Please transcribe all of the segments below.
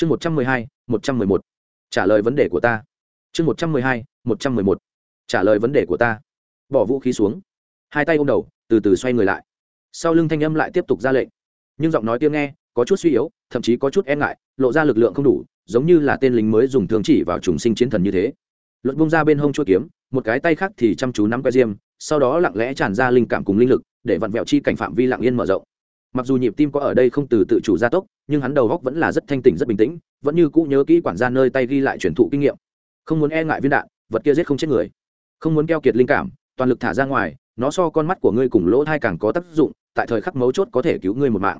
chương một trăm mười hai, một trăm mười một. Trả lời vấn đề của ta. Chương một trăm mười hai, một trăm mười một. Trả lời vấn đề của ta. Bỏ vũ khí xuống. Hai tay ôm đầu, từ từ xoay người lại. Sau lưng thanh âm lại tiếp tục ra lệnh. Nhưng giọng nói tiếng nghe, có chút suy yếu, thậm chí có chút e ngại, lộ ra lực lượng không đủ, giống như là tên lính mới dùng thương chỉ vào trùng sinh chiến thần như thế. Luận bung ra bên hông chua kiếm, một cái tay khác thì chăm chú nắm que diêm, sau đó lặng lẽ tràn ra linh cảm cùng linh lực, để vặn vẹo chi cảnh phạm vi lặng yên mở rộng mặc dù nhịp tim có ở đây không từ tự chủ gia tốc, nhưng hắn đầu góc vẫn là rất thanh tỉnh, rất bình tĩnh, vẫn như cũ nhớ kỹ quản gia nơi tay ghi lại truyền thụ kinh nghiệm. Không muốn e ngại viên đạn, vật kia giết không chết người. Không muốn keo kiệt linh cảm, toàn lực thả ra ngoài, nó so con mắt của ngươi cùng lỗ thai càng có tác dụng, tại thời khắc mấu chốt có thể cứu ngươi một mạng.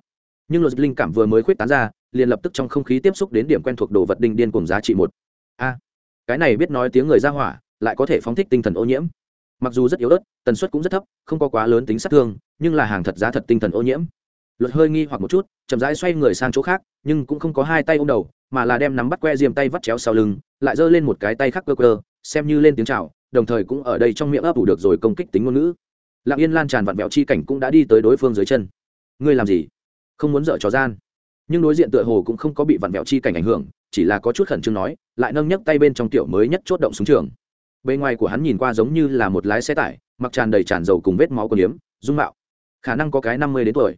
Nhưng luật linh cảm vừa mới khuyết tán ra, liền lập tức trong không khí tiếp xúc đến điểm quen thuộc đồ vật đinh điên cùng giá trị một. A, cái này biết nói tiếng người ra hỏa, lại có thể phóng thích tinh thần ô nhiễm. Mặc dù rất yếu ớt, tần suất cũng rất thấp, không có quá lớn tính sát thương, nhưng là hàng thật giá thật tinh thần ô nhiễm luật hơi nghi hoặc một chút, chậm rãi xoay người sang chỗ khác, nhưng cũng không có hai tay ô m đầu, mà là đem nắm bắt que diềm tay vắt chéo sau lưng, lại giơ lên một cái tay khác cơ cơ, xem như lên tiếng c h à o đồng thời cũng ở đây trong miệng ấp ủ được rồi công kích tính ngôn ngữ. Lặng yên lan tràn vặn vẹo chi cảnh cũng đã đi tới đối phương dưới chân. Ngươi làm gì? Không muốn dở trò gian. Nhưng đối diện tựa hồ cũng không có bị vặn vẹo chi cảnh ảnh hưởng, chỉ là có chút khẩn trương nói, lại nâng nhấc tay bên trong tiểu mới nhất chốt động súng trường. Bề ngoài của hắn nhìn qua giống như là một lái xe tải, mặc tràn đầy tràn dầu cùng vết máu còn liếm, dung mạo. Khả năng có cái năm mươi đến tuổi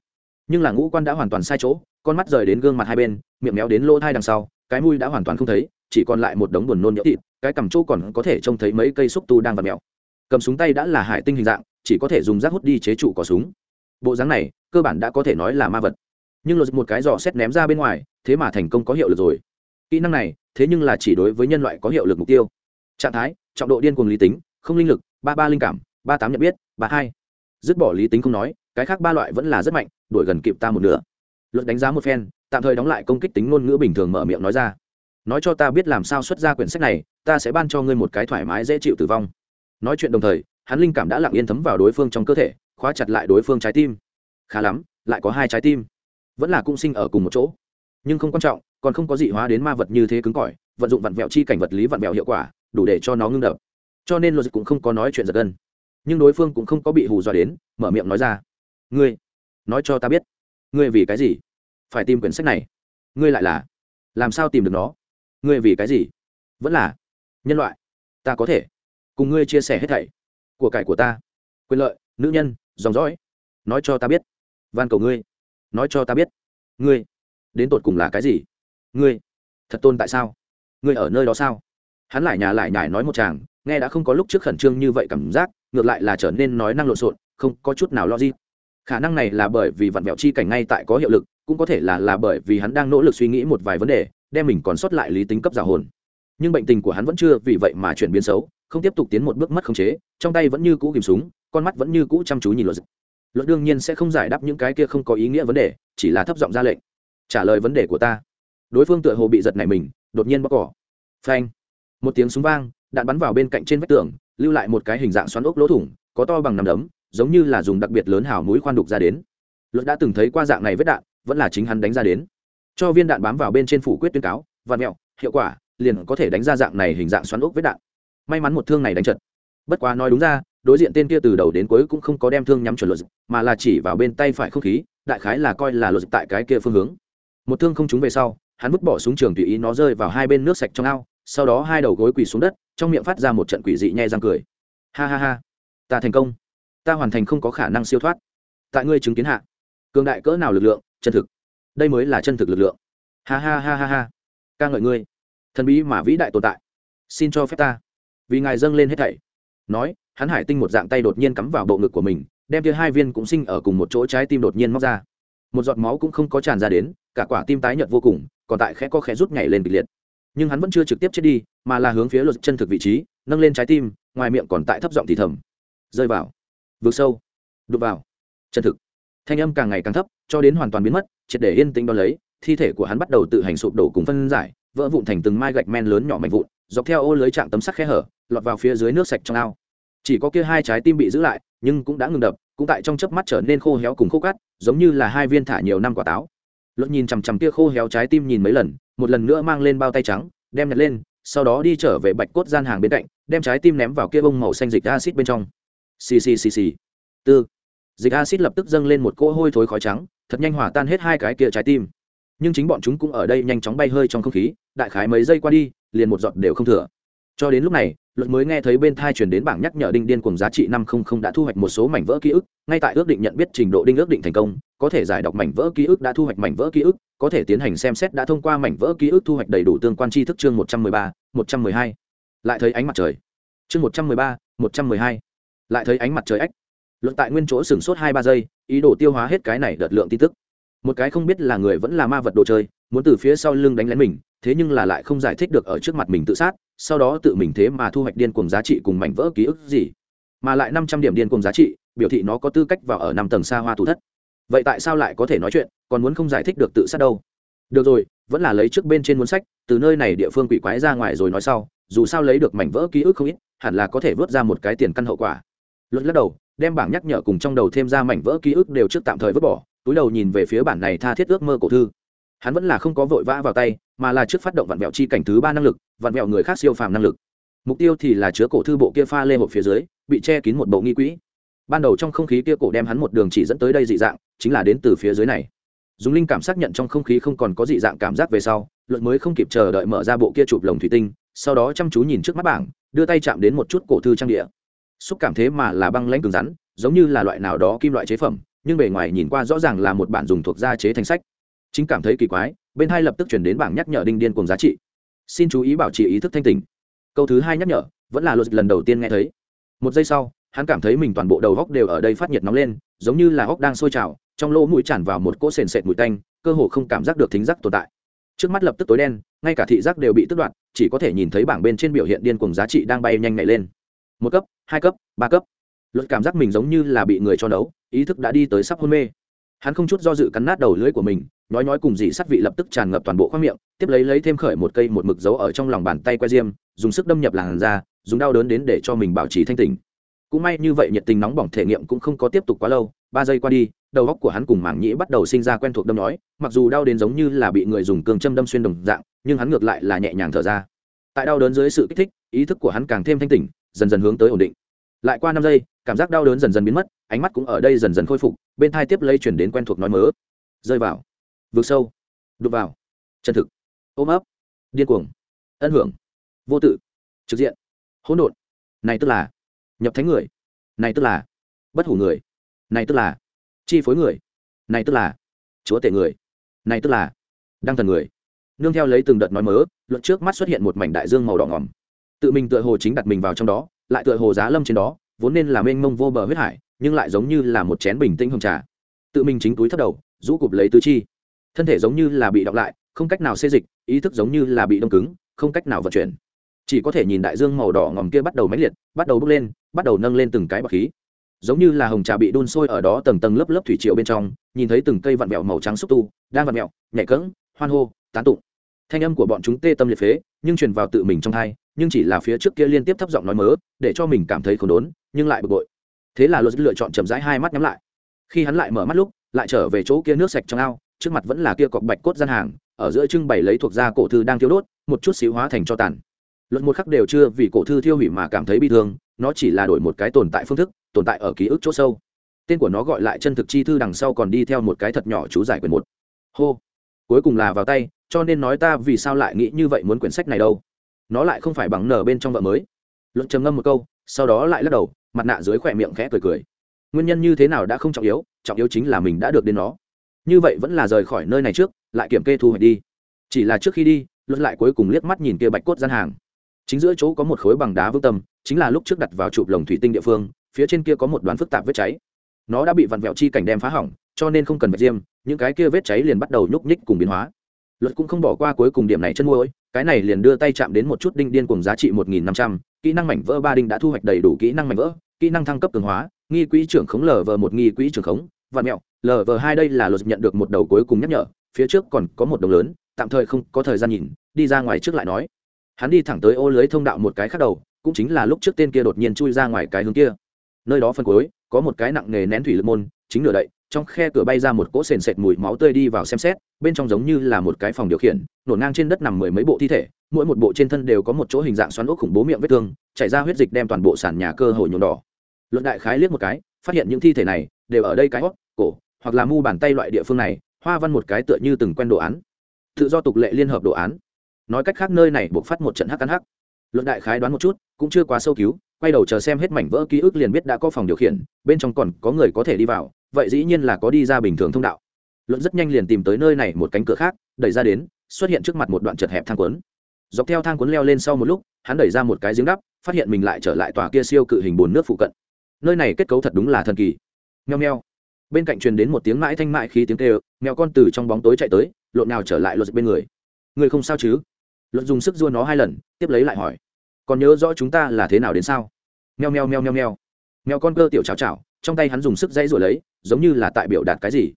nhưng là ngũ quan đã hoàn toàn sai chỗ, con mắt rời đến gương mặt hai bên, miệng méo đến lỗ thai đằng sau, cái mũi đã hoàn toàn không thấy, chỉ còn lại một đống buồn nôn nhỡ thịt, cái cầm chỗ còn có thể trông thấy mấy cây xúc tu đang vặt mèo. Cầm súng tay đã là hải tinh hình dạng, chỉ có thể dùng rác hút đi chế trụ cỏ súng. Bộ dáng này, cơ bản đã có thể nói là ma vật. Nhưng lột một cái giỏ xét ném ra bên ngoài, thế mà thành công có hiệu lực rồi. Kỹ năng này, thế nhưng là chỉ đối với nhân loại có hiệu lực mục tiêu. Trạng thái, trọng độ điên cuồng lý tính, không linh lực, ba ba linh cảm, ba tám nhận biết, ba hai. Dứt bỏ lý tính không nói cái khác ba loại vẫn là rất mạnh, đuổi gần kịp ta một nửa. Luật đánh giá một phen, tạm thời đóng lại công kích tính ngôn ngữ bình thường mở miệng nói ra. Nói cho ta biết làm sao xuất ra quyển sách này, ta sẽ ban cho ngươi một cái thoải mái dễ chịu tử vong. Nói chuyện đồng thời, hắn linh cảm đã lặng yên thấm vào đối phương trong cơ thể, khóa chặt lại đối phương trái tim. Khá lắm, lại có hai trái tim. Vẫn là cung sinh ở cùng một chỗ. Nhưng không quan trọng, còn không có dị hóa đến ma vật như thế cứng cỏi, vận dụng vặn vẹo chi cảnh vật lý vặn vẹo hiệu quả, đủ để cho nó ngưng đập. Cho nên luật cũng không có nói chuyện giật gân. Nhưng đối phương cũng không có bị hù dọa đến, mở miệng nói ra ngươi, nói cho ta biết. Ngươi vì cái gì? Phải tìm quyển sách này. Ngươi lại là, làm sao tìm được nó? Ngươi vì cái gì? Vẫn là nhân loại. Ta có thể cùng ngươi chia sẻ hết thảy của cải của ta. Quyền lợi, nữ nhân, dòng dõi. Nói cho ta biết. Van cầu ngươi. Nói cho ta biết. Ngươi, đến tột cùng là cái gì? Ngươi, thật tôn tại sao? Ngươi ở nơi đó sao? Hắn lại nhà lại nhải nói một chàng, nghe đã không có lúc trước khẩn trương như vậy cảm giác, ngược lại là trở nên nói năng lộn xộn, không có chút nào lo gì khả năng này là bởi vì vặn vẹo chi cảnh ngay tại có hiệu lực, cũng có thể là là bởi vì hắn đang nỗ lực suy nghĩ một vài vấn đề, đem mình còn sót lại lý tính cấp giả hồn. Nhưng bệnh tình của hắn vẫn chưa vì vậy mà chuyển biến xấu, không tiếp tục tiến một bước mất khống chế, trong tay vẫn như cũ kìm súng, con mắt vẫn như cũ chăm chú nhìn luật. Luật đương nhiên sẽ không giải đáp những cái kia không có ý nghĩa vấn đề, chỉ là thấp giọng ra lệnh. Trả lời vấn đề của ta. Đối phương tựa hồ bị giật nảy mình, đột nhiên bóc cỏ. Phanh. Một tiếng súng vang, đạn bắn vào bên cạnh trên vách tường, lưu lại một cái hình dạng xoắn ốc lỗ thủng, có to bằng nằm đấm giống như là dùng đặc biệt lớn hào mũi khoan đục ra đến. Luật đã từng thấy qua dạng này vết đạn, vẫn là chính hắn đánh ra đến. Cho viên đạn bám vào bên trên phủ quyết tuyên cáo, và mẹo, hiệu quả, liền có thể đánh ra dạng này hình dạng xoắn ốc vết đạn. May mắn một thương này đánh trật bất quá nói đúng ra, đối diện tên kia từ đầu đến cuối cũng không có đem thương nhắm chuẩn luật mà là chỉ vào bên tay phải không khí, đại khái là coi là luật tại cái kia phương hướng. Một thương không trúng về sau, hắn vứt bỏ súng trường tùy ý nó rơi vào hai bên nước sạch trong ao, sau đó hai đầu gối quỳ xuống đất, trong miệng phát ra một trận quỷ dị nhẹ răng cười. Ha ha ha. Ta thành công ta hoàn thành không có khả năng siêu thoát. Tại ngươi chứng kiến hạ, cường đại cỡ nào lực lượng, chân thực. Đây mới là chân thực lực lượng. Ha ha ha ha ha. Ca ngợi ngươi. Thần bí mà vĩ đại tồn tại. Xin cho phép ta. Vì ngài dâng lên hết thảy. Nói, hắn hải tinh một dạng tay đột nhiên cắm vào bộ ngực của mình, đem kia hai viên cũng sinh ở cùng một chỗ trái tim đột nhiên móc ra. Một giọt máu cũng không có tràn ra đến, cả quả tim tái nhợt vô cùng, còn tại khẽ có khẽ rút nhảy lên kịch liệt. Nhưng hắn vẫn chưa trực tiếp chết đi, mà là hướng phía luật chân thực vị trí, nâng lên trái tim, ngoài miệng còn tại thấp giọng thì thầm. Rơi vào vượt sâu. Đục vào. Chân thực. Thanh âm càng ngày càng thấp, cho đến hoàn toàn biến mất, triệt để yên tĩnh đo lấy, thi thể của hắn bắt đầu tự hành sụp đổ cùng phân giải, vỡ vụn thành từng mai gạch men lớn nhỏ mạnh vụn, dọc theo ô lưới chạm tấm sắt khe hở, lọt vào phía dưới nước sạch trong ao. Chỉ có kia hai trái tim bị giữ lại, nhưng cũng đã ngừng đập, cũng tại trong chớp mắt trở nên khô héo cùng khô cát, giống như là hai viên thả nhiều năm quả táo. Luật nhìn chằm chằm kia khô héo trái tim nhìn mấy lần, một lần nữa mang lên bao tay trắng, đem nhặt lên, sau đó đi trở về bạch cốt gian hàng bên cạnh, đem trái tim ném vào kia bông màu xanh dịch acid bên trong ccc tư. Dịch acid lập tức dâng lên một cỗ hôi thối khói trắng, thật nhanh hòa tan hết hai cái kia trái tim. Nhưng chính bọn chúng cũng ở đây nhanh chóng bay hơi trong không khí, đại khái mấy giây qua đi, liền một giọt đều không thừa. Cho đến lúc này luật mới nghe thấy bên thai truyền đến bảng nhắc nhở đinh điên cùng giá trị năm không không đã thu hoạch một số mảnh vỡ ký ức, ngay tại ước định nhận biết trình độ đinh ước định thành công, có thể giải đọc mảnh vỡ ký ức đã thu hoạch mảnh vỡ ký ức, có thể tiến hành xem xét đã thông qua mảnh vỡ ký ức thu hoạch đầy đủ tương quan tri thức chương một trăm mười ba, một trăm mười hai. Lại thấy ánh mặt trời. Chương một trăm mười ba, một trăm mười hai lại thấy ánh mặt trời ếch luận tại nguyên chỗ sửng sốt hai ba giây, ý đồ tiêu hóa hết cái này đợt lượng tin tức. Một cái không biết là người vẫn là ma vật đồ chơi, muốn từ phía sau lưng đánh lén mình, thế nhưng là lại không giải thích được ở trước mặt mình tự sát, sau đó tự mình thế mà thu hoạch điên cùng giá trị cùng mảnh vỡ ký ức gì. Mà lại năm trăm điểm điên cùng giá trị, biểu thị nó có tư cách vào ở năm tầng xa hoa tủ thất. Vậy tại sao lại có thể nói chuyện, còn muốn không giải thích được tự sát đâu? Được rồi, vẫn là lấy trước bên trên muốn sách, từ nơi này địa phương quỷ quái ra ngoài rồi nói sau, dù sao lấy được mảnh vỡ ký ức không ít, hẳn là có thể vớt ra một cái tiền căn hậu quả luật lắc đầu, đem bảng nhắc nhở cùng trong đầu thêm ra mảnh vỡ ký ức đều trước tạm thời vứt bỏ, túi đầu nhìn về phía bản này tha thiết ước mơ cổ thư. Hắn vẫn là không có vội vã vào tay, mà là trước phát động vạn vẹo chi cảnh thứ ba năng lực, vạn vẹo người khác siêu phàm năng lực. Mục tiêu thì là chứa cổ thư bộ kia pha lê hộp phía dưới, bị che kín một bộ nghi quỹ. Ban đầu trong không khí kia cổ đem hắn một đường chỉ dẫn tới đây dị dạng, chính là đến từ phía dưới này. Dùng linh cảm xác nhận trong không khí không còn có dị dạng cảm giác về sau luận mới không kịp chờ đợi mở ra bộ kia chụp lồng thủy tinh, sau đó chăm chú nhìn trước mắt bảng, đưa tay chạm đến một chút cổ thư trang địa xúc cảm thế mà là băng lãnh cứng rắn, giống như là loại nào đó kim loại chế phẩm, nhưng bề ngoài nhìn qua rõ ràng là một bản dùng thuộc da chế thành sách. Chính cảm thấy kỳ quái, bên hai lập tức chuyển đến bảng nhắc nhở đinh điên cùng giá trị. Xin chú ý bảo trì ý thức thanh tỉnh. Câu thứ hai nhắc nhở, vẫn là luật lần đầu tiên nghe thấy. Một giây sau, hắn cảm thấy mình toàn bộ đầu góc đều ở đây phát nhiệt nóng lên, giống như là góc đang sôi trào, trong lỗ mũi tràn vào một cỗ sền sệt mũi tanh, cơ hồ không cảm giác được thính giác tồn tại. Trước mắt lập tức tối đen, ngay cả thị giác đều bị tước đoạt, chỉ có thể nhìn thấy bảng bên trên biểu hiện điên cùng giá trị đang bay nhanh nhảy lên một cấp, hai cấp, ba cấp. Luật cảm giác mình giống như là bị người cho đấu, ý thức đã đi tới sắp hôn mê. Hắn không chút do dự cắn nát đầu lưỡi của mình nói nói cùng dì sắt vị lập tức tràn ngập toàn bộ khoang miệng, tiếp lấy lấy thêm khởi một cây một mực dấu ở trong lòng bàn tay que diêm, dùng sức đâm nhập làn da, dùng đau đớn đến để cho mình bảo trì thanh tình cũng may như vậy nhiệt tình nóng bỏng thể nghiệm cũng không có tiếp tục quá lâu, ba giây qua đi, đầu góc của hắn cùng mảng nhĩ bắt đầu sinh ra quen thuộc đâm nói mặc dù đau đến giống như là bị người dùng cường châm đâm xuyên đồng dạng, nhưng hắn ngược lại là nhẹ nhàng thở ra tại đau đớn dưới sự kích thích, ý thức của hắn càng thêm thanh tỉnh, dần dần hướng tới ổn định. Lại qua năm giây, cảm giác đau đớn dần dần biến mất, ánh mắt cũng ở đây dần dần khôi phục, bên thai tiếp lây chuyển đến quen thuộc nói mớ. Rơi vào. Vượt sâu. Đục vào. Chân thực. Ôm ấp. Điên cuồng. Ân hưởng. Vô tự. Trực diện. Hỗn độn. Này tức là. Nhập thánh người. Này tức là. Bất hủ người. Này tức là. Chi phối người. Này tức là. Chúa tể người. Này tức là. Đăng thần người. Nương theo lấy từng đợt nói mớ luật trước mắt xuất hiện một mảnh đại dương màu đỏ ngòm. Tự mình tựa hồ chính đặt mình vào trong đó lại tựa hồ giá lâm trên đó vốn nên là mênh mông vô bờ huyết hải nhưng lại giống như là một chén bình tĩnh hồng trà. Tự mình chính túi thấp đầu rũ cụp lấy tứ chi. Thân thể giống như là bị đọc lại không cách nào xê dịch ý thức giống như là bị đông cứng không cách nào vận chuyển. Chỉ có thể nhìn đại dương màu đỏ ngòm kia bắt đầu mãnh liệt bắt đầu bốc lên bắt đầu nâng lên từng cái bọc khí. Giống như là hồng trà bị đun sôi ở đó tầng tầng lớp lớp thủy triều bên trong nhìn thấy từng cây vặn vẹo màu trắng xúc tu đang vặn vẹo nhẹ cứng, hoan hô tán tụng thanh âm của bọn chúng tê tâm liệt phế, nhưng truyền vào tự mình trong thai nhưng chỉ là phía trước kia liên tiếp thấp giọng nói mớ, để cho mình cảm thấy khổ đốn, nhưng lại bực bội. Thế là luật lựa chọn chậm rãi hai mắt nhắm lại. Khi hắn lại mở mắt lúc, lại trở về chỗ kia nước sạch trong ao, trước mặt vẫn là kia cọc bạch cốt gian hàng, ở giữa trưng bày lấy thuộc da cổ thư đang thiêu đốt, một chút xíu hóa thành cho tàn. Luật một khắc đều chưa vì cổ thư thiêu hủy mà cảm thấy bi thương, nó chỉ là đổi một cái tồn tại phương thức, tồn tại ở ký ức chỗ sâu. Tên của nó gọi lại chân thực chi thư đằng sau còn đi theo một cái thật nhỏ chú giải quyền một. Hô. Cuối cùng là vào tay cho nên nói ta vì sao lại nghĩ như vậy muốn quyển sách này đâu? Nó lại không phải bằng nở bên trong vợ mới. Luận trầm ngâm một câu, sau đó lại lắc đầu, mặt nạ dưới khỏe miệng khẽ cười cười. Nguyên nhân như thế nào đã không trọng yếu trọng yếu chính là mình đã được đến nó. Như vậy vẫn là rời khỏi nơi này trước, lại kiểm kê thu hoạch đi. Chỉ là trước khi đi, luận lại cuối cùng liếc mắt nhìn kia bạch cốt gian hàng. Chính giữa chỗ có một khối bằng đá vững tâm, chính là lúc trước đặt vào chụp lồng thủy tinh địa phương, phía trên kia có một đoán phức tạp vết cháy. Nó đã bị vặn vẹo chi cảnh đem phá hỏng, cho nên không cần vạch diêm, những cái kia vết cháy liền bắt đầu nhúc nhích cùng biến hóa luật cũng không bỏ qua cuối cùng điểm này chân môi cái này liền đưa tay chạm đến một chút đinh điên cùng giá trị một nghìn năm trăm, kỹ năng mảnh vỡ ba đinh đã thu hoạch đầy đủ kỹ năng mảnh vỡ, kỹ năng thăng cấp cường hóa, nghi quỹ trưởng khống lv một, nghi quỹ trưởng khống, vạn mẹo lv hai đây là luật nhận được một đầu cuối cùng nhắc nhở, phía trước còn có một đồng lớn, tạm thời không có thời gian nhìn, đi ra ngoài trước lại nói. Hắn đi thẳng tới ô lưới thông đạo một cái khác đầu, cũng chính là lúc trước tên kia đột nhiên chui ra ngoài cái hướng kia. Nơi đó phân cuối, có một cái nặng nghề nén thủy lực môn, chính nửa đậy trong khe cửa bay ra một cỗ sền sệt mùi máu tươi đi vào xem xét, bên trong giống như là một cái phòng điều khiển nổ ngang trên đất nằm mười mấy bộ thi thể, mỗi một bộ trên thân đều có một chỗ hình dạng xoắn ốc khủng bố miệng vết thương, chảy ra huyết dịch đem toàn bộ sàn nhà cơ hội nhuộm đỏ. Luận đại khái liếc một cái, phát hiện những thi thể này đều ở đây cái hót cổ, hoặc là mu bàn tay loại địa phương này, hoa văn một cái tựa như từng quen đồ án. Tự do tục lệ liên hợp đồ án. Nói cách khác nơi này buộc phát một trận hắc ăn hắc. Luận đại khái đoán một chút, cũng chưa quá sâu cứu, quay đầu chờ xem hết mảnh vỡ ký ức liền biết đã có phòng điều khiển, bên trong còn có người có thể đi vào vậy dĩ nhiên là có đi ra bình thường thông đạo. Luận rất nhanh liền tìm tới nơi này một cánh cửa khác, đẩy ra đến, xuất hiện trước mặt một đoạn chật hẹp thang cuốn. Dọc theo thang cuốn leo lên sau một lúc, hắn đẩy ra một cái giếng đắp, phát hiện mình lại trở lại tòa kia siêu cự hình bồn nước phụ cận. Nơi này kết cấu thật đúng là thần kỳ. Nheo nheo bên cạnh truyền đến một tiếng mãi thanh mại khí tiếng kêu, mèo con từ trong bóng tối chạy tới, lộn nào trở lại luật bên người. Người không sao chứ? Luật dùng sức dua nó hai lần, tiếp lấy lại hỏi. Còn nhớ rõ chúng ta là thế nào đến sao? Meo meo meo meo meo. Mèo con cơ tiểu cháo chảo trong tay hắn dùng sức dãy rồi lấy, giống như là tại biểu đạt cái gì.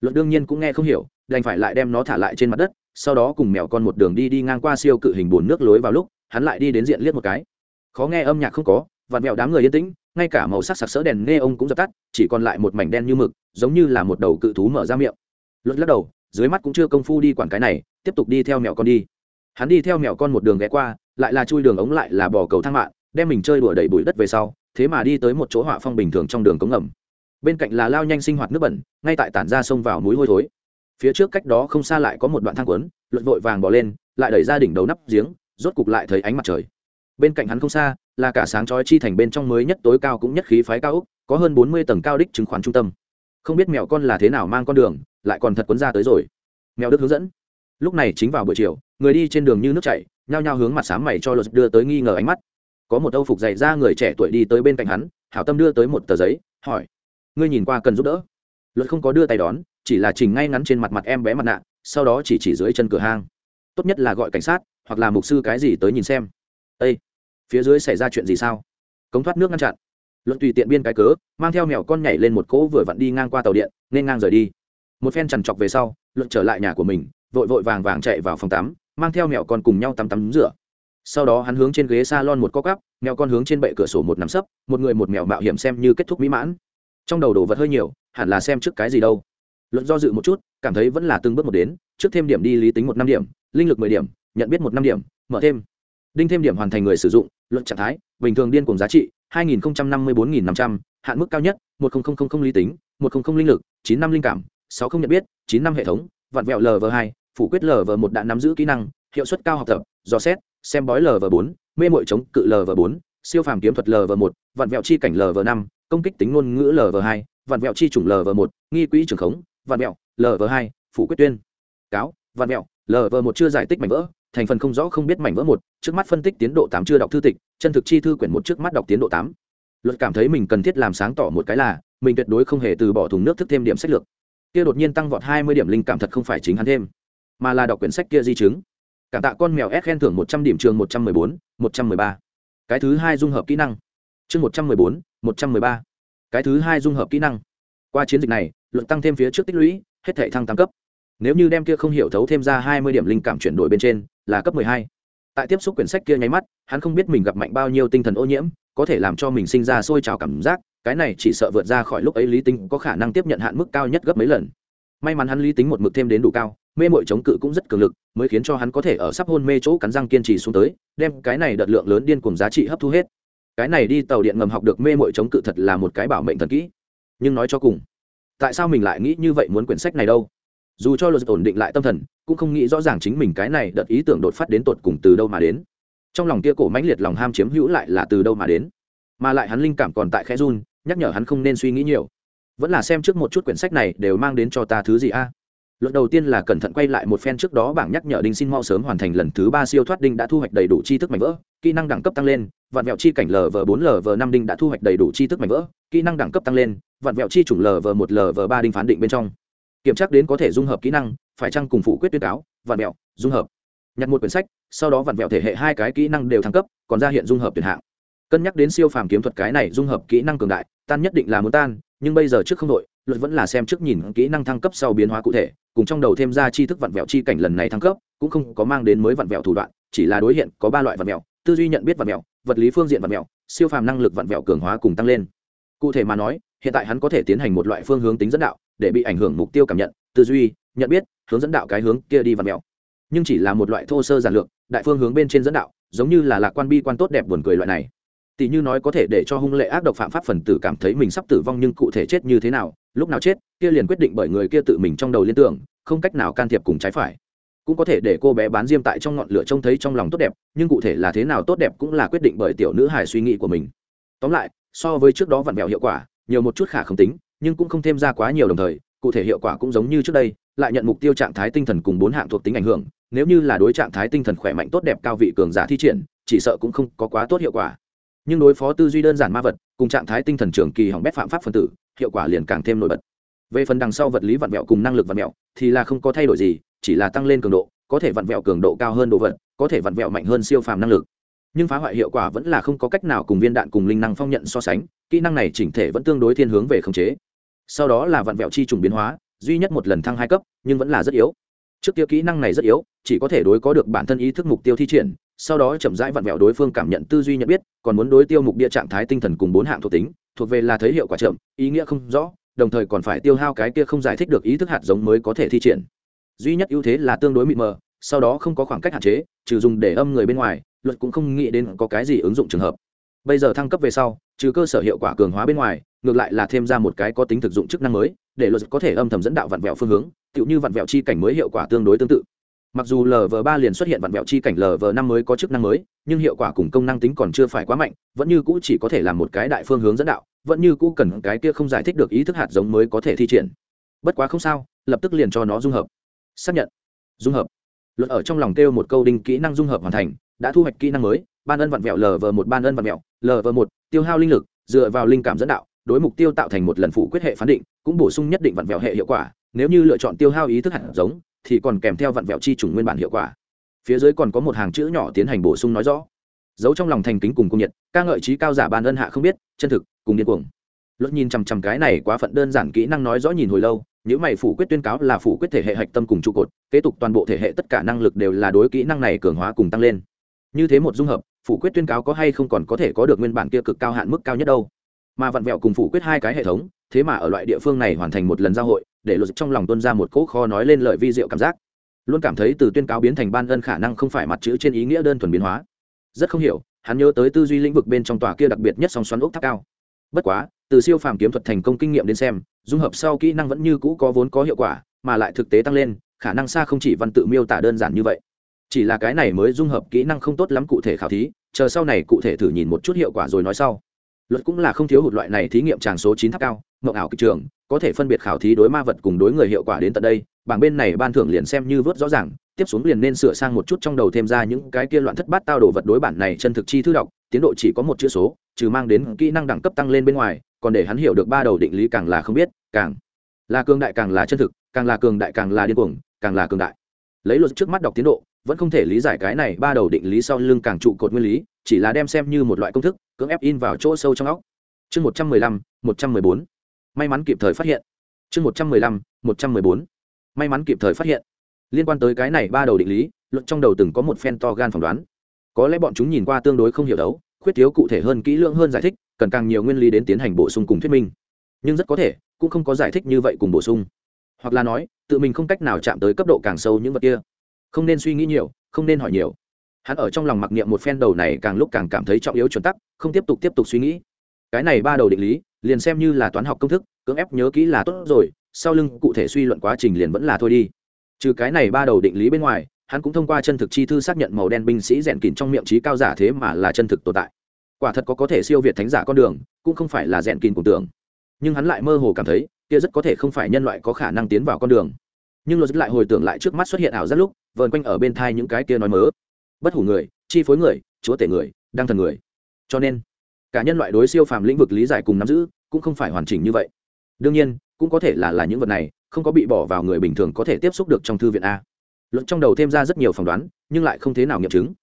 Luật đương nhiên cũng nghe không hiểu, đành phải lại đem nó thả lại trên mặt đất, sau đó cùng mèo con một đường đi đi ngang qua siêu cự hình bồn nước lối vào lúc, hắn lại đi đến diện liếc một cái. Khó nghe âm nhạc không có vạt mèo đám người yên tĩnh, ngay cả màu sắc sặc sỡ đèn nghe ông cũng dập tắt, chỉ còn lại một mảnh đen như mực, giống như là một đầu cự thú mở ra miệng. Luật lắc đầu, dưới mắt cũng chưa công phu đi quản cái này, tiếp tục đi theo mèo con đi. Hắn đi theo mèo con một đường ghé qua, lại là chui đường ống lại là bò cầu thang mạng, đem mình chơi đùa đầy bụi đất về sau thế mà đi tới một chỗ họa phong bình thường trong đường cống ngầm. Bên cạnh là lao nhanh sinh hoạt nước bẩn, ngay tại tản ra sông vào núi hôi thối. Phía trước cách đó không xa lại có một đoạn thang quấn luận vội vàng bỏ lên, lại đẩy ra đỉnh đầu nắp giếng, rốt cục lại thấy ánh mặt trời. Bên cạnh hắn không xa, là cả sáng chói chi thành bên trong mới nhất tối cao cũng nhất khí phái cao úc có hơn bốn mươi tầng cao đích chứng khoán trung tâm. Không biết mèo con là thế nào mang con đường, lại còn thật quấn ra tới rồi. Mèo đức hướng dẫn. Lúc này chính vào buổi chiều, người đi trên đường như nước chảy, nhao nhao hướng mặt sáng mày cho luật đưa tới nghi ngờ ánh mắt có một âu phục dày ra người trẻ tuổi đi tới bên cạnh hắn, hảo tâm đưa tới một tờ giấy, hỏi, ngươi nhìn qua cần giúp đỡ? Luật không có đưa tay đón, chỉ là chỉnh ngay ngắn trên mặt mặt em bé mặt nạ, sau đó chỉ chỉ dưới chân cửa hang. Tốt nhất là gọi cảnh sát, hoặc là mục sư cái gì tới nhìn xem. Ây phía dưới xảy ra chuyện gì sao? Cống thoát nước ngăn chặn. Luận tùy tiện biên cái cớ, mang theo mèo con nhảy lên một cỗ vừa vặn đi ngang qua tàu điện, nên ngang rời đi. Một phen chằn chọc về sau luận trở lại nhà của mình, vội vội vàng vàng chạy vào phòng tắm, mang theo mèo con cùng nhau tắm tắm rửa sau đó hắn hướng trên ghế s a lon một co cắp, mèo con hướng trên bệ cửa sổ một nắm sấp, một người một mèo mạo hiểm xem như kết thúc mỹ mãn. Trong đầu đồ vật hơi nhiều, hẳn là xem trước cái gì đâu. Luận do dự một chút, cảm thấy vẫn là từng bước một đến, trước thêm điểm đi lý tính một năm điểm, linh lực mười điểm, nhận biết một năm điểm, mở thêm. Đinh thêm điểm hoàn thành người sử dụng, luận trạng thái, bình thường điên cùng giá trị, hai nghìn năm mươi bốn nghìn năm trăm, hạn mức cao nhất, một lý tính, một linh lực, chín năm linh cảm, sáu không nhận biết, chín năm hệ thống vặn vẹo lv hai, phủ quyết lv một đã nắm giữ kỹ năng, hiệu suất cao học tập, dò xét xem bói lv bốn, mê mội chống cự lv bốn, siêu phàm kiếm thuật lv một, vạn vẹo chi cảnh lv năm, công kích tính ngôn ngữ lv hai, vạn vẹo chi chủng lv một, nghi quỹ trường khống, vạn vẹo lv hai, phủ quyết tuyên. Cáo, vạn vẹo lv một chưa giải tích mảnh vỡ, thành phần không rõ không biết mảnh vỡ một, trước mắt phân tích tiến độ tám chưa đọc thư tịch, chân thực chi thư quyển một trước mắt đọc tiến độ tám. Luật cảm thấy mình cần thiết làm sáng tỏ một cái là, mình tuyệt đối không hề từ bỏ thùng nước thức thêm điểm sách lược. Kia đột nhiên tăng vọt hai mươi điểm linh cảm thật không phải chính hắn thêm, mà là đọc quyển sách kia di chứng cảm tạ con mèo s khen thưởng một trăm điểm trường một trăm mười bốn, một trăm mười ba. Cái thứ hai dung hợp kỹ năng. Chương một trăm mười bốn, một trăm mười ba. Cái thứ hai dung hợp kỹ năng. Qua chiến dịch này, luận tăng thêm phía trước tích lũy, hết thể thăng tăng cấp. Nếu như đem kia không hiểu thấu thêm ra hai mươi điểm linh cảm chuyển đổi bên trên, là cấp mười hai. Tại tiếp xúc quyển sách kia nháy mắt, hắn không biết mình gặp mạnh bao nhiêu tinh thần ô nhiễm, có thể làm cho mình sinh ra sôi trào cảm giác, cái này chỉ sợ vượt ra khỏi lúc ấy lý tính có khả năng tiếp nhận hạn mức cao nhất gấp mấy lần may mắn hắn lý tính một mực thêm đến đủ cao, mê mội chống cự cũng rất cường lực, mới khiến cho hắn có thể ở sắp hôn mê chỗ cắn răng kiên trì xuống tới, đem cái này đợt lượng lớn điên cùng giá trị hấp thu hết. Cái này đi tàu điện ngầm học được mê mội chống cự thật là một cái bảo mệnh thần kỹ. Nhưng nói cho cùng, tại sao mình lại nghĩ như vậy muốn quyển sách này đâu? Dù cho luật ổn định lại tâm thần, cũng không nghĩ rõ ràng chính mình cái này đợt ý tưởng đột phát đến tột cùng từ đâu mà đến. Trong lòng kia cổ mãnh liệt lòng ham chiếm hữu lại là từ đâu mà đến. Mà lại hắn linh cảm còn tại khe run, nhắc nhở hắn không nên suy nghĩ nhiều vẫn là xem trước một chút quyển sách này đều mang đến cho ta thứ gì a? Luật đầu tiên là cẩn thận quay lại một phen trước đó bảng nhắc nhở đinh xin mau sớm hoàn thành lần thứ ba siêu thoát đinh đã thu hoạch đầy đủ tri thức mảnh vỡ, kỹ năng đẳng cấp tăng lên, vạn vẹo chi cảnh lv bốn lv năm đinh đã thu hoạch đầy đủ tri thức mảnh vỡ, kỹ năng đẳng cấp tăng lên, vạn vẹo chi chủng lv một lv ba đinh phán định bên trong. Kiểm tra đến có thể dung hợp kỹ năng, phải chăng cùng phụ quyết tuyên cáo, vạn vẹo, dung hợp. Nhặt một quyển sách, sau đó vạn vẹo thể hệ hai cái kỹ năng đều thăng cấp, còn ra hiện dung hợp tuyển hạng. Cân nhắc đến siêu phàm kiếm thuật cái này dung hợp kỹ năng cường đại, tan nhất định là muốn tan nhưng bây giờ trước không đội, luật vẫn là xem trước nhìn kỹ năng thăng cấp sau biến hóa cụ thể, cùng trong đầu thêm ra chi thức vặn vẹo chi cảnh lần này thăng cấp, cũng không có mang đến mới vặn vẹo thủ đoạn, chỉ là đối hiện có ba loại vặn vẹo, tư duy nhận biết vặn vẹo, vật lý phương diện vặn vẹo, siêu phàm năng lực vặn vẹo cường hóa cùng tăng lên. Cụ thể mà nói, hiện tại hắn có thể tiến hành một loại phương hướng tính dẫn đạo, để bị ảnh hưởng mục tiêu cảm nhận, tư duy, nhận biết, hướng dẫn đạo cái hướng kia đi vặn vẹo. Nhưng chỉ là một loại thô sơ giản lược, đại phương hướng bên trên dẫn đạo, giống như là lạc quan bi quan tốt đẹp buồn cười loại này tỷ như nói có thể để cho hung lệ ác độc phạm pháp phần tử cảm thấy mình sắp tử vong nhưng cụ thể chết như thế nào, lúc nào chết, kia liền quyết định bởi người kia tự mình trong đầu liên tưởng, không cách nào can thiệp cùng trái phải. Cũng có thể để cô bé bán diêm tại trong ngọn lửa trông thấy trong lòng tốt đẹp, nhưng cụ thể là thế nào tốt đẹp cũng là quyết định bởi tiểu nữ hài suy nghĩ của mình. Tóm lại, so với trước đó vặn vẹo hiệu quả, nhiều một chút khả không tính, nhưng cũng không thêm ra quá nhiều đồng thời, cụ thể hiệu quả cũng giống như trước đây, lại nhận mục tiêu trạng thái tinh thần cùng bốn hạng thuộc tính ảnh hưởng, nếu như là đối trạng thái tinh thần khỏe mạnh tốt đẹp cao vị cường giả thi triển, chỉ sợ cũng không có quá tốt hiệu quả nhưng đối phó tư duy đơn giản ma vật, cùng trạng thái tinh thần trường kỳ hỏng bét phạm pháp phân tử, hiệu quả liền càng thêm nổi bật. Về phần đằng sau vật lý vặn vẹo cùng năng lực vặn vẹo, thì là không có thay đổi gì, chỉ là tăng lên cường độ, có thể vặn vẹo cường độ cao hơn đồ vật, có thể vặn vẹo mạnh hơn siêu phàm năng lực. Nhưng phá hoại hiệu quả vẫn là không có cách nào cùng viên đạn cùng linh năng phong nhận so sánh, kỹ năng này chỉnh thể vẫn tương đối thiên hướng về khống chế. Sau đó là vặn vẹo chi trùng biến hóa, duy nhất một lần thăng hai cấp, nhưng vẫn là rất yếu. Trước kia kỹ năng này rất yếu, chỉ có thể đối có được bản thân ý thức mục tiêu thi triển sau đó chậm rãi vặn vẹo đối phương cảm nhận tư duy nhận biết, còn muốn đối tiêu mục địa trạng thái tinh thần cùng bốn hạng thuộc tính, thuộc về là thấy hiệu quả chậm, ý nghĩa không rõ, đồng thời còn phải tiêu hao cái kia không giải thích được ý thức hạt giống mới có thể thi triển. Duy nhất ưu thế là tương đối mịt mờ, sau đó không có khoảng cách hạn chế, trừ dùng để âm người bên ngoài, luật cũng không nghĩ đến có cái gì ứng dụng trường hợp. Bây giờ thăng cấp về sau, trừ cơ sở hiệu quả cường hóa bên ngoài, ngược lại là thêm ra một cái có tính thực dụng chức năng mới, để luật có thể âm thầm dẫn đạo vặn vẹo phương hướng, tựu như vặn vẹo chi cảnh mới hiệu quả tương đối tương tự mặc dù lv ba liền xuất hiện vạn vẹo chi cảnh lv năm mới có chức năng mới, nhưng hiệu quả cùng công năng tính còn chưa phải quá mạnh, vẫn như cũ chỉ có thể là một cái đại phương hướng dẫn đạo, vẫn như cũ cần cái kia không giải thích được ý thức hạt giống mới có thể thi triển. Bất quá không sao, lập tức liền cho nó dung hợp. Xác nhận. Dung hợp. Luật ở trong lòng kêu một câu đinh kỹ năng dung hợp hoàn thành, đã thu hoạch kỹ năng mới, ban ân vạn vẹo lv một ban ân vạn vẹo lv một, tiêu hao linh lực, dựa vào linh cảm dẫn đạo, đối mục tiêu tạo thành một lần phụ quyết hệ phán định, cũng bổ sung nhất định vạn vẹo hệ hiệu quả, nếu như lựa chọn tiêu hao ý thức hạt giống thì còn kèm theo vặn vẹo chi chủng nguyên bản hiệu quả. Phía dưới còn có một hàng chữ nhỏ tiến hành bổ sung nói rõ. Giấu trong lòng thành kính cùng công nhiệt, ca ngợi trí cao giả ban ân hạ không biết, chân thực, cùng điên cuồng. Luật nhìn chằm chằm cái này quá phận đơn giản kỹ năng nói rõ nhìn hồi lâu, những mày phủ quyết tuyên cáo là phủ quyết thể hệ hạch tâm cùng trụ cột, kế tục toàn bộ thể hệ tất cả năng lực đều là đối kỹ năng này cường hóa cùng tăng lên. Như thế một dung hợp, phủ quyết tuyên cáo có hay không còn có thể có được nguyên bản kia cực cao hạn mức cao nhất đâu. Mà vặn vẹo cùng phủ quyết hai cái hệ thống, thế mà ở loại địa phương này hoàn thành một lần giao hội để luật trong lòng tuân ra một cỗ kho nói lên lời vi diệu cảm giác. Luôn cảm thấy từ tuyên cáo biến thành ban ân khả năng không phải mặt chữ trên ý nghĩa đơn thuần biến hóa. Rất không hiểu, hắn nhớ tới tư duy lĩnh vực bên trong tòa kia đặc biệt nhất song xoắn ốc tháp cao. Bất quá, từ siêu phàm kiếm thuật thành công kinh nghiệm đến xem, dung hợp sau kỹ năng vẫn như cũ có vốn có hiệu quả, mà lại thực tế tăng lên, khả năng xa không chỉ văn tự miêu tả đơn giản như vậy. Chỉ là cái này mới dung hợp kỹ năng không tốt lắm cụ thể khảo thí, chờ sau này cụ thể thử nhìn một chút hiệu quả rồi nói sau. Luật cũng là không thiếu hụt loại này thí nghiệm tràng số chín tháp cao mộng ảo kịch trường, có thể phân biệt khảo thí đối ma vật cùng đối người hiệu quả đến tận đây, bảng bên này ban thưởng liền xem như vớt rõ ràng, tiếp xuống liền nên sửa sang một chút trong đầu thêm ra những cái kia loạn thất bát tao đồ vật đối bản này chân thực chi thư đọc, tiến độ chỉ có một chữ số, trừ mang đến kỹ năng đẳng cấp tăng lên bên ngoài, còn để hắn hiểu được ba đầu định lý càng là không biết, càng là cường đại càng là chân thực, càng là cường đại càng là điên cuồng, càng là cường đại. Lấy luật trước mắt đọc tiến độ, vẫn không thể lý giải cái này ba đầu định lý sau lưng càng trụ cột nguyên lý, chỉ là đem xem như một loại công thức, cưỡng ép in vào chỗ sâu trong óc. Chương một trăm mười lăm, một trăm mười bốn may mắn kịp thời phát hiện. Chương một trăm mười lăm, một trăm mười bốn. May mắn kịp thời phát hiện. Liên quan tới cái này ba đầu định lý, luận trong đầu từng có một phen to gan phỏng đoán. Có lẽ bọn chúng nhìn qua tương đối không hiểu đấu, khuyết thiếu cụ thể hơn kỹ lưỡng hơn giải thích, cần càng nhiều nguyên lý đến tiến hành bổ sung cùng thuyết minh. Nhưng rất có thể, cũng không có giải thích như vậy cùng bổ sung. Hoặc là nói, tự mình không cách nào chạm tới cấp độ càng sâu những vật kia. Không nên suy nghĩ nhiều, không nên hỏi nhiều. Hắn ở trong lòng mặc niệm một phen đầu này càng lúc càng cảm thấy trọng yếu chuẩn tắc, không tiếp tục tiếp tục suy nghĩ. Cái này ba đầu định lý liền xem như là toán học công thức, cưỡng ép nhớ kỹ là tốt rồi, sau lưng cụ thể suy luận quá trình liền vẫn là thôi đi. Trừ cái này ba đầu định lý bên ngoài, hắn cũng thông qua chân thực chi thư xác nhận màu đen binh sĩ rèn kín trong miệng trí cao giả thế mà là chân thực tồn tại. Quả thật có có thể siêu việt thánh giả con đường, cũng không phải là rèn kín cùng tưởng. Nhưng hắn lại mơ hồ cảm thấy, kia rất có thể không phải nhân loại có khả năng tiến vào con đường. Nhưng luật lại hồi tưởng lại trước mắt xuất hiện ảo rất lúc, vờn quanh ở bên thai những cái kia nói mớ. Bất hủ người, chi phối người, chúa tể người, đăng thần người. Cho nên, cả nhân loại đối siêu phàm lĩnh vực lý giải cùng nắm giữ cũng không phải hoàn chỉnh như vậy. Đương nhiên, cũng có thể là là những vật này, không có bị bỏ vào người bình thường có thể tiếp xúc được trong thư viện a. Luận trong đầu thêm ra rất nhiều phỏng đoán, nhưng lại không thế nào nghiệm chứng.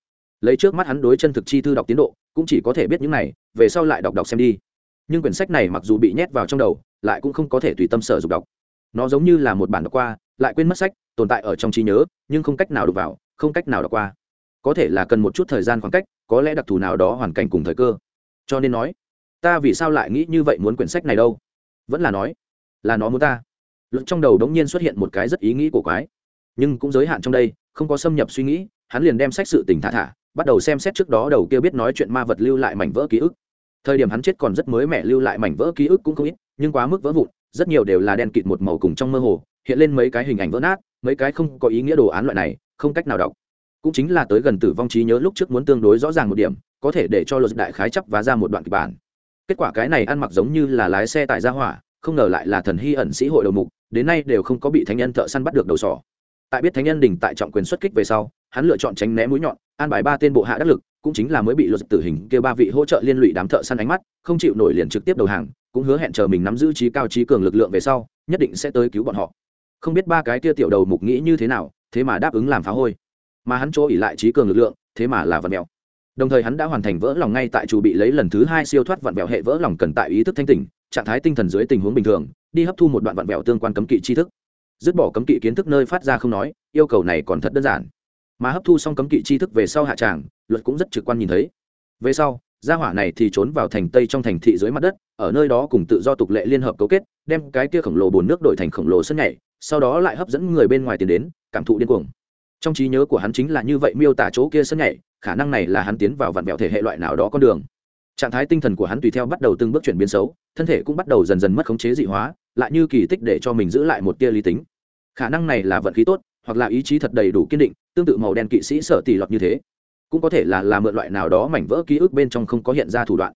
Lấy trước mắt hắn đối chân thực chi thư đọc tiến độ, cũng chỉ có thể biết những này, về sau lại đọc đọc xem đi. Nhưng quyển sách này mặc dù bị nhét vào trong đầu, lại cũng không có thể tùy tâm sở dục đọc. Nó giống như là một bản đọc qua, lại quên mất sách, tồn tại ở trong trí nhớ, nhưng không cách nào đọc vào, không cách nào đọc qua. Có thể là cần một chút thời gian khoảng cách, có lẽ đặc thù nào đó hoàn cảnh cùng thời cơ. Cho nên nói ta vì sao lại nghĩ như vậy muốn quyển sách này đâu? Vẫn là nói, là nó muốn ta. Luận trong đầu đống nhiên xuất hiện một cái rất ý nghĩ của quái. Nhưng cũng giới hạn trong đây, không có xâm nhập suy nghĩ, hắn liền đem sách sự tình thả thả, bắt đầu xem xét trước đó đầu kia biết nói chuyện ma vật lưu lại mảnh vỡ ký ức. Thời điểm hắn chết còn rất mới mẻ lưu lại mảnh vỡ ký ức cũng không ít, nhưng quá mức vỡ vụn, rất nhiều đều là đen kịt một màu cùng trong mơ hồ, hiện lên mấy cái hình ảnh vỡ nát, mấy cái không có ý nghĩa đồ án loại này, không cách nào đọc. Cũng chính là tới gần tử vong trí nhớ lúc trước muốn tương đối rõ ràng một điểm, có thể để cho luật đại khái chấp và ra một đoạn kịch bản kết quả cái này ăn mặc giống như là lái xe tại gia hỏa, không ngờ lại là thần hy ẩn sĩ hội đầu mục, đến nay đều không có bị thánh nhân thợ săn bắt được đầu sỏ. Tại biết thánh nhân đình tại trọng quyền xuất kích về sau, hắn lựa chọn tránh né mũi nhọn, an bài ba tên bộ hạ đắc lực, cũng chính là mới bị luật tử hình kêu ba vị hỗ trợ liên lụy đám thợ săn ánh mắt, không chịu nổi liền trực tiếp đầu hàng, cũng hứa hẹn chờ mình nắm giữ trí cao trí cường lực lượng về sau, nhất định sẽ tới cứu bọn họ. Không biết ba cái kia tiểu đầu mục nghĩ như thế nào, thế mà đáp ứng làm phá hôi. Mà hắn chỗ ỉ lại trí cường lực lượng, thế mà là vật mèo đồng thời hắn đã hoàn thành vỡ lòng ngay tại chủ bị lấy lần thứ hai siêu thoát vặn vẹo hệ vỡ lòng cần tại ý thức thanh tỉnh, trạng thái tinh thần dưới tình huống bình thường, đi hấp thu một đoạn vặn vẹo tương quan cấm kỵ tri thức. Dứt bỏ cấm kỵ kiến thức nơi phát ra không nói, yêu cầu này còn thật đơn giản. Mà hấp thu xong cấm kỵ tri thức về sau hạ tràng, luật cũng rất trực quan nhìn thấy. Về sau, gia hỏa này thì trốn vào thành tây trong thành thị dưới mặt đất, ở nơi đó cùng tự do tục lệ liên hợp cấu kết, đem cái kia khổng lồ bồn nước đổi thành khổng lồ sân nhảy, sau đó lại hấp dẫn người bên ngoài tiền đến, cảm thụ điên cuồng. Trong trí nhớ của hắn chính là như vậy miêu tả chỗ kia sân nhảy khả năng này là hắn tiến vào vạn vẹo thể hệ loại nào đó con đường. Trạng thái tinh thần của hắn tùy theo bắt đầu từng bước chuyển biến xấu, thân thể cũng bắt đầu dần dần mất khống chế dị hóa, lại như kỳ tích để cho mình giữ lại một tia lý tính. Khả năng này là vận khí tốt, hoặc là ý chí thật đầy đủ kiên định, tương tự màu đen kỵ sĩ sợ tỷ lọt như thế. Cũng có thể là là mượn loại nào đó mảnh vỡ ký ức bên trong không có hiện ra thủ đoạn.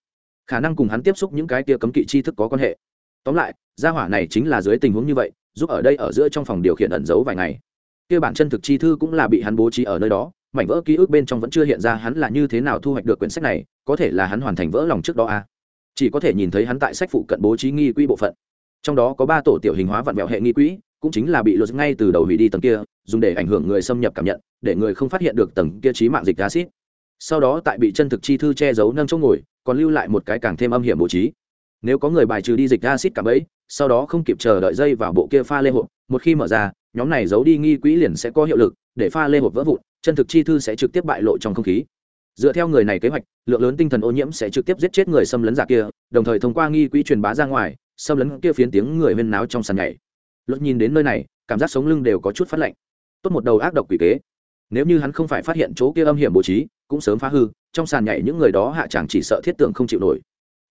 Khả năng cùng hắn tiếp xúc những cái tia cấm kỵ tri thức có quan hệ. Tóm lại, gia hỏa này chính là dưới tình huống như vậy, giúp ở đây ở giữa trong phòng điều khiển ẩn giấu vài ngày. Kia bản chân thực chi thư cũng là bị hắn bố trí ở nơi đó mảnh vỡ ký ức bên trong vẫn chưa hiện ra hắn là như thế nào thu hoạch được quyển sách này, có thể là hắn hoàn thành vỡ lòng trước đó à. chỉ có thể nhìn thấy hắn tại sách phụ cận bố trí nghi quỹ bộ phận. Trong đó có ba tổ tiểu hình hóa vặn vẹo hệ nghi quỹ, cũng chính là bị luật ngay từ đầu hủy đi tầng kia, dùng để ảnh hưởng người xâm nhập cảm nhận, để người không phát hiện được tầng kia trí mạng dịch acid sau đó tại bị chân thực chi thư che giấu nâng chỗ ngồi, còn lưu lại một cái càng thêm âm hiểm bố trí. Nếu có người bài trừ đi dịch acid cảm ấy, sau đó không kịp chờ đợi dây vào bộ kia pha lê hộp, một khi mở ra, nhóm này giấu đi nghi quỹ liền sẽ có hiệu lực, để pha lê hộp vỡ vụn chân thực chi thư sẽ trực tiếp bại lộ trong không khí. Dựa theo người này kế hoạch, lượng lớn tinh thần ô nhiễm sẽ trực tiếp giết chết người xâm lấn giả kia, đồng thời thông qua nghi quỹ truyền bá ra ngoài, xâm lấn kia phiến tiếng người huyên náo trong sàn nhảy. Luật nhìn đến nơi này, cảm giác sống lưng đều có chút phát lạnh. Tốt một đầu ác độc quỷ kế. Nếu như hắn không phải phát hiện chỗ kia âm hiểm bố trí, cũng sớm phá hư, trong sàn nhảy những người đó hạ chẳng chỉ sợ thiết tượng không chịu nổi.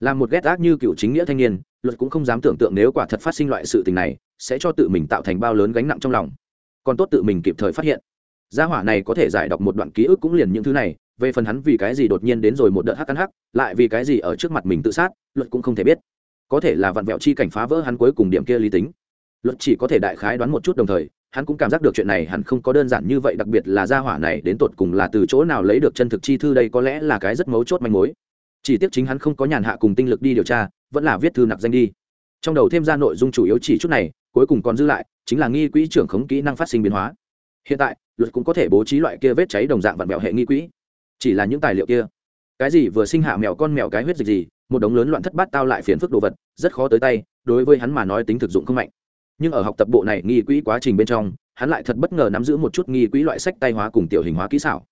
Làm một ghét ác như cựu chính nghĩa thanh niên, luật cũng không dám tưởng tượng nếu quả thật phát sinh loại sự tình này, sẽ cho tự mình tạo thành bao lớn gánh nặng trong lòng. Còn tốt tự mình kịp thời phát hiện gia hỏa này có thể giải đọc một đoạn ký ức cũng liền những thứ này, về phần hắn vì cái gì đột nhiên đến rồi một đợt hắc ăn hắc, lại vì cái gì ở trước mặt mình tự sát, luật cũng không thể biết. Có thể là vặn vẹo chi cảnh phá vỡ hắn cuối cùng điểm kia lý tính. Luật chỉ có thể đại khái đoán một chút đồng thời, hắn cũng cảm giác được chuyện này hẳn không có đơn giản như vậy, đặc biệt là gia hỏa này đến tột cùng là từ chỗ nào lấy được chân thực chi thư đây có lẽ là cái rất mấu chốt manh mối. Chỉ tiếc chính hắn không có nhàn hạ cùng tinh lực đi điều tra, vẫn là viết thư nặc danh đi. Trong đầu thêm ra nội dung chủ yếu chỉ chút này, cuối cùng còn dư lại, chính là nghi quỹ trưởng khống kỹ năng phát sinh biến hóa. Hiện tại luật cũng có thể bố trí loại kia vết cháy đồng dạng vặn mèo hệ nghi quỹ. Chỉ là những tài liệu kia, cái gì vừa sinh hạ mèo con mèo cái huyết dịch gì, một đống lớn loạn thất bát tao lại phiền phức đồ vật, rất khó tới tay, đối với hắn mà nói tính thực dụng không mạnh. Nhưng ở học tập bộ này nghi quỹ quá trình bên trong, hắn lại thật bất ngờ nắm giữ một chút nghi quỹ loại sách tay hóa cùng tiểu hình hóa kỹ xảo.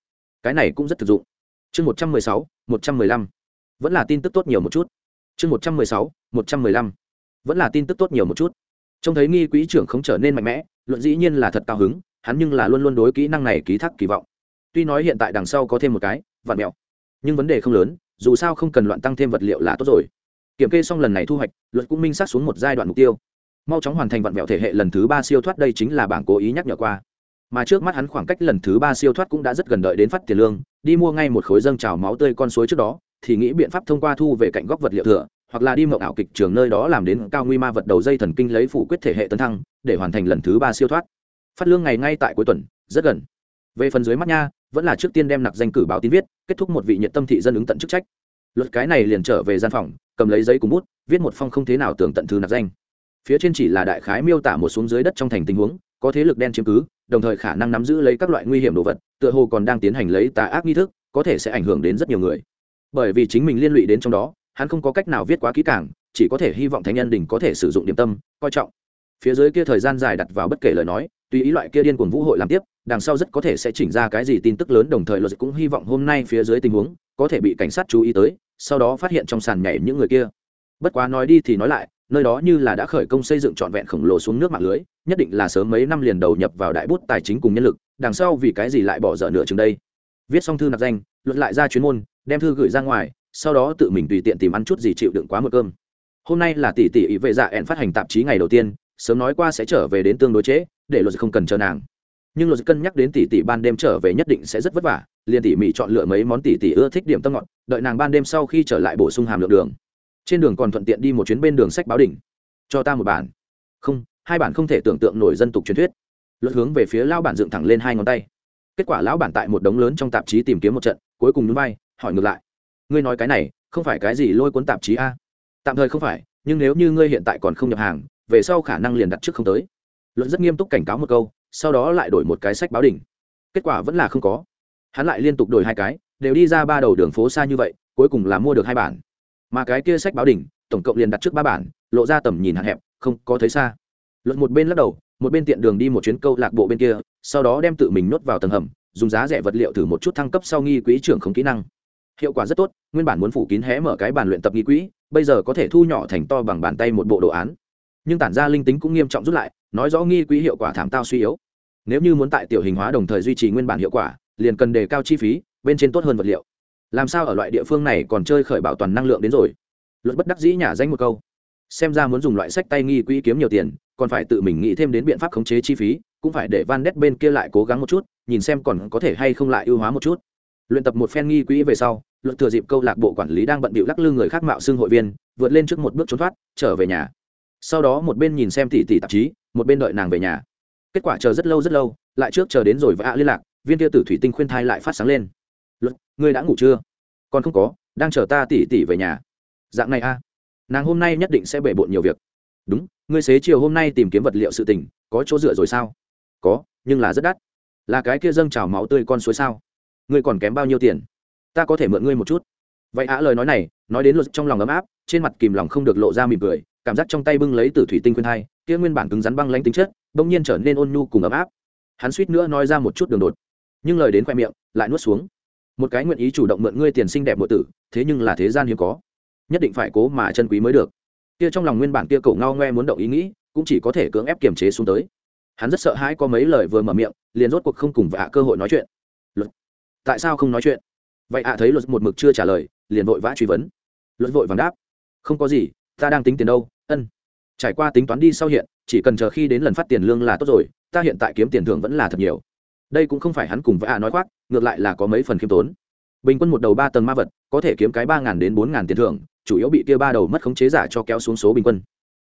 Cái này cũng rất thực dụng. Chương một trăm mười sáu, một trăm mười lăm. Vẫn là tin tức tốt nhiều một chút. Chương một trăm mười sáu, một trăm mười lăm. Vẫn là tin tức tốt nhiều một chút. Trông thấy nghi quỹ trưởng không trở nên mạnh mẽ, luận dĩ nhiên là thật cao hứng hắn nhưng là luôn luôn đối kỹ năng này ký thác kỳ vọng. Tuy nói hiện tại đằng sau có thêm một cái, vạn mẹo. Nhưng vấn đề không lớn, dù sao không cần loạn tăng thêm vật liệu là tốt rồi. Kiểm kê xong lần này thu hoạch, luật cũng minh sát xuống một giai đoạn mục tiêu. Mau chóng hoàn thành vạn mẹo thể hệ lần thứ ba siêu thoát đây chính là bảng cố ý nhắc nhở qua. Mà trước mắt hắn khoảng cách lần thứ ba siêu thoát cũng đã rất gần đợi đến phát tiền lương, đi mua ngay một khối dâng trào máu tươi con suối trước đó, thì nghĩ biện pháp thông qua thu về cạnh góc vật liệu thừa, hoặc là đi mộng ảo kịch trường nơi đó làm đến cao nguy ma vật đầu dây thần kinh lấy phủ quyết thể hệ tấn thăng, để hoàn thành lần thứ ba siêu thoát phát lương ngày ngay tại cuối tuần, rất gần. Về phần dưới mắt nha, vẫn là trước tiên đem nặc danh cử báo tin viết, kết thúc một vị nhiệt tâm thị dân ứng tận chức trách. Luật cái này liền trở về gian phòng, cầm lấy giấy cùng bút, viết một phong không thế nào tưởng tận thư nặc danh. Phía trên chỉ là đại khái miêu tả một xuống dưới đất trong thành tình huống, có thế lực đen chiếm cứ, đồng thời khả năng nắm giữ lấy các loại nguy hiểm đồ vật, tựa hồ còn đang tiến hành lấy tà ác nghi thức, có thể sẽ ảnh hưởng đến rất nhiều người. Bởi vì chính mình liên lụy đến trong đó, hắn không có cách nào viết quá kỹ càng, chỉ có thể hy vọng thánh nhân đình có thể sử dụng điểm tâm, coi trọng phía dưới kia thời gian dài đặt vào bất kể lời nói, tùy ý loại kia điên cuồng vũ hội làm tiếp, đằng sau rất có thể sẽ chỉnh ra cái gì tin tức lớn đồng thời luật cũng hy vọng hôm nay phía dưới tình huống, có thể bị cảnh sát chú ý tới, sau đó phát hiện trong sàn nhảy những người kia. Bất quá nói đi thì nói lại, nơi đó như là đã khởi công xây dựng trọn vẹn khổng lồ xuống nước mạng lưới, nhất định là sớm mấy năm liền đầu nhập vào đại bút tài chính cùng nhân lực, đằng sau vì cái gì lại bỏ dở nửa chừng đây? Viết xong thư nạp danh luận lại ra chuyên môn, đem thư gửi ra ngoài, sau đó tự mình tùy tiện tìm ăn chút gì chịu đựng quá một cơm. Hôm nay là tỷ tỷ ý vệ dạ ẹn phát hành tạp chí ngày đầu tiên sớm nói qua sẽ trở về đến tương đối chế, để luật không cần chờ nàng. Nhưng luật cân nhắc đến tỷ tỷ ban đêm trở về nhất định sẽ rất vất vả liền tỉ mỉ chọn lựa mấy món tỷ tỷ ưa thích điểm tâm ngọt đợi nàng ban đêm sau khi trở lại bổ sung hàm lượng đường. Trên đường còn thuận tiện đi một chuyến bên đường sách báo đỉnh. Cho ta một bản. Không hai bản không thể tưởng tượng nổi dân tục truyền thuyết. Luật hướng về phía lão bản dựng thẳng lên hai ngón tay. Kết quả lão bản tại một đống lớn trong tạp chí tìm kiếm một trận cuối cùng núi bay hỏi ngược lại. Ngươi nói cái này không phải cái gì lôi cuốn tạp chí a? Tạm thời không phải nhưng nếu như ngươi hiện tại còn không nhập hàng về sau khả năng liền đặt trước không tới. Luận rất nghiêm túc cảnh cáo một câu, sau đó lại đổi một cái sách báo đỉnh. Kết quả vẫn là không có. Hắn lại liên tục đổi hai cái, đều đi ra ba đầu đường phố xa như vậy, cuối cùng là mua được hai bản. Mà cái kia sách báo đỉnh, tổng cộng liền đặt trước ba bản, lộ ra tầm nhìn hạn hẹp, không có thấy xa. Luận một bên lắc đầu, một bên tiện đường đi một chuyến câu lạc bộ bên kia, sau đó đem tự mình nuốt vào tầng hầm, dùng giá rẻ vật liệu thử một chút thăng cấp sau nghi quỹ trưởng không kỹ năng. Hiệu quả rất tốt, nguyên bản muốn phủ kín hé mở cái bàn luyện tập nghi quỹ bây giờ có thể thu nhỏ thành to bằng bàn tay một bộ đồ án nhưng tản ra linh tính cũng nghiêm trọng rút lại, nói rõ nghi quỹ hiệu quả thảm tao suy yếu. Nếu như muốn tại tiểu hình hóa đồng thời duy trì nguyên bản hiệu quả, liền cần đề cao chi phí, bên trên tốt hơn vật liệu. Làm sao ở loại địa phương này còn chơi khởi bảo toàn năng lượng đến rồi? Luật bất đắc dĩ nhả danh một câu. Xem ra muốn dùng loại sách tay nghi quỹ kiếm nhiều tiền, còn phải tự mình nghĩ thêm đến biện pháp khống chế chi phí, cũng phải để van đét bên kia lại cố gắng một chút, nhìn xem còn có thể hay không lại ưu hóa một chút. Luyện tập một phen nghi quỹ về sau, luật thừa dịp câu lạc bộ quản lý đang bận bịu lắc lư người khác mạo xưng hội viên, vượt lên trước một bước trốn thoát, trở về nhà sau đó một bên nhìn xem tỷ tỷ tạp chí, một bên đợi nàng về nhà. Kết quả chờ rất lâu rất lâu, lại trước chờ đến rồi và liên lạc, viên kia tử thủy tinh khuyên thai lại phát sáng lên. Luật, ngươi đã ngủ chưa? Còn không có, đang chờ ta tỷ tỷ về nhà. Dạng này a. Nàng hôm nay nhất định sẽ bể bộn nhiều việc. Đúng, ngươi xế chiều hôm nay tìm kiếm vật liệu sự tình, có chỗ dựa rồi sao? Có, nhưng là rất đắt. Là cái kia dâng trào máu tươi con suối sao? Ngươi còn kém bao nhiêu tiền? Ta có thể mượn ngươi một chút. Vậy á lời nói này, nói đến luật trong lòng ấm áp, trên mặt kìm lòng không được lộ ra mỉm cười cảm giác trong tay bưng lấy từ thủy tinh khuyên thai, kia nguyên bản cứng rắn băng lánh tính chất, bỗng nhiên trở nên ôn nhu cùng ấm áp. Hắn suýt nữa nói ra một chút đường đột, nhưng lời đến khoe miệng, lại nuốt xuống. Một cái nguyện ý chủ động mượn ngươi tiền sinh đẹp nội tử, thế nhưng là thế gian hiếm có. Nhất định phải cố mà chân quý mới được. Kia trong lòng nguyên bản kia cổ ngao ngoe muốn động ý nghĩ, cũng chỉ có thể cưỡng ép kiềm chế xuống tới. Hắn rất sợ hãi có mấy lời vừa mở miệng, liền rốt cuộc không cùng vạ cơ hội nói chuyện. Luật, tại sao không nói chuyện? Vậy ạ thấy luật một mực chưa trả lời, liền vội vã truy vấn. Luật vội vàng đáp, không có gì, ta đang tính tiền đâu ân. Trải qua tính toán đi sau hiện, chỉ cần chờ khi đến lần phát tiền lương là tốt rồi, ta hiện tại kiếm tiền thưởng vẫn là thật nhiều. Đây cũng không phải hắn cùng với ạ nói khoác, ngược lại là có mấy phần khiêm tốn. Bình quân một đầu ba tầng ma vật, có thể kiếm cái ba n đến bốn n tiền thưởng, chủ yếu bị kia ba đầu mất khống chế giả cho kéo xuống số bình quân.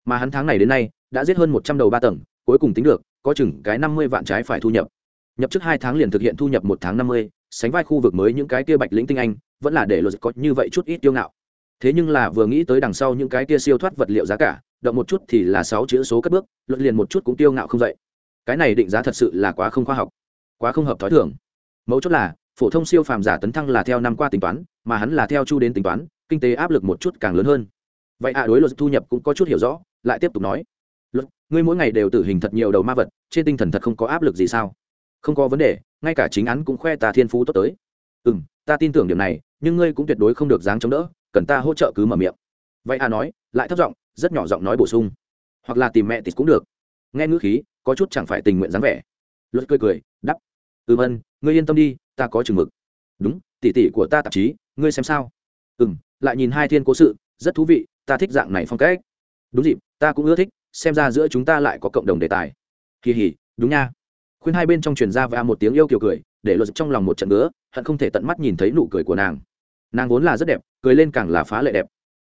Mà hắn tháng này đến nay, đã giết hơn một trăm đầu ba tầng, cuối cùng tính được, có chừng cái năm mươi vạn trái phải thu nhập. Nhập trước hai tháng liền thực hiện thu nhập một tháng năm mươi, sánh vai khu vực mới những cái kia bạch lĩnh tinh anh, vẫn là để luật có như vậy chút ít tiêu ngạo thế nhưng là vừa nghĩ tới đằng sau những cái kia siêu thoát vật liệu giá cả, động một chút thì là sáu chữ số cất bước luận liền một chút cũng tiêu ngạo không dậy. Cái này định giá thật sự là quá không khoa học, quá không hợp thói thường. Mấu chốt là, phổ thông siêu phàm giả tấn thăng là theo năm qua tính toán, mà hắn là theo chu đến tính toán, kinh tế áp lực một chút càng lớn hơn. Vậy ạ, đối luật thu nhập cũng có chút hiểu rõ, lại tiếp tục nói. Luật, ngươi mỗi ngày đều tử hình thật nhiều đầu ma vật, trên tinh thần thật không có áp lực gì sao? Không có vấn đề, ngay cả chính án cũng khoe ta thiên phú tốt tới. Ừ m ta tin tưởng điểm này, nhưng ngươi cũng tuyệt đối không được dáng chống đỡ cần ta hỗ trợ cứ mở miệng. Vậy à nói, lại thấp giọng, rất nhỏ giọng nói bổ sung. Hoặc là tìm mẹ tịt cũng được. Nghe ngữ khí, có chút chẳng phải tình nguyện dáng vẻ. Luật cười cười đắp ừm ân ngươi yên tâm đi, ta có chừng mực. Đúng tỉ tỉ của ta tạp chí, ngươi xem sao? Ừ m lại nhìn hai thiên cố sự, rất thú vị, ta thích dạng này phong cách. Đúng dịp, ta cũng ưa thích, xem ra giữa chúng ta lại có cộng đồng đề tài. Kỳ hỉ, đúng nha. Khuyên hai bên trong truyền ra và một tiếng yêu kiều cười, để luật trong lòng một trận nữa hận không thể tận mắt nhìn thấy nụ cười của nàng nàng vốn là rất đẹp, cười lên càng là phá lệ đẹp.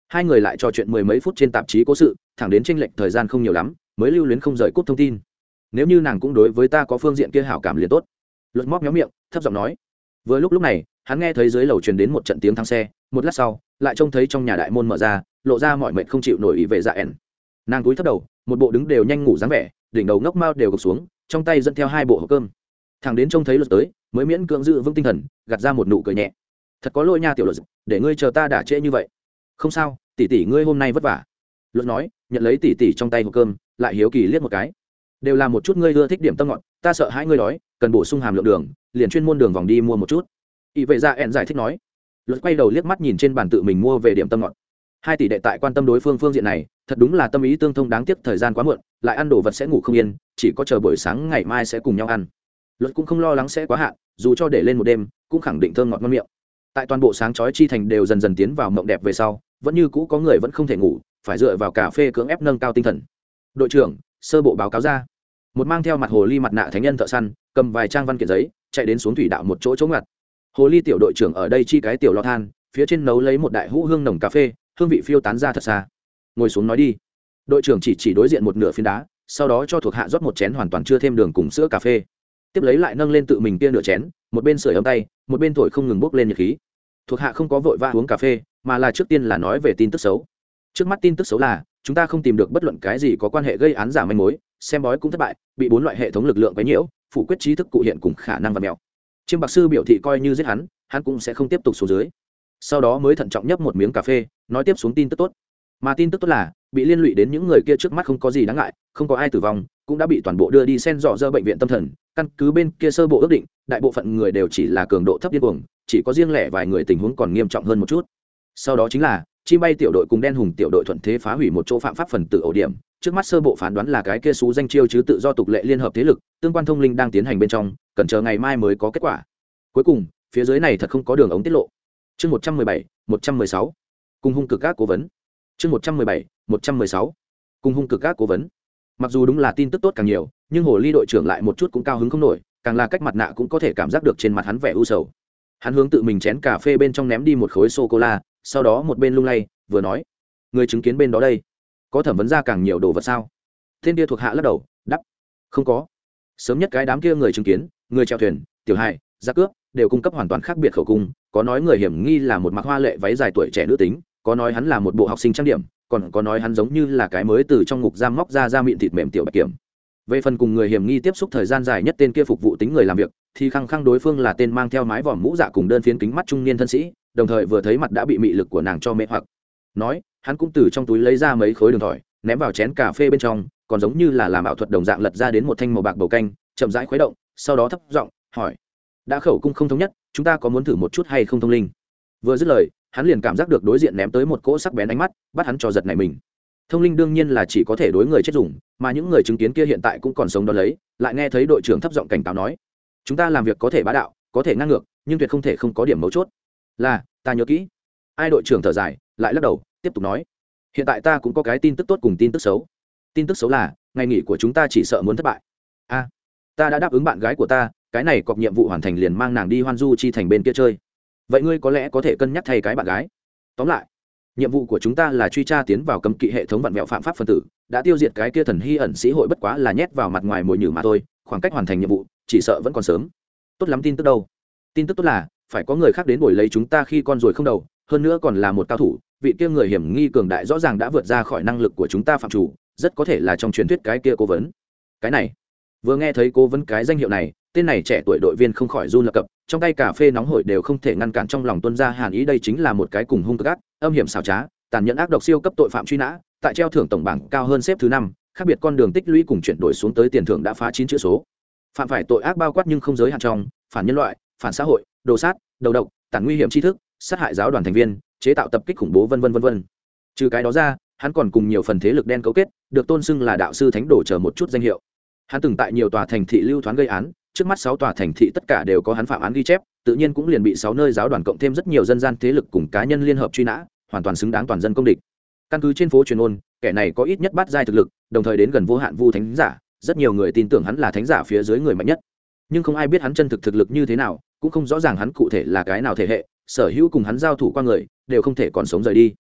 Hai người lại trò chuyện mười mấy phút trên tạp chí cố sự, thẳng đến tranh lệch thời gian không nhiều lắm, mới lưu luyến không rời cút thông tin. Nếu như nàng cũng đối với ta có phương diện kia hảo cảm liền tốt. Luật móc méo miệng, thấp giọng nói. Vừa lúc lúc này, hắn nghe thấy dưới lầu truyền đến một trận tiếng thang xe, một lát sau, lại trông thấy trong nhà đại môn mở ra, lộ ra mọi mệnh không chịu nổi ý về dạ ẻn. Nàng cúi thấp đầu, một bộ đứng đều nhanh ngủ dáng vẻ, đỉnh đầu ngốc mao đều gục xuống, trong tay dẫn theo hai bộ hộp cơm. Thằng đến trông thấy luật tới, mới miễn cưỡng giữ vững tinh thần, gạt ra một nụ cười nhẹ thật có lỗi nha tiểu luật, để ngươi chờ ta đã trễ như vậy. Không sao, tỷ tỷ ngươi hôm nay vất vả. Luật nói, nhận lấy tỷ tỷ trong tay hộp cơm, lại hiếu kỳ liếc một cái. Đều là một chút ngươi ưa thích điểm tâm ngọt, ta sợ hai ngươi đói, cần bổ sung hàm lượng đường, liền chuyên môn đường vòng đi mua một chút. Ỵ vậy ra ẹn giải thích nói. Luật quay đầu liếc mắt nhìn trên bàn tự mình mua về điểm tâm ngọt. Hai tỷ đệ tại quan tâm đối phương phương diện này, thật đúng là tâm ý tương thông đáng tiếc thời gian quá muộn, lại ăn đồ vật sẽ ngủ không yên, chỉ có chờ buổi sáng ngày mai sẽ cùng nhau ăn. Luật cũng không lo lắng sẽ quá hạn, dù cho để lên một đêm, cũng khẳng định thơm ngọt ngon miệng tại toàn bộ sáng chói chi thành đều dần dần tiến vào mộng đẹp về sau, vẫn như cũ có người vẫn không thể ngủ, phải dựa vào cà phê cưỡng ép nâng cao tinh thần. Đội trưởng, sơ bộ báo cáo ra. Một mang theo mặt hồ ly mặt nạ thánh nhân thợ săn, cầm vài trang văn kiện giấy, chạy đến xuống thủy đạo một chỗ chỗ ngặt. Hồ ly tiểu đội trưởng ở đây chi cái tiểu lò than, phía trên nấu lấy một đại hũ hương nồng cà phê, hương vị phiêu tán ra thật xa. Ngồi xuống nói đi. Đội trưởng chỉ chỉ đối diện một nửa phiến đá, sau đó cho thuộc hạ rót một chén hoàn toàn chưa thêm đường cùng sữa cà phê tiếp lấy lại nâng lên tự mình kia nửa chén, một bên sưởi ấm tay, một bên thổi không ngừng bốc lên nhiệt khí. Thuộc hạ không có vội vã uống cà phê, mà là trước tiên là nói về tin tức xấu. Trước mắt tin tức xấu là, chúng ta không tìm được bất luận cái gì có quan hệ gây án giả manh mối, xem bói cũng thất bại, bị bốn loại hệ thống lực lượng quấy nhiễu, phủ quyết trí thức cụ hiện cùng khả năng và mèo chiêm bạc sư biểu thị coi như giết hắn hắn cũng sẽ không tiếp tục xuống dưới. Sau đó mới thận trọng nhấp một miếng cà phê, nói tiếp xuống tin tức tốt. Mà tin tức tốt là bị liên lụy đến những người kia trước mắt không có gì đáng ngại, không có ai tử vong, cũng đã bị toàn bộ đưa đi sen dọ dơ bệnh viện tâm thần. Căn cứ bên kia sơ bộ ước định, đại bộ phận người đều chỉ là cường độ thấp điên cuồng, chỉ có riêng lẻ vài người tình huống còn nghiêm trọng hơn một chút. Sau đó chính là, chi bay tiểu đội cùng đen hùng tiểu đội thuận thế phá hủy một chỗ phạm pháp phần tử ổ điểm. Trước mắt sơ bộ phán đoán là cái kia xú danh chiêu chứ tự do tục lệ liên hợp thế lực, tương quan thông linh đang tiến hành bên trong, cần chờ ngày mai mới có kết quả. Cuối cùng, phía dưới này thật không có đường ống tiết lộ. Chương một trăm mười bảy, một trăm mười sáu. Cùng hung cực các cố vấn chương một trăm mười bảy, một trăm mười sáu. Cùng hung cực các cố vấn. Mặc dù đúng là tin tức tốt càng nhiều, nhưng hồ ly đội trưởng lại một chút cũng cao hứng không nổi, càng là cách mặt nạ cũng có thể cảm giác được trên mặt hắn vẻ u sầu. Hắn hướng tự mình chén cà phê bên trong ném đi một khối sô cô la sau đó một bên lung lay, vừa nói, người chứng kiến bên đó đây, có thẩm vấn ra càng nhiều đồ vật sao? Thiên kia thuộc hạ lắc đầu đắp không có. Sớm nhất cái đám kia người chứng kiến, người treo thuyền, tiểu hài gia cướp, đều cung cấp hoàn toàn khác biệt khẩu cung, có nói người hiểm nghi là một mặc hoa lệ váy dài tuổi trẻ nữ tính có nói hắn là một bộ học sinh trang điểm, còn có nói hắn giống như là cái mới từ trong ngục giam móc ra ra miệng thịt mềm tiểu bạch kiểm. Về phần cùng người hiểm nghi tiếp xúc thời gian dài nhất tên kia phục vụ tính người làm việc, thì khăng khăng đối phương là tên mang theo mái vòm mũ dạ cùng đơn phiến kính mắt trung niên thân sĩ, đồng thời vừa thấy mặt đã bị mị lực của nàng cho mê hoặc. Nói, hắn cũng từ trong túi lấy ra mấy khối đường thỏi, ném vào chén cà phê bên trong, còn giống như là làm ảo thuật đồng dạng lật ra đến một thanh màu bạc bầu canh, chậm rãi khuấy động, sau đó thấp giọng hỏi, đã khẩu cung không thống nhất, chúng ta có muốn thử một chút hay không thông linh? Vừa dứt lời hắn liền cảm giác được đối diện ném tới một cỗ sắc bén ánh mắt, bắt hắn cho giật này mình. Thông linh đương nhiên là chỉ có thể đối người chết dùng, mà những người chứng kiến kia hiện tại cũng còn sống đó lấy, lại nghe thấy đội trưởng thấp giọng cảnh cáo nói, chúng ta làm việc có thể bá đạo, có thể ngang ngược, nhưng tuyệt không thể không có điểm mấu chốt. Là, ta nhớ kỹ. Ai đội trưởng thở dài, lại lắc đầu, tiếp tục nói, hiện tại ta cũng có cái tin tức tốt cùng tin tức xấu. Tin tức xấu là, ngày nghỉ của chúng ta chỉ sợ muốn thất bại. A, ta đã đáp ứng bạn gái của ta, cái này cọc nhiệm vụ hoàn thành liền mang nàng đi hoan du chi thành bên kia chơi vậy ngươi có lẽ có thể cân nhắc thay cái bạn gái. Tóm lại, nhiệm vụ của chúng ta là truy tra tiến vào cấm kỵ hệ thống vạn mẹo phạm pháp phân tử, đã tiêu diệt cái kia thần hy ẩn sĩ hội bất quá là nhét vào mặt ngoài mồi nhử mà thôi, khoảng cách hoàn thành nhiệm vụ, chỉ sợ vẫn còn sớm. Tốt lắm tin tức đâu. Tin tức tốt là, phải có người khác đến bồi lấy chúng ta khi con ruồi không đầu, hơn nữa còn là một cao thủ, vị kia người hiểm nghi cường đại rõ ràng đã vượt ra khỏi năng lực của chúng ta phạm chủ, rất có thể là trong truyền thuyết cái kia cố vấn. Cái này, vừa nghe thấy cố vấn cái danh hiệu này tên này trẻ tuổi đội viên không khỏi run lập cập trong tay cà phê nóng hổi đều không thể ngăn cản trong lòng tuân ra hàn ý đây chính là một cái cùng hung cực ác âm hiểm xảo trá tàn nhẫn ác độc siêu cấp tội phạm truy nã tại treo thưởng tổng bảng cao hơn xếp thứ năm khác biệt con đường tích lũy cùng chuyển đổi xuống tới tiền thưởng đã phá chín chữ số. Phạm phải tội ác bao quát nhưng không giới hạn trong phản nhân loại phản xã hội đồ sát đầu độc tàn nguy hiểm tri thức sát hại giáo đoàn thành viên chế tạo tập kích khủng bố vân vân vân vân, trừ cái đó ra hắn còn cùng nhiều phần thế lực đen cấu kết được tôn xưng là đạo sư thánh đổ chờ một chút danh hiệu. Hắn từng tại nhiều tòa thành thị lưu thoáng gây án trước mắt sáu tòa thành thị tất cả đều có hắn phạm án ghi chép, tự nhiên cũng liền bị sáu nơi giáo đoàn cộng thêm rất nhiều dân gian thế lực cùng cá nhân liên hợp truy nã, hoàn toàn xứng đáng toàn dân công địch. Căn cứ trên phố truyền ôn, kẻ này có ít nhất bát giai thực lực, đồng thời đến gần vô hạn vu thánh giả, rất nhiều người tin tưởng hắn là thánh giả phía dưới người mạnh nhất. Nhưng không ai biết hắn chân thực thực lực như thế nào, cũng không rõ ràng hắn cụ thể là cái nào thể hệ, sở hữu cùng hắn giao thủ qua người, đều không thể còn sống rời đi.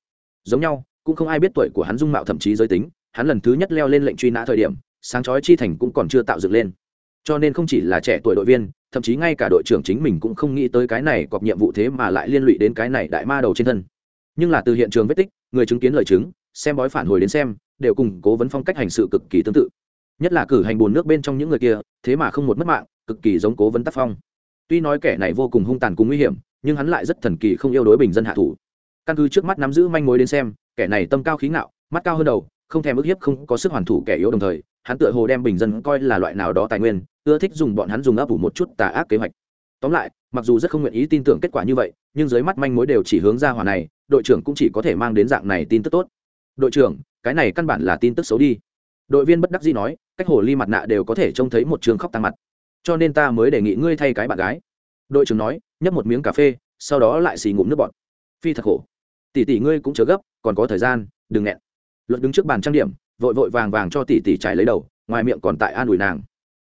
Giống nhau, cũng không ai biết tuổi của hắn dung mạo thậm chí giới tính, hắn lần thứ nhất leo lên lệnh truy nã thời điểm, sáng chói chi thành cũng còn chưa tạo dựng lên cho nên không chỉ là trẻ tuổi đội viên, thậm chí ngay cả đội trưởng chính mình cũng không nghĩ tới cái này cọc nhiệm vụ thế mà lại liên lụy đến cái này đại ma đầu trên thân. Nhưng là từ hiện trường vết tích, người chứng kiến lời chứng, xem bói phản hồi đến xem, đều cùng cố vấn phong cách hành sự cực kỳ tương tự. Nhất là cử hành bùn nước bên trong những người kia, thế mà không một mất mạng, cực kỳ giống cố vấn tác phong. Tuy nói kẻ này vô cùng hung tàn cùng nguy hiểm, nhưng hắn lại rất thần kỳ không yêu đối bình dân hạ thủ. Căn cứ trước mắt nắm giữ manh mối đến xem, kẻ này tâm cao khí ngạo, mắt cao hơn đầu, không thèm ức hiếp không có sức hoàn thủ kẻ yếu đồng thời, hắn tựa hồ đem bình dân coi là loại nào đó tài nguyên ưa thích dùng bọn hắn dùng ấp ủ một chút tà ác kế hoạch. Tóm lại, mặc dù rất không nguyện ý tin tưởng kết quả như vậy, nhưng dưới mắt manh mối đều chỉ hướng ra hỏa này, đội trưởng cũng chỉ có thể mang đến dạng này tin tức tốt. Đội trưởng, cái này căn bản là tin tức xấu đi. Đội viên bất đắc dĩ nói, cách hồ ly mặt nạ đều có thể trông thấy một trường khóc tăng mặt. Cho nên ta mới đề nghị ngươi thay cái bạn gái. Đội trưởng nói, nhấp một miếng cà phê, sau đó lại xì ngụm nước bọt. Phi thật khổ. Tỷ tỷ ngươi cũng chớ gấp, còn có thời gian, đừng nghẹn. Luật đứng trước bàn trang điểm, vội vội vàng vàng cho tỷ tỷ trải lấy đầu, ngoài miệng còn tại an ủi nàng.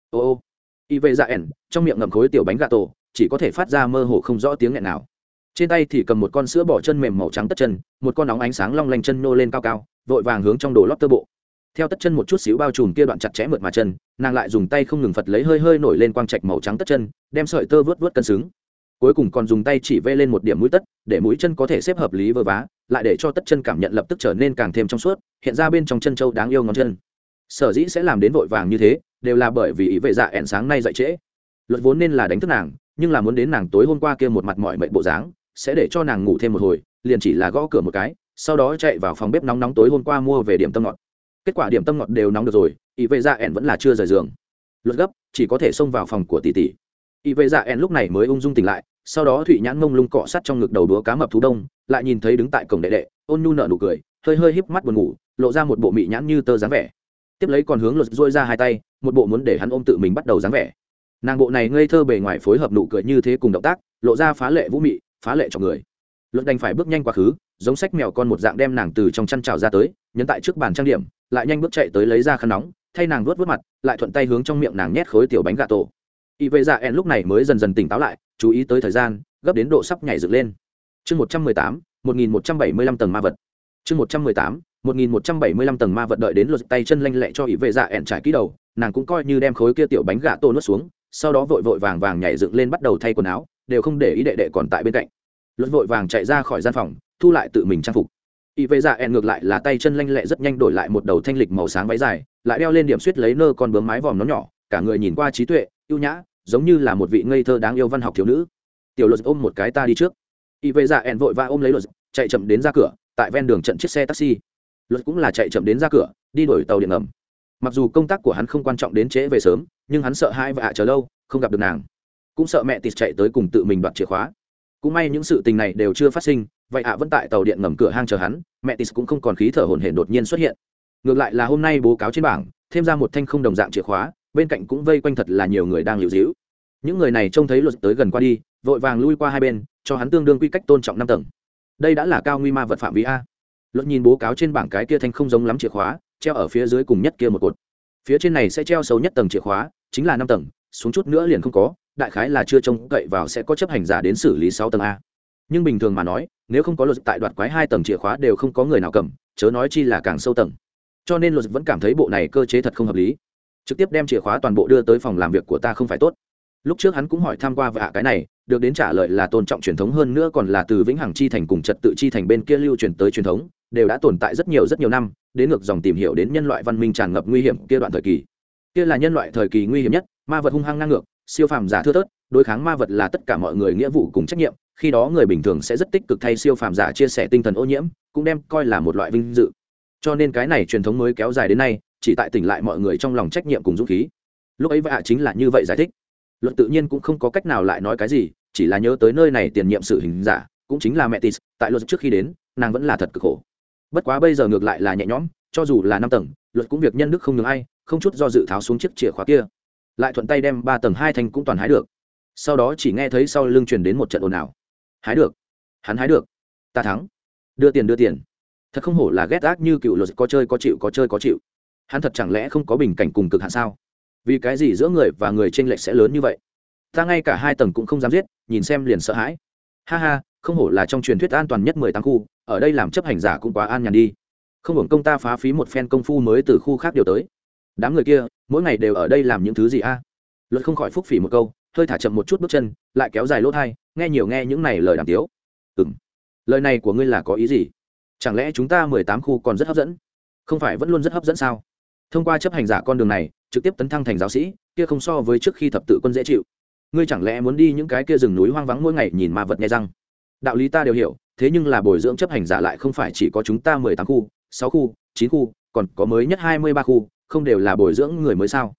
Ô ô y vệ dạ ẻn, trong miệng ngậm khối tiểu bánh gà tổ, chỉ có thể phát ra mơ hồ không rõ tiếng nghẹn nào. Trên tay thì cầm một con sữa bỏ chân mềm màu trắng tất chân, một con nóng ánh sáng long lanh chân nô lên cao cao, vội vàng hướng trong đồ lót tơ bộ. Theo tất chân một chút xíu bao trùm kia đoạn chặt chẽ mượt mà chân, nàng lại dùng tay không ngừng phật lấy hơi hơi nổi lên quang trạch màu trắng tất chân, đem sợi tơ vớt vớt cân xứng. Cuối cùng còn dùng tay chỉ vê lên một điểm mũi tất, để mũi chân có thể xếp hợp lý vơ vá, lại để cho tất chân cảm nhận lập tức trở nên càng thêm trong suốt, hiện ra bên trong chân trâu đáng yêu ngón chân. Sở dĩ sẽ làm đến vội vàng như thế đều là bởi vì ý vệ dạ ẹn sáng nay dậy trễ. Luật vốn nên là đánh thức nàng, nhưng là muốn đến nàng tối hôm qua kia một mặt mọi mệnh bộ dáng, sẽ để cho nàng ngủ thêm một hồi, liền chỉ là gõ cửa một cái, sau đó chạy vào phòng bếp nóng nóng tối hôm qua mua về điểm tâm ngọt. Kết quả điểm tâm ngọt đều nóng được rồi, ý vệ dạ ẹn vẫn là chưa rời giường. Luật gấp, chỉ có thể xông vào phòng của tỷ tỷ. Ý vệ dạ ẹn lúc này mới ung dung tỉnh lại, sau đó thụy nhãn mông lung cọ sắt trong ngực đầu đúa cá mập thú đông, lại nhìn thấy đứng tại cổng đệ đệ, ôn nhu nợ nụ cười, hơi hơi híp mắt buồn ngủ, lộ ra một bộ mị nhãn như tơ dáng vẻ. Tiếp lấy còn hướng luật dôi ra hai tay một bộ muốn để hắn ôm tự mình bắt đầu dáng vẻ. Nàng bộ này ngây thơ bề ngoài phối hợp nụ cười như thế cùng động tác, lộ ra phá lệ vũ mị, phá lệ cho người. Luận đành phải bước nhanh quá khứ, giống sách mèo con một dạng đem nàng từ trong chăn trào ra tới, nhấn tại trước bàn trang điểm, lại nhanh bước chạy tới lấy ra khăn nóng, thay nàng vuốt vuốt mặt, lại thuận tay hướng trong miệng nàng nhét khối tiểu bánh gà tổ. Y vệ dạ en lúc này mới dần dần tỉnh táo lại, chú ý tới thời gian, gấp đến độ sắp nhảy dựng lên. Chương một trăm mười tám, một nghìn một trăm bảy mươi lăm tầng ma vật. Chương một trăm mười tám một nghìn một trăm bảy mươi lăm tầng ma vật đợi đến lột tay chân lanh lẹ cho ỷ vệ dạ ẹn trải ký đầu, nàng cũng coi như đem khối kia tiểu bánh gà tô nuốt xuống, sau đó vội vội vàng vàng nhảy dựng lên bắt đầu thay quần áo, đều không để ý đệ đệ còn tại bên cạnh. Lột vội vàng chạy ra khỏi gian phòng, thu lại tự mình trang phục. Ỷ vệ dạ ẹn ngược lại là tay chân lanh lẹ rất nhanh đổi lại một đầu thanh lịch màu sáng váy dài, lại đeo lên điểm suýt lấy nơ con bướm mái vòm nó nhỏ, cả người nhìn qua trí tuệ, ưu nhã, giống như là một vị ngây thơ đáng yêu văn học thiếu nữ. Tiểu luật ôm một cái ta đi trước. Y vệ dạ ẹn vội va ôm lấy luật chạy chậm đến ra cửa, tại ven đường trận chiếc xe taxi luật cũng là chạy chậm đến ra cửa, đi đổi tàu điện ngầm. Mặc dù công tác của hắn không quan trọng đến trễ về sớm, nhưng hắn sợ hai và chờ lâu, không gặp được nàng. Cũng sợ mẹ tịt chạy tới cùng tự mình đoạt chìa khóa. Cũng may những sự tình này đều chưa phát sinh, vậy ạ vẫn tại tàu điện ngầm cửa hang chờ hắn, mẹ tis cũng không còn khí thở hồn hển đột nhiên xuất hiện. Ngược lại là hôm nay bố cáo trên bảng, thêm ra một thanh không đồng dạng chìa khóa, bên cạnh cũng vây quanh thật là nhiều người đang liều dĩu. Những người này trông thấy luật tới gần qua đi, vội vàng lui qua hai bên, cho hắn tương đương quy cách tôn trọng năm tầng. Đây đã là cao nguy ma vật phạm vi a luật nhìn bố cáo trên bảng cái kia thanh không giống lắm chìa khóa, treo ở phía dưới cùng nhất kia một cột. Phía trên này sẽ treo xấu nhất tầng chìa khóa, chính là năm tầng, xuống chút nữa liền không có, đại khái là chưa trông cậy vào sẽ có chấp hành giả đến xử lý sáu tầng a. Nhưng bình thường mà nói, nếu không có luật tại đoạt quái hai tầng chìa khóa đều không có người nào cầm, chớ nói chi là càng sâu tầng. Cho nên luật vẫn cảm thấy bộ này cơ chế thật không hợp lý. Trực tiếp đem chìa khóa toàn bộ đưa tới phòng làm việc của ta không phải tốt. Lúc trước hắn cũng hỏi tham q u a và cái này, được đến trả lời là tôn trọng truyền thống hơn nữa còn là từ vĩnh hằng chi thành cùng trật tự chi thành bên kia lưu truyền tới truyền thống đều đã tồn tại rất nhiều rất nhiều năm, đến ngược dòng tìm hiểu đến nhân loại văn minh tràn ngập nguy hiểm kia đoạn thời kỳ. Kia là nhân loại thời kỳ nguy hiểm nhất, ma vật hung hăng ngang ngược, siêu phàm giả thưa thớt, đối kháng ma vật là tất cả mọi người nghĩa vụ cùng trách nhiệm, khi đó người bình thường sẽ rất tích cực thay siêu phàm giả chia sẻ tinh thần ô nhiễm, cũng đem coi là một loại vinh dự. Cho nên cái này truyền thống mới kéo dài đến nay, chỉ tại tỉnh lại mọi người trong lòng trách nhiệm cùng dũng khí. Lúc ấy vạ chính là như vậy giải thích. Luật tự nhiên cũng không có cách nào lại nói cái gì, chỉ là nhớ tới nơi này tiền nhiệm sự hình giả, cũng chính là mẹ tis tại luật trước khi đến, nàng vẫn là thật cực khổ bất quá bây giờ ngược lại là nhẹ nhõm, cho dù là năm tầng, luật cũng việc nhân đức không ngừng ai, không chút do dự tháo xuống chiếc chìa khóa kia. Lại thuận tay đem ba tầng hai thanh cũng toàn hái được. Sau đó chỉ nghe thấy sau lưng truyền đến một trận ồn ào. Hái được. Hắn hái được. Ta thắng. Đưa tiền đưa tiền. Thật không hổ là ghét ác như cựu luật, có chơi có chịu, có chơi có chịu. Hắn thật chẳng lẽ không có bình cảnh cùng cực hạn sao? Vì cái gì giữa người và người tranh lệch sẽ lớn như vậy? Ta ngay cả hai tầng cũng không dám giết, nhìn xem liền sợ hãi. Ha ha không hổ là trong truyền thuyết an toàn nhất mười tám khu, ở đây làm chấp hành giả cũng quá an nhàn đi. Không hưởng công ta phá phí một phen công phu mới từ khu khác điều tới. Đám người kia, mỗi ngày đều ở đây làm những thứ gì a? Luật không khỏi phúc phỉ một câu, hơi thả chậm một chút bước chân, lại kéo dài lỗ thai, nghe nhiều nghe những này lời đàm tiếu. Ừ m lời này của ngươi là có ý gì? Chẳng lẽ chúng ta mười tám khu còn rất hấp dẫn? Không phải vẫn luôn rất hấp dẫn sao? Thông qua chấp hành giả con đường này, trực tiếp tấn thăng thành giáo sĩ, kia không so với trước khi thập tự quân dễ chịu. Ngươi chẳng lẽ muốn đi những cái kia rừng núi hoang vắng mỗi ngày nhìn ma vật nghe răng? Đạo lý ta đều hiểu, thế nhưng là bồi dưỡng chấp hành giả lại không phải chỉ có chúng ta mười tám khu, sáu khu, chín khu, còn có mới nhất hai mươi ba khu, không đều là bồi dưỡng người mới sao?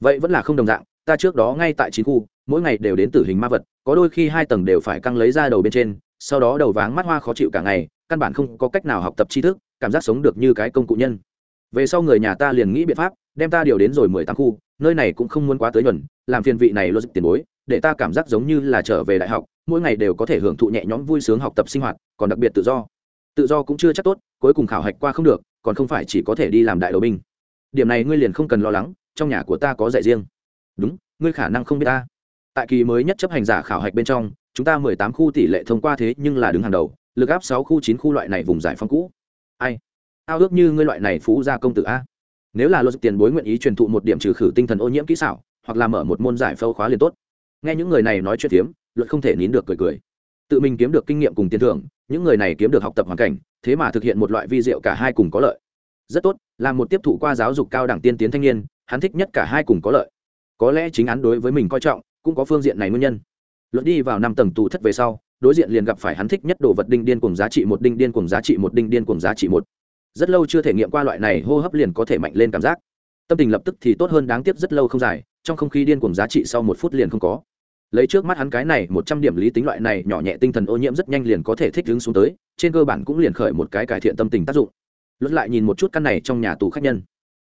Vậy vẫn là không đồng dạng, ta trước đó ngay tại chín khu, mỗi ngày đều đến tử hình ma vật, có đôi khi hai tầng đều phải căng lấy ra đầu bên trên, sau đó đầu váng mắt hoa khó chịu cả ngày, căn bản không có cách nào học tập tri thức, cảm giác sống được như cái công cụ nhân. Về sau người nhà ta liền nghĩ biện pháp, đem ta điều đến rồi mười tám khu, nơi này cũng không muốn quá tới nhuần, làm phiền vị này logic tiền bối, để ta cảm giác giống như là trở về đại học mỗi ngày đều có thể hưởng thụ nhẹ nhõm vui sướng học tập sinh hoạt, còn đặc biệt tự do. Tự do cũng chưa chắc tốt, cuối cùng khảo hạch qua không được, còn không phải chỉ có thể đi làm đại đầu binh. Điểm này ngươi liền không cần lo lắng, trong nhà của ta có dạy riêng. Đúng, ngươi khả năng không biết ta. Tại kỳ mới nhất chấp hành giả khảo hạch bên trong, chúng ta mười tám khu tỷ lệ thông qua thế nhưng là đứng hàng đầu, lực áp sáu khu chín khu loại này vùng giải phóng cũ. Ai? Ao ước như ngươi loại này phú gia công tử a. Nếu là luật tiền bối nguyện ý truyền thụ một điểm trừ khử tinh thần ô nhiễm kỹ xảo, hoặc là mở một môn giải phâu khóa liền tốt. Nghe những người này nói chuyện tiếm luật không thể nín được cười cười. Tự mình kiếm được kinh nghiệm cùng tiền thưởng, những người này kiếm được học tập hoàn cảnh, thế mà thực hiện một loại vi diệu cả hai cùng có lợi. Rất tốt là một tiếp thụ qua giáo dục cao đẳng tiên tiến thanh niên, hắn thích nhất cả hai cùng có lợi. Có lẽ chính hắn đối với mình coi trọng, cũng có phương diện này nguyên nhân. Luật đi vào năm tầng tù thất về sau, đối diện liền gặp phải hắn thích nhất đồ vật đinh điên cùng giá trị một, đinh điên cùng giá trị một, đinh điên cùng giá trị một. Rất lâu chưa thể nghiệm qua loại này hô hấp liền có thể mạnh lên cảm giác. Tâm tình lập tức thì tốt hơn đáng tiếc rất lâu không dài, trong không khí điên cùng giá trị sau một phút liền không có lấy trước mắt hắn cái này một trăm điểm lý tính loại này nhỏ nhẹ tinh thần ô nhiễm rất nhanh liền có thể thích ứng xuống tới, trên cơ bản cũng liền khởi một cái cải thiện tâm tình tác dụng. Luật lại nhìn một chút căn này trong nhà tù khách nhân.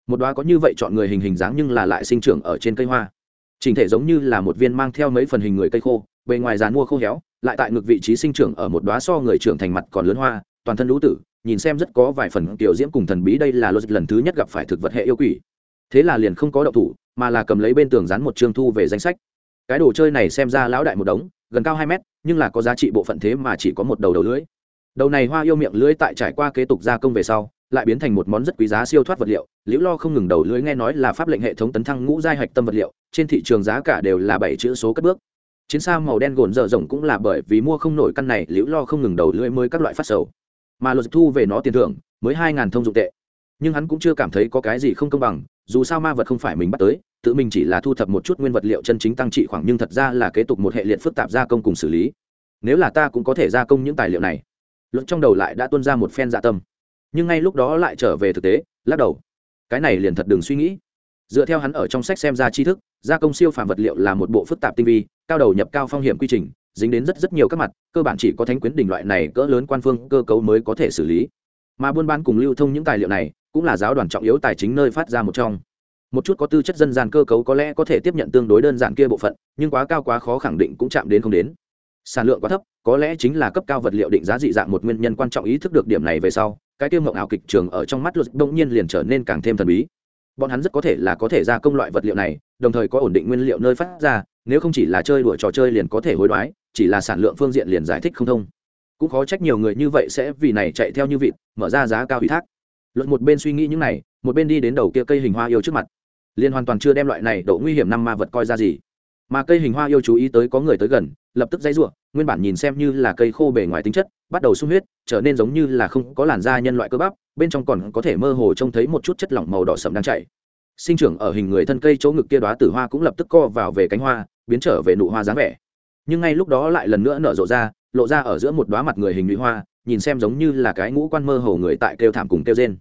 Một đoá có như vậy chọn người hình hình dáng nhưng là lại sinh trưởng ở trên cây hoa. Trình thể giống như là một viên mang theo mấy phần hình người cây khô, bề ngoài dàn mua khô héo, lại tại ngược vị trí sinh trưởng ở một đoá so người trưởng thành mặt còn lớn hoa, toàn thân lũ tử, nhìn xem rất có vài phần kiểu diễm cùng thần bí đây là luật lần thứ nhất gặp phải thực vật hệ yêu quỷ. Thế là liền không có động thủ, mà là cầm lấy bên tường dán một chương thu về danh sách cái đồ chơi này xem ra lão đại một đống, gần cao hai mét, nhưng là có giá trị bộ phận thế mà chỉ có một đầu đầu lưỡi. Đầu này hoa yêu miệng lưỡi tại trải qua kế tục gia công về sau, lại biến thành một món rất quý giá siêu thoát vật liệu. Liễu lo không ngừng đầu lưỡi nghe nói là pháp lệnh hệ thống tấn thăng ngũ giai hạch tâm vật liệu, trên thị trường giá cả đều là bảy chữ số cất bước. Chiến xa màu đen gồn dở rộng cũng là bởi vì mua không nổi căn này, liễu lo không ngừng đầu lưỡi mới các loại phát sầu. Mà luật thu về nó tiền thưởng, mới hai ngàn thông dụng tệ. Nhưng hắn cũng chưa cảm thấy có cái gì không công bằng dù sao ma vật không phải mình bắt tới, tự mình chỉ là thu thập một chút nguyên vật liệu chân chính tăng trị khoảng, nhưng thật ra là kế tục một hệ liệt phức tạp gia công cùng xử lý. Nếu là ta cũng có thể gia công những tài liệu này. Luật trong đầu lại đã tuân ra một phen dạ tâm. Nhưng ngay lúc đó lại trở về thực tế, lắc đầu. Cái này liền thật đừng suy nghĩ. Dựa theo hắn ở trong sách xem ra tri thức, gia công siêu phàm vật liệu là một bộ phức tạp tinh vi, cao đầu nhập cao phong hiểm quy trình, dính đến rất rất nhiều các mặt, cơ bản chỉ có thánh quyến đỉnh loại này cỡ lớn quan phương cơ cấu mới có thể xử lý. Mà buôn bán cùng lưu thông những tài liệu này cũng là giáo đoàn trọng yếu tài chính nơi phát ra một trong. Một chút có tư chất dân gian cơ cấu có lẽ có thể tiếp nhận tương đối đơn giản kia bộ phận, nhưng quá cao quá khó khẳng định cũng chạm đến không đến. Sản lượng quá thấp, có lẽ chính là cấp cao vật liệu định giá dị dạng một nguyên nhân quan trọng ý thức được điểm này về sau, cái tiêu mộng ảo kịch trường ở trong mắt luật đông nhiên liền trở nên càng thêm thần bí. Bọn hắn rất có thể là có thể ra công loại vật liệu này, đồng thời có ổn định nguyên liệu nơi phát ra, nếu không chỉ là chơi đùa trò chơi liền có thể hối đoái, chỉ là sản lượng phương diện liền giải thích không thông. Cũng khó trách nhiều người như vậy sẽ vì này chạy theo như vịt, mở ra giá cao ủy thác luận một bên suy nghĩ những này, một bên đi đến đầu kia cây hình hoa yêu trước mặt. Liền hoàn toàn chưa đem loại này độ nguy hiểm năm ma vật coi ra gì. Mà cây hình hoa yêu chú ý tới có người tới gần, lập tức dãy r u ộ nguyên bản nhìn xem như là cây khô bề ngoài tính chất, bắt đầu sung huyết, trở nên giống như là không có làn da nhân loại cơ bắp, bên trong còn có thể mơ hồ trông thấy một chút chất lỏng màu đỏ sậm đang chảy. Sinh trưởng ở hình người thân cây chỗ ngực kia đoá tử hoa cũng lập tức co vào về cánh hoa, biến trở về nụ hoa dáng vẻ. Nhưng ngay lúc đó lại lần nữa nở rộ ra, lộ ra ở giữa một đoá mặt người hình nữ hoa, nhìn xem giống như là cái ngũ quan mơ hồ người tại kêu thảm cùng kêu rên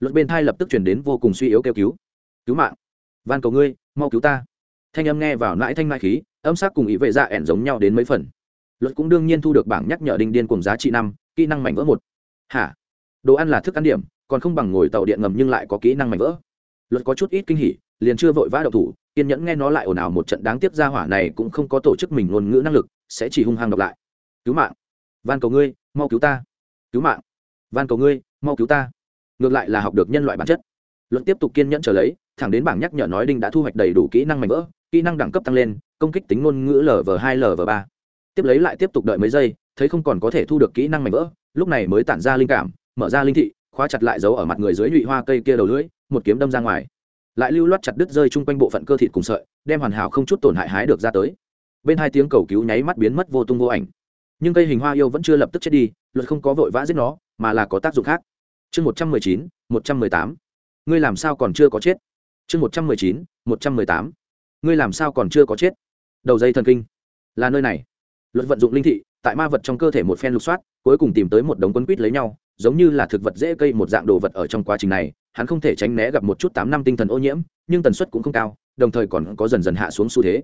luật bên thai lập tức chuyển đến vô cùng suy yếu kêu cứu. Cứu mạng! Van cầu ngươi, mau cứu ta! Thanh âm nghe vào nãi thanh mai khí, âm sắc cùng ý vệ dạ ẻn giống nhau đến mấy phần. Luật cũng đương nhiên thu được bảng nhắc nhở đinh điên cùng giá trị năm, kỹ năng mảnh vỡ một. Hả? Đồ ăn là thức ăn điểm, còn không bằng ngồi tàu điện ngầm nhưng lại có kỹ năng mảnh vỡ. Luật có chút ít kinh hỉ, liền chưa vội vã đậu thủ, kiên nhẫn nghe nó lại ồn ào một trận đáng tiếc ra hỏa này cũng không có tổ chức mình ngôn ngữ năng lực, sẽ chỉ hung hăng đọc lại. Cứu mạng! Van cầu ngươi, mau cứu ta! Cứu mạng! Van cầu ngươi, mau cứu ta! Ngược lại là học được nhân loại bản chất. Luận tiếp tục kiên nhẫn trở lấy, thẳng đến bảng nhắc nhở nói đinh đã thu hoạch đầy đủ kỹ năng mạnh vỡ, kỹ năng đẳng cấp tăng lên, công kích tính ngôn ngữ lv hai lv ba. Tiếp lấy lại tiếp tục đợi mấy giây, thấy không còn có thể thu được kỹ năng mạnh vỡ, lúc này mới tản ra linh cảm, mở ra linh thị, khóa chặt lại giấu ở mặt người dưới nhụy hoa cây kia đầu lưỡi, một kiếm đâm ra ngoài. Lại lưu loát chặt đứt rơi chung quanh bộ phận cơ thịt cùng sợi, đem hoàn hảo không chút tổn hại hái được ra tới. Bên hai tiếng cầu cứu nháy mắt biến mất vô tung vô ảnh. Nhưng cây hình hoa yêu vẫn chưa lập tức chết đi, luật không có vội vã giết nó, mà là có tác dụng khác chương một trăm mười chín, một trăm mười tám. Ngươi làm sao còn chưa có chết? Chương một trăm mười chín, một trăm mười tám. Ngươi làm sao còn chưa có chết? Đầu dây thần kinh. Là nơi này. Luật vận dụng linh thị, tại ma vật trong cơ thể một phen lục soát, cuối cùng tìm tới một đống quân quýt lấy nhau, giống như là thực vật dễ cây một dạng đồ vật ở trong quá trình này, hắn không thể tránh né gặp một chút tám năm tinh thần ô nhiễm, nhưng tần suất cũng không cao, đồng thời còn có dần dần hạ xuống xu thế.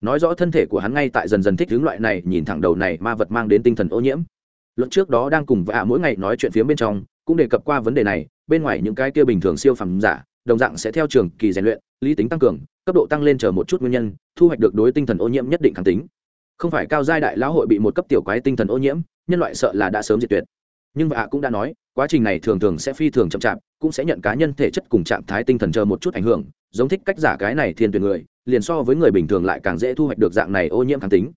Nói rõ thân thể của hắn ngay tại dần dần thích hướng loại này, nhìn thẳng đầu này ma vật mang đến tinh thần ô nhiễm. Luật trước đó đang cùng vạ mỗi ngày nói chuyện phía bên trong cũng đề cập qua vấn đề này, bên ngoài những cái kia bình thường siêu phẩm giả, đồng dạng sẽ theo trường kỳ rèn luyện, lý tính tăng cường, cấp độ tăng lên chờ một chút nguyên nhân, thu hoạch được đối tinh thần ô nhiễm nhất định kháng tính. Không phải cao giai đại lão hội bị một cấp tiểu quái tinh thần ô nhiễm, nhân loại sợ là đã sớm diệt tuyệt. Nhưng vạ cũng đã nói, quá trình này thường thường sẽ phi thường chậm chạp, cũng sẽ nhận cá nhân thể chất cùng trạng thái tinh thần chờ một chút ảnh hưởng, giống thích cách giả cái này thiên tuyển người, liền so với người bình thường lại càng dễ thu hoạch được dạng này ô nhiễm kháng tính.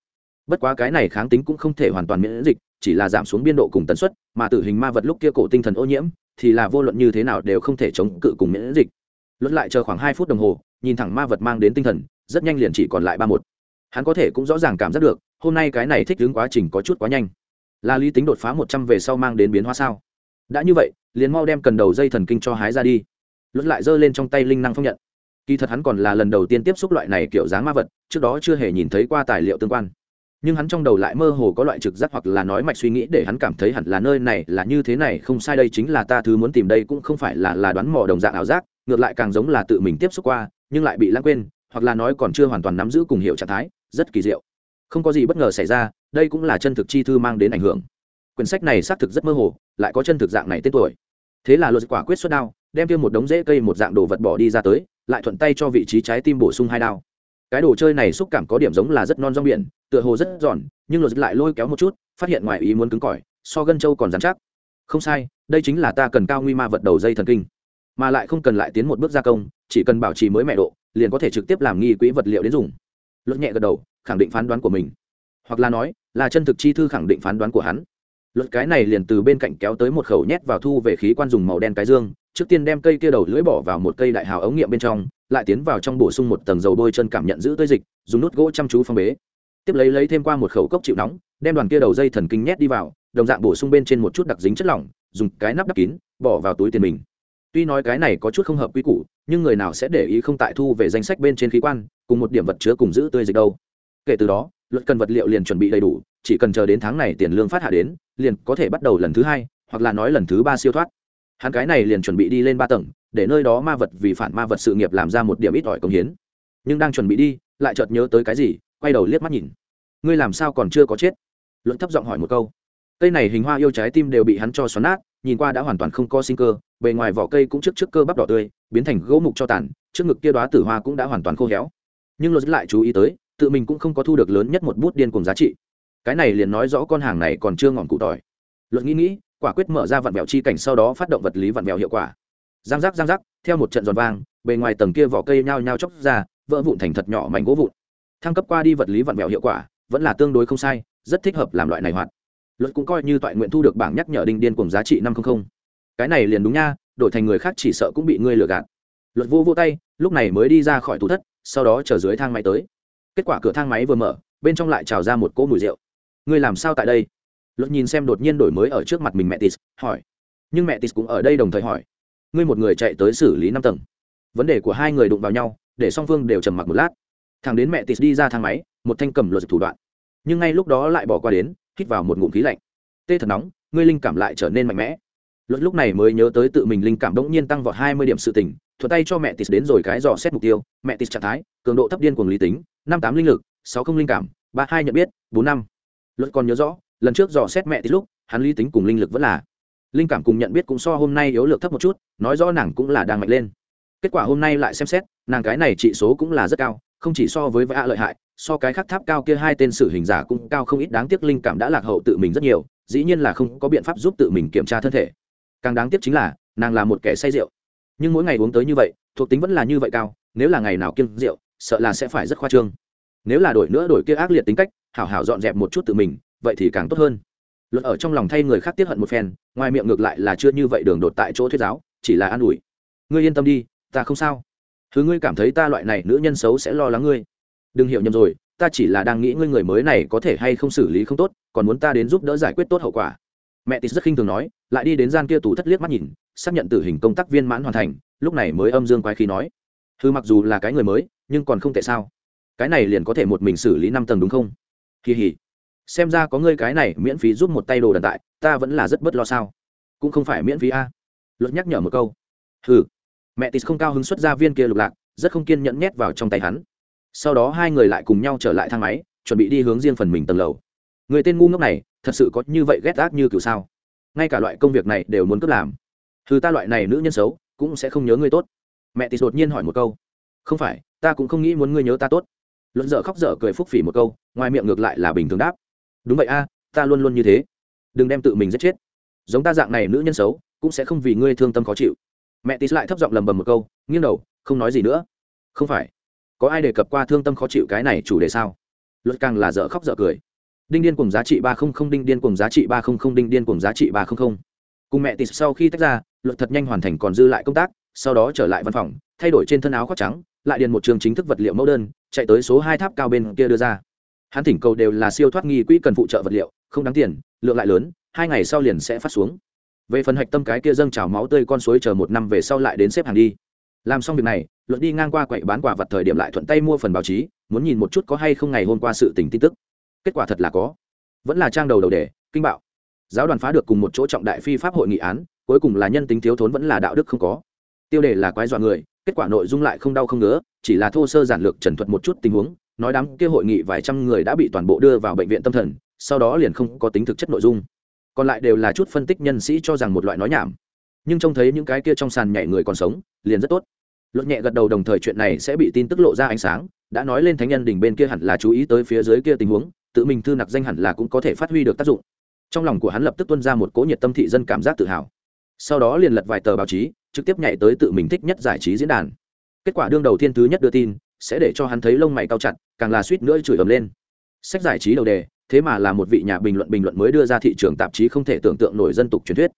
Bất quá cái này kháng tính cũng không thể hoàn toàn miễn dịch chỉ là giảm xuống biên độ cùng tần suất, mà tử hình ma vật lúc kia cổ tinh thần ô nhiễm, thì là vô luận như thế nào đều không thể chống cự cùng miễn dịch. Luận lại chờ khoảng hai phút đồng hồ, nhìn thẳng ma vật mang đến tinh thần, rất nhanh liền chỉ còn lại ba một. Hắn có thể cũng rõ ràng cảm giác được, hôm nay cái này thích ứng quá trình có chút quá nhanh. Là lý tính đột phá một trăm về sau mang đến biến hóa sao? Đã như vậy, liền mau đem cần đầu dây thần kinh cho hái ra đi. Luận lại giơ lên trong tay linh năng phong nhận. Kỳ thật hắn còn là lần đầu tiên tiếp xúc loại này kiểu dáng ma vật, trước đó chưa hề nhìn thấy qua tài liệu tương quan nhưng hắn trong đầu lại mơ hồ có loại trực giác hoặc là nói mạch suy nghĩ để hắn cảm thấy hẳn là nơi này là như thế này, không sai đây chính là ta thứ muốn tìm đây cũng không phải là là đoán mò đồng dạng ảo giác, ngược lại càng giống là tự mình tiếp xúc qua, nhưng lại bị lãng quên, hoặc là nói còn chưa hoàn toàn nắm giữ cùng hiệu trạng thái, rất kỳ diệu. Không có gì bất ngờ xảy ra, đây cũng là chân thực chi thư mang đến ảnh hưởng. Quyển sách này xác thực rất mơ hồ, lại có chân thực dạng này tên tuổi. Thế là luật quả quyết xuất đao, đem thêm một đống rễ cây một dạng đồ vật bỏ đi ra tới, lại thuận tay cho vị trí trái tim bổ sung hai đao cái đồ chơi này xúc cảm có điểm giống là rất non rong biển, tựa hồ rất giòn, nhưng luật lại lôi kéo một chút, phát hiện ngoài ý muốn cứng cỏi, so gân trâu còn dán chắc. Không sai, đây chính là ta cần cao nguy ma vật đầu dây thần kinh. Mà lại không cần lại tiến một bước gia công, chỉ cần bảo trì mới mẹ độ, liền có thể trực tiếp làm nghi quỹ vật liệu đến dùng. Luật nhẹ gật đầu, khẳng định phán đoán của mình. Hoặc là nói, là chân thực chi thư khẳng định phán đoán của hắn. Luật cái này liền từ bên cạnh kéo tới một khẩu nhét vào thu về khí quan dùng màu đen cái dương, trước tiên đem cây kia đầu lưỡi bỏ vào một cây đại hào ống nghiệm bên trong lại tiến vào trong bổ sung một tầng dầu bôi chân cảm nhận giữ tơi dịch, dùng nút gỗ chăm chú phong bế. Tiếp lấy lấy thêm qua một khẩu cốc chịu nóng, đem đoàn kia đầu dây thần kinh nhét đi vào, đồng dạng bổ sung bên trên một chút đặc dính chất lỏng, dùng cái nắp đắp kín, bỏ vào túi tiền mình. Tuy nói cái này có chút không hợp quy củ, nhưng người nào sẽ để ý không tại thu về danh sách bên trên khí quan, cùng một điểm vật chứa cùng giữ tươi dịch đâu. Kể từ đó, luật cần vật liệu liền chuẩn bị đầy đủ, chỉ cần chờ đến tháng này tiền lương phát hạ đến, liền có thể bắt đầu lần thứ hai, hoặc là nói lần thứ ba siêu thoát. Hắn cái này liền chuẩn bị đi lên ba tầng để nơi đó ma vật vì phản ma vật sự nghiệp làm ra một điểm ít ỏi công hiến. Nhưng đang chuẩn bị đi, lại chợt nhớ tới cái gì, quay đầu liếc mắt nhìn. Ngươi làm sao còn chưa có chết? Luận thấp giọng hỏi một câu. Cây này hình hoa yêu trái tim đều bị hắn cho xoắn nát, nhìn qua đã hoàn toàn không có sinh cơ, bề ngoài vỏ cây cũng trước trước cơ bắp đỏ tươi, biến thành gỗ mục cho tàn, trước ngực kia đoá tử hoa cũng đã hoàn toàn khô héo. Nhưng luật lại chú ý tới, tự mình cũng không có thu được lớn nhất một bút điên cùng giá trị. Cái này liền nói rõ con hàng này còn chưa ngọn cụ tỏi. Luật nghĩ nghĩ, quả quyết mở ra vặn vẹo chi cảnh sau đó phát động vật lý vặn vẹo hiệu quả giang giác giang giác, theo một trận giòn vang, bề ngoài tầng kia vỏ cây nhao nhao chóc ra, vỡ vụn thành thật nhỏ mảnh gỗ vụn. Thăng cấp qua đi vật lý vặn vẹo hiệu quả, vẫn là tương đối không sai, rất thích hợp làm loại này hoạt. Luật cũng coi như toại nguyện thu được bảng nhắc nhở đinh điên cùng giá trị năm trăm linh cái này liền đúng nha, đổi thành người khác chỉ sợ cũng bị ngươi lừa gạt. Luật vô vô tay, lúc này mới đi ra khỏi tủ thất, sau đó chờ dưới thang máy tới. Kết quả cửa thang máy vừa mở, bên trong lại trào ra một cỗ mùi rượu. Ngươi làm sao tại đây? Luật nhìn xem đột nhiên đổi mới ở trước mặt mình mẹ tis hỏi. Nhưng mẹ tis cũng ở đây đồng thời hỏi ngươi một người chạy tới xử lý năm tầng. Vấn đề của hai người đụng vào nhau, để song phương đều trầm mặc một lát. Thằng đến mẹ tis đi ra thang máy, một thanh cầm luật thủ đoạn. Nhưng ngay lúc đó lại bỏ qua đến, hít vào một ngụm khí lạnh. Tê thật nóng, ngươi linh cảm lại trở nên mạnh mẽ. Luật lúc này mới nhớ tới tự mình linh cảm đống nhiên tăng vọt hai mươi điểm sự tỉnh thuận tay cho mẹ tis đến rồi cái dò xét mục tiêu. Mẹ tis trạng thái, cường độ thấp điên cuồng lý tính, năm tám linh lực, sáu không linh cảm, ba hai nhận biết, bốn năm. Luật còn nhớ rõ, lần trước dò xét mẹ tis lúc, hắn lý tính cùng linh lực vẫn là linh cảm cùng nhận biết cũng so hôm nay yếu lược thấp một chút, nói rõ nàng cũng là đang mạnh lên. Kết quả hôm nay lại xem xét, nàng cái này trị số cũng là rất cao, không chỉ so với vã lợi hại, so cái khác tháp cao kia hai tên sử hình giả cũng cao không ít, đáng tiếc linh cảm đã lạc hậu tự mình rất nhiều, dĩ nhiên là không có biện pháp giúp tự mình kiểm tra thân thể. Càng đáng tiếc chính là, nàng là một kẻ say rượu. Nhưng mỗi ngày uống tới như vậy, thuộc tính vẫn là như vậy cao, nếu là ngày nào kiêng rượu, sợ là sẽ phải rất khoa trương. Nếu là đổi nữa đổi kia ác liệt tính cách, hảo hảo dọn dẹp một chút tự mình, vậy thì càng tốt hơn luật ở trong lòng thay người khác tiết hận một phen, ngoài miệng ngược lại là chưa như vậy đường đột tại chỗ thuyết giáo, chỉ là an ủi. Ngươi yên tâm đi, ta không sao. Thứ ngươi cảm thấy ta loại này nữ nhân xấu sẽ lo lắng ngươi. Đừng hiểu nhầm rồi, ta chỉ là đang nghĩ ngươi người mới này có thể hay không xử lý không tốt, còn muốn ta đến giúp đỡ giải quyết tốt hậu quả. Mẹ tịt rất khinh thường nói, lại đi đến gian kia tủ thất liếc mắt nhìn, xác nhận tử hình công tác viên mãn hoàn thành, lúc này mới âm dương quái khí nói. Thư mặc dù là cái người mới, nhưng còn không tệ sao? Cái này liền có thể một mình xử lý năm tầng đúng không? Kỳ hỉ xem ra có ngươi cái này miễn phí giúp một tay đồ đần tại, ta vẫn là rất bất lo sao. Cũng không phải miễn phí a. Luật nhắc nhở một câu. Hừ. Mẹ tis không cao hứng xuất ra viên kia lục lạc, rất không kiên nhẫn nhét vào trong tay hắn. Sau đó hai người lại cùng nhau trở lại thang máy, chuẩn bị đi hướng riêng phần mình tầng lầu. Người tên ngu ngốc này, thật sự có như vậy ghét ác như kiểu sao? Ngay cả loại công việc này đều muốn cướp làm. Thứ ta loại này nữ nhân xấu, cũng sẽ không nhớ ngươi tốt. Mẹ tis đột nhiên hỏi một câu. Không phải, ta cũng không nghĩ muốn ngươi nhớ ta tốt. Luận dở khóc dở cười phúc phỉ một câu, ngoài miệng ngược lại là bình thường đáp đúng vậy a, ta luôn luôn như thế. Đừng đem tự mình giết chết. Giống ta dạng này nữ nhân xấu, cũng sẽ không vì ngươi thương tâm khó chịu. Mẹ tý lại thấp giọng lầm bầm một câu, nghiêng đầu, không nói gì nữa. Không phải. Có ai đề cập qua thương tâm khó chịu cái này chủ đề sao? Luật càng là dở khóc dở cười. Đinh điên cùng giá trị ba không không, đinh điên cùng giá trị ba không không, đinh điên cùng giá trị ba không không. Cùng mẹ tịt sau khi tách ra, luật thật nhanh hoàn thành còn dư lại công tác, sau đó trở lại văn phòng, thay đổi trên thân áo khoác trắng, lại điền một trường chính thức vật liệu mẫu đơn, chạy tới số hai tháp cao bên kia đưa ra hắn thỉnh cầu đều là siêu thoát nghi quỹ cần phụ trợ vật liệu, không đáng tiền, lượng lại lớn, hai ngày sau liền sẽ phát xuống. Về phần hạch tâm cái kia dâng trào máu tươi con suối chờ một năm về sau lại đến xếp hàng đi. Làm xong việc này, luận đi ngang qua quậy bán quả vật thời điểm lại thuận tay mua phần báo chí, muốn nhìn một chút có hay không ngày hôm qua sự tình tin tức. Kết quả thật là có. Vẫn là trang đầu đầu đề kinh bạo. Giáo đoàn phá được cùng một chỗ trọng đại phi pháp hội nghị án, cuối cùng là nhân tính thiếu thốn vẫn là đạo đức không có. Tiêu đề là quái dọa người, kết quả nội dung lại không đau không ngứa, chỉ là thô sơ giản lược trần thuật một chút tình huống nói đám kia hội nghị vài trăm người đã bị toàn bộ đưa vào bệnh viện tâm thần, sau đó liền không có tính thực chất nội dung. Còn lại đều là chút phân tích nhân sĩ cho rằng một loại nói nhảm. Nhưng trông thấy những cái kia trong sàn nhảy người còn sống, liền rất tốt. Luật nhẹ gật đầu đồng thời chuyện này sẽ bị tin tức lộ ra ánh sáng, đã nói lên thánh nhân đỉnh bên kia hẳn là chú ý tới phía dưới kia tình huống, tự mình thư nặc danh hẳn là cũng có thể phát huy được tác dụng. Trong lòng của hắn lập tức tuân ra một cỗ nhiệt tâm thị dân cảm giác tự hào. Sau đó liền lật vài tờ báo chí, trực tiếp nhảy tới tự mình thích nhất giải trí diễn đàn. Kết quả đương đầu tiên thứ nhất đưa tin sẽ để cho hắn thấy lông mày cao chặt, càng là suýt nữa chửi ầm lên. Sách giải trí đầu đề, thế mà là một vị nhà bình luận bình luận mới đưa ra thị trường tạp chí không thể tưởng tượng nổi dân tục truyền thuyết.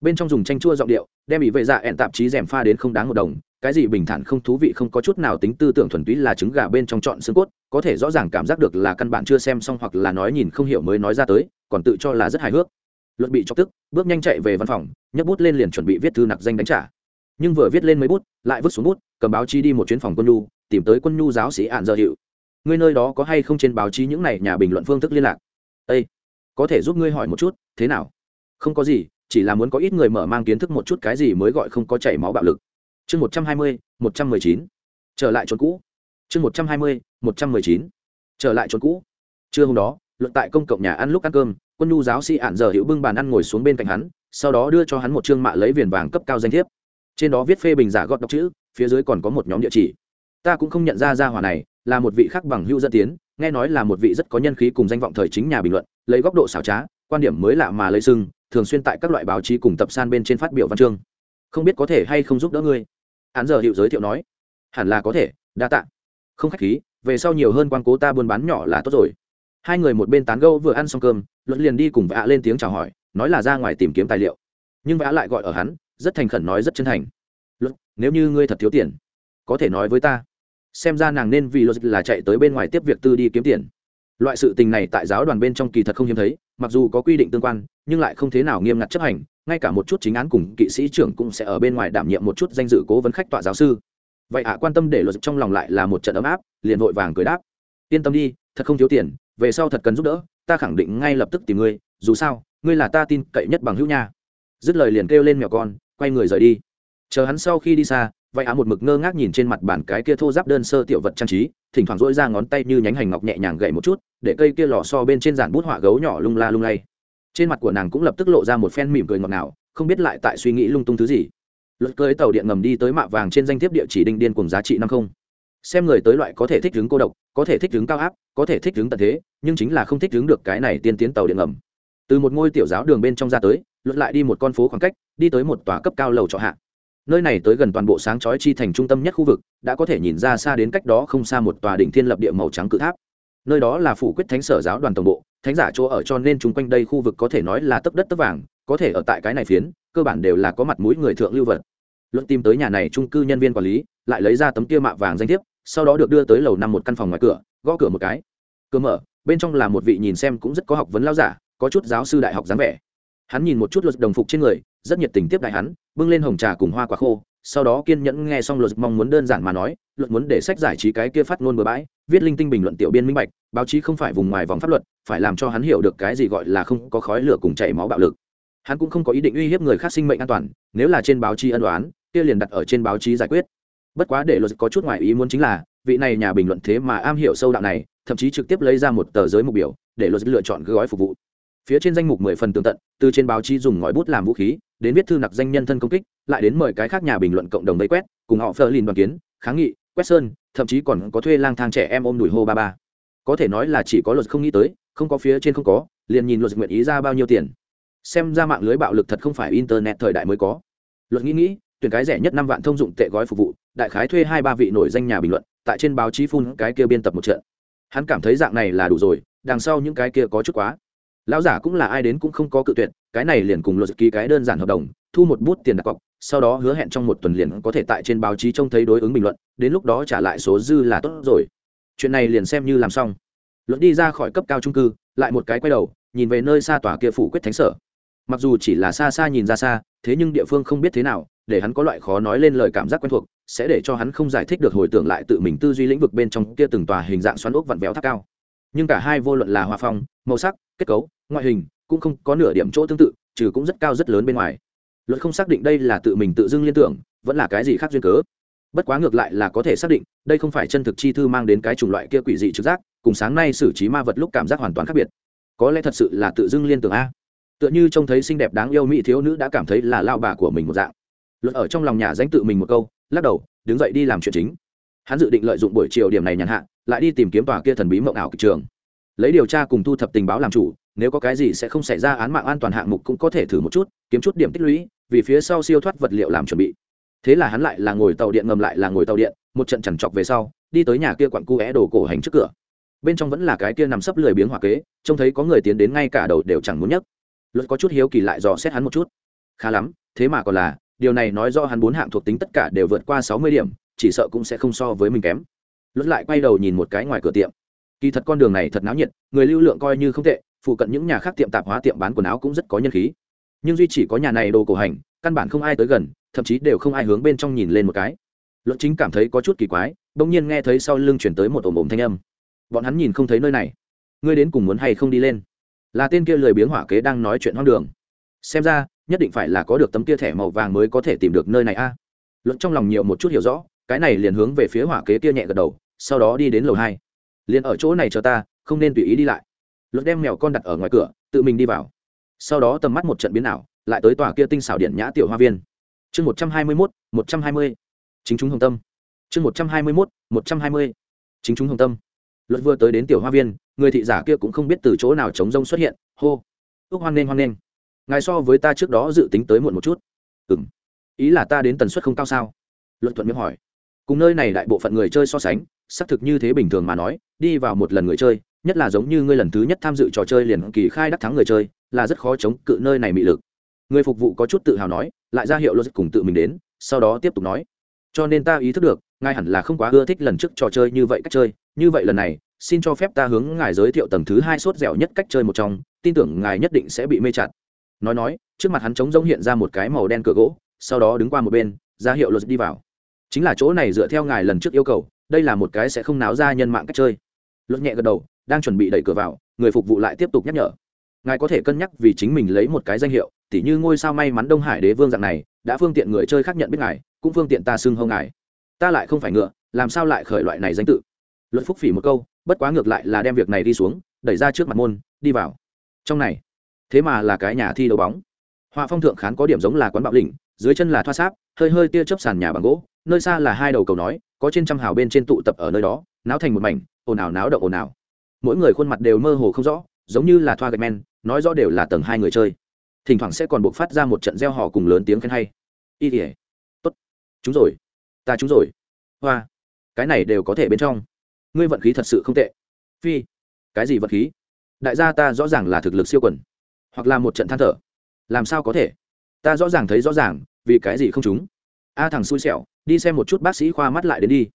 Bên trong dùng tranh chua giọng điệu, đem bị vệ dạ ẹn tạp chí rèm pha đến không đáng một đồng, cái gì bình thản không thú vị không có chút nào tính tư tưởng thuần túy là trứng gà bên trong chọn xương cốt, có thể rõ ràng cảm giác được là căn bản chưa xem xong hoặc là nói nhìn không hiểu mới nói ra tới, còn tự cho là rất hài hước. Luật bị chọc tức, bước nhanh chạy về văn phòng, nhấc bút lên liền chuẩn bị viết thư nặc danh đánh trả nhưng vừa viết lên mấy bút, lại vứt xuống bút, cầm báo chí đi một chuyến phòng quân nhu, tìm tới quân nhu giáo sĩ ạn dơ hiệu ngươi nơi đó có hay không trên báo chí những này nhà bình luận phương thức liên lạc? Â có thể giúp ngươi hỏi một chút, thế nào? Không có gì, chỉ là muốn có ít người mở mang kiến thức một chút cái gì mới gọi không có chảy máu bạo lực. Chương một trăm hai mươi, một trăm mười chín. Trở lại chốn cũ. Chương một trăm hai mươi, một trăm mười chín. Trở lại chốn cũ. Trưa hôm đó, luận tại công cộng nhà ăn lúc ăn cơm, quân nhu giáo sĩ ạn giờ hữu bưng bàn ăn ngồi xuống bên cạnh hắn, sau đó đưa cho hắn một chương mạ lấy viền vàng cấp cao danh thiếp trên đó viết phê bình giả gót đọc chữ, phía dưới còn có một nhóm địa chỉ. Ta cũng không nhận ra ra hỏa này, là một vị khác bằng hữu dân tiến, nghe nói là một vị rất có nhân khí cùng danh vọng thời chính nhà bình luận, lấy góc độ xảo trá, quan điểm mới lạ mà lấy sưng, thường xuyên tại các loại báo chí cùng tập san bên trên phát biểu văn chương. Không biết có thể hay không giúp đỡ ngươi? Hắn giờ hiệu giới thiệu nói. Hẳn là có thể, đa tạ. Không khách khí, về sau nhiều hơn quan cố ta buôn bán nhỏ là tốt rồi. Hai người một bên tán gâu vừa ăn xong cơm, luận liền đi cùng vã lên tiếng chào hỏi, nói là ra ngoài tìm kiếm tài liệu. Nhưng vã lại gọi ở hắn rất thành khẩn nói rất chân thành. Luật nếu như ngươi thật thiếu tiền, có thể nói với ta, xem ra nàng nên vì luật là chạy tới bên ngoài tiếp việc tư đi kiếm tiền. Loại sự tình này tại giáo đoàn bên trong kỳ thật không hiếm thấy, mặc dù có quy định tương quan, nhưng lại không thế nào nghiêm ngặt chấp hành, ngay cả một chút chính án cùng kỵ sĩ trưởng cũng sẽ ở bên ngoài đảm nhiệm một chút danh dự cố vấn khách tọa giáo sư. Vậy ạ, quan tâm để luật trong lòng lại là một trận ấm áp, liền vội vàng cười đáp. Yên tâm đi, thật không thiếu tiền, về sau thật cần giúp đỡ, ta khẳng định ngay lập tức tìm ngươi, dù sao, ngươi là ta tin cậy nhất bằng hữu nha. Dứt lời liền kêu lên mèo con quay người rời đi. Chờ hắn sau khi đi xa vậy á một mực ngơ ngác nhìn trên mặt bàn cái kia thô giáp đơn sơ tiểu vật trang trí, thỉnh thoảng dỗi ra ngón tay như nhánh hành ngọc nhẹ nhàng gậy một chút, để cây kia lò so bên trên giàn bút họa gấu nhỏ lung la lung lay. Trên mặt của nàng cũng lập tức lộ ra một phen mỉm cười ngọt ngào, không biết lại tại suy nghĩ lung tung thứ gì. Luật cưới tàu điện ngầm đi tới mạ vàng trên danh thiếp địa chỉ đinh điên cùng giá trị năm không. Xem người tới loại có thể thích đứng cô độc, có thể thích đứng cao áp, có thể thích đứng tận thế, nhưng chính là không thích đứng được cái này tiên tiến tàu điện ngầm. Từ một ngôi tiểu giáo đường bên trong ra tới, luật lại đi một con phố khoảng cách đi tới một tòa cấp cao lầu trọ hạ. Nơi này tới gần toàn bộ sáng chói chi thành trung tâm nhất khu vực, đã có thể nhìn ra xa đến cách đó không xa một tòa đỉnh thiên lập địa màu trắng cự tháp. Nơi đó là phủ quyết thánh sở giáo đoàn tổng bộ, thánh giả chỗ ở cho nên chung quanh đây khu vực có thể nói là tấp đất tấp vàng, có thể ở tại cái này phiến, cơ bản đều là có mặt mũi người thượng lưu vật. Luận tìm tới nhà này trung cư nhân viên quản lý, lại lấy ra tấm kia mạ vàng danh thiếp, sau đó được đưa tới lầu năm một căn phòng ngoài cửa, gõ cửa một cái. Cửa mở, bên trong là một vị nhìn xem cũng rất có học vấn lao giả, có chút giáo sư đại học dáng vẻ. Hắn nhìn một chút luật đồng phục trên người rất nhiệt tình tiếp đại hắn, bưng lên hồng trà cùng hoa quả khô, sau đó kiên nhẫn nghe xong luật mong muốn đơn giản mà nói, luật muốn để sách giải trí cái kia phát ngôn bừa bãi, viết linh tinh bình luận tiểu biên minh bạch, báo chí không phải vùng ngoài vòng pháp luật, phải làm cho hắn hiểu được cái gì gọi là không có khói lửa cùng chảy máu bạo lực. Hắn cũng không có ý định uy hiếp người khác sinh mệnh an toàn, nếu là trên báo chí ân đoán kia liền đặt ở trên báo chí giải quyết. Bất quá để luật có chút ngoài ý muốn chính là, vị này nhà bình luận thế mà am hiểu sâu đạo này, thậm chí trực tiếp lấy ra một tờ giới mục biểu, để luật lựa chọn gói phục vụ phía trên danh mục mười phần tường tận, từ trên báo chí dùng ngòi bút làm vũ khí, đến viết thư nặc danh nhân thân công kích, lại đến mời cái khác nhà bình luận cộng đồng vây quét, cùng họ phờ lìn đoàn kiến, kháng nghị, quét sơn, thậm chí còn có thuê lang thang trẻ em ôm đùi hô ba ba. Có thể nói là chỉ có luật không nghĩ tới, không có phía trên không có, liền nhìn luật nguyện ý ra bao nhiêu tiền. Xem ra mạng lưới bạo lực thật không phải internet thời đại mới có. Luật nghĩ nghĩ, tuyển cái rẻ nhất năm vạn thông dụng tệ gói phục vụ, đại khái thuê hai ba vị nổi danh nhà bình luận, tại trên báo chí phun cái kia biên tập một trận. Hắn cảm thấy dạng này là đủ rồi, đằng sau những cái kia có chút quá lão giả cũng là ai đến cũng không có cự tuyệt, cái này liền cùng luật ký cái đơn giản hợp đồng, thu một bút tiền đặt cọc, sau đó hứa hẹn trong một tuần liền có thể tại trên báo chí trông thấy đối ứng bình luận, đến lúc đó trả lại số dư là tốt rồi. Chuyện này liền xem như làm xong. Luận đi ra khỏi cấp cao trung cư, lại một cái quay đầu, nhìn về nơi xa tòa kia phủ quyết thánh sở. Mặc dù chỉ là xa xa nhìn ra xa, thế nhưng địa phương không biết thế nào, để hắn có loại khó nói lên lời cảm giác quen thuộc, sẽ để cho hắn không giải thích được hồi tưởng lại tự mình tư duy lĩnh vực bên trong kia từng tòa hình dạng xoắn ốc vặn vẹo tháp cao. Nhưng cả hai vô luận là hòa phong, màu sắc kết cấu, ngoại hình cũng không có nửa điểm chỗ tương tự, trừ cũng rất cao rất lớn bên ngoài. Luật không xác định đây là tự mình tự dưng liên tưởng, vẫn là cái gì khác duyên cớ. Bất quá ngược lại là có thể xác định, đây không phải chân thực chi thư mang đến cái chủng loại kia quỷ dị trực giác, cùng sáng nay xử trí ma vật lúc cảm giác hoàn toàn khác biệt. Có lẽ thật sự là tự dưng liên tưởng a. Tựa như trông thấy xinh đẹp đáng yêu mỹ thiếu nữ đã cảm thấy là lao bà của mình một dạng. Luật ở trong lòng nhà danh tự mình một câu, lắc đầu, đứng dậy đi làm chuyện chính. Hắn dự định lợi dụng buổi chiều điểm này nhàn hạ, lại đi tìm kiếm tòa kia thần bí mộng ảo kịch trường lấy điều tra cùng thu thập tình báo làm chủ, nếu có cái gì sẽ không xảy ra án mạng an toàn hạng mục cũng có thể thử một chút, kiếm chút điểm tích lũy, vì phía sau siêu thoát vật liệu làm chuẩn bị. Thế là hắn lại là ngồi tàu điện ngầm lại là ngồi tàu điện, một trận chằn chọc về sau, đi tới nhà kia quặn cu é đồ cổ hành trước cửa. Bên trong vẫn là cái kia nằm sấp lười biếng hỏa kế, trông thấy có người tiến đến ngay cả đầu đều chẳng muốn nhấc. Luật có chút hiếu kỳ lại dò xét hắn một chút. Khá lắm, thế mà còn là, điều này nói do hắn bốn hạng thuộc tính tất cả đều vượt qua sáu mươi điểm, chỉ sợ cũng sẽ không so với mình kém. Luật lại quay đầu nhìn một cái ngoài cửa tiệm kỳ thật con đường này thật náo nhiệt, người lưu lượng coi như không tệ, phụ cận những nhà khác tiệm tạp hóa tiệm bán quần áo cũng rất có nhân khí. Nhưng duy chỉ có nhà này đồ cổ hành, căn bản không ai tới gần, thậm chí đều không ai hướng bên trong nhìn lên một cái. Luận chính cảm thấy có chút kỳ quái, bỗng nhiên nghe thấy sau lưng chuyển tới một ồm ồm thanh âm. Bọn hắn nhìn không thấy nơi này. Ngươi đến cùng muốn hay không đi lên? Là tên kia lười biếng hỏa kế đang nói chuyện hoang đường. Xem ra, nhất định phải là có được tấm kia thẻ màu vàng mới có thể tìm được nơi này a. Luận trong lòng nhiều một chút hiểu rõ, cái này liền hướng về phía hỏa kế kia nhẹ gật đầu, sau đó đi đến lầu hai liền ở chỗ này cho ta, không nên tùy ý đi lại. Luật đem mèo con đặt ở ngoài cửa, tự mình đi vào. Sau đó tầm mắt một trận biến ảo, lại tới tòa kia tinh xảo điện nhã tiểu hoa viên. Chương một trăm hai mươi mốt, một trăm hai mươi. Chính chúng hồng tâm. Chương một trăm hai mươi mốt, một trăm hai mươi. Chính chúng hồng tâm. Luật vừa tới đến tiểu hoa viên, người thị giả kia cũng không biết từ chỗ nào chống rông xuất hiện, hô. Ước hoan nghênh hoan nghênh. Ngài so với ta trước đó dự tính tới muộn một chút. Ừ m ý là ta đến tần suất không cao sao? Luật thuận miệng hỏi. Cùng nơi này đại bộ phận người chơi so sánh xác thực như thế bình thường mà nói, đi vào một lần người chơi, nhất là giống như ngươi lần thứ nhất tham dự trò chơi liền kỳ khai đắc thắng người chơi, là rất khó chống cự nơi này mị lực. Người phục vụ có chút tự hào nói, lại ra hiệu logic cùng tự mình đến, sau đó tiếp tục nói. Cho nên ta ý thức được, ngài hẳn là không quá ưa thích lần trước trò chơi như vậy cách chơi, như vậy lần này, xin cho phép ta hướng ngài giới thiệu tầng thứ hai sốt dẻo nhất cách chơi một trong, tin tưởng ngài nhất định sẽ bị mê chặt. Nói nói, trước mặt hắn trống rỗng hiện ra một cái màu đen cửa gỗ, sau đó đứng qua một bên, ra hiệu luật đi vào. Chính là chỗ này dựa theo ngài lần trước yêu cầu đây là một cái sẽ không náo ra nhân mạng cách chơi. Luật nhẹ gật đầu, đang chuẩn bị đẩy cửa vào, người phục vụ lại tiếp tục nhắc nhở. Ngài có thể cân nhắc vì chính mình lấy một cái danh hiệu, tỉ như ngôi sao may mắn đông hải đế vương dạng này, đã phương tiện người chơi khác nhận biết ngài, cũng phương tiện ta xưng hông ngài. Ta lại không phải ngựa, làm sao lại khởi loại này danh tự? Luật phúc phỉ một câu, bất quá ngược lại là đem việc này đi xuống, đẩy ra trước mặt môn, đi vào. Trong này, thế mà là cái nhà thi đấu bóng. Họa phong thượng khán có điểm giống là quán bạo lĩnh, dưới chân là thoa sáp, hơi hơi tia chớp sàn nhà bằng gỗ nơi xa là hai đầu cầu nói, có trên trăm hào bên trên tụ tập ở nơi đó, náo thành một mảnh, ồn ào náo động ồn ào. Mỗi người khuôn mặt đều mơ hồ không rõ, giống như là thoa gạch men, nói rõ đều là tầng hai người chơi. Thỉnh thoảng sẽ còn buộc phát ra một trận gieo họ cùng lớn tiếng khen hay. Y ỉa tốt. Chúng rồi. Ta chúng rồi. Hoa. Cái này đều có thể bên trong. Ngươi vận khí thật sự không tệ. Phi. Cái gì vận khí? Đại gia ta rõ ràng là thực lực siêu quần. Hoặc là một trận than thở. Làm sao có thể? Ta rõ ràng thấy rõ ràng, vì cái gì không chúng a thằng xui xẻo, đi xem một chút bác sĩ khoa mắt lại đến đi.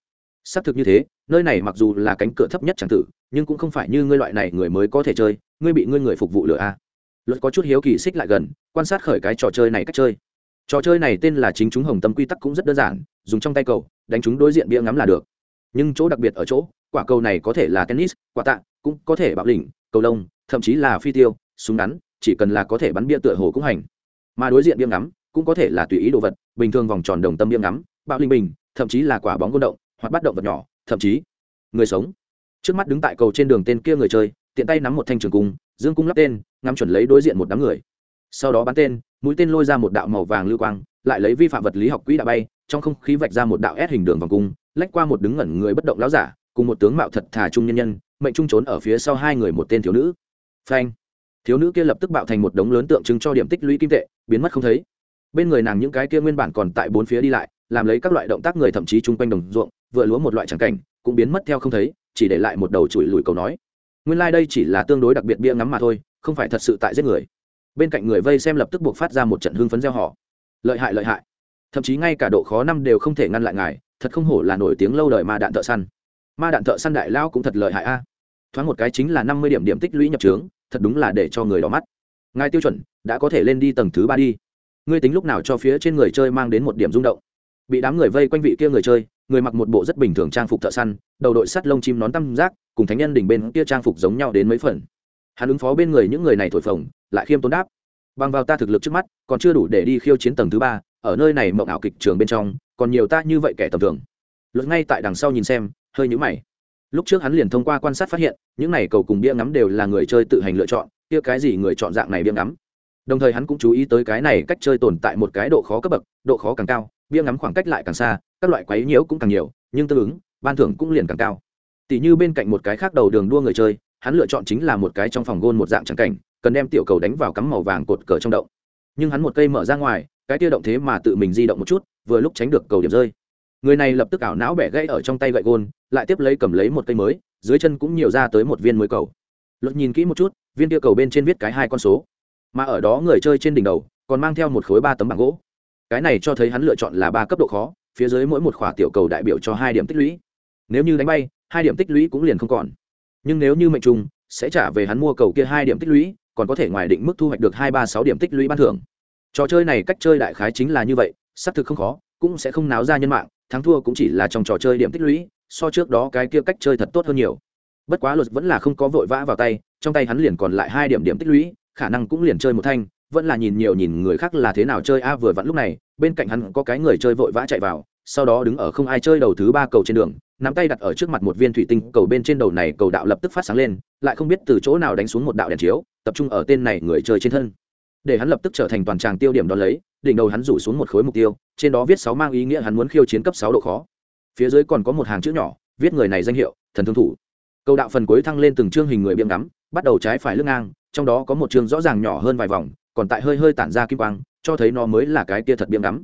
Xác thực như thế, nơi này mặc dù là cánh cửa thấp nhất chẳng tử, nhưng cũng không phải như ngươi loại này người mới có thể chơi, ngươi bị ngươi người phục vụ lừa a. Luật có chút hiếu kỳ xích lại gần, quan sát khởi cái trò chơi này cách chơi. Trò chơi này tên là chính chúng hồng tâm quy tắc cũng rất đơn giản, dùng trong tay cầu, đánh chúng đối diện bia ngắm là được. Nhưng chỗ đặc biệt ở chỗ, quả cầu này có thể là tennis, quả tạ, cũng có thể bạo lỉnh, cầu lông, thậm chí là phi tiêu, súng ngắn, chỉ cần là có thể bắn bia tựa hồ cũng hành. Mà đối diện bia ngắm cũng có thể là tùy ý đồ vật, bình thường vòng tròn đồng tâm bia ngắm, bạo linh bình, thậm chí là quả bóng côn động, hoặc bắt động vật nhỏ, thậm chí người sống. Trước mắt đứng tại cầu trên đường tên kia người chơi, tiện tay nắm một thanh trường cung, dương cung lắp tên, ngắm chuẩn lấy đối diện một đám người. Sau đó bắn tên, mũi tên lôi ra một đạo màu vàng lưu quang, lại lấy vi phạm vật lý học quỹ đạo bay, trong không khí vạch ra một đạo ép hình đường vòng cung, lách qua một đứng ngẩn người bất động láo giả, cùng một tướng mạo thật thà trung nhân nhân, mệnh trung trốn ở phía sau hai người một tên thiếu nữ. Phanh. Thiếu nữ kia lập tức bạo thành một đống lớn tượng trưng cho điểm tích lũy kim tệ, biến mất không thấy bên người nàng những cái kia nguyên bản còn tại bốn phía đi lại, làm lấy các loại động tác người thậm chí chung quanh đồng ruộng, vừa lúa một loại tràng cảnh, cũng biến mất theo không thấy, chỉ để lại một đầu chùi lùi cầu nói. Nguyên lai、like、đây chỉ là tương đối đặc biệt bia ngắm mà thôi, không phải thật sự tại giết người. Bên cạnh người vây xem lập tức buộc phát ra một trận hưng phấn gieo họ lợi hại lợi hại. Thậm chí ngay cả độ khó năm đều không thể ngăn lại ngài, thật không hổ là nổi tiếng lâu đời ma đạn thợ săn. Ma đạn thợ săn đại lao cũng thật lợi hại a. Thoáng một cái chính là năm mươi điểm điểm tích lũy nhập trướng, thật đúng là để cho người đỏ mắt. Ngài tiêu chuẩn, đã có thể lên đi tầng thứ ba đi ngươi tính lúc nào cho phía trên người chơi mang đến một điểm rung động? Bị đám người vây quanh vị kia người chơi, người mặc một bộ rất bình thường trang phục thợ săn, đầu đội sắt lông chim nón tăm giác cùng thánh nhân đỉnh bên kia trang phục giống nhau đến mấy phần. Hắn ứng phó bên người những người này thổi phồng, lại khiêm tốn đáp. Bằng vào ta thực lực trước mắt, còn chưa đủ để đi khiêu chiến tầng thứ ba, ở nơi này mộng ảo kịch trường bên trong, còn nhiều ta như vậy kẻ tầm thường. Luật ngay tại đằng sau nhìn xem, hơi nhũ mày. Lúc trước hắn liền thông qua quan sát phát hiện, những này cầu cùng bia ngắm đều là người chơi tự hành lựa chọn, kia cái gì người chọn dạng này bia ngắm? Đồng thời hắn cũng chú ý tới cái này cách chơi tồn tại một cái độ khó cấp bậc, độ khó càng cao, bia ngắm khoảng cách lại càng xa, các loại quấy nhiễu cũng càng nhiều, nhưng tương ứng, ban thưởng cũng liền càng cao. Tỷ như bên cạnh một cái khác đầu đường đua người chơi, hắn lựa chọn chính là một cái trong phòng gôn một dạng trắng cảnh, cần đem tiểu cầu đánh vào cắm màu vàng cột cờ trong động. Nhưng hắn một cây mở ra ngoài, cái tiêu động thế mà tự mình di động một chút, vừa lúc tránh được cầu điểm rơi. Người này lập tức ảo não bẻ gãy ở trong tay gậy gôn, lại tiếp lấy cầm lấy một cây mới, dưới chân cũng nhiều ra tới một viên mới cầu. Luật nhìn kỹ một chút, viên tiêu cầu bên trên viết cái hai con số mà ở đó người chơi trên đỉnh đầu còn mang theo một khối ba tấm bảng gỗ. Cái này cho thấy hắn lựa chọn là ba cấp độ khó, phía dưới mỗi một khỏa tiểu cầu đại biểu cho hai điểm tích lũy. Nếu như đánh bay, hai điểm tích lũy cũng liền không còn. Nhưng nếu như mệnh trùng, sẽ trả về hắn mua cầu kia hai điểm tích lũy, còn có thể ngoài định mức thu hoạch được hai, ba, sáu điểm tích lũy ban thưởng. Trò chơi này cách chơi đại khái chính là như vậy, xác thực không khó, cũng sẽ không náo ra nhân mạng, thắng thua cũng chỉ là trong trò chơi điểm tích lũy, so trước đó cái kia cách chơi thật tốt hơn nhiều. Bất quá luật vẫn là không có vội vã vào tay, trong tay hắn liền còn lại hai điểm điểm tích lũy khả năng cũng liền chơi một thanh, vẫn là nhìn nhiều nhìn người khác là thế nào chơi. A vừa vặn lúc này, bên cạnh hắn có cái người chơi vội vã chạy vào, sau đó đứng ở không ai chơi đầu thứ ba cầu trên đường, nắm tay đặt ở trước mặt một viên thủy tinh cầu bên trên đầu này cầu đạo lập tức phát sáng lên, lại không biết từ chỗ nào đánh xuống một đạo đèn chiếu, tập trung ở tên này người chơi trên thân. Để hắn lập tức trở thành toàn tràng tiêu điểm đón lấy, đỉnh đầu hắn rủ xuống một khối mục tiêu, trên đó viết sáu mang ý nghĩa hắn muốn khiêu chiến cấp sáu độ khó. Phía dưới còn có một hàng chữ nhỏ, viết người này danh hiệu, thần thương thủ cầu đạo phần cuối thăng lên từng chương hình người biếm ngắm, bắt đầu trái phải lưng ngang, trong đó có một chương rõ ràng nhỏ hơn vài vòng, còn tại hơi hơi tản ra kim quang, cho thấy nó mới là cái kia thật biếm ngắm.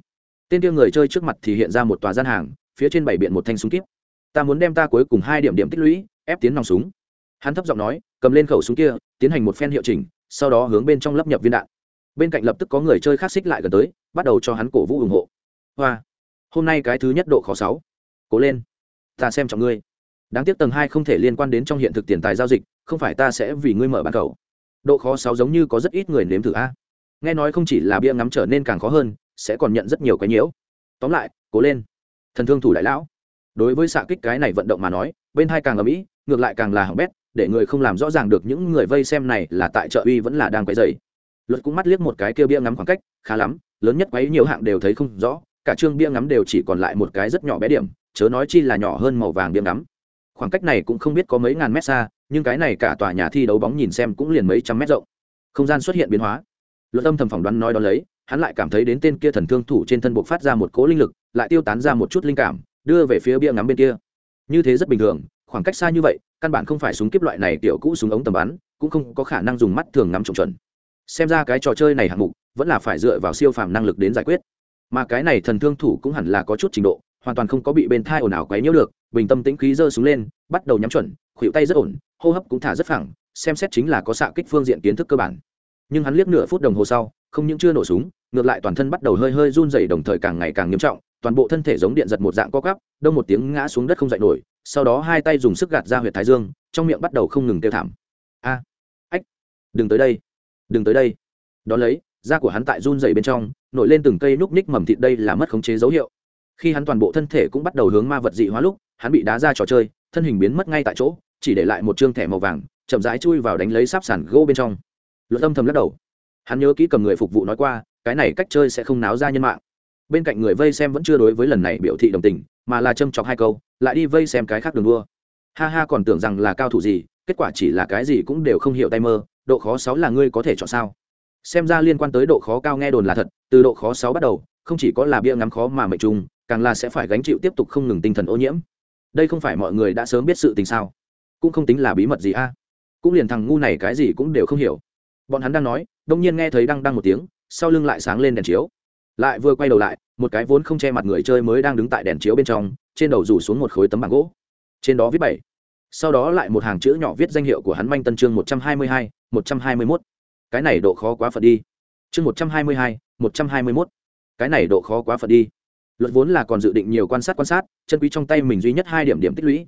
Tên kia người chơi trước mặt thì hiện ra một tòa gian hàng, phía trên bảy biện một thanh súng kíp. Ta muốn đem ta cuối cùng hai điểm điểm tích lũy, ép tiến nòng súng. Hắn thấp giọng nói, cầm lên khẩu súng kia, tiến hành một phen hiệu chỉnh, sau đó hướng bên trong lắp nhập viên đạn. Bên cạnh lập tức có người chơi khác xích lại gần tới, bắt đầu cho hắn cổ vũ ủng hộ. Hoa, hôm nay cái thứ nhất độ khó sáu. Cố lên, ta xem trọng ngươi đáng tiếc tầng hai không thể liên quan đến trong hiện thực tiền tài giao dịch, không phải ta sẽ vì ngươi mở bán cầu. Độ khó sáu giống như có rất ít người nếm thử a. Nghe nói không chỉ là bia ngắm trở nên càng khó hơn, sẽ còn nhận rất nhiều cái nhiễu. Tóm lại, cố lên. Thần thương thủ đại lão. Đối với xạ kích cái này vận động mà nói, bên hai càng ở mỹ ngược lại càng là hỏng bét, để người không làm rõ ràng được những người vây xem này là tại chợ uy vẫn là đang quấy dày luật cũng mắt liếc một cái kia bia ngắm khoảng cách, khá lắm, lớn nhất quấy nhiều hạng đều thấy không rõ, cả chương bia ngắm đều chỉ còn lại một cái rất nhỏ bé điểm, chớ nói chi là nhỏ hơn màu vàng bia ngắm khoảng cách này cũng không biết có mấy ngàn mét xa, nhưng cái này cả tòa nhà thi đấu bóng nhìn xem cũng liền mấy trăm mét rộng. Không gian xuất hiện biến hóa. Luật âm thầm phỏng đoán nói đó lấy, hắn lại cảm thấy đến tên kia thần thương thủ trên thân buộc phát ra một cỗ linh lực, lại tiêu tán ra một chút linh cảm, đưa về phía bia ngắm bên kia. Như thế rất bình thường, khoảng cách xa như vậy, căn bản không phải súng kiếp loại này kiểu cũ súng ống tầm bắn, cũng không có khả năng dùng mắt thường ngắm trộm chuẩn. Xem ra cái trò chơi này hạng mục vẫn là phải dựa vào siêu phàm năng lực đến giải quyết. Mà cái này thần thương thủ cũng hẳn là có chút trình độ hoàn toàn không có bị bên thai ồn ào quấy nhiễu được, bình tâm tĩnh khí giơ xuống lên, bắt đầu nhắm chuẩn, khuỷu tay rất ổn, hô hấp cũng thả rất phẳng, xem xét chính là có xạ kích phương diện kiến thức cơ bản. Nhưng hắn liếc nửa phút đồng hồ sau, không những chưa nổ súng, ngược lại toàn thân bắt đầu hơi hơi run rẩy đồng thời càng ngày càng nghiêm trọng, toàn bộ thân thể giống điện giật một dạng co cắp đông một tiếng ngã xuống đất không dậy nổi, sau đó hai tay dùng sức gạt ra huyệt thái dương, trong miệng bắt đầu không ngừng kêu thảm. A, ách, đừng tới đây, đừng tới đây. Đón lấy, da của hắn tại run rẩy bên trong, nổi lên từng cây núc ních mầm thịt đây là mất khống chế dấu hiệu khi hắn toàn bộ thân thể cũng bắt đầu hướng ma vật dị hóa lúc, hắn bị đá ra trò chơi, thân hình biến mất ngay tại chỗ, chỉ để lại một chương thẻ màu vàng, chậm rãi chui vào đánh lấy sáp sản gỗ bên trong. Luật âm thầm lắc đầu. Hắn nhớ kỹ cầm người phục vụ nói qua, cái này cách chơi sẽ không náo ra nhân mạng. Bên cạnh người vây xem vẫn chưa đối với lần này biểu thị đồng tình, mà là châm chọc hai câu, lại đi vây xem cái khác đường đua. Ha ha, còn tưởng rằng là cao thủ gì, kết quả chỉ là cái gì cũng đều không hiểu tay mơ, độ khó sáu là ngươi có thể chọn sao? Xem ra liên quan tới độ khó cao nghe đồn là thật, từ độ khó sáu bắt đầu, không chỉ có là bia ngắm khó mà mệnh trùng càng là sẽ phải gánh chịu tiếp tục không ngừng tinh thần ô nhiễm. Đây không phải mọi người đã sớm biết sự tình sao? Cũng không tính là bí mật gì a. Cũng liền thằng ngu này cái gì cũng đều không hiểu. Bọn hắn đang nói, đông nhiên nghe thấy đăng đăng một tiếng, sau lưng lại sáng lên đèn chiếu. Lại vừa quay đầu lại, một cái vốn không che mặt người chơi mới đang đứng tại đèn chiếu bên trong, trên đầu rủ xuống một khối tấm bảng gỗ. Trên đó viết bảy. Sau đó lại một hàng chữ nhỏ viết danh hiệu của hắn manh tân chương một trăm hai mươi hai, một trăm hai mươi mốt. Cái này độ khó quá phật đi. Chương một trăm hai mươi hai, một trăm hai mươi mốt. Cái này độ khó quá phật đi luật vốn là còn dự định nhiều quan sát quan sát, chân quý trong tay mình duy nhất hai điểm điểm tích lũy.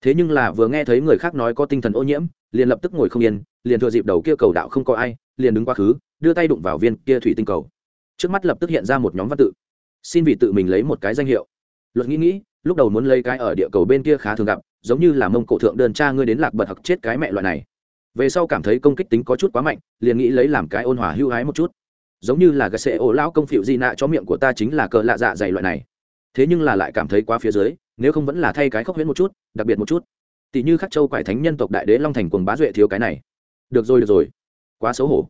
Thế nhưng là vừa nghe thấy người khác nói có tinh thần ô nhiễm, liền lập tức ngồi không yên, liền thừa dịp đầu kia cầu đạo không có ai, liền đứng quá khứ, đưa tay đụng vào viên kia thủy tinh cầu. Trước mắt lập tức hiện ra một nhóm văn tự. Xin vì tự mình lấy một cái danh hiệu. Luật nghĩ nghĩ, lúc đầu muốn lấy cái ở địa cầu bên kia khá thường gặp, giống như là mông cổ thượng đơn cha ngươi đến lạc bật hặc chết cái mẹ loại này. Về sau cảm thấy công kích tính có chút quá mạnh, liền nghĩ lấy làm cái ôn hòa hưu hái một chút giống như là gà sẽ ổ lão công phiệu di nạ cho miệng của ta chính là cờ lạ dạ dày loại này. Thế nhưng là lại cảm thấy quá phía dưới, nếu không vẫn là thay cái khóc huyễn một chút, đặc biệt một chút. Tỷ như khắc châu quải thánh nhân tộc đại đế long thành quần bá duệ thiếu cái này. Được rồi được rồi. Quá xấu hổ.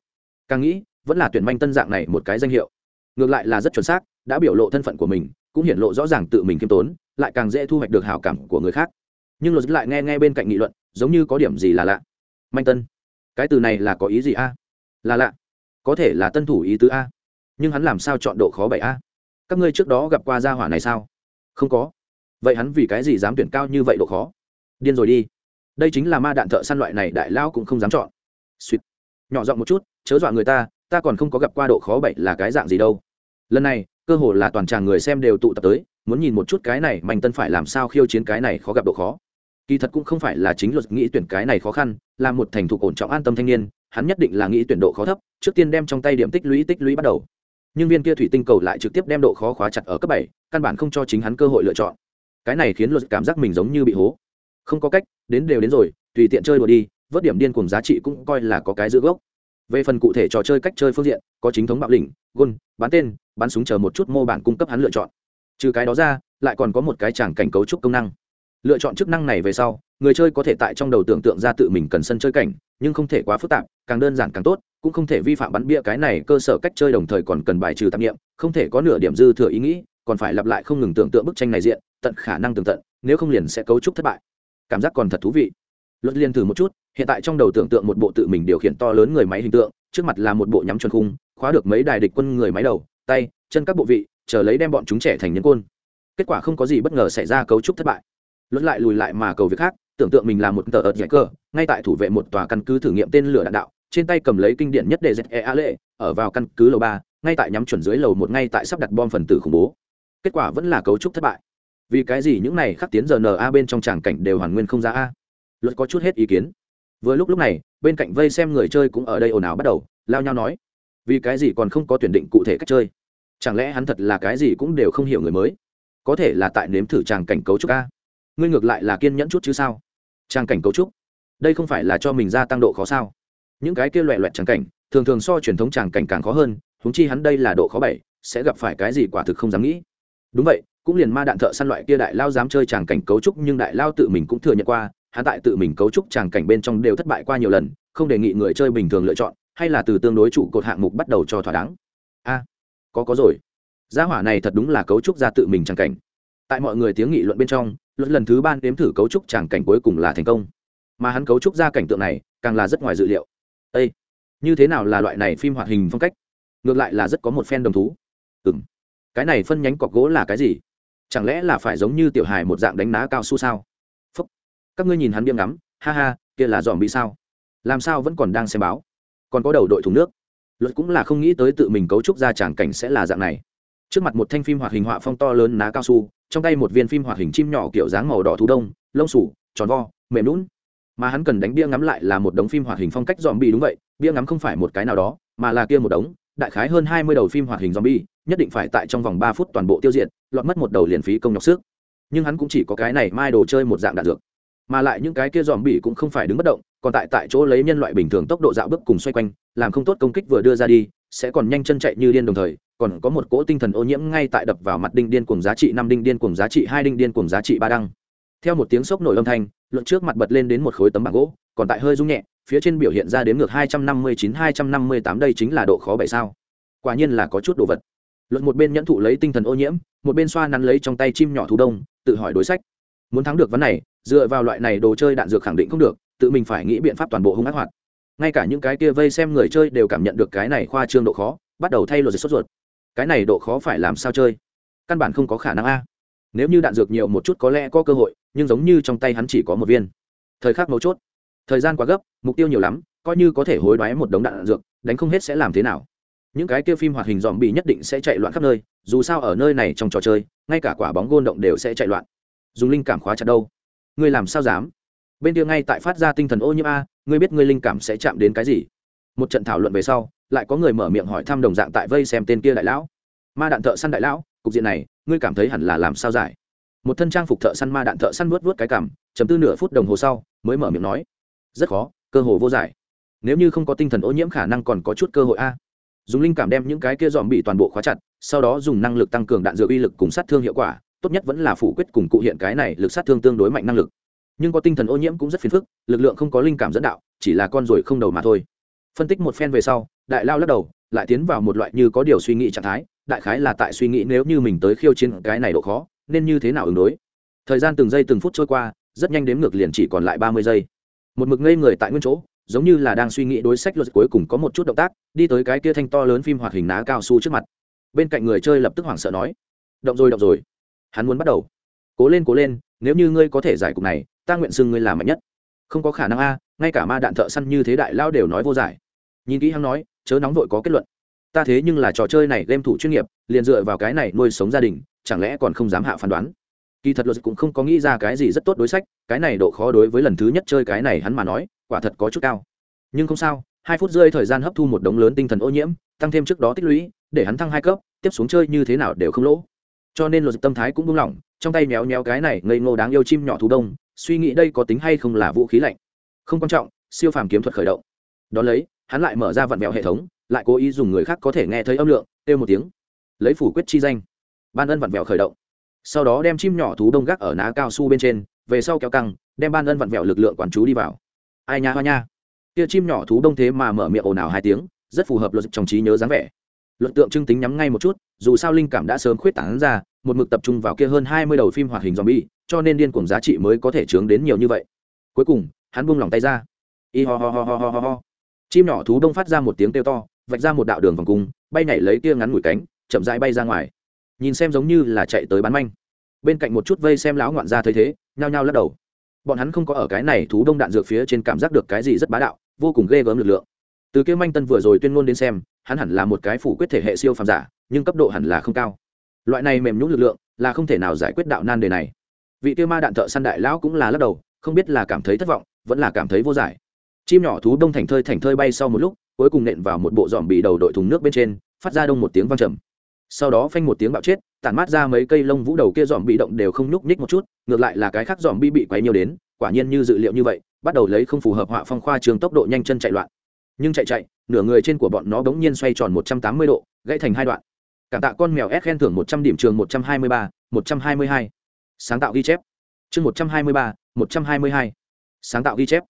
Càng nghĩ, vẫn là tuyển manh tân dạng này một cái danh hiệu. Ngược lại là rất chuẩn xác, đã biểu lộ thân phận của mình, cũng hiển lộ rõ ràng tự mình khiêm tốn, lại càng dễ thu hoạch được hảo cảm của người khác. Nhưng luật lại nghe nghe bên cạnh nghị luận, giống như có điểm gì là lạ. Manh tân. Cái từ này là có ý gì a? Là lạ có thể là tân thủ ý tứ a. Nhưng hắn làm sao chọn độ khó bảy a? Các ngươi trước đó gặp qua gia hỏa này sao? Không có. Vậy hắn vì cái gì dám tuyển cao như vậy độ khó? Điên rồi đi. Đây chính là ma đạn thợ săn loại này đại lao cũng không dám chọn. Suýt nhỏ giọng một chút, chớ dọa người ta ta còn không có gặp qua độ khó bảy là cái dạng gì đâu. Lần này, cơ hồ là toàn tràng người xem đều tụ tập tới, muốn nhìn một chút cái này mạnh tân phải làm sao khiêu chiến cái này khó gặp độ khó. Kỳ thật cũng không phải là chính luật nghĩ tuyển cái này khó khăn, là một thành thục ổn trọng an tâm thanh niên hắn nhất định là nghĩ tuyển độ khó thấp, trước tiên đem trong tay điểm tích lũy tích lũy bắt đầu. Nhưng viên kia thủy tinh cầu lại trực tiếp đem độ khó khóa chặt ở cấp bảy, căn bản không cho chính hắn cơ hội lựa chọn. Cái này khiến luật cảm giác mình giống như bị hố. Không có cách, đến đều đến rồi, tùy tiện chơi đùa đi, vớt điểm điên cùng giá trị cũng coi là có cái giữ gốc. Về phần cụ thể trò chơi cách chơi phương diện, có chính thống bạo lĩnh, gôn, bán tên bắn súng chờ một chút mô bản cung cấp hắn lựa chọn. Trừ cái đó ra, lại còn có một cái tràng cảnh cấu trúc công năng. Lựa chọn chức năng này về sau, người chơi có thể tại trong đầu tưởng tượng ra tự mình cần sân chơi cảnh, nhưng không thể quá phức tạp càng đơn giản càng tốt, cũng không thể vi phạm bắn bia cái này cơ sở cách chơi đồng thời còn cần bài trừ tạp nghiệm, không thể có nửa điểm dư thừa ý nghĩ, còn phải lặp lại không ngừng tưởng tượng bức tranh này diện, tận khả năng tường tận, nếu không liền sẽ cấu trúc thất bại. Cảm giác còn thật thú vị. Luật liên thử một chút, hiện tại trong đầu tưởng tượng một bộ tự mình điều khiển to lớn người máy hình tượng, trước mặt là một bộ nhắm chuẩn khung, khóa được mấy đài địch quân người máy đầu, tay, chân các bộ vị, chờ lấy đem bọn chúng trẻ thành nhân côn. Kết quả không có gì bất ngờ xảy ra cấu trúc thất bại. Luật lại lùi lại mà cầu việc khác, tưởng tượng mình là một tờ ợt giải cơ ngay tại thủ vệ một tòa căn cứ thử nghiệm tên lửa đạn đạo trên tay cầm lấy kinh điển nhất đề dẹp e a lệ, ở vào căn cứ lầu ba, ngay tại nhắm chuẩn dưới lầu một, ngay tại sắp đặt bom phần tử khủng bố. Kết quả vẫn là cấu trúc thất bại. Vì cái gì những này khắc tiến giờ na bên trong tràng cảnh đều hoàn nguyên không ra a? Luật có chút hết ý kiến. Vừa lúc lúc này, bên cạnh vây xem người chơi cũng ở đây ồn ào bắt đầu, lao nhau nói, vì cái gì còn không có tuyển định cụ thể cách chơi? Chẳng lẽ hắn thật là cái gì cũng đều không hiểu người mới? Có thể là tại nếm thử tràng cảnh cấu trúc a? Ngươi ngược lại là kiên nhẫn chút chứ sao? Tràng cảnh cấu trúc? Đây không phải là cho mình gia tăng độ khó sao? Những cái kia loẹ loẹt tràng cảnh, thường thường so truyền thống tràng cảnh càng khó hơn húng chi hắn đây là độ khó bảy, sẽ gặp phải cái gì quả thực không dám nghĩ. Đúng vậy, cũng liền ma đạn thợ săn loại kia đại lao dám chơi tràng cảnh cấu trúc, nhưng đại lao tự mình cũng thừa nhận qua, hắn tại tự mình cấu trúc tràng cảnh bên trong đều thất bại qua nhiều lần, không đề nghị người chơi bình thường lựa chọn, hay là từ tương đối trụ cột hạng mục bắt đầu cho thỏa đáng. A, có có rồi. Gia hỏa này thật đúng là cấu trúc ra tự mình tràng cảnh. Tại mọi người tiếng nghị luận bên trong luật lần thứ ban đếm thử cấu trúc tràng cảnh cuối cùng là thành công. Mà hắn cấu trúc ra cảnh tượng này, càng là rất ngoài dự liệu â như thế nào là loại này phim hoạt hình phong cách? Ngược lại là rất có một phen đồng thú. Ừ m cái này phân nhánh cọc gỗ là cái gì? Chẳng lẽ là phải giống như tiểu hài một dạng đánh ná cao su sao? Phúc, các ngươi nhìn hắn biếng ngắm, ha ha, kia là dòm bị sao? Làm sao vẫn còn đang xem báo? Còn có đầu đội thùng nước. Luật cũng là không nghĩ tới tự mình cấu trúc ra tràng cảnh sẽ là dạng này. Trước mặt một thanh phim hoạt hình họa phong to lớn ná cao su, trong tay một viên phim hoạt hình chim nhỏ kiểu dáng màu đỏ thú đông, lông sủ, tròn vo, mềm lún mà hắn cần đánh bia ngắm lại là một đống phim hoạt hình phong cách dòm bi đúng vậy, bia ngắm không phải một cái nào đó, mà là kia một đống, đại khái hơn hai mươi đầu phim hoạt hình dòm bi nhất định phải tại trong vòng ba phút toàn bộ tiêu diệt, lọt mất một đầu liền phí công nhọc sức. Nhưng hắn cũng chỉ có cái này mai đồ chơi một dạng đạn dược. Mà lại những cái kia dòm bi cũng không phải đứng bất động, còn tại tại chỗ lấy nhân loại bình thường tốc độ dạo bước cùng xoay quanh, làm không tốt công kích vừa đưa ra đi, sẽ còn nhanh chân chạy như điên đồng thời, còn có một cỗ tinh thần ô nhiễm ngay tại đập vào mặt đinh điên cùng giá trị năm đinh điên cùng giá trị hai đinh điên cùng giá trị ba đăng theo một tiếng sốc nổi âm thanh, luận trước mặt bật lên đến một khối tấm bảng gỗ, còn tại hơi rung nhẹ, phía trên biểu hiện ra đến ngược hai trăm năm mươi chín, hai trăm năm mươi tám đây chính là độ khó bảy sao. Quả nhiên là có chút đồ vật. Luận một bên nhẫn thụ lấy tinh thần ô nhiễm, một bên xoa nắn lấy trong tay chim nhỏ thú đông, tự hỏi đối sách. Muốn thắng được vấn này, dựa vào loại này đồ chơi đạn dược khẳng định không được, tự mình phải nghĩ biện pháp toàn bộ hung ác hoạt. Ngay cả những cái kia vây xem người chơi đều cảm nhận được cái này khoa trương độ khó, bắt đầu thay luật sốt ruột. Cái này độ khó phải làm sao chơi? Căn bản không có khả năng a. Nếu như đạn dược nhiều một chút có lẽ có cơ hội nhưng giống như trong tay hắn chỉ có một viên. Thời khắc mấu chốt. Thời gian quá gấp, mục tiêu nhiều lắm, coi như có thể hối đoái một đống đạn dược, đánh không hết sẽ làm thế nào. Những cái kia phim hoạt hình dòm bị nhất định sẽ chạy loạn khắp nơi, dù sao ở nơi này trong trò chơi, ngay cả quả bóng gôn động đều sẽ chạy loạn. Dùng linh cảm khóa chặt đâu? Ngươi làm sao dám? Bên kia ngay tại phát ra tinh thần ô nhiễm a, ngươi biết ngươi linh cảm sẽ chạm đến cái gì? Một trận thảo luận về sau, lại có người mở miệng hỏi thăm đồng dạng tại vây xem tên kia đại lão. Ma đạn thợ săn đại lão, cục diện này, ngươi cảm thấy hẳn là làm sao giải? Một thân trang phục thợ săn ma đạn thợ săn vuốt vuốt cái cảm chấm tư nửa phút đồng hồ sau, mới mở miệng nói, rất khó, cơ hồ vô giải. Nếu như không có tinh thần ô nhiễm khả năng còn có chút cơ hội a. Dùng linh cảm đem những cái kia dòm bị toàn bộ khóa chặt, sau đó dùng năng lực tăng cường đạn dược uy lực cùng sát thương hiệu quả, tốt nhất vẫn là phủ quyết cùng cụ hiện cái này lực sát thương tương đối mạnh năng lực. Nhưng có tinh thần ô nhiễm cũng rất phiền phức, lực lượng không có linh cảm dẫn đạo, chỉ là con ruồi không đầu mà thôi. Phân tích một phen về sau, đại lao lắc đầu, lại tiến vào một loại như có điều suy nghĩ trạng thái, đại khái là tại suy nghĩ nếu như mình tới khiêu chiến cái này độ khó nên như thế nào ứng đối? Thời gian từng giây từng phút trôi qua, rất nhanh đếm ngược liền chỉ còn lại ba mươi giây. Một mực ngây người tại nguyên chỗ, giống như là đang suy nghĩ đối sách luật cuối cùng có một chút động tác, đi tới cái kia thanh to lớn phim hoạt hình ná cao su trước mặt. Bên cạnh người chơi lập tức hoảng sợ nói, động rồi động rồi. Hắn muốn bắt đầu. Cố lên cố lên, nếu như ngươi có thể giải cục này, ta nguyện xưng ngươi là mạnh nhất. Không có khả năng a, ngay cả ma đạn thợ săn như thế đại lao đều nói vô giải. Nhìn kỹ hắn nói, chớ nóng vội có kết luận. Ta thế nhưng là trò chơi này game thủ chuyên nghiệp, liền dựa vào cái này nuôi sống gia đình chẳng lẽ còn không dám hạ phán đoán? Kỳ thật luật cũng không có nghĩ ra cái gì rất tốt đối sách, cái này độ khó đối với lần thứ nhất chơi cái này hắn mà nói, quả thật có chút cao. Nhưng không sao, hai phút rơi thời gian hấp thu một đống lớn tinh thần ô nhiễm, tăng thêm trước đó tích lũy, để hắn thăng hai cấp, tiếp xuống chơi như thế nào đều không lỗ. Cho nên luật tâm thái cũng buông lỏng, trong tay méo méo cái này ngây ngô đáng yêu chim nhỏ thú đông, suy nghĩ đây có tính hay không là vũ khí lạnh. Không quan trọng, siêu phàm kiếm thuật khởi động. Đón lấy, hắn lại mở ra vặn vẹo hệ thống, lại cố ý dùng người khác có thể nghe thấy âm lượng, kêu một tiếng. Lấy phủ quyết chi danh ban ân vặn vẹo khởi động. Sau đó đem chim nhỏ thú đông gác ở ná cao su bên trên, về sau kéo căng, đem ban ân vặn vẹo lực lượng quản chú đi vào. Ai nha, hoa nha. Kia chim nhỏ thú đông thế mà mở miệng ồn ào hai tiếng, rất phù hợp luật trong trí nhớ dáng vẻ. Luật tượng trưng tính nhắm ngay một chút, dù sao linh cảm đã sớm khuyết tảng ra, một mực tập trung vào kia hơn hai mươi đầu phim hoạt hình zombie, cho nên điên cuồng giá trị mới có thể chướng đến nhiều như vậy. Cuối cùng, hắn buông lỏng tay ra. Y ho ho ho ho ho ho chim nhỏ thú đông phát ra một tiếng kêu to, vạch ra một đạo đường vòng cung, bay nhảy lấy kia ngắn mũi cánh, chậm rãi bay ra ngoài nhìn xem giống như là chạy tới bán manh. Bên cạnh một chút vây xem lão ngoạn ra thấy thế, nhao nhao lắc đầu. Bọn hắn không có ở cái này thú đông đạn dược phía trên cảm giác được cái gì rất bá đạo, vô cùng ghê gớm lực lượng. Từ kia manh tân vừa rồi tuyên ngôn đến xem, hắn hẳn là một cái phủ quyết thể hệ siêu phàm giả, nhưng cấp độ hẳn là không cao. Loại này mềm nhũng lực lượng, là không thể nào giải quyết đạo nan đề này. Vị kia ma đạn thợ săn đại lão cũng là lắc đầu, không biết là cảm thấy thất vọng, vẫn là cảm thấy vô giải. Chim nhỏ thú đông thành thơi thành thơi bay sau một lúc, cuối cùng nện vào một bộ dòm bị đầu đội thùng nước bên trên, phát ra đông một tiếng vang trầm sau đó phanh một tiếng bạo chết, tản mát ra mấy cây lông vũ đầu kia dòm bị động đều không nhúc nhích một chút, ngược lại là cái khác dòm bi bị quấy nhiều đến, quả nhiên như dự liệu như vậy, bắt đầu lấy không phù hợp họa phong khoa trường tốc độ nhanh chân chạy loạn. Nhưng chạy chạy, nửa người trên của bọn nó bỗng nhiên xoay tròn một trăm tám mươi độ, gãy thành hai đoạn. Cảm tạ con mèo s khen thưởng một trăm điểm trường một trăm hai mươi ba, một trăm hai mươi hai. Sáng tạo ghi chép. Chương một trăm hai mươi ba, một trăm hai mươi hai. Sáng tạo ghi chép.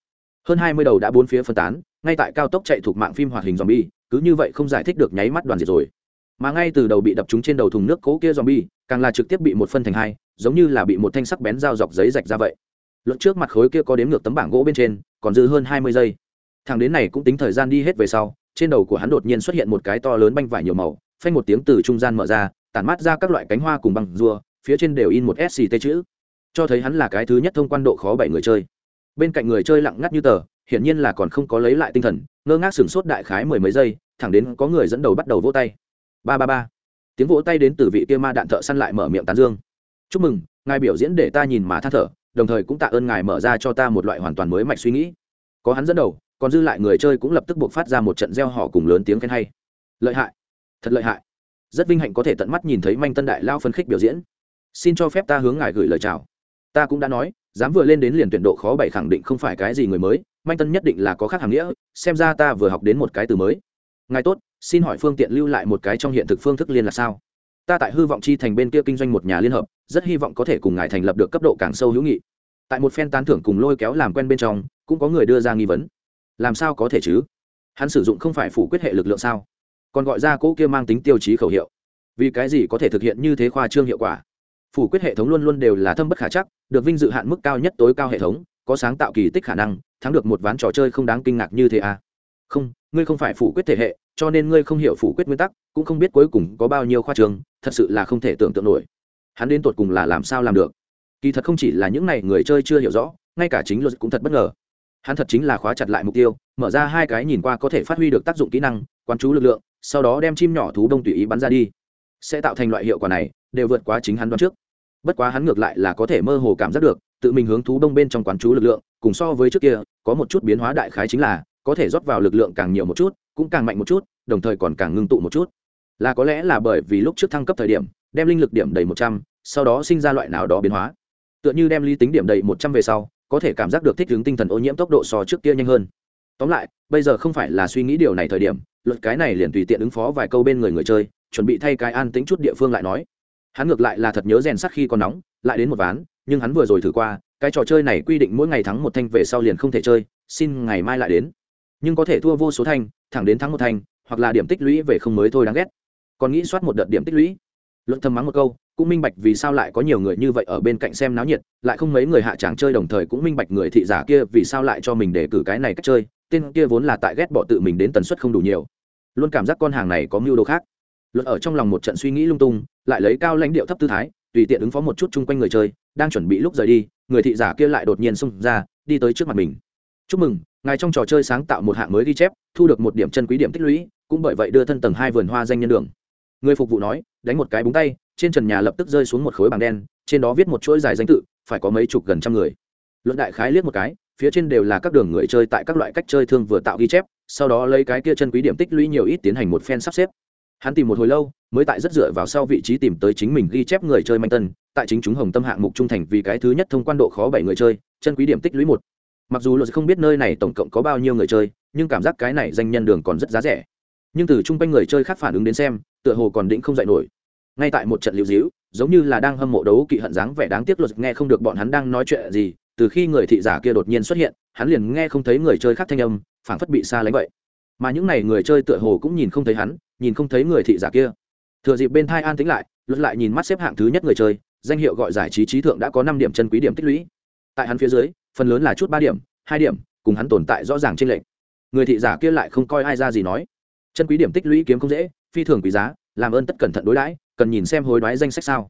Hơn hai mươi đầu đã bốn phía phân tán, ngay tại cao tốc chạy thuộc mạng phim hoạt hình zombie, cứ như vậy không giải thích được nháy mắt đoàn diệt rồi mà ngay từ đầu bị đập trúng trên đầu thùng nước cố kia zombie, càng là trực tiếp bị một phân thành hai, giống như là bị một thanh sắc bén dao dọc giấy rạch ra vậy. Luận trước mặt khối kia có đếm ngược tấm bảng gỗ bên trên, còn dư hơn hai mươi giây. Thằng đến này cũng tính thời gian đi hết về sau, trên đầu của hắn đột nhiên xuất hiện một cái to lớn banh vải nhiều màu, phanh một tiếng từ trung gian mở ra, tản mát ra các loại cánh hoa cùng bằng rùa, phía trên đều in một sct chữ. Cho thấy hắn là cái thứ nhất thông quan độ khó bảy người chơi. Bên cạnh người chơi lặng ngắt như tờ, hiển nhiên là còn không có lấy lại tinh thần, ngơ ngác sửng sốt đại khái mười mấy giây, thẳng đến có người dẫn đầu bắt đầu vỗ tay ba ba ba. Tiếng vỗ tay đến từ vị kia ma đạn thợ săn lại mở miệng tán dương. Chúc mừng, ngài biểu diễn để ta nhìn mà than thở, đồng thời cũng tạ ơn ngài mở ra cho ta một loại hoàn toàn mới mạch suy nghĩ. Có hắn dẫn đầu, còn dư lại người chơi cũng lập tức buộc phát ra một trận gieo họ cùng lớn tiếng khen hay. Lợi hại, thật lợi hại. Rất vinh hạnh có thể tận mắt nhìn thấy manh tân đại lao phân khích biểu diễn. Xin cho phép ta hướng ngài gửi lời chào. Ta cũng đã nói, dám vừa lên đến liền tuyển độ khó bảy khẳng định không phải cái gì người mới, manh tân nhất định là có khác hàng nghĩa, xem ra ta vừa học đến một cái từ mới. Ngài tốt xin hỏi phương tiện lưu lại một cái trong hiện thực phương thức liên là sao? Ta tại hư vọng chi thành bên kia kinh doanh một nhà liên hợp, rất hy vọng có thể cùng ngài thành lập được cấp độ càng sâu hữu nghị. Tại một phen tán thưởng cùng lôi kéo làm quen bên trong, cũng có người đưa ra nghi vấn. Làm sao có thể chứ? Hắn sử dụng không phải phủ quyết hệ lực lượng sao? Còn gọi ra cỗ kia mang tính tiêu chí khẩu hiệu. Vì cái gì có thể thực hiện như thế khoa trương hiệu quả? Phủ quyết hệ thống luôn luôn đều là thâm bất khả chắc, được vinh dự hạn mức cao nhất tối cao hệ thống, có sáng tạo kỳ tích khả năng, thắng được một ván trò chơi không đáng kinh ngạc như thế à? Không ngươi không phải phủ quyết thể hệ, cho nên ngươi không hiểu phủ quyết nguyên tắc, cũng không biết cuối cùng có bao nhiêu khoa trường, thật sự là không thể tưởng tượng nổi. Hắn đến tột cùng là làm sao làm được? Kỳ thật không chỉ là những này người chơi chưa hiểu rõ, ngay cả chính luật cũng thật bất ngờ. Hắn thật chính là khóa chặt lại mục tiêu, mở ra hai cái nhìn qua có thể phát huy được tác dụng kỹ năng, quán chú lực lượng, sau đó đem chim nhỏ thú đông tùy ý bắn ra đi. Sẽ tạo thành loại hiệu quả này, đều vượt quá chính hắn đoán trước. Bất quá hắn ngược lại là có thể mơ hồ cảm giác được, tự mình hướng thú đông bên trong quán chú lực lượng, cùng so với trước kia, có một chút biến hóa đại khái chính là có thể rót vào lực lượng càng nhiều một chút, cũng càng mạnh một chút, đồng thời còn càng ngưng tụ một chút. Là có lẽ là bởi vì lúc trước thăng cấp thời điểm, đem linh lực điểm đầy một trăm, sau đó sinh ra loại nào đó biến hóa. Tựa như đem ly tính điểm đầy một trăm về sau, có thể cảm giác được thích ứng tinh thần ô nhiễm tốc độ so trước kia nhanh hơn. Tóm lại, bây giờ không phải là suy nghĩ điều này thời điểm, luật cái này liền tùy tiện ứng phó vài câu bên người người chơi, chuẩn bị thay cái an tính chút địa phương lại nói. Hắn ngược lại là thật nhớ rèn sắc khi còn nóng, lại đến một ván, nhưng hắn vừa rồi thử qua, cái trò chơi này quy định mỗi ngày thắng một thanh về sau liền không thể chơi, xin ngày mai lại đến nhưng có thể thua vô số thanh, thẳng đến thắng một thanh, hoặc là điểm tích lũy về không mới thôi đáng ghét. Còn nghĩ soát một đợt điểm tích lũy. Luận thầm mắng một câu, cũng minh bạch vì sao lại có nhiều người như vậy ở bên cạnh xem náo nhiệt, lại không mấy người hạ tràng chơi đồng thời cũng minh bạch người thị giả kia vì sao lại cho mình để cử cái này cách chơi, tên kia vốn là tại ghét bỏ tự mình đến tần suất không đủ nhiều. Luôn cảm giác con hàng này có mưu đồ khác. Luận ở trong lòng một trận suy nghĩ lung tung, lại lấy cao lãnh điệu thấp tư thái, tùy tiện ứng phó một chút chung quanh người chơi, đang chuẩn bị lúc rời đi, người thị giả kia lại đột nhiên xông ra, đi tới trước mặt mình. Chúc mừng ngài trong trò chơi sáng tạo một hạng mới ghi chép, thu được một điểm chân quý điểm tích lũy, cũng bởi vậy đưa thân tầng hai vườn hoa danh nhân đường. Người phục vụ nói, đánh một cái búng tay, trên trần nhà lập tức rơi xuống một khối bảng đen, trên đó viết một chuỗi dài danh tự, phải có mấy chục gần trăm người. Luận đại khái liếc một cái, phía trên đều là các đường người chơi tại các loại cách chơi thương vừa tạo ghi chép, sau đó lấy cái kia chân quý điểm tích lũy nhiều ít tiến hành một phen sắp xếp. Hắn tìm một hồi lâu, mới tại rất dựa vào sau vị trí tìm tới chính mình ghi chép người chơi manh tân, tại chính chúng hồng tâm hạng mục trung thành vì cái thứ nhất thông quan độ khó bảy người chơi, chân quý điểm tích lũy một mặc dù luật không biết nơi này tổng cộng có bao nhiêu người chơi, nhưng cảm giác cái này danh nhân đường còn rất giá rẻ. Nhưng từ chung quanh người chơi khác phản ứng đến xem, tựa hồ còn định không dạy nổi. Ngay tại một trận liễu dĩu giống như là đang hâm mộ đấu kỵ hận dáng vẻ đáng tiếc luật nghe không được bọn hắn đang nói chuyện gì, từ khi người thị giả kia đột nhiên xuất hiện, hắn liền nghe không thấy người chơi khác thanh âm, phảng phất bị xa lánh vậy. Mà những n à y người chơi tựa hồ cũng nhìn không thấy hắn, nhìn không thấy người thị giả kia. Thừa dịp bên thai an tính lại, luật lại nhìn mắt xếp hạng thứ nhất người chơi, danh hiệu gọi giải trí trí thượng đã có năm điểm chân quý điểm tích lũy. Tại hắn phía dưới phần lớn là chút ba điểm, hai điểm, cùng hắn tồn tại rõ ràng trên lệnh người thị giả kia lại không coi ai ra gì nói. Chân quý điểm tích lũy kiếm không dễ, phi thường quý giá, làm ơn tất cẩn thận đối đãi, cần nhìn xem hối đoái danh sách sao.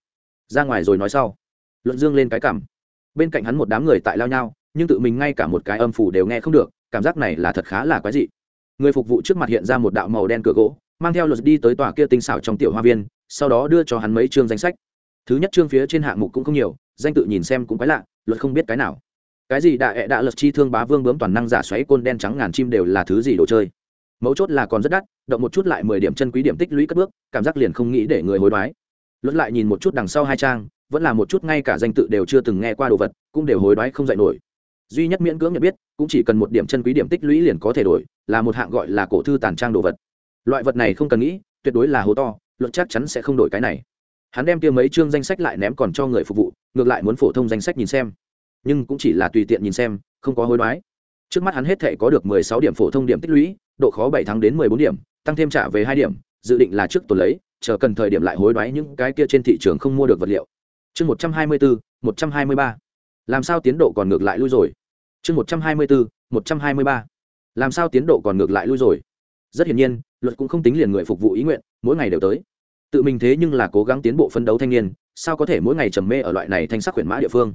Ra ngoài rồi nói sau. Luận dương lên cái cảm. Bên cạnh hắn một đám người tại lao nhau, nhưng tự mình ngay cả một cái âm phủ đều nghe không được, cảm giác này là thật khá là quái dị. Người phục vụ trước mặt hiện ra một đạo màu đen cửa gỗ, mang theo luật đi tới tòa kia tinh xảo trong tiểu hoa viên, sau đó đưa cho hắn mấy chương danh sách. Thứ nhất chương phía trên hạng mục cũng không nhiều, danh tự nhìn xem cũng quái lạ, luật không biết cái nào cái gì đạ ẹ đạ lật chi thương bá vương bướm toàn năng giả xoáy côn đen trắng ngàn chim đều là thứ gì đồ chơi? Mấu chốt là còn rất đắt, động một chút lại mười điểm chân quý điểm tích lũy cất bước, cảm giác liền không nghĩ để người hối đoái. Luật lại nhìn một chút đằng sau hai trang, vẫn là một chút ngay cả danh tự đều chưa từng nghe qua đồ vật, cũng đều hối đoái không dạy nổi. Duy nhất miễn cưỡng nhận biết, cũng chỉ cần một điểm chân quý điểm tích lũy liền có thể đổi, là một hạng gọi là cổ thư tàn trang đồ vật. Loại vật này không cần nghĩ, tuyệt đối là hố to luật chắc chắn sẽ không đổi cái này. Hắn đem kia mấy chương danh sách lại ném còn cho người phục vụ, ngược lại muốn phổ thông danh sách nhìn xem nhưng cũng chỉ là tùy tiện nhìn xem, không có hối đoái. Trước mắt hắn hết thể có được mười sáu điểm phổ thông điểm tích lũy, độ khó bảy tháng đến mười bốn điểm, tăng thêm trả về hai điểm, dự định là trước tuần lấy, chờ cần thời điểm lại hối đoái những cái kia trên thị trường không mua được vật liệu. Chương một trăm hai mươi bốn một trăm hai mươi ba. Làm sao tiến độ còn ngược lại lui rồi? Chương một trăm hai mươi bốn một trăm hai mươi ba. Làm sao tiến độ còn ngược lại lui rồi? Rất hiển nhiên, luật cũng không tính liền người phục vụ ý nguyện, mỗi ngày đều tới. Tự mình thế nhưng là cố gắng tiến bộ phân đấu thanh niên, sao có thể mỗi ngày trầm mê ở loại này thanh sắc huyền mã địa phương?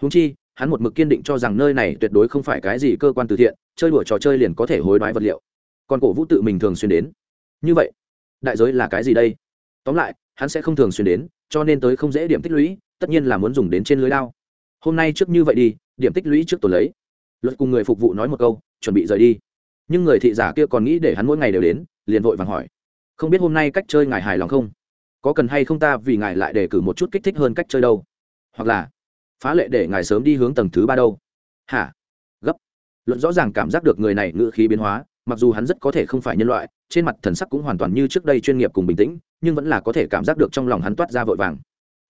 Húng chi hắn một mực kiên định cho rằng nơi này tuyệt đối không phải cái gì cơ quan từ thiện, chơi đùa trò chơi liền có thể hối đoái vật liệu. Còn cổ vũ tự mình thường xuyên đến. Như vậy, đại giới là cái gì đây? Tóm lại, hắn sẽ không thường xuyên đến, cho nên tới không dễ điểm tích lũy, tất nhiên là muốn dùng đến trên lưới lao hôm nay trước như vậy đi, điểm tích lũy trước tổ lấy. Luật cùng người phục vụ nói một câu, chuẩn bị rời đi. Nhưng người thị giả kia còn nghĩ để hắn mỗi ngày đều đến, liền vội vàng hỏi. Không biết hôm nay cách chơi ngài hài lòng không? Có cần hay không ta vì ngài lại đề cử một chút kích thích hơn cách chơi đâu? Hoặc là phá lệ để ngài sớm đi hướng tầng thứ ba đâu. Hả? Gấp. Luận rõ ràng cảm giác được người này ngữ khí biến hóa, mặc dù hắn rất có thể không phải nhân loại, trên mặt thần sắc cũng hoàn toàn như trước đây chuyên nghiệp cùng bình tĩnh, nhưng vẫn là có thể cảm giác được trong lòng hắn toát ra vội vàng.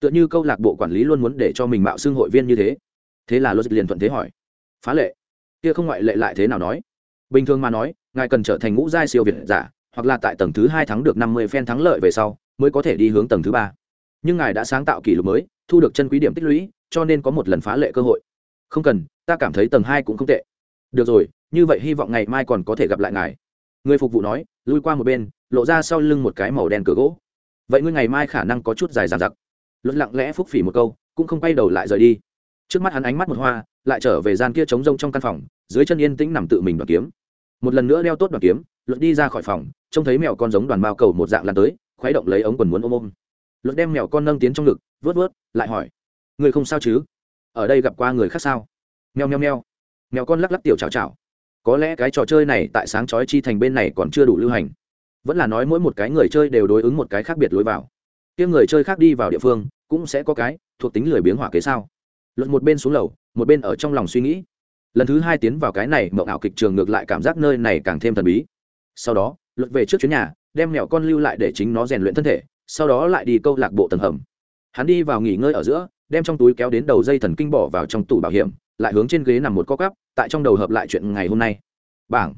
Tựa như câu lạc bộ quản lý luôn muốn để cho mình mạo xưng hội viên như thế. Thế là logic liền thuận thế hỏi. Phá lệ? Kia không ngoại lệ lại thế nào nói? Bình thường mà nói, ngài cần trở thành ngũ giai siêu việt giả, hoặc là tại tầng thứ hai thắng được năm mươi phen thắng lợi về sau, mới có thể đi hướng tầng thứ ba. Nhưng ngài đã sáng tạo kỷ lục mới thu được chân quý điểm tích lũy, cho nên có một lần phá lệ cơ hội. Không cần, ta cảm thấy tầng hai cũng không tệ. Được rồi, như vậy hy vọng ngày mai còn có thể gặp lại ngài. Người phục vụ nói, lui qua một bên, lộ ra sau lưng một cái màu đen cửa gỗ. Vậy ngươi ngày mai khả năng có chút dài dàn giặc luận lặng lẽ phúc phỉ một câu, cũng không quay đầu lại rời đi. Trước mắt hắn ánh mắt một hoa, lại trở về gian kia trống rông trong căn phòng, dưới chân yên tĩnh nằm tự mình đoàn kiếm. Một lần nữa đeo tốt đoàn kiếm, luận đi ra khỏi phòng, trông thấy mèo con giống đoàn bao cầu một dạng lan tới, khuấy động lấy ống quần muốn ôm ôm luận đem mèo con nâng tiến trong ngực, vớt vớt, lại hỏi, người không sao chứ? Ở đây gặp qua người khác sao? Meo meo meo mèo con lắc lắc tiểu chào chào có lẽ cái trò chơi này tại sáng chói chi thành bên này còn chưa đủ lưu hành. Vẫn là nói mỗi một cái người chơi đều đối ứng một cái khác biệt lối vào. Tiếng người chơi khác đi vào địa phương, cũng sẽ có cái thuộc tính lười biếng hỏa kế sao. Luận một bên xuống lầu, một bên ở trong lòng suy nghĩ. Lần thứ hai tiến vào cái này mộng ảo kịch trường ngược lại cảm giác nơi này càng thêm thần bí. Sau đó luận về trước chuyến nhà, đem mèo con lưu lại để chính nó rèn luyện thân thể sau đó lại đi câu lạc bộ tầng hầm. Hắn đi vào nghỉ ngơi ở giữa, đem trong túi kéo đến đầu dây thần kinh bỏ vào trong tủ bảo hiểm, lại hướng trên ghế nằm một co cắp tại trong đầu hợp lại chuyện ngày hôm nay. Bảng.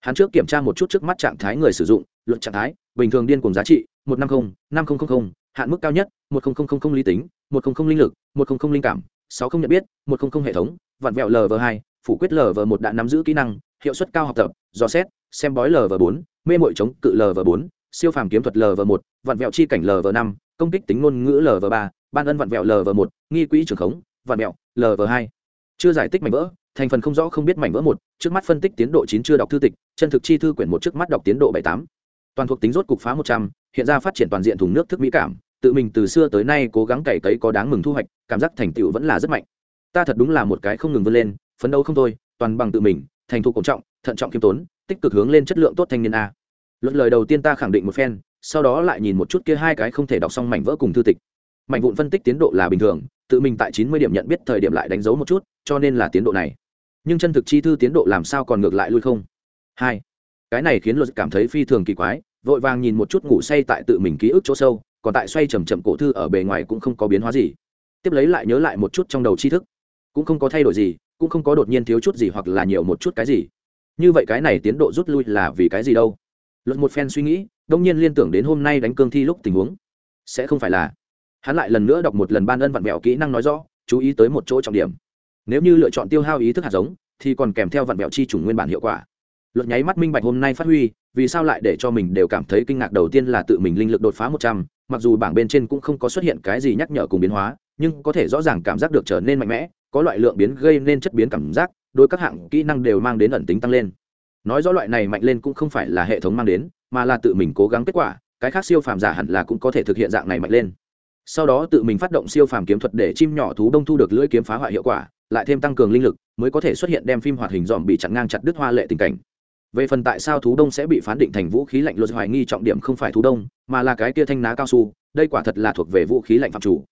Hắn trước kiểm tra một chút trước mắt trạng thái người sử dụng, luận trạng thái, bình thường điên cùng giá trị, một trăm năm mươi năm nghìn hạn mức cao nhất, một nghìn lý tính, một nghìn linh lực, một nghìn linh cảm, sáu không nhận biết, một nghìn hệ thống, vặn vẹo lv hai, phủ quyết lv một đã nắm giữ kỹ năng, hiệu suất cao học tập, dò xét, xem bói lv bốn, mê mội chống cự lv bốn siêu phàm kiếm thuật lv một vặn vẹo chi cảnh lv năm, công kích tính ngôn ngữ lv ba, ban ân vặn vẹo lv một, nghi quỹ trường khống vặn vẹo lv hai. Chưa giải tích mảnh vỡ, thành phần không rõ không biết mảnh vỡ một, trước mắt phân tích tiến độ chín chưa đọc thư tịch, chân thực chi thư quyển một trước mắt đọc tiến độ bảy tám. Toàn thuộc tính rốt cục phá một trăm, hiện ra phát triển toàn diện thùng nước thức mỹ cảm, tự mình từ xưa tới nay cố gắng cày cấy có đáng mừng thu hoạch, cảm giác thành tựu vẫn là rất mạnh. Ta thật đúng là một cái không ngừng vươn lên, phấn đấu không thôi, toàn bằng tự mình, thành thục cổ trọng, thận trọng kiêm tốn, tích cực hướng lên chất lượng tốt thanh niên a luận lời đầu tiên ta khẳng định một phen, sau đó lại nhìn một chút kia hai cái không thể đọc xong mảnh vỡ cùng thư tịch. Mảnh vụn phân tích tiến độ là bình thường, tự mình tại chín mươi điểm nhận biết thời điểm lại đánh dấu một chút, cho nên là tiến độ này. Nhưng chân thực chi thư tiến độ làm sao còn ngược lại lui không? Hai, cái này khiến luật cảm thấy phi thường kỳ quái, vội vàng nhìn một chút ngủ say tại tự mình ký ức chỗ sâu, còn tại xoay chầm chậm cổ thư ở bề ngoài cũng không có biến hóa gì. Tiếp lấy lại nhớ lại một chút trong đầu tri thức. Cũng không có thay đổi gì, cũng không có đột nhiên thiếu chút gì hoặc là nhiều một chút cái gì. Như vậy cái này tiến độ rút lui là vì cái gì đâu? Luật một phen suy nghĩ, đông nhiên liên tưởng đến hôm nay đánh cương thi lúc tình huống. Sẽ không phải là. Hắn lại lần nữa đọc một lần ban ân vặn vẹo kỹ năng nói rõ, chú ý tới một chỗ trọng điểm. Nếu như lựa chọn tiêu hao ý thức hạt giống, thì còn kèm theo vặn vẹo chi chủng nguyên bản hiệu quả. Luật nháy mắt minh bạch hôm nay phát huy, vì sao lại để cho mình đều cảm thấy kinh ngạc đầu tiên là tự mình linh lực đột phá một trăm, mặc dù bảng bên trên cũng không có xuất hiện cái gì nhắc nhở cùng biến hóa, nhưng có thể rõ ràng cảm giác được trở nên mạnh mẽ, có loại lượng biến gây nên chất biến cảm giác, đối các hạng kỹ năng đều mang đến ẩn tính tăng lên nói rõ loại này mạnh lên cũng không phải là hệ thống mang đến, mà là tự mình cố gắng kết quả, cái khác siêu phàm giả hẳn là cũng có thể thực hiện dạng này mạnh lên. Sau đó tự mình phát động siêu phàm kiếm thuật để chim nhỏ thú đông thu được lưỡi kiếm phá hoại hiệu quả, lại thêm tăng cường linh lực, mới có thể xuất hiện đem phim hoạt hình dòm bị chặn ngang chặt đứt hoa lệ tình cảnh. Về phần tại sao thú đông sẽ bị phán định thành vũ khí lạnh luật hoài nghi trọng điểm không phải thú đông, mà là cái kia thanh ná cao su, đây quả thật là thuộc về vũ khí lạnh phạm chủ.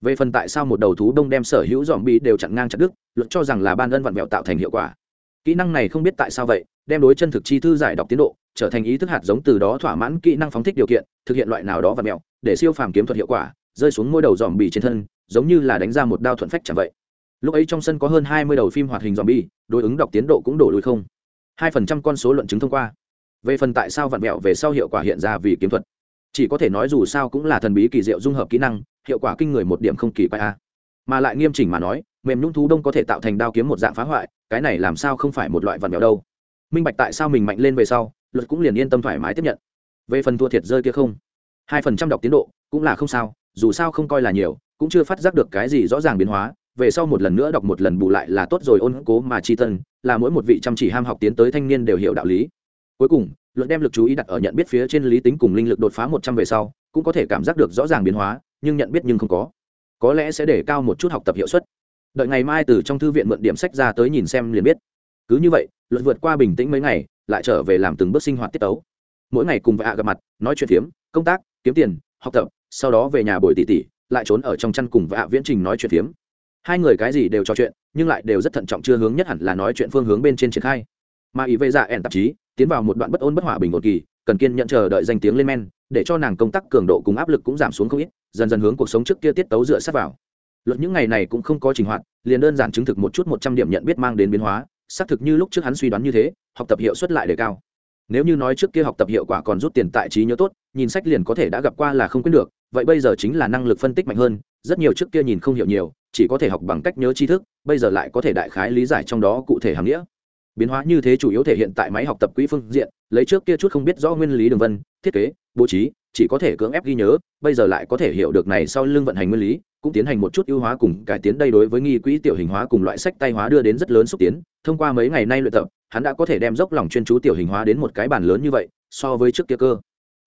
Về phần tại sao một đầu thú đông đem sở hữu dòm bị đều chặn ngang chặt đứt, luật cho rằng là ban ân vặn vẹo tạo thành hiệu quả kỹ năng này không biết tại sao vậy, đem đối chân thực chi thư giải đọc tiến độ, trở thành ý thức hạt giống từ đó thỏa mãn kỹ năng phóng thích điều kiện, thực hiện loại nào đó và mẹo, để siêu phàm kiếm thuật hiệu quả, rơi xuống môi đầu dòm bì trên thân, giống như là đánh ra một đao thuận phách chẳng vậy. Lúc ấy trong sân có hơn hai mươi đầu phim hoạt hình dòm bì đối ứng đọc tiến độ cũng đổ lùi không. hai phần trăm con số luận chứng thông qua. Về phần tại sao vặn mẹo về sau hiệu quả hiện ra vì kiếm thuật, chỉ có thể nói dù sao cũng là thần bí kỳ diệu dung hợp kỹ năng, hiệu quả kinh người một điểm không kỳ quay a. Mà lại nghiêm chỉnh mà nói, mềm nhung thú đông có thể tạo thành đao kiếm một dạng phá hoại cái này làm sao không phải một loại vặn vẹo đâu. Minh bạch tại sao mình mạnh lên về sau, luật cũng liền yên tâm thoải mái tiếp nhận. Về phần thua thiệt rơi kia không, hai phần trăm đọc tiến độ cũng là không sao, dù sao không coi là nhiều, cũng chưa phát giác được cái gì rõ ràng biến hóa, về sau một lần nữa đọc một lần bù lại là tốt rồi, ôn cố mà chi tân là mỗi một vị chăm chỉ ham học tiến tới thanh niên đều hiểu đạo lý. Cuối cùng luận đem lực chú ý đặt ở nhận biết phía trên lý tính cùng linh lực đột phá một trăm về sau, cũng có thể cảm giác được rõ ràng biến hóa, nhưng nhận biết nhưng không có. Có lẽ sẽ để cao một chút học tập hiệu suất đợi ngày mai từ trong thư viện mượn điểm sách ra tới nhìn xem liền biết. Cứ như vậy, luật vượt qua bình tĩnh mấy ngày, lại trở về làm từng bước sinh hoạt tiết tấu. Mỗi ngày cùng vạ gặp mặt, nói chuyện phiếm, công tác, kiếm tiền, học tập, sau đó về nhà bồi tỉ tỉ, lại trốn ở trong chăn cùng vạ viễn trình nói chuyện phiếm. Hai người cái gì đều trò chuyện, nhưng lại đều rất thận trọng chưa hướng nhất hẳn là nói chuyện phương hướng bên trên triển khai. Mà ý vệ dạ ẻn tạp chí tiến vào một đoạn bất ôn bất hòa bình ổn kỳ, cần kiên nhận chờ đợi danh tiếng lên men, để cho nàng công tác cường độ cùng áp lực cũng giảm xuống không ít, dần dần hướng cuộc sống trước kia tiết tấu dựa sát vào luật những ngày này cũng không có trình hoạt, liền đơn giản chứng thực một chút một trăm điểm nhận biết mang đến biến hóa, xác thực như lúc trước hắn suy đoán như thế, học tập hiệu suất lại đề cao. Nếu như nói trước kia học tập hiệu quả còn rút tiền tại trí nhớ tốt, nhìn sách liền có thể đã gặp qua là không quyết được, vậy bây giờ chính là năng lực phân tích mạnh hơn, rất nhiều trước kia nhìn không hiểu nhiều, chỉ có thể học bằng cách nhớ tri thức, bây giờ lại có thể đại khái lý giải trong đó cụ thể hàm nghĩa. Biến hóa như thế chủ yếu thể hiện tại máy học tập quỹ phương diện, lấy trước kia chút không biết rõ nguyên lý đường vân, thiết kế, bố trí chỉ có thể cưỡng ép ghi nhớ, bây giờ lại có thể hiểu được này sau lưng vận hành nguyên lý, cũng tiến hành một chút ưu hóa cùng cải tiến đây đối với nghi quỹ tiểu hình hóa cùng loại sách tay hóa đưa đến rất lớn xúc tiến. Thông qua mấy ngày nay luyện tập, hắn đã có thể đem dốc lòng chuyên chú tiểu hình hóa đến một cái bản lớn như vậy, so với trước kia cơ.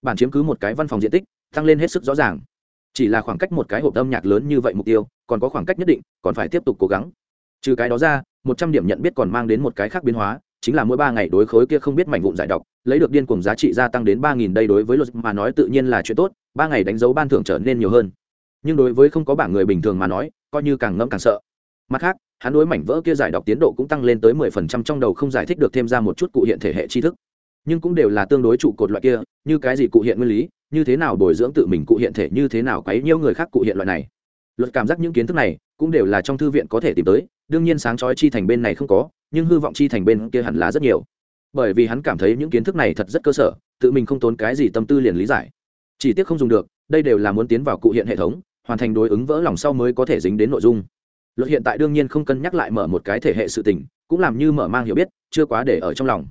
Bản chiếm cứ một cái văn phòng diện tích, tăng lên hết sức rõ ràng. Chỉ là khoảng cách một cái hộp âm nhạc lớn như vậy mục tiêu, còn có khoảng cách nhất định, còn phải tiếp tục cố gắng. Trừ cái đó ra, một trăm điểm nhận biết còn mang đến một cái khác biến hóa chính là mỗi ba ngày đối khối kia không biết mảnh vụn giải độc, lấy được điên cuồng giá trị gia tăng đến ba nghìn đây đối với luật mà nói tự nhiên là chuyện tốt, ba ngày đánh dấu ban thưởng trở nên nhiều hơn. Nhưng đối với không có bảng người bình thường mà nói, coi như càng ngẫm càng sợ. Mặt khác, hắn đối mảnh vỡ kia giải đọc tiến độ cũng tăng lên tới mười phần trăm trong đầu không giải thích được thêm ra một chút cụ hiện thể hệ tri thức. Nhưng cũng đều là tương đối trụ cột loại kia, như cái gì cụ hiện nguyên lý, như thế nào bồi dưỡng tự mình cụ hiện thể, như thế nào quấy nhiều người khác cụ hiện loại này. Luật cảm giác những kiến thức này cũng đều là trong thư viện có thể tìm tới, đương nhiên sáng chói chi thành bên này không có nhưng hư vọng chi thành bên kia hẳn là rất nhiều. Bởi vì hắn cảm thấy những kiến thức này thật rất cơ sở, tự mình không tốn cái gì tâm tư liền lý giải. Chỉ tiếc không dùng được, đây đều là muốn tiến vào cụ hiện hệ thống, hoàn thành đối ứng vỡ lòng sau mới có thể dính đến nội dung. Luật hiện tại đương nhiên không cân nhắc lại mở một cái thể hệ sự tình, cũng làm như mở mang hiểu biết, chưa quá để ở trong lòng.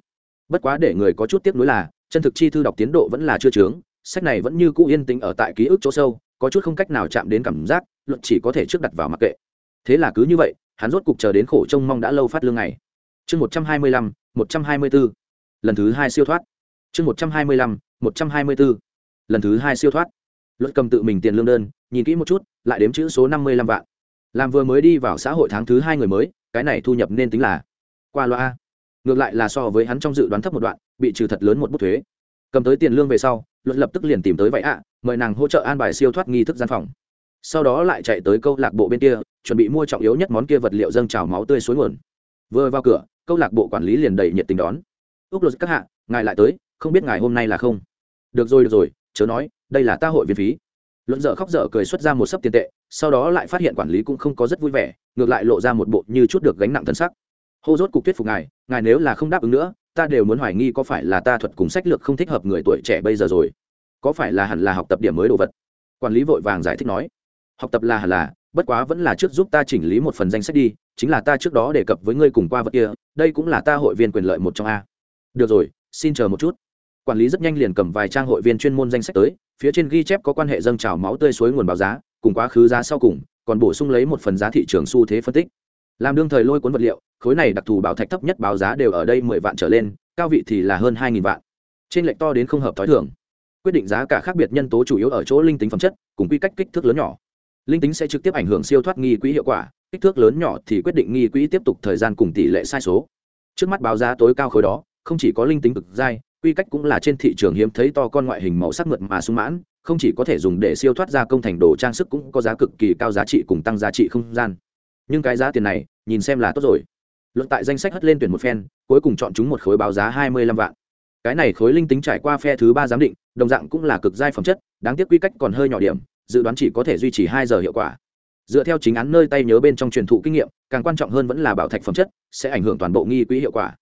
Bất quá để người có chút tiếc nuối là, chân thực chi thư đọc tiến độ vẫn là chưa trướng sách này vẫn như cũ yên tĩnh ở tại ký ức chỗ sâu, có chút không cách nào chạm đến cảm giác, luật chỉ có thể trước đặt vào mặc kệ. Thế là cứ như vậy, hắn rốt cục chờ đến khổ trông mong đã lâu phát lương này chương một trăm hai mươi lăm, một trăm hai mươi bốn lần thứ hai siêu thoát. Chương một trăm hai mươi lăm, một trăm hai mươi bốn lần thứ hai siêu thoát. Luật cầm tự mình tiền lương đơn, nhìn kỹ một chút, lại đếm chữ số năm mươi lăm vạn. Làm vừa mới đi vào xã hội tháng thứ hai người mới, cái này thu nhập nên tính là qua loa ngược lại là so với hắn trong dự đoán thấp một đoạn, bị trừ thật lớn một bút thuế. Cầm tới tiền lương về sau, luật lập tức liền tìm tới vậy ạ, mời nàng hỗ trợ an bài siêu thoát nghi thức gian phòng. Sau đó lại chạy tới câu lạc bộ bên kia, chuẩn bị mua trọng yếu nhất món kia vật liệu dâng trào máu tươi suối nguồn vừa vào cửa, câu lạc bộ quản lý liền đầy nhiệt tình đón. Ước lột các hạ, ngài lại tới, không biết ngài hôm nay là không? Được rồi được rồi, chớ nói, đây là ta hội viên phí. Luận dở khóc dở cười xuất ra một sấp tiền tệ, sau đó lại phát hiện quản lý cũng không có rất vui vẻ, ngược lại lộ ra một bộ như chút được gánh nặng thân sắc. Hô, rốt cục thuyết phục ngài ngài nếu là không đáp ứng nữa, ta đều muốn hoài nghi có phải là ta thuật cùng sách lược không thích hợp người tuổi trẻ bây giờ rồi. Có phải là hẳn là học tập điểm mới đồ vật? Quản lý vội vàng giải thích nói. Học tập là hẳn là, bất quá vẫn là trước giúp ta chỉnh lý một phần danh sách đi chính là ta trước đó đề cập với ngươi cùng qua vật kia, đây cũng là ta hội viên quyền lợi một trong a. Được rồi, xin chờ một chút. Quản lý rất nhanh liền cầm vài trang hội viên chuyên môn danh sách tới, phía trên ghi chép có quan hệ dâng trào máu tươi suối nguồn báo giá, cùng quá khứ giá sau cùng, còn bổ sung lấy một phần giá thị trường xu thế phân tích. Làm đương thời lôi cuốn vật liệu, khối này đặc thù bảo thạch thấp nhất báo giá đều ở đây mười vạn trở lên, cao vị thì là hơn hai nghìn vạn. Trên lệch to đến không hợp t h o i thường. Quyết định giá cả khác biệt nhân tố chủ yếu ở chỗ linh tính phẩm chất, cùng quy cách kích thước lớn nhỏ. Linh tính sẽ trực tiếp ảnh hưởng siêu thoát nghi quỹ hiệu quả kích thước lớn nhỏ thì quyết định nghi quỹ tiếp tục thời gian cùng tỷ lệ sai số. Trước mắt báo giá tối cao khối đó, không chỉ có linh tính cực dai, quy cách cũng là trên thị trường hiếm thấy to con ngoại hình màu sắc mượt mà sung mãn, không chỉ có thể dùng để siêu thoát ra công thành đồ trang sức cũng có giá cực kỳ cao giá trị cùng tăng giá trị không gian. Nhưng cái giá tiền này, nhìn xem là tốt rồi. Luận tại danh sách hất lên tuyển một phen, cuối cùng chọn chúng một khối báo giá hai mươi lăm vạn. Cái này khối linh tính trải qua phe thứ ba giám định, đồng dạng cũng là cực giai phẩm chất, đáng tiếc quy cách còn hơi nhỏ điểm, dự đoán chỉ có thể duy trì hai giờ hiệu quả dựa theo chính án nơi tay nhớ bên trong truyền thụ kinh nghiệm, càng quan trọng hơn vẫn là bảo thạch phẩm chất, sẽ ảnh hưởng toàn bộ nghi quỹ hiệu quả.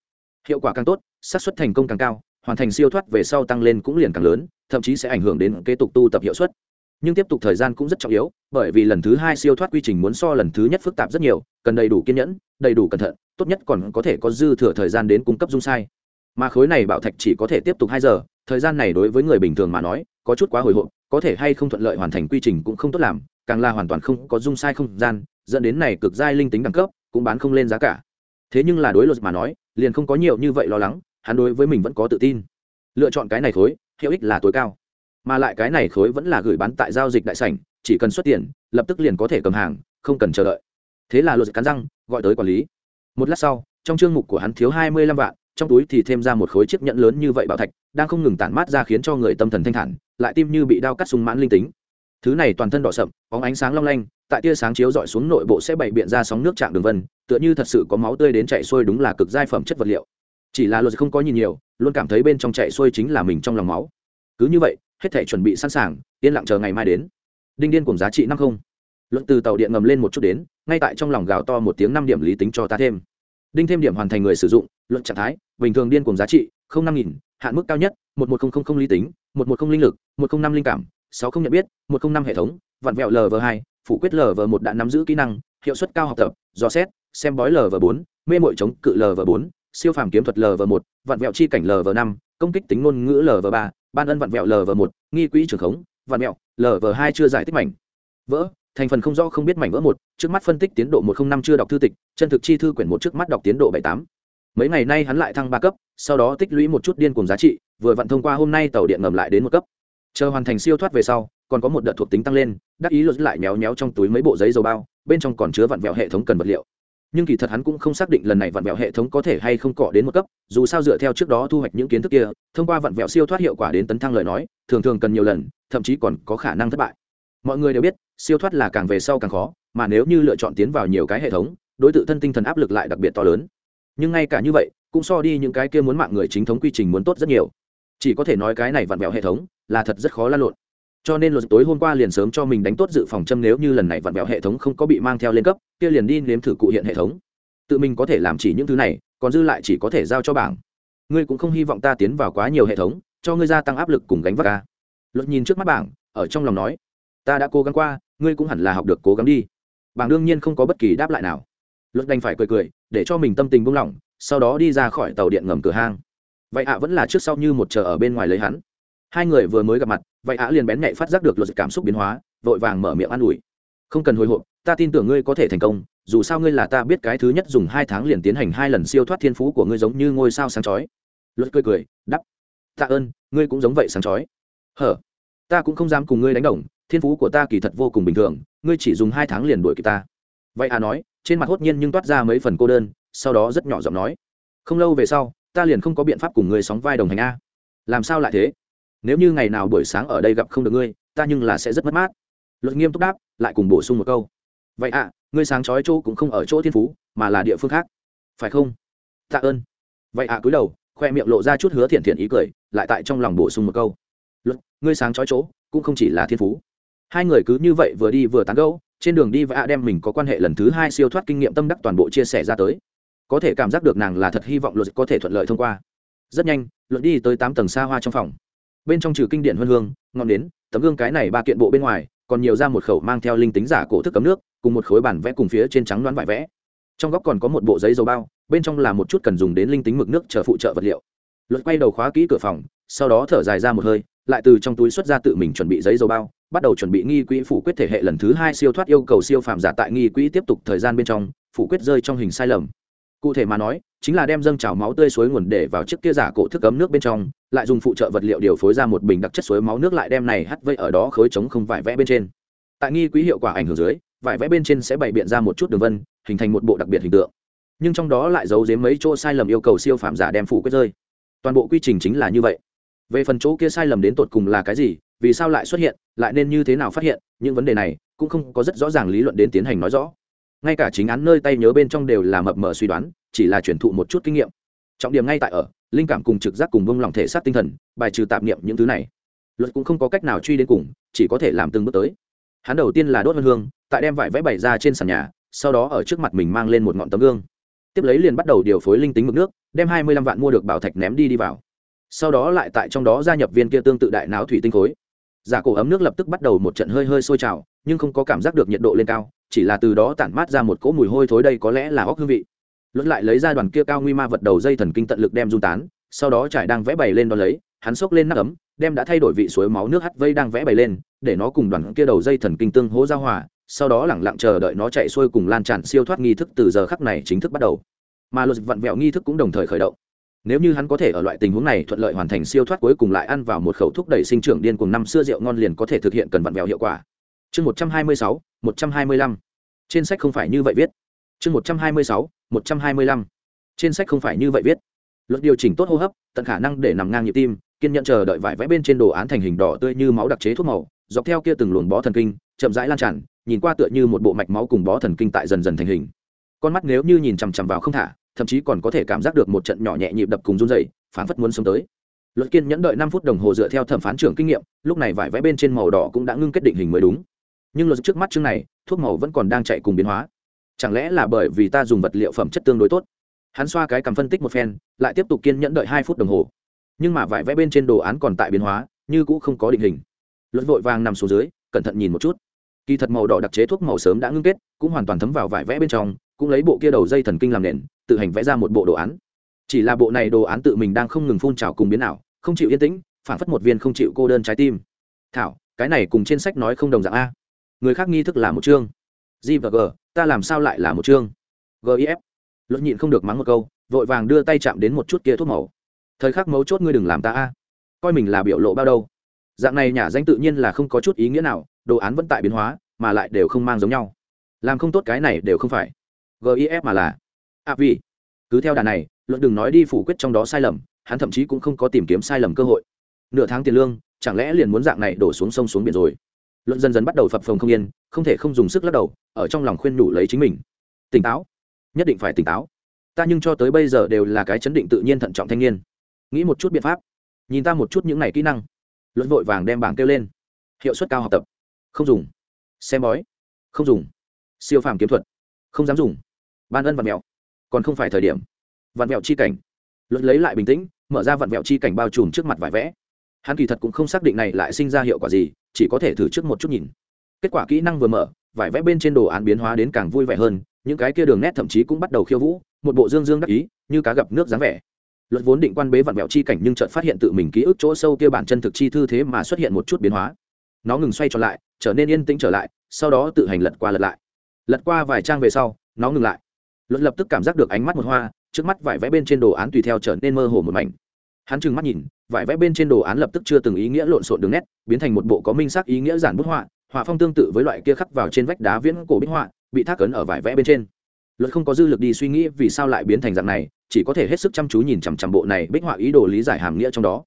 Hiệu quả càng tốt, xác suất thành công càng cao, hoàn thành siêu thoát về sau tăng lên cũng liền càng lớn, thậm chí sẽ ảnh hưởng đến kế tục tu tập hiệu suất. Nhưng tiếp tục thời gian cũng rất trọng yếu, bởi vì lần thứ hai siêu thoát quy trình muốn so lần thứ nhất phức tạp rất nhiều, cần đầy đủ kiên nhẫn, đầy đủ cẩn thận, tốt nhất còn có thể có dư thừa thời gian đến cung cấp dung sai. Mà khối này bảo thạch chỉ có thể tiếp tục hai giờ, thời gian này đối với người bình thường mà nói, có chút quá hồi hộp, có thể hay không thuận lợi hoàn thành quy trình cũng không tốt làm càng là hoàn toàn không có dung sai không gian, dẫn đến này cực giai linh tính đẳng cấp cũng bán không lên giá cả. Thế nhưng là đối luật mà nói, liền không có nhiều như vậy lo lắng, hắn đối với mình vẫn có tự tin. Lựa chọn cái này khối, hiệu ích là tối cao. Mà lại cái này khối vẫn là gửi bán tại giao dịch đại sảnh, chỉ cần xuất tiền, lập tức liền có thể cầm hàng, không cần chờ đợi. Thế là luật cắn răng, gọi tới quản lý. Một lát sau, trong chương mục của hắn thiếu hai mươi lăm vạn, trong túi thì thêm ra một khối chiếc nhẫn lớn như vậy bảo thạch, đang không ngừng tản mát ra khiến cho người tâm thần thanh thản, lại tim như bị đao cắt súng mãn linh tính thứ này toàn thân đỏ sậm, bóng ánh sáng long lanh, tại tia sáng chiếu dọi xuống nội bộ sẽ bày biện ra sóng nước trạng đường vân, tựa như thật sự có máu tươi đến chạy xuôi đúng là cực giai phẩm chất vật liệu. Chỉ là luật không có nhìn nhiều, luôn cảm thấy bên trong chạy xuôi chính là mình trong lòng máu. Cứ như vậy, hết thể chuẩn bị sẵn sàng, yên lặng chờ ngày mai đến. Đinh điên cùng giá trị năm không. Luận từ tàu điện ngầm lên một chút đến, ngay tại trong lòng gào to một tiếng năm điểm lý tính cho ta thêm. Đinh thêm điểm hoàn thành người sử dụng luận trạng thái, bình thường điên cùng giá trị, không năm nghìn, hạn mức cao nhất, một một không không không lý tính, một một không linh lực, một không năm linh cảm sáu không nhận biết, một không năm hệ thống, vặn vẹo lv hai, phủ quyết lv một đã nắm giữ kỹ năng, hiệu suất cao học tập, dò xét, xem bói lv bốn, mê mội chống cự lv bốn, siêu phàm kiếm thuật lv một, vặn vẹo chi cảnh lv năm, công kích tính ngôn ngữ lv ba, ban ân vặn vẹo lv một, nghi quỹ trường khống, vặn vẹo lv hai chưa giải tích mảnh. Vỡ, thành phần không rõ, không biết mảnh vỡ một, trước mắt phân tích tiến độ một không năm chưa đọc thư tịch, chân thực chi thư quyển một trước mắt đọc tiến độ bảy tám. Mấy ngày nay hắn lại thăng ba cấp, sau đó tích lũy một chút điên cùng giá trị, vừa vặn thông qua hôm nay tàu điện ngầm lại đến một cấp chờ hoàn thành siêu thoát về sau, còn có một đợt thuộc tính tăng lên, đắc ý luật lại méo méo trong túi mấy bộ giấy dầu bao, bên trong còn chứa vặn vẹo hệ thống cần vật liệu. Nhưng kỳ thật hắn cũng không xác định lần này vặn vẹo hệ thống có thể hay không cọ đến một cấp, dù sao dựa theo trước đó thu hoạch những kiến thức kia, thông qua vặn vẹo siêu thoát hiệu quả đến tấn thăng lời nói, thường thường cần nhiều lần, thậm chí còn có khả năng thất bại. Mọi người đều biết, siêu thoát là càng về sau càng khó, mà nếu như lựa chọn tiến vào nhiều cái hệ thống, đối tượng thân tinh thần áp lực lại đặc biệt to lớn. Nhưng ngay cả như vậy, cũng so đi những cái kia muốn mạng người chính thống quy trình muốn tốt rất nhiều. Chỉ có thể nói cái này vặn vẹo hệ thống là thật rất khó lan lộn. Cho nên luật tối hôm qua liền sớm cho mình đánh tốt dự phòng châm nếu như lần này vặn vẹo hệ thống không có bị mang theo lên cấp, kia liền đi nếm thử cụ hiện hệ thống. Tự mình có thể làm chỉ những thứ này, còn dư lại chỉ có thể giao cho bảng. Ngươi cũng không hy vọng ta tiến vào quá nhiều hệ thống, cho ngươi gia tăng áp lực cùng gánh vác ca luật nhìn trước mắt bảng, ở trong lòng nói, ta đã cố gắng qua, ngươi cũng hẳn là học được cố gắng đi. Bảng đương nhiên không có bất kỳ đáp lại nào. Luật đành phải cười cười, để cho mình tâm tình buông lỏng, sau đó đi ra khỏi tàu điện ngầm cửa hang. Vậy ạ, vẫn là trước sau như một chờ ở bên ngoài lấy hắn hai người vừa mới gặp mặt, vậy ạ liền bén nhạy phát giác được luật cảm xúc biến hóa, vội vàng mở miệng an ủi. Không cần hồi hộp, ta tin tưởng ngươi có thể thành công, dù sao ngươi là ta biết cái thứ nhất dùng hai tháng liền tiến hành hai lần siêu thoát thiên phú của ngươi giống như ngôi sao sáng chói. Luật cười cười đắp tạ ơn, ngươi cũng giống vậy sáng chói. Hở, ta cũng không dám cùng ngươi đánh đồng, thiên phú của ta kỳ thật vô cùng bình thường, ngươi chỉ dùng hai tháng liền đuổi kịp ta. Vậy à nói, trên mặt hốt nhiên nhưng toát ra mấy phần cô đơn, sau đó rất nhỏ giọng nói. Không lâu về sau, ta liền không có biện pháp cùng ngươi sóng vai đồng hành a. Làm sao lại thế? Nếu như ngày nào buổi sáng ở đây gặp không được ngươi, ta nhưng là sẽ rất mất mát. Luật nghiêm túc đáp, lại cùng bổ sung một câu. Vậy ạ, ngươi sáng chói chỗ cũng không ở chỗ thiên phú, mà là địa phương khác. Phải không? Tạ ơn. Vậy ạ, cúi đầu, khoe miệng lộ ra chút hứa thiện thiện ý cười, lại tại trong lòng bổ sung một câu. Luật, ngươi sáng chói chỗ cũng không chỉ là thiên phú. Hai người cứ như vậy vừa đi vừa tán gẫu, trên đường đi và ạ đem mình có quan hệ lần thứ hai siêu thoát kinh nghiệm tâm đắc toàn bộ chia sẻ ra tới. Có thể cảm giác được nàng là thật hy vọng luật có thể thuận lợi thông qua. Rất nhanh, luật đi tới tám tầng xa hoa trong phòng bên trong trừ kinh điển huân hương, ngọn đến tấm gương cái này ba kiện bộ bên ngoài, còn nhiều ra một khẩu mang theo linh tính giả cổ thức cấm nước, cùng một khối bản vẽ cùng phía trên trắng đoán vải vẽ. Trong góc còn có một bộ giấy dầu bao, bên trong là một chút cần dùng đến linh tính mực nước chờ phụ trợ vật liệu. Luật quay đầu khóa kỹ cửa phòng, sau đó thở dài ra một hơi, lại từ trong túi xuất ra tự mình chuẩn bị giấy dầu bao, bắt đầu chuẩn bị nghi quỹ phủ quyết thể hệ lần thứ hai siêu thoát yêu cầu siêu phạm giả tại nghi quỹ tiếp tục thời gian bên trong, phủ quyết rơi trong hình sai lầm. Cụ thể mà nói chính là đem dâng trào máu tươi suối nguồn để vào chiếc kia giả cổ thức cấm nước bên trong, lại dùng phụ trợ vật liệu điều phối ra một bình đặc chất suối máu nước lại đem này hắt vây ở đó khối trống không vải vẽ bên trên. Tại nghi quý hiệu quả ảnh hưởng dưới, vải vẽ bên trên sẽ bày biện ra một chút đường vân, hình thành một bộ đặc biệt hình tượng. Nhưng trong đó lại giấu giếm mấy chỗ sai lầm yêu cầu siêu phạm giả đem phủ quyết rơi. Toàn bộ quy trình chính là như vậy. Về phần chỗ kia sai lầm đến tột cùng là cái gì, vì sao lại xuất hiện, lại nên như thế nào phát hiện, những vấn đề này cũng không có rất rõ ràng lý luận đến tiến hành nói rõ. Ngay cả chính án nơi tay nhớ bên trong đều là mập mờ suy đoán chỉ là chuyển thụ một chút kinh nghiệm. Trọng điểm ngay tại ở, linh cảm cùng trực giác cùng bông lòng thể xác tinh thần, bài trừ tạp niệm những thứ này. Luật cũng không có cách nào truy đến cùng, chỉ có thể làm từng bước tới. Hắn đầu tiên là đốt vân hương, tại đem vải vẽ bày ra trên sàn nhà, sau đó ở trước mặt mình mang lên một ngọn tấm gương. Tiếp lấy liền bắt đầu điều phối linh tính mực nước, đem hai mươi lăm vạn mua được bảo thạch ném đi đi vào. Sau đó lại tại trong đó gia nhập viên kia tương tự đại não thủy tinh khối. Giả cổ ấm nước lập tức bắt đầu một trận hơi hơi sôi trào, nhưng không có cảm giác được nhiệt độ lên cao, chỉ là từ đó tản mát ra một cỗ mùi hôi thối đây có lẽ là óc hương vị luận lại lấy ra đoàn kia cao nguy ma vật đầu dây thần kinh tận lực đem dung tán, sau đó trải đang vẽ bày lên đo lấy, hắn xốc lên nắp ấm, đem đã thay đổi vị suối máu nước hắt vây đang vẽ bày lên, để nó cùng đoàn kia đầu dây thần kinh tương hố giao hòa, sau đó lẳng lặng chờ đợi nó chạy xuôi cùng lan tràn siêu thoát nghi thức từ giờ khắc này chính thức bắt đầu. Mà luật vặn vẹo nghi thức cũng đồng thời khởi động. Nếu như hắn có thể ở loại tình huống này thuận lợi hoàn thành siêu thoát cuối cùng lại ăn vào một khẩu thúc đẩy sinh trưởng điên cùng năm xưa rượu ngon liền có thể thực hiện cần vặn vẹo hiệu quả. Chương một trăm hai mươi sáu, một trăm hai mươi lăm. Trên sách không phải như vậy viết chương một trăm hai mươi sáu, một trăm hai mươi lăm. Trên sách không phải như vậy viết. Luật điều chỉnh tốt hô hấp, tận khả năng để nằm ngang nhịp tim, kiên nhận chờ đợi vải vẽ bên trên đồ án thành hình đỏ tươi như máu đặc chế thuốc màu, dọc theo kia từng luồng bó thần kinh, chậm rãi lan tràn, nhìn qua tựa như một bộ mạch máu cùng bó thần kinh tại dần dần thành hình. Con mắt nếu như nhìn chằm chằm vào không thả, thậm chí còn có thể cảm giác được một trận nhỏ nhẹ nhịp đập cùng run dày phán phất muốn sống tới. Luật kiên nhẫn đợi năm phút đồng hồ dựa theo thẩm phán trưởng kinh nghiệm, lúc này vải vẽ bên trên màu đỏ cũng đã ngưng kết định hình mới đúng. Nhưng luật trước mắt chương này, thuốc màu vẫn còn đang chạy cùng biến hóa chẳng lẽ là bởi vì ta dùng vật liệu phẩm chất tương đối tốt? Hắn xoa cái cầm phân tích một phen, lại tiếp tục kiên nhẫn đợi hai phút đồng hồ. Nhưng mà vải vẽ bên trên đồ án còn tại biến hóa, như cũ không có định hình. Luật vội vàng nằm xuống dưới, cẩn thận nhìn một chút. Kỳ thật màu đỏ đặc chế thuốc màu sớm đã ngưng kết, cũng hoàn toàn thấm vào vải vẽ bên trong, cũng lấy bộ kia đầu dây thần kinh làm nền, tự hành vẽ ra một bộ đồ án. Chỉ là bộ này đồ án tự mình đang không ngừng phun trào cùng biến ảo, không chịu yên tĩnh, phản phất một viên không chịu cô đơn trái tim. Thảo, cái này cùng trên sách nói không đồng dạng a. Người khác nghi thức là một chương. G và g ta làm sao lại là một chương? Gif luật nhịn không được mắng một câu, vội vàng đưa tay chạm đến một chút kia thuốc màu. Thời khắc mấu chốt ngươi đừng làm ta a. Coi mình là biểu lộ bao đâu. Dạng này nhà danh tự nhiên là không có chút ý nghĩa nào, đồ án vẫn tại biến hóa, mà lại đều không mang giống nhau. Làm không tốt cái này đều không phải. Gif mà là. A vì. Cứ theo đà này luận đừng nói đi phủ quyết trong đó sai lầm, hắn thậm chí cũng không có tìm kiếm sai lầm cơ hội. Nửa tháng tiền lương, chẳng lẽ liền muốn dạng này đổ xuống sông xuống biển rồi? Luận dần dần bắt đầu phập phồng không yên, không thể không dùng sức lắc đầu, ở trong lòng khuyên nhủ lấy chính mình. Tỉnh táo. Nhất định phải tỉnh táo. Ta nhưng cho tới bây giờ đều là cái chấn định tự nhiên thận trọng thanh niên. Nghĩ một chút biện pháp. Nhìn ta một chút những này kỹ năng. Luận vội vàng đem bảng kêu lên. Hiệu suất cao học tập. Không dùng. Xem bói. Không dùng. Siêu phàm kiếm thuật. Không dám dùng. Ban ân vạn mẹo. Còn không phải thời điểm. Vạn mẹo chi cảnh. Luận lấy lại bình tĩnh, mở ra vạn mẹo chi cảnh bao trùm trước mặt vải vẽ. Hắn kỳ thật cũng không xác định này lại sinh ra hiệu quả gì chỉ có thể thử trước một chút nhìn. Kết quả kỹ năng vừa mở, vải vẽ bên trên đồ án biến hóa đến càng vui vẻ hơn, những cái kia đường nét thậm chí cũng bắt đầu khiêu vũ, một bộ dương dương đắc ý, như cá gặp nước dáng vẻ. Luật vốn định quan bế vặn vẹo chi cảnh nhưng chợt phát hiện tự mình ký ức chỗ sâu kia bản chân thực chi thư thế mà xuất hiện một chút biến hóa. Nó ngừng xoay trở lại, trở nên yên tĩnh trở lại, sau đó tự hành lật qua lật lại. Lật qua vài trang về sau, nó ngừng lại. Luật lập tức cảm giác được ánh mắt một hoa, trước mắt vải vẽ bên trên đồ án tùy theo trở nên mơ hồ một mảnh hắn trừng mắt nhìn, vải vẽ bên trên đồ án lập tức chưa từng ý nghĩa lộn xộn đường nét, biến thành một bộ có minh xác ý nghĩa giản bút họa họa phong tương tự với loại kia khắc vào trên vách đá viễn cổ bích họa, bị thác ấn ở vải vẽ bên trên. Luật không có dư lực đi suy nghĩ vì sao lại biến thành dạng này, chỉ có thể hết sức chăm chú nhìn chằm chằm bộ này bích họa ý đồ lý giải hàm nghĩa trong đó.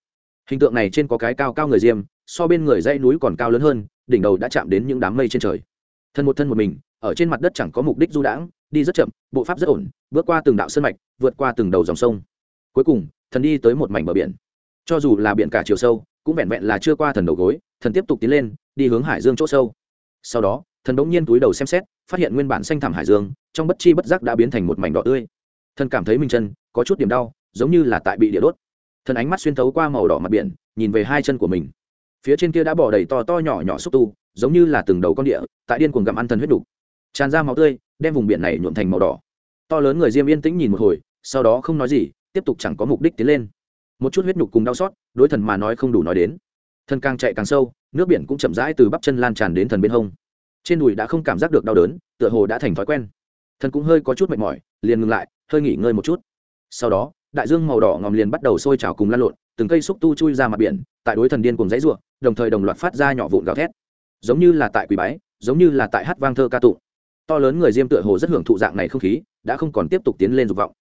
Hình tượng này trên có cái cao cao người diêm, so bên người dãy núi còn cao lớn hơn, đỉnh đầu đã chạm đến những đám mây trên trời. Thân một thân một mình, ở trên mặt đất chẳng có mục đích du đãng, đi rất chậm, bộ pháp rất ổn, bước qua từng đạo sân mạch, vượt qua từng đầu dòng sông cuối cùng, thần đi tới một mảnh bờ biển. Cho dù là biển cả chiều sâu, cũng vẹn vẹn là chưa qua thần đầu gối, thần tiếp tục tiến lên, đi hướng hải dương chỗ sâu. Sau đó, thần đống nhiên túi đầu xem xét, phát hiện nguyên bản xanh thẳm hải dương, trong bất chi bất giác đã biến thành một mảnh đỏ tươi. Thần cảm thấy mình chân, có chút điểm đau, giống như là tại bị địa đốt. Thần ánh mắt xuyên thấu qua màu đỏ mặt biển, nhìn về hai chân của mình. Phía trên kia đã bỏ đầy to to nhỏ nhỏ xúc tu, giống như là từng đầu con địa, tại điên cuồng gặm ăn thần huyết đục. Tràn ra máu tươi, đem vùng biển này nhuộm thành màu đỏ. To lớn người diêm yên tĩnh nhìn một hồi, sau đó không nói gì tiếp tục chẳng có mục đích tiến lên. Một chút huyết nhục cùng đau xót, đối thần mà nói không đủ nói đến. Thần càng chạy càng sâu, nước biển cũng chậm rãi từ bắp chân lan tràn đến thần bên hông. Trên đùi đã không cảm giác được đau đớn, tựa hồ đã thành thói quen. Thần cũng hơi có chút mệt mỏi, liền ngừng lại, hơi nghỉ ngơi một chút. Sau đó, đại dương màu đỏ ngòm liền bắt đầu sôi trào cùng lan lộn, từng cây xúc tu chui ra mặt biển, tại đối thần điên cùng dãy ruộng đồng thời đồng loạt phát ra nhỏ vụn gào thét. Giống như là tại quỷ bái, giống như là tại hát vang thơ ca tụng. To lớn người diêm tựa hồ rất hưởng thụ dạng này không khí, đã không còn tiếp tục tiến lên dục vọng.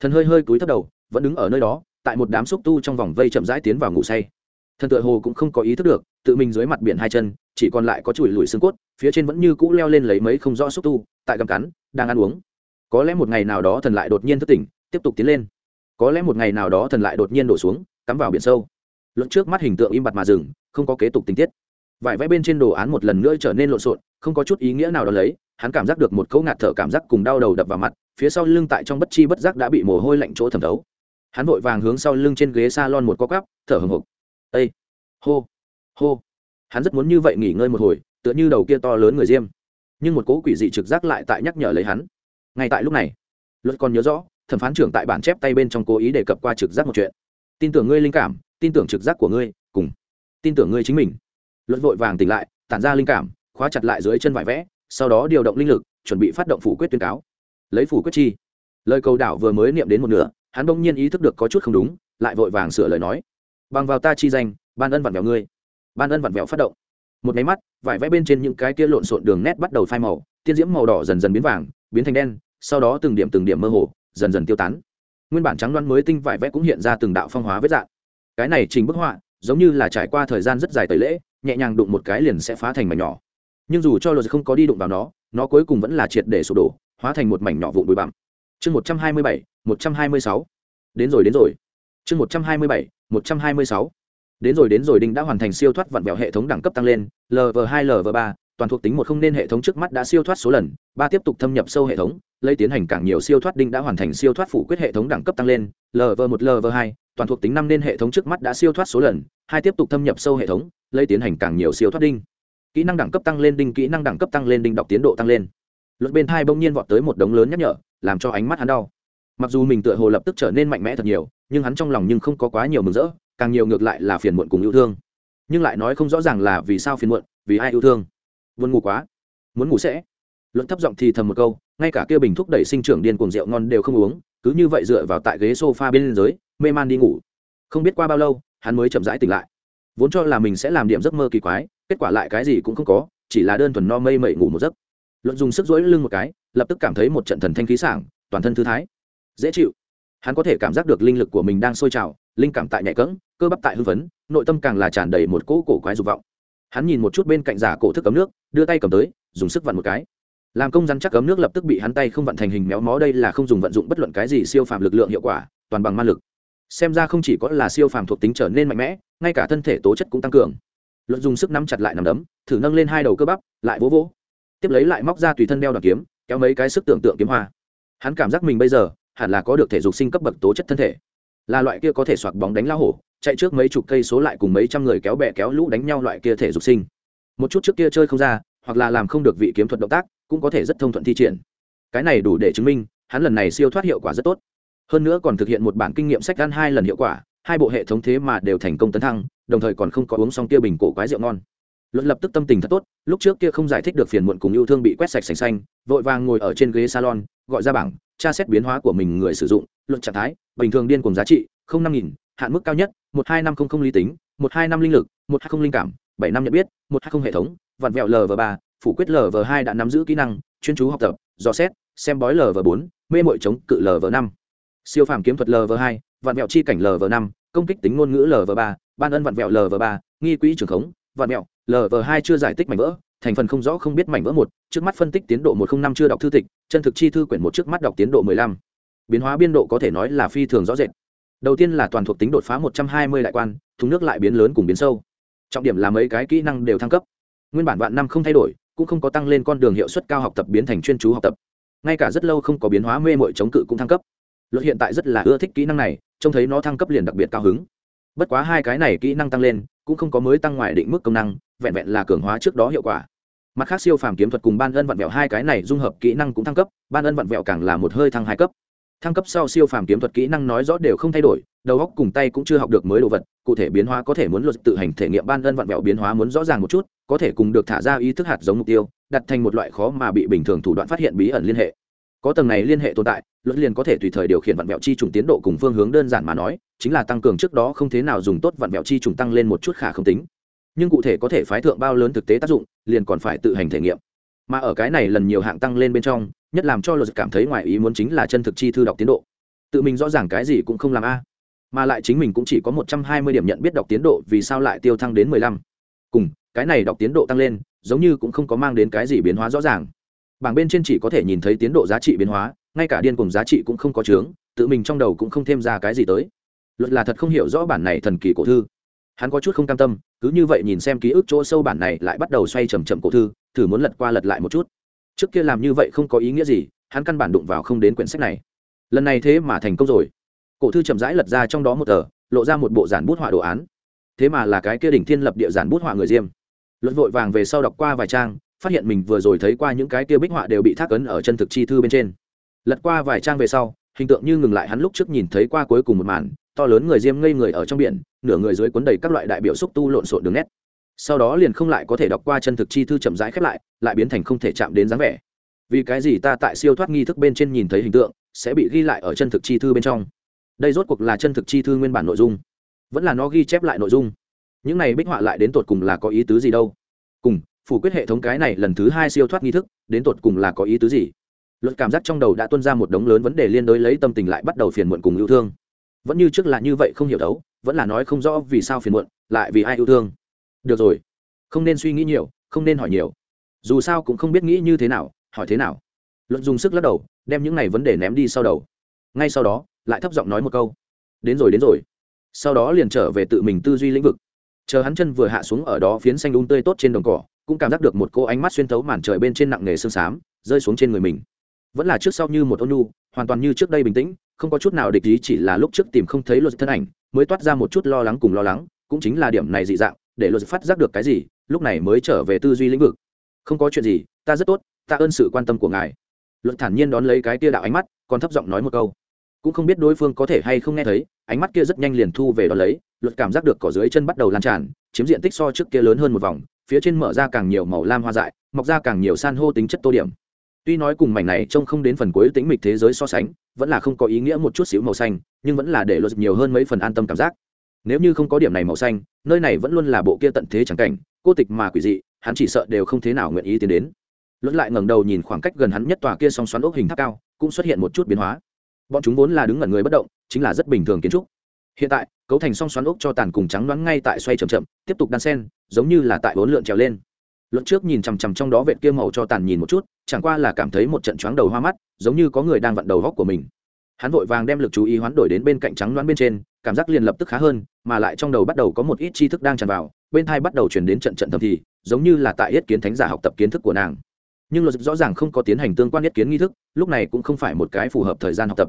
Thần hơi hơi cúi thấp đầu vẫn đứng ở nơi đó, tại một đám xúc tu trong vòng vây chậm rãi tiến vào ngủ say. Thần tựa hồ cũng không có ý thức được, tự mình dưới mặt biển hai chân, chỉ còn lại có chùi lùi xương cốt, phía trên vẫn như cũ leo lên lấy mấy không rõ xúc tu, tại gầm cắn, đang ăn uống. Có lẽ một ngày nào đó thần lại đột nhiên thức tỉnh, tiếp tục tiến lên. Có lẽ một ngày nào đó thần lại đột nhiên đổ xuống, cắm vào biển sâu. Luận trước mắt hình tượng im bặt mà dừng, không có kế tục tình tiết. Vải vẽ bên trên đồ án một lần nữa trở nên lộn xộn, không có chút ý nghĩa nào đó lấy, hắn cảm giác được một cấu ngạt thở cảm giác cùng đau đầu đập vào mặt, phía sau lưng tại trong bất chi bất giác đã bị mồ hôi lạnh chỗ thẩm thấu hắn vội vàng hướng sau lưng trên ghế s a lon một co cắp thở hồng hộc. Ây hô hô. Hắn rất muốn như vậy nghỉ ngơi một hồi, tựa như đầu kia to lớn người diêm. Nhưng một cố quỷ dị trực giác lại tại nhắc nhở lấy hắn. Ngay tại lúc này, luật còn nhớ rõ, thẩm phán trưởng tại bản chép tay bên trong cố ý đề cập qua trực giác một chuyện. Tin tưởng ngươi linh cảm, tin tưởng trực giác của ngươi, cùng tin tưởng ngươi chính mình. Luật vội vàng tỉnh lại, tản ra linh cảm, khóa chặt lại dưới chân vải vẽ, sau đó điều động linh lực, chuẩn bị phát động phủ quyết tuyên cáo. Lấy phủ quyết chi. Lời cầu đảo vừa mới niệm đến một nửa hắn bỗng nhiên ý thức được có chút không đúng, lại vội vàng sửa lời nói. Bằng vào ta chi danh, ban ân vặn vẹo ngươi. Ban ân vặn vẹo phát động. Một máy mắt, vải vẽ bên trên những cái kia lộn xộn đường nét bắt đầu phai màu, tiên diễm màu đỏ dần dần biến vàng, biến thành đen, sau đó từng điểm từng điểm mơ hồ, dần dần tiêu tán. Nguyên bản trắng đoan mới tinh vải vẽ cũng hiện ra từng đạo phong hóa vết dạng. Cái này trình bức họa, giống như là trải qua thời gian rất dài tẩy lễ, nhẹ nhàng đụng một cái liền sẽ phá thành mảnh nhỏ. Nhưng dù cho luật không có đi đụng vào nó nó cuối cùng vẫn là triệt để sụp đổ, hóa thành một mảnh nhỏ vụn bụi bặm. Chương một trăm hai mươi bảy một trăm hai mươi sáu. Đến rồi đến rồi. Chương một trăm hai mươi bảy, một trăm hai mươi sáu. Đến rồi đến rồi, đinh đã hoàn thành siêu thoát vặn vẹo hệ thống đẳng cấp tăng lên lv hai lv ba, toàn thuộc tính một không nên hệ thống trước mắt đã siêu thoát số lần, ba tiếp tục thâm nhập sâu hệ thống, lấy tiến hành càng nhiều siêu thoát, đinh đã hoàn thành siêu thoát phủ quyết hệ thống đẳng cấp tăng lên lv một lv hai, toàn thuộc tính năm nên hệ thống trước mắt đã siêu thoát số lần, hai tiếp tục thâm nhập sâu hệ thống, lấy tiến hành càng nhiều siêu thoát đinh. Kỹ năng đẳng cấp tăng lên, đinh kỹ năng đẳng cấp tăng lên, đinh đọc tiến độ tăng lên. Luật bên hai bỗng nhiên vọt tới một đống lớn nhắc nhở, làm cho ánh mắt hắn đau mặc dù mình tựa hồ lập tức trở nên mạnh mẽ thật nhiều, nhưng hắn trong lòng nhưng không có quá nhiều mừng rỡ, càng nhiều ngược lại là phiền muộn cùng yêu thương. Nhưng lại nói không rõ ràng là vì sao phiền muộn, vì ai yêu thương. Vươn ngủ quá. Muốn ngủ sẽ. Luận thấp giọng thì thầm một câu, ngay cả kia bình thúc đẩy sinh trưởng điên cuồng rượu ngon đều không uống, cứ như vậy dựa vào tại ghế sofa bên dưới, mê man đi ngủ. Không biết qua bao lâu, hắn mới chậm rãi tỉnh lại. Vốn cho là mình sẽ làm điểm giấc mơ kỳ quái, kết quả lại cái gì cũng không có, chỉ là đơn thuần no mây mẩy ngủ một giấc. Luận dùng sức rỗi lưng một cái, lập tức cảm thấy một trận thần thanh khí sảng, toàn thân thư thái dễ chịu. Hắn có thể cảm giác được linh lực của mình đang sôi trào, linh cảm tại nhạy cỡng cơ bắp tại hưng phấn, nội tâm càng là tràn đầy một cỗ cổ quái dục vọng. Hắn nhìn một chút bên cạnh giả cổ thức cấm nước, đưa tay cầm tới, dùng sức vặn một cái. Làm công rắn chắc cấm nước lập tức bị hắn tay không vặn thành hình méo mó, đây là không dùng vận dụng bất luận cái gì siêu phàm lực lượng hiệu quả, toàn bằng ma lực. Xem ra không chỉ có là siêu phàm thuộc tính trở nên mạnh mẽ, ngay cả thân thể tố chất cũng tăng cường. Luận dùng sức nắm chặt lại nằm đấm, thử nâng lên hai đầu cơ bắp, lại vỗ vỗ. Tiếp lấy lại móc ra tùy thân đeo đoàn kiếm, kéo mấy cái sức tưởng tượng kiếm hoa. Hắn cảm giác mình bây giờ hẳn là có được thể dục sinh cấp bậc tố chất thân thể. Là loại kia có thể soạt bóng đánh lao hổ, chạy trước mấy chục cây số lại cùng mấy trăm người kéo bè kéo lũ đánh nhau loại kia thể dục sinh. Một chút trước kia chơi không ra, hoặc là làm không được vị kiếm thuật động tác, cũng có thể rất thông thuận thi triển. Cái này đủ để chứng minh, hắn lần này siêu thoát hiệu quả rất tốt. Hơn nữa còn thực hiện một bản kinh nghiệm sách gan hai lần hiệu quả, hai bộ hệ thống thế mà đều thành công tấn thăng, đồng thời còn không có uống xong kia bình cổ quái rượu ngon. Luận lập tức tâm tình thật tốt, lúc trước kia không giải thích được phiền muộn cùng yêu thương bị quét sạch sành xanh, vội vàng ngồi ở trên ghế salon, gọi ra bảng tra xét biến hóa của mình người sử dụng, luận trạng thái, bình thường điên cùng giá trị, không năm nghìn, hạn mức cao nhất, một hai năm không không lý tính, một hai năm linh lực, một hai không linh cảm, bảy năm nhận biết, một hai không hệ thống, vặn vẹo lv ba, phủ quyết lv hai đã nắm giữ kỹ năng, chuyên chú học tập, dò xét, xem bói lv bốn, mê mội chống cự lv năm. Siêu phàm kiếm thuật lv hai vạn vẹo chi cảnh lv năm, công kích tính ngôn ngữ lv ba, ban ân vạn vẹo lv ba, nghi quỹ trường khống vạn vẹo lv hai chưa giải tích mảnh vỡ thành phần không rõ không biết mảnh vỡ một, trước mắt phân tích tiến độ một không năm chưa đọc thư tịch, chân thực chi thư quyển một trước mắt đọc tiến độ mười lăm. Biến hóa biên độ có thể nói là phi thường rõ rệt. Đầu tiên là toàn thuộc tính đột phá một trăm hai mươi đại quan, thùng nước lại biến lớn cùng biến sâu. Trọng điểm là mấy cái kỹ năng đều thăng cấp. Nguyên bản vạn năm không thay đổi, cũng không có tăng lên con đường hiệu suất cao học tập biến thành chuyên chú học tập. Ngay cả rất lâu không có biến hóa mê mội chống cự cũng thăng cấp. Luật hiện tại rất là ưa thích kỹ năng này, trông thấy nó thăng cấp liền đặc biệt cao hứng. Bất quá hai cái này kỹ năng tăng lên, cũng không có mới tăng ngoài định mức công năng vẹn vẹn là cường hóa trước đó hiệu quả. Mặt khác siêu phàm kiếm thuật cùng ban ân vặn vẹo hai cái này dung hợp kỹ năng cũng thăng cấp, ban ân vặn vẹo càng là một hơi thăng hai cấp. Thăng cấp sau siêu phàm kiếm thuật kỹ năng nói rõ đều không thay đổi, đầu óc cùng tay cũng chưa học được mới đồ vật, cụ thể biến hóa có thể muốn luật tự hành thể nghiệm ban ân vặn vẹo biến hóa muốn rõ ràng một chút, có thể cùng được thả ra ý thức hạt giống mục tiêu, đặt thành một loại khó mà bị bình thường thủ đoạn phát hiện bí ẩn liên hệ. Có tầng này liên hệ tồn tại, luật liền có thể tùy thời điều khiển vặn vẹo chi trùng tiến độ cùng phương hướng đơn giản mà nói, chính là tăng cường trước đó không thế nào dùng tốt vặn vẹo chi trùng tăng lên một chút khả không tính nhưng cụ thể có thể phái thượng bao lớn thực tế tác dụng, liền còn phải tự hành thể nghiệm. Mà ở cái này lần nhiều hạng tăng lên bên trong, nhất làm cho luật cảm thấy ngoài ý muốn chính là chân thực chi thư đọc tiến độ. Tự mình rõ ràng cái gì cũng không làm a. Mà lại chính mình cũng chỉ có một trăm hai mươi điểm nhận biết đọc tiến độ vì sao lại tiêu thăng đến mười lăm. Cùng, cái này đọc tiến độ tăng lên, giống như cũng không có mang đến cái gì biến hóa rõ ràng. Bảng bên trên chỉ có thể nhìn thấy tiến độ giá trị biến hóa, ngay cả điên cùng giá trị cũng không có chướng, tự mình trong đầu cũng không thêm ra cái gì tới. Luật là thật không hiểu rõ bản này thần kỳ cổ thư. Hắn có chút không cam tâm cứ như vậy nhìn xem ký ức chỗ sâu bản này lại bắt đầu xoay chầm chậm cổ thư, thử muốn lật qua lật lại một chút. Trước kia làm như vậy không có ý nghĩa gì, hắn căn bản đụng vào không đến quyển sách này. Lần này thế mà thành công rồi. Cổ thư chậm rãi lật ra trong đó một tờ, lộ ra một bộ giản bút họa đồ án. Thế mà là cái kia đỉnh thiên lập địa giản bút họa người diêm. Luật vội vàng về sau đọc qua vài trang, phát hiện mình vừa rồi thấy qua những cái kia bích họa đều bị thác ấn ở chân thực chi thư bên trên. Lật qua vài trang về sau, hình tượng như ngừng lại hắn lúc trước nhìn thấy qua cuối cùng một màn to lớn người diêm ngây người ở trong biển, nửa người dưới cuốn đầy các loại đại biểu xúc tu lộn xộn đường nét. Sau đó liền không lại có thể đọc qua chân thực chi thư chậm rãi khép lại lại biến thành không thể chạm đến dáng vẻ. Vì cái gì ta tại siêu thoát nghi thức bên trên nhìn thấy hình tượng, sẽ bị ghi lại ở chân thực chi thư bên trong? Đây rốt cuộc là chân thực chi thư nguyên bản nội dung. Vẫn là nó ghi chép lại nội dung. Những này bích họa lại đến tột cùng là có ý tứ gì đâu? Cùng, phủ quyết hệ thống cái này lần thứ hai siêu thoát nghi thức, đến tột cùng là có ý tứ gì? Luật cảm giác trong đầu đã tuân ra một đống lớn vấn đề liên đối lấy tâm tình lại bắt đầu phiền muộn cùng yêu thương vẫn như trước là như vậy không hiểu đấu, vẫn là nói không rõ vì sao phiền muộn, lại vì ai yêu thương. Được rồi, không nên suy nghĩ nhiều, không nên hỏi nhiều. Dù sao cũng không biết nghĩ như thế nào, hỏi thế nào. Luận dùng sức lắc đầu, đem những này vấn đề ném đi sau đầu. Ngay sau đó, lại thấp giọng nói một câu. Đến rồi đến rồi. Sau đó liền trở về tự mình tư duy lĩnh vực. Chờ hắn chân vừa hạ xuống ở đó phiến xanh đun tươi tốt trên đồng cỏ, cũng cảm giác được một cô ánh mắt xuyên thấu màn trời bên trên nặng nghề sương xám rơi xuống trên người mình vẫn là trước sau như một ôn nhu, hoàn toàn như trước đây bình tĩnh, không có chút nào địch ý, chỉ là lúc trước tìm không thấy luật thân ảnh, mới toát ra một chút lo lắng cùng lo lắng, cũng chính là điểm này dị dạng, để luật phát giác được cái gì, lúc này mới trở về tư duy lĩnh vực. Không có chuyện gì, ta rất tốt, ta ơn sự quan tâm của ngài. Luật thản nhiên đón lấy cái tia đạo ánh mắt, còn thấp giọng nói một câu. Cũng không biết đối phương có thể hay không nghe thấy, ánh mắt kia rất nhanh liền thu về đón lấy, luật cảm giác được cỏ dưới chân bắt đầu lan tràn, chiếm diện tích so trước kia lớn hơn một vòng, phía trên mở ra càng nhiều màu lam hoa dại, mọc ra càng nhiều san hô tính chất tô điểm tuy nói cùng mảnh này trông không đến phần cuối tính mịch thế giới so sánh, vẫn là không có ý nghĩa một chút xíu màu xanh, nhưng vẫn là để luật nhiều hơn mấy phần an tâm cảm giác. Nếu như không có điểm này màu xanh, nơi này vẫn luôn là bộ kia tận thế chẳng cảnh, cô tịch mà quỷ dị, hắn chỉ sợ đều không thế nào nguyện ý tiến đến. Luật lại ngẩng đầu nhìn khoảng cách gần hắn nhất tòa kia song xoắn ốc hình tháp cao, cũng xuất hiện một chút biến hóa. Bọn chúng vốn là đứng ngẩn người bất động, chính là rất bình thường kiến trúc. Hiện tại, cấu thành song xoắn ốc cho tàn cùng trắng đoán ngay tại xoay chậm chậm, tiếp tục đan sen, giống như là tại bốn lượn trèo lên luận trước nhìn chằm chằm trong đó vệt kia màu cho tàn nhìn một chút, chẳng qua là cảm thấy một trận choáng đầu hoa mắt, giống như có người đang vặn đầu góc của mình. Hắn vội vàng đem lực chú ý hoán đổi đến bên cạnh trắng đoán bên trên, cảm giác liền lập tức khá hơn, mà lại trong đầu bắt đầu có một ít tri thức đang tràn vào, bên thai bắt đầu chuyển đến trận trận thầm thì, giống như là tại yết kiến thánh giả học tập kiến thức của nàng. Nhưng luật rõ ràng không có tiến hành tương quan yết kiến nghi thức, lúc này cũng không phải một cái phù hợp thời gian học tập.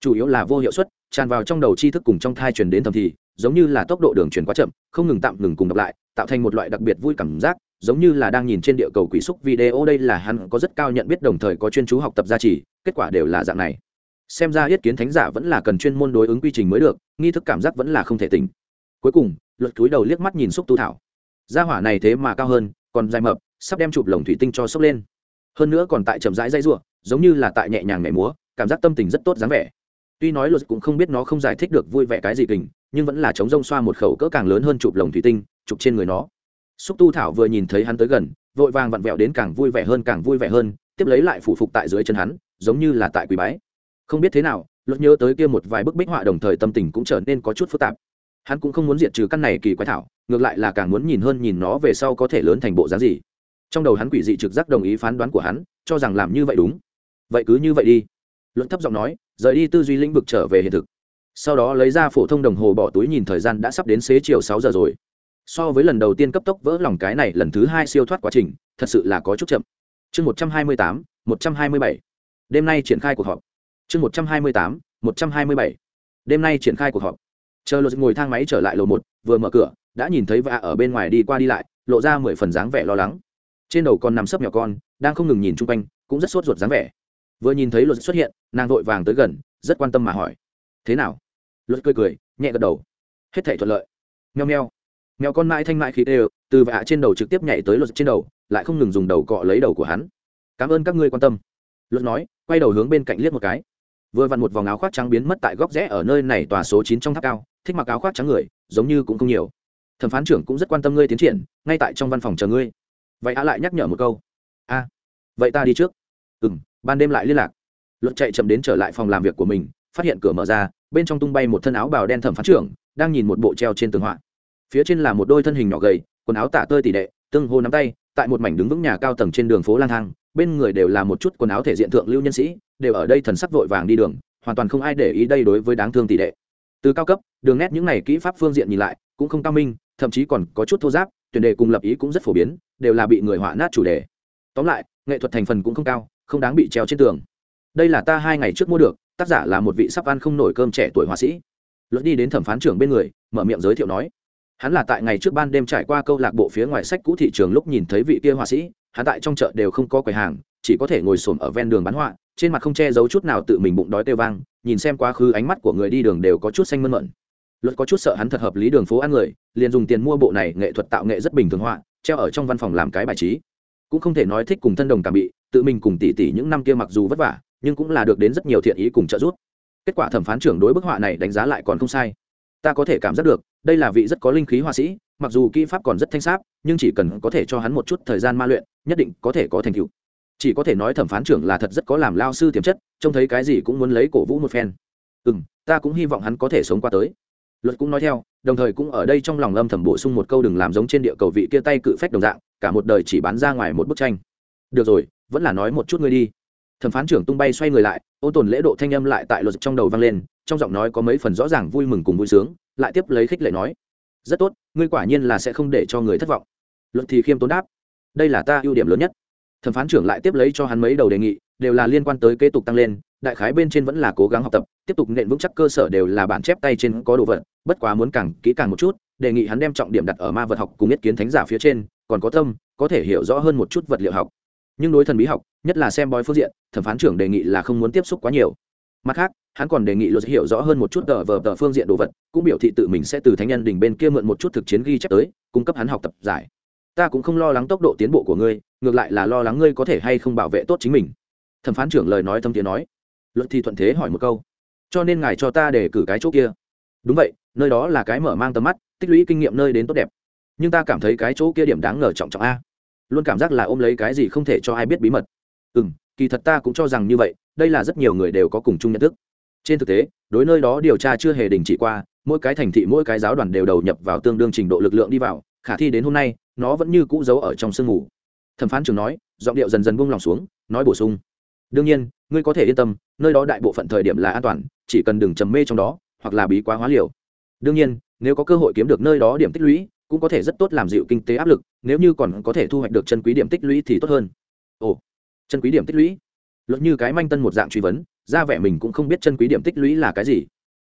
Chủ yếu là vô hiệu suất, tràn vào trong đầu tri thức cùng trong thai truyền đến thầm thì, giống như là tốc độ đường truyền quá chậm, không ngừng tạm ngừng cùng đọc lại, tạo thành một loại đặc biệt vui cảm giác giống như là đang nhìn trên địa cầu quỷ xúc video, đây là hắn có rất cao nhận biết, đồng thời có chuyên chú học tập gia trì, kết quả đều là dạng này. Xem ra yết kiến thánh giả vẫn là cần chuyên môn đối ứng quy trình mới được, nghi thức cảm giác vẫn là không thể tỉnh. Cuối cùng, luật cúi đầu liếc mắt nhìn xúc tu thảo. Gia hỏa này thế mà cao hơn, còn dài mập, sắp đem chụp lồng thủy tinh cho sốc lên. Hơn nữa còn tại chậm rãi dây r giống như là tại nhẹ nhàng nhảy múa, cảm giác tâm tình rất tốt dáng vẻ. Tuy nói luật cũng không biết nó không giải thích được vui vẻ cái gì kình, nhưng vẫn là chống rông xoa một khẩu cỡ càng lớn hơn chụp lồng thủy tinh, chụp trên người nó xúc tu thảo vừa nhìn thấy hắn tới gần, vội vàng vặn vẹo đến càng vui vẻ hơn, càng vui vẻ hơn, tiếp lấy lại phủ phục tại dưới chân hắn, giống như là tại quỳ bái. Không biết thế nào, luật nhớ tới kia một vài bức bích họa đồng thời tâm tình cũng trở nên có chút phức tạp. Hắn cũng không muốn diệt trừ căn này kỳ quái thảo, ngược lại là càng muốn nhìn hơn nhìn nó về sau có thể lớn thành bộ dáng gì. Trong đầu hắn quỷ dị trực giác đồng ý phán đoán của hắn, cho rằng làm như vậy đúng. Vậy cứ như vậy đi. Luận thấp giọng nói, rời đi tư duy lĩnh vực trở về hiện thực. Sau đó lấy ra phổ thông đồng hồ bỏ túi nhìn thời gian đã sắp đến xế chiều sáu giờ rồi so với lần đầu tiên cấp tốc vỡ lòng cái này, lần thứ hai siêu thoát quá trình, thật sự là có chút chậm. Chương một trăm hai mươi tám, một trăm hai mươi bảy. Đêm nay triển khai cuộc họp. Chương một trăm hai mươi tám, một trăm hai mươi bảy. Đêm nay triển khai cuộc họp. Chờ lột ngồi thang máy trở lại lầu một, vừa mở cửa, đã nhìn thấy vạ ở bên ngoài đi qua đi lại, lộ ra mười phần dáng vẻ lo lắng. Trên đầu con nằm sấp nhỏ con, đang không ngừng nhìn chung quanh, cũng rất sốt ruột dáng vẻ. Vừa nhìn thấy luật xuất hiện, nàng vội vàng tới gần, rất quan tâm mà hỏi. Thế nào? Luật cười cười, nhẹ gật đầu. Hết thể thuận lợi. Nheo nheo mèo con mãi thanh mãi khí tê từ vạ trên đầu trực tiếp nhảy tới luật trên đầu, lại không ngừng dùng đầu cọ lấy đầu của hắn. Cảm ơn các ngươi quan tâm. Luật nói, quay đầu hướng bên cạnh liếc một cái. Vừa vặn một vòng áo khoác trắng biến mất tại góc rẽ ở nơi này tòa số chín trong tháp cao, thích mặc áo khoác trắng người, giống như cũng không nhiều. Thẩm phán trưởng cũng rất quan tâm ngươi tiến triển, ngay tại trong văn phòng chờ ngươi. Vậy a lại nhắc nhở một câu. A, vậy ta đi trước. Ừ m ban đêm lại liên lạc. Luật chạy chậm đến trở lại phòng làm việc của mình, phát hiện cửa mở ra, bên trong tung bay một thân áo bào đen thẩm phán trưởng, đang nhìn một bộ treo trên tường họa phía trên là một đôi thân hình nhỏ gầy, quần áo tả tơi tỷ đệ tương hô nắm tay, tại một mảnh đứng vững nhà cao tầng trên đường phố lang thang, bên người đều là một chút quần áo thể diện thượng lưu nhân sĩ, đều ở đây thần sắc vội vàng đi đường, hoàn toàn không ai để ý đây đối với đáng thương tỷ đệ từ cao cấp, đường nét những này kỹ pháp phương diện nhìn lại, cũng không cao minh, thậm chí còn có chút thô giáp, tuyển đề cùng lập ý cũng rất phổ biến, đều là bị người họa nát chủ đề. Tóm lại, nghệ thuật thành phần cũng không cao, không đáng bị treo trên tường. Đây là ta hai ngày trước mua được, tác giả là một vị sắp ăn không nổi cơm trẻ tuổi họa sĩ. Luật đi đến thẩm phán trưởng bên người, mở miệng giới thiệu nói hắn là tại ngày trước ban đêm trải qua câu lạc bộ phía ngoài sách cũ thị trường lúc nhìn thấy vị kia họa sĩ, hắn tại trong chợ đều không có quầy hàng, chỉ có thể ngồi xổm ở ven đường bán họa, trên mặt không che giấu chút nào tự mình bụng đói tê vang, nhìn xem quá khứ ánh mắt của người đi đường đều có chút xanh mơn mận. Luật có chút sợ hắn thật hợp lý đường phố ăn người, liền dùng tiền mua bộ này nghệ thuật tạo nghệ rất bình thường họa, treo ở trong văn phòng làm cái bài trí. Cũng không thể nói thích cùng thân đồng cảm bị, tự mình cùng tỉ tỉ những năm kia mặc dù vất vả, nhưng cũng là được đến rất nhiều thiện ý cùng trợ giúp. Kết quả thẩm phán trưởng đối bức họa này đánh giá lại còn không sai ta có thể cảm giác được, đây là vị rất có linh khí họa sĩ, mặc dù kỹ pháp còn rất thanh sáp, nhưng chỉ cần có thể cho hắn một chút thời gian ma luyện, nhất định có thể có thành tựu. Chỉ có thể nói thẩm phán trưởng là thật rất có làm lao sư tiềm chất, trông thấy cái gì cũng muốn lấy cổ vũ một phen. Ừ m ta cũng hy vọng hắn có thể sống qua tới. Luật cũng nói theo, đồng thời cũng ở đây trong lòng âm thầm bổ sung một câu đừng làm giống trên địa cầu vị kia tay cự phách đồng dạng, cả một đời chỉ bán ra ngoài một bức tranh. Được rồi, vẫn là nói một chút ngươi đi. Thẩm phán trưởng tung bay xoay người lại ô tồn lễ độ thanh âm lại tại luật trong đầu vang lên trong giọng nói có mấy phần rõ ràng vui mừng cùng vui sướng, lại tiếp lấy khích lệ nói, rất tốt, ngươi quả nhiên là sẽ không để cho người thất vọng. Luật thì khiêm tốn đáp, đây là ta ưu điểm lớn nhất. Thẩm phán trưởng lại tiếp lấy cho hắn mấy đầu đề nghị, đều là liên quan tới kế tục tăng lên, đại khái bên trên vẫn là cố gắng học tập, tiếp tục nện vững chắc cơ sở đều là bản chép tay trên có đồ vật, bất quá muốn càng kỹ càng một chút, đề nghị hắn đem trọng điểm đặt ở ma vật học cùng nhất kiến thánh giả phía trên, còn có tâm, có thể hiểu rõ hơn một chút vật liệu học. Nhưng đối thần bí học, nhất là xem bói phương diện, thẩm phán trưởng đề nghị là không muốn tiếp xúc quá nhiều mặt khác, hắn còn đề nghị luật hiểu rõ hơn một chút tờ vờ tờ phương diện đồ vật, cũng biểu thị tự mình sẽ từ thánh nhân đình bên kia mượn một chút thực chiến ghi chép tới, cung cấp hắn học tập giải. Ta cũng không lo lắng tốc độ tiến bộ của ngươi, ngược lại là lo lắng ngươi có thể hay không bảo vệ tốt chính mình. Thẩm phán trưởng lời nói thâm tiếng nói. Luật thì thuận thế hỏi một câu. Cho nên ngài cho ta để cử cái chỗ kia. Đúng vậy, nơi đó là cái mở mang tầm mắt, tích lũy kinh nghiệm nơi đến tốt đẹp. Nhưng ta cảm thấy cái chỗ kia điểm đáng ngờ trọng trọng a. Luôn cảm giác là ôm lấy cái gì không thể cho ai biết bí mật. Ừ m kỳ thật ta cũng cho rằng như vậy đây là rất nhiều người đều có cùng chung nhận thức. Trên thực tế, đối nơi đó điều tra chưa hề đình chỉ qua, mỗi cái thành thị, mỗi cái giáo đoàn đều đầu nhập vào tương đương trình độ lực lượng đi vào, khả thi đến hôm nay, nó vẫn như cũ giấu ở trong sương mù. Thẩm phán trường nói, giọng điệu dần dần buông lòng xuống, nói bổ sung. Đương nhiên, ngươi có thể yên tâm, nơi đó đại bộ phận thời điểm là an toàn, chỉ cần đừng trầm mê trong đó, hoặc là bí quá hóa liều. Đương nhiên, nếu có cơ hội kiếm được nơi đó điểm tích lũy, cũng có thể rất tốt làm dịu kinh tế áp lực, nếu như còn có thể thu hoạch được chân quý điểm tích lũy thì tốt hơn. Ồ, chân quý điểm tích lũy? Luận như cái manh tân một dạng truy vấn, ra vẻ mình cũng không biết chân quý điểm tích lũy là cái gì.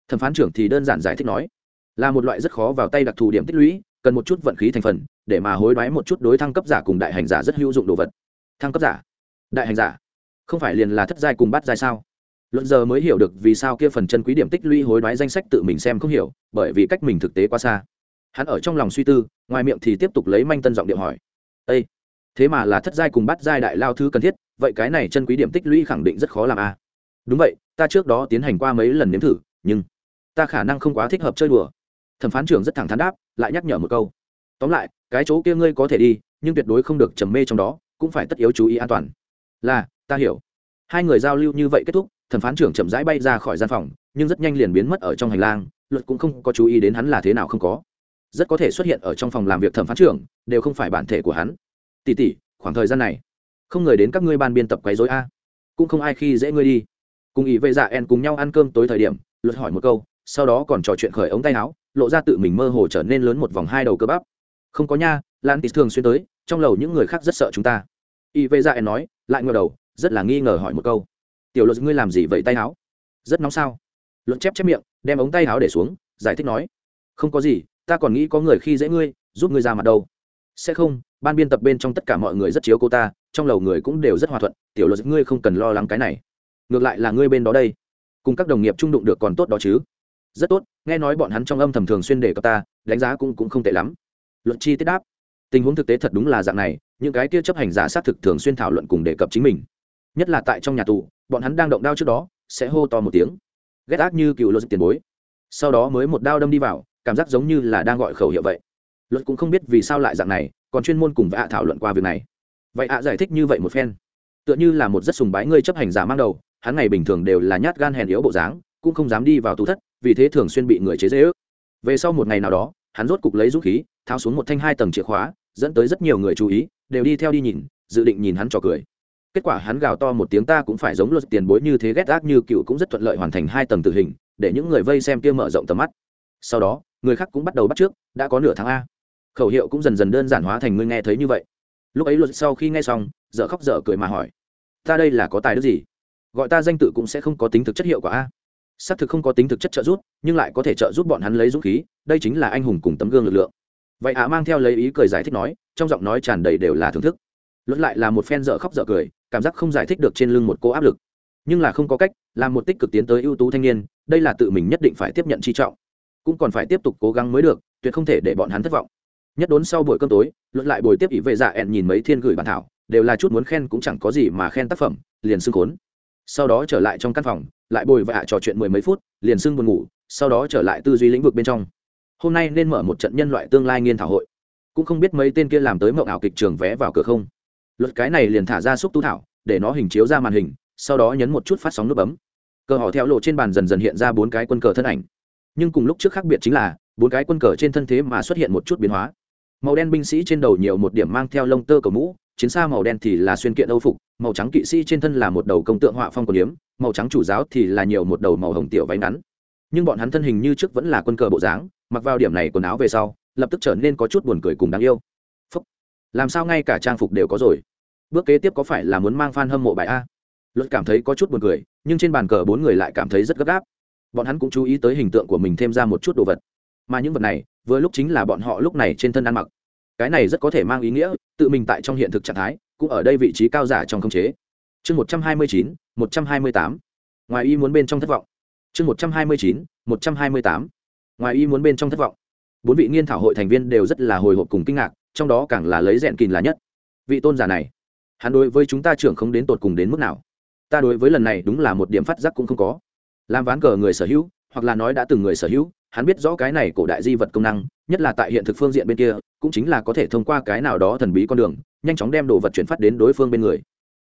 Thẩm phán trưởng thì đơn giản giải thích nói, là một loại rất khó vào tay đặc thù điểm tích lũy, cần một chút vận khí thành phần, để mà hối đoái một chút đối thăng cấp giả cùng đại hành giả rất hữu dụng đồ vật. Thăng cấp giả? Đại hành giả? Không phải liền là thất giai cùng bắt giai sao? Luận giờ mới hiểu được vì sao kia phần chân quý điểm tích lũy hối đoái danh sách tự mình xem không hiểu, bởi vì cách mình thực tế quá xa. Hắn ở trong lòng suy tư, ngoài miệng thì tiếp tục lấy manh tân giọng điệu hỏi. Â thế mà là thất giai cùng bắt giai đại lao thứ cần thiết vậy cái này chân quý điểm tích lũy khẳng định rất khó làm a à? đúng vậy, ta trước đó tiến hành qua mấy lần nếm thử, nhưng ta khả năng không quá thích hợp chơi đùa. Thẩm phán trưởng rất thẳng thắn đáp, lại nhắc nhở một câu. Tóm lại, cái chỗ kia ngươi có thể đi, nhưng tuyệt đối không được trầm mê trong đó, cũng phải tất yếu chú ý an toàn. Là, ta hiểu. Hai người giao lưu như vậy kết thúc, thẩm phán trưởng chậm rãi bay ra khỏi gian phòng, nhưng rất nhanh liền biến mất ở trong hành lang, luật cũng không có chú ý đến hắn là thế nào không có. Rất có thể xuất hiện ở trong phòng làm việc thẩm phán trưởng, đều không phải bản thể của hắn. Tỷ tỷ, khoảng thời gian này không người đến các ngươi ban biên tập quấy dối a. Cũng không ai khi dễ ngươi đi. Cùng ý vệ dạ en cùng nhau ăn cơm tối thời điểm, luật hỏi một câu, sau đó còn trò chuyện khởi ống tay áo, lộ ra tự mình mơ hồ trở nên lớn một vòng hai đầu cơ bắp. Không có nha lan tít thường xuyên tới, trong lầu những người khác rất sợ chúng ta. Y vệ dạ en nói, lại ngờ đầu, rất là nghi ngờ hỏi một câu. Tiểu luật, ngươi làm gì vậy tay áo? Rất nóng sao? Luận chép chép miệng, đem ống tay áo để xuống, giải thích nói. Không có gì, ta còn nghĩ có người khi dễ ngươi, giúp ngươi ra mặt đâu sẽ không, ban biên tập bên trong tất cả mọi người rất chiếu cô ta, trong lầu người cũng đều rất hòa thuận, tiểu luật, ngươi không cần lo lắng cái này. Ngược lại là ngươi bên đó đây. Cùng các đồng nghiệp trung đụng được còn tốt đó chứ. Rất tốt, nghe nói bọn hắn trong âm thầm thường xuyên để cập ta, đánh giá cũng cũng không tệ lắm. Luận chi tiết đáp. Tình huống thực tế thật đúng là dạng này, những cái kia chấp hành giả xác thực thường xuyên thảo luận cùng đề cập chính mình. Nhất là tại trong nhà tù, bọn hắn đang động đao trước đó, sẽ hô to một tiếng. Ghét ác như cựu luật tiền bối. Sau đó mới một đao đâm đi vào, cảm giác giống như là đang gọi khẩu hiệu vậy luật cũng không biết vì sao lại dạng này, còn chuyên môn cùng với ạ thảo luận qua việc này. Vậy ạ giải thích như vậy một phen. Tựa như là một rất sùng bái ngươi chấp hành giả mang đầu, hắn ngày bình thường đều là nhát gan hèn yếu bộ dáng, cũng không dám đi vào tù thất, vì thế thường xuyên bị người chế dễ ước về sau một ngày nào đó, hắn rốt cục lấy dũng khí, tháo xuống một thanh hai tầng chìa khóa, dẫn tới rất nhiều người chú ý, đều đi theo đi nhìn, dự định nhìn hắn trò cười. Kết quả hắn gào to một tiếng ta cũng phải giống luật tiền bối như thế ghét ác như cựu cũng rất thuận lợi hoàn thành hai tầng tử hình, để những người vây xem kia mở rộng tầm mắt. Sau đó, người khác cũng bắt đầu bắt trước, đã có nửa tháng a khẩu hiệu cũng dần dần đơn giản hóa thành ngươi nghe thấy như vậy. Lúc ấy luật sau khi nghe xong, dở khóc dở cười mà hỏi, ta đây là có tài đức gì? Gọi ta danh tự cũng sẽ không có tính thực chất hiệu quả a. Xác thực không có tính thực chất trợ giúp, nhưng lại có thể trợ giúp bọn hắn lấy dũng khí, đây chính là anh hùng cùng tấm gương lực lượng. Vậy ạ mang theo lấy ý cười giải thích nói, trong giọng nói tràn đầy đều là thưởng thức. Luật lại là một phen dở khóc dở cười, cảm giác không giải thích được trên lưng một cô áp lực. Nhưng là không có cách làm một tích cực tiến tới ưu tú thanh niên, đây là tự mình nhất định phải tiếp nhận chi trọng. Cũng còn phải tiếp tục cố gắng mới được, tuyệt không thể để bọn hắn thất vọng nhất đốn sau buổi cơm tối, luận lại buổi tiếp ỷ vệ dạ ẹn nhìn mấy thiên gửi bản thảo, đều là chút muốn khen cũng chẳng có gì mà khen tác phẩm, liền xưng khốn. Sau đó trở lại trong căn phòng, lại bồi vạ trò chuyện mười mấy phút, liền xưng buồn ngủ, sau đó trở lại tư duy lĩnh vực bên trong. Hôm nay nên mở một trận nhân loại tương lai nghiên thảo hội. Cũng không biết mấy tên kia làm tới mộng ảo kịch trường vé vào cửa không. Luật cái này liền thả ra xúc tu thảo, để nó hình chiếu ra màn hình, sau đó nhấn một chút phát sóng nút bấm. Cờ họ theo lộ trên bàn dần dần hiện ra bốn cái quân cờ thân ảnh. Nhưng cùng lúc trước khác biệt chính là, bốn cái quân cờ trên thân thế mà xuất hiện một chút biến hóa màu đen binh sĩ trên đầu nhiều một điểm mang theo lông tơ cầu mũ, chiến xa màu đen thì là xuyên kiện âu phục, màu trắng kỵ sĩ trên thân là một đầu công tượng họa phong còn điếm màu trắng chủ giáo thì là nhiều một đầu màu hồng tiểu váy ngắn. Nhưng bọn hắn thân hình như trước vẫn là quân cờ bộ dáng, mặc vào điểm này quần áo về sau, lập tức trở nên có chút buồn cười cùng đáng yêu. Phúc. làm sao ngay cả trang phục đều có rồi? Bước kế tiếp có phải là muốn mang f a n hâm mộ bài a? Luật cảm thấy có chút buồn cười, nhưng trên bàn cờ bốn người lại cảm thấy rất gấp gáp. Bọn hắn cũng chú ý tới hình tượng của mình thêm ra một chút đồ vật. Mà những vật này vừa lúc chính là bọn họ lúc này trên thân ăn mặc. Cái này rất có thể mang ý nghĩa, tự mình tại trong hiện thực trạng thái, cũng ở đây vị trí cao giả trong khống chế. Chương một trăm hai mươi chín, một trăm hai mươi tám. Ngoài y muốn bên trong thất vọng. Chương một trăm hai mươi chín, một trăm hai mươi tám. Ngoài y muốn bên trong thất vọng. Bốn vị nghiên thảo hội thành viên đều rất là hồi hộp cùng kinh ngạc, trong đó càng là lấy rèn kìn là nhất. Vị tôn giả này, hắn đối với chúng ta trưởng không đến tột cùng đến mức nào? Ta đối với lần này đúng là một điểm phát giác cũng không có. Làm ván cờ người sở hữu, hoặc là nói đã từng người sở hữu hắn biết rõ cái này cổ đại di vật công năng, nhất là tại hiện thực phương diện bên kia, cũng chính là có thể thông qua cái nào đó thần bí con đường, nhanh chóng đem đồ vật chuyển phát đến đối phương bên người.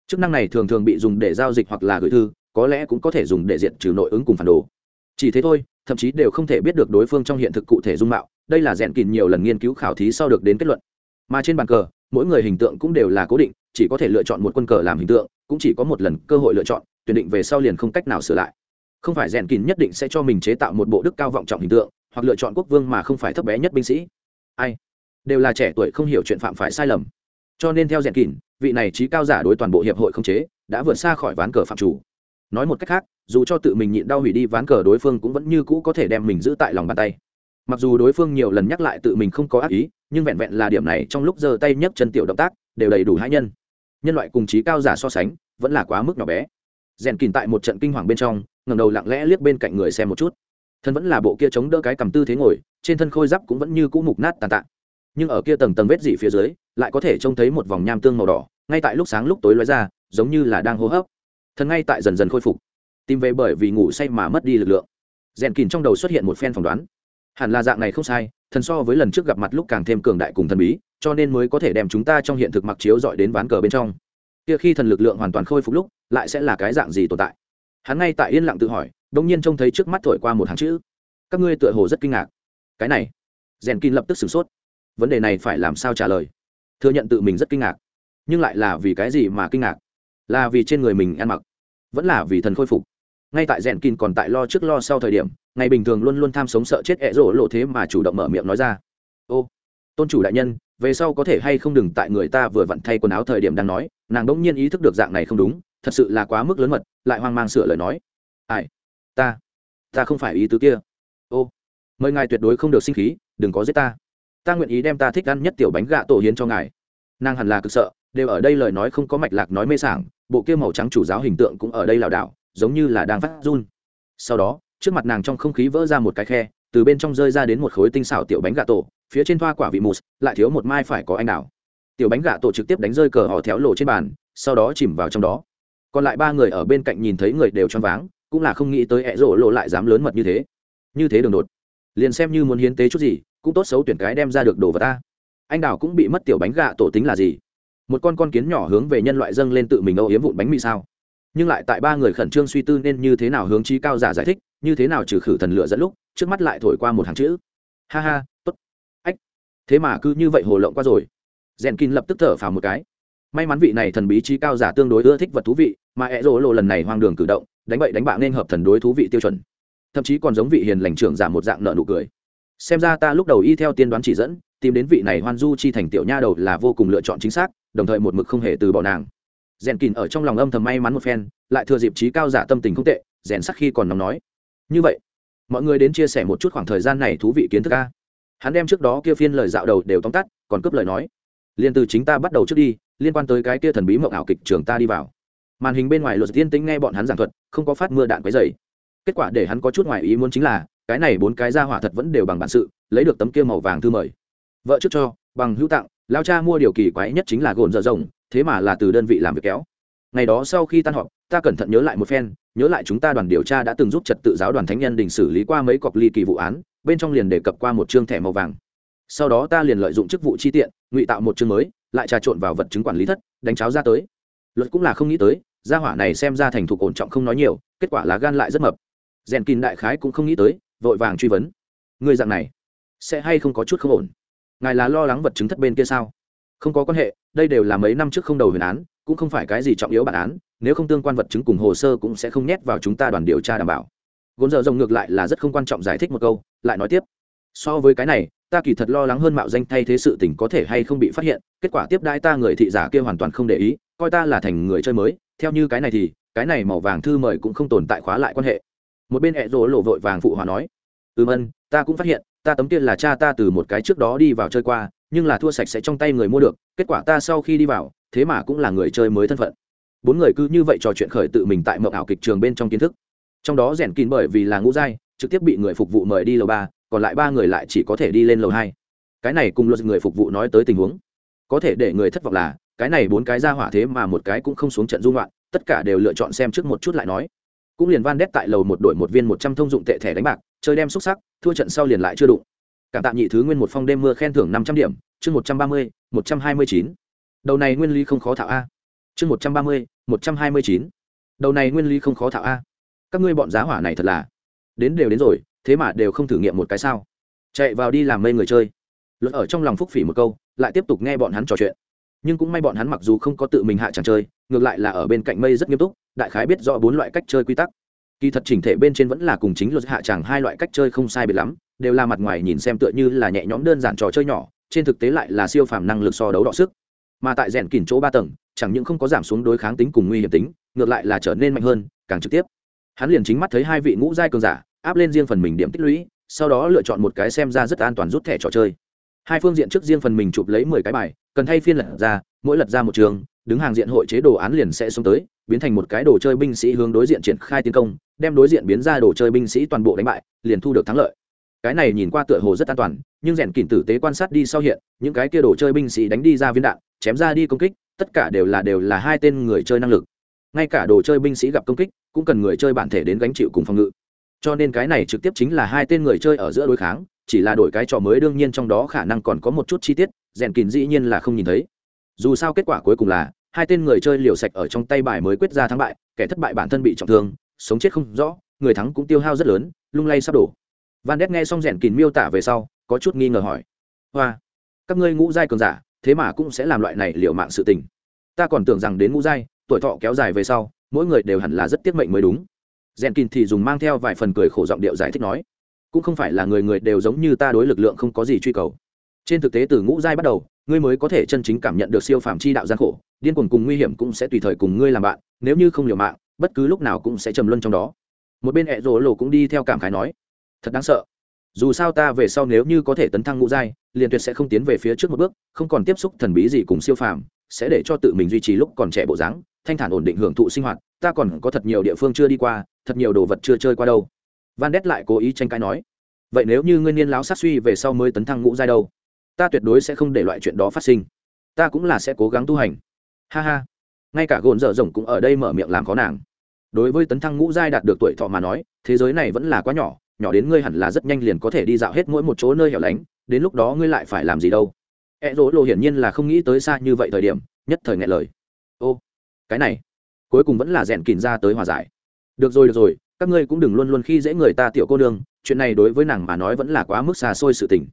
Chức năng này thường thường bị dùng để giao dịch hoặc là gửi thư, có lẽ cũng có thể dùng để diện trừ nội ứng cùng phản đồ. Chỉ thế thôi, thậm chí đều không thể biết được đối phương trong hiện thực cụ thể dung mạo, đây là rèn kìn nhiều lần nghiên cứu khảo thí sau được đến kết luận. Mà trên bàn cờ, mỗi người hình tượng cũng đều là cố định, chỉ có thể lựa chọn một quân cờ làm hình tượng, cũng chỉ có một lần cơ hội lựa chọn, tuyển định về sau liền không cách nào sửa lại không phải rèn kín nhất định sẽ cho mình chế tạo một bộ đức cao vọng trọng hình tượng, hoặc lựa chọn quốc vương mà không phải thấp bé nhất binh sĩ. Ai? Đều là trẻ tuổi không hiểu chuyện phạm phải sai lầm. Cho nên theo rèn kín, vị này trí cao giả đối toàn bộ hiệp hội không chế, đã vượt xa khỏi ván cờ phạm chủ. Nói một cách khác, dù cho tự mình nhịn đau hủy đi ván cờ đối phương cũng vẫn như cũ có thể đem mình giữ tại lòng bàn tay. Mặc dù đối phương nhiều lần nhắc lại tự mình không có ác ý, nhưng vẹn vẹn là điểm này trong lúc giơ tay nhấc chân tiểu động tác, đều đầy đủ hai nhân. Nhân loại cùng trí cao giả so sánh, vẫn là quá mức nhỏ bé rèn kìn tại một trận kinh hoàng bên trong ngầm đầu lặng lẽ liếc bên cạnh người xem một chút. Thân vẫn là bộ kia chống đỡ cái cầm tư thế ngồi, trên thân khôi giáp cũng vẫn như cũ mục nát tàn tạ. Nhưng ở kia tầng tầng vết dị phía dưới, lại có thể trông thấy một vòng nham tương màu đỏ, ngay tại lúc sáng lúc tối lóe ra, giống như là đang hô hấp. Thân ngay tại dần dần khôi phục, tìm về bởi vì ngủ say mà mất đi lực lượng. Rèn kìn trong đầu xuất hiện một phen phỏng đoán. Hẳn là dạng này không sai, thần so với lần trước gặp mặt lúc càng thêm cường đại cùng thần bí, cho nên mới có thể đem chúng ta trong hiện thực mặc chiếu dọi đến ván cờ bên trong kia khi thần lực lượng hoàn toàn khôi phục lúc, lại sẽ là cái dạng gì tồn tại? Hắn ngay tại yên lặng tự hỏi đông nhiên trông thấy trước mắt thổi qua một hàng chữ. Các ngươi tựa hồ rất kinh ngạc. Cái này, rèn kinh lập tức sửng sốt. Vấn đề này phải làm sao trả lời? Thừa nhận tự mình rất kinh ngạc. Nhưng lại là vì cái gì mà kinh ngạc? Là vì trên người mình ăn mặc. Vẫn là vì thần khôi phục. Ngay tại rèn kín còn tại lo trước lo sau thời điểm, ngày bình thường luôn luôn tham sống sợ chết ẹ rỗ lộ thế mà chủ động mở miệng nói ra. Ô, tôn chủ đại nhân về sau có thể hay không đừng tại người ta vừa vặn thay quần áo thời điểm đang nói, nàng đ ỗ n g nhiên ý thức được dạng này không đúng, thật sự là quá mức lớn mật, lại hoang mang sửa lời nói. Ai? Ta. Ta không phải ý tứ kia. Ô. Mời ngài tuyệt đối không được sinh khí, đừng có giết ta. Ta nguyện ý đem ta thích ăn nhất tiểu bánh gạ tổ hiến cho ngài. Nàng hẳn là cực sợ, đều ở đây lời nói không có mạch lạc nói mê sảng, bộ kia màu trắng chủ giáo hình tượng cũng ở đây lảo đảo, giống như là đang phát run. Sau đó, trước mặt nàng trong không khí vỡ ra một cái khe, từ bên trong rơi ra đến một khối tinh xảo tiểu bánh gà tổ phía trên thoa quả vị mousse lại thiếu một mai phải có anh đào. Tiểu bánh gà tổ trực tiếp đánh rơi cờ họ théo lộ trên bàn, sau đó chìm vào trong đó. Còn lại ba người ở bên cạnh nhìn thấy người đều choáng váng, cũng là không nghĩ tới ẹ rổ lộ lại dám lớn mật như thế. Như thế đường đột. Liền xem như muốn hiến tế chút gì, cũng tốt xấu tuyển cái đem ra được đồ vật ta. Anh đào cũng bị mất tiểu bánh gà tổ tính là gì? Một con con kiến nhỏ hướng về nhân loại dâng lên tự mình âu yếm vụn bánh mì sao? Nhưng lại tại ba người khẩn trương suy tư nên như thế nào hướng trí cao giả giải thích, như thế nào trừ khử thần lửa dẫn lúc, trước mắt lại thổi qua một hàng chữ. Ha ha thế mà cứ như vậy hồ lộng qua rồi. Rèn kinh lập tức thở phào một cái. May mắn vị này thần bí trí cao giả tương đối ưa thích vật thú vị, mà ẹ rỗ lộ lần này hoang đường cử động, đánh bậy đánh bạ nên hợp thần đối thú vị tiêu chuẩn. Thậm chí còn giống vị hiền lành trưởng giả một dạng nợ nụ cười. Xem ra ta lúc đầu y theo tiên đoán chỉ dẫn, tìm đến vị này hoan du chi thành tiểu nha đầu là vô cùng lựa chọn chính xác, đồng thời một mực không hề từ bỏ nàng. Rèn kín ở trong lòng âm thầm may mắn một phen, lại thừa dịp trí cao giả tâm tình không tệ, rèn sắc khi còn nóng nói. Như vậy, mọi người đến chia sẻ một chút khoảng thời gian này thú vị kiến thức ca hắn đem trước đó kia phiên lời dạo đầu đều tóm tắt, còn cướp lời nói. Liền từ chính ta bắt đầu trước đi, liên quan tới cái kia thần bí mộng ảo kịch trường ta đi vào. Màn hình bên ngoài luật tiên tính nghe bọn hắn giảng thuật, không có phát mưa đạn quấy dày kết quả để hắn có chút ngoài ý muốn chính là, cái này bốn cái ra hỏa thật vẫn đều bằng bản sự, lấy được tấm kia màu vàng thư mời. Vợ trước cho, bằng hữu tặng, lao cha mua điều kỳ quái nhất chính là gồn dở rồng, thế mà là từ đơn vị làm việc kéo. Ngày đó sau khi tan họp, ta cẩn thận nhớ lại một phen, nhớ lại chúng ta đoàn điều tra đã từng giúp trật tự giáo đoàn thánh nhân đình xử lý qua mấy cọc ly kỳ vụ án bên trong liền đề cập qua một chương thẻ màu vàng. Sau đó ta liền lợi dụng chức vụ chi tiện, ngụy tạo một chương mới, lại trà trộn vào vật chứng quản lý thất, đánh cháo ra tới. Luật cũng là không nghĩ tới, gia hỏa này xem ra thành thục ổn trọng không nói nhiều, kết quả là gan lại rất mập. Rèn kín đại khái cũng không nghĩ tới, vội vàng truy vấn. Người dạng này, sẽ hay không có chút không ổn? Ngài là lo lắng vật chứng thất bên kia sao? Không có quan hệ, đây đều là mấy năm trước không đầu huyền án, cũng không phải cái gì trọng yếu bản án, nếu không tương quan vật chứng cùng hồ sơ cũng sẽ không nhét vào chúng ta đoàn điều tra đảm bảo gốn giờ rồng ngược lại là rất không quan trọng giải thích một câu, lại nói tiếp. So với cái này, ta kỳ thật lo lắng hơn mạo danh thay thế sự tình có thể hay không bị phát hiện, kết quả tiếp đãi ta người thị giả kia hoàn toàn không để ý, coi ta là thành người chơi mới, theo như cái này thì, cái này màu vàng thư mời cũng không tồn tại khóa lại quan hệ. Một bên hẹ rỗ lộ vội vàng phụ hòa nói, ừm, ân, ta cũng phát hiện, ta tấm tiên là cha ta từ một cái trước đó đi vào chơi qua, nhưng là thua sạch sẽ trong tay người mua được, kết quả ta sau khi đi vào, thế mà cũng là người chơi mới thân phận. Bốn người cứ như vậy trò chuyện khởi tự mình tại mộng ảo kịch trường bên trong kiến thức trong đó rèn kín bởi vì là ngũ giai, trực tiếp bị người phục vụ mời đi lầu ba, còn lại ba người lại chỉ có thể đi lên lầu hai. Cái này cùng luật người phục vụ nói tới tình huống. Có thể để người thất vọng là, cái này bốn cái ra hỏa thế mà một cái cũng không xuống trận dung loạn, tất cả đều lựa chọn xem trước một chút lại nói. Cũng liền van đét tại lầu một đội một viên một trăm thông dụng tệ thẻ đánh bạc, chơi đem xúc sắc, thua trận sau liền lại chưa đụng. Cảm tạ nhị thứ nguyên một phong đêm mưa khen thưởng năm trăm điểm, chương một trăm ba mươi, một trăm hai mươi chín. Đầu này nguyên lý không khó thảo a. Chương một trăm ba mươi, một trăm hai mươi chín. Đầu này nguyên lý không khó thảo a các ngươi bọn giá hỏa này thật là, đến đều đến rồi, thế mà đều không thử nghiệm một cái sao? Chạy vào đi làm mây người chơi. Luật ở trong lòng phúc phỉ một câu, lại tiếp tục nghe bọn hắn trò chuyện. Nhưng cũng may bọn hắn mặc dù không có tự mình hạ tràng chơi, ngược lại là ở bên cạnh mây rất nghiêm túc, đại khái biết rõ bốn loại cách chơi quy tắc. Kỳ thật chỉnh thể bên trên vẫn là cùng chính luật hạ tràng hai loại cách chơi không sai biệt lắm, đều là mặt ngoài nhìn xem tựa như là nhẹ nhõm đơn giản trò chơi nhỏ, trên thực tế lại là siêu phàm năng lực so đấu đọ sức. Mà tại rèn kỉn chỗ ba tầng, chẳng những không có giảm xuống đối kháng tính cùng nguy hiểm tính, ngược lại là trở nên mạnh hơn, càng trực tiếp hắn liền chính mắt thấy hai vị ngũ giai cường giả, áp lên riêng phần mình điểm tích lũy, sau đó lựa chọn một cái xem ra rất an toàn rút thẻ trò chơi. Hai phương diện trước riêng phần mình chụp lấy mười cái bài, cần thay phiên lật ra, mỗi lật ra một trường, đứng hàng diện hội chế đồ án liền sẽ xuống tới, biến thành một cái đồ chơi binh sĩ hướng đối diện triển khai tiến công, đem đối diện biến ra đồ chơi binh sĩ toàn bộ đánh bại, liền thu được thắng lợi. Cái này nhìn qua tựa hồ rất an toàn, nhưng rèn kỉn tử tế quan sát đi sau hiện, những cái kia đồ chơi binh sĩ đánh đi ra viên đạn, chém ra đi công kích, tất cả đều là đều là hai tên người chơi năng lực. Ngay cả đồ chơi binh sĩ gặp công kích cũng cần người chơi bản thể đến gánh chịu cùng phòng ngự. Cho nên cái này trực tiếp chính là hai tên người chơi ở giữa đối kháng, chỉ là đổi cái trò mới đương nhiên trong đó khả năng còn có một chút chi tiết, rèn kín dĩ nhiên là không nhìn thấy. Dù sao kết quả cuối cùng là, hai tên người chơi liều sạch ở trong tay bài mới quyết ra thắng bại, kẻ thất bại bản thân bị trọng thương, sống chết không rõ, người thắng cũng tiêu hao rất lớn, lung lay sắp đổ. Van đét nghe xong rèn kín miêu tả về sau, có chút nghi ngờ hỏi, hoa, các ngươi ngũ giai cường giả, thế mà cũng sẽ làm loại này liều mạng sự tình. Ta còn tưởng rằng đến ngũ giai, tuổi thọ kéo dài về sau mỗi người đều hẳn là rất tiếc mệnh mới đúng. Rèn kín thì dùng mang theo vài phần cười khổ giọng điệu giải thích nói, cũng không phải là người người đều giống như ta đối lực lượng không có gì truy cầu. Trên thực tế từ ngũ giai bắt đầu, ngươi mới có thể chân chính cảm nhận được siêu phàm chi đạo gian khổ, điên cuồng cùng nguy hiểm cũng sẽ tùy thời cùng ngươi làm bạn, nếu như không liều mạng, bất cứ lúc nào cũng sẽ trầm luân trong đó. Một bên hẹ rỗ lộ cũng đi theo cảm khái nói, thật đáng sợ. Dù sao ta về sau nếu như có thể tấn thăng ngũ giai, liền tuyệt sẽ không tiến về phía trước một bước, không còn tiếp xúc thần bí gì cùng siêu phàm, sẽ để cho tự mình duy trì lúc còn trẻ bộ dáng thanh thản ổn định hưởng thụ sinh hoạt, ta còn có thật nhiều địa phương chưa đi qua, thật nhiều đồ vật chưa chơi qua đâu. Van đét lại cố ý tranh cãi nói, vậy nếu như ngươi niên láo sát suy về sau mới tấn thăng ngũ giai đâu, ta tuyệt đối sẽ không để loại chuyện đó phát sinh. Ta cũng là sẽ cố gắng tu hành. Ha ha. Ngay cả gồn dở rồng cũng ở đây mở miệng làm khó nàng. Đối với tấn thăng ngũ giai đạt được tuổi thọ mà nói, thế giới này vẫn là quá nhỏ nhỏ đến ngươi hẳn là rất nhanh liền có thể đi dạo hết mỗi một chỗ nơi hẻo lánh, đến lúc đó ngươi lại phải làm gì đâu. E dỗ lộ hiển nhiên là không nghĩ tới xa như vậy thời điểm, nhất thời ngại lời. Ô cái này, cuối cùng vẫn là rèn kìn ra tới hòa giải. Được rồi được rồi, các ngươi cũng đừng luôn luôn khi dễ người ta tiểu cô nương, chuyện này đối với nàng mà nói vẫn là quá mức xa xôi sự tình.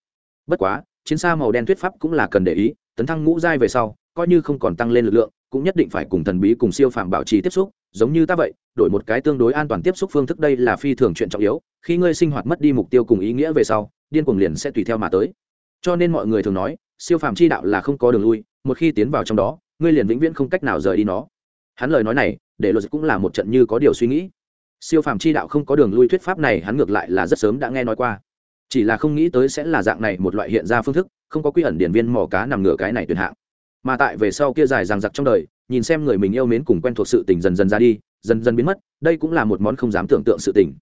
Bất quá, chiến xa màu đen thuyết pháp cũng là cần để ý, tấn thăng ngũ giai về sau, coi như không còn tăng lên lực lượng, cũng nhất định phải cùng thần bí cùng siêu phàm bảo trì tiếp xúc, giống như ta vậy, đổi một cái tương đối an toàn tiếp xúc phương thức đây là phi thường chuyện trọng yếu, khi ngươi sinh hoạt mất đi mục tiêu cùng ý nghĩa về sau, điên cuồng liền sẽ tùy theo mà tới. Cho nên mọi người thường nói, siêu phàm chi đạo là không có đường lui, một khi tiến vào trong đó, ngươi liền vĩnh viễn không cách nào rời đi nó hắn lời nói này, để luật cũng là một trận như có điều suy nghĩ. Siêu phàm chi đạo không có đường lui thuyết pháp này, hắn ngược lại là rất sớm đã nghe nói qua. Chỉ là không nghĩ tới sẽ là dạng này một loại hiện ra phương thức, không có quy ẩn điển viên mỏ cá nằm ngửa cái này tuyệt hạng. Mà tại về sau kia dài ràng giặc trong đời, nhìn xem người mình yêu mến cùng quen thuộc sự tình dần dần ra đi, dần dần biến mất, đây cũng là một món không dám tưởng tượng sự tình.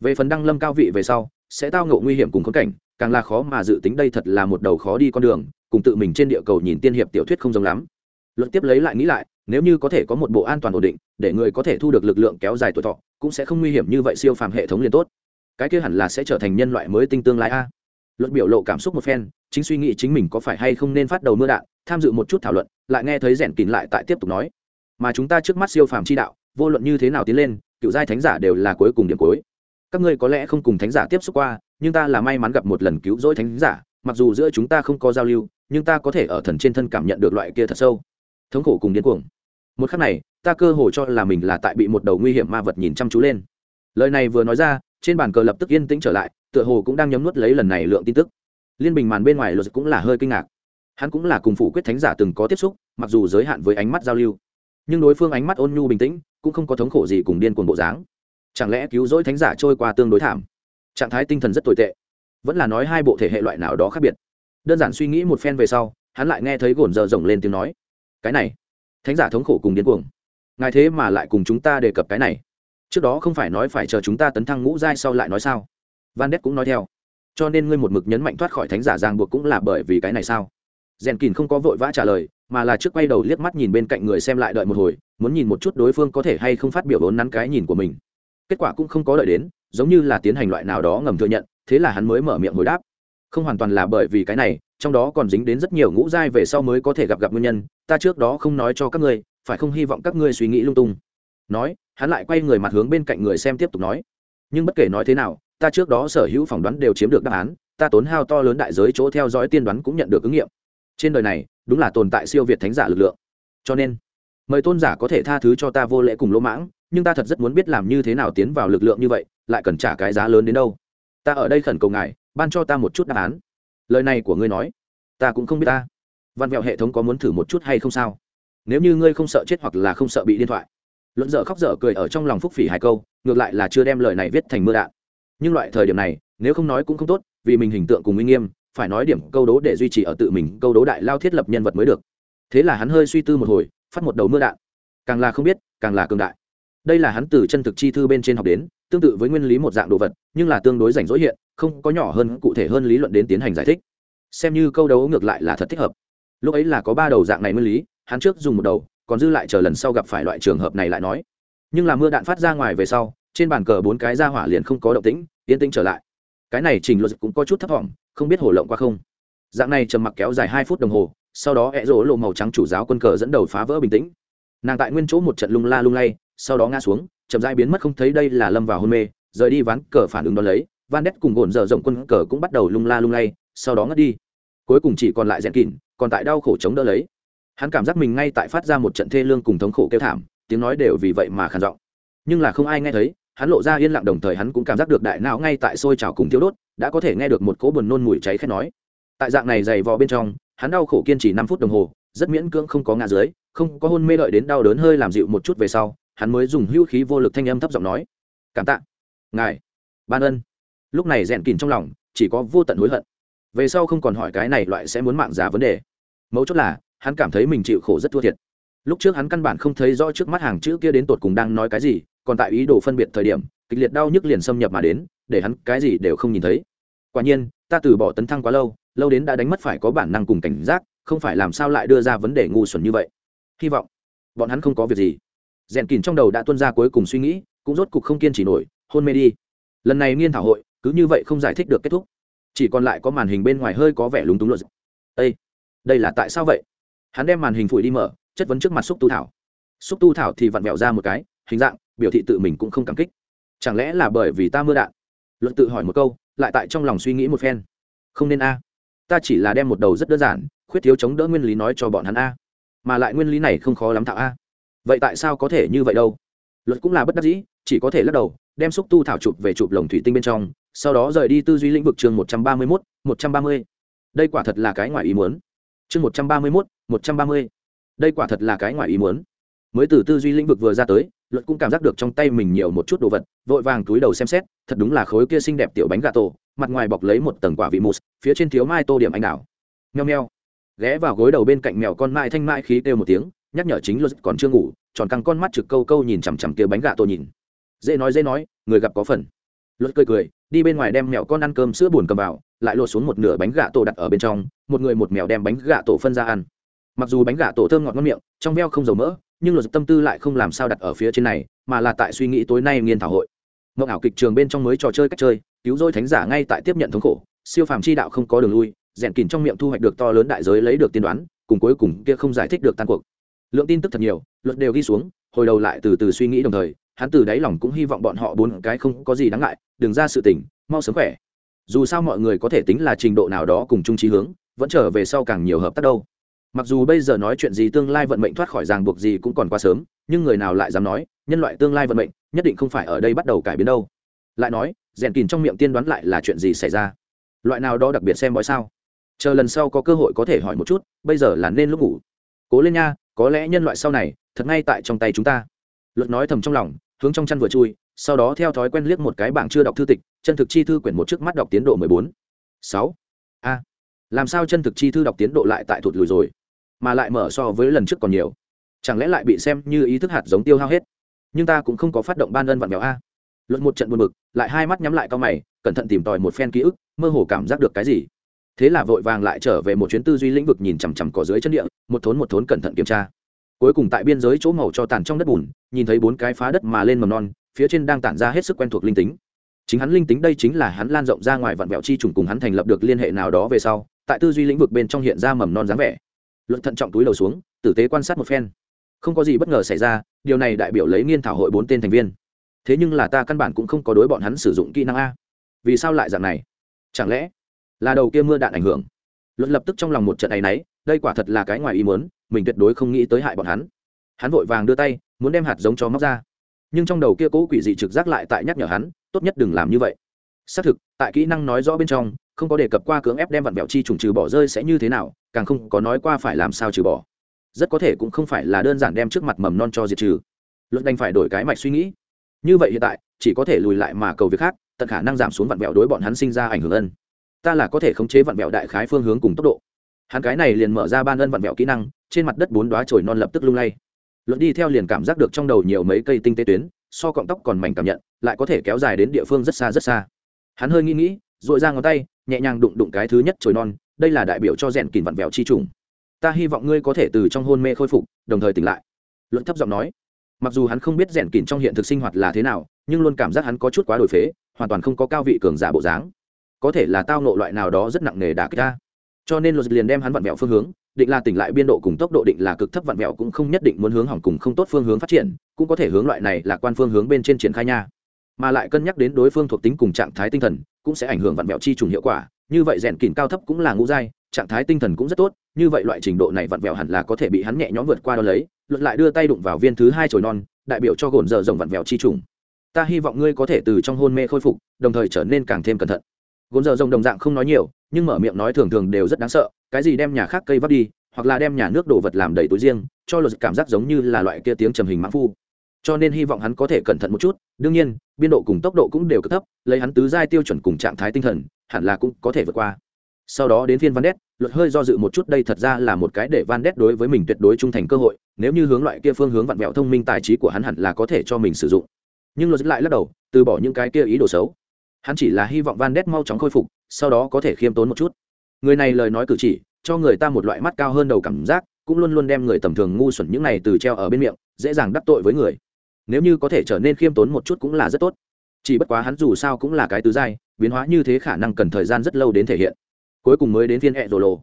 Về phần đăng lâm cao vị về sau, sẽ tao ngộ nguy hiểm cùng khốn cảnh, càng là khó mà dự tính đây thật là một đầu khó đi con đường, cùng tự mình trên địa cầu nhìn tiên hiệp tiểu thuyết không giống lắm. Luận tiếp lấy lại nghĩ lại nếu như có thể có một bộ an toàn ổn định, để người có thể thu được lực lượng kéo dài tuổi thọ, cũng sẽ không nguy hiểm như vậy siêu phàm hệ thống liền tốt. Cái kia hẳn là sẽ trở thành nhân loại mới tinh tương lai a. Luận biểu lộ cảm xúc một phen, chính suy nghĩ chính mình có phải hay không nên phát đầu mưa đạn, tham dự một chút thảo luận, lại nghe thấy rèn kín lại tại tiếp tục nói. Mà chúng ta trước mắt siêu phàm chi đạo, vô luận như thế nào tiến lên, cựu giai thánh giả đều là cuối cùng điểm cuối. Các ngươi có lẽ không cùng thánh giả tiếp xúc qua, nhưng ta là may mắn gặp một lần cứu rỗi thánh giả, mặc dù giữa chúng ta không có giao lưu, nhưng ta có thể ở thần trên thân cảm nhận được loại kia thật sâu. Thống khổ cùng điên cuồng một khắc này, ta cơ hồ cho là mình là tại bị một đầu nguy hiểm ma vật nhìn chăm chú lên. Lời này vừa nói ra, trên bàn cờ lập tức yên tĩnh trở lại, tựa hồ cũng đang nhấm nuốt lấy lần này lượng tin tức. Liên bình màn bên ngoài luật cũng là hơi kinh ngạc. Hắn cũng là cùng phủ quyết thánh giả từng có tiếp xúc, mặc dù giới hạn với ánh mắt giao lưu, nhưng đối phương ánh mắt ôn nhu bình tĩnh, cũng không có thống khổ gì cùng điên cuồng bộ dáng. Chẳng lẽ cứu rỗi thánh giả trôi qua tương đối thảm? Trạng thái tinh thần rất tồi tệ. Vẫn là nói hai bộ thể hệ loại nào đó khác biệt. Đơn giản suy nghĩ một phen về sau, hắn lại nghe thấy gồn giờ rồng lên tiếng nói, cái này thánh giả thống khổ cùng điên cuồng. Ngài thế mà lại cùng chúng ta đề cập cái này. Trước đó không phải nói phải chờ chúng ta tấn thăng ngũ giai sau lại nói sao? Van đét cũng nói theo. Cho nên ngươi một mực nhấn mạnh thoát khỏi thánh giả giang buộc cũng là bởi vì cái này sao? Rèn kín không có vội vã trả lời, mà là trước quay đầu liếc mắt nhìn bên cạnh người xem lại đợi một hồi, muốn nhìn một chút đối phương có thể hay không phát biểu vốn nắn cái nhìn của mình. Kết quả cũng không có đợi đến, giống như là tiến hành loại nào đó ngầm thừa nhận, thế là hắn mới mở miệng hồi đáp không hoàn toàn là bởi vì cái này, trong đó còn dính đến rất nhiều ngũ giai về sau mới có thể gặp gặp nguyên nhân, ta trước đó không nói cho các ngươi, phải không hy vọng các ngươi suy nghĩ lung tung. Nói, hắn lại quay người mặt hướng bên cạnh người xem tiếp tục nói. Nhưng bất kể nói thế nào, ta trước đó sở hữu phỏng đoán đều chiếm được đáp án, ta tốn hao to lớn đại giới chỗ theo dõi tiên đoán cũng nhận được ứng nghiệm. Trên đời này, đúng là tồn tại siêu việt thánh giả lực lượng. Cho nên, mời tôn giả có thể tha thứ cho ta vô lễ cùng lỗ mãng, nhưng ta thật rất muốn biết làm như thế nào tiến vào lực lượng như vậy, lại cần trả cái giá lớn đến đâu. Ta ở đây khẩn cầu ngài ban cho ta một chút đáp án. Lời này của ngươi nói, ta cũng không biết ta. Văn vẹo hệ thống có muốn thử một chút hay không sao? Nếu như ngươi không sợ chết hoặc là không sợ bị điện thoại. Luận dở khóc dở cười ở trong lòng phúc phỉ hai câu, ngược lại là chưa đem lời này viết thành mưa đạn. Nhưng loại thời điểm này, nếu không nói cũng không tốt, vì mình hình tượng cùng uy nghiêm, phải nói điểm câu đố để duy trì ở tự mình câu đố đại lao thiết lập nhân vật mới được. Thế là hắn hơi suy tư một hồi, phát một đầu mưa đạn. Càng là không biết, càng là cường đại. Đây là hắn từ chân thực chi thư bên trên học đến tương tự với nguyên lý một dạng đồ vật, nhưng là tương đối rảnh rỗi hiện, không có nhỏ hơn, cụ thể hơn lý luận đến tiến hành giải thích. Xem như câu đấu ngược lại là thật thích hợp. Lúc ấy là có ba đầu dạng này nguyên lý, hắn trước dùng một đầu, còn dư lại chờ lần sau gặp phải loại trường hợp này lại nói. Nhưng là mưa đạn phát ra ngoài về sau, trên bàn cờ bốn cái ra hỏa liền không có động tĩnh, yên tĩnh trở lại. Cái này trình luật cũng có chút thấp thỏm, không biết hổ lộng qua không. Dạng này trầm mặc kéo dài hai phút đồng hồ, sau đó ẹ rỗ lộ màu trắng chủ giáo quân cờ dẫn đầu phá vỡ bình tĩnh. Nàng tại nguyên chỗ một trận lung la lung lay, sau đó ngã xuống chậm rãi biến mất không thấy đây là lâm vào hôn mê, rời đi ván cờ phản ứng đón lấy, van đét cùng gồn dở rộng quân cờ cũng bắt đầu lung la lung lay, sau đó ngất đi. Cuối cùng chỉ còn lại rèn kỉn còn tại đau khổ chống đỡ lấy. Hắn cảm giác mình ngay tại phát ra một trận thê lương cùng thống khổ kêu thảm, tiếng nói đều vì vậy mà khàn giọng. Nhưng là không ai nghe thấy, hắn lộ ra yên lặng đồng thời hắn cũng cảm giác được đại não ngay tại sôi trào cùng thiếu đốt, đã có thể nghe được một cỗ buồn nôn mùi cháy khét nói. Tại dạng này dày vò bên trong, hắn đau khổ kiên trì năm phút đồng hồ, rất miễn cưỡng không có ngã dưới, không có hôn mê đợi đến đau đớn hơi làm dịu một chút về sau hắn mới dùng hữu khí vô lực thanh âm thấp giọng nói, cảm tạ, ngài, ban ân. Lúc này rèn kìn trong lòng chỉ có vô tận hối hận. Về sau không còn hỏi cái này loại sẽ muốn mạng giả vấn đề. Mấu chốt là, hắn cảm thấy mình chịu khổ rất thua thiệt. Lúc trước hắn căn bản không thấy rõ trước mắt hàng chữ kia đến tột cùng đang nói cái gì, còn tại ý đồ phân biệt thời điểm, kịch liệt đau nhức liền xâm nhập mà đến, để hắn cái gì đều không nhìn thấy. Quả nhiên, ta từ bỏ tấn thăng quá lâu lâu đến đã đánh mất phải có bản năng cùng cảnh giác, không phải làm sao lại đưa ra vấn đề ngu xuẩn như vậy. Hy vọng, bọn hắn không có việc gì rèn kìn trong đầu đã tuân ra cuối cùng suy nghĩ, cũng rốt cục không kiên trì nổi, hôn mê đi. Lần này nghiên thảo hội, cứ như vậy không giải thích được kết thúc. Chỉ còn lại có màn hình bên ngoài hơi có vẻ lúng túng luật ây đây là tại sao vậy? Hắn đem màn hình phủi đi mở, chất vấn trước mặt xúc tu thảo. Xúc tu thảo thì vặn vẹo ra một cái, hình dạng, biểu thị tự mình cũng không cảm kích. Chẳng lẽ là bởi vì ta mưa đạn? Luận tự hỏi một câu, lại tại trong lòng suy nghĩ một phen. Không nên a. Ta chỉ là đem một đầu rất đơn giản, khuyết thiếu chống đỡ nguyên lý nói cho bọn hắn a. Mà lại nguyên lý này không khó lắm thạo a vậy tại sao có thể như vậy đâu? Luật cũng là bất đắc dĩ, chỉ có thể lắc đầu, đem xúc tu thảo chụp về chụp lồng thủy tinh bên trong, sau đó rời đi tư duy lĩnh vực chương một trăm ba mươi mốt, một trăm ba mươi. Đây quả thật là cái ngoài ý muốn. Chương một trăm ba mươi mốt, một trăm ba mươi. Đây quả thật là cái ngoài ý muốn. Mới từ tư duy lĩnh vực vừa ra tới, luật cũng cảm giác được trong tay mình nhiều một chút đồ vật, vội vàng túi đầu xem xét, thật đúng là khối kia xinh đẹp tiểu bánh gà tổ, mặt ngoài bọc lấy một tầng quả vị mousse, phía trên thiếu mai tô điểm anh đào nheo nheo ghé vào gối đầu bên cạnh mèo con mai thanh mai khí kêu một tiếng nhắc nhở chính luật còn chưa ngủ, tròn căng con mắt trực câu câu nhìn chằm chằm kia bánh gà tổ nhìn. Dễ nói dễ nói, người gặp có phần. Luật cười cười, đi bên ngoài đem mèo con ăn cơm sữa buồn cầm vào, lại lột xuống một nửa bánh gà tổ đặt ở bên trong, một người một mèo đem bánh gà tổ phân ra ăn. Mặc dù bánh gà tổ thơm ngọt ngon miệng, trong veo không dầu mỡ, nhưng luật tâm tư lại không làm sao đặt ở phía trên này, mà là tại suy nghĩ tối nay nghiên thảo hội. Mộng ảo kịch trường bên trong mới trò chơi cách chơi, cứu dôi thánh giả ngay tại tiếp nhận thống khổ, siêu phàm chi đạo không có đường lui, rèn kìn trong miệng thu hoạch được to lớn đại giới lấy được tiên đoán, cùng cuối cùng kia không giải thích được tan cuộc lượng tin tức thật nhiều, luật đều ghi xuống, hồi đầu lại từ từ suy nghĩ đồng thời, hắn từ đáy lòng cũng hy vọng bọn họ bốn cái không có gì đáng ngại, đừng ra sự tỉnh mau sớm khỏe. Dù sao mọi người có thể tính là trình độ nào đó cùng chung trí hướng, vẫn trở về sau càng nhiều hợp tác đâu. Mặc dù bây giờ nói chuyện gì tương lai vận mệnh thoát khỏi ràng buộc gì cũng còn quá sớm, nhưng người nào lại dám nói, nhân loại tương lai vận mệnh, nhất định không phải ở đây bắt đầu cải biến đâu. Lại nói, rèn kìn trong miệng tiên đoán lại là chuyện gì xảy ra? Loại nào đó đặc biệt xem bói sao? Chờ lần sau có cơ hội có thể hỏi một chút, bây giờ là nên lúc ngủ. Cố lên nha có lẽ nhân loại sau này, thật ngay tại trong tay chúng ta. Luật nói thầm trong lòng, hướng trong chăn vừa chui, sau đó theo thói quen liếc một cái bảng chưa đọc thư tịch, chân thực chi thư quyển một trước mắt đọc tiến độ mười bốn. Sáu. A. Làm sao chân thực chi thư đọc tiến độ lại tại thụt lùi rồi? Mà lại mở so với lần trước còn nhiều. Chẳng lẽ lại bị xem như ý thức hạt giống tiêu hao hết? Nhưng ta cũng không có phát động ban ân vặn vẹo a. Luật một trận buồn bực, lại hai mắt nhắm lại cao mày, cẩn thận tìm tòi một phen ký ức, mơ hồ cảm giác được cái gì? Thế là vội vàng lại trở về một chuyến tư duy lĩnh vực nhìn chằm chằm cỏ dưới chân địa, một thốn một thốn cẩn thận kiểm tra. Cuối cùng tại biên giới chỗ màu cho tàn trong đất bùn, nhìn thấy bốn cái phá đất mà lên mầm non, phía trên đang tản ra hết sức quen thuộc linh tính. Chính hắn linh tính đây chính là hắn lan rộng ra ngoài vạn vẹo chi trùng cùng hắn thành lập được liên hệ nào đó về sau, tại tư duy lĩnh vực bên trong hiện ra mầm non dáng vẻ. Luận thận trọng túi đầu xuống, tử tế quan sát một phen. Không có gì bất ngờ xảy ra, điều này đại biểu lấy nghiên thảo hội bốn tên thành viên. Thế nhưng là ta căn bản cũng không có đối bọn hắn sử dụng kỹ năng a. Vì sao lại dạng này? Chẳng lẽ là đầu kia mưa đạn ảnh hưởng. Luật lập tức trong lòng một trận này náy, đây quả thật là cái ngoài ý muốn mình tuyệt đối không nghĩ tới hại bọn hắn. Hắn vội vàng đưa tay muốn đem hạt giống cho móc ra. Nhưng trong đầu kia cố quỷ dị trực giác lại tại nhắc nhở hắn tốt nhất đừng làm như vậy. Xác thực tại kỹ năng nói rõ bên trong không có đề cập qua cưỡng ép đem vặn vẹo chi trùng trừ bỏ rơi sẽ như thế nào càng không có nói qua phải làm sao trừ bỏ. Rất có thể cũng không phải là đơn giản đem trước mặt mầm non cho diệt trừ. Luật đành phải đổi cái mạch suy nghĩ. Như vậy hiện tại chỉ có thể lùi lại mà cầu việc khác tận khả năng giảm xuống vặn vẹo đối bọn hắn sinh ra ảnh hưởng ân ta là có thể khống chế vặn vẹo đại khái phương hướng cùng tốc độ. Hắn cái này liền mở ra ban ân vặn vẹo kỹ năng, trên mặt đất bốn đoá trồi non lập tức lung lay. Luận đi theo liền cảm giác được trong đầu nhiều mấy cây tinh tế tuyến, so cọng tóc còn mảnh cảm nhận, lại có thể kéo dài đến địa phương rất xa rất xa. Hắn hơi nghĩ nghĩ dội ra ngón tay, nhẹ nhàng đụng đụng cái thứ nhất trồi non, đây là đại biểu cho rèn kìm vặn vẹo chi trùng. Ta hy vọng ngươi có thể từ trong hôn mê khôi phục, đồng thời tỉnh lại. Luận thấp giọng nói. Mặc dù hắn không biết rèn kìm trong hiện thực sinh hoạt là thế nào, nhưng luôn cảm giác hắn có chút quá đổi phế, hoàn toàn không có cao vị cường giả bộ dáng có thể là tao nộ loại nào đó rất nặng nề đả kích ta. Cho nên luật liền đem hắn vặn vẹo phương hướng, định là tỉnh lại biên độ cùng tốc độ định là cực thấp vặn vẹo cũng không nhất định muốn hướng hỏng cùng không tốt phương hướng phát triển, cũng có thể hướng loại này là quan phương hướng bên trên triển khai nha. Mà lại cân nhắc đến đối phương thuộc tính cùng trạng thái tinh thần, cũng sẽ ảnh hưởng vặn vẹo chi trùng hiệu quả, như vậy rèn kìm cao thấp cũng là ngũ giai, trạng thái tinh thần cũng rất tốt, như vậy loại trình độ này vặn vẹo hẳn là có thể bị hắn nhẹ nhõm vượt qua đó lấy luật lại đưa tay đụng vào viên thứ hai chồi non, đại biểu cho gồn dở rồng vặn vẹo chi trùng. Ta hy vọng ngươi có thể từ trong hôn mê khôi phục, đồng thời trở nên càng thêm cẩn thận gồn giờ rồng đồng dạng không nói nhiều, nhưng mở miệng nói thường thường đều rất đáng sợ, cái gì đem nhà khác cây vắt đi, hoặc là đem nhà nước đổ vật làm đầy túi riêng, cho luật cảm giác giống như là loại kia tiếng trầm hình mãn phu. Cho nên hy vọng hắn có thể cẩn thận một chút, đương nhiên, biên độ cùng tốc độ cũng đều cực thấp, lấy hắn tứ giai tiêu chuẩn cùng trạng thái tinh thần, hẳn là cũng có thể vượt qua. Sau đó đến phiên van đét luật hơi do dự một chút, đây thật ra là một cái để van đét đối với mình tuyệt đối trung thành cơ hội, nếu như hướng loại kia phương hướng vặn vẹo thông minh tài trí của hắn hẳn là có thể cho mình sử dụng. Nhưng luật lại lắc đầu, từ bỏ những cái kia ý đồ xấu hắn chỉ là hy vọng van đét mau chóng khôi phục, sau đó có thể khiêm tốn một chút. Người này lời nói cử chỉ, cho người ta một loại mắt cao hơn đầu cảm giác, cũng luôn luôn đem người tầm thường ngu xuẩn những này từ treo ở bên miệng, dễ dàng đắc tội với người. Nếu như có thể trở nên khiêm tốn một chút cũng là rất tốt. Chỉ bất quá hắn dù sao cũng là cái tứ giai, biến hóa như thế khả năng cần thời gian rất lâu đến thể hiện. Cuối cùng mới đến phiên hẹ rồ lồ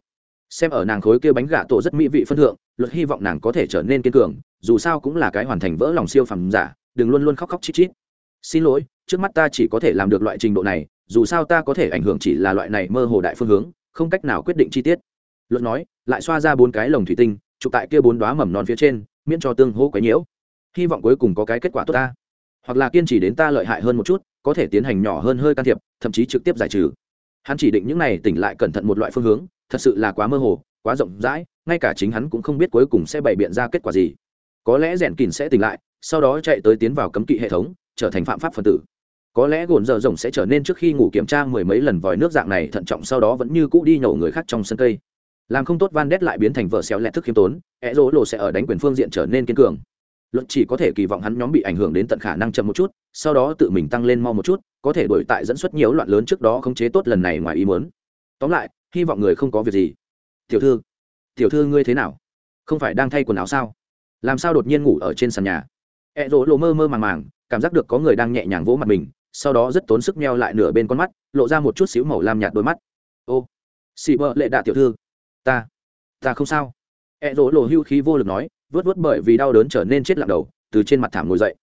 xem ở nàng khối kia bánh gà tổ rất mỹ vị phân thượng, luật hy vọng nàng có thể trở nên kiên cường, dù sao cũng là cái hoàn thành vỡ lòng siêu phẩm giả, đừng luôn luôn khóc khóc chít chít. Xin lỗi trước mắt ta chỉ có thể làm được loại trình độ này, dù sao ta có thể ảnh hưởng chỉ là loại này mơ hồ đại phương hướng, không cách nào quyết định chi tiết. Luật nói, lại xoa ra bốn cái lồng thủy tinh, chụp tại kia bốn đoá mầm non phía trên, miễn cho tương hô quấy nhiễu. Hy vọng cuối cùng có cái kết quả tốt ta. Hoặc là kiên trì đến ta lợi hại hơn một chút, có thể tiến hành nhỏ hơn hơi can thiệp, thậm chí trực tiếp giải trừ. Hắn chỉ định những này tỉnh lại cẩn thận một loại phương hướng, thật sự là quá mơ hồ, quá rộng rãi, ngay cả chính hắn cũng không biết cuối cùng sẽ bày biện ra kết quả gì. Có lẽ rèn kín sẽ tỉnh lại, sau đó chạy tới tiến vào cấm kỵ hệ thống, trở thành phạm pháp phần tử có lẽ gồn dở rồng sẽ trở nên trước khi ngủ kiểm tra mười mấy lần vòi nước dạng này, thận trọng sau đó vẫn như cũ đi nhổ người khác trong sân cây. Làm không tốt van đét lại biến thành vợ xéo lẹ thức khiêm tốn e rỗ lộ sẽ ở đánh quyền phương diện trở nên kiên cường. Luật chỉ có thể kỳ vọng hắn nhóm bị ảnh hưởng đến tận khả năng chậm một chút, sau đó tự mình tăng lên mau một chút, có thể đổi tại dẫn xuất nhiều loạn lớn trước đó khống chế tốt lần này ngoài ý muốn. Tóm lại, hy vọng người không có việc gì. Tiểu thư tiểu thư ngươi thế nào? Không phải đang thay quần áo sao? Làm sao đột nhiên ngủ ở trên sàn nhà? E rỗ lộ mơ mơ màng màng, cảm giác được có người đang nhẹ nhàng vỗ mặt mình sau đó rất tốn sức meo lại nửa bên con mắt, lộ ra một chút xíu màu lam nhạt đôi mắt. Ô, xì vợ lệ đạ tiểu thư, ta ta không sao. E rỗ lộ hưu khí vô lực nói, vớt vớt bởi vì đau đớn trở nên chết lặng đầu, từ trên mặt thảm ngồi dậy.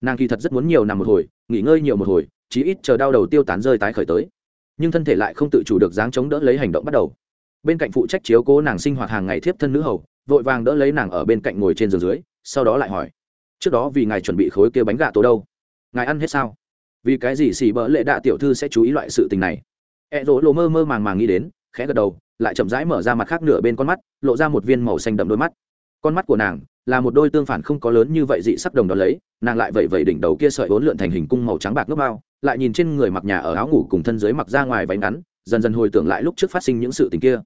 Nàng kỳ thật rất muốn nhiều nằm một hồi, nghỉ ngơi nhiều một hồi, chí ít chờ đau đầu tiêu tán rơi tái khởi tới. Nhưng thân thể lại không tự chủ được dáng chống đỡ lấy hành động bắt đầu. Bên cạnh phụ trách chiếu cố nàng sinh hoạt hàng ngày thiếp thân nữ hầu, vội vàng đỡ lấy nàng ở bên cạnh ngồi trên giường dưới, sau đó lại hỏi, trước đó vì ngài chuẩn bị khối kia bánh gà tổ đâu? Ngài ăn hết sao? Vì cái gì xì bỡ lệ đạ tiểu thư sẽ chú ý loại sự tình này? Ẹ rỗ lộ mơ mơ màng màng nghĩ đến, khẽ gật đầu, lại chậm rãi mở ra mặt khác nửa bên con mắt, lộ ra một viên màu xanh đậm đôi mắt. Con mắt của nàng là một đôi tương phản không có lớn như vậy dị sắp đồng đó lấy, nàng lại vậy vậy đỉnh đầu kia sợi vốn lượn thành hình cung màu trắng bạc ngốc bao, lại nhìn trên người mặc nhà ở áo ngủ cùng thân dưới mặc ra ngoài váy ngắn, dần dần hồi tưởng lại lúc trước phát sinh những sự tình kia.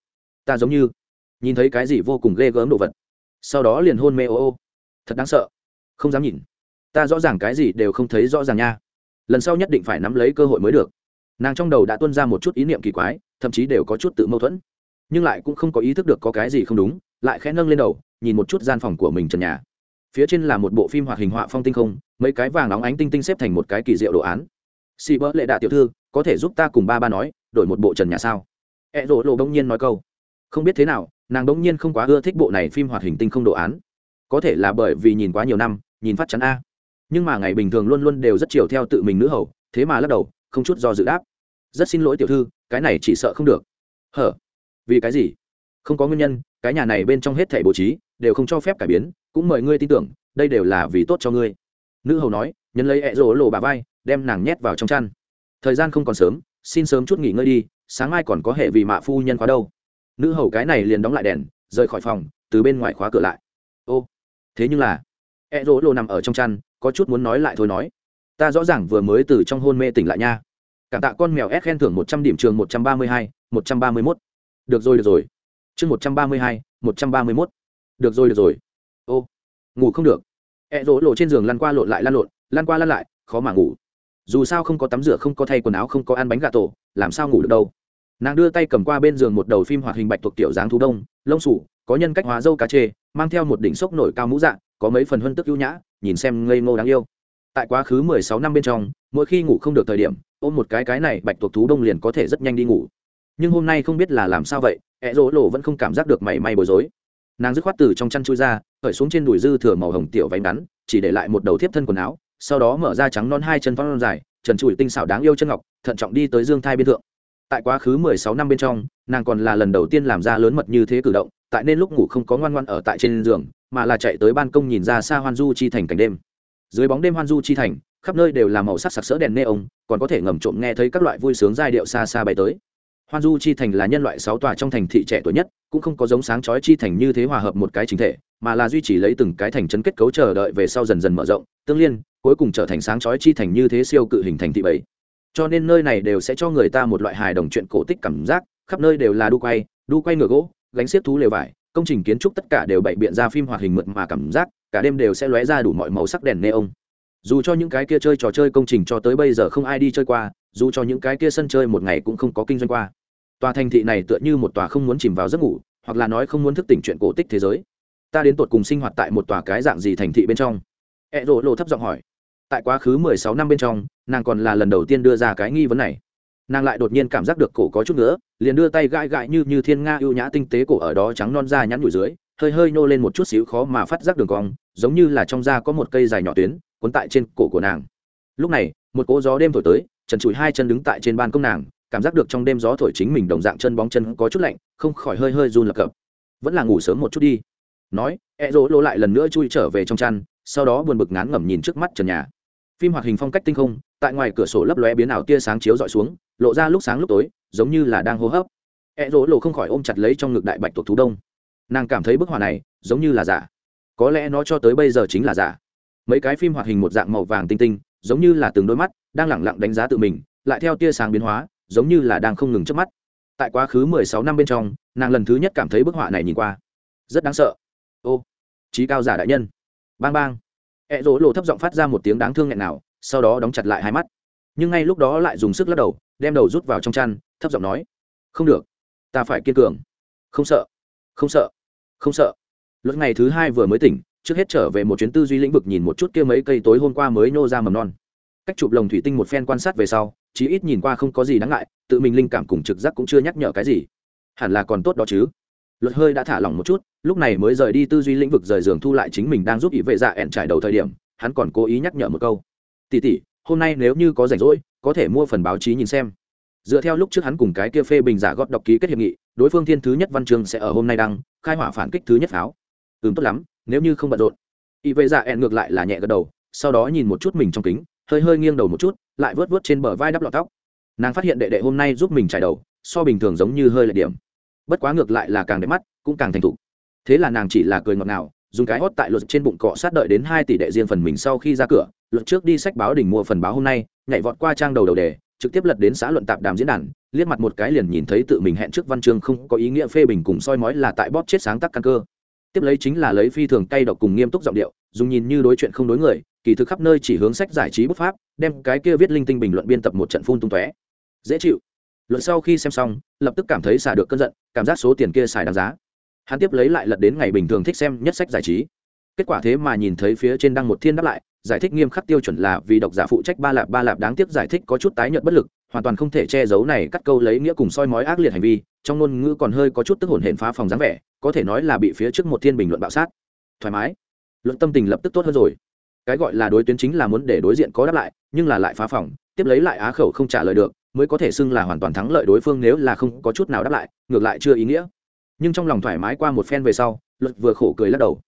Ta giống như nhìn thấy cái gì vô cùng ghê gớm đồ vật. Sau đó liền hôn mê ô ô. Thật đáng sợ. Không dám nhìn. Ta rõ ràng cái gì đều không thấy rõ ràng nha lần sau nhất định phải nắm lấy cơ hội mới được. Nàng trong đầu đã tuân ra một chút ý niệm kỳ quái, thậm chí đều có chút tự mâu thuẫn. Nhưng lại cũng không có ý thức được có cái gì không đúng, lại khẽ nâng lên đầu, nhìn một chút gian phòng của mình trần nhà. Phía trên là một bộ phim hoạt hình họa phong tinh không, mấy cái vàng óng ánh tinh tinh xếp thành một cái kỳ diệu đồ án. Xì bỡ lệ đạ tiểu thư, có thể giúp ta cùng ba ba nói, đổi một bộ trần nhà sao? E rỗ lộ bỗng nhiên nói câu. Không biết thế nào, nàng bỗng nhiên không quá ưa thích bộ này phim hoạt hình tinh không đồ án. Có thể là bởi vì nhìn quá nhiều năm, nhìn phát chắn a nhưng mà ngày bình thường luôn luôn đều rất chiều theo tự mình nữ hầu, thế mà lắc đầu, không chút do dự đáp. Rất xin lỗi tiểu thư, cái này chỉ sợ không được. Hở? Vì cái gì? Không có nguyên nhân, cái nhà này bên trong hết thẻ bố trí, đều không cho phép cải biến, cũng mời ngươi tin tưởng, đây đều là vì tốt cho ngươi. Nữ hầu nói nhân lấy ẹ rỗ lộ bà vai, đem nàng nhét vào trong chăn. Thời gian không còn sớm, xin sớm chút nghỉ ngơi đi, sáng mai còn có hệ vì mạ phu nhân khóa đâu. Nữ hầu cái này liền đóng lại đèn, rời khỏi phòng, từ bên ngoài khóa cửa lại. Ô, thế nhưng là, ẹ rỗ lộ nằm ở trong chăn có chút muốn nói lại thôi nói. Ta rõ ràng vừa mới từ trong hôn mê tỉnh lại nha. Cảm tạ con mèo s khen thưởng một trăm điểm trường một trăm ba mươi hai, một trăm ba mươi mốt. Được rồi được rồi. Chương một trăm ba mươi hai, một trăm ba mươi mốt. Được rồi được rồi. Ô, ngủ không được. Ẹ rỗ lộ trên giường lăn qua lộn lại, lăn lộn, lăn qua lăn lại, khó mà ngủ. Dù sao không có tắm rửa, không có thay quần áo, không có ăn bánh gà tổ, làm sao ngủ được đâu. Nàng đưa tay cầm qua bên giường một đầu phim hoạt hình bạch thuộc tiểu dáng thú đông, lông sủ, có nhân cách hóa dâu cá chê, mang theo một đỉnh sốc nổi cao mũ dạng có mấy phần huân tức ưu nhã nhìn xem ngây ngô đáng yêu. Tại quá khứ mười sáu năm bên trong, mỗi khi ngủ không được thời điểm, ôm một cái cái này bạch tuộc thú đông liền có thể rất nhanh đi ngủ. Nhưng hôm nay không biết là làm sao vậy ẹ rỗ lộ vẫn không cảm giác được mảy may bối rối. Nàng dứt khoát từ trong chăn chui ra, khởi xuống trên đùi dư thừa màu hồng tiểu váy ngắn, chỉ để lại một đầu thiếp thân quần áo, sau đó mở ra trắng non hai chân phong dài, trần trụi tinh xảo đáng yêu chân ngọc, thận trọng đi tới dương thai biên thượng. Tại quá khứ mười sáu năm bên trong, nàng còn là lần đầu tiên làm ra lớn mật như thế cử động, tại nên lúc ngủ không có ngoan ngoan ở tại trên giường mà là chạy tới ban công nhìn ra xa hoan du chi thành cảnh đêm. Dưới bóng đêm hoan du chi thành, khắp nơi đều là màu sắc sặc sỡ đèn neon, còn có thể ngầm trộm nghe thấy các loại vui sướng giai điệu xa xa bay tới. Hoan du chi thành là nhân loại sáu tòa trong thành thị trẻ tuổi nhất, cũng không có giống sáng chói chi thành như thế hòa hợp một cái chính thể, mà là duy trì lấy từng cái thành trấn kết cấu chờ đợi về sau dần dần mở rộng, tương liên, cuối cùng trở thành sáng chói chi thành như thế siêu cự hình thành thị bảy. Cho nên nơi này đều sẽ cho người ta một loại hài đồng chuyện cổ tích cảm giác, khắp nơi đều là đu quay đu quay ngựa gỗ, gánh xiếc thú lều vải công trình kiến trúc tất cả đều bày biện ra phim hoạt hình mượt mà cảm giác, cả đêm đều sẽ lóe ra đủ mọi màu sắc đèn neon. Dù cho những cái kia chơi trò chơi công trình cho tới bây giờ không ai đi chơi qua, dù cho những cái kia sân chơi một ngày cũng không có kinh doanh qua. Tòa thành thị này tựa như một tòa không muốn chìm vào giấc ngủ, hoặc là nói không muốn thức tỉnh chuyện cổ tích thế giới. Ta đến tột cùng sinh hoạt tại một tòa cái dạng gì thành thị bên trong? E Ẹ rộ lộ thấp giọng hỏi. Tại quá khứ mười sáu năm bên trong, nàng còn là lần đầu tiên đưa ra cái nghi vấn này nàng lại đột nhiên cảm giác được cổ có chút nữa liền đưa tay gãi gãi như như thiên nga ưu nhã tinh tế cổ ở đó trắng non da nhắn nhủi dưới, hơi hơi nô lên một chút xíu khó mà phát giác đường cong, giống như là trong da có một cây dài nhỏ tuyến, cuốn tại trên cổ của nàng. Lúc này, một cỗ gió đêm thổi tới, trần trụi hai chân đứng tại trên ban công nàng, cảm giác được trong đêm gió thổi chính mình đồng dạng chân bóng chân có chút lạnh, không khỏi hơi hơi run lập cập. Vẫn là ngủ sớm một chút đi. Nói e rỗ lô lại lần nữa chui trở về trong chăn, sau đó buồn bực ngán ngẩm nhìn trước mắt trần nhà. Phim hoạt hình phong cách tinh không tại ngoài cửa sổ lấp lóe biến ảo tia sáng chiếu dọi xuống, lộ ra lúc sáng lúc tối, giống như là đang hô hấp. E rỗ lộ không khỏi ôm chặt lấy trong ngực đại bạch tuộc thú đông. Nàng cảm thấy bức họa này, giống như là giả. Có lẽ nó cho tới bây giờ chính là giả. Mấy cái phim hoạt hình một dạng màu vàng tinh tinh, giống như là từng đôi mắt, đang lẳng lặng đánh giá tự mình, lại theo tia sáng biến hóa, giống như là đang không ngừng trước mắt. Tại quá khứ mười sáu năm bên trong, nàng lần thứ nhất cảm thấy bức họa này nhìn qua. Rất đáng sợ. Ô trí cao giả đại nhân. Bang bang. Ẹ rỗ lộ thấp giọng phát ra một tiếng đáng thương nghẹn nào sau đó đóng chặt lại hai mắt. Nhưng ngay lúc đó lại dùng sức lắc đầu, đem đầu rút vào trong chăn, thấp giọng nói, không được, ta phải kiên cường. Không sợ không sợ không sợ. Luật ngày thứ hai vừa mới tỉnh, trước hết trở về một chuyến tư duy lĩnh vực nhìn một chút kia mấy cây tối hôm qua mới nô ra mầm non. Cách chụp lồng thủy tinh một phen quan sát về sau, chí ít nhìn qua không có gì đáng ngại, tự mình linh cảm cùng trực giác cũng chưa nhắc nhở cái gì. Hẳn là còn tốt đó chứ. Luật hơi đã thả lỏng một chút, lúc này mới rời đi tư duy lĩnh vực rời giường thu lại chính mình đang giúp ý vệ dạ ẹn trải đầu thời điểm, hắn còn cố ý nhắc nhở một câu. Tỷ tỷ, hôm nay nếu như có rảnh rỗi có thể mua phần báo chí nhìn xem. Dựa theo lúc trước hắn cùng cái kia phê bình giả góp đọc ký kết hiệp nghị đối phương thiên thứ nhất văn chương sẽ ở hôm nay đăng khai hỏa phản kích thứ nhất pháo. Ừm tốt lắm nếu như không bận rộn. Y vệ dạ ẹn ngược lại là nhẹ gật đầu sau đó nhìn một chút mình trong kính hơi hơi nghiêng đầu một chút lại vớt vớt trên bờ vai đắp lọt tóc. Nàng phát hiện đệ đệ hôm nay giúp mình trải đầu so bình thường giống như hơi lệ điểm. Bất quá ngược lại là càng đẹp mắt cũng càng thành thục. Thế là nàng chỉ là cười ngọt ngào dùng cái hót tại luật trên bụng cọ sát đợi đến hai tỷ đệ riêng phần mình sau khi ra cửa, luật trước đi sách báo đỉnh mua phần báo hôm nay, nhảy vọt qua trang đầu đầu đề, trực tiếp lật đến xã luận tạp đàm diễn đàn, liếc mặt một cái liền nhìn thấy tự mình hẹn trước văn chương không có ý nghĩa phê bình cùng soi mói là tại bóp chết sáng tác căn cơ. Tiếp lấy chính là lấy phi thường cay độc cùng nghiêm túc giọng điệu, dùng nhìn như đối chuyện không đối người, kỳ thực khắp nơi chỉ hướng sách giải trí bút pháp, đem cái kia viết linh tinh bình luận biên tập một trận phun tung tóe. Dễ chịu. Luận sau khi xem xong, lập tức cảm thấy xả được cơn giận, cảm giác số tiền kia xài đáng giá hắn tiếp lấy lại lật đến ngày bình thường thích xem nhất sách giải trí. Kết quả thế mà nhìn thấy phía trên đăng một thiên đáp lại, giải thích nghiêm khắc tiêu chuẩn là vì độc giả phụ trách ba lạp ba lạp đáng tiếc giải thích có chút tái nhợt bất lực, hoàn toàn không thể che giấu này cắt câu lấy nghĩa cùng soi mói ác liệt hành vi, trong ngôn ngữ còn hơi có chút tức hồn hển phá phòng dáng vẻ, có thể nói là bị phía trước một thiên bình luận bạo sát. Thoải mái. Luận tâm tình lập tức tốt hơn rồi. Cái gọi là đối tuyến chính là muốn để đối diện có đáp lại, nhưng là lại phá phòng, tiếp lấy lại á khẩu không trả lời được, mới có thể xưng là hoàn toàn thắng lợi đối phương nếu là không có chút nào đáp lại, ngược lại chưa ý nghĩa nhưng trong lòng thoải mái qua một phen về sau, luật vừa khổ cười lắc đầu.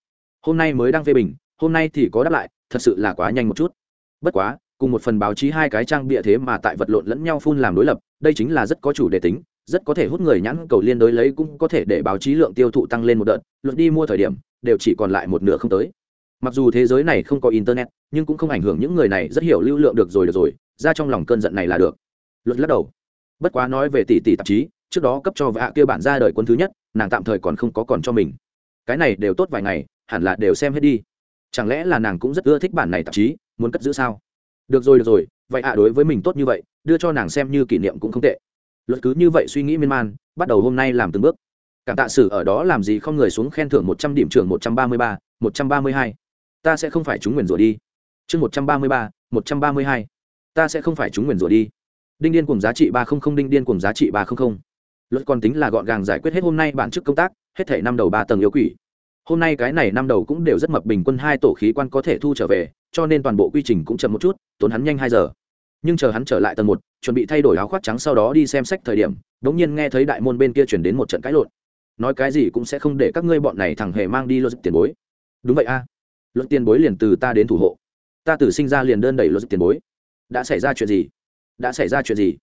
Hôm nay mới đang phê bình, hôm nay thì có đáp lại, thật sự là quá nhanh một chút. Bất quá, cùng một phần báo chí hai cái trang bịa thế mà tại vật lộn lẫn nhau phun làm đối lập, đây chính là rất có chủ đề tính, rất có thể hút người nhãn cầu liên đối lấy cũng có thể để báo chí lượng tiêu thụ tăng lên một đợt, luật đi mua thời điểm, đều chỉ còn lại một nửa không tới. Mặc dù thế giới này không có internet, nhưng cũng không ảnh hưởng những người này rất hiểu lưu lượng được rồi được rồi, ra trong lòng cơn giận này là được. Luật lắc đầu. Bất quá nói về tỷ tỷ tạp chí, trước đó cấp cho vạ kia bản ra đời quân thứ nhất nàng tạm thời còn không có còn cho mình. Cái này đều tốt vài ngày, hẳn là đều xem hết đi. Chẳng lẽ là nàng cũng rất ưa thích bản này tạp chí, muốn cất giữ sao? Được rồi được rồi, vậy ạ, đối với mình tốt như vậy, đưa cho nàng xem như kỷ niệm cũng không tệ. Luật cứ như vậy suy nghĩ miên man, bắt đầu hôm nay làm từng bước. Cảm tạ sử ở đó làm gì không người xuống khen thưởng một trăm điểm trường một trăm ba mươi ba, một trăm ba mươi hai. Ta sẽ không phải chúng nguyền rủa đi. Chương một trăm ba mươi ba, một trăm ba mươi hai. Ta sẽ không phải chúng nguyền rủa đi. Đinh điên cùng giá trị ba không không, đinh điên cùng giá trị ba không không luật còn tính là gọn gàng giải quyết hết hôm nay bản chức công tác, hết thể năm đầu ba tầng yêu quỷ. Hôm nay cái này năm đầu cũng đều rất mập bình quân hai tổ khí quan có thể thu trở về, cho nên toàn bộ quy trình cũng chậm một chút, tốn hắn nhanh hai giờ. Nhưng chờ hắn trở lại tầng một, chuẩn bị thay đổi áo khoác trắng sau đó đi xem sách thời điểm đ ỗ n g nhiên nghe thấy đại môn bên kia chuyển đến một trận cãi lộn. Nói cái gì cũng sẽ không để các ngươi bọn này thẳng hề mang đi luật tiền bối. Đúng vậy a. Luật tiền bối liền từ ta đến thủ hộ. Ta từ sinh ra liền đơn đẩy luật tiền bối. Đã xảy ra chuyện gì? Đã xảy ra chuyện gì?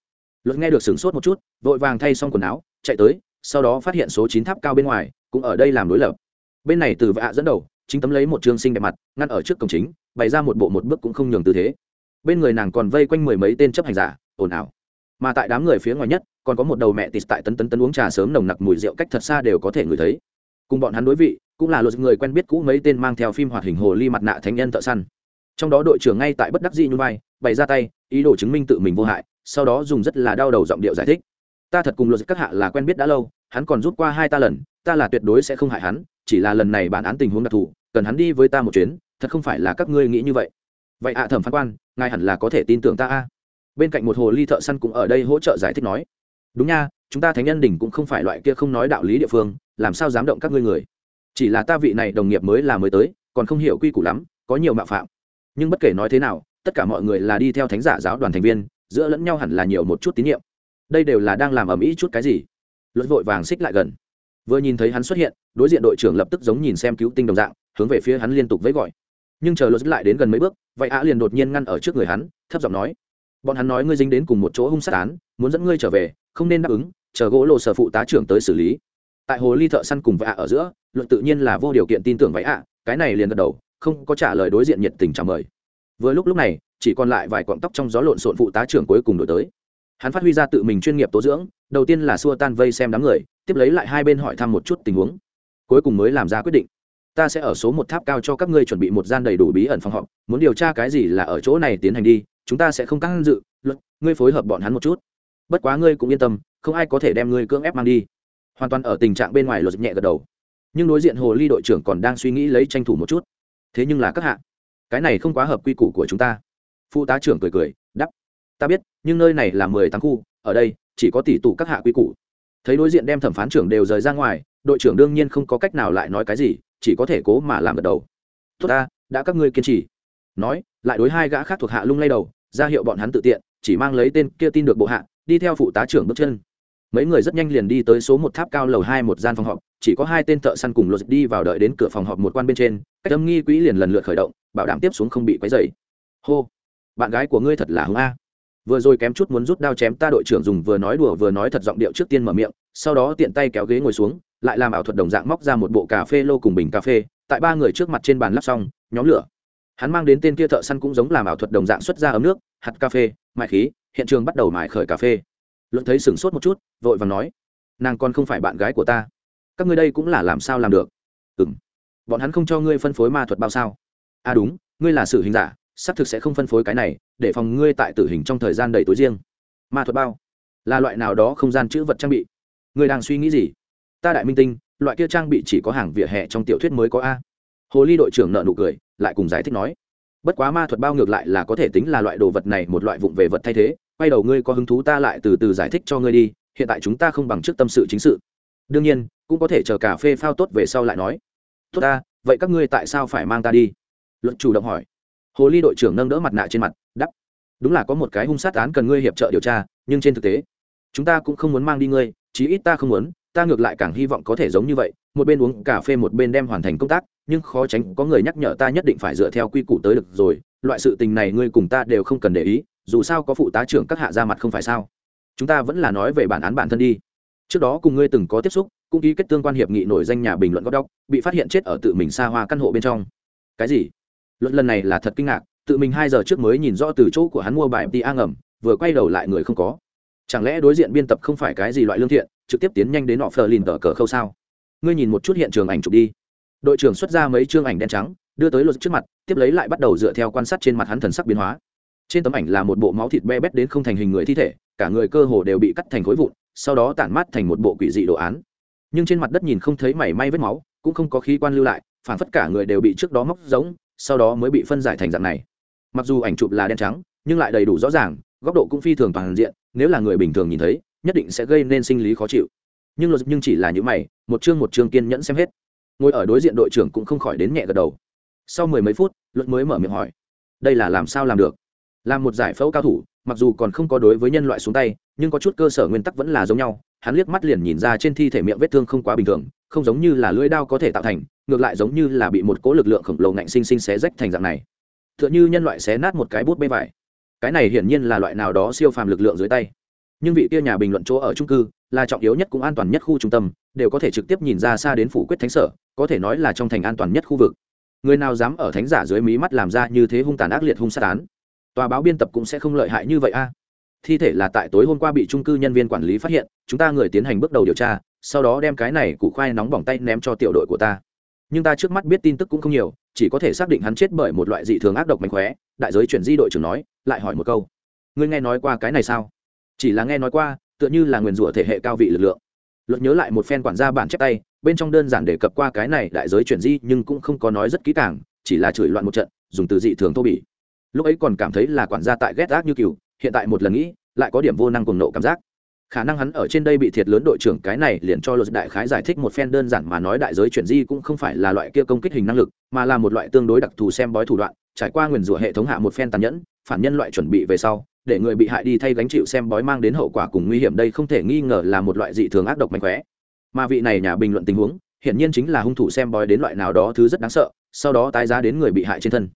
Luật nghe được sửng sốt một chút, vội vàng thay xong quần áo, chạy tới, sau đó phát hiện số chín tháp cao bên ngoài, cũng ở đây làm đối lập. Bên này từ vạ dẫn đầu, chính tấm lấy một trường sinh đẹp mặt, ngăn ở trước cổng chính, bày ra một bộ một bước cũng không nhường tư thế. Bên người nàng còn vây quanh mười mấy tên chấp hành giả, ồn ào. Mà tại đám người phía ngoài nhất, còn có một đầu mẹ tịt tại tấn tấn tấn uống trà sớm nồng nặc mùi rượu cách thật xa đều có thể ngửi thấy. Cùng bọn hắn đối vị, cũng là luật người quen biết cũ mấy tên mang theo phim hoạt hình hồ ly mặt nạ thánh nhân thợ săn. Trong đó đội trưởng ngay tại bất đắc dĩ như vai, bày ra tay, ý đồ chứng minh tự mình vô hại sau đó dùng rất là đau đầu giọng điệu giải thích. Ta thật cùng luật các hạ là quen biết đã lâu, hắn còn rút qua hai ta lần, ta là tuyệt đối sẽ không hại hắn, chỉ là lần này bản án tình huống đặc thù, cần hắn đi với ta một chuyến, thật không phải là các ngươi nghĩ như vậy. Vậy ạ, thẩm phán quan, ngài hẳn là có thể tin tưởng ta a. Bên cạnh một hồ ly thợ săn cũng ở đây hỗ trợ giải thích nói. Đúng nha, chúng ta thánh nhân đỉnh cũng không phải loại kia không nói đạo lý địa phương, làm sao dám động các ngươi người. Chỉ là ta vị này đồng nghiệp mới là mới tới, còn không hiểu quy củ lắm, có nhiều mạo phạm. Nhưng bất kể nói thế nào, tất cả mọi người là đi theo thánh giả giáo đoàn thành viên giữa lẫn nhau hẳn là nhiều một chút tín nhiệm. Đây đều là đang làm ầm ĩ chút cái gì? Luật vội vàng xích lại gần. Vừa nhìn thấy hắn xuất hiện, đối diện đội trưởng lập tức giống nhìn xem cứu tinh đồng dạng, hướng về phía hắn liên tục với gọi. Nhưng chờ luật lại đến gần mấy bước, vậy á liền đột nhiên ngăn ở trước người hắn, thấp giọng nói, bọn hắn nói ngươi dính đến cùng một chỗ hung sát án, muốn dẫn ngươi trở về, không nên đáp ứng, chờ gỗ lộ sở phụ tá trưởng tới xử lý. Tại hồ ly thợ săn cùng vạ ở giữa luận tự nhiên là vô điều kiện tin tưởng vậy ạ, cái này liền gật đầu, không có trả lời đối diện nhiệt tình chào mời. Vừa lúc lúc này chỉ còn lại vài cọng tóc trong gió lộn xộn phụ tá trưởng cuối cùng đổi tới. Hắn phát huy ra tự mình chuyên nghiệp tố dưỡng, đầu tiên là xua tan vây xem đám người, tiếp lấy lại hai bên hỏi thăm một chút tình huống. Cuối cùng mới làm ra quyết định. Ta sẽ ở số một tháp cao cho các ngươi chuẩn bị một gian đầy đủ bí ẩn phòng họp, muốn điều tra cái gì là ở chỗ này tiến hành đi, chúng ta sẽ không căng dự, luật, ngươi phối hợp bọn hắn một chút. Bất quá ngươi cũng yên tâm, không ai có thể đem ngươi cưỡng ép mang đi. Hoàn toàn ở tình trạng bên ngoài luật nhẹ gật đầu. Nhưng đối diện hồ ly đội trưởng còn đang suy nghĩ lấy tranh thủ một chút. Thế nhưng là các hạ, cái này không quá hợp quy củ của chúng ta phụ tá trưởng cười cười đắp ta biết, nhưng nơi này là mười tháng khu, ở đây chỉ có tỷ tụ các hạ quy củ. Thấy đối diện đem thẩm phán trưởng đều rời ra ngoài, đội trưởng đương nhiên không có cách nào lại nói cái gì, chỉ có thể cố mà làm gật đầu. Tốt ta, đã các ngươi kiên trì. Nói, lại đối hai gã khác thuộc hạ lung lay đầu, ra hiệu bọn hắn tự tiện, chỉ mang lấy tên kia tin được bộ hạ, đi theo phụ tá trưởng bước chân. Mấy người rất nhanh liền đi tới số một tháp cao lầu hai một gian phòng họp, chỉ có hai tên thợ săn cùng lột đi vào đợi đến cửa phòng họp một quan bên trên, cách âm nghi quỹ liền lần lượt khởi động, bảo đảm tiếp xuống không bị quấy dày hô bạn gái của ngươi thật là hung a. Vừa rồi kém chút muốn rút đao chém ta đội trưởng dùng vừa nói đùa vừa nói thật giọng điệu trước tiên mở miệng, sau đó tiện tay kéo ghế ngồi xuống, lại làm ảo thuật đồng dạng móc ra một bộ cà phê lô cùng bình cà phê, tại ba người trước mặt trên bàn lắp xong, nhóm lửa. Hắn mang đến tên kia thợ săn cũng giống làm ảo thuật đồng dạng xuất ra ấm nước, hạt cà phê, mại khí, hiện trường bắt đầu mải khởi cà phê. Luận thấy sửng sốt một chút, vội và nói, nàng còn không phải bạn gái của ta. Các ngươi đây cũng là làm sao làm được? Ừ m bọn hắn không cho ngươi phân phối ma thuật bao sao? À đúng, ngươi là sự hình giả xác thực sẽ không phân phối cái này, để phòng ngươi tại tử hình trong thời gian đầy tối riêng. Ma thuật bao, là loại nào đó không gian chữ vật trang bị? Ngươi đang suy nghĩ gì? Ta đại minh tinh, loại kia trang bị chỉ có hàng vỉa hè trong tiểu thuyết mới có a. Hồ ly đội trưởng nợ nụ cười, lại cùng giải thích nói. Bất quá ma thuật bao ngược lại là có thể tính là loại đồ vật này một loại vụng về vật thay thế. Quay đầu ngươi có hứng thú ta lại từ từ giải thích cho ngươi đi, hiện tại chúng ta không bằng trước tâm sự chính sự. Đương nhiên, cũng có thể chờ cà phê phao tốt về sau lại nói. Tốt ta, vậy các ngươi tại sao phải mang ta đi? Luật chủ động hỏi hồ ly đội trưởng nâng đỡ mặt nạ trên mặt đắp đúng là có một cái hung sát án cần ngươi hiệp trợ điều tra, nhưng trên thực tế, chúng ta cũng không muốn mang đi ngươi, chí ít ta không muốn, ta ngược lại càng hy vọng có thể giống như vậy, một bên uống cà phê một bên đem hoàn thành công tác, nhưng khó tránh có người nhắc nhở ta nhất định phải dựa theo quy củ tới được rồi, loại sự tình này ngươi cùng ta đều không cần để ý, dù sao có phụ tá trưởng các hạ ra mặt không phải sao. Chúng ta vẫn là nói về bản án bản thân đi. Trước đó cùng ngươi từng có tiếp xúc, cũng ký kết tương quan hiệp nghị nổi danh nhà bình luận góp đốc bị phát hiện chết ở tự mình xa hoa căn hộ bên trong. Cái gì? Luận lần này là thật kinh ngạc, tự mình hai giờ trước mới nhìn rõ từ chỗ của hắn mua bài tia ngầm vừa quay đầu lại người không có. Chẳng lẽ đối diện biên tập không phải cái gì loại lương thiện, trực tiếp tiến nhanh đến họ phờ lìn tờ cờ khâu sao? Ngươi nhìn một chút hiện trường ảnh chụp đi. Đội trưởng xuất ra mấy chương ảnh đen trắng, đưa tới luật trước mặt, tiếp lấy lại bắt đầu dựa theo quan sát trên mặt hắn thần sắc biến hóa. Trên tấm ảnh là một bộ máu thịt be bét đến không thành hình người thi thể, cả người cơ hồ đều bị cắt thành khối vụn, sau đó tản mát thành một bộ quỷ dị đồ án. Nhưng trên mặt đất nhìn không thấy mảy may vết máu, cũng không có khí quan lưu lại phản phất cả người đều bị trước đó móc giống sau đó mới bị phân giải thành dạng này. Mặc dù ảnh chụp là đen trắng, nhưng lại đầy đủ rõ ràng, góc độ cũng phi thường toàn diện, nếu là người bình thường nhìn thấy, nhất định sẽ gây nên sinh lý khó chịu. Nhưng luật nhưng chỉ là những mày, một chương một chương kiên nhẫn xem hết. Ngồi ở đối diện đội trưởng cũng không khỏi đến nhẹ gật đầu. Sau mười mấy phút, luật mới mở miệng hỏi, đây là làm sao làm được? Làm một giải phẫu cao thủ, mặc dù còn không có đối với nhân loại xuống tay, nhưng có chút cơ sở nguyên tắc vẫn là giống nhau, hắn liếc mắt liền nhìn ra trên thi thể miệng vết thương không quá bình thường, không giống như là lưỡi đao có thể tạo thành ngược lại giống như là bị một cố lực lượng khổng lồ ngạnh sinh sinh xé rách thành dạng này. T h ư ợ n h ư nhân loại xé nát một cái bút bê vải. Cái này hiển nhiên là loại nào đó siêu phàm lực lượng dưới tay. Nhưng vị kia nhà bình luận chỗ ở trung cư là trọng yếu nhất cũng an toàn nhất khu trung tâm, đều có thể trực tiếp nhìn ra xa đến phủ quyết thánh sở, có thể nói là trong thành an toàn nhất khu vực. Người nào dám ở thánh giả dưới mí mắt làm ra như thế hung tàn ác liệt hung sát án? Tòa báo biên tập cũng sẽ không lợi hại như vậy a. Thi thể là tại tối hôm qua bị trung cư nhân viên quản lý phát hiện, chúng ta người tiến hành bước đầu điều tra, sau đó đem cái này củ khoai nóng bỏng tay ném cho tiểu đội của ta nhưng ta trước mắt biết tin tức cũng không nhiều, chỉ có thể xác định hắn chết bởi một loại dị thường ác độc mạnh khóe, đại giới chuyển di đội trưởng nói, lại hỏi một câu. Ngươi nghe nói qua cái này sao? Chỉ là nghe nói qua, tựa như là nguyền rủa thể hệ cao vị lực lượng. Luật nhớ lại một phen quản gia bản chép tay, bên trong đơn giản đề cập qua cái này đại giới chuyển di nhưng cũng không có nói rất kỹ càng, chỉ là chửi loạn một trận, dùng từ dị thường thô bỉ. Lúc ấy còn cảm thấy là quản gia tại ghét ác như cừu, hiện tại một lần nghĩ, lại có điểm vô năng cùng nộ cảm giác khả năng hắn ở trên đây bị thiệt lớn đội trưởng cái này liền cho luật đại khái giải thích một phen đơn giản mà nói đại giới chuyển di cũng không phải là loại kia công kích hình năng lực, mà là một loại tương đối đặc thù xem bói thủ đoạn, trải qua nguyền rủa hệ thống hạ một phen tàn nhẫn, phản nhân loại chuẩn bị về sau, để người bị hại đi thay gánh chịu xem bói mang đến hậu quả cùng nguy hiểm đây không thể nghi ngờ là một loại dị thường ác độc mạnh khỏe. Mà vị này nhà bình luận tình huống, hiển nhiên chính là hung thủ xem bói đến loại nào đó thứ rất đáng sợ, sau đó tái giá đến người bị hại trên thân.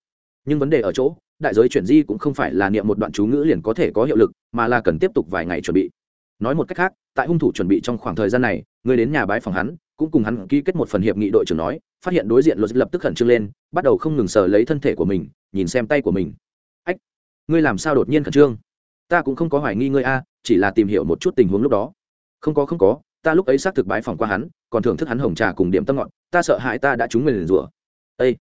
Nhưng vấn đề ở chỗ, đại giới chuyển di cũng không phải là niệm một đoạn chú ngữ liền có thể có hiệu lực, mà là cần tiếp tục vài ngày chuẩn bị nói một cách khác, tại hung thủ chuẩn bị trong khoảng thời gian này, người đến nhà bái phòng hắn, cũng cùng hắn ký kết một phần hiệp nghị đội trưởng nói, phát hiện đối diện luật lập tức khẩn trương lên, bắt đầu không ngừng sờ lấy thân thể của mình, nhìn xem tay của mình. Ách, ngươi làm sao đột nhiên khẩn trương? Ta cũng không có hoài nghi ngươi a, chỉ là tìm hiểu một chút tình huống lúc đó. Không có không có, ta lúc ấy xác thực bái phòng qua hắn, còn thưởng thức hắn hồng trà cùng điểm tâm ngọn ta sợ hãi ta đã trúng người liền rủa. Ây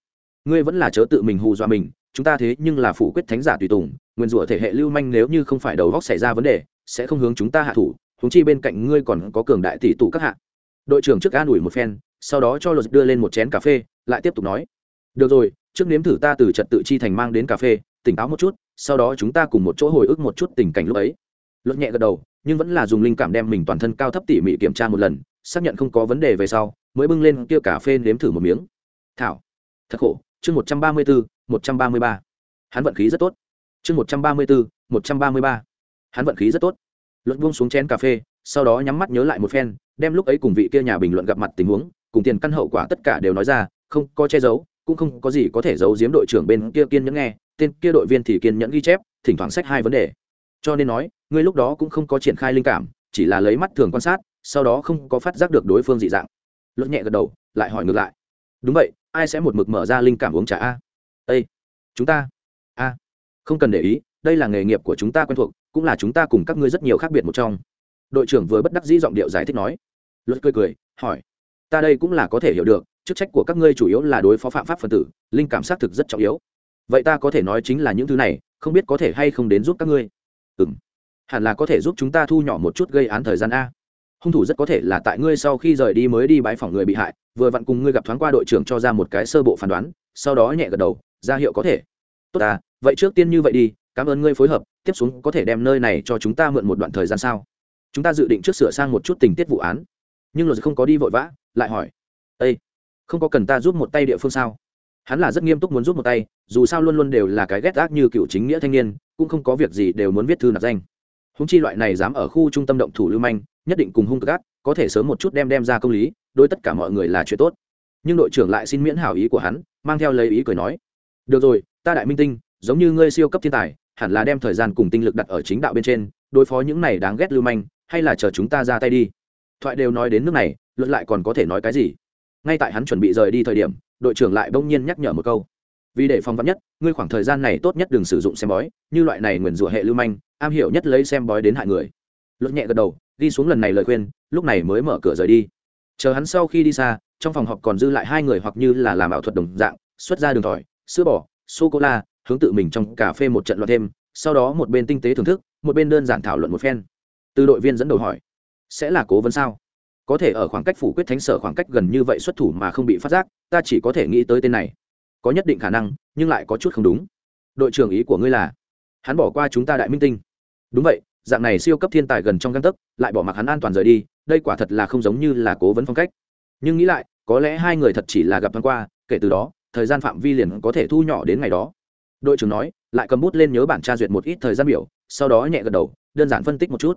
ngươi vẫn là chớ tự mình hù dọa mình, chúng ta thế nhưng là phủ quyết thánh giả tùy tùng nguyên rủa thể hệ lưu manh nếu như không phải đầu góc xảy ra vấn đề sẽ không hướng chúng ta hạ thủ húng chi bên cạnh ngươi còn có cường đại tỷ tụ các hạ. Đội trưởng trước an ủi một phen, sau đó cho luật đưa lên một chén cà phê, lại tiếp tục nói. Được rồi, trước nếm thử ta từ trật tự chi thành mang đến cà phê, tỉnh táo một chút, sau đó chúng ta cùng một chỗ hồi ức một chút tình cảnh lúc ấy. Luật nhẹ gật đầu, nhưng vẫn là dùng linh cảm đem mình toàn thân cao thấp tỉ mỉ kiểm tra một lần, xác nhận không có vấn đề về sau, mới bưng lên kia cà phê nếm thử một miếng. Thảo. Thật khổ, chương một trăm ba mươi bốn một trăm ba mươi ba. Hắn vận khí rất tốt. Chương một trăm ba mươi bốn một trăm ba mươi ba hắn vận khí rất tốt. Luật buông xuống chén cà phê, sau đó nhắm mắt nhớ lại một phen, đem lúc ấy cùng vị kia nhà bình luận gặp mặt tình huống, cùng tiền căn hậu quả tất cả đều nói ra, không có che giấu, cũng không có gì có thể giấu giếm đội trưởng bên kia kiên nhẫn nghe, tên kia đội viên thì kiên nhẫn ghi chép, thỉnh thoảng sách hai vấn đề. Cho nên nói, ngươi lúc đó cũng không có triển khai linh cảm, chỉ là lấy mắt thường quan sát, sau đó không có phát giác được đối phương dị dạng. Luật nhẹ gật đầu, lại hỏi ngược lại. Đúng vậy, ai sẽ một mực mở ra linh cảm uống trà a? Ây chúng ta. A, không cần để ý, đây là nghề nghiệp của chúng ta quen thuộc cũng là chúng ta cùng các ngươi rất nhiều khác biệt một trong. Đội trưởng vừa bất đắc dĩ giọng điệu giải thích nói. Luật cười cười, hỏi. Ta đây cũng là có thể hiểu được, chức trách của các ngươi chủ yếu là đối phó phạm pháp phần tử, linh cảm xác thực rất trọng yếu. Vậy ta có thể nói chính là những thứ này, không biết có thể hay không đến giúp các ngươi? Ừ m hẳn là có thể giúp chúng ta thu nhỏ một chút gây án thời gian a. Hung thủ rất có thể là tại ngươi sau khi rời đi mới đi bãi phòng người bị hại, vừa vặn cùng ngươi gặp thoáng qua đội trưởng cho ra một cái sơ bộ phán đoán, sau đó nhẹ gật đầu, ra hiệu có thể. Tốt à vậy trước tiên như vậy đi cảm ơn ngươi phối hợp, tiếp xuống có thể đem nơi này cho chúng ta mượn một đoạn thời gian sao? Chúng ta dự định trước sửa sang một chút tình tiết vụ án. Nhưng luật không có đi vội vã, lại hỏi. Ây không có cần ta giúp một tay địa phương sao? Hắn là rất nghiêm túc muốn giúp một tay, dù sao luôn luôn đều là cái ghét ác như cựu chính nghĩa thanh niên, cũng không có việc gì đều muốn viết thư nạp danh. Húng chi loại này dám ở khu trung tâm động thủ lưu manh, nhất định cùng hung cực ác, có thể sớm một chút đem đem ra công lý, đối tất cả mọi người là chuyện tốt. Nhưng đội trưởng lại xin miễn hảo ý của hắn, mang theo lấy ý cười nói. Được rồi, ta đại minh tinh, giống như ngươi siêu cấp thiên tài hẳn là đem thời gian cùng tinh lực đặt ở chính đạo bên trên, đối phó những này đáng ghét lưu manh, hay là chờ chúng ta ra tay đi. Thoại đều nói đến nước này luận lại còn có thể nói cái gì? Ngay tại hắn chuẩn bị rời đi thời điểm, đội trưởng lại bỗng nhiên nhắc nhở một câu. Vì để phòng vắn nhất, ngươi khoảng thời gian này tốt nhất đừng sử dụng xem bói, như loại này nguyền rủa hệ lưu manh, am hiểu nhất lấy xem bói đến hại người. Luật nhẹ gật đầu đi xuống lần này lời khuyên, lúc này mới mở cửa rời đi. Chờ hắn sau khi đi xa, trong phòng họp còn dư lại hai người hoặc như là làm ảo thuật đồng dạng, xuất ra đường tỏi, sữa bò, sô cô la hướng tự mình trong cà phê một trận loạt thêm, sau đó một bên tinh tế thưởng thức, một bên đơn giản thảo luận một phen. Từ đội viên dẫn đầu hỏi, sẽ là cố vấn sao? Có thể ở khoảng cách phủ quyết thánh sở khoảng cách gần như vậy xuất thủ mà không bị phát giác, ta chỉ có thể nghĩ tới tên này. Có nhất định khả năng, nhưng lại có chút không đúng. Đội trưởng ý của ngươi là, hắn bỏ qua chúng ta đại minh tinh. Đúng vậy, dạng này siêu cấp thiên tài gần trong găng tấc, lại bỏ mặc hắn an toàn rời đi, đây quả thật là không giống như là cố vấn phong cách. Nhưng nghĩ lại, có lẽ hai người thật chỉ là gặp thoáng qua, kể từ đó, thời gian phạm vi liền có thể thu nhỏ đến ngày đó đội trưởng nói, lại cầm bút lên nhớ bản tra duyệt một ít thời gian biểu, sau đó nhẹ gật đầu, đơn giản phân tích một chút.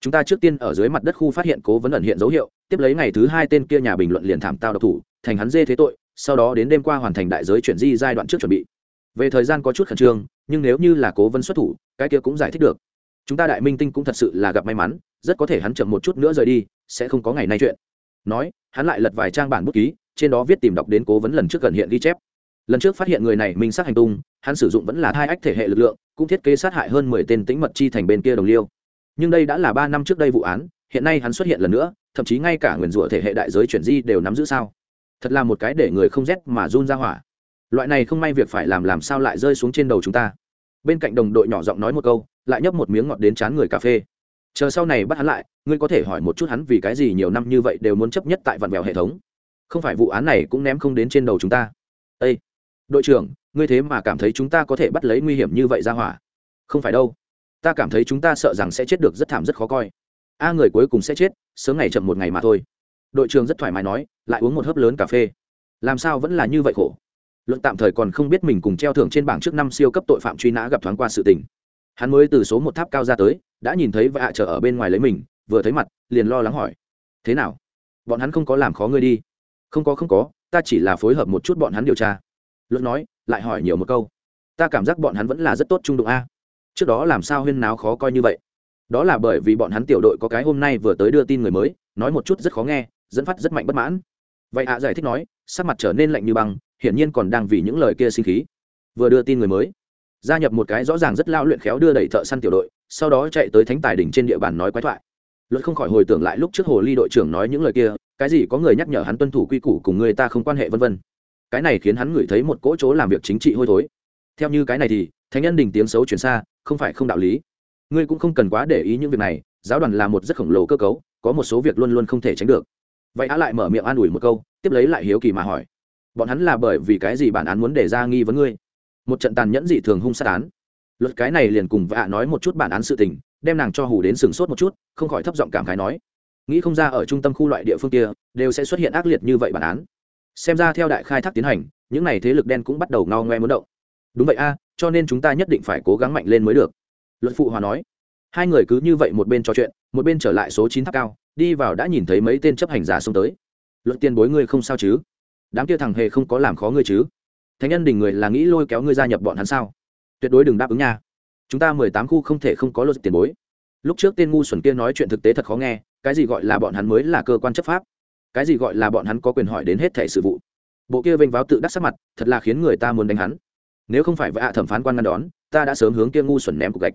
Chúng ta trước tiên ở dưới mặt đất khu phát hiện cố vấn ẩn hiện dấu hiệu, tiếp lấy ngày thứ hai tên kia nhà bình luận liền thảm tao độc thủ, thành hắn dê thế tội, sau đó đến đêm qua hoàn thành đại giới chuyển di giai đoạn trước chuẩn bị. Về thời gian có chút khẩn trương, nhưng nếu như là cố vấn xuất thủ, cái kia cũng giải thích được. Chúng ta đại minh tinh cũng thật sự là gặp may mắn, rất có thể hắn chậm một chút nữa rời đi, sẽ không có ngày nay chuyện. Nói, hắn lại lật vài trang bản bút ký, trên đó viết tìm đọc đến cố vấn lần trước gần hiện ghi chép. Lần trước phát hiện người này minh xác hành tung hắn sử dụng vẫn là hai ách thể hệ lực lượng, cũng thiết kế sát hại hơn mười tên tính mật chi thành bên kia đồng liêu. Nhưng đây đã là ba năm trước đây vụ án, hiện nay hắn xuất hiện lần nữa, thậm chí ngay cả nguyền rủa thể hệ đại giới chuyển di đều nắm giữ sao? Thật là một cái để người không rét mà run ra hỏa. Loại này không may việc phải làm làm sao lại rơi xuống trên đầu chúng ta? Bên cạnh đồng đội nhỏ giọng nói một câu, lại nhấp một miếng ngọt đến chán người cà phê. Chờ sau này bắt hắn lại, ngươi có thể hỏi một chút hắn vì cái gì nhiều năm như vậy đều muốn chấp nhất tại vạn vẹo hệ thống. Không phải vụ án này cũng ném không đến trên đầu chúng ta. Ê, đội trưởng ngươi thế mà cảm thấy chúng ta có thể bắt lấy nguy hiểm như vậy ra hỏa? Không phải đâu. Ta cảm thấy chúng ta sợ rằng sẽ chết được rất thảm rất khó coi. A người cuối cùng sẽ chết, sớm ngày chậm một ngày mà thôi. Đội trưởng rất thoải mái nói, lại uống một hớp lớn cà phê. Làm sao vẫn là như vậy khổ? Luận tạm thời còn không biết mình cùng treo thưởng trên bảng trước năm siêu cấp tội phạm truy nã gặp thoáng qua sự tình. Hắn mới từ số một tháp cao ra tới, đã nhìn thấy và hạ chờ ở bên ngoài lấy mình, vừa thấy mặt, liền lo lắng hỏi. Thế nào? Bọn hắn không có làm khó ngươi đi. Không có không có, ta chỉ là phối hợp một chút bọn hắn điều tra. Luận nói lại hỏi nhiều một câu. Ta cảm giác bọn hắn vẫn là rất tốt trung đụng a. Trước đó làm sao huyên náo khó coi như vậy? Đó là bởi vì bọn hắn tiểu đội có cái hôm nay vừa tới đưa tin người mới, nói một chút rất khó nghe, dẫn phát rất mạnh bất mãn. Vậy ạ giải thích nói, sắc mặt trở nên lạnh như băng, hiển nhiên còn đang vì những lời kia sinh khí. Vừa đưa tin người mới, gia nhập một cái rõ ràng rất lao luyện khéo đưa đẩy thợ săn tiểu đội, sau đó chạy tới thánh tài đỉnh trên địa bàn nói quái thoại. Luật không khỏi hồi tưởng lại lúc trước hồ ly đội trưởng nói những lời kia, cái gì có người nhắc nhở hắn tuân thủ quy củ cùng người ta không quan hệ vân vân cái này khiến hắn ngửi thấy một cỗ chỗ làm việc chính trị hôi thối. Theo như cái này thì, thánh nhân đình tiếng xấu chuyển xa, không phải không đạo lý. Ngươi cũng không cần quá để ý những việc này, giáo đoàn là một rất khổng lồ cơ cấu, có một số việc luôn luôn không thể tránh được. Vậy á lại mở miệng an ủi một câu, tiếp lấy lại hiếu kỳ mà hỏi. Bọn hắn là bởi vì cái gì bản án muốn để ra nghi vấn ngươi? Một trận tàn nhẫn dị thường hung sát án. Luật cái này liền cùng vạ nói một chút bản án sự tình, đem nàng cho hù đến sừng sốt một chút, không khỏi thấp giọng cảm khái nói. Nghĩ không ra ở trung tâm khu loại địa phương kia, đều sẽ xuất hiện ác liệt như vậy bản án xem ra theo đại khai thác tiến hành, những n à y thế lực đen cũng bắt đầu ngao ngoe muốn động. Đúng vậy a, cho nên chúng ta nhất định phải cố gắng mạnh lên mới được. Luật phụ hòa nói. Hai người cứ như vậy một bên trò chuyện, một bên trở lại số chín tháp cao, đi vào đã nhìn thấy mấy tên chấp hành giả xông tới. Luật tiền bối ngươi không sao chứ? Đám kia thằng hề không có làm khó ngươi chứ? Thánh nhân đình người là nghĩ lôi kéo ngươi gia nhập bọn hắn sao? Tuyệt đối đừng đáp ứng nha. Chúng ta mười tám khu không thể không có luật tiền bối. Lúc trước tên ngu xuẩn kia nói chuyện thực tế thật khó nghe, cái gì gọi là bọn hắn mới là cơ quan chấp pháp? Cái gì gọi là bọn hắn có quyền hỏi đến hết thẻ sự vụ? Bộ kia vênh váo tự đắc sắc mặt, thật là khiến người ta muốn đánh hắn. Nếu không phải vạ thẩm phán quan ngăn đón, ta đã sớm hướng kia ngu xuẩn ném cục gạch.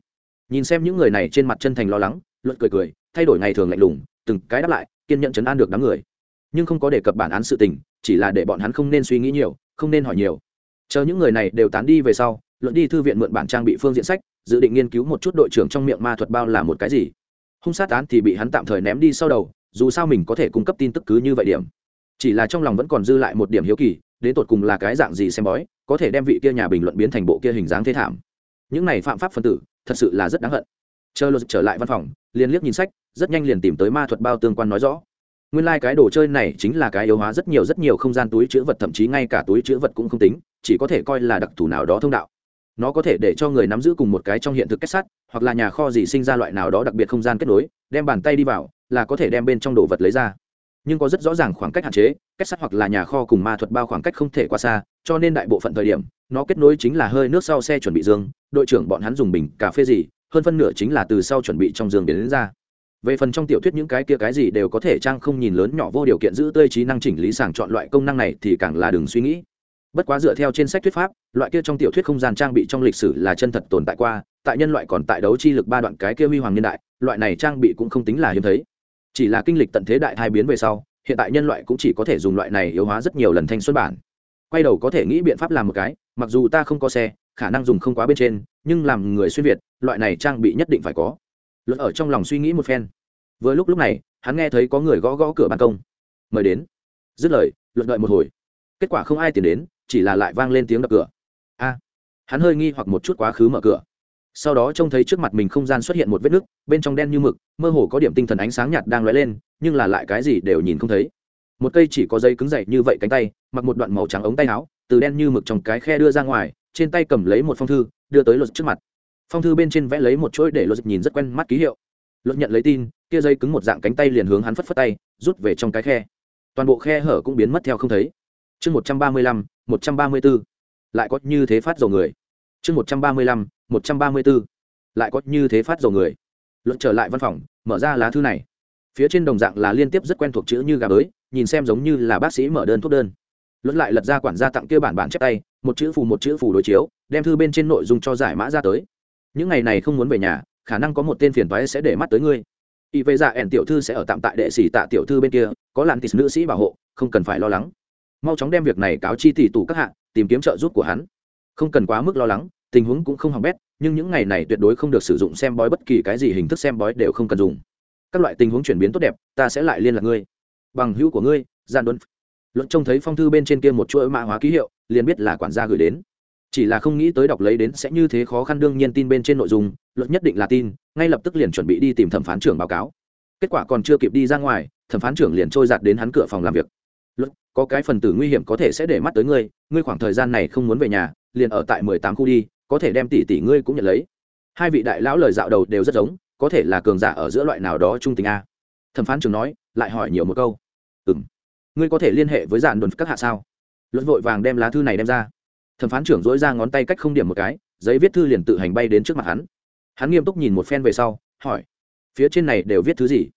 Nhìn xem những người này trên mặt chân thành lo lắng, luận cười cười, thay đổi ngày thường lạnh lùng, từng cái đáp lại, kiên nhận chấn an được đám người. Nhưng không có đề cập bản án sự tình, chỉ là để bọn hắn không nên suy nghĩ nhiều, không nên hỏi nhiều. Chờ những người này đều tán đi về sau, luận đi thư viện mượn bản trang bị phương diện sách, dự định nghiên cứu một chút đội trưởng trong miệng ma thuật bao là một cái gì. Hung sát án thì bị hắn tạm thời ném đi sau đầu dù sao mình có thể cung cấp tin tức cứ như vậy điểm. Chỉ là trong lòng vẫn còn dư lại một điểm hiếu kỳ, đến tột cùng là cái dạng gì xem bói, có thể đem vị kia nhà bình luận biến thành bộ kia hình dáng thế thảm. Những này phạm pháp phân tử, thật sự là rất đáng hận. Chờ lột trở lại văn phòng, liền liếc nhìn sách, rất nhanh liền tìm tới ma thuật bao tương quan nói rõ. Nguyên lai、like、cái đồ chơi này chính là cái yếu hóa rất nhiều rất nhiều không gian túi chữ vật, thậm chí ngay cả túi chữ vật cũng không tính, chỉ có thể coi là đặc thù nào đó thông đạo nó có thể để cho người nắm giữ cùng một cái trong hiện thực kết sắt hoặc là nhà kho gì sinh ra loại nào đó đặc biệt không gian kết nối đem bàn tay đi vào là có thể đem bên trong đồ vật lấy ra. Nhưng có rất rõ ràng khoảng cách hạn chế kết sắt hoặc là nhà kho cùng ma thuật bao khoảng cách không thể qua xa cho nên đại bộ phận thời điểm nó kết nối chính là hơi nước sau xe chuẩn bị dương đội trưởng bọn hắn dùng bình cà phê gì hơn phân nửa chính là từ sau chuẩn bị trong giường đến, đến ra. Về phần trong tiểu thuyết những cái kia cái gì đều có thể trang không nhìn lớn nhỏ vô điều kiện giữ tươi trí năng chỉnh lý sàng chọn loại công năng này thì càng là đừng suy nghĩ bất quá dựa theo trên sách thuyết pháp, loại kia trong tiểu thuyết không gian trang bị trong lịch sử là chân thật tồn tại qua, tại nhân loại còn tại đấu chi lực ba đoạn cái kia huy hoàng niên đại, loại này trang bị cũng không tính là hiếm thấy. Chỉ là kinh lịch tận thế đại hai biến về sau, hiện tại nhân loại cũng chỉ có thể dùng loại này yếu hóa rất nhiều lần thanh xuất bản. Quay đầu có thể nghĩ biện pháp làm một cái, mặc dù ta không có xe, khả năng dùng không quá bên trên, nhưng làm người xuyên việt, loại này trang bị nhất định phải có. Luật ở trong lòng suy nghĩ một phen. Vừa lúc lúc này, hắn nghe thấy có người gõ gõ cửa ban công. Mời đến. Dứt lời, luật đợi một hồi. Kết quả không ai tìm đến chỉ là lại vang lên tiếng đập cửa. A, hắn hơi nghi hoặc một chút quá khứ mở cửa. Sau đó trông thấy trước mặt mình không gian xuất hiện một vết nứt, bên trong đen như mực, mơ hồ có điểm tinh thần ánh sáng nhạt đang lóe lên, nhưng là lại cái gì đều nhìn không thấy. Một cây chỉ có dây cứng dậy như vậy cánh tay, mặc một đoạn màu trắng ống tay áo, từ đen như mực trong cái khe đưa ra ngoài, trên tay cầm lấy một phong thư, đưa tới luật trước mặt. Phong thư bên trên vẽ lấy một chuỗi để luật nhìn rất quen mắt ký hiệu. Luật nhận lấy tin, kia dây cứng một dạng cánh tay liền hướng hắn phất phất tay, rút về trong cái khe. Toàn bộ khe hở cũng biến mất theo không thấy chương một trăm ba mươi lăm, một trăm ba mươi b ố lại có như thế phát dầu người. Chương một trăm ba mươi lăm, một trăm ba mươi b ố lại có như thế phát dầu người. Luận trở lại văn phòng, mở ra lá thư này. Phía trên đồng dạng là liên tiếp rất quen thuộc chữ như gà bới, nhìn xem giống như là bác sĩ mở đơn thuốc đơn. Luận lại lật ra quản gia tặng kia bản bản chép tay, một chữ phù một chữ phù đối chiếu, đem thư bên trên nội dung cho giải mã ra tới. Những ngày này không muốn về nhà, khả năng có một tên phiền toái sẽ để mắt tới ngươi. Y về dạ ẻn tiểu thư sẽ ở tạm tại đệ sĩ tạ tiểu thư bên kia, có làn tịt nữ sĩ bảo hộ, không cần phải lo lắng mau chóng đem việc này cáo chi tỷ tủ các hạ, tìm kiếm trợ giúp của hắn. Không cần quá mức lo lắng, tình huống cũng không hỏng bét, nhưng những ngày này tuyệt đối không được sử dụng xem bói bất kỳ cái gì hình thức xem bói đều không cần dùng. Các loại tình huống chuyển biến tốt đẹp, ta sẽ lại liên lạc ngươi. Bằng hữu của ngươi, gian đốn luận trông thấy phong thư bên trên kia một chuỗi mã hóa ký hiệu, liền biết là quản gia gửi đến. Chỉ là không nghĩ tới đọc lấy đến sẽ như thế khó khăn đương nhiên tin bên trên nội dung luật nhất định là tin, ngay lập tức liền chuẩn bị đi tìm thẩm phán trưởng báo cáo. Kết quả còn chưa kịp đi ra ngoài, thẩm phán trưởng liền trôi giạt đến hắn cửa phòng làm việc luật, có cái phần tử nguy hiểm có thể sẽ để mắt tới ngươi ngươi khoảng thời gian này không muốn về nhà, liền ở tại mười tám khu đi, có thể đem tỷ tỷ ngươi cũng nhận lấy. Hai vị đại lão lời dạo đầu đều rất giống, có thể là cường giả ở giữa loại nào đó trung tình a. Thẩm phán trưởng nói, lại hỏi nhiều một câu. Ừ m ngươi có thể liên hệ với dàn đồn các hạ sao? Luật vội vàng đem lá thư này đem ra. Thẩm phán trưởng dỗi ra ngón tay cách không điểm một cái, giấy viết thư liền tự hành bay đến trước mặt hắn. Hắn nghiêm túc nhìn một phen về sau, hỏi, phía trên này đều viết thứ gì?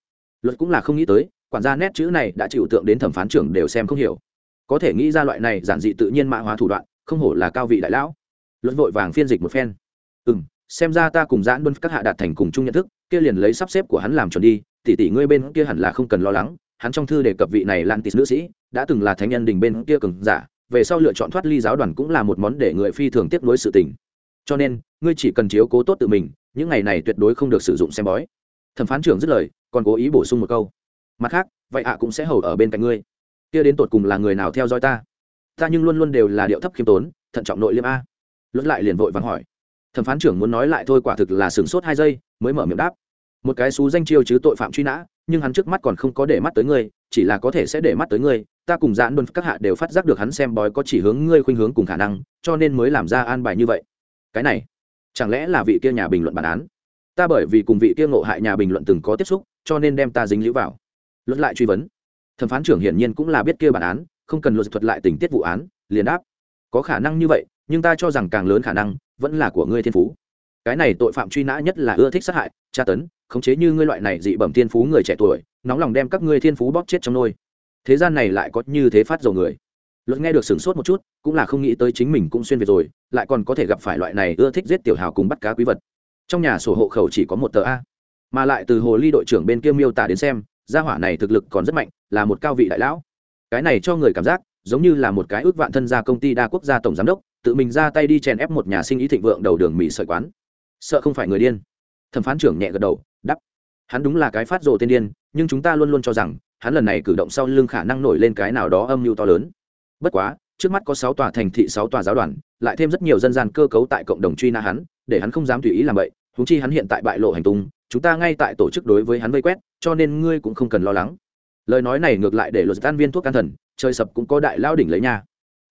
Luật cũng là không nghĩ tới quản gia nét chữ này đã chịu tượng đến thẩm phán trưởng đều xem không hiểu. Có thể nghĩ ra loại này giản dị tự nhiên mã hóa thủ đoạn, không hổ là cao vị đại lão. Luận vội vàng phiên dịch một phen. Ừ m xem ra ta cùng giãn bân các hạ đạt thành cùng chung nhận thức, kia liền lấy sắp xếp của hắn làm chuẩn đi, tỷ tỷ ngươi bên kia hẳn là không cần lo lắng, hắn trong thư đề cập vị này lan tịt nữ sĩ, đã từng là thánh nhân đình bên kia cường giả, về sau lựa chọn thoát ly giáo đoàn cũng là một món để người phi thường tiếp nối sự tình. Cho nên, ngươi chỉ cần chiếu cố tốt tự mình, những ngày này tuyệt đối không được sử dụng xem bói. Thẩm phán trưởng dứt lời, còn cố ý bổ sung một câu mặt khác, vậy ạ cũng sẽ hầu ở bên cạnh ngươi. Kia đến tột cùng là người nào theo dõi ta? Ta nhưng luôn luôn đều là điệu thấp khiêm tốn, thận trọng nội liêm a. Luật lại liền vội vàng hỏi. Thẩm phán trưởng muốn nói lại thôi quả thực là sửng sốt hai giây, mới mở miệng đáp. Một cái xú danh chiêu chứ tội phạm truy nã, nhưng hắn trước mắt còn không có để mắt tới ngươi, chỉ là có thể sẽ để mắt tới ngươi. Ta cùng giãn đồn các hạ đều phát giác được hắn xem bói có chỉ hướng ngươi khuynh hướng cùng khả năng, cho nên mới làm ra an bài như vậy. Cái này, chẳng lẽ là vị kia nhà bình luận bản án? Ta bởi vì cùng vị kia ngộ hại nhà bình luận từng có tiếp xúc, cho nên đem ta dính lũ vào luật lại truy vấn. Thẩm phán trưởng hiển nhiên cũng là biết kia bản án, không cần luật thuật lại tình tiết vụ án, liền đáp. Có khả năng như vậy, nhưng ta cho rằng càng lớn khả năng vẫn là của ngươi thiên phú. Cái này tội phạm truy nã nhất là ưa thích sát hại, tra tấn, khống chế như ngươi loại này dị bẩm thiên phú người trẻ tuổi, nóng lòng đem các ngươi thiên phú bóp chết trong nôi. Thế gian này lại có như thế phát dầu người. Luật nghe được sửng sốt một chút, cũng là không nghĩ tới chính mình cũng xuyên về rồi, lại còn có thể gặp phải loại này ưa thích giết tiểu hào cùng bắt cá quý vật. Trong nhà sổ hộ khẩu chỉ có một tờ a, mà lại từ hồ ly đội trưởng bên kia miêu tả đến xem gia hỏa này thực lực còn rất mạnh, là một cao vị đại lão. Cái này cho người cảm giác, giống như là một cái ước vạn thân gia công ty đa quốc gia tổng giám đốc, tự mình ra tay đi chèn ép một nhà sinh ý thịnh vượng đầu đường mỹ sợi quán. Sợ không phải người điên. Thẩm phán trưởng nhẹ gật đầu đắp hắn đúng là cái phát rồ tên điên, nhưng chúng ta luôn luôn cho rằng, hắn lần này cử động sau lưng khả năng nổi lên cái nào đó âm mưu to lớn. Bất quá, trước mắt có sáu tòa thành thị, sáu tòa giáo đoàn, lại thêm rất nhiều dân gian cơ cấu tại cộng đồng truy nã hắn, để hắn không dám tùy ý làm vậy húng chi hắn hiện tại bại lộ hành tung, chúng ta ngay tại tổ chức đối với hắn vây quét cho nên ngươi cũng không cần lo lắng. Lời nói này ngược lại để luật tan viên thuốc can thần, trời sập cũng có đại lao đỉnh lấy nhà.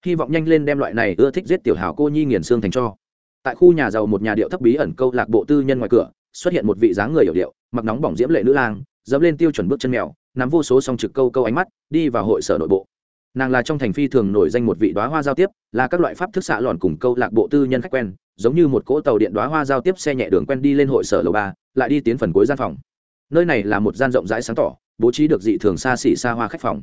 hy vọng nhanh lên đem loại này ưa thích giết tiểu hảo cô nhi nghiền xương thành cho. Tại khu nhà giàu một nhà điệu thấp bí ẩn câu lạc bộ tư nhân ngoài cửa, xuất hiện một vị dáng người hiểu điệu, mặc nóng bỏng diễm lệ nữ lang, dẫm lên tiêu chuẩn bước chân mèo, nắm vô số song trực câu câu ánh mắt, đi vào hội sở nội bộ. Nàng là trong thành phi thường nổi danh một vị đoá hoa giao tiếp, là các loại pháp thức xạ lòn cùng câu lạc bộ tư nhân khách quen, giống như một cỗ tàu điện đoá hoa giao tiếp xe nhẹ đường quen đi lên hội sở lầu ba, lại đi tiến phần cuối gian phòng nơi này là một gian rộng rãi sáng tỏ, bố trí được dị thường xa xỉ xa hoa khách phòng.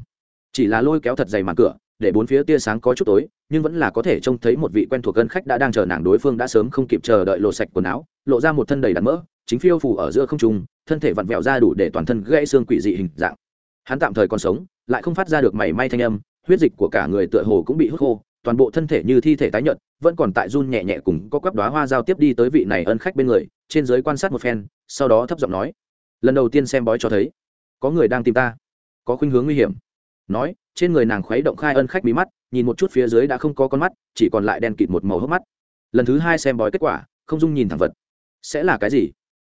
Chỉ là lôi kéo thật dày màn cửa, để bốn phía tia sáng có chút tối, nhưng vẫn là có thể trông thấy một vị quen thuộc gân khách đã đang chờ nàng đối phương đã sớm không kịp chờ đợi lộ sạch quần áo, lộ ra một thân đầy đặn mỡ, chính phiêu phủ ở giữa không trung, thân thể vặn vẹo ra đủ để toàn thân gãy xương quỷ dị hình dạng. Hắn tạm thời còn sống, lại không phát ra được mảy may thanh âm, huyết dịch của cả người tựa hồ cũng bị hút khô, toàn bộ thân thể như thi thể tái nhợt, vẫn còn tại run nhẹ nhẹ cùng có quắp đóa hoa giao tiếp đi tới vị này ân khách bên người, trên giới quan sát một phen, sau đó thấp giọng nói lần đầu tiên xem bói cho thấy. Có người đang tìm ta. Có khuynh hướng nguy hiểm. Nói, trên người nàng khuấy động khai ân khách bí mắt, nhìn một chút phía dưới đã không có con mắt, chỉ còn lại đen kịt một màu hốc mắt. Lần thứ hai xem bói kết quả, không dung nhìn thẳng vật. Sẽ là cái gì?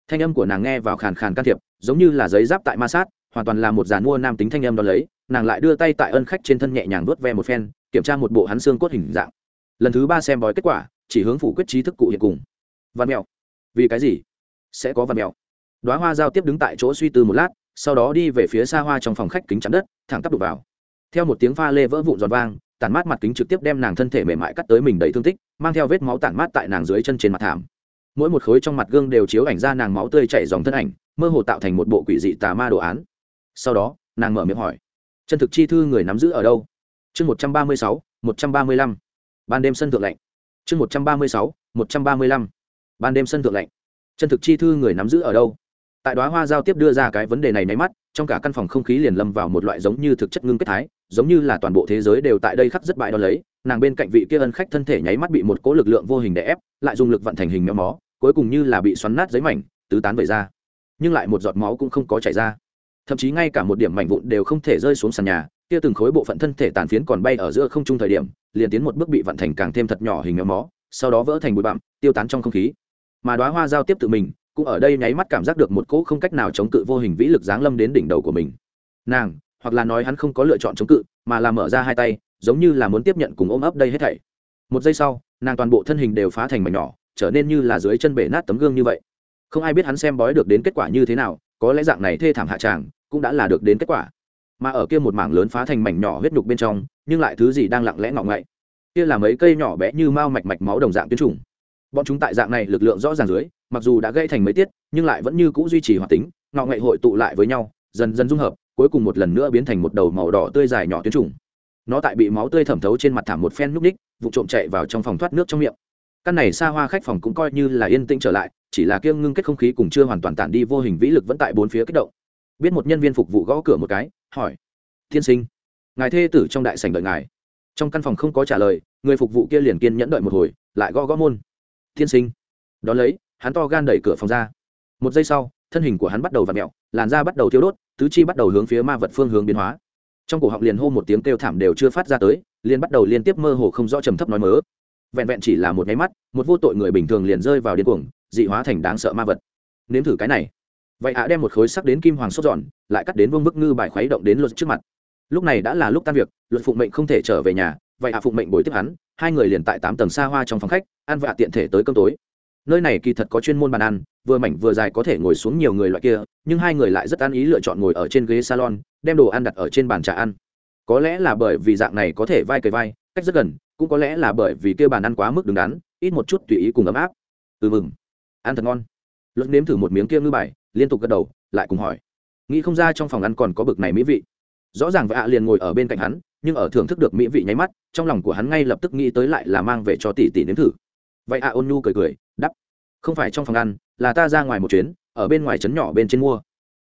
Thanh âm của nàng nghe vào khàn khàn can thiệp, giống như là giấy giáp tại ma sát, hoàn toàn là một giàn mua nam tính thanh âm đ ó lấy. Nàng lại đưa tay tại ân khách trên thân nhẹ nhàng vớt ve một phen, kiểm tra một bộ hắn xương cốt hình dạng. Lần thứ ba xem bói kết quả, chỉ hướng phủ quyết trí thức cụ hiện cùng. Văn mèo vì cái gì? Sẽ có văn mèo đoá hoa giao tiếp đứng tại chỗ suy tư một lát, sau đó đi về phía xa hoa trong phòng khách kính chắn đất, thẳng tắp đục vào. Theo một tiếng pha lê vỡ vụn giòn vang, tản mát mặt kính trực tiếp đem nàng thân thể mềm mại cắt tới mình đầy thương tích, mang theo vết máu tản mát tại nàng dưới chân trên mặt thảm. Mỗi một khối trong mặt gương đều chiếu ảnh ra nàng máu tươi chảy dòng thân ảnh, mơ hồ tạo thành một bộ quỷ dị tà ma đồ án. Sau đó, nàng mở miệng hỏi, chân thực chi thư người nắm giữ ở đâu? Chương một trăm ba mươi sáu, một trăm ba mươi lăm. Ban đêm sân thượng lạnh. Chương một trăm ba mươi sáu, một trăm ba mươi lăm. Ban đêm sân thượng lạnh. Chân thực chi thư người nắm giữ ở đâu? Tại đoá hoa giao tiếp đưa ra cái vấn đề này nháy mắt, trong cả căn phòng không khí liền lâm vào một loại giống như thực chất ngưng kết thái, giống như là toàn bộ thế giới đều tại đây khắc rất bại đ ó lấy, nàng bên cạnh vị kia ân khách thân thể nháy mắt bị một cỗ lực lượng vô hình đè ép, lại dùng lực vận thành hình méo mó, cuối cùng như là bị xoắn nát giấy mảnh, tứ tán về ra. Nhưng lại một giọt máu cũng không có chảy ra. Thậm chí ngay cả một điểm mảnh vụn đều không thể rơi xuống sàn nhà, kia từng khối bộ phận thân thể tàn phiến còn bay ở giữa không trung thời điểm, liền tiến một bước bị vận thành càng thêm thật nhỏ hình méo mó, sau đó vỡ thành bụi bặm, tiêu tán trong không khí. Mà đoá hoa giao tiếp tự mình cũng ở đây nháy mắt cảm giác được một cỗ không cách nào chống cự vô hình vĩ lực giáng lâm đến đỉnh đầu của mình. Nàng, hoặc là nói hắn không có lựa chọn chống cự, mà là mở ra hai tay, giống như là muốn tiếp nhận cùng ôm ấp đây hết thảy. Một giây sau, nàng toàn bộ thân hình đều phá thành mảnh nhỏ, trở nên như là dưới chân bể nát tấm gương như vậy. Không ai biết hắn xem bói được đến kết quả như thế nào, có lẽ dạng này thê thảm hạ tràng cũng đã là được đến kết quả. Mà ở kia một mảng lớn phá thành mảnh nhỏ huyết nhục bên trong, nhưng lại thứ gì đang lặng lẽ ngọ ngậy? Kia là mấy cây nhỏ bé như mao mạch mạch máu đồng dạng tuyến trùng bọn chúng tại dạng này lực lượng rõ ràng dưới, mặc dù đã gây thành mấy tiết, nhưng lại vẫn như cũ duy trì hoạt tính, ngọ nghệ hội tụ lại với nhau, dần dần dung hợp, cuối cùng một lần nữa biến thành một đầu màu đỏ tươi dài nhỏ tuyến trùng. Nó tại bị máu tươi thẩm thấu trên mặt thảm một phen núp ních vụ trộm chạy vào trong phòng thoát nước trong miệng. Căn này xa hoa khách phòng cũng coi như là yên tĩnh trở lại, chỉ là kiêng ngưng kết không khí cùng chưa hoàn toàn tản đi vô hình vĩ lực vẫn tại bốn phía kích động. Biết một nhân viên phục vụ gõ cửa một cái, hỏi, tiên sinh, ngài thê tử trong đại sảnh đợi ngài. Trong căn phòng không có trả lời, người phục vụ kia liền kiên nhẫn đợi một hồi, lại gõ gõ môn tiên sinh. Đón lấy, hắn to gan đẩy cửa phòng ra. Một giây sau, thân hình của hắn bắt đầu v ặ mẹo, làn da bắt đầu thiếu đốt, tứ chi bắt đầu hướng phía ma vật phương hướng biến hóa. Trong cổ họng liền hô một tiếng kêu thảm đều chưa phát ra tới, liền bắt đầu liên tiếp mơ hồ không rõ trầm thấp nói mớ. Vẹn vẹn chỉ là một nháy mắt, một vô tội người bình thường liền rơi vào điên cuồng, dị hóa thành đáng sợ ma vật. Nếm thử cái này. Vậy ạ đem một khối sắc đến kim hoàng sốt giòn, lại cắt đến vương bức ngư bài khuấy động đến luật trước mặt. Lúc này đã là lúc tan việc, luật phụng mệnh không thể trở về nhà vậy à phụng mệnh bồi tiếp hắn, hai người liền tại tám tầng xa hoa trong phòng khách, ăn vạ tiện thể tới cơm tối. Nơi này kỳ thật có chuyên môn bàn ăn, vừa mảnh vừa dài có thể ngồi xuống nhiều người loại kia, nhưng hai người lại rất ăn ý lựa chọn ngồi ở trên ghế salon, đem đồ ăn đặt ở trên bàn trà ăn. Có lẽ là bởi vì dạng này có thể vai cầy vai, cách rất gần, cũng có lẽ là bởi vì kia bàn ăn quá mức đứng đắn, ít một chút tùy ý cùng ấm áp. Ừ mừng. Ăn thật ngon. Luật nếm thử một miếng kia ngư bài, liên tục gật đầu, lại cùng hỏi. Nghĩ không ra trong phòng ăn còn có bực này mỹ vị rõ ràng vạ liền ngồi ở bên cạnh hắn, nhưng ở thưởng thức được mỹ vị nháy mắt, trong lòng của hắn ngay lập tức nghĩ tới lại là mang về cho tỷ tỷ nếm thử. Vậy ạ, ôn nhu cười cười đắp không phải trong phòng ăn, là ta ra ngoài một chuyến, ở bên ngoài trấn nhỏ bên trên mua.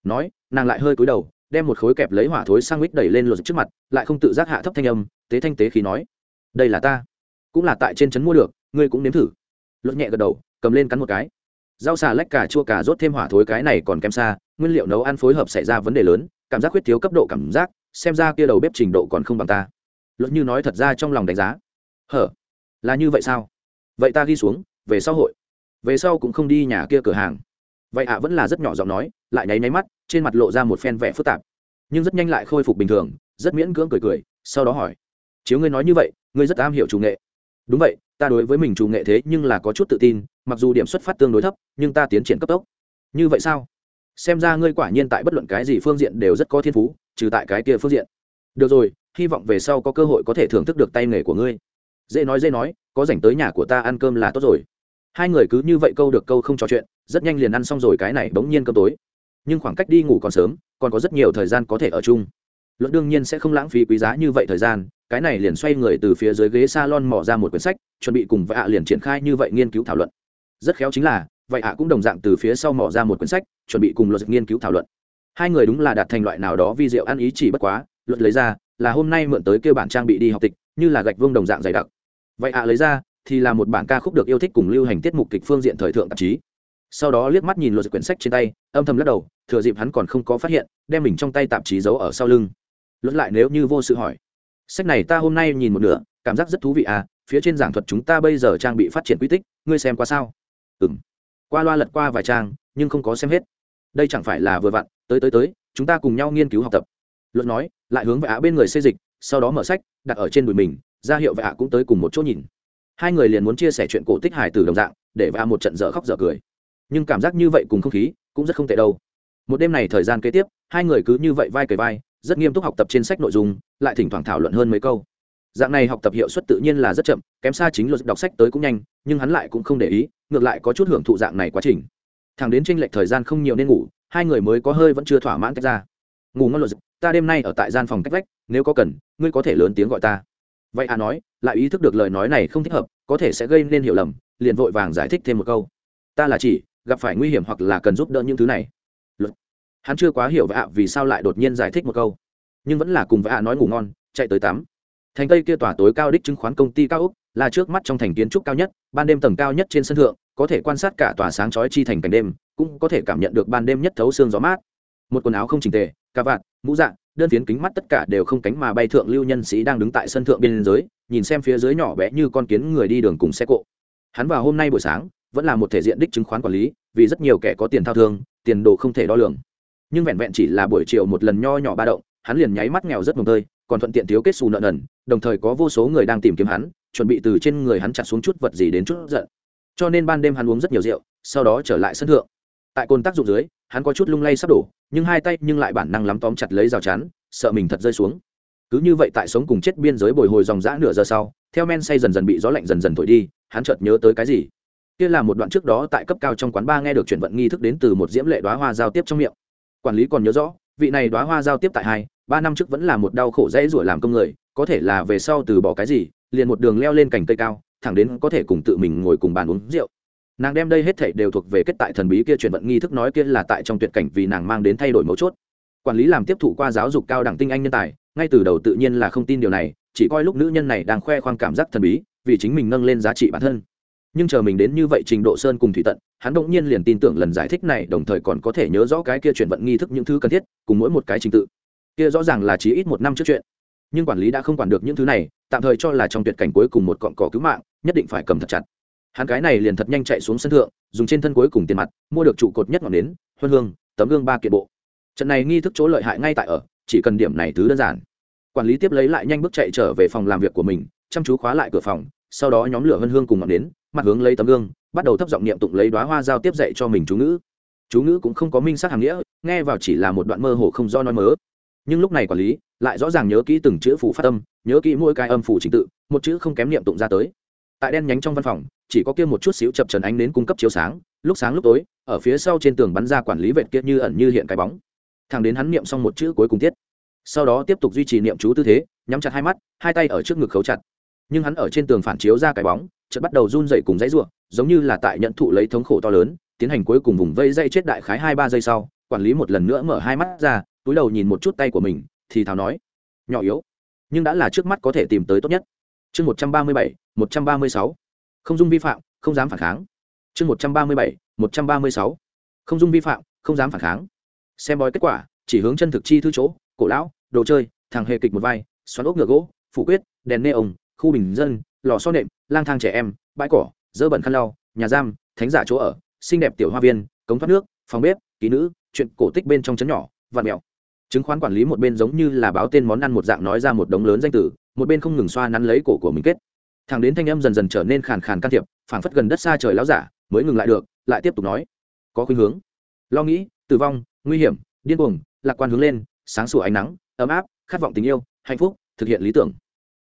Nói, nàng lại hơi cúi đầu, đem một khối kẹp lấy hỏa thối sang mít đẩy lên lột trước mặt, lại không tự giác hạ thấp thanh âm, tế thanh tế khi nói, đây là ta, cũng là tại trên trấn mua được, ngươi cũng nếm thử. Luật nhẹ gật đầu, cầm lên cắn một cái. Rau xà lách cà chua cà rốt thêm hỏa thối cái này còn kém xa, nguyên liệu nấu ăn phối hợp xảy ra vấn đề lớn cảm giác khuyết thiếu cấp độ cảm giác, xem ra kia đầu bếp trình độ còn không bằng ta. Luật như nói thật ra trong lòng đánh giá. Hở? Là như vậy sao? Vậy ta ghi xuống, về sau hội. Về sau cũng không đi nhà kia cửa hàng. Vậy ạ, vẫn là rất nhỏ giọng nói, lại nháy nháy mắt, trên mặt lộ ra một phen vẻ phức tạp. Nhưng rất nhanh lại khôi phục bình thường, rất miễn cưỡng cười cười, sau đó hỏi. Chiếu ngươi nói như vậy, ngươi rất am hiểu chủ nghệ. Đúng vậy, ta đối với mình chủ nghệ thế nhưng là có chút tự tin, mặc dù điểm xuất phát tương đối thấp, nhưng ta tiến triển cấp tốc. Như vậy sao? Xem ra ngươi quả nhiên tại bất luận cái gì phương diện đều rất có thiên phú, trừ tại cái kia phương diện. Được rồi, hy vọng về sau có cơ hội có thể thưởng thức được tay nghề của ngươi. Dễ nói dễ nói, có dành tới nhà của ta ăn cơm là tốt rồi. Hai người cứ như vậy câu được câu không trò chuyện, rất nhanh liền ăn xong rồi cái này bỗng nhiên cơm tối. Nhưng khoảng cách đi ngủ còn sớm, còn có rất nhiều thời gian có thể ở chung. Luận đương nhiên sẽ không lãng phí quý giá như vậy thời gian, cái này liền xoay người từ phía dưới ghế s a lon mỏ ra một quyển sách, chuẩn bị cùng vạ liền triển khai như vậy nghiên cứu thảo luận. Rất khéo chính là vậy ạ cũng đồng dạng từ phía sau mỏ ra một quyển sách, chuẩn bị cùng luật nghiên cứu thảo luận. Hai người đúng là đạt thành loại nào đó vi diệu ăn ý chỉ bất quá, luật lấy ra, là hôm nay mượn tới kêu bản trang bị đi học tịch, như là gạch vương đồng dạng dày đặc. Vậy ạ lấy ra, thì là một bản ca khúc được yêu thích cùng lưu hành tiết mục kịch phương diện thời thượng tạp chí. Sau đó liếc mắt nhìn luật quyển sách trên tay, âm thầm lắc đầu, thừa dịp hắn còn không có phát hiện, đem mình trong tay tạp chí giấu ở sau lưng. Luật lại nếu như vô sự hỏi, sách này ta hôm nay nhìn một nửa, cảm giác rất thú vị à phía trên giảng thuật chúng ta bây giờ trang bị phát triển quy tích, ngươi xem qua sao? Ừng qua loa lật qua vài trang, nhưng không có xem hết. Đây chẳng phải là vừa vặn, tới tới tới, chúng ta cùng nhau nghiên cứu học tập. Luật nói, lại hướng về ạ bên người xây dịch, sau đó mở sách, đặt ở trên đùi mình, ra hiệu về ạ cũng tới cùng một chỗ nhìn. Hai người liền muốn chia sẻ chuyện cổ tích hài từ đồng dạng, để và một trận dở khóc dở cười. Nhưng cảm giác như vậy cùng không khí, cũng rất không tệ đâu. Một đêm này thời gian kế tiếp, hai người cứ như vậy vai cầy vai, rất nghiêm túc học tập trên sách nội dung, lại thỉnh thoảng thảo luận hơn mấy câu dạng này học tập hiệu suất tự nhiên là rất chậm, kém xa chính luật đọc sách tới cũng nhanh, nhưng hắn lại cũng không để ý, ngược lại có chút hưởng thụ dạng này quá trình. Thẳng đến tranh lệch thời gian không nhiều nên ngủ, hai người mới có hơi vẫn chưa thỏa mãn cách ra. Ngủ ngon luật ta đêm nay ở tại gian phòng cách vách, nếu có cần, ngươi có thể lớn tiếng gọi ta. Vậy à nói, lại ý thức được lời nói này không thích hợp, có thể sẽ gây nên hiểu lầm, liền vội vàng giải thích thêm một câu. Ta là chỉ, gặp phải nguy hiểm hoặc là cần giúp đỡ những thứ này. Luật. Hắn chưa quá hiểu vạ vì sao lại đột nhiên giải thích một câu. Nhưng vẫn là cùng vạ nói ngủ ngon, chạy tới tắm thành tây kia tòa tối cao đích chứng khoán công ty cao úc là trước mắt trong thành kiến trúc cao nhất, ban đêm tầng cao nhất trên sân thượng, có thể quan sát cả tòa sáng chói chi thành cảnh đêm, cũng có thể cảm nhận được ban đêm nhất thấu xương gió mát. Một quần áo không chỉnh tề, cà vạt, mũ dạng đơn phiến kính mắt tất cả đều không cánh mà bay thượng lưu nhân sĩ đang đứng tại sân thượng bên dưới nhìn xem phía dưới nhỏ bé như con kiến người đi đường cùng xe cộ. Hắn vào hôm nay buổi sáng, vẫn là một thể diện đích chứng khoán quản lý, vì rất nhiều kẻ có tiền thao thương, tiền đồ không thể đo lường. Nhưng vẹn vẹn chỉ là buổi chiều một lần nho nhỏ ba động, hắn liền nháy mắt nghèo rất mồm tơi còn thuận tiện thiếu kết xù nợ nần, đồng thời có vô số người đang tìm kiếm hắn, chuẩn bị từ trên người hắn chặt xuống chút vật gì đến chút giận. Cho nên ban đêm hắn uống rất nhiều rượu, sau đó trở lại sân thượng. Tại cồn tác dụng dưới, hắn có chút lung lay sắp đổ, nhưng hai tay nhưng lại bản năng lắm tóm chặt lấy rào chắn, sợ mình thật rơi xuống. Cứ như vậy tại sống cùng chết biên giới bồi hồi dòng dã nửa giờ sau, theo men say dần dần bị gió lạnh dần dần thổi đi, hắn chợt nhớ tới cái gì? Kia là một đoạn trước đó tại cấp cao trong quán ba nghe được chuyển vận nghi thức đến từ một diễm lệ đoá hoa giao tiếp trong miệng. Quản lý còn nhớ rõ vị này đoá hoa giao tiếp tại hai, ba năm trước vẫn là một đau khổ dễ rủa làm công người, có thể là về sau từ bỏ cái gì, liền một đường leo lên cành cây cao, thẳng đến có thể cùng tự mình ngồi cùng bàn uống rượu. Nàng đem đây hết thảy đều thuộc về kết tại thần bí kia chuyển vận nghi thức nói kia là tại trong tuyệt cảnh vì nàng mang đến thay đổi mấu chốt. Quản lý làm tiếp thụ qua giáo dục cao đẳng tinh anh nhân tài, ngay từ đầu tự nhiên là không tin điều này, chỉ coi lúc nữ nhân này đang khoe khoang cảm giác thần bí, vì chính mình nâng lên giá trị bản thân. Nhưng chờ mình đến như vậy trình độ sơn cùng thủy tận hắn động nhiên liền tin tưởng lần giải thích này đồng thời còn có thể nhớ rõ cái kia chuyển vận nghi thức những thứ cần thiết, cùng mỗi một cái trình tự. Kia rõ ràng là chỉ ít một năm trước chuyện. Nhưng quản lý đã không quản được những thứ này, tạm thời cho là trong tuyệt cảnh cuối cùng một cọn cỏ cứu mạng, nhất định phải cầm thật chặt. Hắn cái này liền thật nhanh chạy xuống sân thượng, dùng trên thân cuối cùng tiền mặt, mua được trụ cột nhất ngọn nến, huân hương, tấm gương ba kiện bộ. Trận này nghi thức chỗ lợi hại ngay tại ở, chỉ cần điểm này thứ đơn giản. Quản lý tiếp lấy lại nhanh bước chạy trở về phòng làm việc của mình, chăm chú khóa lại cửa phòng, sau đó nhóm lửa hân hương cùng ngọn nến, mặt hướng lấy tấm gương bắt đầu thấp giọng niệm tụng lấy đoá hoa giao tiếp dạy cho mình chú ngữ. Chú ngữ cũng không có minh sát hàng nghĩa, nghe vào chỉ là một đoạn mơ hồ không do nói mớ. Nhưng lúc này quản lý, lại rõ ràng nhớ kỹ từng chữ phủ phát âm, nhớ kỹ mỗi cái âm phủ trình tự, một chữ không kém niệm tụng ra tới. Tại đen nhánh trong văn phòng, chỉ có kia một chút xíu chập trần ánh đến cung cấp chiếu sáng, lúc sáng lúc tối, ở phía sau trên tường bắn ra quản lý vệt kia như ẩn như hiện cái bóng. Thằng đến hắn niệm xong một chữ cuối cùng tiết. Sau đó tiếp tục duy trì niệm chú tư thế, nhắm chặt hai mắt, hai tay ở trước ngực khấu chặt. Nhưng hắn ở trên tường phản chiếu ra cái bóng, chợt bắt đầu run dậy cùng dãy ruộng giống như là tại nhận thụ lấy thống khổ to lớn, tiến hành cuối cùng vùng vây dây chết đại khái hai ba giây sau, quản lý một lần nữa mở hai mắt ra, túi đầu nhìn một chút tay của mình, thì thào nói, nhỏ yếu, nhưng đã là trước mắt có thể tìm tới tốt nhất. Chương một trăm ba mươi bảy, một trăm ba mươi sáu. Không dung vi phạm, không dám phản kháng. Chương một trăm ba mươi bảy, một trăm ba mươi sáu. Không dung vi phạm, không dám phản kháng. Xem bói kết quả, chỉ hướng chân thực chi thư chỗ, cổ lão, đồ chơi, thằng hề kịch một vai, xoắn ốc ngựa gỗ, phủ quyết, đèn nê ổng khu bình dân, lò so nệm, lang thang trẻ em, bãi cỏ dơ bẩn khăn lau, nhà giam, thánh giả chỗ ở, xinh đẹp tiểu hoa viên, cống thoát nước, phòng bếp, ký nữ, chuyện cổ tích bên trong chấn nhỏ, vạn mẹo. Chứng khoán quản lý một bên giống như là báo tên món ăn một dạng nói ra một đống lớn danh tử một bên không ngừng xoa nắn lấy cổ của mình kết. Thằng đến thanh âm dần dần trở nên khàn khàn can thiệp, phảng phất gần đất xa trời láo giả, mới ngừng lại được, lại tiếp tục nói. Có khuynh hướng. Lo nghĩ, tử vong, nguy hiểm, điên cuồng, lạc quan hướng lên, sáng sủa ánh nắng, ấm áp, khát vọng tình yêu, hạnh phúc, thực hiện lý tưởng.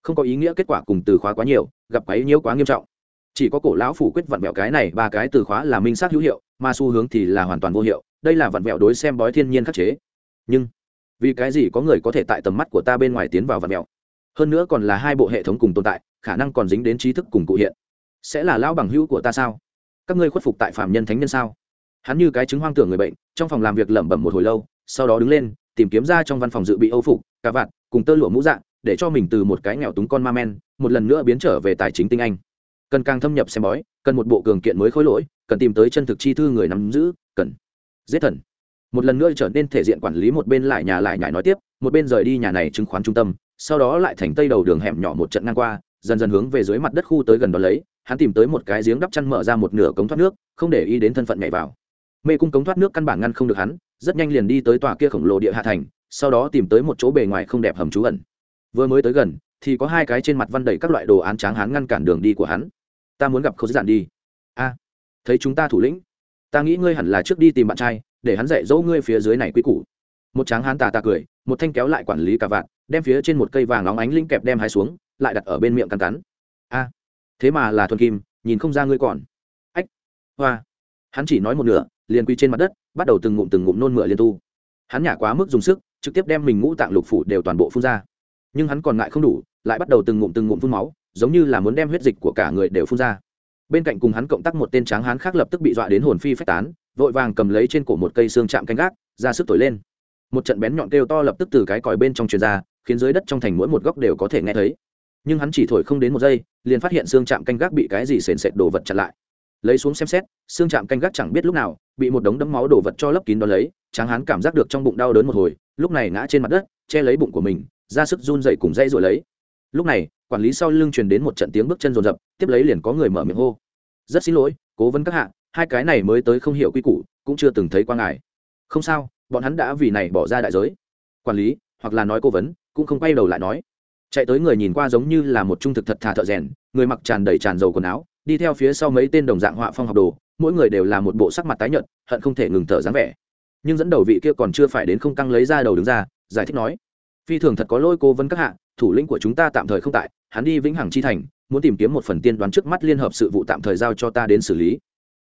Không có ý nghĩa kết quả cùng từ khóa quá nhiều, gặp quấy nhiễu quá nghiêm trọng chỉ có cổ lão phủ quyết vặn vẹo cái này, ba cái từ khóa là minh xác hữu hiệu, mà xu hướng thì là hoàn toàn vô hiệu, đây là vặn vẹo đối xem bói thiên nhiên khắc chế. Nhưng, vì cái gì có người có thể tại tầm mắt của ta bên ngoài tiến vào vặn vẹo? Hơn nữa còn là hai bộ hệ thống cùng tồn tại, khả năng còn dính đến trí thức cùng cụ hiện. Sẽ là lão bằng hữu của ta sao? Các ngươi khuất phục tại phạm nhân thánh nhân sao? Hắn như cái chứng hoang tưởng người bệnh, trong phòng làm việc lẩm bẩm một hồi lâu, sau đó đứng lên, tìm kiếm ra trong văn phòng dự bị âu phục, cà vạt, cùng tơ lụa mũ dạng, để cho mình từ một cái nghèo túng con ma men, một lần nữa biến trở về tài chính tinh anh cần càng thâm nhập xem bói, cần một bộ cường kiện mới khối lỗi, cần tìm tới chân thực chi thư người nắm giữ, cần giết thần. Một lần nữa trở nên thể diện quản lý một bên lại nhà lại nhải nói tiếp, một bên rời đi nhà này chứng khoán trung tâm, sau đó lại thành tây đầu đường hẻm nhỏ một trận ngang qua, dần dần hướng về dưới mặt đất khu tới gần đó lấy, hắn tìm tới một cái giếng đắp chăn mở ra một nửa cống thoát nước, không để ý đến thân phận nhảy vào. Mê cung cống thoát nước căn bản ngăn không được hắn, rất nhanh liền đi tới tòa kia khổng lồ địa hạ thành, sau đó tìm tới một chỗ bề ngoài không đẹp hầm trú ẩn. Vừa mới tới gần, thì có hai cái trên mặt văn đầy các loại đồ án tráng hắn ngăn cản đường đi của hắn ta muốn gặp khâu dạn đi. A, thấy chúng ta thủ lĩnh, ta nghĩ ngươi hẳn là trước đi tìm bạn trai, để hắn dạy dỗ ngươi phía dưới này quy củ. Một tráng hán tà tà cười, một thanh kéo lại quản lý cả vạn đem phía trên một cây vàng óng ánh linh kẹp đem hai xuống, lại đặt ở bên miệng cắn cắn. A, thế mà là thuần kim, nhìn không ra ngươi còn. Ách, hoa. Hắn chỉ nói một nửa, liền quy trên mặt đất, bắt đầu từng ngụm từng ngụm nôn mửa liên tu. Hắn nhả quá mức dùng sức, trực tiếp đem mình ngũ tạng lục phủ đều toàn bộ phun ra. Nhưng hắn còn ngại không đủ, lại bắt đầu từng ngụm từng ngụm phun máu giống như là muốn đem huyết dịch của cả người đều phun ra. Bên cạnh cùng hắn cộng tác một tên tráng hán khác lập tức bị dọa đến hồn phi phách tán, vội vàng cầm lấy trên cổ một cây xương chạm canh gác, ra sức thổi lên. Một trận bén nhọn kêu to lập tức từ cái còi bên trong truyền ra, khiến dưới đất trong thành mỗi một góc đều có thể nghe thấy. Nhưng hắn chỉ thổi không đến một giây, liền phát hiện xương chạm canh gác bị cái gì sền sệt đồ vật chặn lại. Lấy xuống xem xét, xương chạm canh gác chẳng biết lúc nào, bị một đống đấm máu đổ vật cho lấp kín đó lấy, tráng hán cảm giác được trong bụng đau đớn một hồi, lúc này ngã trên mặt đất, che lấy bụng của mình, ra sức run dậy cùng dây rồi lấy. Lúc này quản lý sau lưng truyền đến một trận tiếng bước chân rồn rập, tiếp lấy liền có người mở miệng hô. Rất xin lỗi, cố vấn các hạ, hai cái này mới tới không hiểu quy củ, cũng chưa từng thấy quan ngài. Không sao, bọn hắn đã vì này bỏ ra đại giới. Quản lý, hoặc là nói cố vấn, cũng không quay đầu lại nói. Chạy tới người nhìn qua giống như là một trung thực thật thà thợ rèn, người mặc tràn đầy tràn dầu quần áo, đi theo phía sau mấy tên đồng dạng họa phong học đồ, mỗi người đều là một bộ sắc mặt tái nhợt, hận không thể ngừng thở dáng vẻ. Nhưng dẫn đầu vị kia còn chưa phải đến không căng lấy ra đầu đứng ra, giải thích nói, phi thường thật có lỗi cố vấn các hạ thủ lĩnh của chúng ta tạm thời không tại, hắn đi vĩnh hằng chi thành, muốn tìm kiếm một phần tiên đoán trước mắt liên hợp sự vụ tạm thời giao cho ta đến xử lý.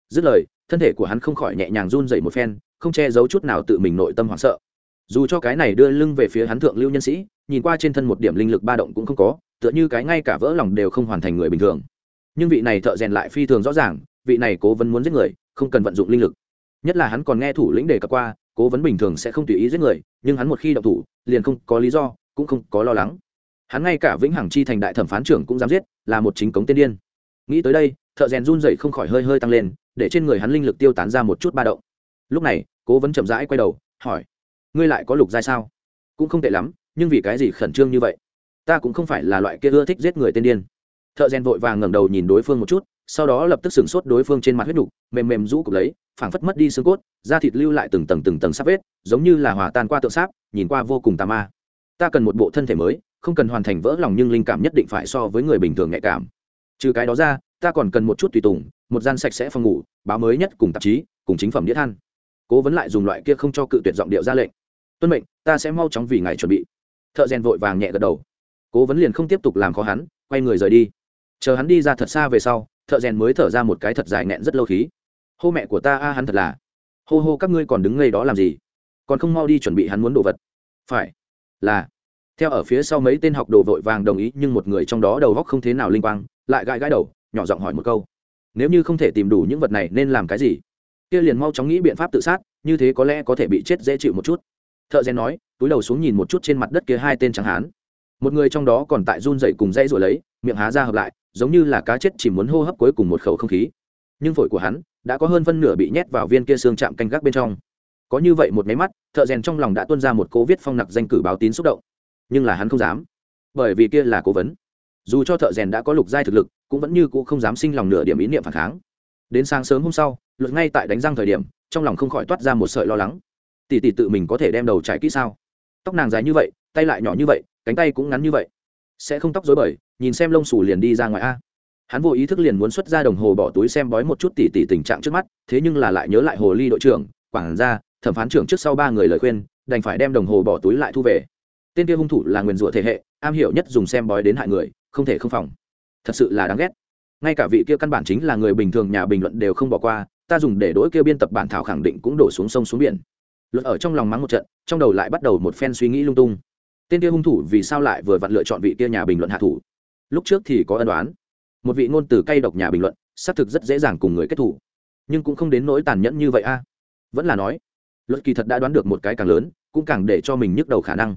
Dứt lời, thân thể của hắn không khỏi nhẹ nhàng run dậy một phen, không che giấu chút nào tự mình nội tâm hoảng sợ. Dù cho cái này đưa lưng về phía hắn thượng lưu nhân sĩ, nhìn qua trên thân một điểm linh lực ba động cũng không có, tựa như cái ngay cả vỡ lòng đều không hoàn thành người bình thường. Nhưng vị này thợ rèn lại phi thường rõ ràng, vị này cố vấn muốn giết người, không cần vận dụng linh lực. Nhất là hắn còn nghe thủ lĩnh đề cập qua, cố vấn bình thường sẽ không tùy ý giết người, nhưng hắn một khi động thủ, liền không có lý do, cũng không có lo lắng hắn ngay cả vĩnh hằng chi thành đại thẩm phán trưởng cũng dám giết, là một chính cống tiên điên. Nghĩ tới đây, thợ rèn run dậy không khỏi hơi hơi tăng lên, để trên người hắn linh lực tiêu tán ra một chút ba động. Lúc này, cố vấn chậm rãi quay đầu, hỏi, ngươi lại có lục giai sao? Cũng không tệ lắm, nhưng vì cái gì khẩn trương như vậy? Ta cũng không phải là loại kia ưa thích giết người tên điên. Thợ rèn vội vàng ngẩng đầu nhìn đối phương một chút, sau đó lập tức sửng sốt đối phương trên mặt huyết đục mềm mềm rũ cục lấy, phảng phất mất đi xương cốt, da thịt lưu lại từng tầng từng tầng sắp vết, giống như là hòa tan qua tượng sáp, nhìn qua vô cùng tà ma. Ta cần một bộ thân thể mới không cần hoàn thành vỡ lòng nhưng linh cảm nhất định phải so với người bình thường nhạy cảm. Trừ cái đó ra, ta còn cần một chút tùy tùng, một gian sạch sẽ phòng ngủ, báo mới nhất cùng tạp chí, cùng chính phẩm đĩa than. Cố vấn lại dùng loại kia không cho cự tuyệt giọng điệu ra lệnh. Tuân mệnh, ta sẽ mau chóng vì ngày chuẩn bị. Thợ rèn vội vàng nhẹ gật đầu. Cố vấn liền không tiếp tục làm khó hắn, quay người rời đi. Chờ hắn đi ra thật xa về sau, thợ rèn mới thở ra một cái thật dài nghẹn rất lâu khí. Hô mẹ của ta a, hắn thật là. Hô hô, các ngươi còn đứng ngây đó làm gì? Còn không mau đi chuẩn bị hắn muốn đồ vật. Phải. Là theo ở phía sau mấy tên học đồ vội vàng đồng ý, nhưng một người trong đó đầu góc không thế nào linh quang, lại gãi gãi đầu, nhỏ giọng hỏi một câu. Nếu như không thể tìm đủ những vật này nên làm cái gì? Kia liền mau chóng nghĩ biện pháp tự sát, như thế có lẽ có thể bị chết dễ chịu một chút. Thợ rèn nói, túi đầu xuống nhìn một chút trên mặt đất kia hai tên chẳng hán. Một người trong đó còn tại run dậy cùng dây rồi lấy, miệng há ra hợp lại, giống như là cá chết chỉ muốn hô hấp cuối cùng một khẩu không khí. Nhưng phổi của hắn đã có hơn phân nửa bị nhét vào viên kia xương chạm canh gác bên trong. Có như vậy một máy mắt, thợ rèn trong lòng đã tuôn ra một cố viết phong nặc danh cử báo tín xúc động nhưng là hắn không dám. Bởi vì kia là cố vấn. Dù cho thợ rèn đã có lục giai thực lực, cũng vẫn như c ũ không dám sinh lòng nửa điểm ý niệm phản kháng. Đến sáng sớm hôm sau, luật ngay tại đánh răng thời điểm, trong lòng không khỏi toát ra một sợi lo lắng. Tỷ tỷ tự mình có thể đem đầu trải kỹ sao? Tóc nàng dài như vậy, tay lại nhỏ như vậy, cánh tay cũng ngắn như vậy. Sẽ không tóc dối bời, nhìn xem lông xù liền đi ra ngoài a. Hắn vô ý thức liền muốn xuất ra đồng hồ bỏ túi xem bói một chút tỉ tỉ tình trạng trước mắt, thế nhưng là lại nhớ lại hồ ly đội trưởng quảng gia, thẩm phán trưởng trước sau ba người lời khuyên, đành phải đem đồng hồ bỏ túi lại thu về tên kia hung thủ là nguyền rủa thể hệ, am hiểu nhất dùng xem bói đến hại người, không thể không phòng. Thật sự là đáng ghét. Ngay cả vị kia căn bản chính là người bình thường nhà bình luận đều không bỏ qua, ta dùng để đỗi kia biên tập bản thảo khẳng định cũng đổ xuống sông xuống biển. Luật ở trong lòng mắng một trận, trong đầu lại bắt đầu một phen suy nghĩ lung tung. Tên kia hung thủ vì sao lại vừa vặn lựa chọn vị kia nhà bình luận hạ thủ? Lúc trước thì có ân đoán một vị ngôn từ cay độc nhà bình luận, xác thực rất dễ dàng cùng người kết thủ nhưng cũng không đến nỗi tàn nhẫn như vậy a. Vẫn là nói, luật kỳ thật đã đoán được một cái càng lớn, cũng càng để cho mình nhức đầu khả năng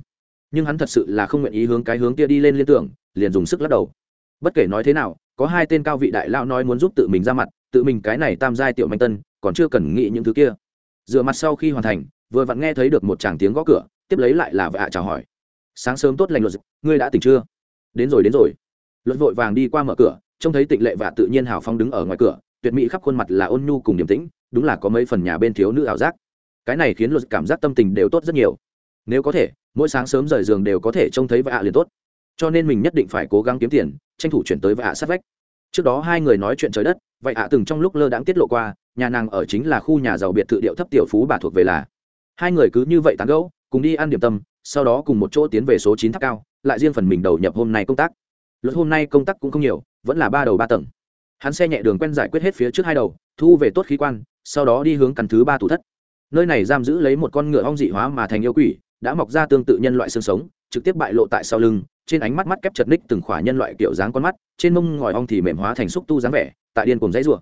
nhưng hắn thật sự là không nguyện ý hướng cái hướng kia đi lên liên tưởng, liền dùng sức lắc đầu. Bất kể nói thế nào, có hai tên cao vị đại lao nói muốn giúp tự mình ra mặt, tự mình cái này tam giai tiểu manh tân, còn chưa cần nghĩ những thứ kia. Dựa mặt sau khi hoàn thành, vừa vặn nghe thấy được một chàng tiếng gõ cửa, tiếp lấy lại là vạ chào hỏi. Sáng sớm tốt lành luật ngươi đã tỉnh chưa? Đến rồi đến rồi. Luật vội vàng đi qua mở cửa, trông thấy tịnh lệ và tự nhiên hào phong đứng ở ngoài cửa, tuyệt mỹ khắp khuôn mặt là ôn nhu cùng điềm tĩnh, đúng là có mấy phần nhà bên thiếu nữ ảo giác. Cái này khiến luật cảm giác tâm tình đều tốt rất nhiều. Nếu có thể mỗi sáng sớm rời giường đều có thể trông thấy vạ liền tốt. Cho nên mình nhất định phải cố gắng kiếm tiền, tranh thủ chuyển tới vạ sát vách. Trước đó hai người nói chuyện trời đất, vậy ạ từng trong lúc lơ đãng tiết lộ qua, nhà nàng ở chính là khu nhà giàu biệt thự điệu thấp tiểu phú bà thuộc về là. Hai người cứ như vậy tán gẫu, cùng đi ăn điểm tâm, sau đó cùng một chỗ tiến về số chín tháp cao, lại riêng phần mình đầu nhập hôm nay công tác. Luật hôm nay công tác cũng không nhiều, vẫn là ba đầu ba tầng. Hắn xe nhẹ đường quen giải quyết hết phía trước hai đầu, thu về tốt khí quan, sau đó đi hướng căn thứ ba tủ thất. Nơi này giam giữ lấy một con ngựa hong dị hóa mà thành yêu quỷ đã mọc ra tương tự nhân loại xương sống, trực tiếp bại lộ tại sau lưng, trên ánh mắt mắt kép chật ních từng khỏa nhân loại kiểu dáng con mắt, trên mông ngòi ong thì mềm hóa thành xúc tu dáng vẻ, tại điên cùng dãy rủa.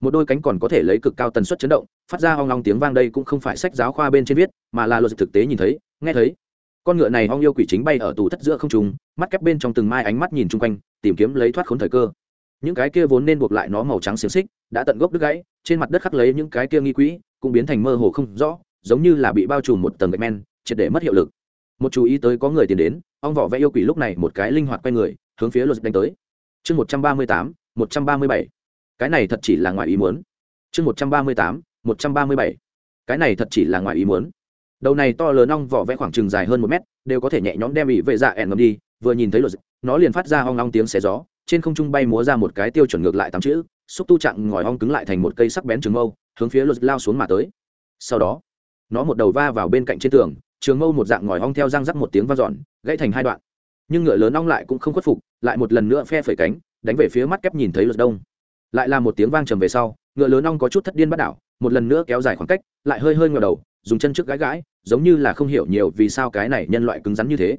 Một đôi cánh còn có thể lấy cực cao tần suất chấn động, phát ra ong long tiếng vang đây cũng không phải sách giáo khoa bên trên viết, mà là luật thực tế nhìn thấy, nghe thấy. Con ngựa này ong yêu quỷ chính bay ở tù thất giữa không trùng mắt kép bên trong từng mai ánh mắt nhìn chung quanh, tìm kiếm lấy thoát khốn thời cơ. Những cái kia vốn nên buộc lại nó màu trắng xiềng xích, đã tận gốc đứt gãy, trên mặt đất khắc lấy những cái kia nghi quỹ, cũng biến thành mơ hồ không rõ, giống như là bị bao trùm một tầng gạch men triệt để mất hiệu lực. Một chú ý tới có người tiến đến ong vỏ vẽ yêu quỷ lúc này một cái linh hoạt quay người, hướng phía luật đánh tới. Chương một trăm ba mươi tám, một trăm ba mươi bảy. Cái này thật chỉ là ngoài ý muốn. Chương một trăm ba mươi tám, một trăm ba mươi bảy. Cái này thật chỉ là ngoài ý muốn. Đầu này to lớn ong vỏ vẽ khoảng chừng dài hơn một mét, đều có thể nhẹ nhõm đem bị vệ dạ ẻn ngầm đi, vừa nhìn thấy luật, nó liền phát ra ong ong tiếng xé gió, trên không trung bay múa ra một cái tiêu chuẩn ngược lại tám chữ, xúc tu trạng ngòi ong cứng lại thành một cây sắc bén trường mâu, hướng phía luật lao xuống mà tới. Sau đó, nó một đầu va vào bên cạnh trên tường trường mâu một dạng ngòi ong theo răng rắc một tiếng vang dọn, gãy thành hai đoạn. Nhưng ngựa lớn ong lại cũng không khuất phục, lại một lần nữa phe phẩy cánh, đánh về phía mắt kép nhìn thấy lượt đông. Lại là một tiếng vang trầm về sau, ngựa lớn ong có chút thất điên bắt đảo, một lần nữa kéo dài khoảng cách, lại hơi hơi ngờ đầu, dùng chân trước gãi gãi, giống như là không hiểu nhiều vì sao cái này nhân loại cứng rắn như thế.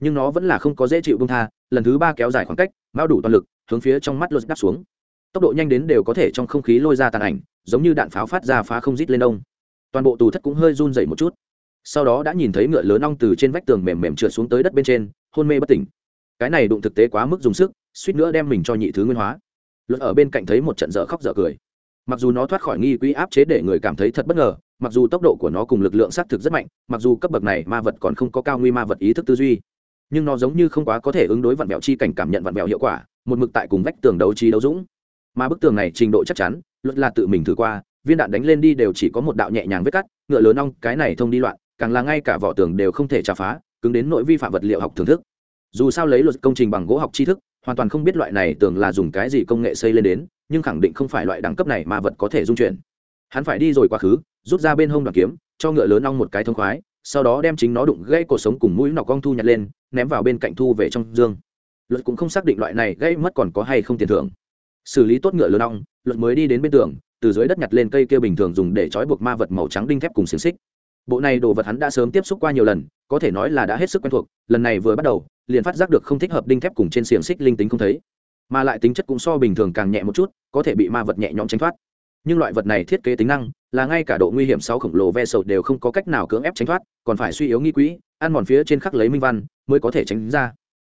Nhưng nó vẫn là không có dễ chịu bông tha, lần thứ ba kéo dài khoảng cách mao đủ toàn lực, hướng phía trong mắt luật đáp xuống. Tốc độ nhanh đến đều có thể trong không khí lôi ra tàn ảnh, giống như đạn pháo phát ra phá không rít lên đông toàn bộ tù thất cũng hơi run dậy một chút sau đó đã nhìn thấy ngựa lớn ong từ trên vách tường mềm mềm trượt xuống tới đất bên trên, hôn mê bất tỉnh. Cái này đụng thực tế quá mức dùng sức, suýt nữa đem mình cho nhị thứ nguyên hóa. Luật ở bên cạnh thấy một trận dở khóc dở cười. Mặc dù nó thoát khỏi nghi quỹ áp chế để người cảm thấy thật bất ngờ, mặc dù tốc độ của nó cùng lực lượng xác thực rất mạnh, mặc dù cấp bậc này ma vật còn không có cao nguy ma vật ý thức tư duy, nhưng nó giống như không quá có thể ứng đối vặn mẹo chi cảnh cảm nhận vặn mẹo hiệu quả, một mực tại cùng vách tường đấu trí đấu dũng. Mà bức tường này trình độ chắc chắn, luật là tự mình thử qua, viên đạn đánh lên đi đều chỉ có một đạo nhẹ nhàng vết cắt, ngựa lớn ong, cái này thông đi loạn càng là ngay cả vỏ tường đều không thể trả phá, cứng đến nội vi phạm vật liệu học thưởng thức. Dù sao lấy luật công trình bằng gỗ học tri thức, hoàn toàn không biết loại này tưởng là dùng cái gì công nghệ xây lên đến, nhưng khẳng định không phải loại đẳng cấp này mà vật có thể dung chuyển. Hắn phải đi rồi quá khứ, rút ra bên hông đoàn kiếm, cho ngựa lớn ong một cái thông khoái, sau đó đem chính nó đụng gãy cổ sống cùng mũi nọc cong thu nhặt lên, ném vào bên cạnh thu về trong dương. Luật cũng không xác định loại này gãy mất còn có hay không tiền thưởng. Xử lý tốt ngựa lớn ong, luật mới đi đến bên tường, từ dưới đất nhặt lên cây kia bình thường dùng để trói buộc ma vật màu trắng đinh thép cùng xiềng xích bộ này đồ vật hắn đã sớm tiếp xúc qua nhiều lần, có thể nói là đã hết sức quen thuộc, lần này vừa bắt đầu, liền phát giác được không thích hợp đinh thép cùng trên xiềng xích linh tính không thấy. Mà lại tính chất cũng so bình thường càng nhẹ một chút, có thể bị ma vật nhẹ nhõm tránh thoát. Nhưng loại vật này thiết kế tính năng, là ngay cả độ nguy hiểm sau khổng lồ ve sầu đều không có cách nào cưỡng ép tránh thoát, còn phải suy yếu nghi quỹ, ăn mòn phía trên khắc lấy minh văn, mới có thể tránh ra.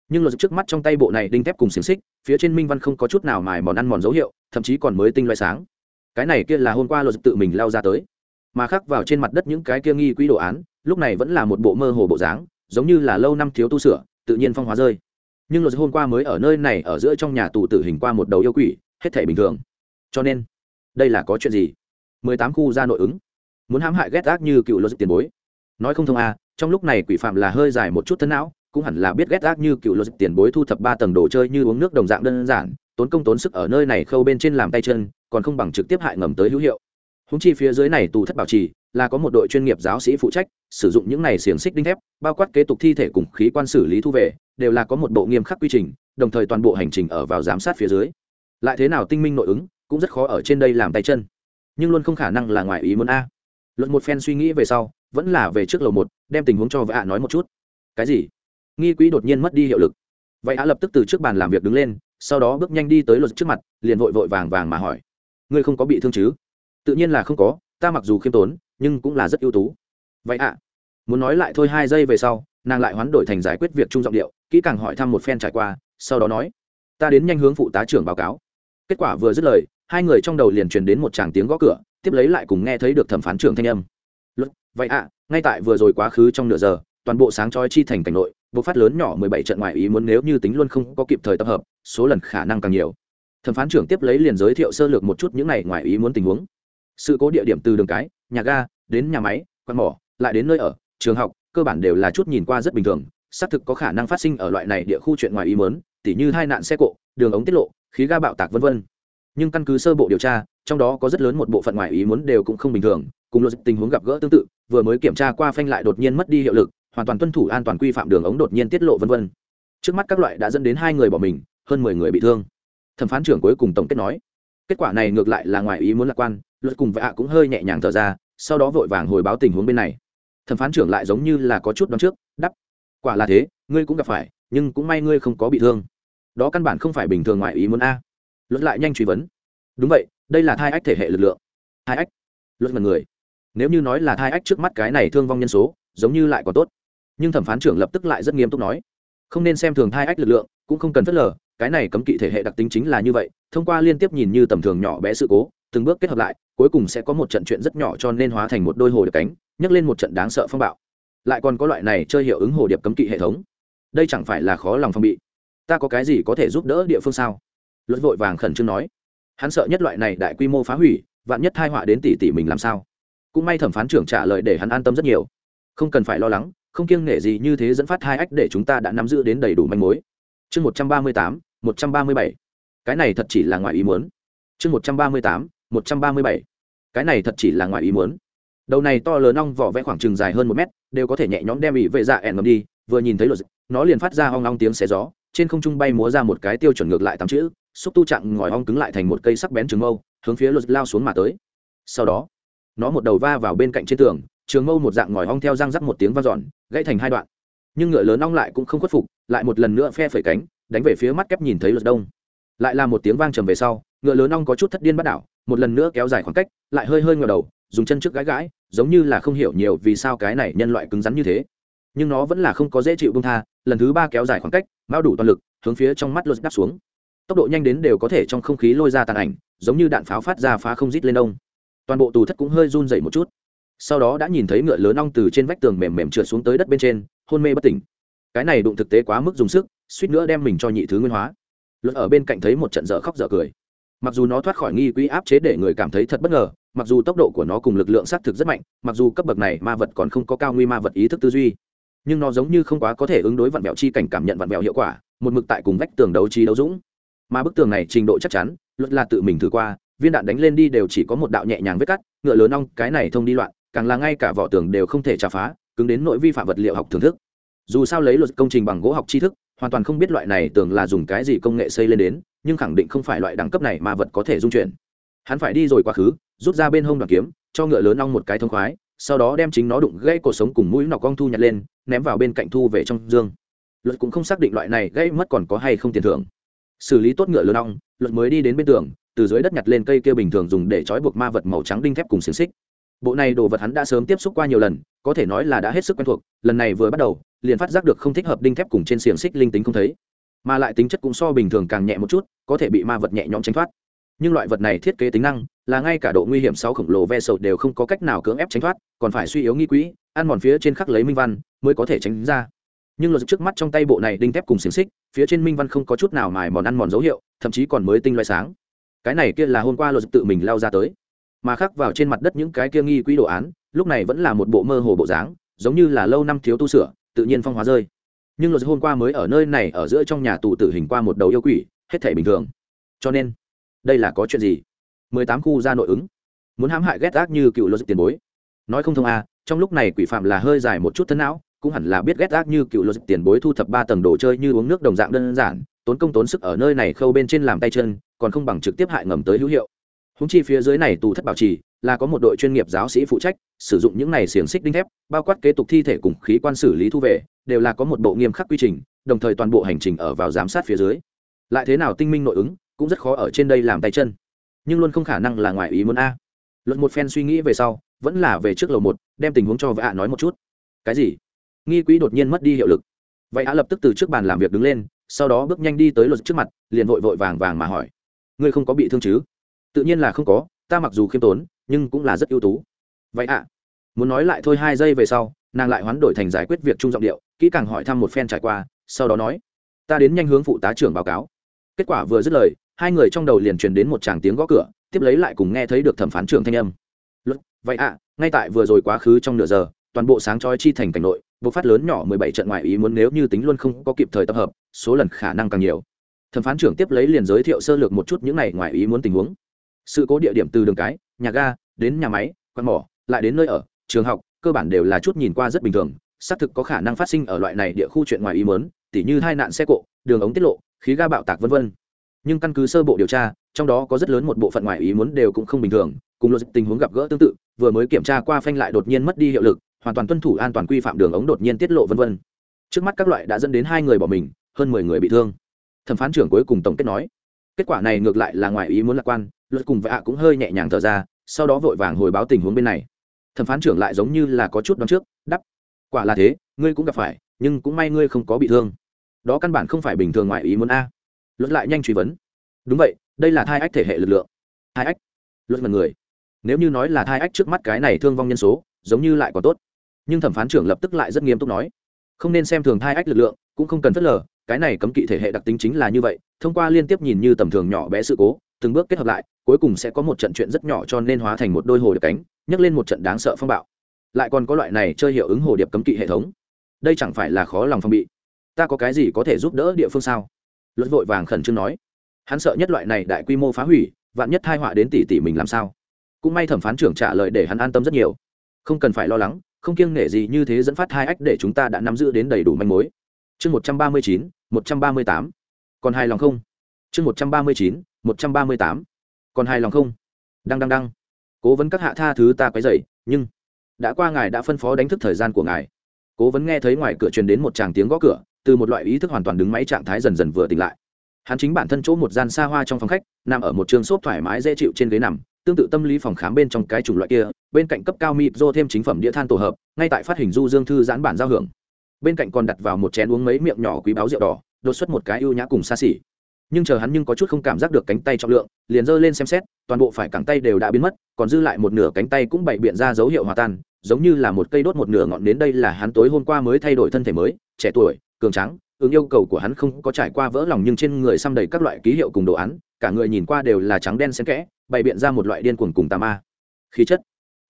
Nhưng luật trước mắt trong tay bộ này đinh thép cùng xiềng xích, phía trên minh văn không có chút nào mài mòn ăn mòn dấu hiệu, thậm chí còn mới tinh loại sáng. Cái này kia là hôm qua luật tự mình lao ra tới mà khắc vào trên mặt đất những cái kia nghi quỹ đồ án, lúc này vẫn là một bộ mơ hồ bộ dáng, giống như là lâu năm thiếu tu sửa, tự nhiên phong hóa rơi. Nhưng luật hôm qua mới ở nơi này ở giữa trong nhà tù tử hình qua một đầu yêu quỷ, hết thể bình thường. Cho nên, đây là có chuyện gì? mười tám khu ra nội ứng. Muốn hãm hại ghét ác như cựu luật tiền bối. Nói không thông a trong lúc này quỷ phạm là hơi dài một chút thân não, cũng hẳn là biết ghét ác như cựu luật tiền bối thu thập ba tầng đồ chơi như uống nước đồng dạng đơn giản, tốn công tốn sức ở nơi này khâu bên trên làm tay chân, còn không bằng trực tiếp hại ngầm tới hữu hiệu húng chi phía dưới này tù thất bảo trì, là có một đội chuyên nghiệp giáo sĩ phụ trách, sử dụng những này xiềng xích đinh thép, bao quát kế tục thi thể cùng khí quan xử lý thu về, đều là có một bộ nghiêm khắc quy trình, đồng thời toàn bộ hành trình ở vào giám sát phía dưới. Lại thế nào tinh minh nội ứng, cũng rất khó ở trên đây làm tay chân. Nhưng luôn không khả năng là ngoài ý muốn a. Luận một phen suy nghĩ về sau, vẫn là về trước lầu một, đem tình huống cho vợ ạ nói một chút. Cái gì? Nghi quỹ đột nhiên mất đi hiệu lực. Vậy ạ lập tức từ trước bàn làm việc đứng lên, sau đó bước nhanh đi tới luật trước mặt, liền vội vội vàng vàng mà hỏi. Ngươi không có bị thương chứ? Tự nhiên là không có, ta mặc dù khiêm tốn, nhưng cũng là rất ưu tú. Vậy ạ. Muốn nói lại thôi hai giây về sau, nàng lại hoán đổi thành giải quyết việc trung giọng điệu, kỹ càng hỏi thăm một phen trải qua, sau đó nói, ta đến nhanh hướng phụ tá trưởng báo cáo. Kết quả vừa dứt lời, hai người trong đầu liền truyền đến một tràng tiếng gõ cửa, tiếp lấy lại cùng nghe thấy được thẩm phán trưởng thanh âm. Luật, vậy ạ, ngay tại vừa rồi quá khứ trong nửa giờ, toàn bộ sáng chói chi thành cảnh nội bộ phát lớn nhỏ mười bảy trận ngoại ý muốn nếu như tính luôn không có kịp thời tập hợp, số lần khả năng càng nhiều. Thẩm phán trưởng tiếp lấy liền giới thiệu sơ lược một chút những này ngoại ý muốn tình huống sự cố địa điểm từ đường cái, nhà ga, đến nhà máy, quạt mỏ, lại đến nơi ở, trường học, cơ bản đều là chút nhìn qua rất bình thường. Xác thực có khả năng phát sinh ở loại này địa khu chuyện ngoài ý muốn, tỉ như hai nạn xe cộ, đường ống tiết lộ, khí ga bạo tạc vân vân. Nhưng căn cứ sơ bộ điều tra, trong đó có rất lớn một bộ phận ngoài ý muốn đều cũng không bình thường, cùng luật tình huống gặp gỡ tương tự, vừa mới kiểm tra qua phanh lại đột nhiên mất đi hiệu lực, hoàn toàn tuân thủ an toàn quy phạm đường ống đột nhiên tiết lộ vân vân. Trước mắt các loại đã dẫn đến hai người bỏ mình, hơn mười người bị thương. Thẩm phán trưởng cuối cùng tổng kết nói, kết quả này ngược lại là ngoài ý muốn lạc quan luật cùng vạ cũng hơi nhẹ nhàng thở ra, sau đó vội vàng hồi báo tình huống bên này. Thẩm phán trưởng lại giống như là có chút đón trước đắp quả là thế, ngươi cũng gặp phải, nhưng cũng may ngươi không có bị thương. Đó căn bản không phải bình thường ngoại ý muốn a. Luật lại nhanh truy vấn, đúng vậy, đây là thai ách thể hệ lực lượng. Thai ách? Luật mật người, nếu như nói là thai ách trước mắt cái này thương vong nhân số, giống như lại còn tốt. Nhưng thẩm phán trưởng lập tức lại rất nghiêm túc nói, không nên xem thường thai ách lực lượng, cũng không cần phớt lờ, cái này cấm kỵ thể hệ đặc tính chính là như vậy, thông qua liên tiếp nhìn như tầm thường nhỏ bé sự cố từng bước kết hợp lại, cuối cùng sẽ có một trận chuyện rất nhỏ cho nên hóa thành một đôi hồ điệp cánh, nhấc lên một trận đáng sợ phong bạo. Lại còn có loại này chơi hiệu ứng hồ điệp cấm kỵ hệ thống. Đây chẳng phải là khó lòng phong bị. Ta có cái gì có thể giúp đỡ địa phương sao? Luật vội vàng khẩn trương nói. Hắn sợ nhất loại này đại quy mô phá hủy, vạn nhất thai họa đến tỷ tỷ mình làm sao? Cũng may thẩm phán trưởng trả lời để hắn an tâm rất nhiều. Không cần phải lo lắng, không kiêng nể gì như thế dẫn phát hai ách để chúng ta đã nắm giữ đến đầy đủ manh mối. Chương một trăm ba mươi tám, một trăm ba mươi bảy. Cái này thật chỉ là ngoài ý muốn. Chương một trăm ba mươi tám một trăm ba mươi bảy. Cái này thật chỉ là ngoài ý muốn. Đầu này to lớn ong vỏ vẽ khoảng chừng dài hơn một mét, đều có thể nhẹ nhõm đem bị vệ dạ ẻn ngầm đi, vừa nhìn thấy luật nó liền phát ra ong ong tiếng xé gió, trên không trung bay múa ra một cái tiêu chuẩn ngược lại tám chữ, xúc tu trạng ngòi ong cứng lại thành một cây sắc bén trường mâu, hướng phía luật lao xuống mà tới. Sau đó, nó một đầu va vào bên cạnh trên tường, trường mâu một dạng ngòi ong theo răng rắc một tiếng vang dọn, gãy thành hai đoạn. Nhưng ngựa lớn ong lại cũng không khuất phục, lại một lần nữa phe phẩy cánh, đánh về phía mắt kép nhìn thấy luật đông. Lại là một tiếng vang trầm về sau, ngựa lớn ong có chút thất điên bắt đảo một lần nữa kéo dài khoảng cách, lại hơi hơi ngờ đầu, dùng chân trước gãi gãi, giống như là không hiểu nhiều vì sao cái này nhân loại cứng rắn như thế. Nhưng nó vẫn là không có dễ chịu bông tha, lần thứ ba kéo dài khoảng cách mao đủ toàn lực, hướng phía trong mắt luật đáp xuống. Tốc độ nhanh đến đều có thể trong không khí lôi ra tàn ảnh, giống như đạn pháo phát ra phá không rít lên ông. toàn bộ tù thất cũng hơi run dậy một chút. Sau đó đã nhìn thấy ngựa lớn ong từ trên vách tường mềm mềm trượt xuống tới đất bên trên, hôn mê bất tỉnh. Cái này đụng thực tế quá mức dùng sức, suýt nữa đem mình cho nhị thứ nguyên hóa. Luật ở bên cạnh thấy một trận dở khóc dở cười mặc dù nó thoát khỏi nghi quỹ áp chế để người cảm thấy thật bất ngờ, mặc dù tốc độ của nó cùng lực lượng xác thực rất mạnh, mặc dù cấp bậc này ma vật còn không có cao nguy ma vật ý thức tư duy, nhưng nó giống như không quá có thể ứng đối vặn vẹo chi cảnh cảm nhận vặn vẹo hiệu quả, một mực tại cùng vách tường đấu trí đấu dũng. Mà bức tường này trình độ chắc chắn, luật là tự mình thử qua, viên đạn đánh lên đi đều chỉ có một đạo nhẹ nhàng vết cắt, ngựa lớn ong, cái này thông đi loạn, càng là ngay cả vỏ tường đều không thể trả phá, cứng đến nội vi phạm vật liệu học thưởng thức. Dù sao lấy luật công trình bằng gỗ học tri thức hoàn toàn không biết loại này tưởng là dùng cái gì công nghệ xây lên đến, nhưng khẳng định không phải loại đẳng cấp này mà vật có thể dung chuyển. Hắn phải đi rồi quá khứ, rút ra bên hông đoàn kiếm, cho ngựa lớn ong một cái thông khoái, sau đó đem chính nó đụng gãy cổ sống cùng mũi nọc cong thu nhặt lên, ném vào bên cạnh thu về trong dương. Luật cũng không xác định loại này gãy mất còn có hay không tiền thưởng. Xử lý tốt ngựa lớn ong, luật mới đi đến bên tường, từ dưới đất nhặt lên cây kia bình thường dùng để trói buộc ma vật màu trắng đinh thép cùng xiềng xích. Bộ này đồ vật hắn đã sớm tiếp xúc qua nhiều lần, có thể nói là đã hết sức quen thuộc, lần này vừa bắt đầu liền phát giác được không thích hợp đinh thép cùng trên xiềng xích linh tính không thấy. Mà lại tính chất cũng so bình thường càng nhẹ một chút, có thể bị ma vật nhẹ nhõm tránh thoát. Nhưng loại vật này thiết kế tính năng, là ngay cả độ nguy hiểm sáu khổng lồ ve sầu đều không có cách nào cưỡng ép tránh thoát, còn phải suy yếu nghi quỹ, ăn mòn phía trên khắc lấy minh văn, mới có thể tránh ra. Nhưng luật trước mắt trong tay bộ này đinh thép cùng xiềng xích, phía trên minh văn không có chút nào mài mòn ăn mòn dấu hiệu, thậm chí còn mới tinh loại sáng. Cái này kia là hôm qua luật tự mình lao ra tới. Mà khắc vào trên mặt đất những cái kia nghi quỹ đồ án, lúc này vẫn là một bộ mơ hồ bộ dáng, giống như là lâu năm thiếu tu sửa tự nhiên phong hóa rơi. Nhưng luật hôm qua mới ở nơi này ở giữa trong nhà tù tử hình qua một đầu yêu quỷ, hết thể bình thường. Cho nên, đây là có chuyện gì? mười tám khu ra nội ứng. Muốn hãm hại ghét ác như cựu luật tiền bối. Nói không thông a trong lúc này quỷ phạm là hơi dài một chút thân não, cũng hẳn là biết ghét ác như cựu luật tiền bối thu thập ba tầng đồ chơi như uống nước đồng dạng đơn giản, tốn công tốn sức ở nơi này khâu bên trên làm tay chân, còn không bằng trực tiếp hại ngầm tới hữu hiệu. Húng chi phía dưới này tù thất bảo trì là có một đội chuyên nghiệp giáo sĩ phụ trách, sử dụng những này xiềng xích đinh thép, bao quát kế tục thi thể cùng khí quan xử lý thu về, đều là có một bộ nghiêm khắc quy trình, đồng thời toàn bộ hành trình ở vào giám sát phía dưới. Lại thế nào tinh minh nội ứng, cũng rất khó ở trên đây làm tay chân. Nhưng luôn không khả năng là ngoài ý muốn a. Luật một phen suy nghĩ về sau, vẫn là về trước lầu một, đem tình huống cho vợ ạ nói một chút. Cái gì? Nghi quỹ đột nhiên mất đi hiệu lực. Vậy ạ lập tức từ trước bàn làm việc đứng lên, sau đó bước nhanh đi tới luật trước mặt, liền vội vội vàng vàng mà hỏi. Ngươi không có bị thương chứ? Tự nhiên là không có, ta mặc dù khiêm tốn nhưng cũng là rất ưu tú. Vậy ạ, muốn nói lại thôi hai giây về sau, nàng lại hoán đổi thành giải quyết việc trung giọng điệu, kỹ càng hỏi thăm một phen trải qua, sau đó nói, ta đến nhanh hướng phụ tá trưởng báo cáo. Kết quả vừa dứt lời, hai người trong đầu liền truyền đến một tràng tiếng gõ cửa, tiếp lấy lại cùng nghe thấy được thẩm phán trưởng thanh âm. Luật, vậy ạ, ngay tại vừa rồi quá khứ trong nửa giờ, toàn bộ sáng trói chi thành cảnh nội, bộc phát lớn nhỏ mười bảy trận ngoại ý muốn nếu như tính luôn không có kịp thời tập hợp, số lần khả năng càng nhiều. Thẩm phán trưởng tiếp lấy liền giới thiệu sơ lược một chút những này ngoại ý muốn tình huống sự cố địa điểm từ đường cái, nhà ga, đến nhà máy, quạt mỏ, lại đến nơi ở, trường học, cơ bản đều là chút nhìn qua rất bình thường. Xác thực có khả năng phát sinh ở loại này địa khu chuyện ngoài ý muốn, tỉ như hai nạn xe cộ, đường ống tiết lộ, khí ga bạo tạc vân vân. Nhưng căn cứ sơ bộ điều tra, trong đó có rất lớn một bộ phận ngoài ý muốn đều cũng không bình thường, cùng luật tình huống gặp gỡ tương tự, vừa mới kiểm tra qua phanh lại đột nhiên mất đi hiệu lực, hoàn toàn tuân thủ an toàn quy phạm đường ống đột nhiên tiết lộ vân vân. Trước mắt các loại đã dẫn đến hai người bỏ mình, hơn mười người bị thương. Thẩm phán trưởng cuối cùng tổng kết nói kết quả này ngược lại là ngoài ý muốn lạc quan, luật cùng vạ cũng hơi nhẹ nhàng thở ra, sau đó vội vàng hồi báo tình huống bên này. Thẩm phán trưởng lại giống như là có chút đón trước đắp quả là thế, ngươi cũng gặp phải, nhưng cũng may ngươi không có bị thương. Đó căn bản không phải bình thường ngoài ý muốn a. Luật lại nhanh truy vấn, đúng vậy, đây là thai ách thể hệ lực lượng. Thai ách? Luật mật người, nếu như nói là thai ách trước mắt cái này thương vong nhân số, giống như lại còn tốt. Nhưng thẩm phán trưởng lập tức lại rất nghiêm túc nói, không nên xem thường thai ách lực lượng, cũng không cần phớt lờ cái này cấm kỵ thể hệ đặc tính chính là như vậy, thông qua liên tiếp nhìn như tầm thường nhỏ bé sự cố, từng bước kết hợp lại, cuối cùng sẽ có một trận chuyện rất nhỏ cho nên hóa thành một đôi hồ điệp cánh, nhấc lên một trận đáng sợ phong bạo. Lại còn có loại này chơi hiệu ứng hồ điệp cấm kỵ hệ thống. Đây chẳng phải là khó lòng phong bị. Ta có cái gì có thể giúp đỡ địa phương sao? Luật vội vàng khẩn trương nói. Hắn sợ nhất loại này đại quy mô phá hủy, vạn nhất thai họa đến tỷ tỷ mình làm sao? Cũng may thẩm phán trưởng trả lời để hắn an tâm rất nhiều. Không cần phải lo lắng, không kiêng nể gì như thế dẫn phát hai ách để chúng ta đã nắm giữ đến đầy đủ manh mối. Chương một trăm ba mươi chín một trăm ba mươi tám. Còn hài lòng không? Chương một trăm ba mươi chín, một trăm ba mươi tám. Còn hài lòng không? Đăng đăng đăng. Cố vấn các hạ tha thứ ta quấy dậy nhưng đã qua ngài đã phân phó đánh thức thời gian của ngài. Cố vấn nghe thấy ngoài cửa truyền đến một tràng tiếng gõ cửa, từ một loại ý thức hoàn toàn đứng máy trạng thái dần dần vừa tỉnh lại. Hắn chính bản thân chỗ một gian xa hoa trong phòng khách, nằm ở một trường xốp thoải mái dễ chịu trên ghế nằm, tương tự tâm lý phòng khám bên trong cái chủng loại kia, bên cạnh cấp cao mịp dô thêm chính phẩm đĩa than tổ hợp, ngay tại phát hình du dương thư giãn bản giao hưởng bên cạnh còn đặt vào một chén uống mấy miệng nhỏ quý báo rượu đỏ, đột xuất một cái ưu nhã cùng xa xỉ. Nhưng chờ hắn nhưng có chút không cảm giác được cánh tay trọng lượng, liền giơ lên xem xét, toàn bộ phải cẳng tay đều đã biến mất, còn dư lại một nửa cánh tay cũng bày biện ra dấu hiệu hòa tan, giống như là một cây đốt một nửa ngọn đến đây là hắn tối hôm qua mới thay đổi thân thể mới, trẻ tuổi, cường trắng ứng yêu cầu của hắn không có trải qua vỡ lòng nhưng trên người xăm đầy các loại ký hiệu cùng đồ án, cả người nhìn qua đều là trắng đen xen kẽ, bày biện ra một loại điên cuồng cùng tà ma. Khí chất.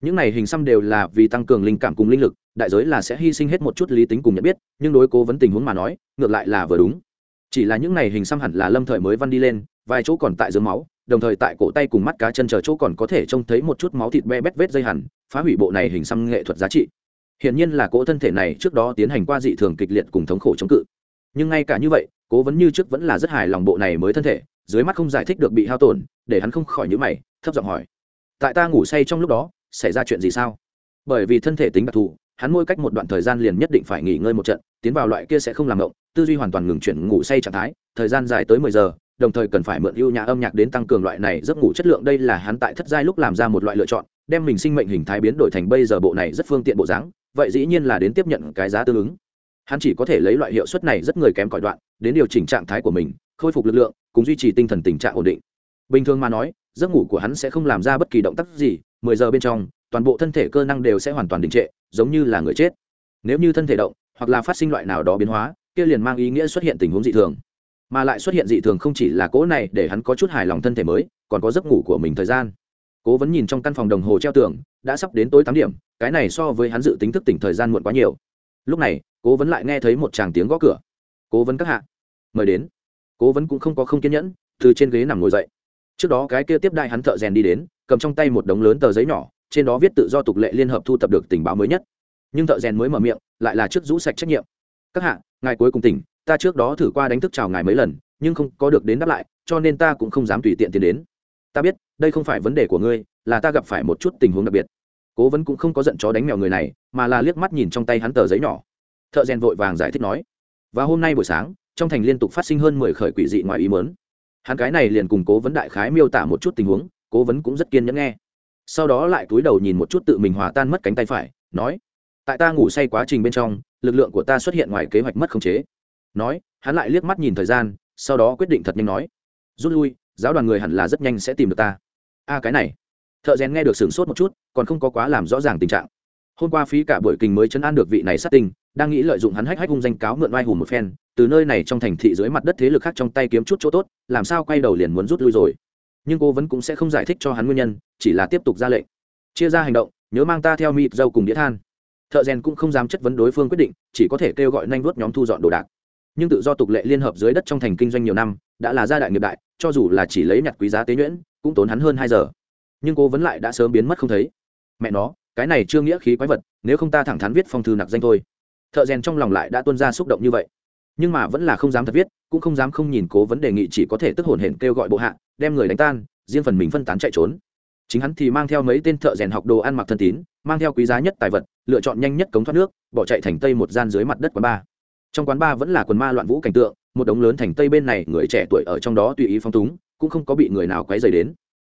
Những này hình xăm đều là vì tăng cường linh cảm cùng linh lực đại giới là sẽ hy sinh hết một chút lý tính cùng nhận biết, nhưng đối cố vấn tình huống mà nói, ngược lại là vừa đúng. Chỉ là những này hình xăm hẳn là lâm thời mới văn đi lên, vài chỗ còn tại dưới máu, đồng thời tại cổ tay cùng mắt cá chân chờ chỗ còn có thể trông thấy một chút máu thịt be bét vết dây hẳn, phá hủy bộ này hình xăm nghệ thuật giá trị. Hiển nhiên là cỗ thân thể này trước đó tiến hành qua dị thường kịch liệt cùng thống khổ chống cự. Nhưng ngay cả như vậy, cố vấn như trước vẫn là rất hài lòng bộ này mới thân thể, dưới mắt không giải thích được bị hao tổn, để hắn không khỏi nhữ mày, thấp giọng hỏi. Tại ta ngủ say trong lúc đó, xảy ra chuyện gì sao? Bởi vì thân thể tính đặc thù hắn mỗi cách một đoạn thời gian liền nhất định phải nghỉ ngơi một trận, tiến vào loại kia sẽ không làm động tư duy hoàn toàn ngừng chuyển ngủ say trạng thái, thời gian dài tới mười giờ, đồng thời cần phải mượn ưu nhã âm nhạc đến tăng cường loại này giấc ngủ chất lượng, đây là hắn tại thất giai lúc làm ra một loại lựa chọn, đem mình sinh mệnh hình thái biến đổi thành bây giờ bộ này rất phương tiện bộ dáng, vậy dĩ nhiên là đến tiếp nhận cái giá tương ứng. Hắn chỉ có thể lấy loại hiệu suất này rất người kém cỏi đoạn, đến điều chỉnh trạng thái của mình, khôi phục lực lượng, cùng duy trì tinh thần tình trạng ổn định. Bình thường mà nói, giấc ngủ của hắn sẽ không làm ra bất kỳ động tác gì, mười giờ bên trong, toàn bộ thân thể cơ năng đều sẽ hoàn toàn đình trệ giống như là người chết. Nếu như thân thể động, hoặc là phát sinh loại nào đó biến hóa, kia liền mang ý nghĩa xuất hiện tình huống dị thường. Mà lại xuất hiện dị thường không chỉ là cỗ này để hắn có chút hài lòng thân thể mới, còn có giấc ngủ của mình thời gian. Cố vấn nhìn trong căn phòng đồng hồ treo tường, đã sắp đến tối tám điểm, cái này so với hắn dự tính thức tỉnh thời gian muộn quá nhiều. Lúc này, cố vấn lại nghe thấy một tràng tiếng gõ cửa. Cố vấn các hạ, mời đến. Cố vấn cũng không có không kiên nhẫn, từ trên ghế nằm ngồi dậy. Trước đó cái kia tiếp đại hắn thợ rèn đi đến, cầm trong tay một đống lớn tờ giấy nhỏ trên đó viết tự do tục lệ liên hợp thu tập được tình báo mới nhất. Nhưng thợ rèn mới mở miệng, lại là trước rũ sạch trách nhiệm. Các hạ, ngài cuối cùng tỉnh, ta trước đó thử qua đánh thức chào ngài mấy lần, nhưng không có được đến đáp lại, cho nên ta cũng không dám tùy tiện tiến đến. Ta biết, đây không phải vấn đề của ngươi, là ta gặp phải một chút tình huống đặc biệt. Cố vấn cũng không có giận chó đánh mèo người này, mà là liếc mắt nhìn trong tay hắn tờ giấy nhỏ. Thợ rèn vội vàng giải thích nói, và hôm nay buổi sáng, trong thành liên tục phát sinh hơn mười khởi quỷ dị ngoài ý mớn hắn cái này liền cùng cố vấn đại khái miêu tả một chút tình huống, cố vấn cũng rất kiên nhẫn nghe sau đó lại túi đầu nhìn một chút tự mình hòa tan mất cánh tay phải, nói, tại ta ngủ say quá trình bên trong, lực lượng của ta xuất hiện ngoài kế hoạch mất khống chế. Nói, hắn lại liếc mắt nhìn thời gian, sau đó quyết định thật nhanh nói, rút lui, giáo đoàn người hẳn là rất nhanh sẽ tìm được ta. A, cái này. Thợ rèn nghe được sửng sốt một chút, còn không có quá làm rõ ràng tình trạng. Hôm qua phí cả buổi kình mới chấn an được vị này sát tinh, đang nghĩ lợi dụng hắn hách hách hung danh cáo mượn oai hùng một phen, từ nơi này trong thành thị dưới mặt đất thế lực khác trong tay kiếm chút chỗ tốt, làm sao quay đầu liền muốn rút lui rồi nhưng cô vẫn cũng sẽ không giải thích cho hắn nguyên nhân, chỉ là tiếp tục ra lệnh. Chia ra hành động, nhớ mang ta theo mịt dâu cùng đĩa than. Thợ rèn cũng không dám chất vấn đối phương quyết định, chỉ có thể kêu gọi nhanh vuốt nhóm thu dọn đồ đạc. Nhưng tự do tục lệ liên hợp dưới đất trong thành kinh doanh nhiều năm, đã là gia đại nghiệp đại, cho dù là chỉ lấy nhặt quý giá tế nhuyễn, cũng tốn hắn hơn hai giờ. Nhưng cô vẫn lại đã sớm biến mất không thấy. Mẹ nó, cái này chưa nghĩa khí quái vật, nếu không ta thẳng thắn viết phong thư nặc danh thôi. Thợ rèn trong lòng lại đã tuân ra xúc động như vậy. Nhưng mà vẫn là không dám thật viết, cũng không dám không nhìn cố vấn đề nghị chỉ có thể tức hồn hển kêu gọi bộ hạ đem người đánh tan, riêng phần mình phân tán chạy trốn. Chính hắn thì mang theo mấy tên thợ rèn học đồ ăn mặc thân tín, mang theo quý giá nhất tài vật, lựa chọn nhanh nhất cống thoát nước, bỏ chạy thành tây một gian dưới mặt đất quán ba trong quán ba vẫn là quần ma loạn vũ cảnh tượng, một đống lớn thành tây bên này người trẻ tuổi ở trong đó tùy ý phong túng, cũng không có bị người nào quấy dày đến.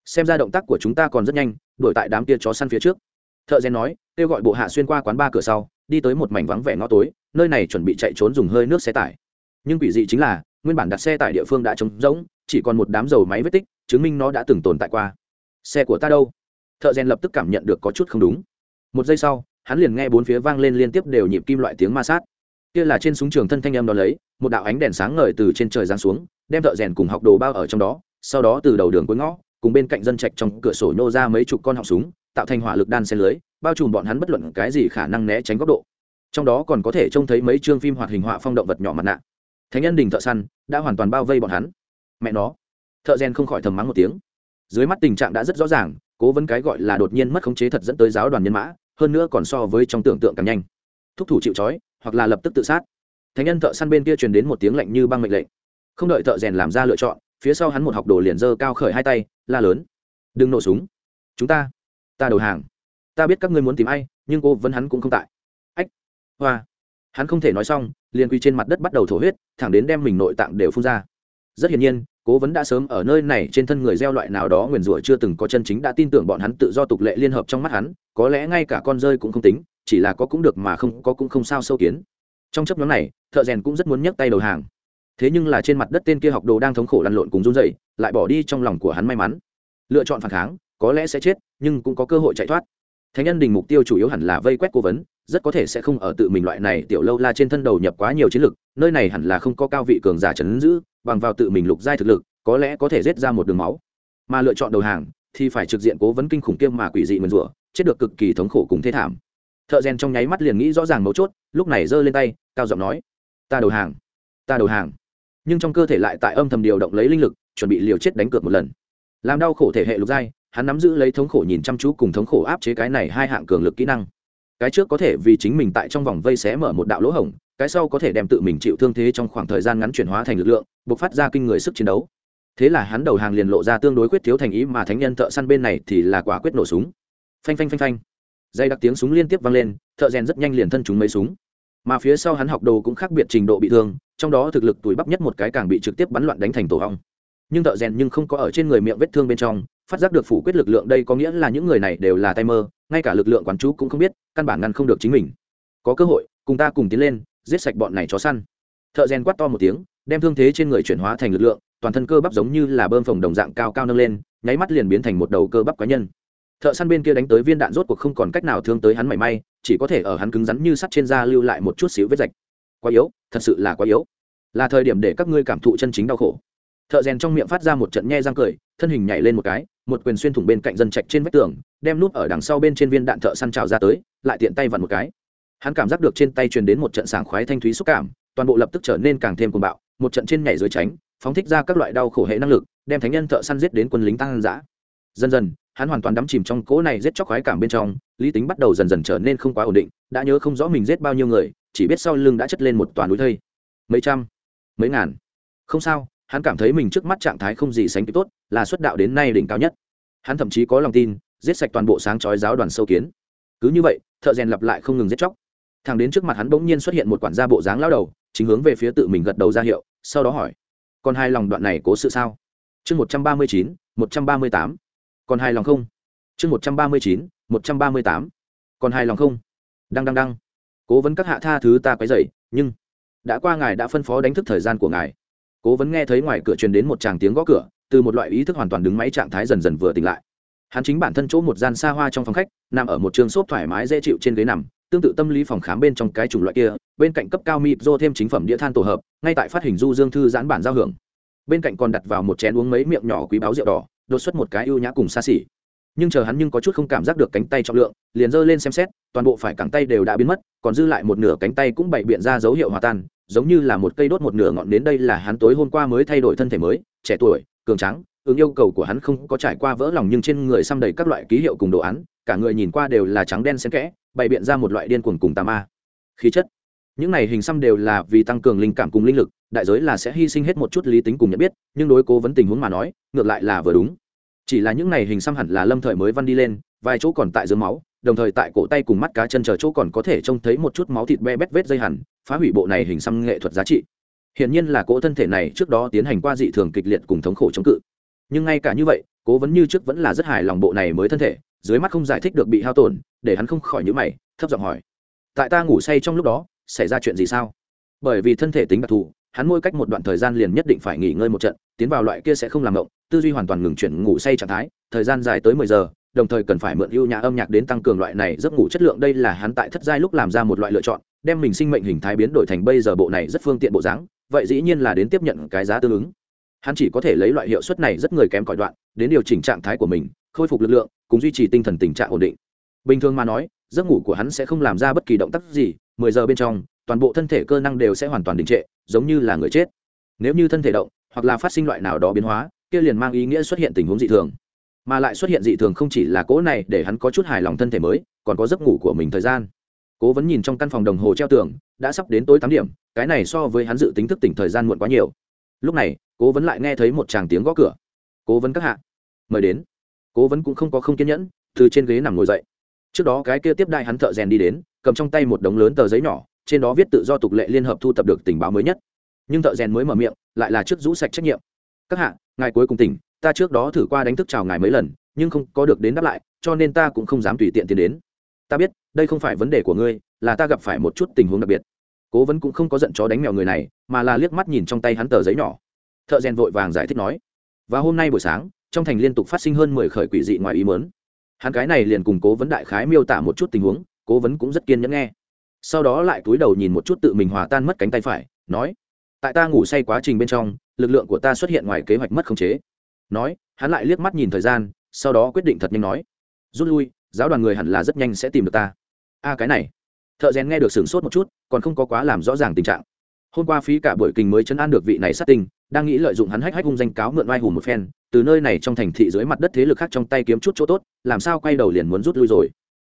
Xem ra động tác của chúng ta còn rất nhanh, đuổi tại đám tia chó săn phía trước. Thợ rèn nói, kêu gọi bộ hạ xuyên qua quán ba cửa sau, đi tới một mảnh vắng vẻ ngõ tối, nơi này chuẩn bị chạy trốn dùng hơi nước xe tải. Nhưng quỷ dị chính là, nguyên bản đặt xe tải địa phương đã trống rỗng chỉ còn một đám dầu máy vết tích, chứng minh nó đã từng tồn tại qua. Xe của ta đâu? Thợ rèn lập tức cảm nhận được có chút không đúng. Một giây sau, hắn liền nghe bốn phía vang lên liên tiếp đều nhịp kim loại tiếng ma sát. Kia là trên súng trường thân thanh âm đó lấy, một đạo ánh đèn sáng ngời từ trên trời giáng xuống, đem thợ rèn cùng học đồ bao ở trong đó, sau đó từ đầu đường cuối ngõ, cùng bên cạnh dân trạch trong cửa sổ nhô ra mấy chục con họng súng, tạo thành hỏa lực đan xen lưới, bao trùm bọn hắn bất luận cái gì khả năng né tránh góc độ. Trong đó còn có thể trông thấy mấy chương phim hoạt hình họa phong động vật nhỏ mặt nạ. Thánh nhân đình thợ săn đã hoàn toàn bao vây bọn hắn mẹ nó. Thợ rèn không khỏi thầm mắng một tiếng. Dưới mắt tình trạng đã rất rõ ràng, cố vấn cái gọi là đột nhiên mất khống chế thật dẫn tới giáo đoàn nhân mã, hơn nữa còn so với trong tưởng tượng càng nhanh. Thúc thủ chịu trói, hoặc là lập tức tự sát. Thánh nhân thợ săn bên kia truyền đến một tiếng lạnh như băng mệnh lệnh. Không đợi thợ rèn làm ra lựa chọn, phía sau hắn một học đồ liền dơ cao khởi hai tay, la lớn. Đừng nổ súng. Chúng ta ta đầu hàng. Ta biết các ngươi muốn tìm ai, nhưng cô vẫn hắn cũng không tại. Ách. Hoa. Hắn không thể nói xong, liền quy trên mặt đất bắt đầu thổ huyết, thẳng đến đem mình nội tạng đều phun ra. Rất hiển nhiên cố vấn đã sớm ở nơi này trên thân người gieo loại nào đó nguyền rủa chưa từng có chân chính đã tin tưởng bọn hắn tự do tục lệ liên hợp trong mắt hắn, có lẽ ngay cả con rơi cũng không tính, chỉ là có cũng được mà không, có cũng không sao sâu kiến. Trong chấp nhóm này, thợ rèn cũng rất muốn nhấc tay đầu hàng. Thế nhưng là trên mặt đất tên kia học đồ đang thống khổ lăn lộn cùng run dậy lại bỏ đi trong lòng của hắn may mắn. Lựa chọn phản kháng, có lẽ sẽ chết, nhưng cũng có cơ hội chạy thoát. Thánh nhân đình mục tiêu chủ yếu hẳn là vây quét cố vấn rất có thể sẽ không ở tự mình loại này tiểu lâu la trên thân đầu nhập quá nhiều chiến lực, nơi này hẳn là không có cao vị cường giả chấn giữ, bằng vào tự mình lục giai thực lực, có lẽ có thể rết ra một đường máu. Mà lựa chọn đầu hàng, thì phải trực diện cố vấn kinh khủng kiêm mà quỷ dị mượn rủa, chết được cực kỳ thống khổ cùng thế thảm. Thợ rèn trong nháy mắt liền nghĩ rõ ràng mấu chốt, lúc này giơ lên tay, cao giọng nói, ta đầu hàng, ta đầu hàng. Nhưng trong cơ thể lại tại âm thầm điều động lấy linh lực, chuẩn bị liều chết đánh cược một lần. Làm đau khổ thể hệ lục giai, hắn nắm giữ lấy thống khổ nhìn chăm chú cùng thống khổ áp chế cái này hai hạng cường lực kỹ năng cái trước có thể vì chính mình tại trong vòng vây xé mở một đạo lỗ hổng, cái sau có thể đem tự mình chịu thương thế trong khoảng thời gian ngắn chuyển hóa thành lực lượng buộc phát ra kinh người sức chiến đấu. Thế là hắn đầu hàng liền lộ ra tương đối quyết thiếu thành ý mà thánh nhân thợ săn bên này thì là quả quyết nổ súng. Phanh phanh phanh phanh. Dây đặc tiếng súng liên tiếp vang lên, thợ rèn rất nhanh liền thân chúng mấy súng. Mà phía sau hắn học đồ cũng khác biệt trình độ bị thương, trong đó thực lực túi bắp nhất một cái càng bị trực tiếp bắn loạn đánh thành tổ hong nhưng thợ rèn nhưng không có ở trên người miệng vết thương bên trong, phát giác được phủ quyết lực lượng đây có nghĩa là những người này đều là tay mơ ngay cả lực lượng quán chú cũng không biết, căn bản ngăn không được chính mình. Có cơ hội, cùng ta cùng tiến lên, giết sạch bọn này chó săn. Thợ rèn quát to một tiếng, đem thương thế trên người chuyển hóa thành lực lượng, toàn thân cơ bắp giống như là bơm phồng đồng dạng cao cao nâng lên, nháy mắt liền biến thành một đầu cơ bắp cá nhân. Thợ săn bên kia đánh tới viên đạn rốt cuộc không còn cách nào thương tới hắn mảy may, chỉ có thể ở hắn cứng rắn như sắt trên da lưu lại một chút xíu vết rạch. Quá yếu, thật sự là quá yếu. Là thời điểm để các ngươi cảm thụ chân chính đau khổ. Thợ rèn trong miệng phát ra một trận nhe răng cười, thân hình nhảy lên một cái, một quyền xuyên thủng bên cạnh dân trạch trên vách tường đem nút ở đằng sau bên trên viên đạn thợ săn trào ra tới, lại tiện tay vặn một cái. Hắn cảm giác được trên tay truyền đến một trận sảng khoái thanh thúy xúc cảm, toàn bộ lập tức trở nên càng thêm cuồng bạo, một trận trên nhảy dưới tránh, phóng thích ra các loại đau khổ hệ năng lực, đem thánh nhân thợ săn giết đến quân lính tăng dã. Dần dần, hắn hoàn toàn đắm chìm trong cỗ này giết chóc khoái cảm bên trong, lý tính bắt đầu dần dần trở nên không quá ổn định, đã nhớ không rõ mình giết bao nhiêu người, chỉ biết sau lưng đã chất lên một toàn núi thây. Mấy trăm, mấy ngàn. Không sao, hắn cảm thấy mình trước mắt trạng thái không gì sánh kịp tốt, là xuất đạo đến nay đỉnh cao nhất. Hắn thậm chí có lòng tin giết sạch toàn bộ sáng chói giáo đoàn sâu kiến. Cứ như vậy, thợ rèn lặp lại không ngừng giết chóc. Thằng đến trước mặt hắn bỗng nhiên xuất hiện một quản gia bộ dáng lao đầu, chính hướng về phía tự mình gật đầu ra hiệu, sau đó hỏi, còn hai lòng đoạn này cố sự sao? Chương một trăm ba mươi chín, một trăm ba mươi tám. Còn hai lòng không? Chương một trăm ba mươi chín, một trăm ba mươi tám. Còn hai lòng không? Đăng đăng đăng. Cố vấn các hạ tha thứ ta quấy dậy nhưng đã qua ngài đã phân phó đánh thức thời gian của ngài. Cố vấn nghe thấy ngoài cửa truyền đến một tràng tiếng gõ cửa, từ một loại ý thức hoàn toàn đứng máy trạng thái dần dần vừa tỉnh lại hắn chính bản thân chỗ một gian xa hoa trong phòng khách, nằm ở một trường xốp thoải mái dễ chịu trên ghế nằm, tương tự tâm lý phòng khám bên trong cái chủng loại kia, bên cạnh cấp cao mịp dô thêm chính phẩm đĩa than tổ hợp, ngay tại phát hình du dương thư giãn bản giao hưởng. Bên cạnh còn đặt vào một chén uống mấy miệng nhỏ quý báo rượu đỏ, đột xuất một cái ưu nhã cùng xa xỉ. Nhưng chờ hắn nhưng có chút không cảm giác được cánh tay trọng lượng, liền giơ lên xem xét, toàn bộ phải cẳng tay đều đã biến mất, còn dư lại một nửa cánh tay cũng bày biện ra dấu hiệu hòa tan, giống như là một cây đốt một nửa ngọn đến đây là hắn tối hôm qua mới thay đổi thân thể mới, trẻ tuổi, cường trắng ứng yêu cầu của hắn không có trải qua vỡ lòng nhưng trên người xăm đầy các loại ký hiệu cùng đồ án, cả người nhìn qua đều là trắng đen xen kẽ, bày biện ra một loại điên cuồng cùng tà ma. Khí chất. Những này hình xăm đều là vì tăng cường linh cảm cùng linh lực, đại giới là sẽ hy sinh hết một chút lý tính cùng nhận biết, nhưng đối cố vấn tình huống mà nói, ngược lại là vừa đúng. Chỉ là những này hình xăm hẳn là lâm thời mới văn đi lên, vài chỗ còn tại dưới máu, đồng thời tại cổ tay cùng mắt cá chân chờ chỗ còn có thể trông thấy một chút máu thịt be bét vết dây hẳn, phá hủy bộ này hình xăm nghệ thuật giá trị. Hiển nhiên là cỗ thân thể này trước đó tiến hành qua dị thường kịch liệt cùng thống khổ chống cự nhưng ngay cả như vậy, cố vấn như trước vẫn là rất hài lòng bộ này mới thân thể, dưới mắt không giải thích được bị hao tổn, để hắn không khỏi nhữ mày, thấp giọng hỏi. Tại ta ngủ say trong lúc đó, xảy ra chuyện gì sao? Bởi vì thân thể tính đặc thù, hắn mỗi cách một đoạn thời gian liền nhất định phải nghỉ ngơi một trận, tiến vào loại kia sẽ không làm động, tư duy hoàn toàn ngừng chuyển ngủ say trạng thái, thời gian dài tới mười giờ, đồng thời cần phải mượn ưu nhã âm nhạc đến tăng cường loại này giấc ngủ chất lượng, đây là hắn tại thất giai lúc làm ra một loại lựa chọn, đem mình sinh mệnh hình thái biến đổi thành bây giờ bộ này rất phương tiện bộ dáng, vậy dĩ nhiên là đến tiếp nhận cái giá tương ứng hắn chỉ có thể lấy loại hiệu suất này rất người kém cỏi đoạn, đến điều chỉnh trạng thái của mình, khôi phục lực lượng, cùng duy trì tinh thần tình trạng ổn định. Bình thường mà nói, giấc ngủ của hắn sẽ không làm ra bất kỳ động tác gì, mười giờ bên trong, toàn bộ thân thể cơ năng đều sẽ hoàn toàn đình trệ, giống như là người chết. Nếu như thân thể động, hoặc là phát sinh loại nào đó biến hóa, kia liền mang ý nghĩa xuất hiện tình huống dị thường. Mà lại xuất hiện dị thường không chỉ là cỗ này để hắn có chút hài lòng thân thể mới, còn có giấc ngủ của mình thời gian. Cố vấn nhìn trong căn phòng đồng hồ treo tường, đã sắp đến tối tám điểm, cái này so với hắn dự tính thức tỉnh thời gian muộn quá nhiều lúc này, cố vấn lại nghe thấy một tràng tiếng gõ cửa. Cố vấn các hạ, mời đến. Cố vấn cũng không có không kiên nhẫn, từ trên ghế nằm ngồi dậy. Trước đó cái kia tiếp đại hắn thợ rèn đi đến, cầm trong tay một đống lớn tờ giấy nhỏ, trên đó viết tự do tục lệ liên hợp thu tập được tình báo mới nhất. Nhưng thợ rèn mới mở miệng, lại là trước rũ sạch trách nhiệm. Các hạ, ngài cuối cùng tỉnh, ta trước đó thử qua đánh thức chào ngài mấy lần, nhưng không có được đến đáp lại, cho nên ta cũng không dám tùy tiện tiến đến. Ta biết, đây không phải vấn đề của ngươi, là ta gặp phải một chút tình huống đặc biệt cố vấn cũng không có giận chó đánh mèo người này, mà là liếc mắt nhìn trong tay hắn tờ giấy nhỏ. Thợ rèn vội vàng giải thích nói, và hôm nay buổi sáng, trong thành liên tục phát sinh hơn mười khởi quỷ dị ngoài ý mớn hắn cái này liền cùng cố vấn đại khái miêu tả một chút tình huống, cố vấn cũng rất kiên nhẫn nghe. Sau đó lại cúi đầu nhìn một chút tự mình hòa tan mất cánh tay phải, nói, tại ta ngủ say quá trình bên trong, lực lượng của ta xuất hiện ngoài kế hoạch mất khống chế. Nói, hắn lại liếc mắt nhìn thời gian, sau đó quyết định thật nhanh nói, rút lui, giáo đoàn người hẳn là rất nhanh sẽ tìm được ta. A, cái này thợ rèn nghe được sửng sốt một chút, còn không có quá làm rõ ràng tình trạng. Hôm qua phí cả buổi kinh mới chấn an được vị này sát tinh, đang nghĩ lợi dụng hắn hách hách hung danh cáo mượn oai hùng một phen, từ nơi này trong thành thị dưới mặt đất thế lực khác trong tay kiếm chút chỗ tốt, làm sao quay đầu liền muốn rút lui rồi.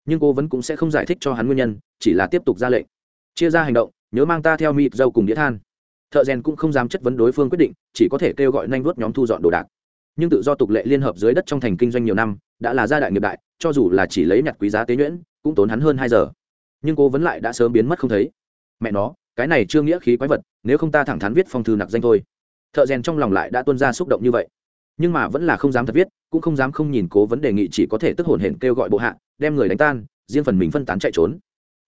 Nhưng cô vẫn cũng sẽ không giải thích cho hắn nguyên nhân, chỉ là tiếp tục ra lệnh. Chia ra hành động, nhớ mang ta theo mịt dâu cùng đĩa than. Thợ rèn cũng không dám chất vấn đối phương quyết định, chỉ có thể kêu gọi nhanh vuốt nhóm thu dọn đồ đạc. Nhưng tự do tục lệ liên hợp dưới đất trong thành kinh doanh nhiều năm, đã là gia đại nghiệp đại, cho dù là chỉ lấy nhặt quý giá tế nhuyễn, cũng tốn hắn hơn hai giờ nhưng cô vẫn lại đã sớm biến mất không thấy. Mẹ nó, cái này chưa nghĩa khí quái vật, nếu không ta thẳng thắn viết phong thư nặc danh thôi. Thợ rèn trong lòng lại đã tuân ra xúc động như vậy. Nhưng mà vẫn là không dám thật viết, cũng không dám không nhìn cố vấn đề nghị chỉ có thể tức hồn hển kêu gọi bộ hạ, đem người đánh tan, riêng phần mình phân tán chạy trốn.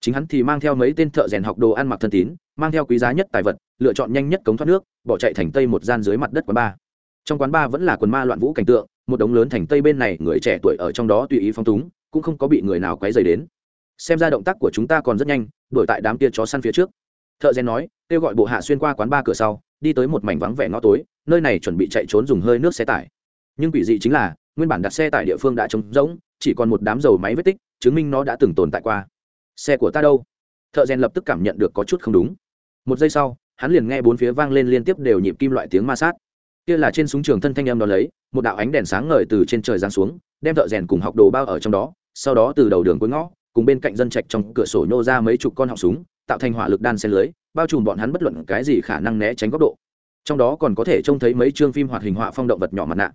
Chính hắn thì mang theo mấy tên thợ rèn học đồ ăn mặc thân tín, mang theo quý giá nhất tài vật, lựa chọn nhanh nhất cống thoát nước, bỏ chạy thành tây một gian dưới mặt đất quán ba. Trong quán ba vẫn là quần ma loạn vũ cảnh tượng, một đống lớn thành tây bên này, người trẻ tuổi ở trong đó tùy ý phong túng, cũng không có bị người nào quấy dày đến xem ra động tác của chúng ta còn rất nhanh đổi tại đám kia chó săn phía trước. Thợ rèn nói, kêu gọi bộ hạ xuyên qua quán ba cửa sau, đi tới một mảnh vắng vẻ ngõ tối, nơi này chuẩn bị chạy trốn dùng hơi nước xe tải. Nhưng quỷ dị chính là, nguyên bản đặt xe tại địa phương đã trống rỗng, chỉ còn một đám dầu máy vết tích, chứng minh nó đã từng tồn tại qua. Xe của ta đâu? Thợ rèn lập tức cảm nhận được có chút không đúng. Một giây sau, hắn liền nghe bốn phía vang lên liên tiếp đều nhịp kim loại tiếng ma sát. Kia là trên súng trường thân thanh em đó lấy, một đạo ánh đèn sáng ngời từ trên trời giáng xuống, đem thợ rèn cùng học đồ bao ở trong đó, sau đó từ đầu đường cuối ngõ cùng bên cạnh dân trạch trong cửa sổ nhô ra mấy chục con họng súng, tạo thành hỏa lực đan xen lưới, bao trùm bọn hắn bất luận cái gì khả năng né tránh góc độ. Trong đó còn có thể trông thấy mấy chương phim hoạt hình họa phong động vật nhỏ mặt nạ.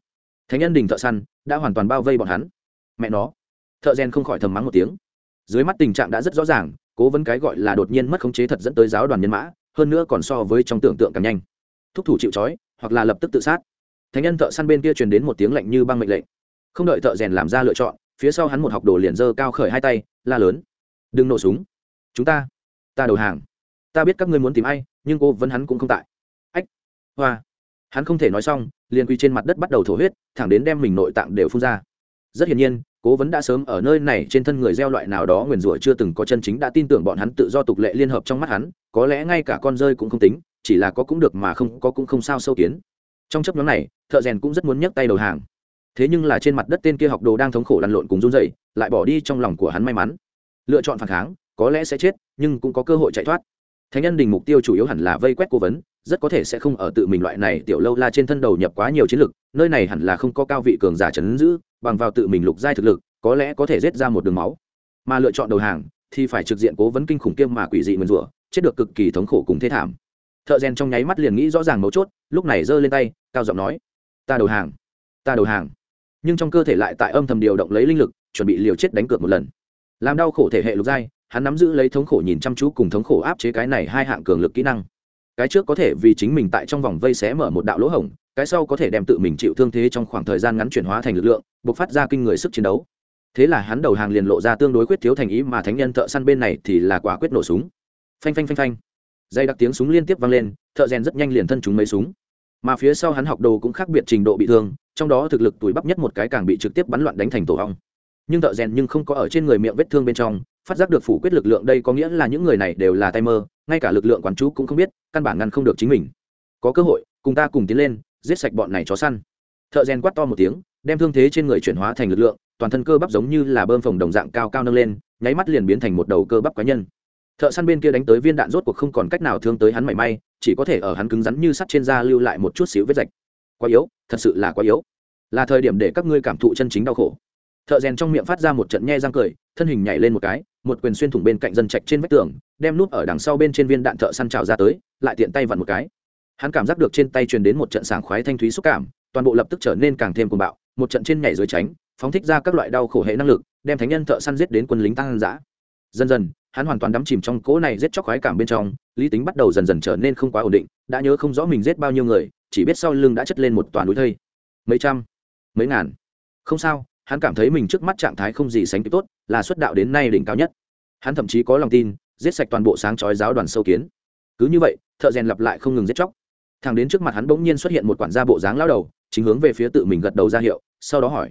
Thánh nhân đình thợ săn đã hoàn toàn bao vây bọn hắn. Mẹ nó. Thợ rèn không khỏi thầm mắng một tiếng. Dưới mắt tình trạng đã rất rõ ràng, cố vấn cái gọi là đột nhiên mất khống chế thật dẫn tới giáo đoàn nhân mã, hơn nữa còn so với trong tưởng tượng càng nhanh. Thúc thủ chịu trói, hoặc là lập tức tự sát. Thánh nhân thợ săn bên kia truyền đến một tiếng lạnh như băng mệnh lệnh. Không đợi thợ rèn làm ra lựa chọn phía sau hắn một học đồ liền dơ cao khởi hai tay, la lớn. Đừng nổ súng. Chúng ta ta đầu hàng. Ta biết các ngươi muốn tìm ai, nhưng cô vẫn hắn cũng không tại. Ách, hoa. Hắn không thể nói xong, liền quy trên mặt đất bắt đầu thổ huyết, thẳng đến đem mình nội tạng đều phun ra. Rất hiển nhiên, cố vấn đã sớm ở nơi này trên thân người gieo loại nào đó nguyền rủa chưa từng có chân chính đã tin tưởng bọn hắn tự do tục lệ liên hợp trong mắt hắn, có lẽ ngay cả con rơi cũng không tính, chỉ là có cũng được mà không có cũng không sao sâu kiến. Trong chấp nhóm này, thợ rèn cũng rất muốn nhấc tay đầu hàng thế nhưng là trên mặt đất tên kia học đồ đang thống khổ lăn lộn cùng run dậy lại bỏ đi trong lòng của hắn may mắn. Lựa chọn phản kháng, có lẽ sẽ chết, nhưng cũng có cơ hội chạy thoát. Thánh nhân đình mục tiêu chủ yếu hẳn là vây quét cố vấn, rất có thể sẽ không ở tự mình loại này tiểu lâu la trên thân đầu nhập quá nhiều chiến lực, nơi này hẳn là không có cao vị cường giả chấn giữ, bằng vào tự mình lục giai thực lực, có lẽ có thể giết ra một đường máu. Mà lựa chọn đầu hàng, thì phải trực diện cố vấn kinh khủng kiêm mà quỷ dị mượn rủa, chết được cực kỳ thống khổ cùng thế thảm. Thợ rèn trong nháy mắt liền nghĩ rõ ràng mấu chốt, lúc này giơ lên tay, cao giọng nói, ta đầu hàng, ta đầu hàng nhưng trong cơ thể lại tại âm thầm điều động lấy linh lực, chuẩn bị liều chết đánh cược một lần. Làm đau khổ thể hệ lục giai, hắn nắm giữ lấy thống khổ nhìn chăm chú cùng thống khổ áp chế cái này hai hạng cường lực kỹ năng. Cái trước có thể vì chính mình tại trong vòng vây xé mở một đạo lỗ hổng, cái sau có thể đem tự mình chịu thương thế trong khoảng thời gian ngắn chuyển hóa thành lực lượng buộc phát ra kinh người sức chiến đấu. Thế là hắn đầu hàng liền lộ ra tương đối quyết thiếu thành ý mà thánh nhân thợ săn bên này thì là quả quyết nổ súng. Phanh phanh phanh phanh. Dây đặc tiếng súng liên tiếp vang lên, thợ rèn rất nhanh liền thân chúng mấy súng mà phía sau hắn học đồ cũng khác biệt trình độ bị thương, trong đó thực lực tuổi bắp nhất một cái càng bị trực tiếp bắn loạn đánh thành tổ hong nhưng thợ rèn nhưng không có ở trên người miệng vết thương bên trong, phát giác được phủ quyết lực lượng đây có nghĩa là những người này đều là tay mơ ngay cả lực lượng quán chú cũng không biết, căn bản ngăn không được chính mình. Có cơ hội, cùng ta cùng tiến lên, giết sạch bọn này chó săn. Thợ rèn quát to một tiếng, đem thương thế trên người chuyển hóa thành lực lượng, toàn thân cơ bắp giống như là bơm phồng đồng dạng cao cao nâng lên, nháy mắt liền biến thành một đầu cơ bắp cá nhân thợ săn bên kia đánh tới viên đạn rốt cuộc không còn cách nào thương tới hắn mảy may, chỉ có thể ở hắn cứng rắn như sắt trên da lưu lại một chút xíu vết rạch. Quá yếu, thật sự là quá yếu. Là thời điểm để các ngươi cảm thụ chân chính đau khổ. Thợ rèn trong miệng phát ra một trận nhe răng cười, thân hình nhảy lên một cái, một quyền xuyên thủng bên cạnh dân trạch trên vách tường, đem nút ở đằng sau bên trên viên đạn thợ săn trào ra tới, lại tiện tay vặn một cái. Hắn cảm giác được trên tay truyền đến một trận sảng khoái thanh thúy xúc cảm, toàn bộ lập tức trở nên càng thêm cuồng bạo, một trận trên nhảy dưới tránh, phóng thích ra các loại đau khổ hệ năng lực, đem thánh nhân thợ săn giết đến quân lính tăng dã. Dần dần hắn hoàn toàn đắm chìm trong cỗ này giết chóc khoái cảm bên trong, lý tính bắt đầu dần dần trở nên không quá ổn định, đã nhớ không rõ mình giết bao nhiêu người, chỉ biết sau lưng đã chất lên một toàn núi thây. Mấy trăm, mấy ngàn. Không sao, hắn cảm thấy mình trước mắt trạng thái không gì sánh kịp tốt, là xuất đạo đến nay đỉnh cao nhất. Hắn thậm chí có lòng tin, giết sạch toàn bộ sáng chói giáo đoàn sâu kiến. Cứ như vậy, thợ rèn lặp lại không ngừng giết chóc. Thằng đến trước mặt hắn bỗng nhiên xuất hiện một quản gia bộ dáng lao đầu, chính hướng về phía tự mình gật đầu ra hiệu, sau đó hỏi,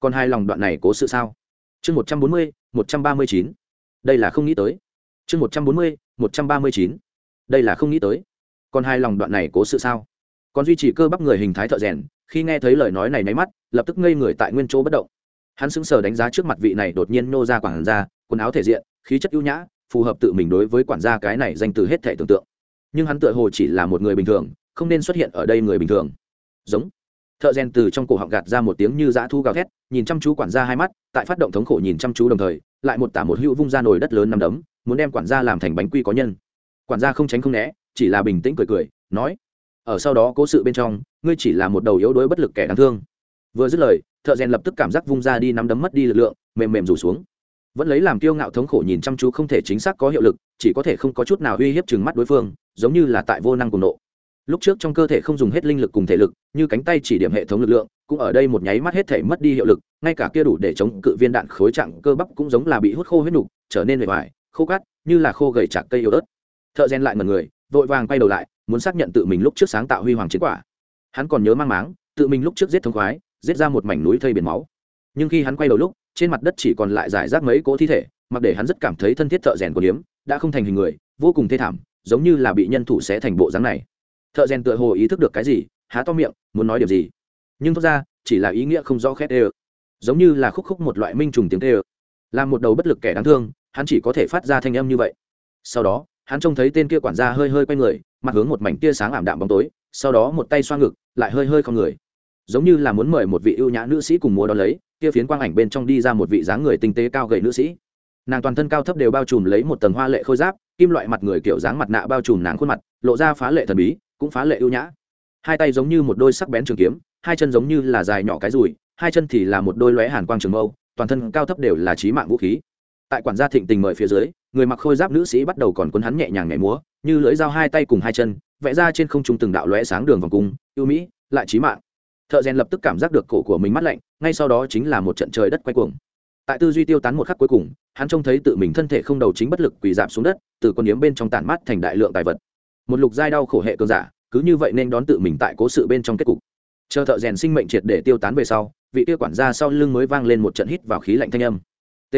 còn hai lòng đoạn này cố sự sao? Chương một trăm bốn mươi, một trăm ba mươi chín đây là không nghĩ tới. Chương một trăm bốn mươi, một trăm ba mươi chín. Đây là không nghĩ tới. Còn hai lòng đoạn này cố sự sao? Còn duy trì cơ bắp người hình thái thợ rèn, khi nghe thấy lời nói này nháy mắt, lập tức ngây người tại nguyên chỗ bất động. Hắn sững sờ đánh giá trước mặt vị này đột nhiên nô ra quản gia, quần áo thể diện, khí chất ưu nhã, phù hợp tự mình đối với quản gia cái này danh từ hết thể tưởng tượng. Nhưng hắn tựa hồ chỉ là một người bình thường, không nên xuất hiện ở đây người bình thường. Giống. Thợ rèn từ trong cổ họng gạt ra một tiếng như dã thu gào thét, nhìn chăm chú quản gia hai mắt, tại phát động thống khổ nhìn chăm chú đồng thời lại một tả một hữu vung ra nồi đất lớn nằm đấm, muốn đem quản gia làm thành bánh quy có nhân. Quản gia không tránh không né, chỉ là bình tĩnh cười cười, nói, ở sau đó cố sự bên trong, ngươi chỉ là một đầu yếu đuối bất lực kẻ đáng thương. Vừa dứt lời, thợ rèn lập tức cảm giác vung ra đi nắm đấm mất đi lực lượng, mềm mềm rủ xuống. Vẫn lấy làm kiêu ngạo thống khổ nhìn chăm chú không thể chính xác có hiệu lực, chỉ có thể không có chút nào uy hiếp chừng mắt đối phương, giống như là tại vô năng cùng nộ lúc trước trong cơ thể không dùng hết linh lực cùng thể lực, như cánh tay chỉ điểm hệ thống lực lượng, cũng ở đây một nháy mắt hết thể mất đi hiệu lực, ngay cả kia đủ để chống cự viên đạn khối trạng cơ bắp cũng giống là bị hút khô huyết nục, trở nên bề ngoài khô cát, như là khô gầy chạc cây yếu ớt thợ rèn lại ngần người, vội vàng quay đầu lại, muốn xác nhận tự mình lúc trước sáng tạo huy hoàng chiến quả. Hắn còn nhớ mang máng, tự mình lúc trước giết thống khoái, giết ra một mảnh núi thây biển máu. Nhưng khi hắn quay đầu lúc, trên mặt đất chỉ còn lại giải rác mấy cỗ thi thể, mặc để hắn rất cảm thấy thân thiết thợ rèn của điếm, đã không thành hình người, vô cùng thê thảm, giống như là bị nhân thủ xé thành bộ dáng này thợ rèn tựa hồ ý thức được cái gì, há to miệng, muốn nói điều gì. Nhưng thật ra, chỉ là ý nghĩa không rõ khét ê giống như là khúc khúc một loại minh trùng tiếng tê ơ. Làm một đầu bất lực kẻ đáng thương, hắn chỉ có thể phát ra thanh âm như vậy. Sau đó, hắn trông thấy tên kia quản gia hơi hơi quay người, mặt hướng một mảnh tia sáng ảm đạm bóng tối, sau đó một tay xoa ngực, lại hơi hơi không người. Giống như là muốn mời một vị ưu nhã nữ sĩ cùng múa đón lấy, kia phiến quang ảnh bên trong đi ra một vị dáng người tinh tế cao gầy nữ sĩ. Nàng toàn thân cao thấp đều bao trùm lấy một tầng hoa lệ khôi giáp, kim loại mặt người kiểu dáng mặt nạ bao trùm nàng khuôn mặt, lộ ra phá lệ thần bí cũng phá lệ ưu nhã. Hai tay giống như một đôi sắc bén trường kiếm, hai chân giống như là dài nhỏ cái rùi, hai chân thì là một đôi lóe hàn quang trường mâu, toàn thân cao thấp đều là trí mạng vũ khí. Tại quản gia thịnh tình mời phía dưới, người mặc khôi giáp nữ sĩ bắt đầu còn cuốn hắn nhẹ nhàng nhảy múa, như lưỡi dao hai tay cùng hai chân, vẽ ra trên không trung từng đạo lóe sáng đường vòng cung, ưu mỹ, lại trí mạng. Thợ rèn lập tức cảm giác được cổ của mình mắt lạnh, ngay sau đó chính là một trận trời đất quay cuồng. Tại tư duy tiêu tán một khắc cuối cùng, hắn trông thấy tự mình thân thể không đầu chính bất lực quỳ giảm xuống đất, từ con điếm bên trong tản mát thành đại lượng tài vật một lục giai đau khổ hệ cường giả, cứ như vậy nên đón tự mình tại cố sự bên trong kết cục. Chờ thợ rèn sinh mệnh triệt để tiêu tán về sau, vị kia quản gia sau lưng mới vang lên một trận hít vào khí lạnh thanh âm. T,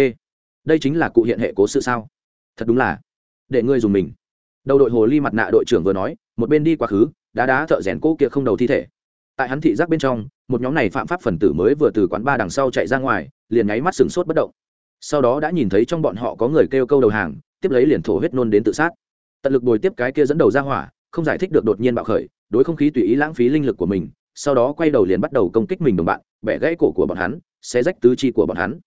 đây chính là cụ hiện hệ cố sự sao? Thật đúng là. Để ngươi dùng mình. Đầu đội hồ ly mặt nạ đội trưởng vừa nói, một bên đi quá khứ, đá đá thợ rèn cỗ kia không đầu thi thể. Tại hắn thị giác bên trong, một nhóm này phạm pháp phần tử mới vừa từ quán ba đằng sau chạy ra ngoài, liền nháy mắt sừng sốt bất động. Sau đó đã nhìn thấy trong bọn họ có người kêu câu đầu hàng, tiếp lấy liền thổ huyết nôn đến tự sát tận lực bồi tiếp cái kia dẫn đầu ra hỏa, không giải thích được đột nhiên bạo khởi, đối không khí tùy ý lãng phí linh lực của mình, sau đó quay đầu liền bắt đầu công kích mình đồng bạn, bẻ gãy cổ của bọn hắn, xé rách tứ chi của bọn hắn.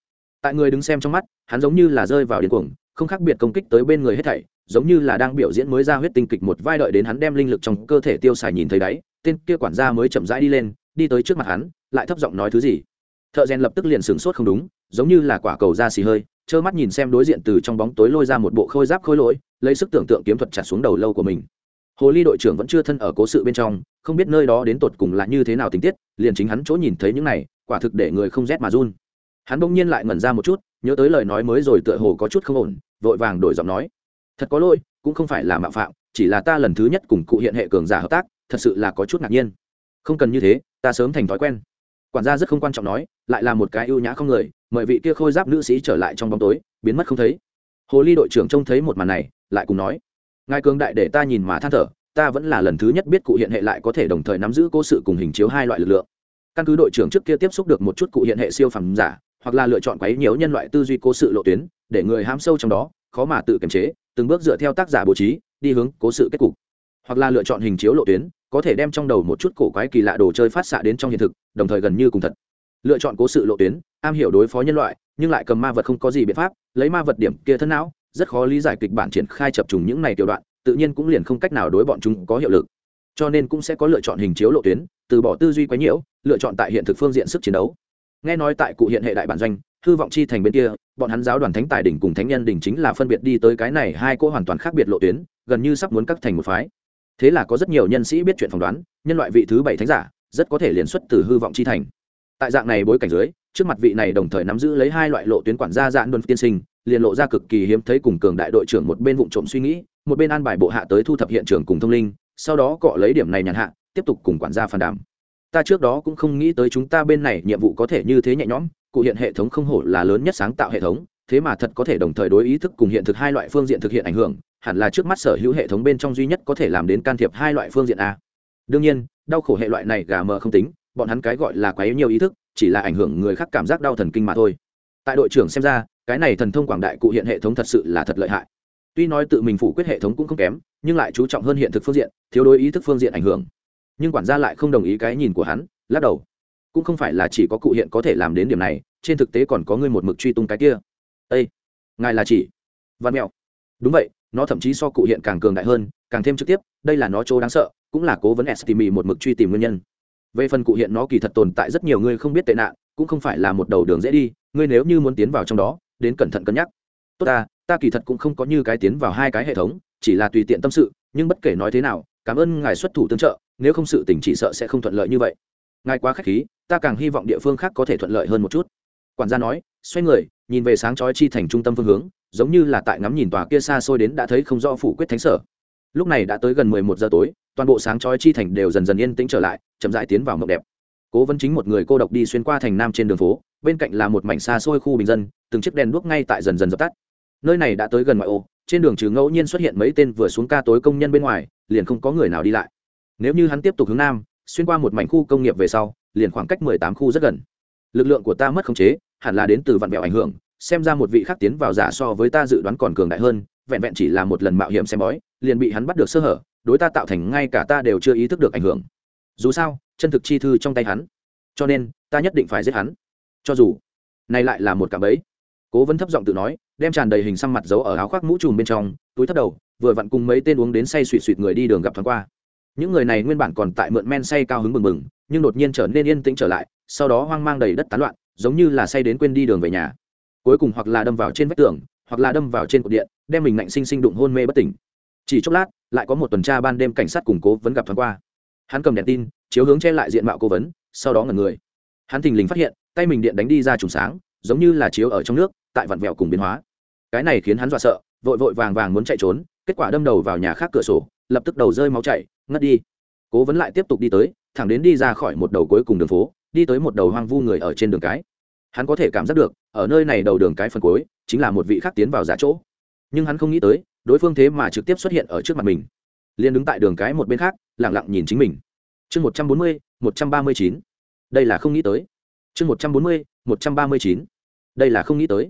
Tại người đứng xem trong mắt, hắn giống như là rơi vào điên cuồng, không khác biệt công kích tới bên người hết thảy, giống như là đang biểu diễn mới ra huyết tinh kịch một vai đợi đến hắn đem linh lực trong cơ thể tiêu xài nhìn thấy đáy, tên kia quản gia mới chậm rãi đi lên, đi tới trước mặt hắn, lại thấp giọng nói thứ gì. Thợ rèn lập tức liền sửng sốt không đúng, giống như là quả cầu da xì hơi, trơ mắt nhìn xem đối diện từ trong bóng tối lôi ra một bộ khôi giáp khôi lỗi lấy sức tưởng tượng kiếm thuật chặt xuống đầu lâu của mình. Hồ ly đội trưởng vẫn chưa thân ở cố sự bên trong, không biết nơi đó đến tột cùng là như thế nào tình tiết, liền chính hắn chỗ nhìn thấy những này, quả thực để người không rét mà run. Hắn bỗng nhiên lại ngẩn ra một chút, nhớ tới lời nói mới rồi tựa hồ có chút không ổn, vội vàng đổi giọng nói. Thật có lỗi, cũng không phải là mạo phạm, chỉ là ta lần thứ nhất cùng cụ hiện hệ cường giả hợp tác, thật sự là có chút ngạc nhiên. Không cần như thế, ta sớm thành thói quen. Quản gia rất không quan trọng nói, lại là một cái ưu nhã không người, mời vị kia khôi giáp nữ sĩ trở lại trong bóng tối, biến mất không thấy hồ ly đội trưởng trông thấy một màn này, lại cùng nói, ngài cường đại để ta nhìn mà than thở, ta vẫn là lần thứ nhất biết cụ hiện hệ lại có thể đồng thời nắm giữ cố sự cùng hình chiếu hai loại lực lượng. Căn cứ đội trưởng trước kia tiếp xúc được một chút cụ hiện hệ siêu phẩm giả, hoặc là lựa chọn quấy nhiều nhân loại tư duy cố sự lộ tuyến, để người ham sâu trong đó, khó mà tự kiềm chế, từng bước dựa theo tác giả bố trí, đi hướng cố sự kết cục. Hoặc là lựa chọn hình chiếu lộ tuyến, có thể đem trong đầu một chút cổ quái kỳ lạ đồ chơi phát xạ đến trong hiện thực, đồng thời gần như cùng thật. Lựa chọn cố sự lộ tuyến am hiểu đối phó nhân loại, nhưng lại cầm ma vật không có gì biện pháp, lấy ma vật điểm kia thân não, rất khó lý giải kịch bản triển khai chập trùng những này tiểu đoạn, tự nhiên cũng liền không cách nào đối bọn chúng có hiệu lực. Cho nên cũng sẽ có lựa chọn hình chiếu lộ tuyến, từ bỏ tư duy quấy nhiễu, lựa chọn tại hiện thực phương diện sức chiến đấu. Nghe nói tại cụ hiện hệ đại bản doanh, hư vọng chi thành bên kia, bọn hắn giáo đoàn thánh tài đỉnh cùng thánh nhân đỉnh chính là phân biệt đi tới cái này hai cô hoàn toàn khác biệt lộ tuyến, gần như sắp muốn cắt thành một phái. Thế là có rất nhiều nhân sĩ biết chuyện phỏng đoán, nhân loại vị thứ bảy thánh giả, rất có thể liên xuất từ hư vọng chi thành. Tại dạng này bối cảnh dưới trước mặt vị này đồng thời nắm giữ lấy hai loại lộ tuyến quản gia dạng đồn tiên sinh, liền lộ ra cực kỳ hiếm thấy cùng cường đại đội trưởng một bên vụ trộm suy nghĩ, một bên an bài bộ hạ tới thu thập hiện trường cùng thông linh, sau đó cọ lấy điểm này nhàn hạ, tiếp tục cùng quản gia phản đảm ta trước đó cũng không nghĩ tới chúng ta bên này nhiệm vụ có thể như thế nhẹ nhõm, cụ hiện hệ thống không hổ là lớn nhất sáng tạo hệ thống, thế mà thật có thể đồng thời đối ý thức cùng hiện thực hai loại phương diện thực hiện ảnh hưởng, hẳn là trước mắt sở hữu hệ thống bên trong duy nhất có thể làm đến can thiệp hai loại phương diện a. Đương nhiên, đau khổ hệ loại này gà mờ không tính, bọn hắn cái gọi là quá yếu nhiều ý thức chỉ là ảnh hưởng người khác cảm giác đau thần kinh mà thôi. Tại đội trưởng xem ra, cái này thần thông quảng đại cụ hiện hệ thống thật sự là thật lợi hại. Tuy nói tự mình phủ quyết hệ thống cũng không kém, nhưng lại chú trọng hơn hiện thực phương diện, thiếu đối ý thức phương diện ảnh hưởng. Nhưng quản gia lại không đồng ý cái nhìn của hắn, lắc đầu. Cũng không phải là chỉ có cụ hiện có thể làm đến điểm này, trên thực tế còn có người một mực truy tung cái kia. Ây ngài là chỉ văn mẹo. Đúng vậy, nó thậm chí so cụ hiện càng cường đại hơn, càng thêm trực tiếp, đây là nó chỗ đáng sợ, cũng là cố vấn estimi một mực truy tìm nguyên nhân về phần cụ hiện nó kỳ thật tồn tại rất nhiều người không biết tệ nạn, cũng không phải là một đầu đường dễ đi, ngươi nếu như muốn tiến vào trong đó, đến cẩn thận cân nhắc. Tốt ta ta kỳ thật cũng không có như cái tiến vào hai cái hệ thống, chỉ là tùy tiện tâm sự, nhưng bất kể nói thế nào, cảm ơn ngài xuất thủ tương trợ, nếu không sự tình chỉ sợ sẽ không thuận lợi như vậy. Ngài quá k h á c h khí, ta càng hy vọng địa phương khác có thể thuận lợi hơn một chút. Quản gia nói, xoay người, nhìn về sáng chói chi thành trung tâm phương hướng, giống như là tại ngắm nhìn tòa kia xa xôi đến đã thấy không rõ phủ quyết thánh sở. Lúc này đã tới gần mười một giờ tối, toàn bộ sáng chói chi thành đều dần dần yên tĩnh trở lại chậm rãi tiến vào mộng đẹp. Cố vấn chính một người cô độc đi xuyên qua thành nam trên đường phố, bên cạnh là một mảnh xa xôi khu bình dân, từng chiếc đèn đuốc ngay tại dần dần dập tắt. Nơi này đã tới gần ngoại ô, trên đường trừ ngẫu nhiên xuất hiện mấy tên vừa xuống ca tối công nhân bên ngoài, liền không có người nào đi lại. Nếu như hắn tiếp tục hướng nam, xuyên qua một mảnh khu công nghiệp về sau, liền khoảng cách mười tám khu rất gần. Lực lượng của ta mất khống chế, hẳn là đến từ vạn vẹo ảnh hưởng, xem ra một vị khác tiến vào giả so với ta dự đoán còn cường đại hơn, vẹn vẹn chỉ là một lần mạo hiểm xem bói, liền bị hắn bắt được sơ hở, đối ta tạo thành ngay cả ta đều chưa ý thức được ảnh hưởng dù sao chân thực chi thư trong tay hắn. Cho nên ta nhất định phải giết hắn. Cho dù này lại là một cảm ấy, cố vấn thấp giọng tự nói đem tràn đầy hình xăm mặt giấu ở áo khoác mũ trùm bên trong túi thấp đầu vừa vặn cùng mấy tên uống đến say suỵt suỵt người đi đường gặp thoáng qua. Những người này nguyên bản còn tại mượn men say cao hứng mừng mừng nhưng đột nhiên trở nên yên tĩnh trở lại sau đó hoang mang đầy đất tán loạn giống như là say đến quên đi đường về nhà. Cuối cùng hoặc là đâm vào trên vách tường hoặc là đâm vào trên cột điện đem mình ngạnh sinh sinh đụng hôn mê bất tỉnh. Chỉ chốc lát lại có một tuần tra ban đêm cảnh sát củng cố vẫn gặp thoáng qua hắn cầm đèn tin, chiếu hướng che lại diện mạo cố vấn, sau đó ngẩn người. Hắn thình lình phát hiện, tay mình điện đánh đi ra trùng sáng, giống như là chiếu ở trong nước, tại vặn vẹo cùng biến hóa. Cái này khiến hắn dọa sợ, vội vội vàng vàng muốn chạy trốn, kết quả đâm đầu vào nhà khác cửa sổ, lập tức đầu rơi máu chảy, ngất đi. Cố vấn lại tiếp tục đi tới, thẳng đến đi ra khỏi một đầu cuối cùng đường phố, đi tới một đầu hoang vu người ở trên đường cái. Hắn có thể cảm giác được, ở nơi này đầu đường cái phần cuối, chính là một vị khác tiến vào giả chỗ. Nhưng hắn không nghĩ tới, đối phương thế mà trực tiếp xuất hiện ở trước mặt mình liền đứng tại đường cái một bên khác lẳng lặng nhìn chính mình. Chương một trăm bốn mươi, một trăm ba mươi chín. Đây là không nghĩ tới. Chương một trăm bốn mươi, một trăm ba mươi chín. Đây là không nghĩ tới.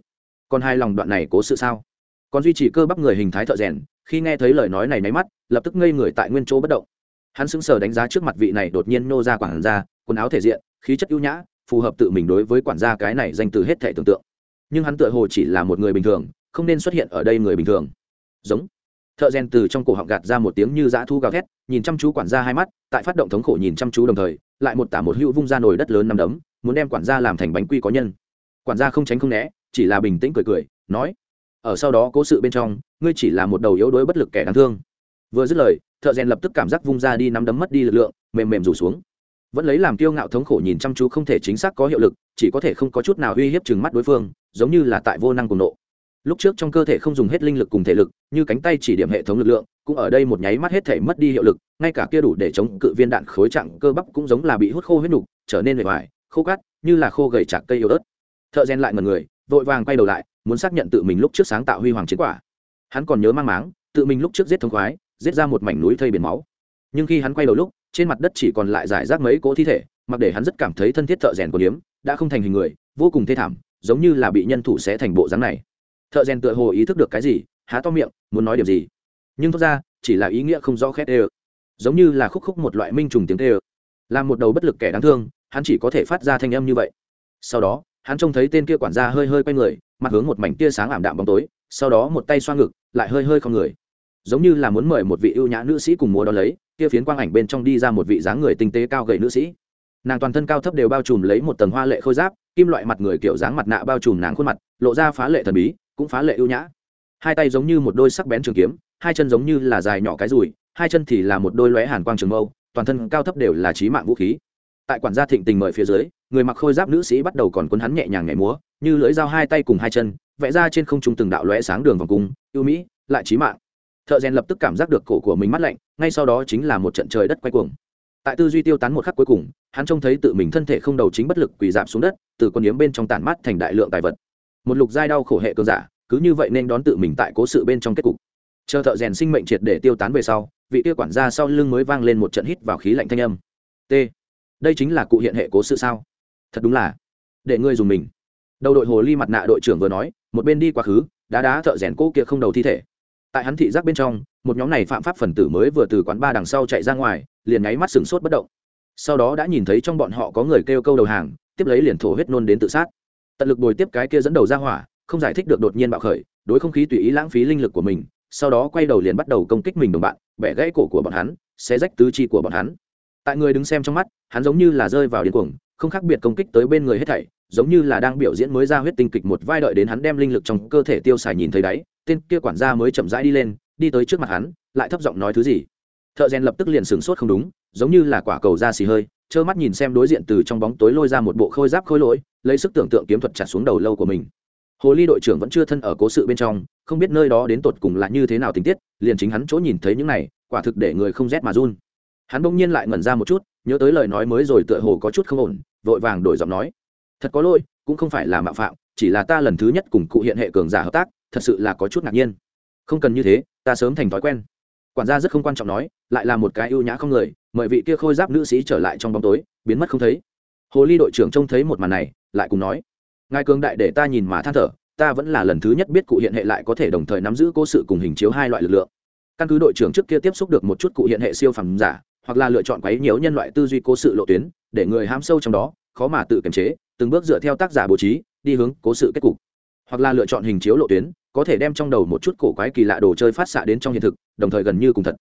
Còn hai lòng đoạn này cố sự sao? Còn duy trì cơ bắp người hình thái thợ rèn, khi nghe thấy lời nói này nháy mắt, lập tức ngây người tại nguyên chỗ bất động. Hắn sững sờ đánh giá trước mặt vị này đột nhiên nô ra quản gia, quần áo thể diện, khí chất ưu nhã, phù hợp tự mình đối với quản gia cái này danh từ hết thể tưởng tượng. Nhưng hắn tựa hồ chỉ là một người bình thường, không nên xuất hiện ở đây người bình thường. Giống thợ rèn từ trong cổ họng gạt ra một tiếng như dã thu gào thét, nhìn chăm chú quản gia hai mắt, tại phát động thống khổ nhìn chăm chú đồng thời, lại một tả một hữu vung ra nồi đất lớn nằm đấm, muốn đem quản gia làm thành bánh quy có nhân. Quản gia không tránh không né, chỉ là bình tĩnh cười cười, nói, ở sau đó cố sự bên trong, ngươi chỉ là một đầu yếu đuối bất lực kẻ đáng thương. Vừa dứt lời, thợ rèn lập tức cảm giác vung ra đi nắm đấm mất đi lực lượng, mềm mềm rủ xuống. Vẫn lấy làm kiêu ngạo thống khổ nhìn chăm chú không thể chính xác có hiệu lực, chỉ có thể không có chút nào uy hiếp chừng mắt đối phương, giống như là tại vô năng cùng nộ lúc trước trong cơ thể không dùng hết linh lực cùng thể lực, như cánh tay chỉ điểm hệ thống lực lượng, cũng ở đây một nháy mắt hết thể mất đi hiệu lực, ngay cả kia đủ để chống cự viên đạn khối trạng cơ bắp cũng giống là bị hút khô huyết nục, trở nên mệt mỏi, khô cát, như là khô gầy chạc cây yếu ớt. Thợ rèn lại ngần người, vội vàng quay đầu lại, muốn xác nhận tự mình lúc trước sáng tạo huy hoàng chiến quả. Hắn còn nhớ mang máng, tự mình lúc trước giết thống khoái, giết ra một mảnh núi thây biển máu. Nhưng khi hắn quay đầu lúc, trên mặt đất chỉ còn lại giải rác mấy cỗ thi thể, mặc để hắn rất cảm thấy thân thiết thợ rèn của điếm, đã không thành hình người, vô cùng thê thảm, giống như là bị nhân thủ xé thành bộ dáng này thợ rèn tựa hồ ý thức được cái gì, há to miệng, muốn nói điều gì. Nhưng thật ra, chỉ là ý nghĩa không rõ khét ê giống như là khúc khúc một loại minh trùng tiếng tê ơ làm một đầu bất lực kẻ đáng thương, hắn chỉ có thể phát ra thanh âm như vậy. Sau đó, hắn trông thấy tên kia quản gia hơi hơi quay người, mặt hướng một mảnh tia sáng ảm đạm bóng tối, sau đó một tay xoa ngực, lại hơi hơi không người. Giống như là muốn mời một vị ưu nhã nữ sĩ cùng múa đó lấy, kia phiến quang ảnh bên trong đi ra một vị dáng người tinh tế cao gầy nữ sĩ. Nàng toàn thân cao thấp đều bao trùm lấy một tầng hoa lệ khôi giáp, kim loại mặt người kiểu dáng mặt nạ bao trùm nàng khuôn mặt, lộ ra phá lệ thần bí cũng phá lệ ưu nhã. Hai tay giống như một đôi sắc bén trường kiếm, hai chân giống như là dài nhỏ cái rùi, hai chân thì là một đôi lóe hàn quang trường mâu, toàn thân cao thấp đều là trí mạng vũ khí. Tại quản gia thịnh tình mời phía dưới, người mặc khôi giáp nữ sĩ bắt đầu còn cuốn hắn nhẹ nhàng nhảy múa, như lưỡi dao hai tay cùng hai chân, vẽ ra trên không trung từng đạo lóe sáng đường vòng cung, ưu mỹ, lại trí mạng. Thợ rèn lập tức cảm giác được cổ của mình mắt lạnh, ngay sau đó chính là một trận trời đất quay cuồng. Tại tư duy tiêu tán một khắc cuối cùng, hắn trông thấy tự mình thân thể không đầu chính bất lực quỳ dạp xuống đất, từ con yếm bên trong tản mát thành đại lượng tài vật một lục giai đau khổ hệ cơn giả, cứ như vậy nên đón tự mình tại cố sự bên trong kết cục. Chờ thợ rèn sinh mệnh triệt để tiêu tán về sau, vị kia quản gia sau lưng mới vang lên một trận hít vào khí lạnh thanh âm. T, đây chính là cụ hiện hệ cố sự sao? Thật đúng là, để ngươi dùng mình. Đầu đội hồ ly mặt nạ đội trưởng vừa nói, một bên đi quá khứ, đá đá thợ rèn cỗ kia không đầu thi thể. Tại hắn thị giác bên trong, một nhóm này phạm pháp phần tử mới vừa từ quán ba đằng sau chạy ra ngoài, liền nháy mắt sừng sốt bất động. Sau đó đã nhìn thấy trong bọn họ có người kêu câu đầu hàng, tiếp lấy liền thổ huyết nôn đến tự sát tận lực bồi tiếp cái kia dẫn đầu ra hỏa, không giải thích được đột nhiên bạo khởi, đối không khí tùy ý lãng phí linh lực của mình, sau đó quay đầu liền bắt đầu công kích mình đồng bạn, bẻ gãy cổ của bọn hắn, xé rách tứ chi của bọn hắn. Tại người đứng xem trong mắt, hắn giống như là rơi vào điên cuồng, không khác biệt công kích tới bên người hết thảy, giống như là đang biểu diễn mới ra huyết tinh kịch một vai đợi đến hắn đem linh lực trong cơ thể tiêu xài nhìn thấy đáy, tên kia quản gia mới chậm rãi đi lên, đi tới trước mặt hắn, lại thấp giọng nói thứ gì. Thợ rèn lập tức liền sửng sốt không đúng, giống như là quả cầu da xì hơi trơ mắt nhìn xem đối diện từ trong bóng tối lôi ra một bộ khôi giáp khôi lỗi, lấy sức tưởng tượng kiếm thuật chặt xuống đầu lâu của mình. Hồ ly đội trưởng vẫn chưa thân ở cố sự bên trong, không biết nơi đó đến tột cùng là như thế nào tình tiết, liền chính hắn chỗ nhìn thấy những này, quả thực để người không rét mà run. Hắn bỗng nhiên lại ngẩn ra một chút, nhớ tới lời nói mới rồi tựa hồ có chút không ổn, vội vàng đổi giọng nói. Thật có lỗi, cũng không phải là mạo phạm, chỉ là ta lần thứ nhất cùng cụ hiện hệ cường giả hợp tác, thật sự là có chút ngạc nhiên. Không cần như thế, ta sớm thành thói quen quản gia rất không quan trọng nói, lại là một cái ưu nhã không người, mời vị kia khôi giáp nữ sĩ trở lại trong bóng tối, biến mất không thấy. Hồ ly đội trưởng trông thấy một màn này, lại cùng nói, ngài cường đại để ta nhìn mà than thở, ta vẫn là lần thứ nhất biết cụ hiện hệ lại có thể đồng thời nắm giữ cố sự cùng hình chiếu hai loại lực lượng. Căn cứ đội trưởng trước kia tiếp xúc được một chút cụ hiện hệ siêu phẩm giả, hoặc là lựa chọn quấy nhiều nhân loại tư duy cố sự lộ tuyến, để người ham sâu trong đó, khó mà tự kiềm chế, từng bước dựa theo tác giả bố trí, đi hướng cố sự kết cục. Hoặc là lựa chọn hình chiếu lộ tuyến có thể đem trong đầu một chút cổ quái kỳ lạ đồ chơi phát xạ đến trong hiện thực, đồng thời gần như cùng thật.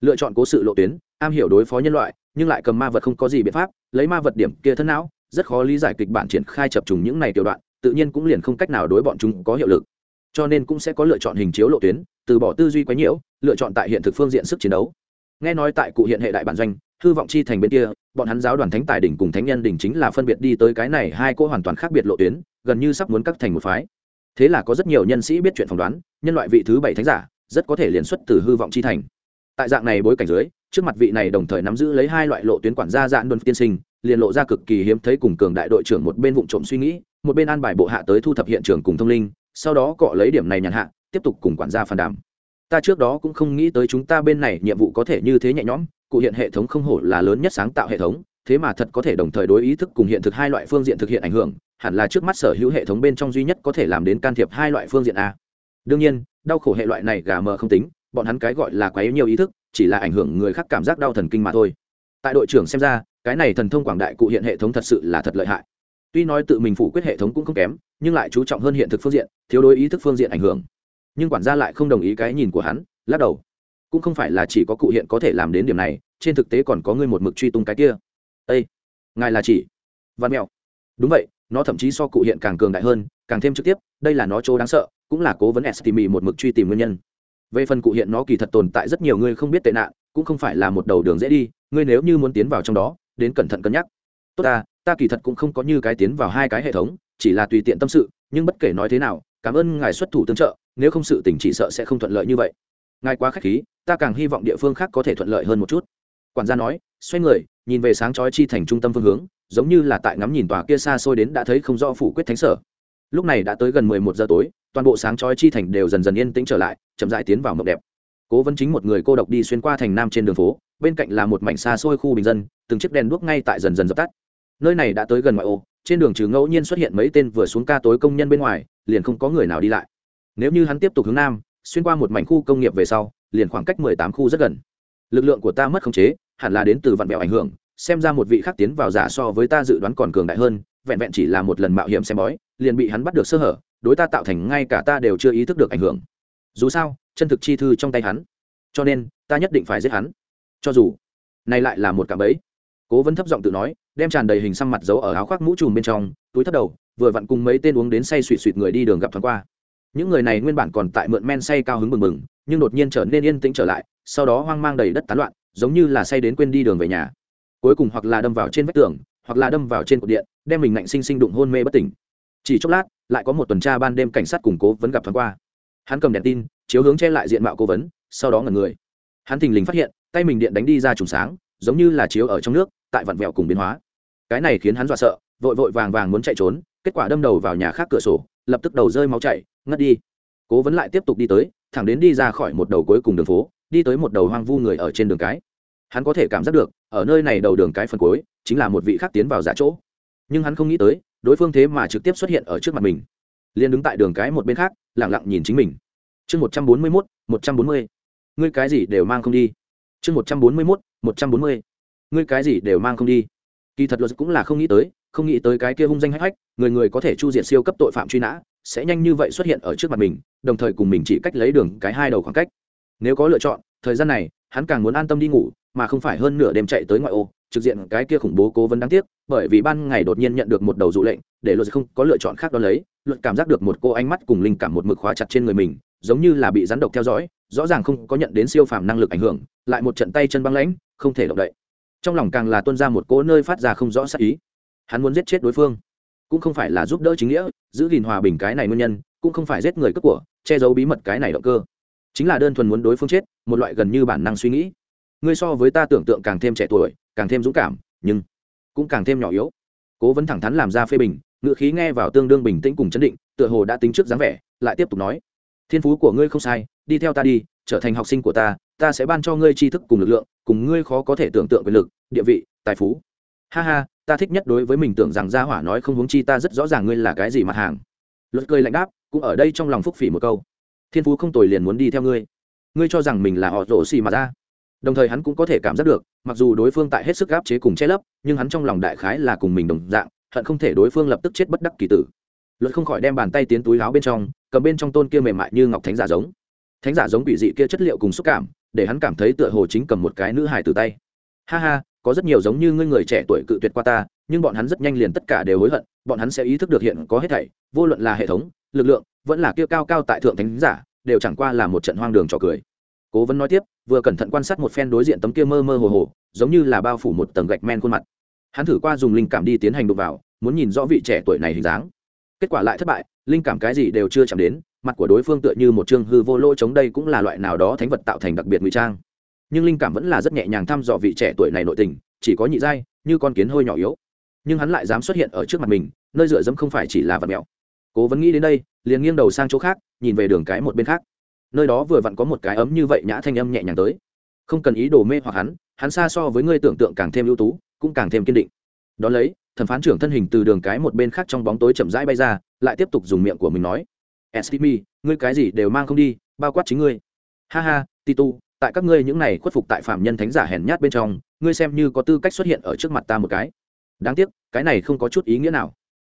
Lựa chọn cố sự lộ tuyến, am hiểu đối phó nhân loại, nhưng lại cầm ma vật không có gì biện pháp, lấy ma vật điểm kia thân não, rất khó lý giải kịch bản triển khai chập trùng những này tiểu đoạn, tự nhiên cũng liền không cách nào đối bọn chúng có hiệu lực. Cho nên cũng sẽ có lựa chọn hình chiếu lộ tuyến, từ bỏ tư duy quái nhiễu, lựa chọn tại hiện thực phương diện sức chiến đấu. Nghe nói tại cụ hiện hệ đại bản doanh, hư vọng chi thành bên kia, bọn hắn giáo đoàn thánh tài đỉnh cùng thánh nhân đỉnh chính là phân biệt đi tới cái này hai cô hoàn toàn khác biệt lộ tuyến, gần như sắp muốn cắt thành một phái thế là có rất nhiều nhân sĩ biết chuyện phỏng đoán, nhân loại vị thứ bảy thánh giả, rất có thể liên xuất từ hư vọng chi thành. Tại dạng này bối cảnh dưới, trước mặt vị này đồng thời nắm giữ lấy hai loại lộ tuyến quản gia dạng đồn tiên sinh, liền lộ ra cực kỳ hiếm thấy cùng cường đại đội trưởng một bên vụ trộm suy nghĩ, một bên an bài bộ hạ tới thu thập hiện trường cùng thông linh, sau đó cọ lấy điểm này nhàn hạ, tiếp tục cùng quản gia phản đàm. Ta trước đó cũng không nghĩ tới chúng ta bên này nhiệm vụ có thể như thế nhẹ nhõm, cụ hiện hệ thống không hổ là lớn nhất sáng tạo hệ thống, thế mà thật có thể đồng thời đối ý thức cùng hiện thực hai loại phương diện thực hiện ảnh hưởng hẳn là trước mắt sở hữu hệ thống bên trong duy nhất có thể làm đến can thiệp hai loại phương diện a. Đương nhiên, đau khổ hệ loại này gà mờ không tính, bọn hắn cái gọi là quá yếu nhiều ý thức, chỉ là ảnh hưởng người khác cảm giác đau thần kinh mà thôi. Tại đội trưởng xem ra, cái này thần thông quảng đại cụ hiện hệ thống thật sự là thật lợi hại. Tuy nói tự mình phủ quyết hệ thống cũng không kém, nhưng lại chú trọng hơn hiện thực phương diện, thiếu đối ý thức phương diện ảnh hưởng. Nhưng quản gia lại không đồng ý cái nhìn của hắn, lắc đầu. Cũng không phải là chỉ có cụ hiện có thể làm đến điểm này, trên thực tế còn có người một mực truy tung cái kia. Ây ngài là chỉ? Văn mẹo. Đúng vậy nó thậm chí so cụ hiện càng cường đại hơn, càng thêm trực tiếp, đây là nó chỗ đáng sợ, cũng là cố vấn estimi một mực truy tìm nguyên nhân. Về phần cụ hiện nó kỳ thật tồn tại rất nhiều người không biết tệ nạn, cũng không phải là một đầu đường dễ đi, ngươi nếu như muốn tiến vào trong đó, đến cẩn thận cân nhắc. Tốt ta ta kỳ thật cũng không có như cái tiến vào hai cái hệ thống, chỉ là tùy tiện tâm sự, nhưng bất kể nói thế nào, cảm ơn ngài xuất thủ tương trợ, nếu không sự tình chỉ sợ sẽ không thuận lợi như vậy. Ngài quá k h á c h khí, ta càng hy vọng địa phương khác có thể thuận lợi hơn một chút. Quản gia nói, xoay người, nhìn về sáng chói chi thành trung tâm phương hướng giống như là tại ngắm nhìn tòa kia xa xôi đến đã thấy không rõ phủ quyết thánh sở. Lúc này đã tới gần mười một giờ tối, toàn bộ sáng chói chi thành đều dần dần yên tĩnh trở lại, chậm dại tiến vào mộng đẹp. Cố vấn chính một người cô độc đi xuyên qua thành nam trên đường phố, bên cạnh là một mảnh xa xôi khu bình dân, từng chiếc đèn đuốc ngay tại dần dần dập tắt. Nơi này đã tới gần ngoại ô, trên đường trừ ngẫu nhiên xuất hiện mấy tên vừa xuống ca tối công nhân bên ngoài, liền không có người nào đi lại. Nếu như hắn tiếp tục hướng nam, xuyên qua một mảnh khu công nghiệp về sau, liền khoảng cách mười tám khu rất gần. Lực lượng của ta mất khống chế, hẳn là đến từ vạn bẹo ảnh hưởng xem ra một vị khác tiến vào giả so với ta dự đoán còn cường đại hơn, vẹn vẹn chỉ là một lần mạo hiểm xem bói, liền bị hắn bắt được sơ hở, đối ta tạo thành ngay cả ta đều chưa ý thức được ảnh hưởng. Dù sao, chân thực chi thư trong tay hắn. Cho nên, ta nhất định phải giết hắn. Cho dù, này lại là một cạm bẫy. Cố vấn thấp giọng tự nói, đem tràn đầy hình xăm mặt giấu ở áo khoác mũ trùm bên trong, túi thấp đầu, vừa vặn cùng mấy tên uống đến say suỵ suỵt người đi đường gặp thoáng qua. Những người này nguyên bản còn tại mượn men say cao hứng mừng mừng, nhưng đột nhiên trở nên yên tĩnh trở lại, sau đó hoang mang đầy đất tán loạn, giống như là say đến quên đi đường về nhà cuối cùng hoặc là đâm vào trên vách tường, hoặc là đâm vào trên cột điện, đem mình ngạnh sinh sinh đụng hôn mê bất tỉnh. Chỉ chốc lát, lại có một tuần tra ban đêm cảnh sát củng cố vẫn gặp thoáng qua. Hắn cầm đèn tin, chiếu hướng che lại diện mạo cố vấn, sau đó ngẩn người. Hắn thình lình phát hiện, tay mình điện đánh đi ra trùng sáng, giống như là chiếu ở trong nước, tại vặn vẹo cùng biến hóa. Cái này khiến hắn dọa sợ, vội vội vàng vàng muốn chạy trốn, kết quả đâm đầu vào nhà khác cửa sổ, lập tức đầu rơi máu chảy, ngất đi. Cố vấn lại tiếp tục đi tới, thẳng đến đi ra khỏi một đầu cuối cùng đường phố, đi tới một đầu hoang vu người ở trên đường cái hắn có thể cảm giác được, ở nơi này đầu đường cái phần cuối, chính là một vị khác tiến vào giả chỗ. Nhưng hắn không nghĩ tới, đối phương thế mà trực tiếp xuất hiện ở trước mặt mình. Liền đứng tại đường cái một bên khác lẳng lặng nhìn chính mình. Chương một trăm bốn mươi mốt, một trăm bốn mươi. Ngươi cái gì đều mang không đi. Chương một trăm bốn mươi mốt, một trăm bốn mươi. Ngươi cái gì đều mang không đi. Kỳ thật luật cũng là không nghĩ tới, không nghĩ tới cái kia hung danh hách hách, người người có thể chu diện siêu cấp tội phạm truy nã, sẽ nhanh như vậy xuất hiện ở trước mặt mình, đồng thời cùng mình chỉ cách lấy đường cái hai đầu khoảng cách. Nếu có lựa chọn, thời gian này hắn càng muốn an tâm đi ngủ, mà không phải hơn nửa đêm chạy tới ngoại ô, trực diện cái kia khủng bố cố vấn đáng tiếc, bởi vì ban ngày đột nhiên nhận được một đầu dụ lệnh, để luật không có lựa chọn khác đó lấy, luật cảm giác được một cô ánh mắt cùng linh cảm một mực khóa chặt trên người mình, giống như là bị rắn độc theo dõi, rõ ràng không có nhận đến siêu phàm năng lực ảnh hưởng, lại một trận tay chân băng lãnh, không thể động đậy. Trong lòng càng là tuân ra một cỗ nơi phát ra không rõ sắc ý. Hắn muốn giết chết đối phương, cũng không phải là giúp đỡ chính nghĩa, giữ gìn hòa bình cái này nguyên nhân, cũng không phải giết người cướp của, che giấu bí mật cái này động cơ chính là đơn thuần muốn đối phương chết, một loại gần như bản năng suy nghĩ. Ngươi so với ta tưởng tượng càng thêm trẻ tuổi, càng thêm dũng cảm, nhưng cũng càng thêm nhỏ yếu. Cố vấn thẳng thắn làm ra phê bình ngự khí nghe vào tương đương bình tĩnh cùng chấn định, tựa hồ đã tính trước dáng vẻ, lại tiếp tục nói, thiên phú của ngươi không sai, đi theo ta đi, trở thành học sinh của ta ta sẽ ban cho ngươi tri thức cùng lực lượng, cùng ngươi khó có thể tưởng tượng quyền lực, địa vị, tài phú. Ha ha, ta thích nhất đối với mình tưởng rằng gia hỏa nói không huống chi ta rất rõ ràng ngươi là cái gì mặt hàng. Luật cười lạnh đáp, cũng ở đây trong lòng phúc phỉ một câu thiên phú không tồi liền muốn đi theo ngươi. Ngươi cho rằng mình là họ rổ xì mà ra. Đồng thời hắn cũng có thể cảm giác được, mặc dù đối phương tại hết sức gáp chế cùng che lấp, nhưng hắn trong lòng đại khái là cùng mình đồng dạng, hận không thể đối phương lập tức chết bất đắc kỳ tử. Luật không khỏi đem bàn tay tiến túi láo bên trong, cầm bên trong tôn kia mềm mại như ngọc thánh giả giống. Thánh giả giống bị dị kia chất liệu cùng xúc cảm, để hắn cảm thấy tựa hồ chính cầm một cái nữ hài từ tay. Ha ha, có rất nhiều giống như ngươi người trẻ tuổi cự tuyệt qua ta, nhưng bọn hắn rất nhanh liền tất cả đều hối hận, bọn hắn sẽ ý thức được hiện có hết thảy, vô luận là hệ thống, lực lượng vẫn là kia cao cao tại thượng thánh giả, đều chẳng qua là một trận hoang đường trò cười. Cố vấn nói tiếp, vừa cẩn thận quan sát một phen đối diện tấm kia mơ mơ hồ hồ, giống như là bao phủ một tầng gạch men khuôn mặt. Hắn thử qua dùng linh cảm đi tiến hành đụng vào, muốn nhìn rõ vị trẻ tuổi này hình dáng. Kết quả lại thất bại, linh cảm cái gì đều chưa chạm đến, mặt của đối phương tựa như một chương hư vô lỗ chống đây cũng là loại nào đó thánh vật tạo thành đặc biệt ngụy trang. Nhưng linh cảm vẫn là rất nhẹ nhàng thăm dò vị trẻ tuổi này nội tình, chỉ có nhị giai, như con kiến hơi nhỏ yếu. Nhưng hắn lại dám xuất hiện ở trước mặt mình, nơi dựa dẫm không phải chỉ là vật mèo cố vẫn nghĩ đến đây, liền nghiêng đầu sang chỗ khác, nhìn về đường cái một bên khác. Nơi đó vừa vặn có một cái ấm như vậy nhã thanh âm nhẹ nhàng tới. Không cần ý đồ mê hoặc hắn hắn xa so với ngươi tưởng tượng càng thêm ưu tú, cũng càng thêm kiên định. Đ ó lấy, thẩm phán trưởng thân hình từ đường cái một bên khác trong bóng tối chậm rãi bay ra, lại tiếp tục dùng miệng của mình nói. Estimi ngươi cái gì đều mang không đi, bao quát chính ngươi. Ha ha titu tại các ngươi những này khuất phục tại phạm nhân thánh giả hèn nhát bên trong, ngươi xem như có tư cách xuất hiện ở trước mặt ta một cái. Đáng tiếc, cái này không có chút ý nghĩa nào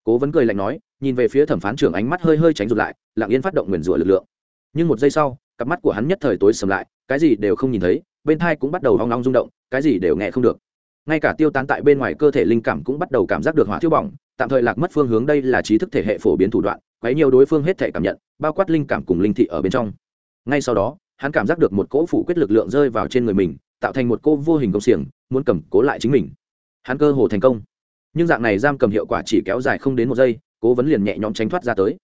cố vấn cười lạnh nói, nhìn về phía thẩm phán trưởng ánh mắt hơi hơi tránh rụt lại, lặng yên phát động nguyền rủa lực lượng. Nhưng một giây sau, cặp mắt của hắn nhất thời tối sầm lại, cái gì đều không nhìn thấy, bên thai cũng bắt đầu hoang long rung động, cái gì đều nghe không được. Ngay cả tiêu tán tại bên ngoài cơ thể linh cảm cũng bắt đầu cảm giác được hỏa thiêu bỏng, tạm thời lạc mất phương hướng đây là trí thức thể hệ phổ biến thủ đoạn, quấy nhiều đối phương hết thể cảm nhận, bao quát linh cảm cùng linh thị ở bên trong. Ngay sau đó, hắn cảm giác được một cỗ phủ quyết lực lượng rơi vào trên người mình, tạo thành một cô vô hình công xiềng, muốn cầm cố lại chính mình. Hắn cơ hồ thành công nhưng dạng này giam cầm hiệu quả chỉ kéo dài không đến một giây, cố vấn liền nhẹ nhõm tránh thoát ra tới.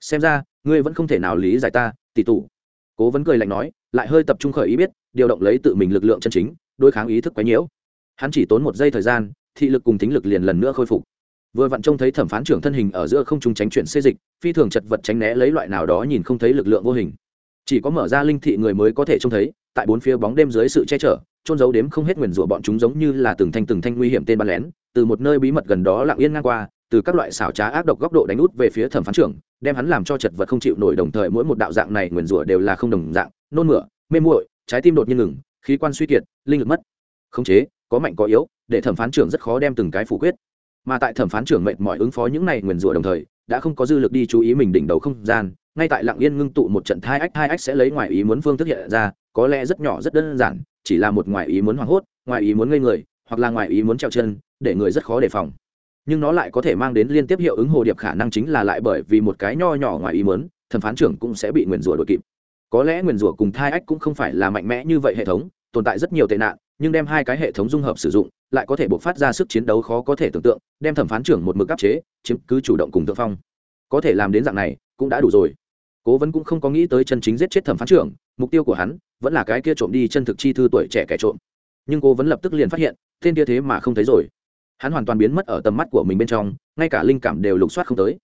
Xem ra, ngươi vẫn không thể nào lý giải ta, tỷ tụ cố vấn cười lạnh nói, lại hơi tập trung khởi ý biết, điều động lấy tự mình lực lượng chân chính, đối kháng ý thức quấy nhiễu. Hắn chỉ tốn một giây thời gian, thị lực cùng tính lực liền lần nữa khôi phục. Vừa vặn trông thấy thẩm phán trưởng thân hình ở giữa không trung tránh chuyển xê dịch, phi thường chật vật tránh né lấy loại nào đó nhìn không thấy lực lượng vô hình. Chỉ có mở ra linh thị người mới có thể trông thấy, tại bốn phía bóng đêm dưới sự che chở trôn giấu đếm không hết nguyền rủa bọn chúng giống như là từng thanh từng thanh nguy hiểm tên bắn lén, từ một nơi bí mật gần đó lặng yên ngang qua, từ các loại xảo trá ác độc góc độ đánh út về phía thẩm phán trưởng, đem hắn làm cho chật vật không chịu nổi đồng thời mỗi một đạo dạng này nguyền rủa đều là không đồng dạng, nôn mửa, mê muội, trái tim đột nhiên ngừng, khí quan suy kiệt, linh lực mất. Khống chế, có mạnh có yếu, để thẩm phán trưởng rất khó đem từng cái phủ quyết. Mà tại thẩm phán trưởng mệt mỏi ứng phó những này nguyền rủa đồng thời, đã không có dư lực đi chú ý mình đỉnh đầu không gian, ngay tại lặng yên ngưng tụ một trận thai ách hai ách sẽ lấy ngoài ý muốn phương thức hiện ra, có lẽ rất nhỏ rất đơn giản chỉ là một ngoài ý muốn hoảng hốt, ngoài ý muốn ngây người, hoặc là ngoài ý muốn treo chân, để người rất khó đề phòng. Nhưng nó lại có thể mang đến liên tiếp hiệu ứng hồ điệp khả năng chính là lại bởi vì một cái nho nhỏ ngoài ý muốn, thẩm phán trưởng cũng sẽ bị nguyền rủa đội kịp. Có lẽ nguyền rủa cùng thai ách cũng không phải là mạnh mẽ như vậy hệ thống, tồn tại rất nhiều tệ nạn, nhưng đem hai cái hệ thống dung hợp sử dụng, lại có thể buộc phát ra sức chiến đấu khó có thể tưởng tượng, đem thẩm phán trưởng một mực áp chế, chiếm cứ chủ động cùng thượng phong. Có thể làm đến dạng này, cũng đã đủ rồi. Cố vấn cũng không có nghĩ tới chân chính giết chết thẩm phán trưởng, mục tiêu của hắn vẫn là cái kia trộm đi chân thực chi thư tuổi trẻ kẻ trộm. Nhưng cô vẫn lập tức liền phát hiện, tên kia thế mà không thấy rồi. Hắn hoàn toàn biến mất ở tầm mắt của mình bên trong, ngay cả linh cảm đều lục soát không tới.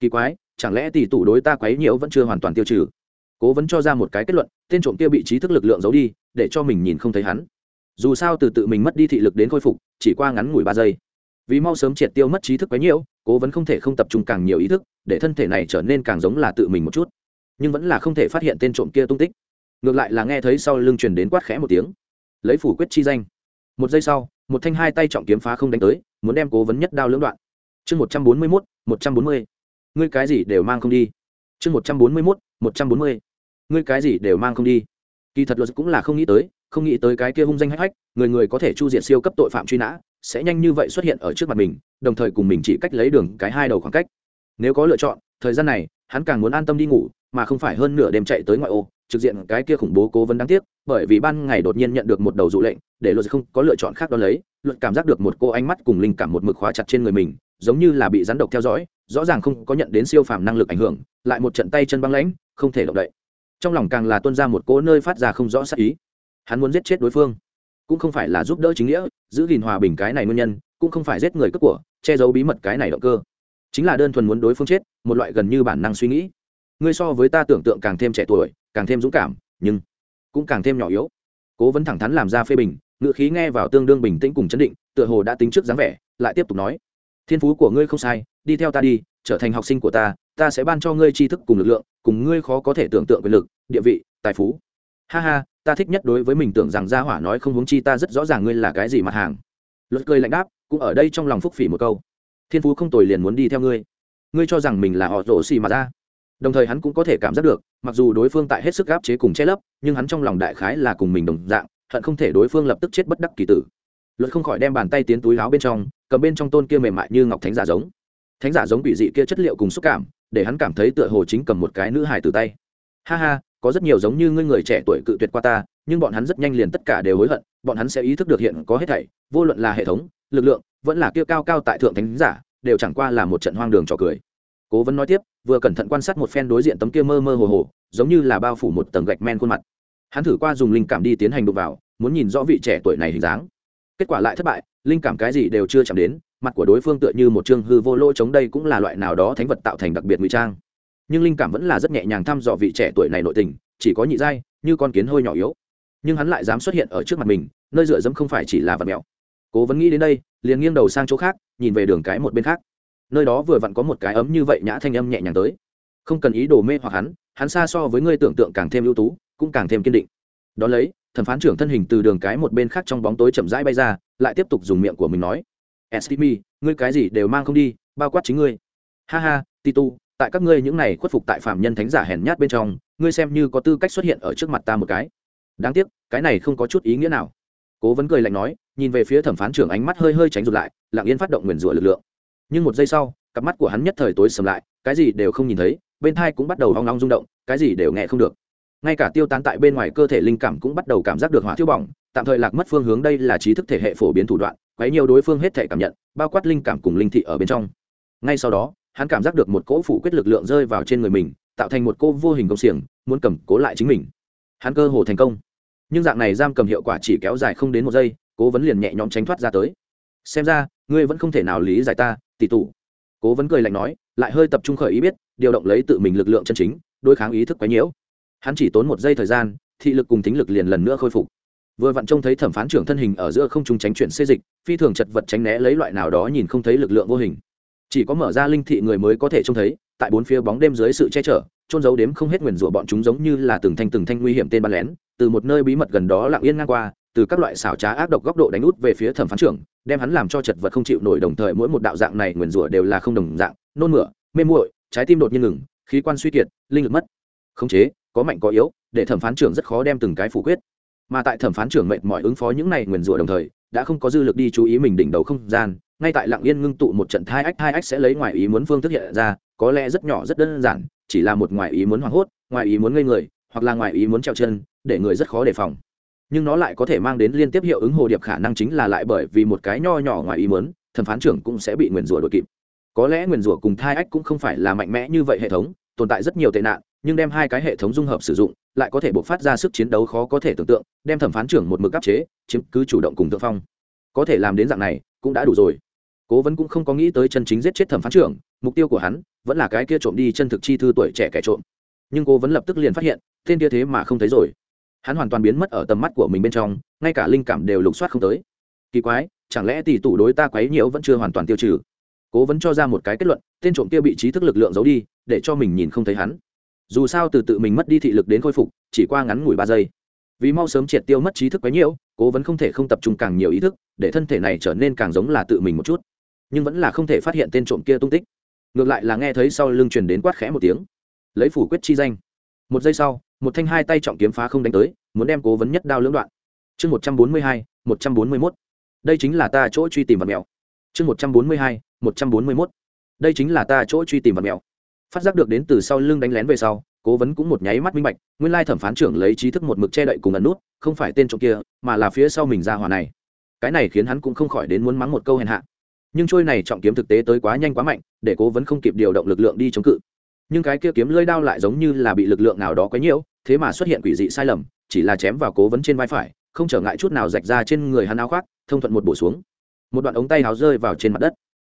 Kỳ quái, chẳng lẽ tỷ tủ đối ta quấy nhiễu vẫn chưa hoàn toàn tiêu trừ? Cố vấn cho ra một cái kết luận, tên trộm kia bị trí thức lực lượng giấu đi, để cho mình nhìn không thấy hắn. Dù sao từ tự mình mất đi thị lực đến khôi phục, chỉ qua ngắn ngủi ba giây. Vì mau sớm triệt tiêu mất trí thức quấy nhiễu, cố vấn không thể không tập trung càng nhiều ý thức, để thân thể này trở nên càng giống là tự mình một chút. Nhưng vẫn là không thể phát hiện tên trộm kia tung tích ngược lại là nghe thấy sau lưng truyền đến quát khẽ một tiếng. Lấy phủ quyết chi danh. Một giây sau, một thanh hai tay trọng kiếm phá không đánh tới, muốn đem cố vấn nhất đao lưỡng đoạn. Chương một trăm bốn mươi mốt, một trăm bốn mươi. Ngươi cái gì đều mang không đi. Chương một trăm bốn mươi mốt, một trăm bốn mươi. Ngươi cái gì đều mang không đi. Kỳ thật luật cũng là không nghĩ tới, không nghĩ tới cái kia hung danh hách hách, người người có thể chu diện siêu cấp tội phạm truy nã, sẽ nhanh như vậy xuất hiện ở trước mặt mình, đồng thời cùng mình chỉ cách lấy đường cái hai đầu khoảng cách. Nếu có lựa chọn, thời gian này, hắn càng muốn an tâm đi ngủ mà không phải hơn nửa đêm chạy tới ngoại ô, trực diện cái kia khủng bố cố vấn đáng tiếc, bởi vì ban ngày đột nhiên nhận được một đầu dụ lệnh, để luật không có lựa chọn khác đó lấy, luật cảm giác được một cô ánh mắt cùng linh cảm một mực khóa chặt trên người mình, giống như là bị rắn độc theo dõi, rõ ràng không có nhận đến siêu phàm năng lực ảnh hưởng, lại một trận tay chân băng lãnh, không thể động đậy. Trong lòng càng là tuân ra một cỗ nơi phát ra không rõ sắc ý. Hắn muốn giết chết đối phương, cũng không phải là giúp đỡ chính nghĩa, giữ gìn hòa bình cái này nguyên nhân, cũng không phải giết người cướp của, che giấu bí mật cái này động cơ. Chính là đơn thuần muốn đối phương chết, một loại gần như bản năng suy nghĩ ngươi so với ta tưởng tượng càng thêm trẻ tuổi, càng thêm dũng cảm, nhưng cũng càng thêm nhỏ yếu. Cố vấn thẳng thắn làm ra phê bình ngựa khí nghe vào tương đương bình tĩnh cùng chấn định, tựa hồ đã tính trước dáng vẻ, lại tiếp tục nói, thiên phú của ngươi không sai, đi theo ta đi, trở thành học sinh của ta ta sẽ ban cho ngươi tri thức cùng lực lượng, cùng ngươi khó có thể tưởng tượng quyền lực, địa vị, tài phú. Ha ha, ta thích nhất đối với mình tưởng rằng gia hỏa nói không huống chi ta rất rõ ràng ngươi là cái gì mặt hàng. Luật cười lạnh đáp, cũng ở đây trong lòng phúc phỉ một câu, thiên phú không tồi liền muốn đi theo ngươi. Ngươi cho rằng mình là họ rổ xì mà ra đồng thời hắn cũng có thể cảm giác được, mặc dù đối phương tại hết sức gáp chế cùng che lấp, nhưng hắn trong lòng đại khái là cùng mình đồng dạng, hận không thể đối phương lập tức chết bất đắc kỳ tử. Luật không khỏi đem bàn tay tiến túi láo bên trong, cầm bên trong tôn kia mềm mại như ngọc thánh giả giống. Thánh giả giống quỷ dị kia chất liệu cùng xúc cảm, để hắn cảm thấy tựa hồ chính cầm một cái nữ hài từ tay. Ha ha, có rất nhiều giống như ngươi người trẻ tuổi cự tuyệt qua ta, nhưng bọn hắn rất nhanh liền tất cả đều hối hận, bọn hắn sẽ ý thức được hiện có hết thảy, vô luận là hệ thống, lực lượng, vẫn là kia cao cao tại thượng thánh giả, đều chẳng qua là một trận hoang đường trò cười. Cố vấn nói tiếp vừa cẩn thận quan sát một phen đối diện tấm kia mơ mơ hồ hồ, giống như là bao phủ một tầng gạch men khuôn mặt. Hắn thử qua dùng linh cảm đi tiến hành đụng vào, muốn nhìn rõ vị trẻ tuổi này hình dáng. Kết quả lại thất bại, linh cảm cái gì đều chưa chạm đến, mặt của đối phương tựa như một chương hư vô lỗ chống đây cũng là loại nào đó thánh vật tạo thành đặc biệt ngụy trang. Nhưng linh cảm vẫn là rất nhẹ nhàng thăm dò vị trẻ tuổi này nội tình, chỉ có nhị giai, như con kiến hơi nhỏ yếu. Nhưng hắn lại dám xuất hiện ở trước mặt mình, nơi dựa dẫm không phải chỉ là vật mèo cố vẫn nghĩ đến đây, liền nghiêng đầu sang chỗ khác, nhìn về đường cái một bên khác nơi đó vừa vặn có một cái ấm như vậy nhã thanh âm nhẹ nhàng tới. Không cần ý đồ mê hoặc hắn hắn xa so với ngươi tưởng tượng càng thêm ưu tú, cũng càng thêm kiên định. Đ ó lấy, thẩm phán trưởng thân hình từ đường cái một bên khác trong bóng tối chậm rãi bay ra, lại tiếp tục dùng miệng của mình nói. Stmi ngươi cái gì đều mang không đi, bao quát chính ngươi. Ha ha, titu, tại các ngươi những này khuất phục tại phạm nhân thánh giả hèn nhát bên trong, ngươi xem như có tư cách xuất hiện ở trước mặt ta một cái. Đáng tiếc, cái này không có chút ý nghĩa nào. Cố vấn cười lạnh nói, nhìn về phía thẩm phán trưởng ánh mắt hơi hơi tránh rụt lại, lặng yên phát động nguyền rủa lực lượng nhưng một giây sau, cặp mắt của hắn nhất thời tối sầm lại, cái gì đều không nhìn thấy, bên thai cũng bắt đầu hoang long rung động, cái gì đều nghe không được. Ngay cả tiêu tán tại bên ngoài cơ thể linh cảm cũng bắt đầu cảm giác được hỏa thiêu bỏng, tạm thời lạc mất phương hướng đây là trí thức thể hệ phổ biến thủ đoạn, quấy nhiều đối phương hết thể cảm nhận, bao quát linh cảm cùng linh thị ở bên trong. Ngay sau đó, hắn cảm giác được một cỗ phủ quyết lực lượng rơi vào trên người mình, tạo thành một cô vô hình công xiềng, muốn cầm cố lại chính mình. Hắn cơ hồ thành công. Nhưng dạng này giam cầm hiệu quả chỉ kéo dài không đến một giây, cố vấn liền nhẹ nhõm tránh thoát ra tới. Xem ra, ngươi vẫn không thể nào lý giải ta tỷ tụ cố vấn cười lạnh nói, lại hơi tập trung khởi ý biết, điều động lấy tự mình lực lượng chân chính, đối kháng ý thức quấy nhiễu. Hắn chỉ tốn một giây thời gian, thị lực cùng tính lực liền lần nữa khôi phục. Vừa vặn trông thấy thẩm phán trưởng thân hình ở giữa không trung tránh chuyển xê dịch, phi thường chật vật tránh né lấy loại nào đó nhìn không thấy lực lượng vô hình. Chỉ có mở ra linh thị người mới có thể trông thấy, tại bốn phía bóng đêm dưới sự che chở trôn giấu đếm không hết nguyền rủa bọn chúng giống như là từng thanh từng thanh nguy hiểm tên bắn lén, từ một nơi bí mật gần đó lặng yên ngang qua từ các loại xảo trá ác độc góc độ đánh út về phía thẩm phán trưởng, đem hắn làm cho chật vật không chịu nổi đồng thời mỗi một đạo dạng này nguyền rủa đều là không đồng dạng, nôn mửa, mê muội, trái tim đột nhiên ngừng, khí quan suy kiệt, linh lực mất. Khống chế, có mạnh có yếu, để thẩm phán trưởng rất khó đem từng cái phủ quyết. Mà tại thẩm phán trưởng mệnh mọi ứng phó những này nguyền rủa đồng thời, đã không có dư lực đi chú ý mình đỉnh đầu không gian, ngay tại lặng yên ngưng tụ một trận hai ách hai ách sẽ lấy ngoài ý muốn phương thức hiện ra, có lẽ rất nhỏ, rất đơn giản, chỉ là một ngoài ý muốn hoảng hốt, ngoài ý muốn ngây người, hoặc là ngoài ý muốn treo chân, để người rất khó đề phòng nhưng nó lại có thể mang đến liên tiếp hiệu ứng hồ điệp khả năng chính là lại bởi vì một cái nho nhỏ ngoài ý muốn, thẩm phán trưởng cũng sẽ bị nguyền rủa đội kịp. Có lẽ nguyền rủa cùng thai ách cũng không phải là mạnh mẽ như vậy hệ thống, tồn tại rất nhiều tệ nạn, nhưng đem hai cái hệ thống dung hợp sử dụng, lại có thể buộc phát ra sức chiến đấu khó có thể tưởng tượng, đem thẩm phán trưởng một mực áp chế, chiếm cứ chủ động cùng thượng phong. Có thể làm đến dạng này, cũng đã đủ rồi. Cố vấn cũng không có nghĩ tới chân chính giết chết thẩm phán trưởng, mục tiêu của hắn vẫn là cái kia trộm đi chân thực chi thư tuổi trẻ kẻ trộm. Nhưng cố vấn lập tức liền phát hiện, tên kia thế mà không thấy rồi hắn hoàn toàn biến mất ở tầm mắt của mình bên trong, ngay cả linh cảm đều lục soát không tới. Kỳ quái, chẳng lẽ tỷ tủ đối ta quấy nhiễu vẫn chưa hoàn toàn tiêu trừ? Cố vấn cho ra một cái kết luận, tên trộm kia bị trí thức lực lượng giấu đi, để cho mình nhìn không thấy hắn. Dù sao từ tự mình mất đi thị lực đến khôi phục, chỉ qua ngắn ngủi ba giây. Vì mau sớm triệt tiêu mất trí thức quấy nhiễu, cố vấn không thể không tập trung càng nhiều ý thức, để thân thể này trở nên càng giống là tự mình một chút. Nhưng vẫn là không thể phát hiện tên trộm kia tung tích. Ngược lại là nghe thấy sau lưng truyền đến quát khẽ một tiếng. Lấy phủ quyết chi danh. Một giây sau một thanh hai tay trọng kiếm phá không đánh tới, muốn đem cố vấn nhất đao lưỡng đoạn. Chương một trăm bốn mươi hai, một trăm bốn mươi mốt. Đây chính là ta chỗ truy tìm vật mèo. Chương một trăm bốn mươi hai, một trăm bốn mươi mốt. Đây chính là ta chỗ truy tìm vật mèo. Phát giác được đến từ sau lưng đánh lén về sau, cố vấn cũng một nháy mắt minh bạch, nguyên lai thẩm phán trưởng lấy trí thức một mực che đậy cùng ẩn nút, không phải tên trộm kia, mà là phía sau mình ra hòa này. Cái này khiến hắn cũng không khỏi đến muốn mắng một câu hèn hạ. Nhưng trôi này trọng kiếm thực tế tới quá nhanh quá mạnh, để cố vấn không kịp điều động lực lượng đi chống cự nhưng cái kia kiếm lưỡi đao lại giống như là bị lực lượng nào đó quấy nhiễu, thế mà xuất hiện quỷ dị sai lầm, chỉ là chém vào cố vấn trên vai phải, không trở ngại chút nào rạch ra trên người hắn áo khoác, thông thuận một bổ xuống. Một đoạn ống tay áo rơi vào trên mặt đất.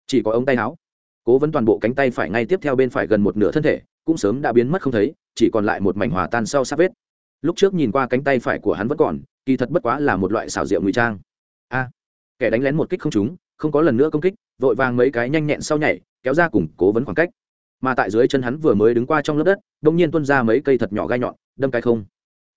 Chỉ có ống tay áo. Cố vấn toàn bộ cánh tay phải ngay tiếp theo bên phải gần một nửa thân thể, cũng sớm đã biến mất không thấy, chỉ còn lại một mảnh hòa tan sau sát vết. Lúc trước nhìn qua cánh tay phải của hắn vẫn còn, kỳ thật bất quá là một loại xảo diệu ngụy trang. A, kẻ đánh lén một kích không trúng, không có lần nữa công kích, vội vàng mấy cái nhanh nhẹn sau nhảy, kéo ra cùng cố vấn khoảng cách mà tại dưới chân hắn vừa mới đứng qua trong lớp đất, đông nhiên tuân ra mấy cây thật nhỏ gai nhọn, đâm cái không.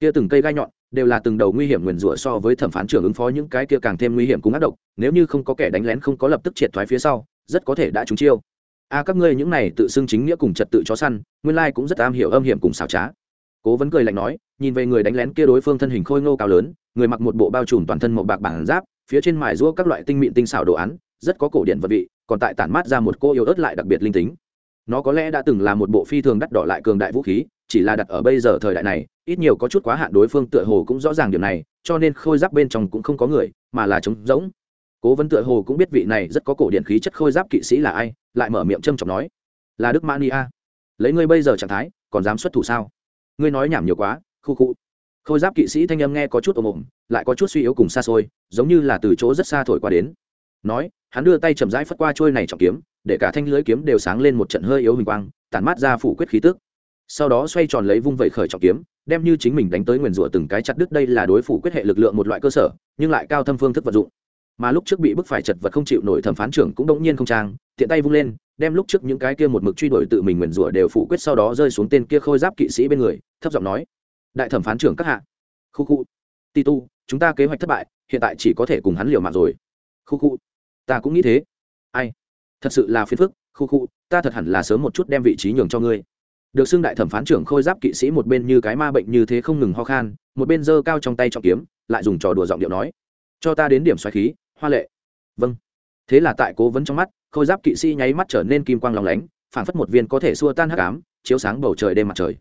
Kia từng cây gai nhọn đều là từng đầu nguy hiểm nguyền rủa so với thẩm phán trưởng ứng phó những cái kia càng thêm nguy hiểm cùng ác độc, nếu như không có kẻ đánh lén không có lập tức triệt thoái phía sau, rất có thể đã trúng chiêu. A các ngươi những này tự xưng chính nghĩa cùng trật tự chó săn, nguyên lai cũng rất am hiểu âm hiểm cùng xảo trá. Cố vấn cười lạnh nói, nhìn về người đánh lén kia đối phương thân hình khôi ngô cao lớn, người mặc một bộ bao trùm toàn thân màu bạc bản giáp, phía trên mài rũa các loại tinh mịn tinh xảo đồ án, rất có cổ điển vật vị, còn tại tản mát ra một cô yêu ớt lại đặc biệt linh tính nó có lẽ đã từng là một bộ phi thường đắt đỏ lại cường đại vũ khí, chỉ là đặt ở bây giờ thời đại này, ít nhiều có chút quá hạn đối phương tựa hồ cũng rõ ràng điều này, cho nên khôi giáp bên trong cũng không có người, mà là trống rỗng. Cố vấn tựa hồ cũng biết vị này rất có cổ điện khí chất khôi giáp kỵ sĩ là ai, lại mở miệng trâm trọng nói, là đức mania lấy ngươi bây giờ trạng thái, còn dám xuất thủ sao? Ngươi nói nhảm nhiều quá, khu khu. Khôi giáp kỵ sĩ thanh âm nghe có chút ồm ồm, lại có chút suy yếu cùng xa xôi, giống như là từ chỗ rất xa thổi qua đến. Nói, hắn đưa tay chậm rãi phất qua trôi này trọng kiếm để cả thanh lưới kiếm đều sáng lên một trận hơi yếu hình quang, tản mát ra phủ quyết khí tức. Sau đó xoay tròn lấy vung vẩy khởi trọng kiếm, đem như chính mình đánh tới nguyền rủa từng cái chặt đứt đây là đối phủ quyết hệ lực lượng một loại cơ sở, nhưng lại cao thâm phương thức vận dụng. Mà lúc trước bị bức phải chật vật không chịu nổi thẩm phán trưởng cũng đống nhiên không trang, tiện tay vung lên, đem lúc trước những cái kia một mực truy đuổi tự mình nguyền rủa đều phủ quyết sau đó rơi xuống tên kia khôi giáp kỵ sĩ bên người, thấp giọng nói, đại thẩm phán trưởng các hạ. Khu khu. Ti tu, chúng ta kế hoạch thất bại, hiện tại chỉ có thể cùng hắn liều mạng rồi. Khu khu. Ta cũng nghĩ thế. Ai? Thật sự là phiền phức, khu khu, ta thật hẳn là sớm một chút đem vị trí nhường cho ngươi. Được xưng đại thẩm phán trưởng khôi giáp kỵ sĩ một bên như cái ma bệnh như thế không ngừng ho khan, một bên giơ cao trong tay trọng kiếm, lại dùng trò đùa giọng điệu nói, cho ta đến điểm xoáy khí, hoa lệ. Vâng. Thế là tại cố vấn trong mắt, khôi giáp kỵ sĩ nháy mắt trở nên kim quang lòng lánh, phảng phất một viên có thể xua tan hắc ám, chiếu sáng bầu trời đêm mặt trời.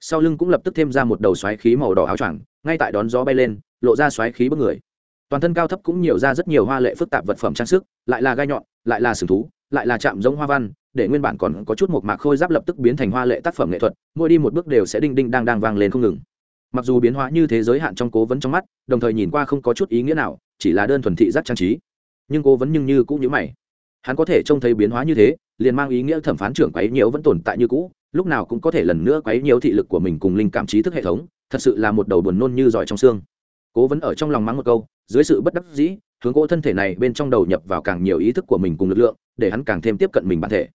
Sau lưng cũng lập tức thêm ra một đầu xoáy khí màu đỏ áo choàng, ngay tại đón gió bay lên, lộ ra xoáy khí bất người. Toàn thân cao thấp cũng nhiều ra rất nhiều hoa lệ phức tạp vật phẩm trang sức, lại là gai nhọn, lại là sừng thú lại là chạm giống hoa văn, để nguyên bản còn có chút một mạc khôi giáp lập tức biến thành hoa lệ tác phẩm nghệ thuật, mỗi đi một bước đều sẽ đinh đinh đang đang vang lên không ngừng. Mặc dù biến hóa như thế giới hạn trong cố vấn trong mắt, đồng thời nhìn qua không có chút ý nghĩa nào, chỉ là đơn thuần thị giác trang trí. Nhưng cố vấn nhưng như cũng như mày. Hắn có thể trông thấy biến hóa như thế, liền mang ý nghĩa thẩm phán trưởng quấy nhiễu vẫn tồn tại như cũ, lúc nào cũng có thể lần nữa quấy nhiễu thị lực của mình cùng linh cảm trí thức hệ thống, thật sự là một đầu buồn nôn như giỏi trong xương cố vấn ở trong lòng mắng một câu, dưới sự bất đắc dĩ, hướng gỗ thân thể này bên trong đầu nhập vào càng nhiều ý thức của mình cùng lực lượng, để hắn càng thêm tiếp cận mình bản thể.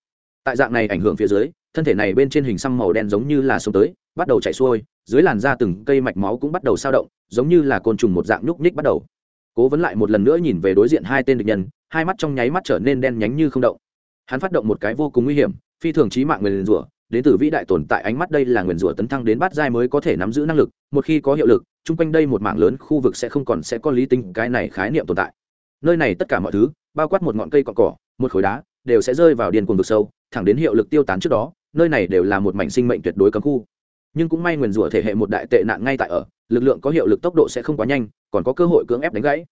Tại dạng này ảnh hưởng phía dưới, thân thể này bên trên hình xăm màu đen giống như là sông tới, bắt đầu chạy xuôi, dưới làn da từng cây mạch máu cũng bắt đầu sao động, giống như là côn trùng một dạng nhúc nhích bắt đầu. Cố vấn lại một lần nữa nhìn về đối diện hai tên địch nhân, hai mắt trong nháy mắt trở nên đen nhánh như không động. Hắn phát động một cái vô cùng nguy hiểm, phi thường trí mạng nguyền rủa đến từ vĩ đại tồn tại ánh mắt đây là nguyền rủa tấn thăng đến bát giai mới có thể nắm giữ năng lực, một khi có hiệu lực, chung quanh đây một mảng lớn khu vực sẽ không còn sẽ có lý tính cái này khái niệm tồn tại. Nơi này tất cả mọi thứ, bao quát một ngọn cây cọn cỏ một khối đá, đều sẽ rơi vào điền cuồng vực sâu, thẳng đến hiệu lực tiêu tán trước đó, nơi này đều là một mảnh sinh mệnh tuyệt đối cấm khu. Nhưng cũng may nguyền rủa thể hệ một đại tệ nạn ngay tại ở, lực lượng có hiệu lực tốc độ sẽ không quá nhanh, còn có cơ hội cưỡng ép đánh gãy.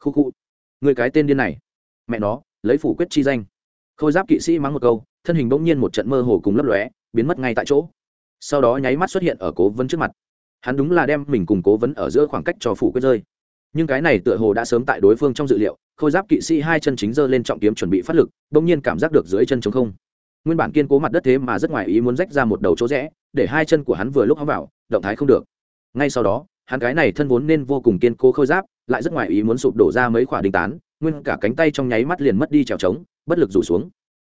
Khu khu. Người cái tên điên này. Mẹ nó, lấy phủ quyết chi danh. Khôi giáp kỵ sĩ mắng một câu, thân hình bỗng nhiên một trận mơ hồ cùng lấp lóe biến mất ngay tại chỗ. Sau đó nháy mắt xuất hiện ở cố vấn trước mặt. Hắn đúng là đem mình cùng cố vấn ở giữa khoảng cách cho phủ quyết rơi. Nhưng cái này tựa hồ đã sớm tại đối phương trong dự liệu, khôi giáp kỵ sĩ hai chân chính giơ lên trọng kiếm chuẩn bị phát lực, bỗng nhiên cảm giác được dưới chân chống không. Nguyên bản kiên cố mặt đất thế mà rất ngoài ý muốn rách ra một đầu chỗ rẽ, để hai chân của hắn vừa lúc hóng vào, động thái không được. Ngay sau đó, hắn cái này thân vốn nên vô cùng kiên cố khôi giáp, lại rất ngoài ý muốn sụp đổ ra mấy khoả đình tán, nguyên cả cánh tay trong nháy mắt liền mất đi trèo trống, bất lực rủ xuống.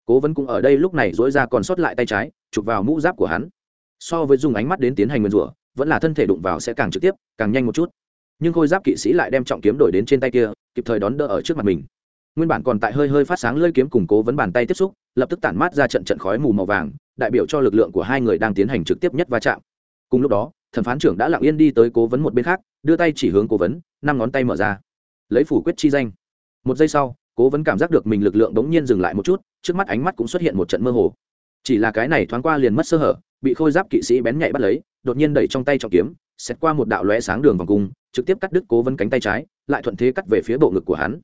Cố vấn cũng ở đây lúc này dối ra còn sót lại tay trái chụp vào mũ giáp của hắn. So với dùng ánh mắt đến tiến hành nguyên rủa, vẫn là thân thể đụng vào sẽ càng trực tiếp, càng nhanh một chút. Nhưng khôi giáp kỵ sĩ lại đem trọng kiếm đổi đến trên tay kia, kịp thời đón đỡ ở trước mặt mình. Nguyên bản còn tại hơi hơi phát sáng lơi kiếm củng cố vấn bàn tay tiếp xúc, lập tức tản mát ra trận trận khói mù màu vàng, đại biểu cho lực lượng của hai người đang tiến hành trực tiếp nhất va chạm. Cùng lúc đó, thẩm phán trưởng đã lặng yên đi tới cố vấn một bên khác, đưa tay chỉ hướng cố vấn, năm ngón tay mở ra. Lấy phủ quyết chi danh. Một giây sau, cố vấn cảm giác được mình lực lượng đống nhiên dừng lại một chút, trước mắt ánh mắt cũng xuất hiện một trận mơ hồ chỉ là cái này thoáng qua liền mất sơ hở, bị khôi giáp kỵ sĩ bén nhạy bắt lấy, đột nhiên đẩy trong tay trọng kiếm xét qua một đạo lóe sáng đường vòng cung, trực tiếp cắt đứt cố vấn cánh tay trái, lại thuận thế cắt về phía bộ ngực của hắn.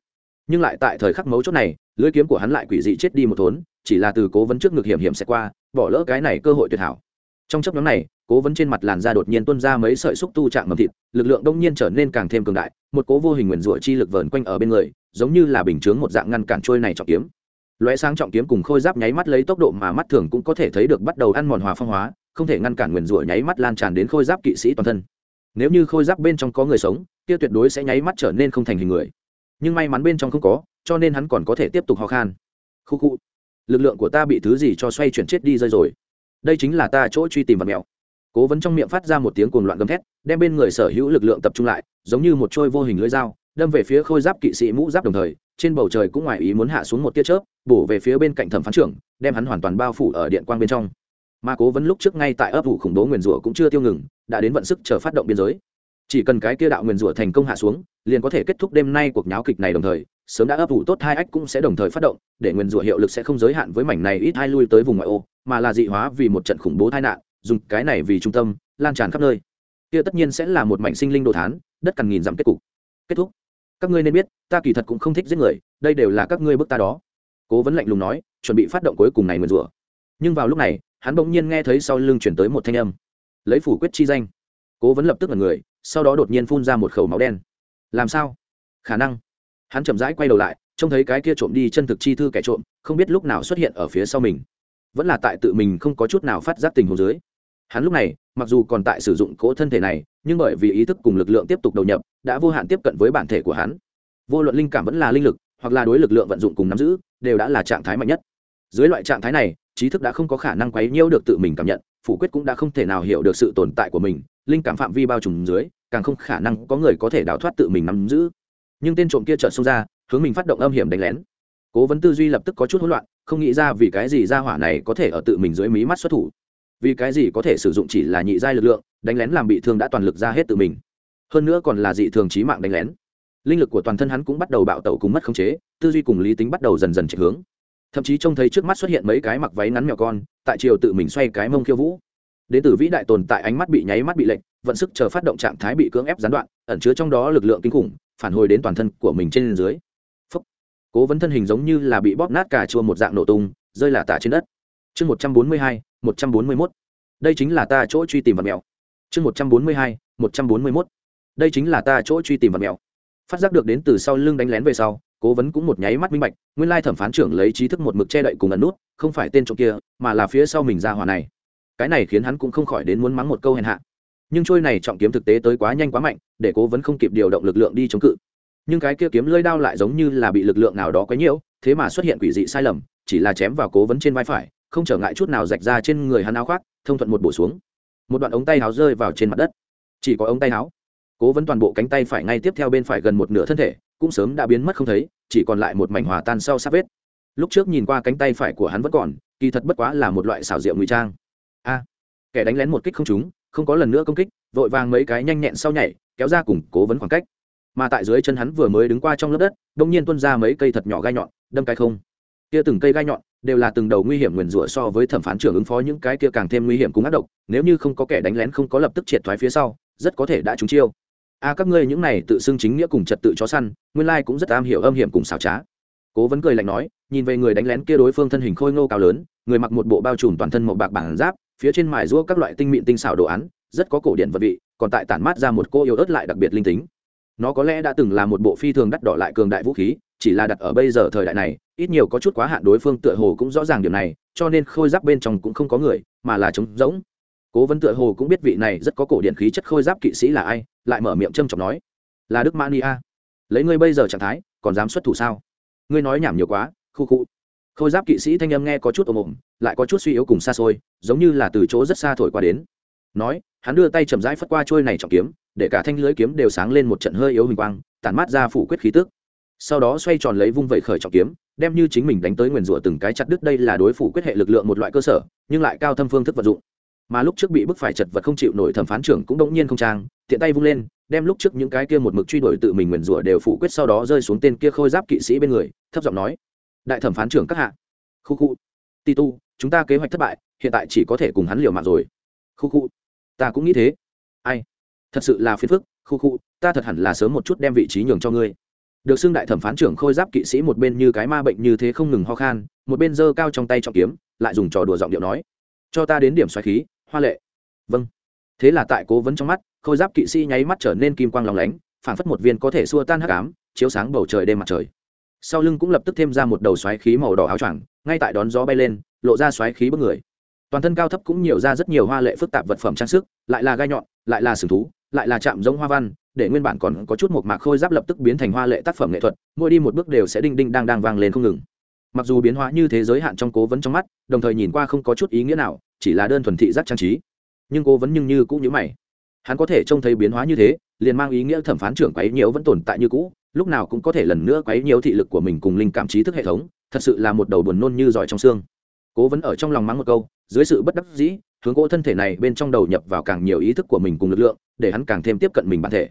Nhưng lại tại thời khắc mấu chốt này lưỡi kiếm của hắn lại quỷ dị chết đi một thốn, chỉ là từ cố vấn trước ngực hiểm hiểm sẽ qua, bỏ lỡ cái này cơ hội tuyệt hảo. Trong chấp nhóm này, cố vấn trên mặt làn da đột nhiên tuôn ra mấy sợi xúc tu trạng mầm thịt, lực lượng đông nhiên trở nên càng thêm cường đại, một cố vô hình nguyền rủa chi lực vờn quanh ở bên người, giống như là bình chướng một dạng ngăn cản trôi này trọng kiếm lóe sáng trọng kiếm cùng khôi giáp nháy mắt lấy tốc độ mà mắt thường cũng có thể thấy được bắt đầu ăn mòn hòa phong hóa, không thể ngăn cản nguyền rủa nháy mắt lan tràn đến khôi giáp kỵ sĩ toàn thân. Nếu như khôi giáp bên trong có người sống, kia tuyệt đối sẽ nháy mắt trở nên không thành hình người. Nhưng may mắn bên trong không có, cho nên hắn còn có thể tiếp tục ho khan. Khu khu. Lực lượng của ta bị thứ gì cho xoay chuyển chết đi rơi rồi. Đây chính là ta chỗ truy tìm vật mèo cố vấn trong miệng phát ra một tiếng cuồng loạn gầm thét, đem bên người sở hữu lực lượng tập trung lại, giống như một trôi vô hình lưỡi dao, đâm về phía khôi giáp kỵ sĩ mũ giáp đồng thời trên bầu trời cũng ngoài ý muốn hạ xuống một tia chớp, bổ về phía bên cạnh thẩm phán trưởng, đem hắn hoàn toàn bao phủ ở điện quang bên trong. Mà cố vấn lúc trước ngay tại ấp ủ khủng bố nguyền rủa cũng chưa tiêu ngừng, đã đến vận sức chờ phát động biên giới. Chỉ cần cái kia đạo nguyền rủa thành công hạ xuống, liền có thể kết thúc đêm nay cuộc nháo kịch này đồng thời, sớm đã ấp ủ tốt hai ách cũng sẽ đồng thời phát động, để nguyền rủa hiệu lực sẽ không giới hạn với mảnh này ít hai lui tới vùng ngoại ô, mà là dị hóa vì một trận khủng bố tai nạn, dùng cái này vì trung tâm, lan tràn khắp nơi. Kia tất nhiên sẽ là một mảnh sinh linh đồ thán, đất cằn nghìn dặm kết cục. Kết thúc các ngươi nên biết, ta kỳ thật cũng không thích giết người, đây đều là các ngươi bức ta đó. Cố vấn lạnh lùng nói, chuẩn bị phát động cuối cùng này mượn rủa nhưng vào lúc này, hắn bỗng nhiên nghe thấy sau lưng chuyển tới một thanh âm. Lấy phủ quyết chi danh. Cố vấn lập tức là người, sau đó đột nhiên phun ra một khẩu máu đen. Làm sao? Khả năng. Hắn chậm rãi quay đầu lại, trông thấy cái kia trộm đi chân thực chi thư kẻ trộm, không biết lúc nào xuất hiện ở phía sau mình. Vẫn là tại tự mình không có chút nào phát giác tình hồ dưới hắn lúc này, mặc dù còn tại sử dụng cỗ thân thể này, nhưng bởi vì ý thức cùng lực lượng tiếp tục đầu nhập, đã vô hạn tiếp cận với bản thể của hắn. Vô luận linh cảm vẫn là linh lực, hoặc là đối lực lượng vận dụng cùng nắm giữ, đều đã là trạng thái mạnh nhất. Dưới loại trạng thái này, trí thức đã không có khả năng quấy nhiễu được tự mình cảm nhận, phủ quyết cũng đã không thể nào hiểu được sự tồn tại của mình, linh cảm phạm vi bao trùm dưới, càng không khả năng có người có thể đào thoát tự mình nắm giữ. Nhưng tên trộm kia chợt xông ra, hướng mình phát động âm hiểm đánh lén. Cố vấn tư duy lập tức có chút hỗn loạn, không nghĩ ra vì cái gì ra hỏa này có thể ở tự mình dưới mí mắt xuất thủ vì cái gì có thể sử dụng chỉ là nhị giai lực lượng, đánh lén làm bị thương đã toàn lực ra hết tự mình. Hơn nữa còn là dị thường trí mạng đánh lén. Linh lực của toàn thân hắn cũng bắt đầu bạo tẩu cùng mất khống chế, tư duy cùng lý tính bắt đầu dần dần chạy hướng. Thậm chí trông thấy trước mắt xuất hiện mấy cái mặc váy ngắn mèo con, tại chiều tự mình xoay cái mông khiêu vũ. Đến từ vĩ đại tồn tại ánh mắt bị nháy mắt bị lệnh vận sức chờ phát động trạng thái bị cưỡng ép gián đoạn, ẩn chứa trong đó lực lượng kinh khủng, phản hồi đến toàn thân của mình trên dưới. Phúc. cố vấn thân hình giống như là bị bóp nát cà chua một dạng nổ tung, rơi là tả trên đất. Chương một trăm bốn mươi hai một trăm bốn mươi mốt. Đây chính là ta chỗ truy tìm vật mèo. Chương một trăm bốn mươi hai, một trăm bốn mươi mốt. Đây chính là ta chỗ truy tìm vật mèo. Phát giác được đến từ sau lưng đánh lén về sau, cố vấn cũng một nháy mắt minh bạch, nguyên lai thẩm phán trưởng lấy trí thức một mực che đậy cùng ẩn nút, không phải tên trộm kia, mà là phía sau mình ra hòa này. Cái này khiến hắn cũng không khỏi đến muốn mắng một câu hèn hạ. Nhưng trôi này trọng kiếm thực tế tới quá nhanh quá mạnh, để cố vấn không kịp điều động lực lượng đi chống cự. Nhưng cái kia kiếm lơi đao lại giống như là bị lực lượng nào đó quấy nhiễu, thế mà xuất hiện quỷ dị sai lầm, chỉ là chém vào cố vấn trên vai phải không trở ngại chút nào rạch ra trên người hắn áo khoác, thông thuận một bổ xuống. Một đoạn ống tay áo rơi vào trên mặt đất. Chỉ có ống tay áo. Cố vấn toàn bộ cánh tay phải ngay tiếp theo bên phải gần một nửa thân thể, cũng sớm đã biến mất không thấy, chỉ còn lại một mảnh hòa tan sau sát vết. Lúc trước nhìn qua cánh tay phải của hắn vẫn còn, kỳ thật bất quá là một loại xảo diệu ngụy trang. A, kẻ đánh lén một kích không trúng, không có lần nữa công kích, vội vàng mấy cái nhanh nhẹn sau nhảy, kéo ra cùng cố vấn khoảng cách. Mà tại dưới chân hắn vừa mới đứng qua trong lớp đất đông nhiên tuôn ra mấy cây thật nhỏ gai nhọn, đâm cái không. Kia từng cây gai nhọn đều là từng đầu nguy hiểm nguyền rủa so với thẩm phán trưởng ứng phó những cái kia càng thêm nguy hiểm cùng ác độc, nếu như không có kẻ đánh lén không có lập tức triệt thoái phía sau, rất có thể đã trúng chiêu. A các ngươi những này tự xưng chính nghĩa cùng trật tự chó săn, nguyên lai cũng rất am hiểu âm hiểm cùng xảo trá. Cố vấn cười lạnh nói, nhìn về người đánh lén kia đối phương thân hình khôi ngô cao lớn, người mặc một bộ bao trùm toàn thân màu bạc bản giáp, phía trên mài rũa các loại tinh mịn tinh xảo đồ án, rất có cổ điển vật vị, còn tại tản mát ra một cô yếu ớt lại đặc biệt linh tính. Nó có lẽ đã từng là một bộ phi thường đắt đỏ lại cường đại vũ khí chỉ là đặt ở bây giờ thời đại này, ít nhiều có chút quá hạn đối phương tựa hồ cũng rõ ràng điều này, cho nên khôi giáp bên trong cũng không có người, mà là trống rỗng. Cố vấn tựa hồ cũng biết vị này rất có cổ điện khí chất khôi giáp kỵ sĩ là ai, lại mở miệng trâm trọng nói, là đức mania lấy ngươi bây giờ trạng thái, còn dám xuất thủ sao? Ngươi nói nhảm nhiều quá, khu khu. Khôi giáp kỵ sĩ thanh âm nghe có chút ồm ồm, lại có chút suy yếu cùng xa xôi, giống như là từ chỗ rất xa thổi qua đến. Nói, hắn đưa tay chậm rãi phất qua trôi này trọng kiếm, để cả thanh lưới kiếm đều sáng lên một trận hơi yếu hình quang, tản mát ra phủ quyết khí tức sau đó xoay tròn lấy vung vẩy khởi trọng kiếm, đem như chính mình đánh tới nguyền rủa từng cái chặt đứt đây là đối phủ quyết hệ lực lượng một loại cơ sở, nhưng lại cao thâm phương thức vật dụng. Mà lúc trước bị bức phải chật vật không chịu nổi thẩm phán trưởng cũng đống nhiên không trang, tiện tay vung lên, đem lúc trước những cái kia một mực truy đuổi tự mình nguyền rủa đều phủ quyết sau đó rơi xuống tên kia khôi giáp kỵ sĩ bên người, thấp giọng nói, đại thẩm phán trưởng các hạ. Khu khu. Ti tu, chúng ta kế hoạch thất bại, hiện tại chỉ có thể cùng hắn liều mạng rồi. Khu khu. Ta cũng nghĩ thế. Ai? Thật sự là phiền phức. Khu khu, ta thật hẳn là sớm một chút đem vị trí nhường cho ngươi được xưng đại thẩm phán trưởng khôi giáp kỵ sĩ một bên như cái ma bệnh như thế không ngừng ho khan, một bên giơ cao trong tay trọng kiếm, lại dùng trò đùa giọng điệu nói, cho ta đến điểm xoáy khí, hoa lệ. Vâng. Thế là tại cố vấn trong mắt, khôi giáp kỵ sĩ nháy mắt trở nên kim quang lòng lánh phản phất một viên có thể xua tan hắc ám, chiếu sáng bầu trời đêm mặt trời. Sau lưng cũng lập tức thêm ra một đầu xoáy khí màu đỏ áo choàng, ngay tại đón gió bay lên, lộ ra xoáy khí bức người. Toàn thân cao thấp cũng nhiều ra rất nhiều hoa lệ phức tạp vật phẩm trang sức, lại là gai nhọn, lại là sừng thú, lại là chạm giống hoa văn để nguyên bản còn có chút một mạc khôi giáp lập tức biến thành hoa lệ tác phẩm nghệ thuật, mỗi đi một bước đều sẽ đinh đinh đang đang vang lên không ngừng. Mặc dù biến hóa như thế giới hạn trong cố vấn trong mắt, đồng thời nhìn qua không có chút ý nghĩa nào, chỉ là đơn thuần thị giác trang trí. Nhưng cố vấn nhưng như cũng như mày. Hắn có thể trông thấy biến hóa như thế, liền mang ý nghĩa thẩm phán trưởng quấy nhiễu vẫn tồn tại như cũ, lúc nào cũng có thể lần nữa quấy nhiễu thị lực của mình cùng linh cảm trí thức hệ thống, thật sự là một đầu buồn nôn như giỏi trong xương. Cố vấn ở trong lòng mắng một câu, dưới sự bất đắc dĩ, hướng cỗ thân thể này bên trong đầu nhập vào càng nhiều ý thức của mình cùng lực lượng, để hắn càng thêm tiếp cận mình bản thể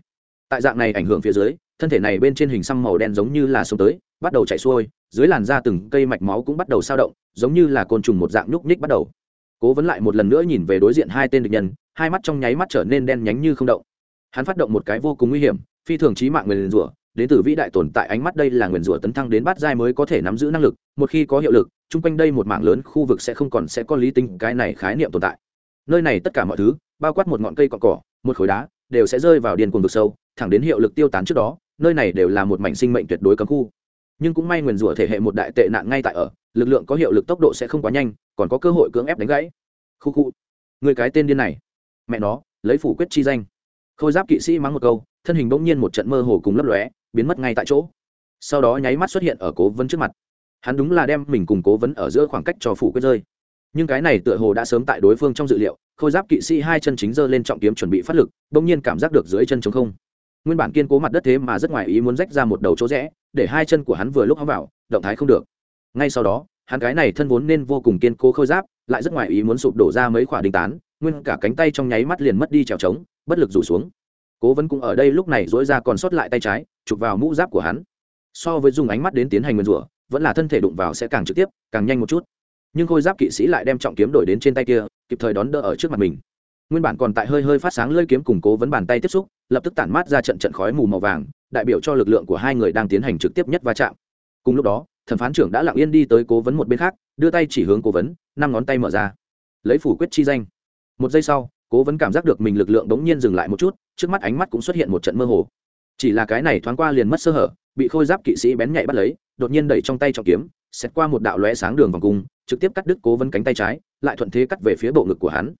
tại dạng này ảnh hưởng phía dưới, thân thể này bên trên hình xăm màu đen giống như là sông tới, bắt đầu chạy xuôi, dưới làn da từng cây mạch máu cũng bắt đầu sao động, giống như là côn trùng một dạng nhúc nhích bắt đầu. Cố vấn lại một lần nữa nhìn về đối diện hai tên địch nhân, hai mắt trong nháy mắt trở nên đen nhánh như không động. Hắn phát động một cái vô cùng nguy hiểm, phi thường trí mạng nguyền rủa, đến từ vĩ đại tồn tại ánh mắt đây là nguyền rủa tấn thăng đến bát giai mới có thể nắm giữ năng lực, một khi có hiệu lực, chung quanh đây một mảng lớn khu vực sẽ không còn sẽ có lý tính cái này khái niệm tồn tại. Nơi này tất cả mọi thứ, bao quát một ngọn cây cọn cỏ, một khối đá, đều sẽ rơi vào điên cuồng vực sâu thẳng đến hiệu lực tiêu tán trước đó, nơi này đều là một mảnh sinh mệnh tuyệt đối cấm khu. Nhưng cũng may nguyền rủa thể hệ một đại tệ nạn ngay tại ở, lực lượng có hiệu lực tốc độ sẽ không quá nhanh, còn có cơ hội cưỡng ép đánh gãy. Khu khu. Người cái tên điên này. Mẹ nó, lấy phủ quyết chi danh. Khôi giáp kỵ sĩ mắng một câu, thân hình bỗng nhiên một trận mơ hồ cùng lấp lóe, biến mất ngay tại chỗ. Sau đó nháy mắt xuất hiện ở cố vấn trước mặt. Hắn đúng là đem mình cùng cố vấn ở giữa khoảng cách cho phủ quyết rơi. Nhưng cái này tựa hồ đã sớm tại đối phương trong dự liệu, khôi giáp kỵ sĩ hai chân chính giơ lên trọng kiếm chuẩn bị phát lực, bỗng nhiên cảm giác được dưới chân chống không nguyên bản kiên cố mặt đất thế mà rất ngoài ý muốn rách ra một đầu chỗ rẽ, để hai chân của hắn vừa lúc hóng vào, động thái không được. Ngay sau đó, hắn cái này thân vốn nên vô cùng kiên cố khôi giáp, lại rất ngoài ý muốn sụp đổ ra mấy khoả đình tán, nguyên cả cánh tay trong nháy mắt liền mất đi trèo trống, bất lực rủ xuống. Cố vấn cũng ở đây lúc này dỗi ra còn sót lại tay trái, chụp vào mũ giáp của hắn. So với dùng ánh mắt đến tiến hành nguyên rủa, vẫn là thân thể đụng vào sẽ càng trực tiếp, càng nhanh một chút. Nhưng khôi giáp kỵ sĩ lại đem trọng kiếm đổi đến trên tay kia, kịp thời đón đỡ ở trước mặt mình nguyên bản còn tại hơi hơi phát sáng lơi kiếm củng cố vấn bàn tay tiếp xúc, lập tức tản mát ra trận trận khói mù màu vàng, đại biểu cho lực lượng của hai người đang tiến hành trực tiếp nhất va chạm. Cùng lúc đó, thẩm phán trưởng đã lặng yên đi tới cố vấn một bên khác, đưa tay chỉ hướng cố vấn, năm ngón tay mở ra. Lấy phủ quyết chi danh. Một giây sau, cố vấn cảm giác được mình lực lượng đống nhiên dừng lại một chút, trước mắt ánh mắt cũng xuất hiện một trận mơ hồ. Chỉ là cái này thoáng qua liền mất sơ hở, bị khôi giáp kỵ sĩ bén nhạy bắt lấy, đột nhiên đẩy trong tay trọng kiếm xét qua một đạo lóe sáng đường vòng cung, trực tiếp cắt đứt cố vấn cánh tay trái, lại thuận thế cắt về phía bộ ngực của hắn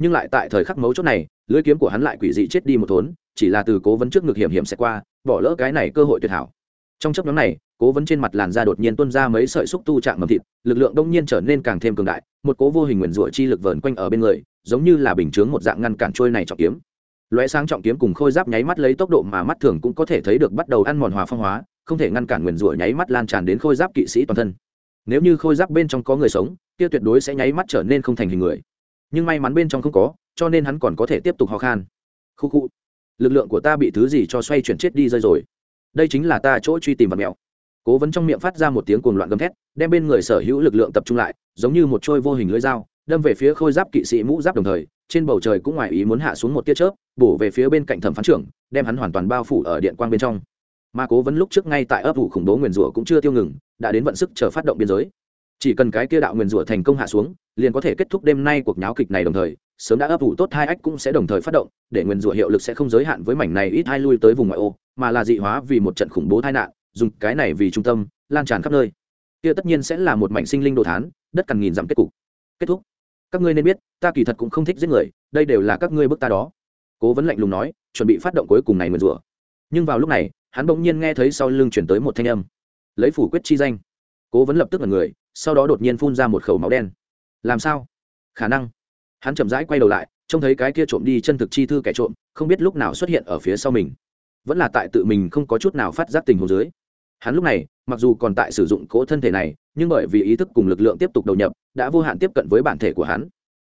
nhưng lại tại thời khắc mấu chốt này lưỡi kiếm của hắn lại quỷ dị chết đi một thốn, chỉ là từ cố vấn trước ngực hiểm hiểm sẽ qua, bỏ lỡ cái này cơ hội tuyệt hảo. Trong chấp nhóm này, cố vấn trên mặt làn da đột nhiên tuôn ra mấy sợi xúc tu chạm mầm thịt, lực lượng đông nhiên trở nên càng thêm cường đại, một cố vô hình nguyền rủa chi lực vờn quanh ở bên người, giống như là bình chướng một dạng ngăn cản trôi này trọng kiếm. Lóe sáng trọng kiếm cùng khôi giáp nháy mắt lấy tốc độ mà mắt thường cũng có thể thấy được bắt đầu ăn mòn hòa phong hóa, không thể ngăn cản nguyền rủa nháy mắt lan tràn đến khôi giáp kỵ sĩ toàn thân. Nếu như khôi giáp bên trong có người sống, kia tuyệt đối sẽ nháy mắt trở nên không thành hình người nhưng may mắn bên trong không có, cho nên hắn còn có thể tiếp tục ho khan. Khu khu, lực lượng của ta bị thứ gì cho xoay chuyển chết đi rơi rồi. Đây chính là ta chỗ truy tìm vật mẹo. Cố vấn trong miệng phát ra một tiếng cuồng loạn gầm thét, đem bên người sở hữu lực lượng tập trung lại, giống như một trôi vô hình lưỡi dao, đâm về phía khôi giáp kỵ sĩ mũ giáp đồng thời, trên bầu trời cũng ngoài ý muốn hạ xuống một tia chớp, bổ về phía bên cạnh thẩm phán trưởng, đem hắn hoàn toàn bao phủ ở điện quang bên trong. Mà cố vấn lúc trước ngay tại ấp vụ khủng bố nguyền rủa cũng chưa tiêu ngừng, đã đến vận sức chờ phát động biên giới chỉ cần cái kia đạo nguyền rủa thành công hạ xuống, liền có thể kết thúc đêm nay cuộc nháo kịch này đồng thời, sớm đã ấp ủ tốt hai ách cũng sẽ đồng thời phát động, để nguyền rủa hiệu lực sẽ không giới hạn với mảnh này ít hai lui tới vùng ngoại ô, mà là dị hóa vì một trận khủng bố tai nạn, dùng cái này vì trung tâm, lan tràn khắp nơi. Kia tất nhiên sẽ là một mảnh sinh linh đồ thán, đất cằn nghìn dặm kết cục. Kết thúc. Các ngươi nên biết, ta kỳ thật cũng không thích giết người, đây đều là các ngươi bức ta đó. Cố vấn lạnh lùng nói, chuẩn bị phát động cuối cùng này nguyền rủa. Nhưng vào lúc này, hắn bỗng nhiên nghe thấy sau lưng chuyển tới một thanh âm. Lấy phủ quyết chi danh. Cố vấn lập tức là người sau đó đột nhiên phun ra một khẩu máu đen. Làm sao? Khả năng. Hắn chậm rãi quay đầu lại, trông thấy cái kia trộm đi chân thực chi thư kẻ trộm, không biết lúc nào xuất hiện ở phía sau mình. Vẫn là tại tự mình không có chút nào phát giác tình hồ dưới. Hắn lúc này, mặc dù còn tại sử dụng cỗ thân thể này, nhưng bởi vì ý thức cùng lực lượng tiếp tục đầu nhập, đã vô hạn tiếp cận với bản thể của hắn.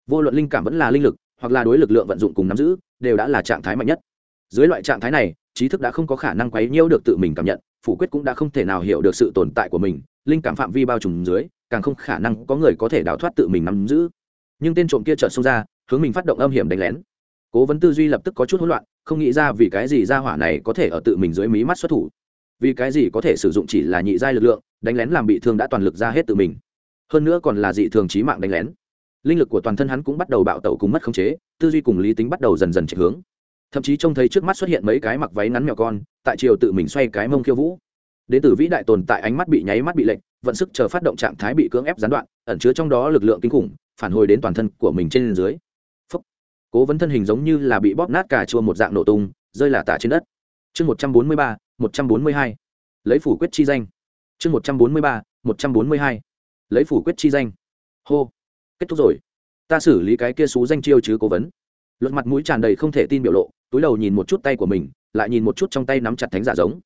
Vô luận linh cảm vẫn là linh lực, hoặc là đối lực lượng vận dụng cùng nắm giữ, đều đã là trạng thái mạnh nhất. Dưới loại trạng thái này, trí thức đã không có khả năng quấy nhiễu được tự mình cảm nhận phủ quyết cũng đã không thể nào hiểu được sự tồn tại của mình, linh cảm phạm vi bao trùm dưới, càng không khả năng có người có thể đào thoát tự mình nắm giữ. Nhưng tên trộm kia chợt xông ra, hướng mình phát động âm hiểm đánh lén. Cố vấn tư duy lập tức có chút hỗn loạn, không nghĩ ra vì cái gì ra hỏa này có thể ở tự mình dưới mí mắt xuất thủ. Vì cái gì có thể sử dụng chỉ là nhị giai lực lượng, đánh lén làm bị thương đã toàn lực ra hết tự mình. Hơn nữa còn là dị thường trí mạng đánh lén. Linh lực của toàn thân hắn cũng bắt đầu bạo tẩu cùng mất khống chế, tư duy cùng lý tính bắt đầu dần dần chạy hướng thậm chí trông thấy trước mắt xuất hiện mấy cái mặc váy ngắn mèo con, tại chiều tự mình xoay cái mông khiêu vũ. Đến từ vĩ đại tồn tại ánh mắt bị nháy mắt bị lệnh vận sức chờ phát động trạng thái bị cưỡng ép gián đoạn, ẩn chứa trong đó lực lượng kinh khủng, phản hồi đến toàn thân của mình trên dưới. Phúc. cố vấn thân hình giống như là bị bóp nát cả chua một dạng nổ tung, rơi là tả trên đất. Chương một trăm bốn mươi ba, một trăm bốn mươi hai. Lấy phủ quyết chi danh. Chương một trăm bốn mươi ba, một trăm bốn mươi hai. Lấy phủ quyết chi danh. Hô. Kết thúc rồi. Ta xử lý cái kia xú danh chiêu chứ cố vấn. Luật mặt mũi tràn đầy không thể tin biểu lộ túi đầu nhìn một chút tay của mình, lại nhìn một chút trong tay nắm chặt thánh giả giống.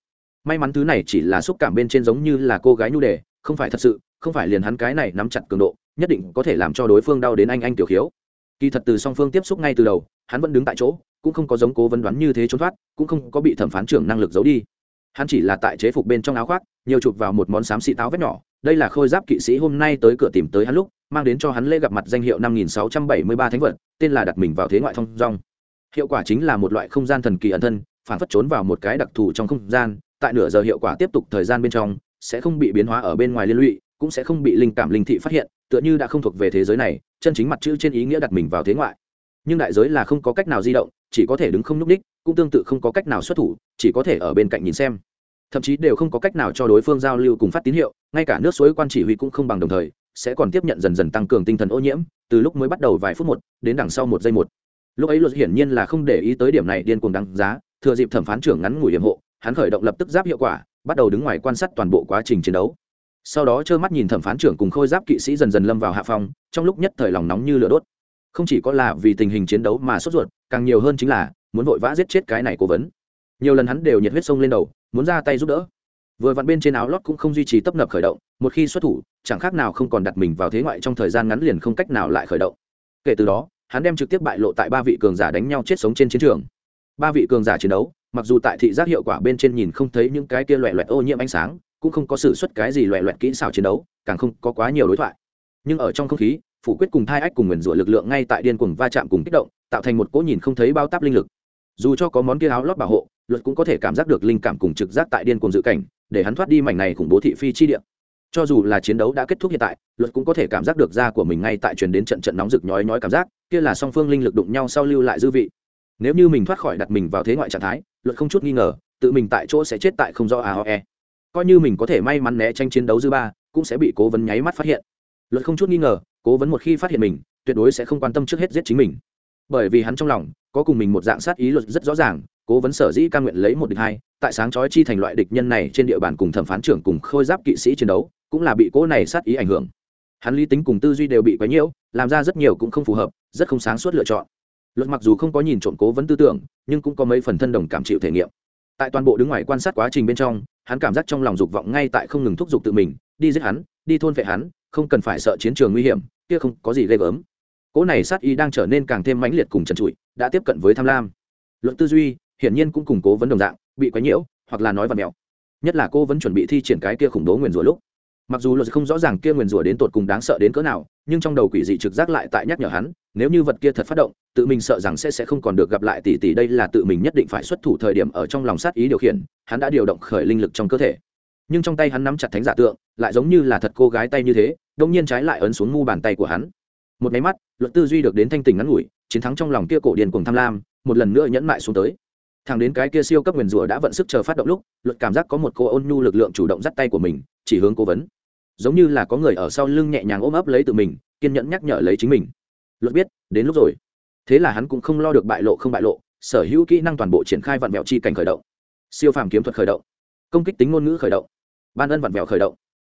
May mắn thứ này chỉ là xúc cảm bên trên giống như là cô gái nhu đề, không phải thật sự, không phải liền hắn cái này nắm chặt cường độ, nhất định có thể làm cho đối phương đau đến anh anh tiểu khiếu. Kỳ thật từ song phương tiếp xúc ngay từ đầu, hắn vẫn đứng tại chỗ, cũng không có giống cố vấn đoán như thế trốn thoát, cũng không có bị thẩm phán trưởng năng lực giấu đi. Hắn chỉ là tại chế phục bên trong áo khoác, nhiều chụp vào một món xám xị táo vết nhỏ, đây là khôi giáp kỵ sĩ hôm nay tới cửa tìm tới hắn lúc, mang đến cho hắn lễ gặp mặt danh hiệu năm nghìn sáu trăm bảy mươi ba thánh vật, tên là đặt mình vào thế ngoại thông rong hiệu quả chính là một loại không gian thần kỳ ẩn thân, phản phất trốn vào một cái đặc thù trong không gian, tại nửa giờ hiệu quả tiếp tục thời gian bên trong, sẽ không bị biến hóa ở bên ngoài liên lụy, cũng sẽ không bị linh cảm linh thị phát hiện, tựa như đã không thuộc về thế giới này, chân chính mặt chữ trên ý nghĩa đặt mình vào thế ngoại. Nhưng đại giới là không có cách nào di động, chỉ có thể đứng không n ú c ních cũng tương tự không có cách nào xuất thủ, chỉ có thể ở bên cạnh nhìn xem. Thậm chí đều không có cách nào cho đối phương giao lưu cùng phát tín hiệu, ngay cả nước suối quan chỉ huy cũng không bằng đồng thời, sẽ còn tiếp nhận dần dần tăng cường tinh thần ô nhiễm, từ lúc mới bắt đầu vài phút một, đến đằng sau một giây một lúc ấy luật hiển nhiên là không để ý tới điểm này điên cuồng đăng giá, thừa dịp thẩm phán trưởng ngắn ngủi hiểm hộ, hắn khởi động lập tức giáp hiệu quả, bắt đầu đứng ngoài quan sát toàn bộ quá trình chiến đấu. Sau đó trơ mắt nhìn thẩm phán trưởng cùng khôi giáp kỵ sĩ dần dần lâm vào hạ phong, trong lúc nhất thời lòng nóng như lửa đốt. Không chỉ có là vì tình hình chiến đấu mà sốt ruột, càng nhiều hơn chính là muốn vội vã giết chết cái này cố vấn. Nhiều lần hắn đều nhiệt huyết sông lên đầu, muốn ra tay giúp đỡ. Vừa vặn bên trên áo lót cũng không duy trì tấp nập khởi động, một khi xuất thủ, chẳng khác nào không còn đặt mình vào thế ngoại trong thời gian ngắn liền không cách nào lại khởi động. Kể từ đó hắn đem trực tiếp bại lộ tại ba vị cường giả đánh nhau chết sống trên chiến trường. Ba vị cường giả chiến đấu, mặc dù tại thị giác hiệu quả bên trên nhìn không thấy những cái kia loẹ loẹt ô nhiễm ánh sáng, cũng không có sự xuất cái gì loẹ loẹt kỹ xảo chiến đấu, càng không có quá nhiều đối thoại. Nhưng ở trong không khí, phủ quyết cùng thai ách cùng nguyền rủa lực lượng ngay tại điên cuồng va chạm cùng kích động, tạo thành một cỗ nhìn không thấy bao táp linh lực. Dù cho có món kia áo lót bảo hộ, luật cũng có thể cảm giác được linh cảm cùng trực giác tại điên cuồng dự cảnh, để hắn thoát đi mảnh này khủng bố thị phi chi điện cho dù là chiến đấu đã kết thúc hiện tại, luật cũng có thể cảm giác được da của mình ngay tại truyền đến trận trận nóng rực nhói nhói cảm giác, kia là song phương linh lực đụng nhau sau lưu lại dư vị. Nếu như mình thoát khỏi đặt mình vào thế ngoại trạng thái, luật không chút nghi ngờ, tự mình tại chỗ sẽ chết tại không do aoe coi như mình có thể may mắn né tranh chiến đấu dư ba, cũng sẽ bị cố vấn nháy mắt phát hiện. Luật không chút nghi ngờ, cố vấn một khi phát hiện mình, tuyệt đối sẽ không quan tâm trước hết giết chính mình. Bởi vì hắn trong lòng, có cùng mình một dạng sát ý luật rất rõ ràng, cố vấn sở dĩ ca nguyện lấy một địch hai, tại sáng chói chi thành loại địch nhân này trên địa bàn cùng thẩm phán trưởng cùng khôi giáp kỵ sĩ chiến đấu cũng là bị cỗ này sát ý ảnh hưởng. Hắn lý tính cùng tư duy đều bị quấy nhiễu, làm ra rất nhiều cũng không phù hợp, rất không sáng suốt lựa chọn. Luật mặc dù không có nhìn trộm cố vấn tư tưởng, nhưng cũng có mấy phần thân đồng cảm chịu thể nghiệm. Tại toàn bộ đứng ngoài quan sát quá trình bên trong, hắn cảm giác trong lòng dục vọng ngay tại không ngừng thúc giục tự mình, đi giết hắn, đi thôn vệ hắn, không cần phải sợ chiến trường nguy hiểm, kia không có gì ghê gớm. Cỗ này sát ý đang trở nên càng thêm mãnh liệt cùng trần trụi, đã tiếp cận với tham lam. Luận tư duy, hiển nhiên cũng củng cố vấn đồng dạng, bị quấy nhiễu, hoặc là nói vật mèo nhất là cô vẫn chuẩn bị thi triển cái kia khủng bố nguyền rủa lúc mặc dù luật không rõ ràng kia nguyền rủa đến tột cùng đáng sợ đến cỡ nào, nhưng trong đầu quỷ dị trực giác lại tại nhắc nhở hắn, nếu như vật kia thật phát động, tự mình sợ rằng sẽ sẽ không còn được gặp lại tỷ tỷ, đây là tự mình nhất định phải xuất thủ thời điểm ở trong lòng sát ý điều khiển, hắn đã điều động khởi linh lực trong cơ thể. Nhưng trong tay hắn nắm chặt thánh giả tượng, lại giống như là thật cô gái tay như thế đông nhiên trái lại ấn xuống mu bàn tay của hắn. Một máy mắt luật tư duy được đến thanh tình ngắn ngủi, chiến thắng trong lòng kia cổ điền cùng tham lam, một lần nữa nhẫn mại xuống tới thằng đến cái kia siêu cấp nguyền rủa đã vận sức chờ phát động lúc, luật cảm giác có một cô ôn nhu lực lượng chủ động dắt tay của mình, chỉ hướng cố vấn. Giống như là có người ở sau lưng nhẹ nhàng ôm ấp lấy tự mình, kiên nhẫn nhắc nhở lấy chính mình. Luật biết, đến lúc rồi. Thế là hắn cũng không lo được bại lộ không bại lộ, sở hữu kỹ năng toàn bộ triển khai vặn vẹo chi cảnh khởi động. Siêu phàm kiếm thuật khởi động. Công kích tính ngôn ngữ khởi động. Ban ân vặn vẹo khởi động.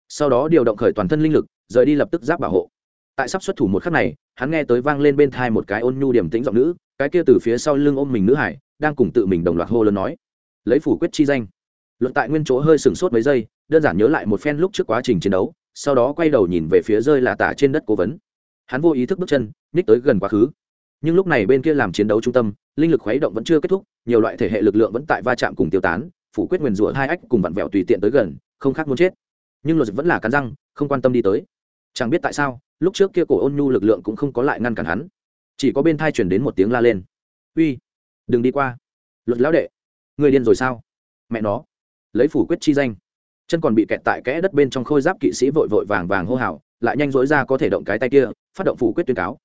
Sau đó điều động khởi toàn thân linh lực, rời đi lập tức giáp bảo hộ. Tại sắp xuất thủ một khắc này, hắn nghe tới vang lên bên thai một cái ôn nhu điểm tĩnh giọng nữ, cái kia từ phía sau lưng ôm mình nữ hải đang cùng tự mình đồng loạt hô lớn nói, lấy phủ quyết chi danh. Luận tại nguyên chỗ hơi sừng sốt mấy giây, đơn giản nhớ lại một phen lúc trước quá trình chiến đấu, sau đó quay đầu nhìn về phía rơi là tả trên đất cố vấn. Hắn vô ý thức bước chân ních tới gần quá khứ. Nhưng lúc này bên kia làm chiến đấu trung tâm, linh lực khuấy động vẫn chưa kết thúc, nhiều loại thể hệ lực lượng vẫn tại va chạm cùng tiêu tán, phủ quyết nguyền rủa hai ách cùng vặn vẹo tùy tiện tới gần, không khác muốn chết. Nhưng luật vẫn là cắn răng, không quan tâm đi tới. Chẳng biết tại sao, lúc trước kia cổ ôn nhu lực lượng cũng không có lại ngăn cản hắn. Chỉ có bên thai chuyển đến một tiếng la lên. Uy đừng đi qua. Luật lão đệ, người điên rồi sao? Mẹ nó. Lấy phủ quyết chi danh. Chân còn bị kẹt tại kẽ đất bên trong khôi giáp kỵ sĩ vội vội vàng vàng hô hào, lại nhanh dối ra có thể động cái tay kia, phát động phủ quyết tuyên cáo.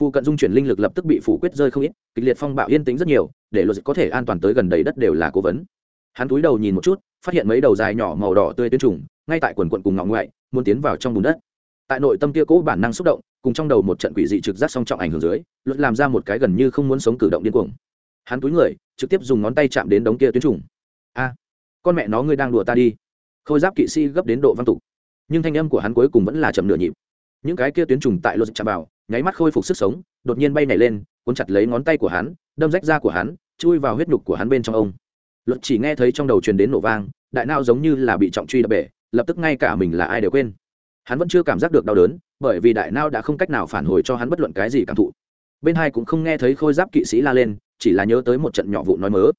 Phu cận dung chuyển linh lực lập tức bị phủ quyết rơi không ít, kịch liệt phong bạo yên tĩnh rất nhiều, để luật có thể an toàn tới gần đầy đất đều là cố vấn. Hắn túi đầu nhìn một chút, phát hiện mấy đầu dài nhỏ màu đỏ tươi tuyến trùng, ngay tại quần quận cùng ngọng ngoại, muốn tiến vào trong bùn đất. Tại nội tâm kia cố bản năng xúc động, cùng trong đầu một trận quỷ dị trực giác song trọng ảnh hưởng dưới, luật làm ra một cái gần như không muốn sống cử động điên cuồng hắn túi người, trực tiếp dùng ngón tay chạm đến đống kia tuyến trùng. A, con mẹ nó ngươi đang đùa ta đi. Khôi giáp kỵ sĩ gấp đến độ văn tục. Nhưng thanh âm của hắn cuối cùng vẫn là chậm nửa nhịp. Những cái kia tuyến trùng tại luật chạm vào, nháy mắt khôi phục sức sống, đột nhiên bay nảy lên, cuốn chặt lấy ngón tay của hắn, đâm rách da của hắn, chui vào huyết nhục của hắn bên trong ông. Luật chỉ nghe thấy trong đầu truyền đến nổ vang, đại nao giống như là bị trọng truy đập bể, lập tức ngay cả mình là ai đều quên. Hắn vẫn chưa cảm giác được đau đớn, bởi vì đại nao đã không cách nào phản hồi cho hắn bất luận cái gì cảm thụ. Bên hai cũng không nghe thấy khôi giáp kỵ sĩ la lên chỉ là nhớ tới một trận nhỏ vụ nói mớ.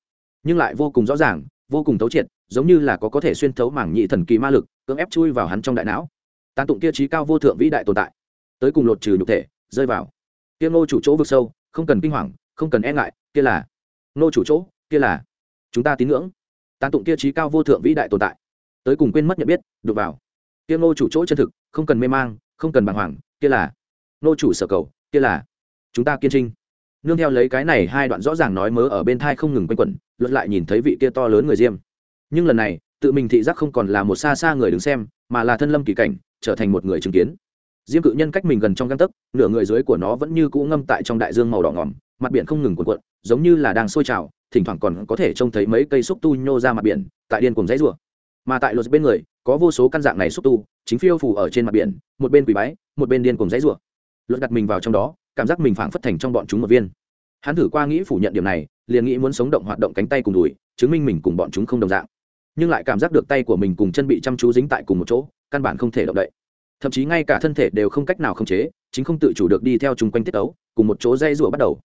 Nhưng lại vô cùng rõ ràng, vô cùng thấu triệt, giống như là có có thể xuyên thấu mảng nhị thần kỳ ma lực, cưỡng ép chui vào hắn trong đại não. Tán tụng kia trí cao vô thượng vĩ đại tồn tại. Tới cùng lột trừ nhục thể, rơi vào. Kia ngô chủ chỗ vực sâu, không cần kinh hoàng, không cần e ngại, kia là. Ngô chủ chỗ, kia là. Chúng ta tín ngưỡng. Tán tụng kia trí cao vô thượng vĩ đại tồn tại. Tới cùng quên mất nhận biết đục vào. Kia ngô chủ chỗ chân thực, không cần mê mang, không cần bàng hoàng, kia là. Ngô chủ sở cầu, kia là. Chúng ta kiên trinh nương theo lấy cái này hai đoạn rõ ràng nói mớ ở bên thai không ngừng quanh quẩn luật lại nhìn thấy vị kia to lớn người diêm. Nhưng lần này, tự mình thị giác không còn là một xa xa người đứng xem, mà là thân lâm kỳ cảnh, trở thành một người chứng kiến. Diêm cự nhân cách mình gần trong găng tấc, nửa người dưới của nó vẫn như cũ ngâm tại trong đại dương màu đỏ ngỏm, mặt biển không ngừng cuộn cuộn, giống như là đang sôi trào, thỉnh thoảng còn có thể trông thấy mấy cây xúc tu nhô ra mặt biển, tại điên cùng dãy rùa mà tại luật bên người, có vô số căn dạng này xúc tu, chính phiêu phủ ở trên mặt biển, một bên quỳ bái, một bên điên cùng dãy rùa luật đặt mình vào trong đó cảm giác mình phảng phất thành trong bọn chúng một viên. Hắn thử qua nghĩ phủ nhận điểm này, liền nghĩ muốn sống động hoạt động cánh tay cùng đùi, chứng minh mình cùng bọn chúng không đồng dạng. Nhưng lại cảm giác được tay của mình cùng chân bị chăm chú dính tại cùng một chỗ, căn bản không thể động đậy. Thậm chí ngay cả thân thể đều không cách nào khống chế, chính không tự chủ được đi theo chung quanh tiết tấu cùng một chỗ dây rủa bắt đầu.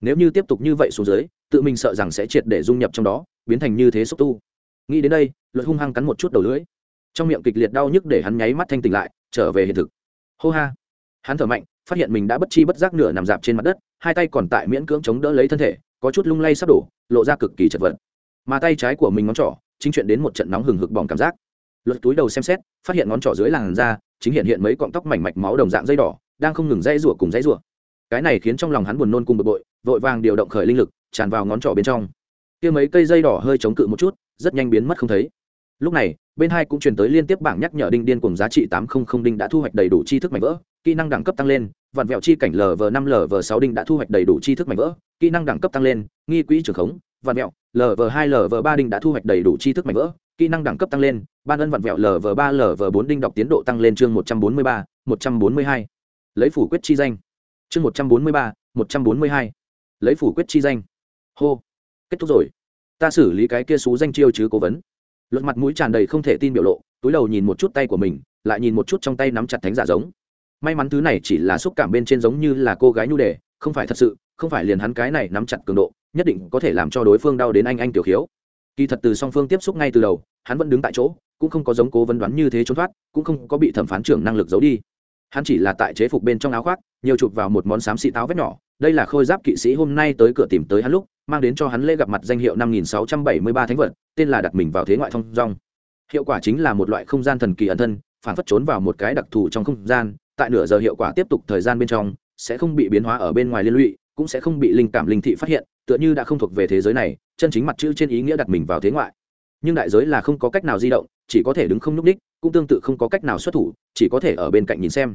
Nếu như tiếp tục như vậy xuống dưới, tự mình sợ rằng sẽ triệt để dung nhập trong đó, biến thành như thế xúc tu. Nghĩ đến đây, luật hung hăng cắn một chút đầu lưỡi. Trong miệng kịch liệt đau nhức để hắn nháy mắt thanh tỉnh lại, trở về hiện thực. Hô ha. Hắn thở mạnh phát hiện mình đã bất chi bất giác nửa nằm dạp trên mặt đất, hai tay còn tại miễn cưỡng chống đỡ lấy thân thể, có chút lung lay sắp đổ, lộ ra cực kỳ chật vật. Mà tay trái của mình ngón trỏ, chính chuyện đến một trận nóng hừng hực bỏng cảm giác. Luật túi đầu xem xét, phát hiện ngón trỏ dưới làn da, chính hiện hiện mấy cọng tóc mảnh mạch máu đồng dạng dây đỏ, đang không ngừng dây rủa cùng dây rủa. Cái này khiến trong lòng hắn buồn nôn cùng bực bội, vội vàng điều động khởi linh lực, tràn vào ngón trỏ bên trong. Kia mấy cây dây đỏ hơi chống cự một chút, rất nhanh biến mất không thấy. Lúc này, bên hai cũng truyền tới liên tiếp bảng nhắc nhở đinh điên cùng giá trị tám không không đinh đã thu hoạch đầy đủ tri thức mảnh vỡ kỹ năng đẳng cấp tăng lên, vạn vẹo chi cảnh lv năm lv sáu đinh đã thu hoạch đầy đủ chi thức mảnh vỡ. Kỹ năng đẳng cấp tăng lên, nghi quỹ trường khống, vạn vẹo lv hai lv ba đinh đã thu hoạch đầy đủ chi thức mảnh vỡ. Kỹ năng đẳng cấp tăng lên, ban ân vạn vẹo lv ba lv bốn đinh đọc tiến độ tăng lên chương một trăm bốn mươi ba, một trăm bốn mươi hai. Lấy phủ quyết chi danh. Chương một trăm bốn mươi ba, một trăm bốn mươi hai. Lấy phủ quyết chi danh. Hô. Kết thúc rồi. Ta xử lý cái kia xú danh chiêu chứ cố vấn. Luật mặt mũi tràn đầy không thể tin biểu lộ, túi đầu nhìn một chút tay của mình, lại nhìn một chút trong tay nắm chặt thánh giả giống may mắn thứ này chỉ là xúc cảm bên trên giống như là cô gái nhu đề, không phải thật sự, không phải liền hắn cái này nắm chặt cường độ, nhất định có thể làm cho đối phương đau đến anh anh tiểu khiếu. Kỳ thật từ song phương tiếp xúc ngay từ đầu, hắn vẫn đứng tại chỗ, cũng không có giống cố vấn đoán như thế trốn thoát, cũng không có bị thẩm phán trưởng năng lực giấu đi. Hắn chỉ là tại chế phục bên trong áo khoác, nhiều chụp vào một món xám xị táo vết nhỏ, đây là khôi giáp kỵ sĩ hôm nay tới cửa tìm tới hắn lúc, mang đến cho hắn lễ gặp mặt danh hiệu năm nghìn sáu trăm bảy mươi ba thánh vật, tên là đặt mình vào thế ngoại thông rong hiệu quả chính là một loại không gian thần kỳ ẩn thân, phản phất trốn vào một cái đặc thù trong không gian tại nửa giờ hiệu quả tiếp tục thời gian bên trong, sẽ không bị biến hóa ở bên ngoài liên lụy, cũng sẽ không bị linh cảm linh thị phát hiện, tựa như đã không thuộc về thế giới này, chân chính mặt chữ trên ý nghĩa đặt mình vào thế ngoại. Nhưng đại giới là không có cách nào di động, chỉ có thể đứng không nhúc ních cũng tương tự không có cách nào xuất thủ, chỉ có thể ở bên cạnh nhìn xem.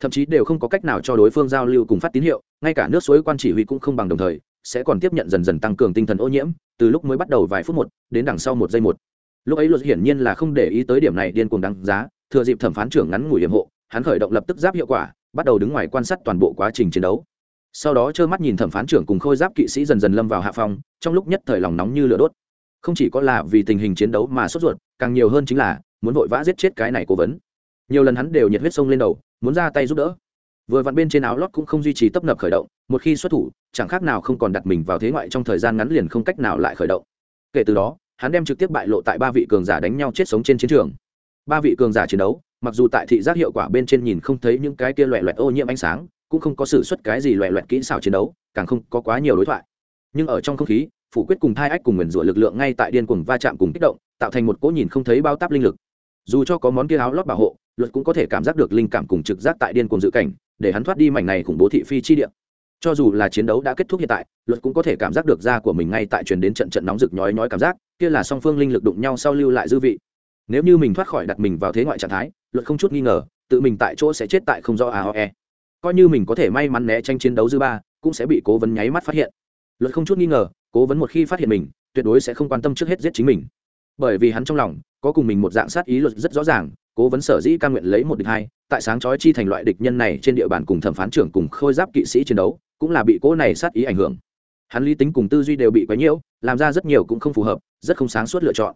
Thậm chí đều không có cách nào cho đối phương giao lưu cùng phát tín hiệu, ngay cả nước suối quan chỉ huy cũng không bằng đồng thời, sẽ còn tiếp nhận dần dần tăng cường tinh thần ô nhiễm, từ lúc mới bắt đầu vài phút một, đến đằng sau một giây một. Lúc ấy luật hiển nhiên là không để ý tới điểm này điên cuồng đăng giá, thừa dịp thẩm phán trưởng ngắn ngủi hiểm hộ hắn khởi động lập tức giáp hiệu quả, bắt đầu đứng ngoài quan sát toàn bộ quá trình chiến đấu. Sau đó trơ mắt nhìn thẩm phán trưởng cùng khôi giáp kỵ sĩ dần dần lâm vào hạ phong, trong lúc nhất thời lòng nóng như lửa đốt. Không chỉ có là vì tình hình chiến đấu mà sốt ruột, càng nhiều hơn chính là muốn vội vã giết chết cái này cố vấn. Nhiều lần hắn đều nhiệt huyết sông lên đầu, muốn ra tay giúp đỡ. Vừa vặn bên trên áo lót cũng không duy trì tấp nập khởi động, một khi xuất thủ, chẳng khác nào không còn đặt mình vào thế ngoại trong thời gian ngắn liền không cách nào lại khởi động. Kể từ đó, hắn đem trực tiếp bại lộ tại ba vị cường giả đánh nhau chết sống trên chiến trường. Ba vị cường giả chiến đấu mặc dù tại thị giác hiệu quả bên trên nhìn không thấy những cái kia loẹ loẹt ô nhiễm ánh sáng, cũng không có sự xuất cái gì loẹ loẹt kỹ xảo chiến đấu, càng không có quá nhiều đối thoại. Nhưng ở trong không khí, phủ quyết cùng thai ách cùng nguyền rủa lực lượng ngay tại điên cuồng va chạm cùng kích động, tạo thành một cỗ nhìn không thấy bao táp linh lực. Dù cho có món kia áo lót bảo hộ, luật cũng có thể cảm giác được linh cảm cùng trực giác tại điên cuồng dự cảnh, để hắn thoát đi mảnh này khủng bố thị phi chi địa. Cho dù là chiến đấu đã kết thúc hiện tại, luật cũng có thể cảm giác được da của mình ngay tại truyền đến trận trận nóng rực nhói nhói cảm giác, kia là song phương linh lực đụng nhau sau lưu lại dư vị nếu như mình thoát khỏi đặt mình vào thế ngoại trạng thái, luật không chút nghi ngờ, tự mình tại chỗ sẽ chết tại không do aoe coi như mình có thể may mắn né tranh chiến đấu dư ba, cũng sẽ bị cố vấn nháy mắt phát hiện. Luật không chút nghi ngờ, cố vấn một khi phát hiện mình, tuyệt đối sẽ không quan tâm trước hết giết chính mình. Bởi vì hắn trong lòng, có cùng mình một dạng sát ý luật rất rõ ràng, cố vấn sở dĩ ca nguyện lấy một địch hai, tại sáng chói chi thành loại địch nhân này trên địa bàn cùng thẩm phán trưởng cùng khôi giáp kỵ sĩ chiến đấu, cũng là bị cố này sát ý ảnh hưởng. Hắn lý tính cùng tư duy đều bị quấy nhiễu, làm ra rất nhiều cũng không phù hợp, rất không sáng suốt lựa chọn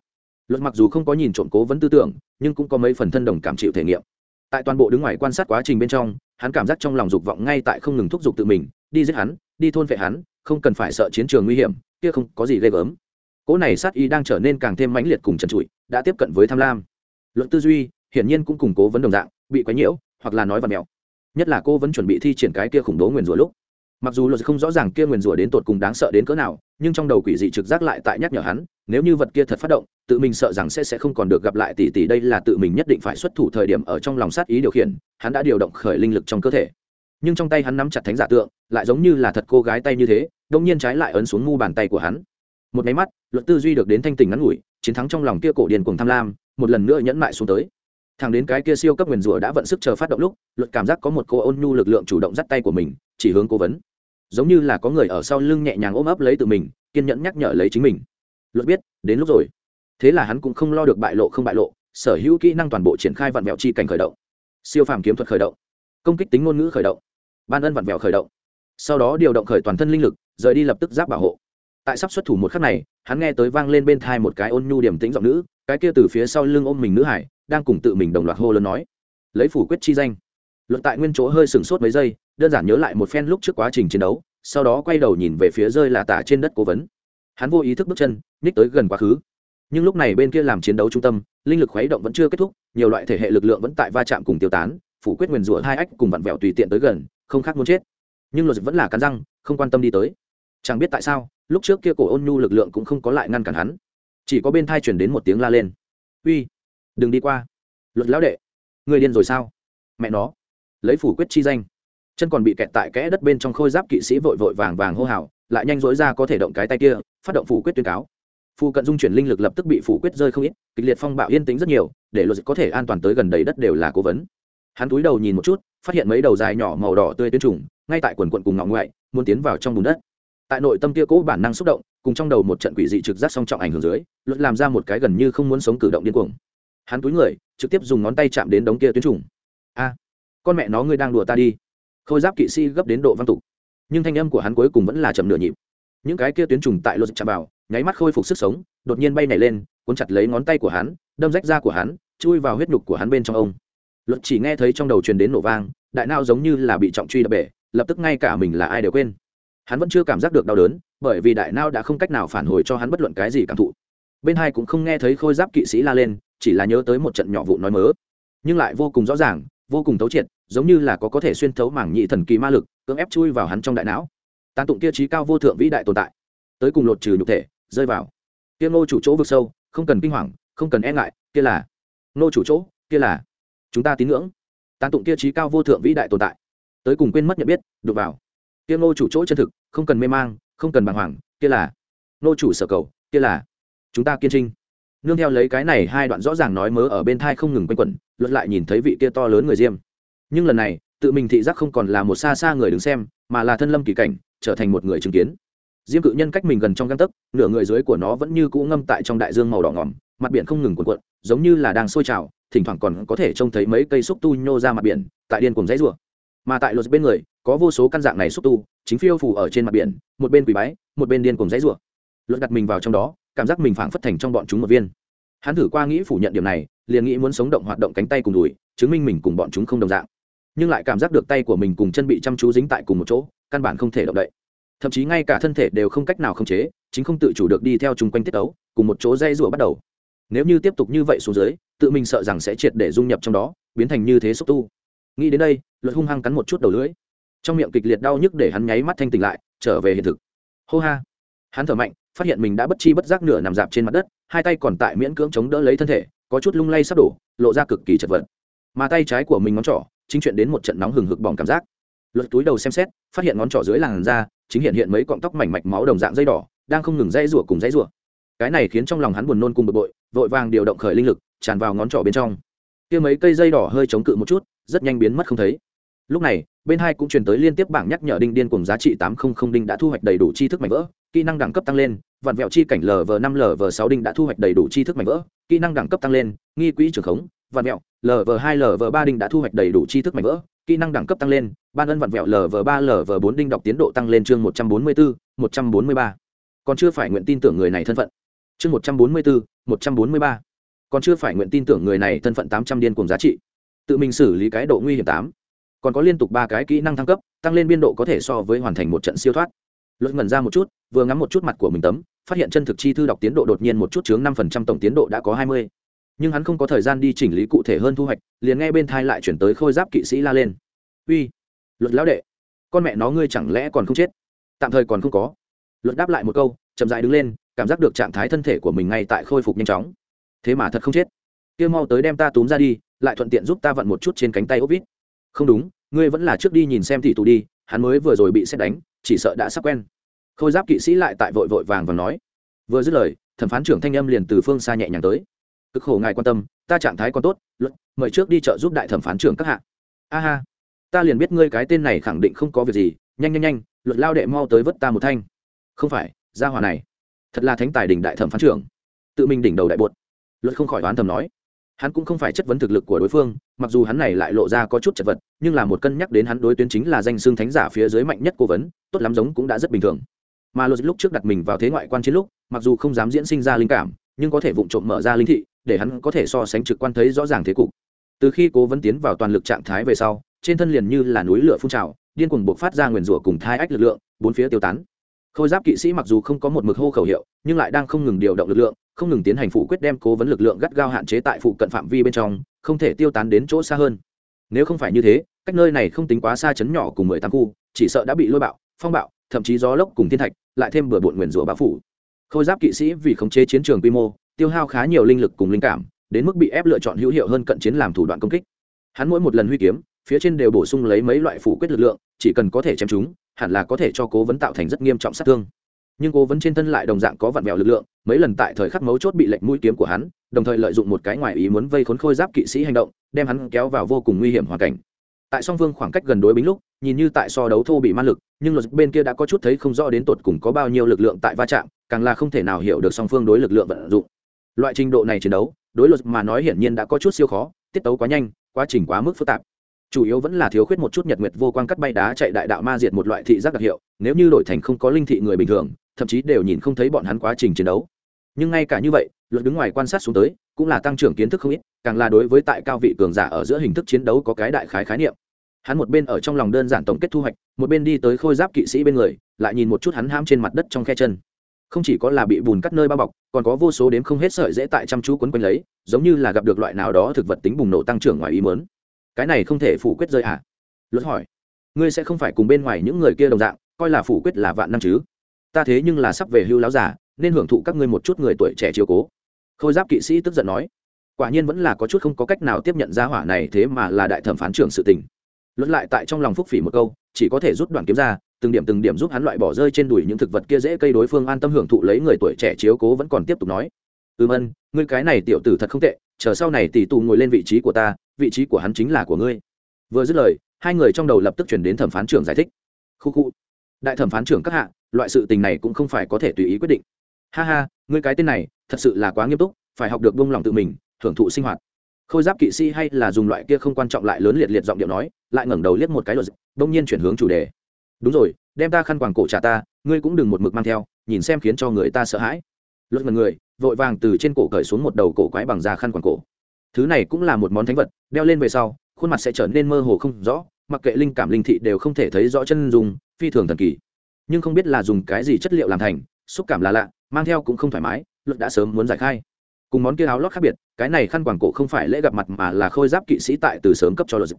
luật mặc dù không có nhìn trộm cố vấn tư tưởng, nhưng cũng có mấy phần thân đồng cảm chịu thể nghiệm. Tại toàn bộ đứng ngoài quan sát quá trình bên trong, hắn cảm giác trong lòng dục vọng ngay tại không ngừng thúc giục tự mình, đi giết hắn, đi thôn vệ hắn, không cần phải sợ chiến trường nguy hiểm, kia không có gì ghê gớm. Cỗ này sát y đang trở nên càng thêm mãnh liệt cùng trần trụi, đã tiếp cận với tham lam. Luận tư duy, hiển nhiên cũng củng cố vấn đồng dạng, bị quấy nhiễu, hoặc là nói vật mèo. Nhất là cô vẫn chuẩn bị thi triển cái kia khủng bố nguyền rủa lúc mặc dù luật không rõ ràng kia nguyền rủa đến tột cùng đáng sợ đến cỡ nào, nhưng trong đầu quỷ dị trực giác lại tại nhắc nhở hắn, nếu như vật kia thật phát động, tự mình sợ rằng sẽ sẽ không còn được gặp lại tỷ tỷ, đây là tự mình nhất định phải xuất thủ thời điểm ở trong lòng sát ý điều khiển, hắn đã điều động khởi linh lực trong cơ thể. Nhưng trong tay hắn nắm chặt thánh giả tượng, lại giống như là thật cô gái tay như thế đông nhiên trái lại ấn xuống mu bàn tay của hắn. Một máy mắt luật tư duy được đến thanh tình ngắn ngủi, chiến thắng trong lòng kia cổ điền cùng tham lam, một lần nữa nhẫn mại xuống tới. Thằng đến cái kia siêu cấp nguyền rủa đã vận sức chờ phát động lúc luật cảm giác có một cô ôn nhu lực lượng chủ động dắt tay của mình, chỉ hướng cố vấn giống như là có người ở sau lưng nhẹ nhàng ôm ấp lấy tự mình, kiên nhẫn nhắc nhở lấy chính mình. Luật biết, đến lúc rồi. Thế là hắn cũng không lo được bại lộ không bại lộ, sở hữu kỹ năng toàn bộ triển khai vặn vẹo chi cảnh khởi động. Siêu phàm kiếm thuật khởi động. Công kích tính ngôn ngữ khởi động. Ban ân vặn vẹo khởi động. Sau đó điều động khởi toàn thân linh lực, rời đi lập tức giáp bảo hộ. Tại sắp xuất thủ một khắc này, hắn nghe tới vang lên bên thai một cái ôn nhu điểm tĩnh giọng nữ, cái kia từ phía sau lưng ôm mình nữ hải, đang cùng tự mình đồng loạt hô lớn nói. Lấy phủ quyết chi danh luận tại nguyên chỗ hơi sừng sốt mấy giây, đơn giản nhớ lại một phen lúc trước quá trình chiến đấu, sau đó quay đầu nhìn về phía rơi là tả trên đất cố vấn. Hắn vô ý thức bước chân ních tới gần quá khứ. Nhưng lúc này bên kia làm chiến đấu trung tâm, linh lực khuấy động vẫn chưa kết thúc, nhiều loại thể hệ lực lượng vẫn tại va chạm cùng tiêu tán, phủ quyết nguyền rủa hai ách cùng vặn vẹo tùy tiện tới gần, không khác muốn chết. Nhưng luật vẫn là cắn răng, không quan tâm đi tới. Chẳng biết tại sao, lúc trước kia cổ ôn nhu lực lượng cũng không có lại ngăn cản hắn. Chỉ có bên thai chuyển đến một tiếng la lên. Uy, đừng đi qua. Luật lão đệ, người điên rồi sao? Mẹ nó lấy phủ quyết chi danh. Chân còn bị kẹt tại kẽ đất bên trong khôi giáp kỵ sĩ vội vội vàng vàng hô hào, lại nhanh dối ra có thể động cái tay kia, phát động phủ quyết tuyên cáo. Phu cận dung chuyển linh lực lập tức bị phủ quyết rơi không ít, kịch liệt phong bạo yên tĩnh rất nhiều, để luật có thể an toàn tới gần đầy đất đều là cố vấn. Hắn túi đầu nhìn một chút, phát hiện mấy đầu dài nhỏ màu đỏ tươi tuyến trùng, ngay tại quần quận cùng ngọng ngoại, muốn tiến vào trong bùn đất. Tại nội tâm kia cố bản năng xúc động, cùng trong đầu một trận quỷ dị trực giác song trọng ảnh hưởng dưới, luật làm ra một cái gần như không muốn sống cử động điên cuồng. Hắn túi người, trực tiếp dùng ngón tay chạm đến đống kia tuyến trùng. A! Con mẹ nó ngươi đang đùa ta đi. Khôi giáp kỵ sĩ gấp đến độ văn tục. Nhưng thanh âm của hắn cuối cùng vẫn là chậm nửa nhịp. Những cái kia tuyến trùng tại lột chạm vào, nháy mắt khôi phục sức sống, đột nhiên bay nảy lên, cuốn chặt lấy ngón tay của hắn, đâm rách da của hắn, chui vào huyết nhục của hắn bên trong ông. Luật chỉ nghe thấy trong đầu truyền đến nổ vang, đại nao giống như là bị trọng truy đập bể, lập tức ngay cả mình là ai đều quên. Hắn vẫn chưa cảm giác được đau đớn, bởi vì đại nao đã không cách nào phản hồi cho hắn bất luận cái gì cảm thụ. Bên hai cũng không nghe thấy khôi giáp kỵ sĩ la lên, chỉ là nhớ tới một trận nhỏ vụ nói mớ. Nhưng lại vô cùng rõ ràng vô cùng thấu triệt, giống như là có có thể xuyên thấu mảng nhị thần kỳ ma lực, cưỡng ép chui vào hắn trong đại não. Tàn tụng kia trí cao vô thượng vĩ đại tồn tại. Tới cùng lột trừ nhục thể, rơi vào. Kia ngô chủ chỗ vực sâu, không cần kinh hoàng, không cần e ngại, kia là. Ngô chủ chỗ, kia là. Chúng ta tín ngưỡng. Tàn tụng kia trí cao vô thượng vĩ đại tồn tại. Tới cùng quên mất nhận biết, đụng vào. Kia ngô chủ chỗ chân thực, không cần mê mang, không cần bàng hoàng, kia là. Ngô chủ sở cầu, kia là. Chúng ta kiên trinh nương theo lấy cái này hai đoạn rõ ràng nói mớ ở bên thai không ngừng quanh quẩn, luận lại nhìn thấy vị kia to lớn người diêm. Nhưng lần này, tự mình thị giác không còn là một xa xa người đứng xem, mà là thân lâm kỳ cảnh, trở thành một người chứng kiến. Diêm cự nhân cách mình gần trong găng tấc, nửa người dưới của nó vẫn như cũ ngâm tại trong đại dương màu đỏ ngỏm, mặt biển không ngừng cuộn cuộn, giống như là đang sôi trào, thỉnh thoảng còn có thể trông thấy mấy cây xúc tu nhô ra mặt biển, tại điên cùng dãy rùa mà tại luật bên người, có vô số căn dạng này xúc tu, chính phiêu phủ ở trên mặt biển, một bên quỳ bái, một bên điên cùng dãy rùa luật đặt mình vào trong đó cảm giác mình phảng phất thành trong bọn chúng một viên. Hắn thử qua nghĩ phủ nhận điểm này, liền nghĩ muốn sống động hoạt động cánh tay cùng đùi, chứng minh mình cùng bọn chúng không đồng dạng. Nhưng lại cảm giác được tay của mình cùng chân bị chăm chú dính tại cùng một chỗ, căn bản không thể động đậy. Thậm chí ngay cả thân thể đều không cách nào khống chế, chính không tự chủ được đi theo chung quanh tiết ấu, cùng một chỗ dây rùa bắt đầu. Nếu như tiếp tục như vậy xuống dưới, tự mình sợ rằng sẽ triệt để dung nhập trong đó, biến thành như thế xúc tu. Nghĩ đến đây, luật hung hăng cắn một chút đầu lưỡi. Trong miệng kịch liệt đau nhức để hắn nháy mắt thanh tỉnh lại, trở về hiện thực. Hô ha. Hắn thở mạnh phát hiện mình đã bất chi bất giác nửa nằm dạp trên mặt đất, hai tay còn tại miễn cưỡng chống đỡ lấy thân thể, có chút lung lay sắp đổ, lộ ra cực kỳ chật vật. Mà tay trái của mình ngón trỏ, chính chuyện đến một trận nóng hừng hực bỏng cảm giác. Luật túi đầu xem xét, phát hiện ngón trỏ dưới làn da, chính hiện hiện mấy cọng tóc mảnh mạch máu đồng dạng dây đỏ, đang không ngừng dây rủa cùng dây rủa. Cái này khiến trong lòng hắn buồn nôn cùng bực bội, vội vàng điều động khởi linh lực, tràn vào ngón trỏ bên trong. Kia mấy cây dây đỏ hơi chống cự một chút, rất nhanh biến mất không thấy. Lúc này, bên hai cũng truyền tới liên tiếp bảng nhắc nhở đinh điên cùng giá trị tám không không đinh đã thu hoạch đầy đủ tri thức mảnh vỡ kỹ năng đẳng cấp tăng lên, vạn vẹo chi cảnh lv năm lv sáu đinh đã thu hoạch đầy đủ chi thức mảnh vỡ, kỹ năng đẳng cấp tăng lên, nghi quỹ trưởng khống, vạn vẹo lv hai lv ba đinh đã thu hoạch đầy đủ chi thức mảnh vỡ, kỹ năng đẳng cấp tăng lên, ban ân vạn vẹo lv ba lv bốn đinh đọc tiến độ tăng lên chương một trăm bốn mươi bốn một trăm bốn mươi ba. Còn chưa phải nguyện tin tưởng người này thân phận. Chương một trăm bốn mươi bốn một trăm bốn mươi ba. Còn chưa phải nguyện tin tưởng người này thân phận tám trăm điên cùng giá trị. Tự mình xử lý cái độ nguy hiểm tám. Còn có liên tục ba cái kỹ năng thăng cấp, tăng lên biên độ có thể so với hoàn thành một trận siêu thoát luật ngẩn ra một chút, vừa ngắm một chút mặt của mình tấm, phát hiện chân thực chi thư đọc tiến độ đột nhiên một chút chướng năm phần trăm tổng tiến độ đã có hai mươi. Nhưng hắn không có thời gian đi chỉnh lý cụ thể hơn thu hoạch, liền nghe bên thai lại chuyển tới khôi giáp kỵ sĩ la lên. Uy luật lão đệ, con mẹ nó ngươi chẳng lẽ còn không chết? Tạm thời còn không có. Luật đáp lại một câu, chậm dại đứng lên, cảm giác được trạng thái thân thể của mình ngay tại khôi phục nhanh chóng. Thế mà thật không chết. Kia mau tới đem ta túm ra đi, lại thuận tiện giúp ta vặn một chút trên cánh tay ốp vít không đúng, ngươi vẫn là trước đi nhìn xem thị tù đi hắn mới vừa rồi bị xét đánh, chỉ sợ đã sắp quen. Khôi giáp kỵ sĩ lại tại vội vội vàng và nói. Vừa dứt lời, thẩm phán trưởng thanh âm liền từ phương xa nhẹ nhàng tới. Cực khổ ngài quan tâm, ta trạng thái còn tốt luật mời trước đi chợ giúp đại thẩm phán trưởng các hạ. A ha, ta liền biết ngươi cái tên này khẳng định không có việc gì, nhanh nhanh nhanh luật lao đệ mau tới vất ta một thanh. Không phải, gia hòa này, thật là thánh tài đỉnh đại thẩm phán trưởng. Tự mình đỉnh đầu đại bột. Luật không khỏi oán thầm nói hắn cũng không phải chất vấn thực lực của đối phương, mặc dù hắn này lại lộ ra có chút chật vật, nhưng là một cân nhắc đến hắn đối tuyến chính là danh xương thánh giả phía dưới mạnh nhất cố vấn, tốt lắm giống cũng đã rất bình thường. Mà luật lúc trước đặt mình vào thế ngoại quan chiến lúc, mặc dù không dám diễn sinh ra linh cảm, nhưng có thể vụng trộm mở ra linh thị, để hắn có thể so sánh trực quan thấy rõ ràng thế cục. Từ khi cố vấn tiến vào toàn lực trạng thái về sau, trên thân liền như là núi lửa phun trào, điên cuồng buộc phát ra nguyền rủa cùng thai ách lực lượng, bốn phía tiêu tán khôi giáp kỵ sĩ mặc dù không có một mực hô khẩu hiệu, nhưng lại đang không ngừng điều động lực lượng, không ngừng tiến hành phụ quyết đem cố vấn lực lượng gắt gao hạn chế tại phụ cận phạm vi bên trong, không thể tiêu tán đến chỗ xa hơn. Nếu không phải như thế, cách nơi này không tính quá xa chấn nhỏ cùng mười tám khu, chỉ sợ đã bị lôi bạo, phong bạo, thậm chí gió lốc cùng thiên thạch, lại thêm bừa bộn nguyền rủa bão phủ. Khôi giáp kỵ sĩ vì khống chế chiến trường quy mô, tiêu hao khá nhiều linh lực cùng linh cảm, đến mức bị ép lựa chọn hữu hiệu hơn cận chiến làm thủ đoạn công kích. Hắn mỗi một lần huy kiếm, phía trên đều bổ sung lấy mấy loại phủ quyết lực lượng, chỉ cần có thể chém chúng hẳn là có thể cho cố vấn tạo thành rất nghiêm trọng sát thương. Nhưng cố vấn trên thân lại đồng dạng có vặn vẹo lực lượng, mấy lần tại thời khắc mấu chốt bị lệnh mũi kiếm của hắn, đồng thời lợi dụng một cái ngoài ý muốn vây khốn khôi giáp kỵ sĩ hành động, đem hắn kéo vào vô cùng nguy hiểm hoàn cảnh. Tại song phương khoảng cách gần đối bính lúc, nhìn như tại so đấu thô bị man lực, nhưng luật bên kia đã có chút thấy không rõ đến tột cùng có bao nhiêu lực lượng tại va chạm, càng là không thể nào hiểu được song phương đối lực lượng vận dụng. Loại trình độ này chiến đấu, đối luật mà nói hiển nhiên đã có chút siêu khó, tiết tấu quá nhanh, quá trình quá mức phức tạp chủ yếu vẫn là thiếu khuyết một chút nhật nguyệt vô quang cắt bay đá chạy đại đạo ma diệt một loại thị giác đặc hiệu, nếu như đổi thành không có linh thị người bình thường, thậm chí đều nhìn không thấy bọn hắn quá trình chiến đấu. Nhưng ngay cả như vậy, luật đứng ngoài quan sát xuống tới, cũng là tăng trưởng kiến thức không ít, càng là đối với tại cao vị cường giả ở giữa hình thức chiến đấu có cái đại khái khái niệm. Hắn một bên ở trong lòng đơn giản tổng kết thu hoạch, một bên đi tới khôi giáp kỵ sĩ bên người, lại nhìn một chút hắn ham trên mặt đất trong khe chân. Không chỉ có là bị bùn cắt nơi bao bọc, còn có vô số đếm không hết sợi dễ tại chăm chú quấn quanh lấy, giống như là gặp được loại nào đó thực vật tính bùng nổ tăng trưởng ngoài ý mớn cái này không thể phủ quyết rơi à? Luật hỏi. Ngươi sẽ không phải cùng bên ngoài những người kia đồng dạng, coi là phủ quyết là vạn năm chứ? Ta thế nhưng là sắp về hưu láo giả nên hưởng thụ các ngươi một chút người tuổi trẻ chiều cố. Khôi giáp kỵ sĩ tức giận nói. Quả nhiên vẫn là có chút không có cách nào tiếp nhận ra hỏa này thế mà là đại thẩm phán trưởng sự tình. Luật lại tại trong lòng phúc phỉ một câu, chỉ có thể rút đoạn kiếm ra, từng điểm từng điểm giúp hắn loại bỏ rơi trên đùi những thực vật kia dễ cây đối phương an tâm hưởng thụ lấy người tuổi trẻ chiếu cố vẫn còn tiếp tục nói. Ừm ân, ngươi cái này tiểu tử thật không tệ, chờ sau này tỷ tù ngồi lên vị trí của ta vị trí của hắn chính là của ngươi. Vừa dứt lời, hai người trong đầu lập tức chuyển đến thẩm phán trưởng giải thích. Khu khu. Đại thẩm phán trưởng các hạ, loại sự tình này cũng không phải có thể tùy ý quyết định. Ha ha, ngươi cái tên này, thật sự là quá nghiêm túc, phải học được buông lòng tự mình hưởng thụ sinh hoạt. Khôi giáp kỵ sĩ hay là dùng loại kia không quan trọng lại lớn liệt liệt giọng điệu nói, lại ngẩng đầu liếc một cái luật đông nhiên chuyển hướng chủ đề. Đúng rồi, đem ta khăn quàng cổ trả ta, ngươi cũng đừng một mực mang theo, nhìn xem khiến cho người ta sợ hãi. Luật mật người, vội vàng từ trên cổ cởi xuống một đầu cổ quái bằng da khăn quàng cổ thứ này cũng là một món thánh vật, đeo lên về sau, khuôn mặt sẽ trở nên mơ hồ không rõ, mặc kệ linh cảm linh thị đều không thể thấy rõ chân dùng phi thường thần kỳ. Nhưng không biết là dùng cái gì chất liệu làm thành, xúc cảm là lạ, mang theo cũng không thoải mái, luật đã sớm muốn giải khai. Cùng món kia áo lót khác biệt, cái này khăn quàng cổ không phải lễ gặp mặt mà là khôi giáp kỵ sĩ tại từ sớm cấp cho luật.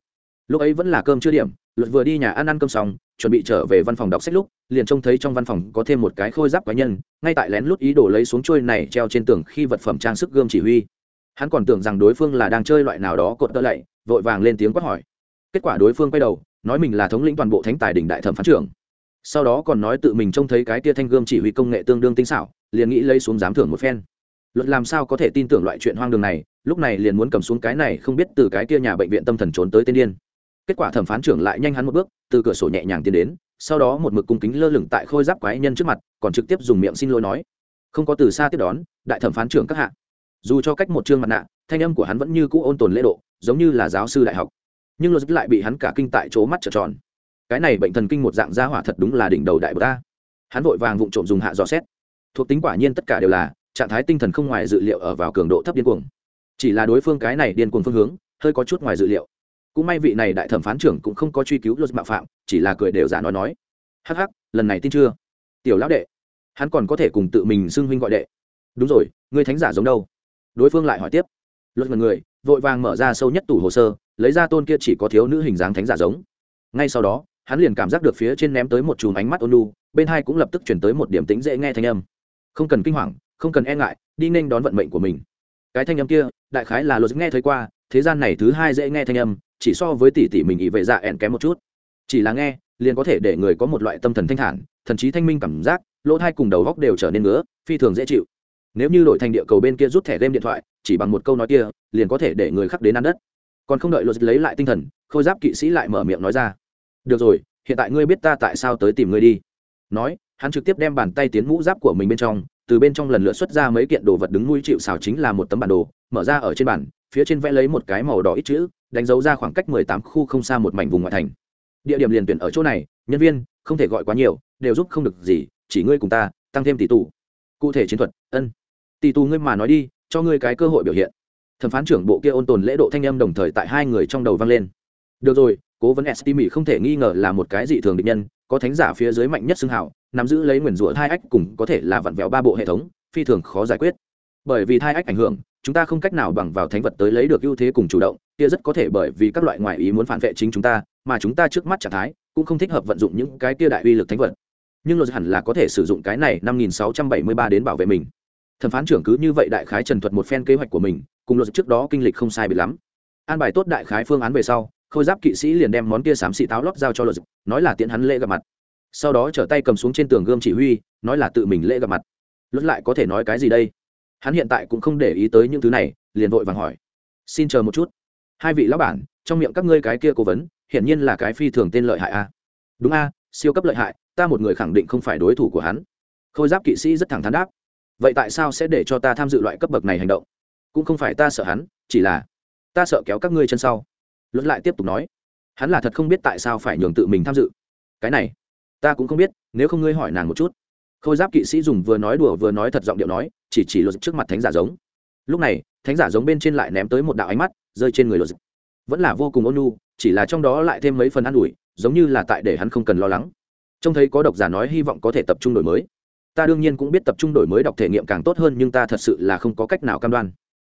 Lúc ấy vẫn là cơm chưa điểm, luật vừa đi nhà ăn ăn cơm xong, chuẩn bị trở về văn phòng đọc sách lúc, liền trông thấy trong văn phòng có thêm một cái khôi giáp cá nhân, ngay tại lén lút ý đồ lấy xuống trôi này treo trên tường khi vật phẩm trang sức gươm chỉ huy hắn còn tưởng rằng đối phương là đang chơi loại nào đó cột đỡ lạy, vội vàng lên tiếng quát hỏi. Kết quả đối phương quay đầu, nói mình là thống lĩnh toàn bộ thánh tài đỉnh đại thẩm phán trưởng. Sau đó còn nói tự mình trông thấy cái tia thanh gươm chỉ huy công nghệ tương đương tinh xảo, liền nghĩ lấy xuống giám thưởng một phen. Luật làm sao có thể tin tưởng loại chuyện hoang đường này, lúc này liền muốn cầm xuống cái này không biết từ cái kia nhà bệnh viện tâm thần trốn tới tên điên. Kết quả thẩm phán trưởng lại nhanh hắn một bước, từ cửa sổ nhẹ nhàng tiến đến, sau đó một mực cung kính lơ lửng tại khôi giáp quái nhân trước mặt, còn trực tiếp dùng miệng xin lỗi nói. Không có từ xa tiếp đón, đại thẩm phán trưởng các hạ dù cho cách một chương mặt nạ, thanh âm của hắn vẫn như cũ ôn tồn lễ độ, giống như là giáo sư đại học. Nhưng logic lại bị hắn cả kinh tại chỗ mắt trợn tròn. Cái này bệnh thần kinh một dạng gia hỏa thật đúng là đỉnh đầu đại bờ ta hắn vội vàng vụng trộm dùng hạ dò xét. Thuộc tính quả nhiên tất cả đều là trạng thái tinh thần không ngoài dự liệu ở vào cường độ thấp điên cuồng. Chỉ là đối phương cái này điên cuồng phương hướng, hơi có chút ngoài dự liệu. Cũng may vị này đại thẩm phán trưởng cũng không có truy cứu luật mạo phạm, chỉ là cười đều giả nói nói. Hắc hắc, lần này tin chưa? Tiểu lão đệ, hắn còn có thể cùng tự mình xưng huynh gọi đệ. Đúng rồi ngươi thánh giả giống đâu? Đối phương lại hỏi tiếp. Luật mật người, vội vàng mở ra sâu nhất tủ hồ sơ, lấy ra tôn kia chỉ có thiếu nữ hình dáng thánh giả giống. Ngay sau đó, hắn liền cảm giác được phía trên ném tới một chùm ánh mắt ôn lu bên hai cũng lập tức chuyển tới một điểm tính dễ nghe thanh âm. Không cần kinh hoàng, không cần e ngại, đi nên đón vận mệnh của mình. Cái thanh âm kia, đại khái là luật nghe thấy qua, thế gian này thứ hai dễ nghe thanh âm, chỉ so với tỷ tỷ mình ý vệ dạ ẹn kém một chút. Chỉ là nghe, liền có thể để người có một loại tâm thần thanh thản, thần trí thanh minh cảm giác, lỗ thai cùng đầu góc đều trở nên ngứa, phi thường dễ chịu nếu như đổi thành địa cầu bên kia rút thẻ game điện thoại, chỉ bằng một câu nói kia, liền có thể để người khác đến ăn đất. Còn không đợi luật lấy lại tinh thần, khôi giáp kỵ sĩ lại mở miệng nói ra. Được rồi, hiện tại ngươi biết ta tại sao tới tìm ngươi đi. Nói, hắn trực tiếp đem bàn tay tiến mũ giáp của mình bên trong, từ bên trong lần lượt xuất ra mấy kiện đồ vật đứng nuôi chịu xào chính là một tấm bản đồ, mở ra ở trên bản phía trên vẽ lấy một cái màu đỏ ít chữ, đánh dấu ra khoảng cách mười tám khu không xa một mảnh vùng ngoại thành. Địa điểm liền tuyển ở chỗ này, nhân viên, không thể gọi quá nhiều, đều giúp không được gì, chỉ ngươi cùng ta, tăng thêm tỷ tụ. Cụ thể chiến thuật, ân tỷ tù ngươi mà nói đi, cho ngươi cái cơ hội biểu hiện. Thẩm phán trưởng bộ kia ôn tồn lễ độ thanh âm đồng thời tại hai người trong đầu vang lên. Được rồi, cố vấn st mỹ không thể nghi ngờ là một cái dị thường định nhân, có thánh giả phía dưới mạnh nhất xưng hảo nắm giữ lấy nguyền rủa hai ách cùng có thể là vặn vẹo ba bộ hệ thống, phi thường khó giải quyết. Bởi vì thai ách ảnh hưởng, chúng ta không cách nào bằng vào thánh vật tới lấy được ưu thế cùng chủ động, kia rất có thể bởi vì các loại ngoại ý muốn phản vệ chính chúng ta, mà chúng ta trước mắt trạng thái cũng không thích hợp vận dụng những cái kia đại uy lực thánh vật. Nhưng luật hẳn là có thể sử dụng cái này năm nghìn sáu trăm bảy mươi ba đến bảo vệ mình thẩm phán trưởng cứ như vậy đại khái trần thuật một phen kế hoạch của mình, cùng luật trước đó kinh lịch không sai biệt lắm. An bài tốt đại khái phương án về sau, khôi giáp kỵ sĩ liền đem món kia xám xị táo lót giao cho luật nói là tiễn hắn lễ gặp mặt. Sau đó trở tay cầm xuống trên tường gươm chỉ huy, nói là tự mình lễ gặp mặt. Luật lại có thể nói cái gì đây? Hắn hiện tại cũng không để ý tới những thứ này, liền vội vàng hỏi. Xin chờ một chút. Hai vị lão bản, trong miệng các ngươi cái kia cố vấn, hiển nhiên là cái phi thường tên lợi hại a. Đúng a, siêu cấp lợi hại, ta một người khẳng định không phải đối thủ của hắn. Khôi giáp kỵ sĩ rất thẳng thắn đáp vậy tại sao sẽ để cho ta tham dự loại cấp bậc này hành động? Cũng không phải ta sợ hắn, chỉ là ta sợ kéo các ngươi chân sau. Luận lại tiếp tục nói. Hắn là thật không biết tại sao phải nhường tự mình tham dự. Cái này, ta cũng không biết, nếu không ngươi hỏi nàng một chút. Khôi giáp kỵ sĩ dùng vừa nói đùa vừa nói thật giọng điệu nói, chỉ chỉ luật trước mặt thánh giả giống. Lúc này, thánh giả giống bên trên lại ném tới một đạo ánh mắt, rơi trên người luật vẫn là vô cùng ôn nhu, chỉ là trong đó lại thêm mấy phần an ủi, giống như là tại để hắn không cần lo lắng. Trông thấy có độc giả nói hy vọng có thể tập trung đổi mới ta đương nhiên cũng biết tập trung đổi mới đọc thể nghiệm càng tốt hơn nhưng ta thật sự là không có cách nào cam đoan.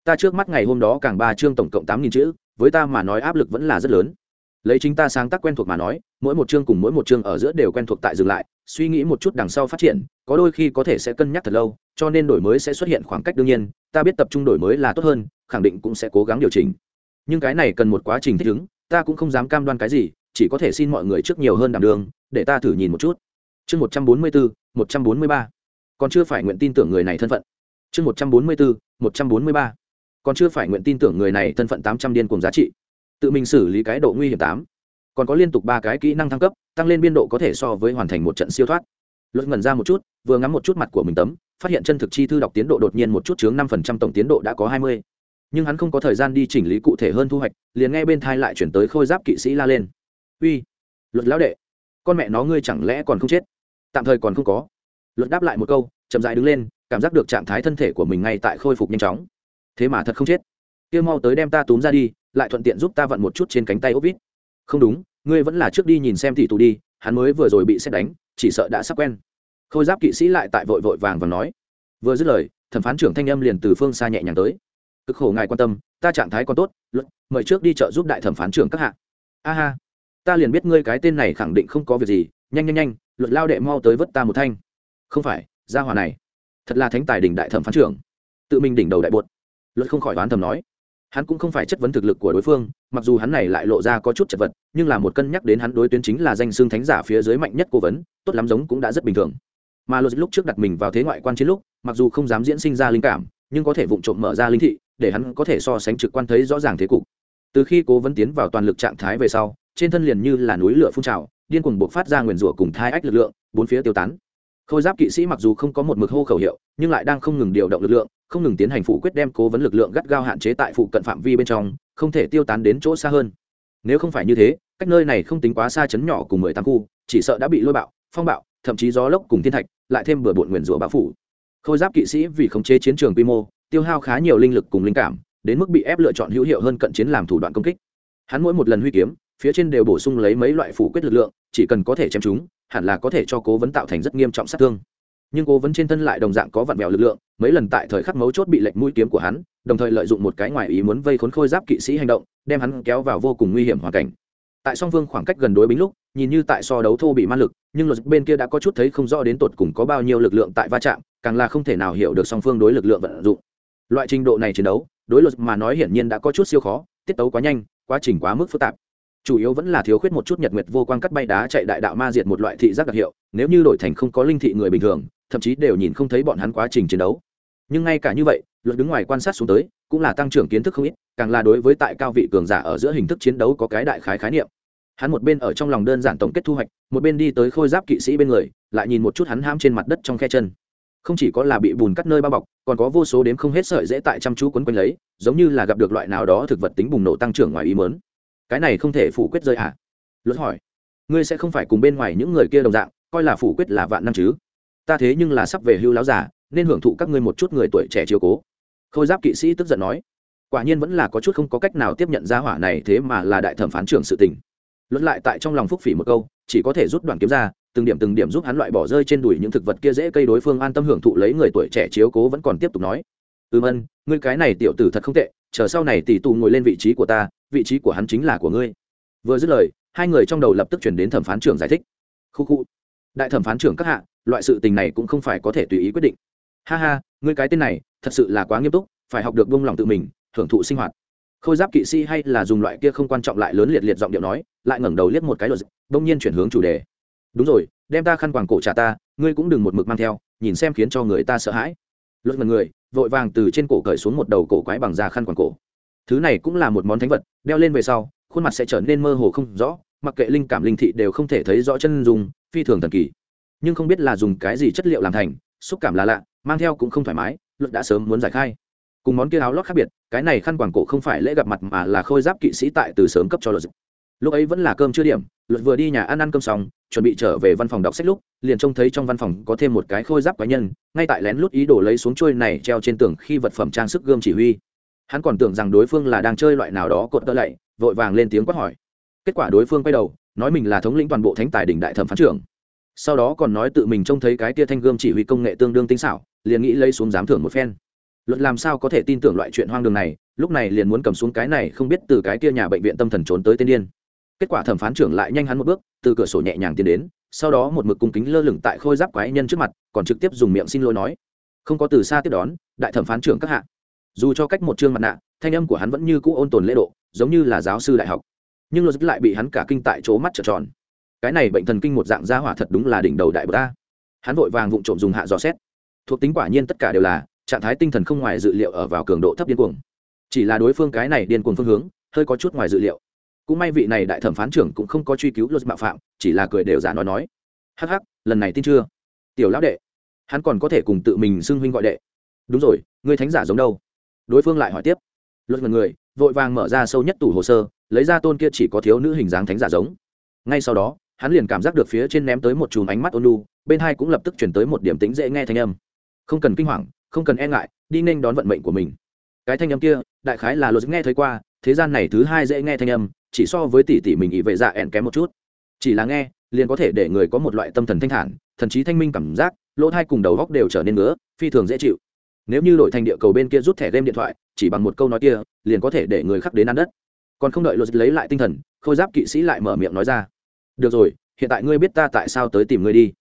Ta trước mắt ngày hôm đó càng ba chương tổng cộng tám nghìn chữ, với ta mà nói áp lực vẫn là rất lớn. Lấy chính ta sáng tác quen thuộc mà nói, mỗi một chương cùng mỗi một chương ở giữa đều quen thuộc tại dừng lại, suy nghĩ một chút đằng sau phát triển, có đôi khi có thể sẽ cân nhắc thật lâu, cho nên đổi mới sẽ xuất hiện khoảng cách đương nhiên, ta biết tập trung đổi mới là tốt hơn, khẳng định cũng sẽ cố gắng điều chỉnh. Nhưng cái này cần một quá trình thích ứng, ta cũng không dám cam đoan cái gì, chỉ có thể xin mọi người trước nhiều hơn đảm đường, để ta thử nhìn một chút. Chương một trăm bốn mươi bốn một trăm bốn mươi ba. Còn chưa phải nguyện tin tưởng người này thân phận. Chương một trăm bốn mươi bốn một trăm bốn mươi ba. Còn chưa phải nguyện tin tưởng người này thân phận tám trăm điên cùng giá trị. Tự mình xử lý cái độ nguy hiểm tám. Còn có liên tục ba cái kỹ năng thăng cấp, tăng lên biên độ có thể so với hoàn thành một trận siêu thoát. Luật ngẩn ra một chút, vừa ngắm một chút mặt của mình tấm, phát hiện chân thực chi thư đọc tiến độ đột nhiên một chút chướng năm phần trăm tổng tiến độ đã có hai mươi. Nhưng hắn không có thời gian đi chỉnh lý cụ thể hơn thu hoạch, liền nghe bên thai lại chuyển tới khôi giáp kỵ sĩ la lên. Uy, luật lão đệ, con mẹ nó ngươi chẳng lẽ còn không chết? Tạm thời còn không có. Luật đáp lại một câu, chậm dại đứng lên, cảm giác được trạng thái thân thể của mình ngay tại khôi phục nhanh chóng. Thế mà thật không chết. Kia mau tới đem ta túm ra đi, lại thuận tiện giúp ta vặn một chút trên cánh tay ốp vít. Không đúng, ngươi vẫn là trước đi nhìn xem thị tù đi, hắn mới vừa rồi bị xét đánh, chỉ sợ đã sắp quen. Khôi giáp kỵ sĩ lại tại vội vội vàng và nói. Vừa dứt lời, thẩm phán trưởng thanh âm liền từ phương xa nhẹ nhàng tới. Cực khổ ngài quan tâm, ta trạng thái còn tốt, luật, mời trước đi chợ giúp đại thẩm phán trưởng các hạ. A ha, ta liền biết ngươi cái tên này khẳng định không có việc gì, nhanh nhanh nhanh luật lao đệ mau tới vất ta một thanh. Không phải, gia hòa này, thật là thánh tài đình đại thẩm phán trưởng. Tự mình đỉnh đầu đại bột luật không khỏi đoán thầm nói. Hắn cũng không phải chất vấn thực lực của đối phương, mặc dù hắn này lại lộ ra có chút chật vật, nhưng là một cân nhắc đến hắn đối tuyến chính là danh xương thánh giả phía dưới mạnh nhất cố vấn, tốt lắm giống cũng đã rất bình thường. Mà luật lúc trước đặt mình vào thế ngoại quan chiến lúc, mặc dù không dám diễn sinh ra linh cảm, nhưng có thể vụng trộm mở ra linh thị, để hắn có thể so sánh trực quan thấy rõ ràng thế cục. Từ khi cố vấn tiến vào toàn lực trạng thái về sau, trên thân liền như là núi lửa phun trào điên cuồng buộc phát ra nguyền rủa cùng thai ách lực lượng, bốn phía tiêu tán. Khôi giáp kỵ sĩ mặc dù không có một mực hô khẩu hiệu, nhưng lại đang không ngừng điều động lực lượng, không ngừng tiến hành phụ quyết đem cố vấn lực lượng gắt gao hạn chế tại phụ cận phạm vi bên trong, không thể tiêu tán đến chỗ xa hơn. Nếu không phải như thế, cách nơi này không tính quá xa chấn nhỏ cùng mười tám khu, chỉ sợ đã bị lôi bạo, phong bạo, thậm chí gió lốc cùng thiên thạch, lại thêm bừa bộn nguyền rủa bão phủ. Khôi giáp kỵ sĩ vì khống chế chiến trường quy mô, tiêu hao khá nhiều linh lực cùng linh cảm, đến mức bị ép lựa chọn hữu hiệu hơn cận chiến làm thủ đoạn công kích. Hắn mỗi một lần huy kiếm phía trên đều bổ sung lấy mấy loại phủ quyết lực lượng, chỉ cần có thể chém chúng, hẳn là có thể cho cố vấn tạo thành rất nghiêm trọng sát thương. Nhưng cố vấn trên thân lại đồng dạng có vặn vẹo lực lượng, mấy lần tại thời khắc mấu chốt bị lệnh mũi kiếm của hắn, đồng thời lợi dụng một cái ngoài ý muốn vây khốn khôi giáp kỵ sĩ hành động, đem hắn kéo vào vô cùng nguy hiểm hoàn cảnh. Tại song phương khoảng cách gần đối bính lúc, nhìn như tại so đấu thô bị man lực, nhưng luật bên kia đã có chút thấy không rõ đến tột cùng có bao nhiêu lực lượng tại va chạm, càng là không thể nào hiểu được song phương đối lực lượng vận dụng. Loại trình độ này chiến đấu, đối luật mà nói hiển nhiên đã có chút siêu khó, tiết tấu quá nhanh, quá trình quá mức phức tạp chủ yếu vẫn là thiếu khuyết một chút nhật nguyệt vô quang cắt bay đá chạy đại đạo ma diệt một loại thị giác đặc hiệu, nếu như đổi thành không có linh thị người bình thường, thậm chí đều nhìn không thấy bọn hắn quá trình chiến đấu. Nhưng ngay cả như vậy, luật đứng ngoài quan sát xuống tới, cũng là tăng trưởng kiến thức không ít, càng là đối với tại cao vị cường giả ở giữa hình thức chiến đấu có cái đại khái khái niệm. Hắn một bên ở trong lòng đơn giản tổng kết thu hoạch, một bên đi tới khôi giáp kỵ sĩ bên người, lại nhìn một chút hắn ham trên mặt đất trong khe chân. Không chỉ có là bị bùn cắt nơi bao bọc, còn có vô số đếm không hết sợi dễ tại chăm chú quấn quanh lấy, giống như là gặp được loại nào đó thực vật tính bùng nổ tăng trưởng ngoài ý mớn cái này không thể phủ quyết rơi hả luật hỏi. Ngươi sẽ không phải cùng bên ngoài những người kia đồng dạng, coi là phủ quyết là vạn năm chứ? Ta thế nhưng là sắp về hưu láo giả nên hưởng thụ các ngươi một chút người tuổi trẻ chiều cố. Khôi giáp kỵ sĩ tức giận nói. Quả nhiên vẫn là có chút không có cách nào tiếp nhận ra hỏa này thế mà là đại thẩm phán trưởng sự tình. Luật lại tại trong lòng phúc phỉ một câu, chỉ có thể rút đoạn kiếm ra, từng điểm từng điểm giúp hắn loại bỏ rơi trên đùi những thực vật kia dễ cây đối phương an tâm hưởng thụ lấy người tuổi trẻ chiếu cố vẫn còn tiếp tục nói ừm ân ngươi cái này tiểu tử thật không tệ, chờ sau này tỷ tù ngồi lên vị trí của ta, vị trí của hắn chính là của ngươi. Vừa dứt lời, hai người trong đầu lập tức chuyển đến thẩm phán trưởng giải thích. Khu khu. Đại thẩm phán trưởng các hạ, loại sự tình này cũng không phải có thể tùy ý quyết định. Ha ha, ngươi cái tên này, thật sự là quá nghiêm túc, phải học được buông lòng tự mình, hưởng thụ sinh hoạt. Khôi giáp kỵ sĩ hay là dùng loại kia không quan trọng lại lớn liệt liệt giọng điệu nói, lại ngẩng đầu liếc một cái luật bỗng nhiên chuyển hướng chủ đề. Đúng rồi, đem ta khăn quàng cổ trả ta, ngươi cũng đừng một mực mang theo, nhìn xem khiến cho người ta sợ hãi lượt mật người, vội vàng từ trên cổ cởi xuống một đầu cổ quái bằng da khăn quàng cổ. Thứ này cũng là một món thánh vật, đeo lên về sau, khuôn mặt sẽ trở nên mơ hồ không rõ, mặc kệ linh cảm linh thị đều không thể thấy rõ chân dùng phi thường thần kỳ. Nhưng không biết là dùng cái gì chất liệu làm thành, xúc cảm là lạ, mang theo cũng không thoải mái luật đã sớm muốn giải khai. Cùng món kia áo lót khác biệt, cái này khăn quàng cổ không phải lễ gặp mặt mà là khôi giáp kỵ sĩ tại từ sớm cấp cho luật lúc ấy vẫn là cơm chưa điểm, luật vừa đi nhà ăn ăn cơm xong, chuẩn bị trở về văn phòng đọc sách lúc, liền trông thấy trong văn phòng có thêm một cái khôi giáp cá nhân, ngay tại lén lút ý đồ lấy xuống trôi này treo trên tường khi vật phẩm trang sức gươm chỉ huy. Hắn còn tưởng rằng đối phương là đang chơi loại nào đó cột tơ lạy, vội vàng lên tiếng quát hỏi. Kết quả đối phương quay đầu, nói mình là thống lĩnh toàn bộ thánh tài đỉnh đại thẩm phán trưởng. Sau đó còn nói tự mình trông thấy cái tia thanh gươm chỉ huy công nghệ tương đương tinh xảo, liền nghĩ lấy xuống giám thưởng một phen. Luật làm sao có thể tin tưởng loại chuyện hoang đường này, lúc này liền muốn cầm xuống cái này không biết từ cái kia nhà bệnh viện tâm thần trốn tới tên điên kết quả thẩm phán trưởng lại nhanh hắn một bước, từ cửa sổ nhẹ nhàng tiến đến, sau đó một mực cung kính lơ lửng tại khôi giáp quái nhân trước mặt, còn trực tiếp dùng miệng xin lỗi nói. Không có từ xa tiếp đón, đại thẩm phán trưởng các hạ. Dù cho cách một chương mặt nạ, thanh âm của hắn vẫn như cũ ôn tồn lễ độ, giống như là giáo sư đại học. Nhưng luật lại bị hắn cả kinh tại chỗ mắt trợn tròn. Cái này bệnh thần kinh một dạng gia hỏa thật đúng là đỉnh đầu đại bờ ta hắn vội vàng vụng trộm dùng hạ dò xét. Thuộc tính quả nhiên tất cả đều là trạng thái tinh thần không ngoài dự liệu ở vào cường độ thấp điên cuồng. Chỉ là đối phương cái này điên cuồng phương hướng, hơi có chút ngoài dự liệu cũng may vị này đại thẩm phán trưởng cũng không có truy cứu luật mạo phạm, chỉ là cười đều giả nói nói. Hắc hắc, lần này tin chưa? Tiểu lão đệ, hắn còn có thể cùng tự mình xưng huynh gọi đệ. Đúng rồi, ngươi thánh giả giống đâu? Đối phương lại hỏi tiếp. Luật mật người, vội vàng mở ra sâu nhất tủ hồ sơ, lấy ra tôn kia chỉ có thiếu nữ hình dáng thánh giả giống. Ngay sau đó, hắn liền cảm giác được phía trên ném tới một chùm ánh mắt ôn lu bên hai cũng lập tức chuyển tới một điểm tính dễ nghe thanh âm. Không cần kinh hoàng, không cần e ngại, đi nên đón vận mệnh của mình. Cái thanh âm kia, đại khái là luật nghe thấy qua thế gian này thứ hai dễ nghe thanh âm, chỉ so với tỷ tỷ mình ý vệ dạ ẹn kém một chút. Chỉ là nghe, liền có thể để người có một loại tâm thần thanh thản thần trí thanh minh cảm giác, lỗ thai cùng đầu góc đều trở nên ngứa, phi thường dễ chịu. Nếu như đổi thành địa cầu bên kia rút thẻ game điện thoại, chỉ bằng một câu nói kia, liền có thể để người khắc đến ăn đất. Còn không đợi luật lấy lại tinh thần, khôi giáp kỵ sĩ lại mở miệng nói ra. Được rồi, hiện tại ngươi biết ta tại sao tới tìm ngươi đi.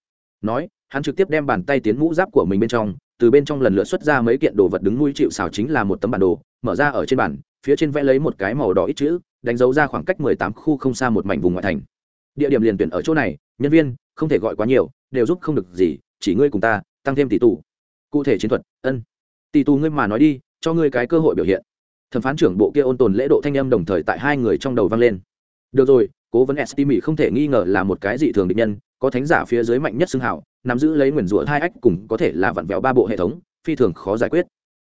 Nói, hắn trực tiếp đem bàn tay tiến mũ giáp của mình bên trong, từ bên trong lần lượt xuất ra mấy kiện đồ vật đứng nuôi chịu xào chính là một tấm bản đồ, mở ra ở trên bản phía trên vẽ lấy một cái màu đỏ ít chữ, đánh dấu ra khoảng cách mười tám khu không xa một mảnh vùng ngoại thành. Địa điểm liền tuyển ở chỗ này, nhân viên, không thể gọi quá nhiều, đều giúp không được gì, chỉ ngươi cùng ta, tăng thêm tỷ tù. Cụ thể chiến thuật, ân. Tỷ tù ngươi mà nói đi, cho ngươi cái cơ hội biểu hiện. Thẩm phán trưởng bộ kia ôn tồn lễ độ thanh âm đồng thời tại hai người trong đầu vang lên. Được rồi, cố vấn st mỹ không thể nghi ngờ là một cái dị thường định nhân, có thánh giả phía dưới mạnh nhất xưng hảo nắm giữ lấy nguyền rủa hai ách cùng có thể là vặn vẹo ba bộ hệ thống, phi thường khó giải quyết.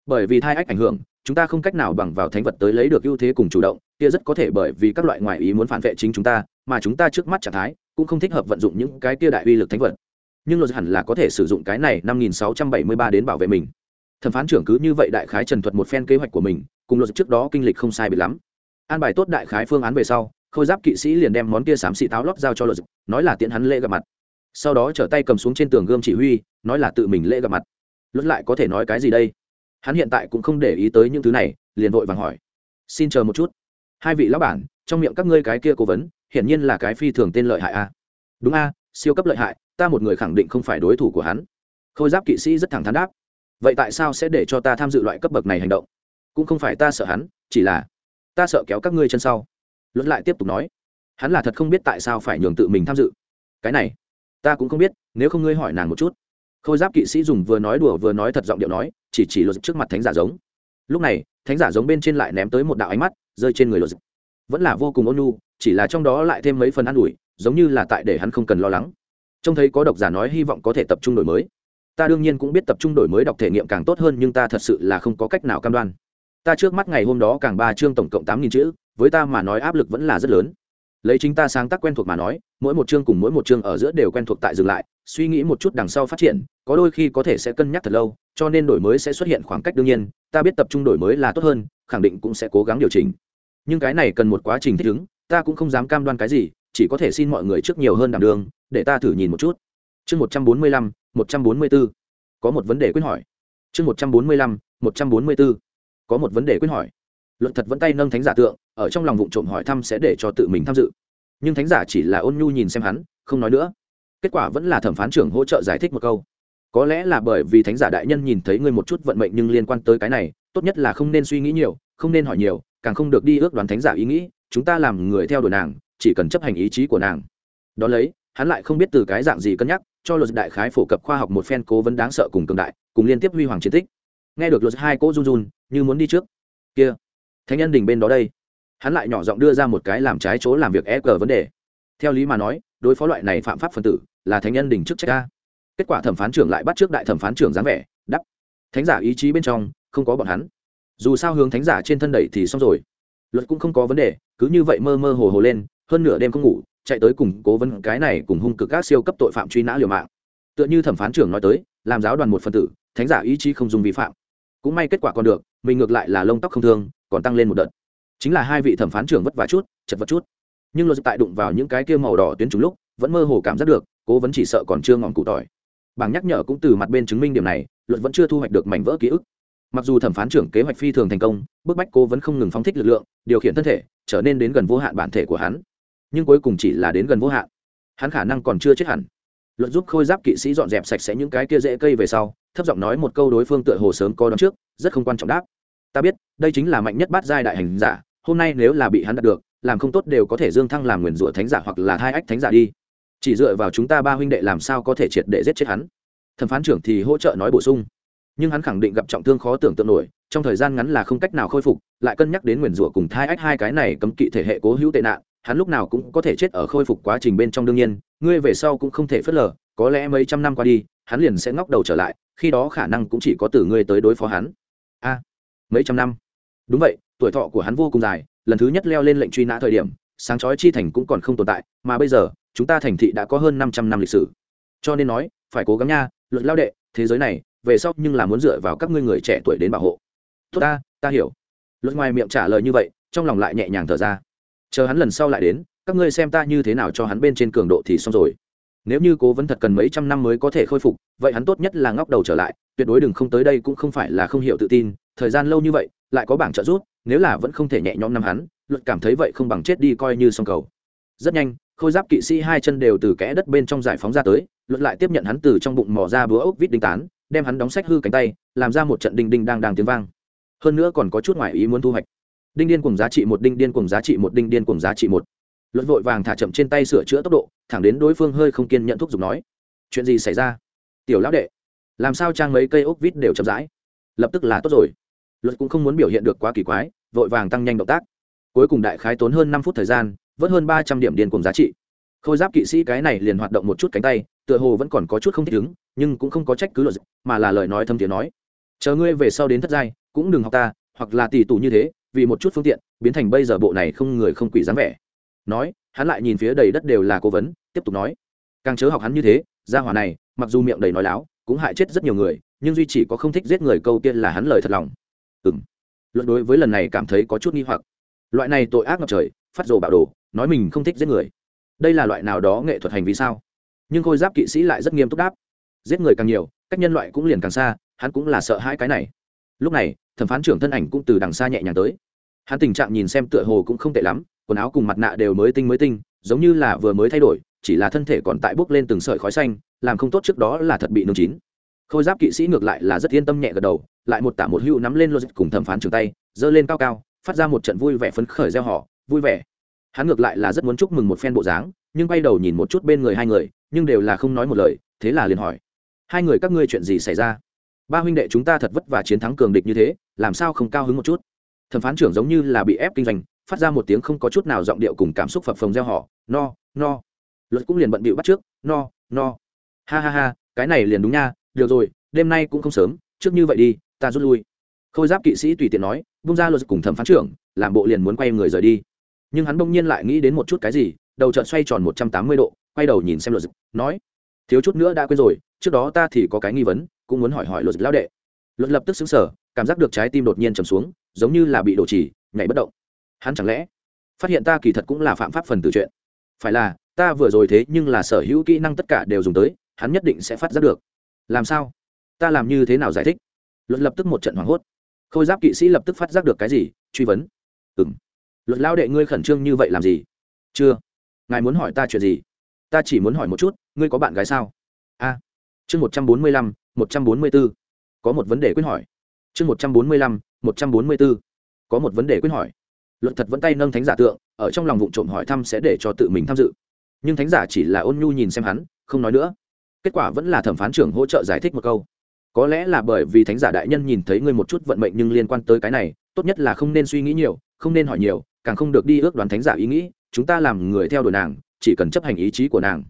Bởi vì thai ách ảnh hưởng chúng ta không cách nào bằng vào thánh vật tới lấy được ưu thế cùng chủ động, kia rất có thể bởi vì các loại ngoại ý muốn phản vệ chính chúng ta, mà chúng ta trước mắt trạng thái cũng không thích hợp vận dụng những cái kia đại uy lực thánh vật. Nhưng luật hẳn là có thể sử dụng cái này năm nghìn sáu trăm bảy mươi ba đến bảo vệ mình. Thẩm phán trưởng cứ như vậy đại khái trần thuật một phen kế hoạch của mình, cùng luật trước đó kinh lịch không sai bị lắm. An bài tốt đại khái phương án về sau, khôi giáp kỵ sĩ liền đem món kia xám xị táo lót giao cho luật, nói là tiện hắn lễ gặp mặt. Sau đó trở tay cầm xuống trên tường gươm chỉ huy, nói là tự mình lễ gặp mặt. Luật lại có thể nói cái gì đây? Hắn hiện tại cũng không để ý tới những thứ này, liền vội vàng hỏi. Xin chờ một chút. Hai vị lão bản, trong miệng các ngươi cái kia cố vấn, hiển nhiên là cái phi thường tên lợi hại a. Đúng a, siêu cấp lợi hại, ta một người khẳng định không phải đối thủ của hắn. Khôi giáp kỵ sĩ rất thẳng thắn đáp. Vậy tại sao sẽ để cho ta tham dự loại cấp bậc này hành động? Cũng không phải ta sợ hắn, chỉ là ta sợ kéo các ngươi chân sau. Luận lại tiếp tục nói. Hắn là thật không biết tại sao phải nhường tự mình tham dự. Cái này, ta cũng không biết, nếu không ngươi hỏi nàng một chút khôi giáp kỵ sĩ dùng vừa nói đùa vừa nói thật giọng điệu nói, chỉ chỉ luật trước mặt thánh giả giống. Lúc này, thánh giả giống bên trên lại ném tới một đạo ánh mắt, rơi trên người luật vẫn là vô cùng ôn nhu, chỉ là trong đó lại thêm mấy phần an ủi, giống như là tại để hắn không cần lo lắng. Trông thấy có độc giả nói hy vọng có thể tập trung đổi mới. Ta đương nhiên cũng biết tập trung đổi mới đọc thể nghiệm càng tốt hơn nhưng ta thật sự là không có cách nào cam đoan. Ta trước mắt ngày hôm đó càng ba chương tổng cộng tám nghìn chữ, với ta mà nói áp lực vẫn là rất lớn. Lấy chính ta sáng tác quen thuộc mà nói, mỗi một chương cùng mỗi một chương ở giữa đều quen thuộc tại dừng lại, suy nghĩ một chút đằng sau phát triển có đôi khi có thể sẽ cân nhắc thật lâu, cho nên đổi mới sẽ xuất hiện khoảng cách đương nhiên, ta biết tập trung đổi mới là tốt hơn, khẳng định cũng sẽ cố gắng điều chỉnh. Nhưng cái này cần một quá trình thích ứng, ta cũng không dám cam đoan cái gì, chỉ có thể xin mọi người trước nhiều hơn đảm đường để ta thử nhìn một chút. Chương một trăm bốn mươi lăm, một trăm bốn mươi b ố có một vấn đề quyết hỏi. Chương một trăm bốn mươi lăm, một trăm bốn mươi b ố có một vấn đề quyết hỏi. Luận thật vẫn tay nâng thánh giả tượng, ở trong lòng vụ trộm hỏi thăm sẽ để cho tự mình tham dự. Nhưng thánh giả chỉ là ôn nhu nhìn xem hắn, không nói nữa. Kết quả vẫn là thẩm phán trưởng hỗ trợ giải thích một câu có lẽ là bởi vì thánh giả đại nhân nhìn thấy ngươi một chút vận mệnh nhưng liên quan tới cái này, tốt nhất là không nên suy nghĩ nhiều, không nên hỏi nhiều, càng không được đi ước đoán thánh giả ý nghĩ, chúng ta làm người theo đuổi nàng, chỉ cần chấp hành ý chí của nàng. Đón lấy, hắn lại không biết từ cái dạng gì cân nhắc, cho luật đại khái phổ cập khoa học một phen cố vấn đáng sợ cùng cường đại, cùng liên tiếp huy hoàng chiến tích. Nghe được luật hai cỗ run run, như muốn đi trước. Kia, thánh nhân đình bên đó đây. Hắn lại nhỏ giọng đưa ra một cái làm trái chỗ làm việc e g vấn đề. Theo lý mà nói, đối phó loại này phạm pháp phân tử, là thánh nhân đình trước trách ca kết quả thẩm phán trưởng lại bắt trước đại thẩm phán trưởng dáng vẻ đắp thánh giả ý chí bên trong, không có bọn hắn. Dù sao hướng thánh giả trên thân đẩy thì xong rồi. Luật cũng không có vấn đề, cứ như vậy mơ mơ hồ hồ lên, hơn nửa đêm không ngủ, chạy tới cùng cố vấn cái này cùng hung cực các siêu cấp tội phạm truy nã liều mạng. Tựa như thẩm phán trưởng nói tới, làm giáo đoàn một phần tử, thánh giả ý chí không dùng vi phạm. Cũng may kết quả còn được, mình ngược lại là lông tóc không thương, còn tăng lên một đợt. Chính là hai vị thẩm phán trưởng vất vả chút, chật vật chút. Nhưng luật tại đụng vào những cái kia màu đỏ tuyến trùng lúc, vẫn mơ hồ cảm giác được, cố vấn chỉ sợ còn chưa ngọn cụ tỏi bảng nhắc nhở cũng từ mặt bên chứng minh điểm này, luật vẫn chưa thu hoạch được mảnh vỡ ký ức. Mặc dù thẩm phán trưởng kế hoạch phi thường thành công, bức bách cố vẫn không ngừng phóng thích lực lượng, điều khiển thân thể, trở nên đến gần vô hạn bản thể của hắn. Nhưng cuối cùng chỉ là đến gần vô hạn. Hắn khả năng còn chưa chết hẳn. Luật giúp khôi giáp kỵ sĩ dọn dẹp sạch sẽ những cái kia dễ cây về sau, thấp giọng nói một câu đối phương tựa hồ sớm có đón trước, rất không quan trọng đáp. Ta biết, đây chính là mạnh nhất bát giai đại hành giả, hôm nay nếu là bị hắn đạt được, làm không tốt đều có thể dương thăng làm nguyền rủa thánh giả hoặc là hai ách thánh giả đi chỉ dựa vào chúng ta ba huynh đệ làm sao có thể triệt để giết chết hắn. Thẩm phán trưởng thì hỗ trợ nói bổ sung. Nhưng hắn khẳng định gặp trọng thương khó tưởng tượng nổi, trong thời gian ngắn là không cách nào khôi phục, lại cân nhắc đến nguyền rủa cùng thai ách hai cái này cấm kỵ thể hệ cố hữu tệ nạn, hắn lúc nào cũng có thể chết ở khôi phục quá trình bên trong đương nhiên, ngươi về sau cũng không thể phớt lờ, có lẽ mấy trăm năm qua đi, hắn liền sẽ ngóc đầu trở lại, khi đó khả năng cũng chỉ có từ ngươi tới đối phó hắn. A, mấy trăm năm. Đúng vậy, tuổi thọ của hắn vô cùng dài, lần thứ nhất leo lên lệnh truy nã thời điểm, sáng chói chi thành cũng còn không tồn tại, mà bây giờ chúng ta thành thị đã có hơn năm trăm năm lịch sử. Cho nên nói, phải cố gắng nha, Luật lao đệ, thế giới này, về sau nhưng là muốn dựa vào các ngươi người trẻ tuổi đến bảo hộ. Tốt ta ta hiểu. Luật ngoài miệng trả lời như vậy, trong lòng lại nhẹ nhàng thở ra. Chờ hắn lần sau lại đến, các ngươi xem ta như thế nào cho hắn bên trên cường độ thì xong rồi. Nếu như cố vấn thật cần mấy trăm năm mới có thể khôi phục, vậy hắn tốt nhất là ngóc đầu trở lại, tuyệt đối đừng không tới đây cũng không phải là không hiểu tự tin, thời gian lâu như vậy, lại có bảng trợ giúp, nếu là vẫn không thể nhẹ nhõm năm hắn, luật cảm thấy vậy không bằng chết đi coi như xong cầu. Rất nhanh khôi giáp kỵ sĩ hai chân đều từ kẽ đất bên trong giải phóng ra tới luật lại tiếp nhận hắn từ trong bụng mỏ ra búa ốc vít đinh tán, đem hắn đóng sách hư cánh tay, làm ra một trận đinh đinh đang đang tiếng vang. Hơn nữa còn có chút ngoại ý muốn thu hoạch. Đinh điên cùng giá trị một, đinh điên cùng giá trị một, đinh điên cùng giá trị một. Luật vội vàng thả chậm trên tay sửa chữa tốc độ, thẳng đến đối phương hơi không kiên nhận thúc giục nói, chuyện gì xảy ra? Tiểu lão đệ, làm sao trang mấy cây ốc vít đều chậm rãi? Lập tức là tốt rồi. Luật cũng không muốn biểu hiện được quá kỳ quái, vội vàng tăng nhanh động tác. Cuối cùng đại khái tốn hơn năm phút thời gian vớt hơn ba trăm điểm điên cùng giá trị. Khôi giáp kỵ sĩ cái này liền hoạt động một chút cánh tay, tựa hồ vẫn còn có chút không thích ứng, nhưng cũng không có trách cứ luật, mà là lời nói thâm tiếng nói. Chờ ngươi về sau đến thất giai, cũng đừng học ta, hoặc là tỷ tù như thế, vì một chút phương tiện, biến thành bây giờ bộ này không người không quỷ dáng vẻ. Nói, hắn lại nhìn phía đầy đất đều là cố vấn, tiếp tục nói. Càng chớ học hắn như thế, gia hỏa này, mặc dù miệng đầy nói láo, cũng hại chết rất nhiều người, nhưng duy chỉ có không thích giết người câu tiên là hắn lời thật lòng. Ừ luận đối với lần này cảm thấy có chút nghi hoặc. Loại này tội ác ngập trời, phát rồ bạo đồ nói mình không thích giết người. Đây là loại nào đó nghệ thuật hành vi sao? Nhưng khôi giáp kỵ sĩ lại rất nghiêm túc đáp. Giết người càng nhiều, cách nhân loại cũng liền càng xa, hắn cũng là sợ hãi cái này. Lúc này, thẩm phán trưởng thân ảnh cũng từ đằng xa nhẹ nhàng tới. Hắn tình trạng nhìn xem tựa hồ cũng không tệ lắm, quần áo cùng mặt nạ đều mới tinh mới tinh, giống như là vừa mới thay đổi, chỉ là thân thể còn tại bốc lên từng sợi khói xanh, làm không tốt trước đó là thật bị nương chín. Khôi giáp kỵ sĩ ngược lại là rất yên tâm nhẹ gật đầu, lại một tả một hữu nắm lên logic cùng thẩm phán trường tay, giơ lên cao cao, phát ra một trận vui vẻ phấn khởi gieo họ vui vẻ hắn ngược lại là rất muốn chúc mừng một phen bộ dáng, nhưng bay đầu nhìn một chút bên người hai người, nhưng đều là không nói một lời, thế là liền hỏi, hai người các ngươi chuyện gì xảy ra? Ba huynh đệ chúng ta thật vất vả chiến thắng cường địch như thế, làm sao không cao hứng một chút? Thẩm phán trưởng giống như là bị ép kinh doanh, phát ra một tiếng không có chút nào giọng điệu cùng cảm xúc phập phồng gieo họ no no. Luật cũng liền bận bịu bắt trước, no no. Ha ha ha, cái này liền đúng nha, được rồi, đêm nay cũng không sớm, trước như vậy đi, ta rút lui. Khôi giáp kỵ sĩ tùy tiện nói bung ra luật cùng thẩm phán trưởng, làm bộ liền muốn quay người rời đi nhưng hắn bỗng nhiên lại nghĩ đến một chút cái gì, đầu trợn xoay tròn một trăm tám mươi độ, quay đầu nhìn xem luật nói, thiếu chút nữa đã quên rồi, trước đó ta thì có cái nghi vấn, cũng muốn hỏi hỏi luật lão đệ. Luật lập tức xứng sở cảm giác được trái tim đột nhiên trầm xuống, giống như là bị đổ chỉ, nhảy bất động. Hắn chẳng lẽ phát hiện ta kỳ thật cũng là phạm pháp phần từ chuyện? Phải là, ta vừa rồi thế nhưng là sở hữu kỹ năng tất cả đều dùng tới, hắn nhất định sẽ phát giác được. Làm sao? Ta làm như thế nào giải thích? Luật lập tức một trận hoảng hốt. Khôi giáp kỵ sĩ lập tức phát giác được cái gì? Truy vấn. Ừng luật lao đệ ngươi khẩn trương như vậy làm gì? Chưa. Ngài muốn hỏi ta chuyện gì? Ta chỉ muốn hỏi một chút, ngươi có bạn gái sao? A. Chương một trăm bốn mươi lăm, một trăm bốn mươi b ố có một vấn đề quyết hỏi. Chương một trăm bốn mươi lăm, một trăm bốn mươi b ố có một vấn đề quyết hỏi. Luật thật vẫn tay nâng thánh giả tượng, ở trong lòng vụ trộm hỏi thăm sẽ để cho tự mình tham dự. Nhưng thánh giả chỉ là ôn nhu nhìn xem hắn, không nói nữa. Kết quả vẫn là thẩm phán trưởng hỗ trợ giải thích một câu. Có lẽ là bởi vì thánh giả đại nhân nhìn thấy ngươi một chút vận mệnh nhưng liên quan tới cái này, tốt nhất là không nên suy nghĩ nhiều, không nên hỏi nhiều càng không được đi ước đoán thánh giả ý nghĩ, chúng ta làm người theo đuổi nàng, chỉ cần chấp hành ý chí của nàng.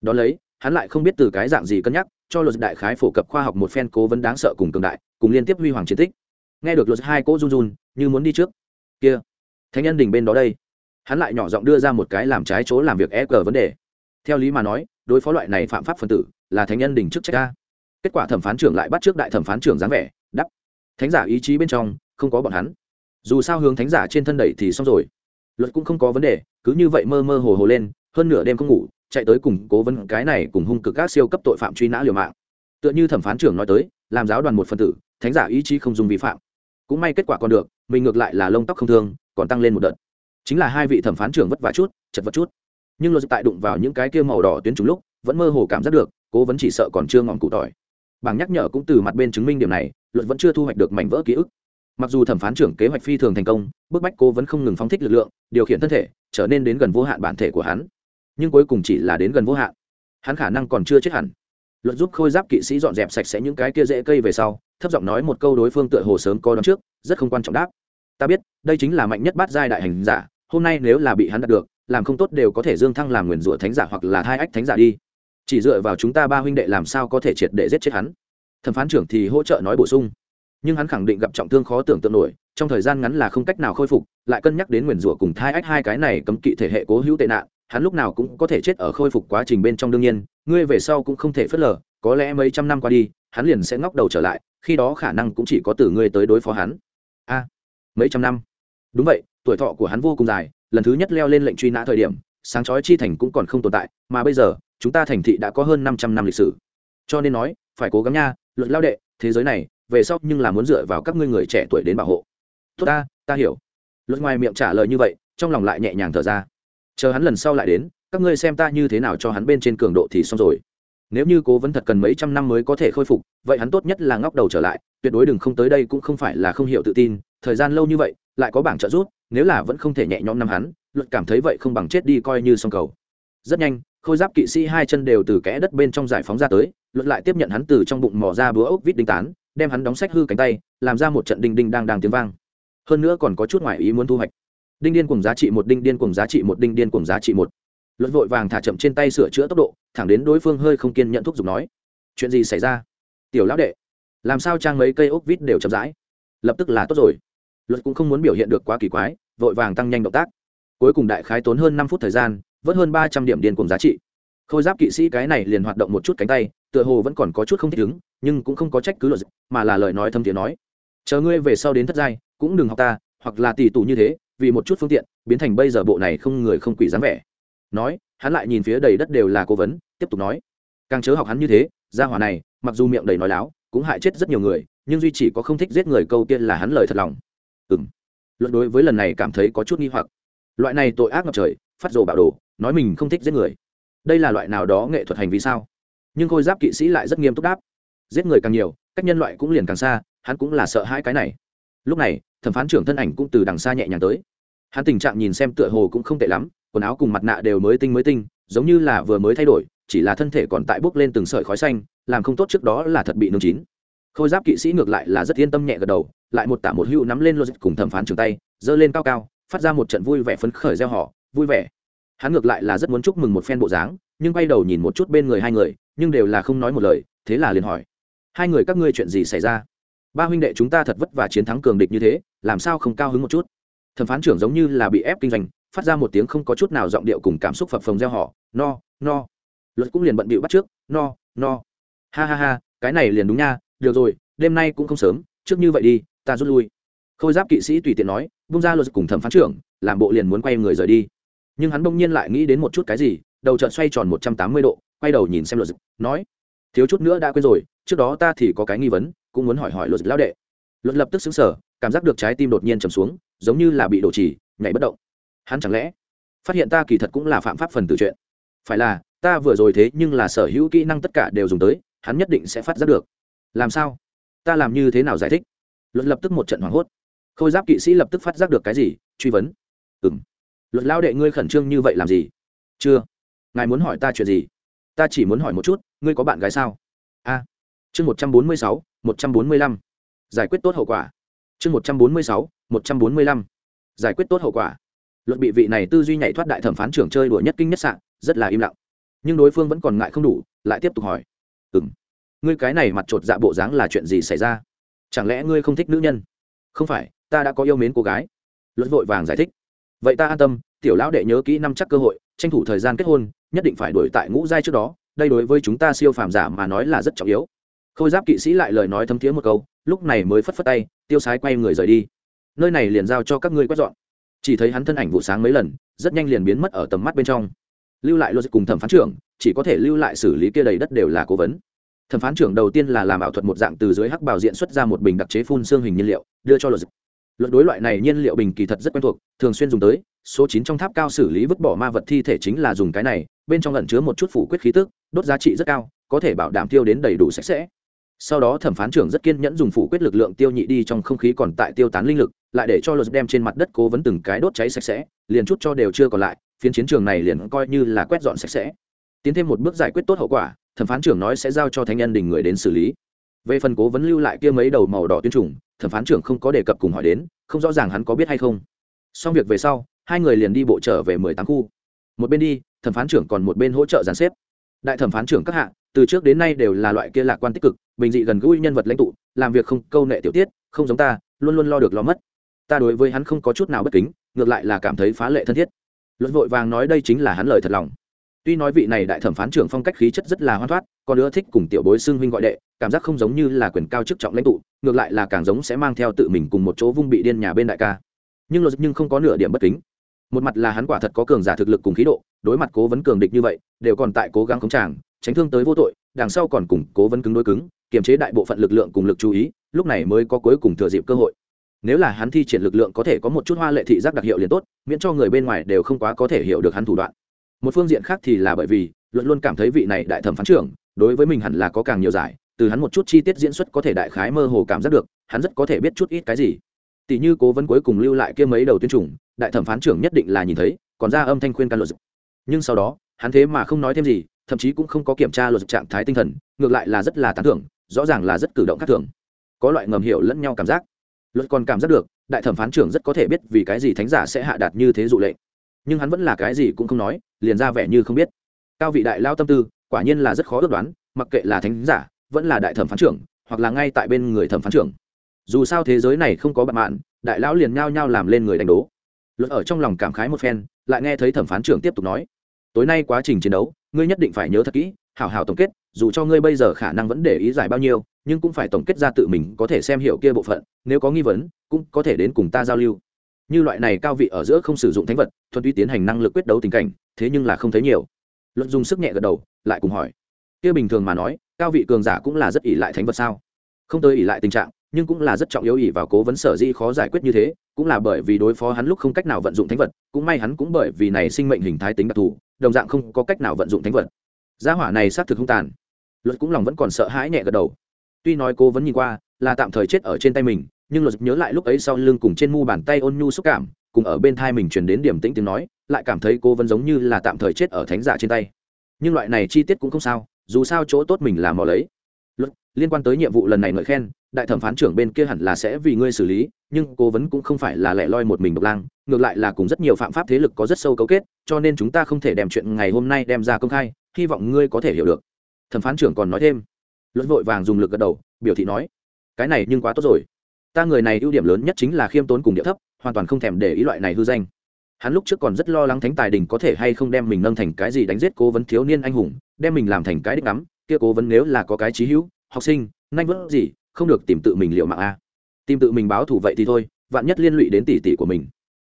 Đón lấy, hắn lại không biết từ cái dạng gì cân nhắc, cho luật đại khái phổ cập khoa học một phen cố vấn đáng sợ cùng cường đại, cùng liên tiếp huy hoàng chiến tích. Nghe được luật hai cỗ run run, như muốn đi trước. Kia, thánh nhân đình bên đó đây. Hắn lại nhỏ giọng đưa ra một cái làm trái chỗ làm việc e cờ vấn đề. Theo lý mà nói, đối phó loại này phạm pháp phân tử, là thánh nhân đình trước trách ca kết quả thẩm phán trưởng lại bắt trước đại thẩm phán trưởng dáng vẻ đắp thánh giả ý chí bên trong, không có bọn hắn dù sao hướng thánh giả trên thân đẩy thì xong rồi. Luật cũng không có vấn đề, cứ như vậy mơ mơ hồ hồ lên, hơn nửa đêm không ngủ, chạy tới cùng cố vấn cái này cùng hung cực các siêu cấp tội phạm truy nã liều mạng. Tựa như thẩm phán trưởng nói tới, làm giáo đoàn một phân tử, thánh giả ý chí không dùng vi phạm. Cũng may kết quả còn được, mình ngược lại là lông tóc không thương, còn tăng lên một đợt. Chính là hai vị thẩm phán trưởng vất vả chút, chật vật chút. Nhưng luật tại đụng vào những cái kia màu đỏ tuyến trùng lúc, vẫn mơ hồ cảm giác được, cố vấn chỉ sợ còn chưa ngọn cụ tỏi. Bảng nhắc nhở cũng từ mặt bên chứng minh điểm này, luật vẫn chưa thu hoạch được mảnh vỡ ký ức mặc dù thẩm phán trưởng kế hoạch phi thường thành công, bức bách cố vẫn không ngừng phóng thích lực lượng, điều khiển thân thể, trở nên đến gần vô hạn bản thể của hắn. Nhưng cuối cùng chỉ là đến gần vô hạn. Hắn khả năng còn chưa chết hẳn. Luật giúp khôi giáp kỵ sĩ dọn dẹp sạch sẽ những cái kia dễ cây về sau, thấp giọng nói một câu đối phương tựa hồ sớm có đón trước, rất không quan trọng đáp. Ta biết, đây chính là mạnh nhất bát giai đại hành giả, hôm nay nếu là bị hắn đạt được, làm không tốt đều có thể dương thăng làm nguyền rủa thánh giả hoặc là hai ách thánh giả đi. Chỉ dựa vào chúng ta ba huynh đệ làm sao có thể triệt để giết chết hắn? Thẩm phán trưởng thì hỗ trợ nói bổ sung nhưng hắn khẳng định gặp trọng thương khó tưởng tượng nổi, trong thời gian ngắn là không cách nào khôi phục, lại cân nhắc đến nguyền rủa cùng thai ách hai cái này cấm kỵ thể hệ cố hữu tệ nạn, hắn lúc nào cũng có thể chết ở khôi phục quá trình bên trong đương nhiên, ngươi về sau cũng không thể phớt lờ, có lẽ mấy trăm năm qua đi, hắn liền sẽ ngóc đầu trở lại, khi đó khả năng cũng chỉ có từ ngươi tới đối phó hắn. A, mấy trăm năm. Đúng vậy, tuổi thọ của hắn vô cùng dài, lần thứ nhất leo lên lệnh truy nã thời điểm, sáng chói chi thành cũng còn không tồn tại, mà bây giờ, chúng ta thành thị đã có hơn năm trăm năm lịch sử. Cho nên nói, phải cố gắng nha, luận lao đệ, thế giới này về sau nhưng là muốn dựa vào các ngươi người trẻ tuổi đến bảo hộ. Tốt ta ta hiểu. Luật ngoài miệng trả lời như vậy, trong lòng lại nhẹ nhàng thở ra. Chờ hắn lần sau lại đến, các ngươi xem ta như thế nào cho hắn bên trên cường độ thì xong rồi. Nếu như cố vấn thật cần mấy trăm năm mới có thể khôi phục, vậy hắn tốt nhất là ngóc đầu trở lại, tuyệt đối đừng không tới đây cũng không phải là không hiểu tự tin, thời gian lâu như vậy, lại có bảng trợ giúp, nếu là vẫn không thể nhẹ nhõm năm hắn, luật cảm thấy vậy không bằng chết đi coi như xong cầu. Rất nhanh, khôi giáp kỵ sĩ hai chân đều từ kẽ đất bên trong giải phóng ra tới, luật lại tiếp nhận hắn từ trong bụng mò ra búa ốc vít đinh tán đem hắn đóng sách hư cánh tay, làm ra một trận đinh đinh đang đang tiếng vang. Hơn nữa còn có chút ngoại ý muốn thu hoạch. Đinh điên cùng giá trị một, đinh điên cùng giá trị một, đinh điên cùng giá trị một. Luật vội vàng thả chậm trên tay sửa chữa tốc độ, thẳng đến đối phương hơi không kiên nhận thúc giục nói, chuyện gì xảy ra? Tiểu lão đệ, làm sao trang mấy cây ốc vít đều chậm rãi? Lập tức là tốt rồi. Luật cũng không muốn biểu hiện được quá kỳ quái, vội vàng tăng nhanh động tác. Cuối cùng đại khái tốn hơn năm phút thời gian, vớt hơn ba trăm điểm điên cùng giá trị khôi giáp kỵ sĩ cái này liền hoạt động một chút cánh tay, tựa hồ vẫn còn có chút không thích ứng, nhưng cũng không có trách cứ luật, mà là lời nói thâm tiếng nói. Chờ ngươi về sau đến thất giai, cũng đừng học ta, hoặc là tỷ tù như thế, vì một chút phương tiện, biến thành bây giờ bộ này không người không quỷ dáng vẻ. Nói, hắn lại nhìn phía đầy đất đều là cố vấn, tiếp tục nói. Càng chớ học hắn như thế, gia hỏa này, mặc dù miệng đầy nói láo, cũng hại chết rất nhiều người, nhưng duy chỉ có không thích giết người câu tiên là hắn lời thật lòng. Ừng luận đối với lần này cảm thấy có chút nghi hoặc. Loại này tội ác ngập trời, phát rồ bạo đồ, nói mình không thích giết người đây là loại nào đó nghệ thuật hành vi sao? Nhưng khôi giáp kỵ sĩ lại rất nghiêm túc đáp. Giết người càng nhiều, cách nhân loại cũng liền càng xa, hắn cũng là sợ hãi cái này. Lúc này, thẩm phán trưởng thân ảnh cũng từ đằng xa nhẹ nhàng tới. Hắn tình trạng nhìn xem tựa hồ cũng không tệ lắm, quần áo cùng mặt nạ đều mới tinh mới tinh, giống như là vừa mới thay đổi, chỉ là thân thể còn tại bốc lên từng sợi khói xanh, làm không tốt trước đó là thật bị nương chín. Khôi giáp kỵ sĩ ngược lại là rất yên tâm nhẹ gật đầu, lại một tả một hữu nắm lên logic cùng thẩm phán trường tay, giơ lên cao cao, phát ra một trận vui vẻ phấn khởi gieo họ vui vẻ hắn ngược lại là rất muốn chúc mừng một phen bộ dáng, nhưng quay đầu nhìn một chút bên người hai người, nhưng đều là không nói một lời, thế là liền hỏi. Hai người các ngươi chuyện gì xảy ra? Ba huynh đệ chúng ta thật vất vả chiến thắng cường địch như thế, làm sao không cao hứng một chút? Thẩm phán trưởng giống như là bị ép kinh doanh, phát ra một tiếng không có chút nào giọng điệu cùng cảm xúc phập phồng gieo họ no no. Luật cũng liền bận bịu bắt trước, no no. Ha ha ha, cái này liền đúng nha, được rồi, đêm nay cũng không sớm, trước như vậy đi, ta rút lui. Khôi giáp kỵ sĩ tùy tiện nói bung ra luật cùng thẩm phán trưởng, làm bộ liền muốn quay người rời đi nhưng hắn bỗng nhiên lại nghĩ đến một chút cái gì, đầu trợn xoay tròn một trăm tám mươi độ, quay đầu nhìn xem luật nói, thiếu chút nữa đã quên rồi, trước đó ta thì có cái nghi vấn, cũng muốn hỏi hỏi luật lão đệ. Luật lập tức xứng sở cảm giác được trái tim đột nhiên trầm xuống, giống như là bị đổ chỉ nhảy bất động. Hắn chẳng lẽ phát hiện ta kỳ thật cũng là phạm pháp phần từ chuyện? Phải là, ta vừa rồi thế nhưng là sở hữu kỹ năng tất cả đều dùng tới, hắn nhất định sẽ phát giác được. Làm sao? Ta làm như thế nào giải thích? Luật lập tức một trận hoảng hốt. Khôi giáp kỵ sĩ lập tức phát giác được cái gì? Truy vấn. Ừ m luật lao đệ ngươi khẩn trương như vậy làm gì? Chưa. Ngài muốn hỏi ta chuyện gì? Ta chỉ muốn hỏi một chút, ngươi có bạn gái sao? A. Chương một trăm bốn mươi sáu, một trăm bốn mươi lăm. Giải quyết tốt hậu quả. Chương một trăm bốn mươi sáu, một trăm bốn mươi lăm. Giải quyết tốt hậu quả. Luật bị vị này tư duy nhảy thoát đại thẩm phán trưởng chơi đùa nhất kinh nhất sạn rất là im lặng. Nhưng đối phương vẫn còn ngại không đủ, lại tiếp tục hỏi. Ừ m ngươi cái này mặt chột dạ bộ dáng là chuyện gì xảy ra? Chẳng lẽ ngươi không thích nữ nhân? Không phải, ta đã có yêu mến cô gái. Luật vội vàng giải thích vậy ta an tâm, tiểu lão đệ nhớ kỹ năm chắc cơ hội, tranh thủ thời gian kết hôn, nhất định phải đổi tại ngũ giai trước đó, đây đối với chúng ta siêu phàm giả mà nói là rất trọng yếu. Khôi giáp kỵ sĩ lại lời nói thấm thiế một câu, lúc này mới phất phất tay, tiêu sái quay người rời đi. Nơi này liền giao cho các ngươi quét dọn. Chỉ thấy hắn thân ảnh vụ sáng mấy lần, rất nhanh liền biến mất ở tầm mắt bên trong. Lưu lại luật cùng thẩm phán trưởng, chỉ có thể lưu lại xử lý kia đầy đất đều là cố vấn. Thẩm phán trưởng đầu tiên là làm ảo thuật một dạng từ dưới hắc bảo diện xuất ra một bình đặc chế phun xương hình nhiên liệu, đưa cho luật luật đối loại này nhiên liệu bình kỳ thật rất quen thuộc, thường xuyên dùng tới, số chín trong tháp cao xử lý vứt bỏ ma vật thi thể chính là dùng cái này, bên trong lẩn chứa một chút phủ quyết khí tức, đốt giá trị rất cao, có thể bảo đảm tiêu đến đầy đủ sạch sẽ. Sau đó thẩm phán trưởng rất kiên nhẫn dùng phủ quyết lực lượng tiêu nhị đi trong không khí còn tại tiêu tán linh lực, lại để cho luật đem trên mặt đất cố vấn từng cái đốt cháy sạch sẽ, liền chút cho đều chưa còn lại, phiến chiến trường này liền coi như là quét dọn sạch sẽ. Tiến thêm một bước giải quyết tốt hậu quả, thẩm phán trưởng nói sẽ giao cho thánh nhân đình người đến xử lý. Về phần cố vấn lưu lại kia mấy đầu màu đỏ tuyên trùng thẩm phán trưởng không có đề cập cùng hỏi đến, không rõ ràng hắn có biết hay không. Xong việc về sau, hai người liền đi bộ trở về mười tám khu. Một bên đi, thẩm phán trưởng còn một bên hỗ trợ giàn xếp. Đại thẩm phán trưởng các hạ, từ trước đến nay đều là loại kia lạc quan tích cực, bình dị gần gũi nhân vật lãnh tụ, làm việc không câu nệ tiểu tiết, không giống ta, luôn luôn lo được lo mất. Ta đối với hắn không có chút nào bất kính, ngược lại là cảm thấy phá lệ thân thiết. Luật vội vàng nói đây chính là hắn lời thật lòng. Tuy nói vị này đại thẩm phán trưởng phong cách khí chất rất là hoan thoát, còn nữa thích cùng tiểu bối xưng huynh gọi đệ, cảm giác không giống như là quyền cao chức trọng lãnh tụ ngược lại là càng giống sẽ mang theo tự mình cùng một chỗ vung bị điên nhà bên đại ca. Nhưng luật nhưng không có nửa điểm bất kính. Một mặt là hắn quả thật có cường giả thực lực cùng khí độ, đối mặt cố vấn cường địch như vậy, đều còn tại cố gắng khống tràng, tránh thương tới vô tội, đằng sau còn củng cố vấn cứng đối cứng, kiềm chế đại bộ phận lực lượng cùng lực chú ý, lúc này mới có cuối cùng thừa dịp cơ hội. Nếu là hắn thi triển lực lượng có thể có một chút hoa lệ thị giác đặc hiệu liền tốt, miễn cho người bên ngoài đều không quá có thể hiểu được hắn thủ đoạn. Một phương diện khác thì là bởi vì luận luôn cảm thấy vị này đại thẩm phán trưởng, đối với mình hẳn là có càng nhiều giải từ hắn một chút chi tiết diễn xuất có thể đại khái mơ hồ cảm giác được, hắn rất có thể biết chút ít cái gì. Tỷ như cố vấn cuối cùng lưu lại kia mấy đầu tuyên chủng, đại thẩm phán trưởng nhất định là nhìn thấy, còn ra âm thanh khuyên can luật nhưng sau đó, hắn thế mà không nói thêm gì, thậm chí cũng không có kiểm tra luật trạng thái tinh thần, ngược lại là rất là tán thưởng, rõ ràng là rất cử động khác thường. Có loại ngầm hiểu lẫn nhau cảm giác. Luật còn cảm giác được, đại thẩm phán trưởng rất có thể biết vì cái gì thánh giả sẽ hạ đạt như thế dụ lệnh. Nhưng hắn vẫn là cái gì cũng không nói, liền ra vẻ như không biết. Cao vị đại lao tâm tư, quả nhiên là rất khó ước đoán, mặc kệ là thánh giả vẫn là đại thẩm phán trưởng, hoặc là ngay tại bên người thẩm phán trưởng. Dù sao thế giới này không có bạn mạn, đại lão liền nhao nhao làm lên người đánh đố. Luật ở trong lòng cảm khái một phen, lại nghe thấy thẩm phán trưởng tiếp tục nói, tối nay quá trình chiến đấu, ngươi nhất định phải nhớ thật kỹ, hảo hảo tổng kết, dù cho ngươi bây giờ khả năng vẫn để ý giải bao nhiêu, nhưng cũng phải tổng kết ra tự mình, có thể xem hiểu kia bộ phận, nếu có nghi vấn, cũng có thể đến cùng ta giao lưu. Như loại này cao vị ở giữa không sử dụng thánh vật, thuần túy tiến hành năng lực quyết đấu tình cảnh, thế nhưng là không thấy nhiều. Luận dùng sức nhẹ gật đầu, lại cùng hỏi, kia bình thường mà nói cao vị cường giả cũng là rất ỷ lại thánh vật sao? Không tới ỷ lại tình trạng, nhưng cũng là rất trọng yếu ỷ vào cố vấn sở di khó giải quyết như thế, cũng là bởi vì đối phó hắn lúc không cách nào vận dụng thánh vật, cũng may hắn cũng bởi vì này sinh mệnh hình thái tính đặc thù, đồng dạng không có cách nào vận dụng thánh vật. Gia hỏa này xác thực không tàn. Luật cũng lòng vẫn còn sợ hãi nhẹ gật đầu. Tuy nói cô vẫn nhìn qua, là tạm thời chết ở trên tay mình, nhưng luật nhớ lại lúc ấy sau lưng cùng trên mu bàn tay ôn nhu xúc cảm, cùng ở bên thai mình truyền đến điểm tĩnh tiếng nói, lại cảm thấy cô vẫn giống như là tạm thời chết ở thánh giả trên tay. Nhưng loại này chi tiết cũng không sao dù sao chỗ tốt mình làm mò lấy. Luật, liên quan tới nhiệm vụ lần này ngợi khen, đại thẩm phán trưởng bên kia hẳn là sẽ vì ngươi xử lý, nhưng cố vấn cũng không phải là lẻ loi một mình độc lang, ngược lại là cùng rất nhiều phạm pháp thế lực có rất sâu cấu kết, cho nên chúng ta không thể đem chuyện ngày hôm nay đem ra công khai, hy vọng ngươi có thể hiểu được. Thẩm phán trưởng còn nói thêm. Luật vội vàng dùng lực gật đầu, biểu thị nói, cái này nhưng quá tốt rồi. Ta người này ưu điểm lớn nhất chính là khiêm tốn cùng địa thấp, hoàn toàn không thèm để ý loại này hư danh. Hắn lúc trước còn rất lo lắng thánh tài đình có thể hay không đem mình nâng thành cái gì đánh giết cố vấn thiếu niên anh hùng đem mình làm thành cái đích ngắm, kia cố vấn nếu là có cái trí hữu, học sinh nanh vớt gì, không được tìm tự mình liệu mạng a tìm tự mình báo thù vậy thì thôi, vạn nhất liên lụy đến tỷ tỷ của mình.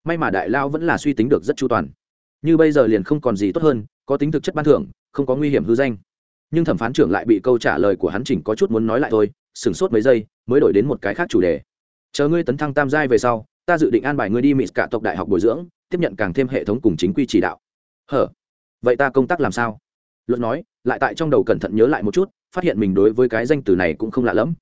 May mà đại lao vẫn là suy tính được rất chu toàn. Như bây giờ liền không còn gì tốt hơn, có tính thực chất ban thưởng, không có nguy hiểm hư danh. Nhưng thẩm phán trưởng lại bị câu trả lời của hắn chỉnh có chút muốn nói lại thôi, sửng sốt mấy giây, mới đổi đến một cái khác chủ đề. Chờ ngươi tấn thăng tam giai về sau, ta dự định an bài ngươi đi mỹ cả tộc đại học bồi dưỡng, tiếp nhận càng thêm hệ thống cùng chính quy chỉ đạo. Hở? Vậy ta công tác làm sao? Luật nói, lại tại trong đầu cẩn thận nhớ lại một chút, phát hiện mình đối với cái danh từ này cũng không lạ lẫm.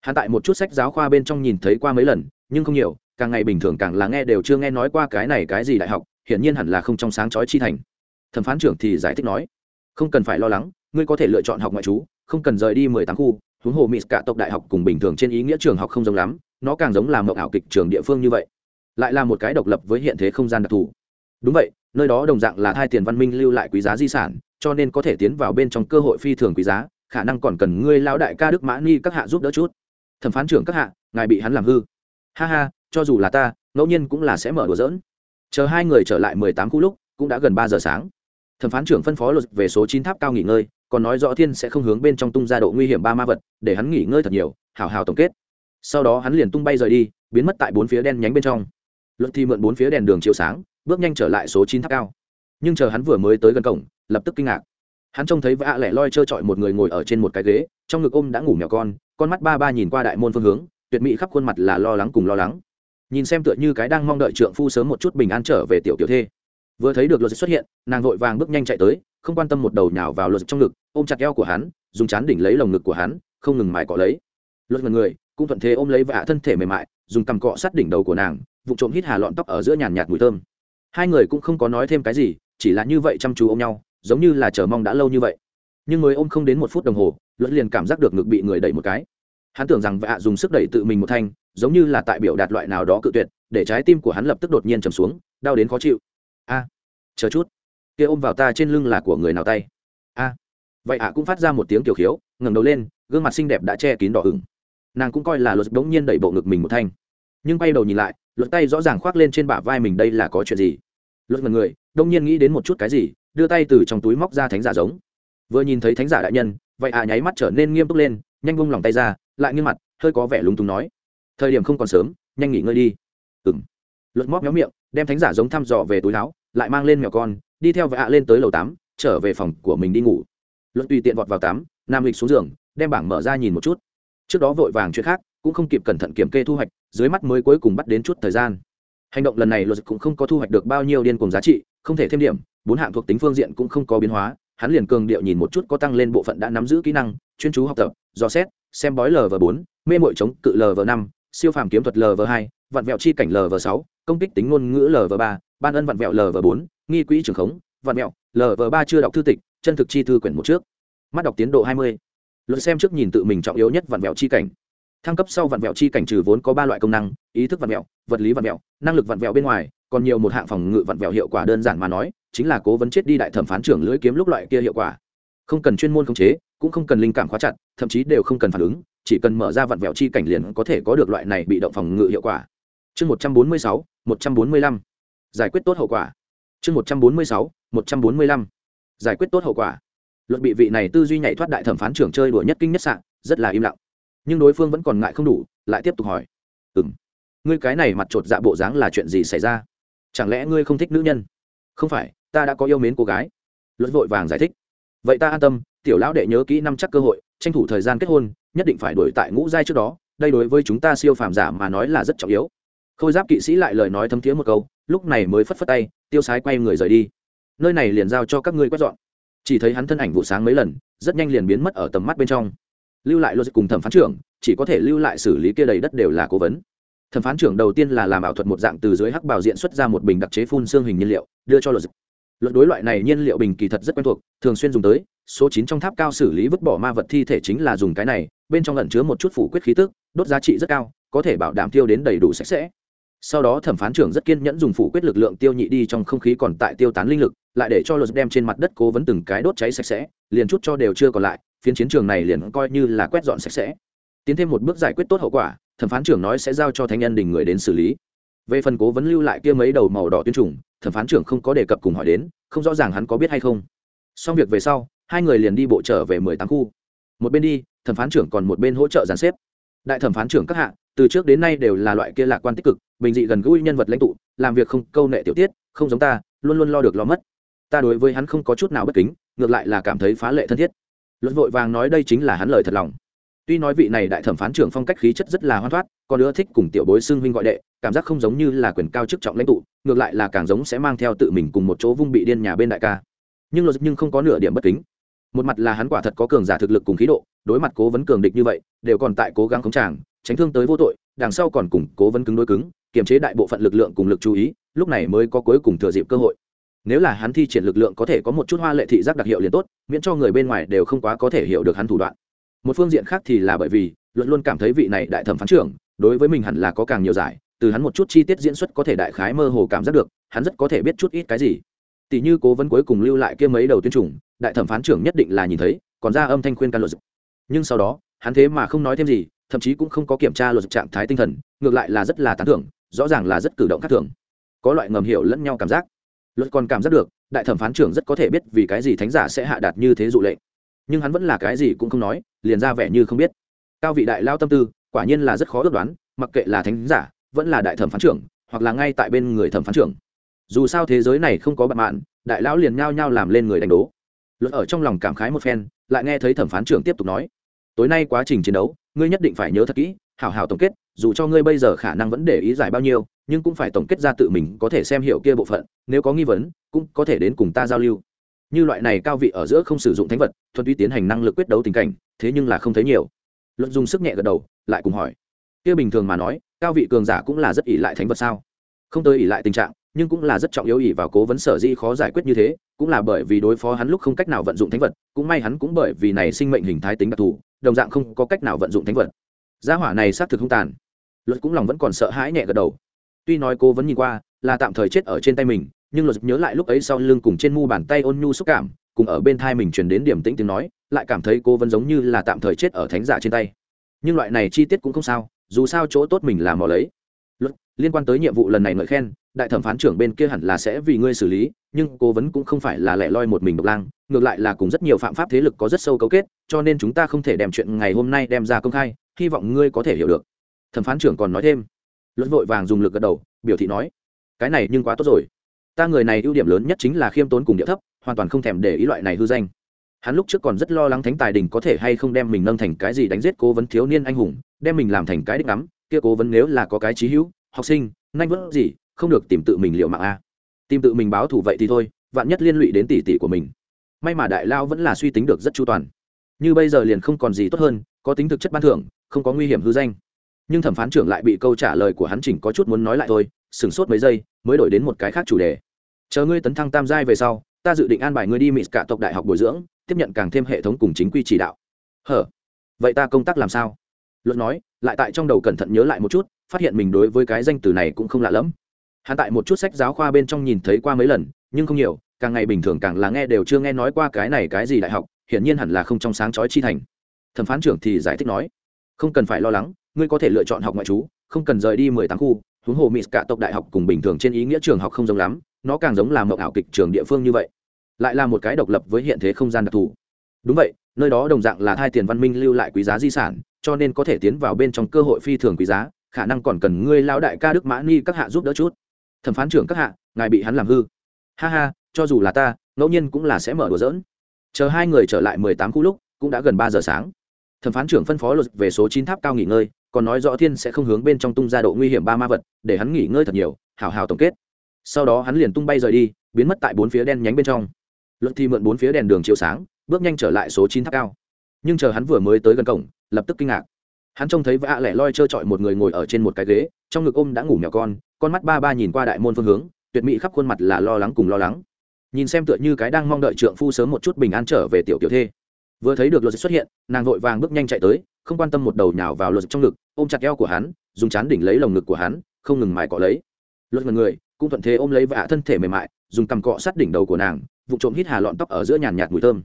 Hắn tại một chút sách giáo khoa bên trong nhìn thấy qua mấy lần, nhưng không nhiều, càng ngày bình thường càng là nghe đều chưa nghe nói qua cái này cái gì đại học, hiển nhiên hẳn là không trong sáng chói chi thành. Thẩm phán trưởng thì giải thích nói, không cần phải lo lắng, ngươi có thể lựa chọn học ngoại trú, không cần rời đi mười tám khu, huống hồ mỹ cả tộc đại học cùng bình thường trên ý nghĩa trường học không giống lắm, nó càng giống là mộng ảo kịch trường địa phương như vậy, lại là một cái độc lập với hiện thế không gian đặc thù. Đúng vậy, nơi đó đồng dạng là hai tiền văn minh lưu lại quý giá di sản cho nên có thể tiến vào bên trong cơ hội phi thường quý giá, khả năng còn cần ngươi lão đại ca đức mã ni các hạ giúp đỡ chút. Thẩm phán trưởng các hạ, ngài bị hắn làm hư. Ha ha, cho dù là ta, ngẫu nhiên cũng là sẽ mở đùa dỡn chờ hai người trở lại mười tám khu lúc, cũng đã gần ba giờ sáng. Thẩm phán trưởng phân phó luật về số chín tháp cao nghỉ ngơi, còn nói rõ thiên sẽ không hướng bên trong tung ra độ nguy hiểm ba ma vật, để hắn nghỉ ngơi thật nhiều, hào hào tổng kết. Sau đó hắn liền tung bay rời đi, biến mất tại bốn phía đen nhánh bên trong. Luật thì mượn bốn phía đèn đường chiếu sáng, bước nhanh trở lại số chín tháp cao nhưng chờ hắn vừa mới tới gần cổng, lập tức kinh ngạc. Hắn trông thấy vạ lẻ loi trơ trọi một người ngồi ở trên một cái ghế, trong ngực ôm đã ngủ mèo con con mắt ba ba nhìn qua đại môn phương hướng, tuyệt mỹ khắp khuôn mặt là lo lắng cùng lo lắng. Nhìn xem tựa như cái đang mong đợi trượng phu sớm một chút bình an trở về tiểu tiểu thê. Vừa thấy được luật xuất hiện, nàng vội vàng bước nhanh chạy tới, không quan tâm một đầu nhào vào luật trong ngực, ôm chặt eo của hắn, dùng chán đỉnh lấy lồng ngực của hắn, không ngừng mài cọ lấy. Luật ngần người, cũng thuận thế ôm lấy vạ thân thể mềm mại, dùng cằm cọ sát đỉnh đầu của nàng vụ trộm hít hà lọn tóc ở giữa nhàn nhạt mùi thơm. Hai người cũng không có nói thêm cái gì chỉ là như vậy chăm chú ôm nhau, giống như là chờ mong đã lâu như vậy. Nhưng mới ôm không đến một phút đồng hồ luật liền cảm giác được ngực bị người đẩy một cái. Hắn tưởng rằng vạ dùng sức đẩy tự mình một thanh, giống như là tại biểu đạt loại nào đó cự tuyệt, để trái tim của hắn lập tức đột nhiên trầm xuống, đau đến khó chịu. A, chờ chút. Kia ôm vào ta trên lưng là của người nào tay? A. Vậy ạ cũng phát ra một tiếng kiểu khiếu, ngẩng đầu lên, gương mặt xinh đẹp đã che kín đỏ ửng. Nàng cũng coi là luật bỗng nhiên đẩy bộ ngực mình một thanh. Nhưng bay đầu nhìn lại luật tay rõ ràng khoác lên trên bả vai mình, đây là có chuyện gì? Luật mật người, đông nhiên nghĩ đến một chút cái gì, đưa tay từ trong túi móc ra thánh giả giống. Vừa nhìn thấy thánh giả đại nhân, vậy à nháy mắt trở nên nghiêm túc lên, nhanh bung lòng tay ra, lại nghiêm mặt, hơi có vẻ lúng túng nói. Thời điểm không còn sớm, nhanh nghỉ ngơi đi. Ừng luật móc méo miệng, đem thánh giả giống thăm dò về túi áo, lại mang lên mèo con, đi theo vạ lên tới lầu tám, trở về phòng của mình đi ngủ. Luật tùy tiện vọt vào tắm nam lịch xuống giường, đem bảng mở ra nhìn một chút. Trước đó vội vàng chuyện khác, cũng không kịp cẩn thận kiểm kê thu hoạch, dưới mắt mới cuối cùng bắt đến chút thời gian hành động lần này luật cũng không có thu hoạch được bao nhiêu điên cùng giá trị, không thể thêm điểm, bốn hạng thuộc tính phương diện cũng không có biến hóa, hắn liền cường điệu nhìn một chút có tăng lên bộ phận đã nắm giữ kỹ năng, chuyên chú học tập, dò xét, xem bói lv bốn, mê mội chống cự lv năm, siêu phàm kiếm thuật lv hai, vặn vẹo chi cảnh lv sáu, công kích tính ngôn ngữ lv ba, ban ân vặn vẹo lv bốn, nghi quỹ trường khống, vặn vẹo lv ba chưa đọc thư tịch, chân thực chi thư quyển một trước. Mắt đọc tiến độ hai mươi. Luật xem trước nhìn tự mình trọng yếu nhất vặn vẹo chi cảnh thăng cấp sau vặn vẹo chi cảnh trừ vốn có ba loại công năng, ý thức vặn vẹo, vật lý vặn vẹo, năng lực vặn vẹo bên ngoài, còn nhiều một hạng phòng ngự vặn vẹo hiệu quả đơn giản mà nói, chính là cố vấn chết đi đại thẩm phán trưởng lưỡi kiếm lúc loại kia hiệu quả. Không cần chuyên môn khống chế, cũng không cần linh cảm khóa chặt, thậm chí đều không cần phản ứng, chỉ cần mở ra vặn vẹo chi cảnh liền có thể có được loại này bị động phòng ngự hiệu quả. Chương một trăm bốn mươi sáu, một trăm bốn mươi lăm. Giải quyết tốt hậu quả. Chương một trăm bốn mươi sáu, một trăm bốn mươi lăm. Giải quyết tốt hậu quả. Luật bị vị này tư duy nhảy thoát đại thẩm phán trưởng chơi đùa nhất kinh nhất sạn rất là im lặng nhưng đối phương vẫn còn ngại không đủ, lại tiếp tục hỏi. Ừ m ngươi cái này mặt chột dạ bộ dáng là chuyện gì xảy ra? Chẳng lẽ ngươi không thích nữ nhân? Không phải, ta đã có yêu mến cô gái. Luật vội vàng giải thích. Vậy ta an tâm, tiểu lão đệ nhớ kỹ năm chắc cơ hội, tranh thủ thời gian kết hôn, nhất định phải đổi tại ngũ giai trước đó, đây đối với chúng ta siêu phàm giả mà nói là rất trọng yếu. Khôi giáp kỵ sĩ lại lời nói thấm thiế một câu, lúc này mới phất phất tay, tiêu sái quay người rời đi. Nơi này liền giao cho các ngươi quét dọn. Chỉ thấy hắn thân ảnh vụ sáng mấy lần, rất nhanh liền biến mất ở tầm mắt bên trong lưu lại luật cùng thẩm phán trưởng, chỉ có thể lưu lại xử lý kia đầy đất đều là cố vấn. Thẩm phán trưởng đầu tiên là làm ảo thuật một dạng từ dưới hắc bảo diện xuất ra một bình đặc chế phun xương hình nhiên liệu, đưa cho luật luật đối loại này nhiên liệu bình kỳ thật rất quen thuộc, thường xuyên dùng tới, số chín trong tháp cao xử lý vứt bỏ ma vật thi thể chính là dùng cái này, bên trong lẩn chứa một chút phủ quyết khí tức, đốt giá trị rất cao, có thể bảo đảm tiêu đến đầy đủ sạch sẽ. Sau đó thẩm phán trưởng rất kiên nhẫn dùng phủ quyết lực lượng tiêu nhị đi trong không khí còn tại tiêu tán linh lực, lại để cho luật đem trên mặt đất cố vấn từng cái đốt cháy sạch sẽ, liền chút cho đều chưa còn lại phiến chiến trường này liền coi như là quét dọn sạch sẽ. Tiến thêm một bước giải quyết tốt hậu quả, thẩm phán trưởng nói sẽ giao cho thánh nhân đình người đến xử lý. Về phần cố vấn lưu lại kia mấy đầu màu đỏ tuyên trùng, thẩm phán trưởng không có đề cập cùng hỏi đến, không rõ ràng hắn có biết hay không. Xong việc về sau, hai người liền đi bộ trở về mười tám khu. Một bên đi, thẩm phán trưởng còn một bên hỗ trợ giàn xếp. Đại thẩm phán trưởng các hạ, từ trước đến nay đều là loại kia lạc quan tích cực, bình dị gần gũi nhân vật lãnh tụ, làm việc không câu nệ tiểu tiết, không giống ta, luôn luôn lo được lo mất. Ta đối với hắn không có chút nào bất kính, ngược lại là cảm thấy phá lệ thân thiết luật vội vàng nói đây chính là hắn lời thật lòng. Tuy nói vị này đại thẩm phán trưởng phong cách khí chất rất là hoan thoát, còn nữa thích cùng tiểu bối xưng huynh gọi đệ, cảm giác không giống như là quyền cao chức trọng lãnh tụ, ngược lại là càng giống sẽ mang theo tự mình cùng một chỗ vung bị điên nhà bên đại ca. Nhưng luật nhưng không có nửa điểm bất kính. Một mặt là hắn quả thật có cường giả thực lực cùng khí độ, đối mặt cố vấn cường địch như vậy, đều còn tại cố gắng khống tràng, tránh thương tới vô tội, đằng sau còn cùng cố vấn cứng đối cứng, kiềm chế đại bộ phận lực lượng cùng lực chú ý, lúc này mới có cuối cùng thừa dịp cơ hội nếu là hắn thi triển lực lượng có thể có một chút hoa lệ thị giác đặc hiệu liền tốt, miễn cho người bên ngoài đều không quá có thể hiểu được hắn thủ đoạn. Một phương diện khác thì là bởi vì, luận luôn cảm thấy vị này đại thẩm phán trưởng, đối với mình hẳn là có càng nhiều giải, từ hắn một chút chi tiết diễn xuất có thể đại khái mơ hồ cảm giác được, hắn rất có thể biết chút ít cái gì. Tỷ như cố vấn cuối cùng lưu lại kia mấy đầu tuyên trùng đại thẩm phán trưởng nhất định là nhìn thấy, còn ra âm thanh khuyên can luật nhưng sau đó, hắn thế mà không nói thêm gì, thậm chí cũng không có kiểm tra luật trạng thái tinh thần, ngược lại là rất là tán thưởng, rõ ràng là rất cử động khác thường. Có loại ngầm hiểu lẫn nhau cảm giác luật còn cảm giác được, đại thẩm phán trưởng rất có thể biết vì cái gì thánh giả sẽ hạ đạt như thế dụ lệnh. Nhưng hắn vẫn là cái gì cũng không nói, liền ra vẻ như không biết. Cao vị đại lao tâm tư, quả nhiên là rất khó ước đoán, mặc kệ là thánh giả, vẫn là đại thẩm phán trưởng, hoặc là ngay tại bên người thẩm phán trưởng. Dù sao thế giới này không có bạn mạn đại lão liền nhao nhao làm lên người đánh đố. Luật ở trong lòng cảm khái một phen, lại nghe thấy thẩm phán trưởng tiếp tục nói, tối nay quá trình chiến đấu, ngươi nhất định phải nhớ thật kỹ, hảo hảo tổng kết dù cho ngươi bây giờ khả năng vẫn để ý giải bao nhiêu, nhưng cũng phải tổng kết ra tự mình có thể xem hiểu kia bộ phận, nếu có nghi vấn, cũng có thể đến cùng ta giao lưu. Như loại này cao vị ở giữa không sử dụng thánh vật, thuần túy tiến hành năng lực quyết đấu tình cảnh, thế nhưng là không thấy nhiều. Luận dùng sức nhẹ gật đầu, lại cùng hỏi. Kia bình thường mà nói, cao vị cường giả cũng là rất ỷ lại thánh vật sao? Không tới ỷ lại tình trạng, nhưng cũng là rất trọng yếu ỷ vào cố vấn sở di khó giải quyết như thế, cũng là bởi vì đối phó hắn lúc không cách nào vận dụng thánh vật, cũng may hắn cũng bởi vì này sinh mệnh hình thái tính đặc thù, đồng dạng không có cách nào vận dụng thánh vật. Gia hỏa này xác thực không tàn luật cũng lòng vẫn còn sợ hãi nhẹ gật đầu. Tuy nói cô vẫn nhìn qua, là tạm thời chết ở trên tay mình, nhưng luật nhớ lại lúc ấy sau lưng cùng trên mu bàn tay ôn nhu xúc cảm, cùng ở bên thai mình truyền đến điểm tĩnh tiếng nói, lại cảm thấy cô vẫn giống như là tạm thời chết ở thánh giả trên tay. Nhưng loại này chi tiết cũng không sao, dù sao chỗ tốt mình làm mò lấy. Luật, liên quan tới nhiệm vụ lần này ngợi khen, đại thẩm phán trưởng bên kia hẳn là sẽ vì ngươi xử lý, nhưng cố vấn cũng không phải là lẻ loi một mình độc lang, ngược lại là cùng rất nhiều phạm pháp thế lực có rất sâu cấu kết, cho nên chúng ta không thể đem chuyện ngày hôm nay đem ra công khai, hy vọng ngươi có thể hiểu được thẩm phán trưởng còn nói thêm. Luật vội vàng dùng lực gật đầu, biểu thị nói, cái này nhưng quá tốt rồi. Ta người này ưu điểm lớn nhất chính là khiêm tốn cùng địa thấp, hoàn toàn không thèm để ý loại này hư danh. Hắn lúc trước còn rất lo lắng thánh tài đình có thể hay không đem mình nâng thành cái gì đánh giết cố vấn thiếu niên anh hùng, đem mình làm thành cái đích ngắm, kia cố vấn nếu là có cái trí hữu, học sinh, nhanh vớt gì, không được tìm tự mình liệu mạng a. Tìm tự mình báo thủ vậy thì thôi, vạn nhất liên lụy đến tỷ tỷ của mình. May mà đại lao vẫn là suy tính được rất chu toàn. Như bây giờ liền không còn gì tốt hơn, có tính thực chất ban thưởng, không có nguy hiểm hư danh nhưng thẩm phán trưởng lại bị câu trả lời của hắn chỉnh có chút muốn nói lại thôi, sửng sốt mấy giây, mới đổi đến một cái khác chủ đề. Chờ ngươi tấn thăng tam giai về sau, ta dự định an bài ngươi đi mỹ cả tộc đại học bồi dưỡng, tiếp nhận càng thêm hệ thống cùng chính quy chỉ đạo. Hở? Vậy ta công tác làm sao? Luật nói, lại tại trong đầu cẩn thận nhớ lại một chút, phát hiện mình đối với cái danh từ này cũng không lạ lẫm. Hắn tại một chút sách giáo khoa bên trong nhìn thấy qua mấy lần, nhưng không nhiều, càng ngày bình thường càng là nghe đều chưa nghe nói qua cái này cái gì đại học, hiển nhiên hẳn là không trong sáng chói chi thành. Thẩm phán trưởng thì giải thích nói, không cần phải lo lắng ngươi có thể lựa chọn học ngoại trú, không cần rời đi mười tám khu, huống hồ mỹ cả tộc đại học cùng bình thường trên ý nghĩa trường học không giống lắm, nó càng giống là mộng ảo kịch trường địa phương như vậy. Lại là một cái độc lập với hiện thế không gian đặc thù. Đúng vậy, nơi đó đồng dạng là thai tiền văn minh lưu lại quý giá di sản, cho nên có thể tiến vào bên trong cơ hội phi thường quý giá, khả năng còn cần ngươi lão đại ca đức mã ni các hạ giúp đỡ chút. Thẩm phán trưởng các hạ, ngài bị hắn làm hư. Ha ha, cho dù là ta, ngẫu nhiên cũng là sẽ mở đùa dỡn chờ hai người trở lại mười tám khu lúc, cũng đã gần ba giờ sáng. Thẩm phán trưởng phân phó luật về số chín tháp cao nghỉ ngơi còn nói rõ thiên sẽ không hướng bên trong tung ra độ nguy hiểm ba ma vật, để hắn nghỉ ngơi thật nhiều, hào hào tổng kết. Sau đó hắn liền tung bay rời đi, biến mất tại bốn phía đen nhánh bên trong. Luật thì mượn bốn phía đèn đường chiếu sáng, bước nhanh trở lại số chín tháp cao. Nhưng chờ hắn vừa mới tới gần cổng, lập tức kinh ngạc. Hắn trông thấy vạ lẻ loi trơ trọi một người ngồi ở trên một cái ghế, trong ngực ôm đã ngủ mèo con con mắt ba ba nhìn qua đại môn phương hướng, tuyệt mỹ khắp khuôn mặt là lo lắng cùng lo lắng. Nhìn xem tựa như cái đang mong đợi trượng phu sớm một chút bình an trở về tiểu kiểu thê vừa thấy được luật xuất hiện, nàng vội vàng bước nhanh chạy tới, không quan tâm một đầu nhào vào luật trong ngực, ôm chặt eo của hắn, dùng chán đỉnh lấy lồng ngực của hắn, không ngừng mài cọ lấy. Luật mật người, cũng thuận thế ôm lấy vạ thân thể mềm mại, dùng cằm cọ sát đỉnh đầu của nàng, vụ trộm hít hà lọn tóc ở giữa nhàn nhạt mùi thơm.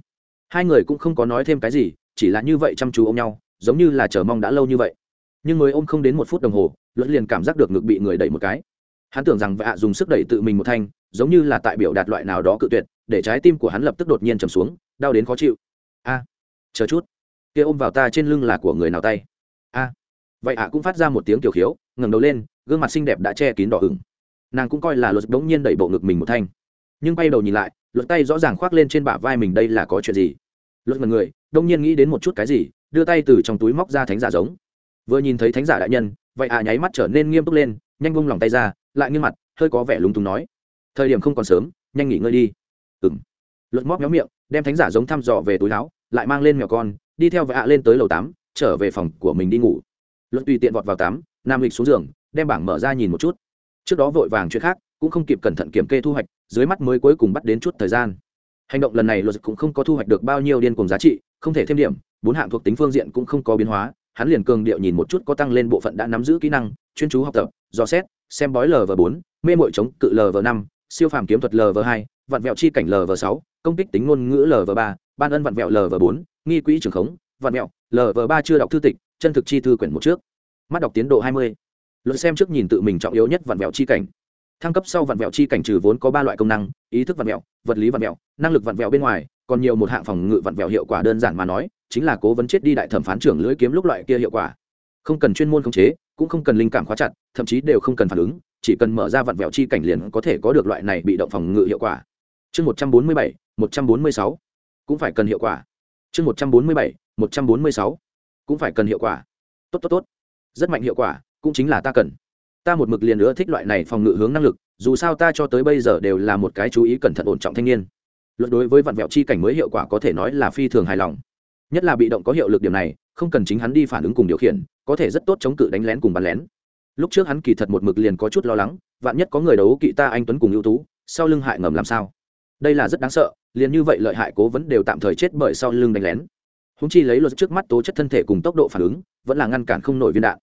Hai người cũng không có nói thêm cái gì, chỉ là như vậy chăm chú ôm nhau, giống như là chờ mong đã lâu như vậy. Nhưng mới ôm không đến một phút đồng hồ, luật liền cảm giác được ngực bị người đẩy một cái. Hắn tưởng rằng vạ dùng sức đẩy tự mình một thanh, giống như là tại biểu đạt loại nào đó cự tuyệt, để trái tim của hắn lập tức đột nhiên trầm xuống, đau đến khó chịu a chờ chút. Kia ôm vào ta trên lưng là của người nào tay? A vậy ạ, cũng phát ra một tiếng kiểu khiếu, ngẩng đầu lên, gương mặt xinh đẹp đã che kín đỏ ửng. Nàng cũng coi là luật đống nhiên đẩy bộ ngực mình một thanh. Nhưng bay đầu nhìn lại, luật tay rõ ràng khoác lên trên bả vai mình đây là có chuyện gì? Luật mật người, đông nhiên nghĩ đến một chút cái gì, đưa tay từ trong túi móc ra thánh giả giống. Vừa nhìn thấy thánh giả đại nhân, vậy à nháy mắt trở nên nghiêm túc lên, nhanh bung lòng tay ra, lại nghiêm mặt, hơi có vẻ lúng túng nói. Thời điểm không còn sớm, nhanh nghỉ ngơi đi. Ừng luật móc méo miệng đem thánh giả giống thăm dò về túi láo, lại mang lên mèo con, đi theo vạ lên tới lầu tám, trở về phòng của mình đi ngủ. Luận tùy tiện vọt vào tám, nam lịch xuống giường, đem bảng mở ra nhìn một chút. Trước đó vội vàng chuyện khác, cũng không kịp cẩn thận kiểm kê thu hoạch, dưới mắt mới cuối cùng bắt đến chút thời gian. Hành động lần này luật cũng không có thu hoạch được bao nhiêu điên cùng giá trị, không thể thêm điểm, bốn hạng thuộc tính phương diện cũng không có biến hóa, hắn liền cường điệu nhìn một chút có tăng lên bộ phận đã nắm giữ kỹ năng, chuyên chú học tập, dò xét, xem bói lv bốn, mê mội chống cự lv năm, siêu phàm kiếm thuật lv hai vặn vẹo chi cảnh lv sáu, công kích tính ngôn ngữ lv ba, ban ân vặn vẹo lv bốn, nghi quỹ trường khống vặn vẹo lv ba chưa đọc thư tịch, chân thực chi thư quyển một trước. Mắt đọc tiến độ hai mươi. Luật xem trước nhìn tự mình trọng yếu nhất vặn vẹo chi cảnh. Thăng cấp sau vặn vẹo chi cảnh trừ vốn có ba loại công năng, ý thức vặn vẹo, vật lý vặn vẹo, năng lực vặn vẹo bên ngoài, còn nhiều một hạng phòng ngự vặn vẹo hiệu quả đơn giản mà nói, chính là cố vấn chết đi đại thẩm phán trưởng lưỡi kiếm lúc loại kia hiệu quả. Không cần chuyên môn khống chế, cũng không cần linh cảm khóa chặt, thậm chí đều không cần phản ứng, chỉ cần mở ra vặn vẹo chi cảnh liền có thể có được loại này bị động phòng ngự hiệu quả chương một trăm bốn mươi bảy, một trăm bốn mươi sáu. Cũng phải cần hiệu quả. Chương một trăm bốn mươi bảy, một trăm bốn mươi sáu. Cũng phải cần hiệu quả. Tốt tốt tốt. Rất mạnh hiệu quả, cũng chính là ta cần. Ta một mực liền nữa thích loại này phòng ngự hướng năng lực, dù sao ta cho tới bây giờ đều là một cái chú ý cẩn thận ổn trọng thanh niên. Luật đối với vặn vẹo chi cảnh mới hiệu quả có thể nói là phi thường hài lòng. Nhất là bị động có hiệu lực điểm này, không cần chính hắn đi phản ứng cùng điều khiển, có thể rất tốt chống cự đánh lén cùng bắn lén. Lúc trước hắn kỳ thật một mực liền có chút lo lắng, vạn nhất có người đấu kỵ ta anh tuấn cùng ưu tú, sau lưng hại ngầm làm sao? Đây là rất đáng sợ, liền như vậy lợi hại cố vấn đều tạm thời chết bởi sau lưng đánh lén. Húng chi lấy luật trước mắt tố chất thân thể cùng tốc độ phản ứng, vẫn là ngăn cản không nổi viên đạn.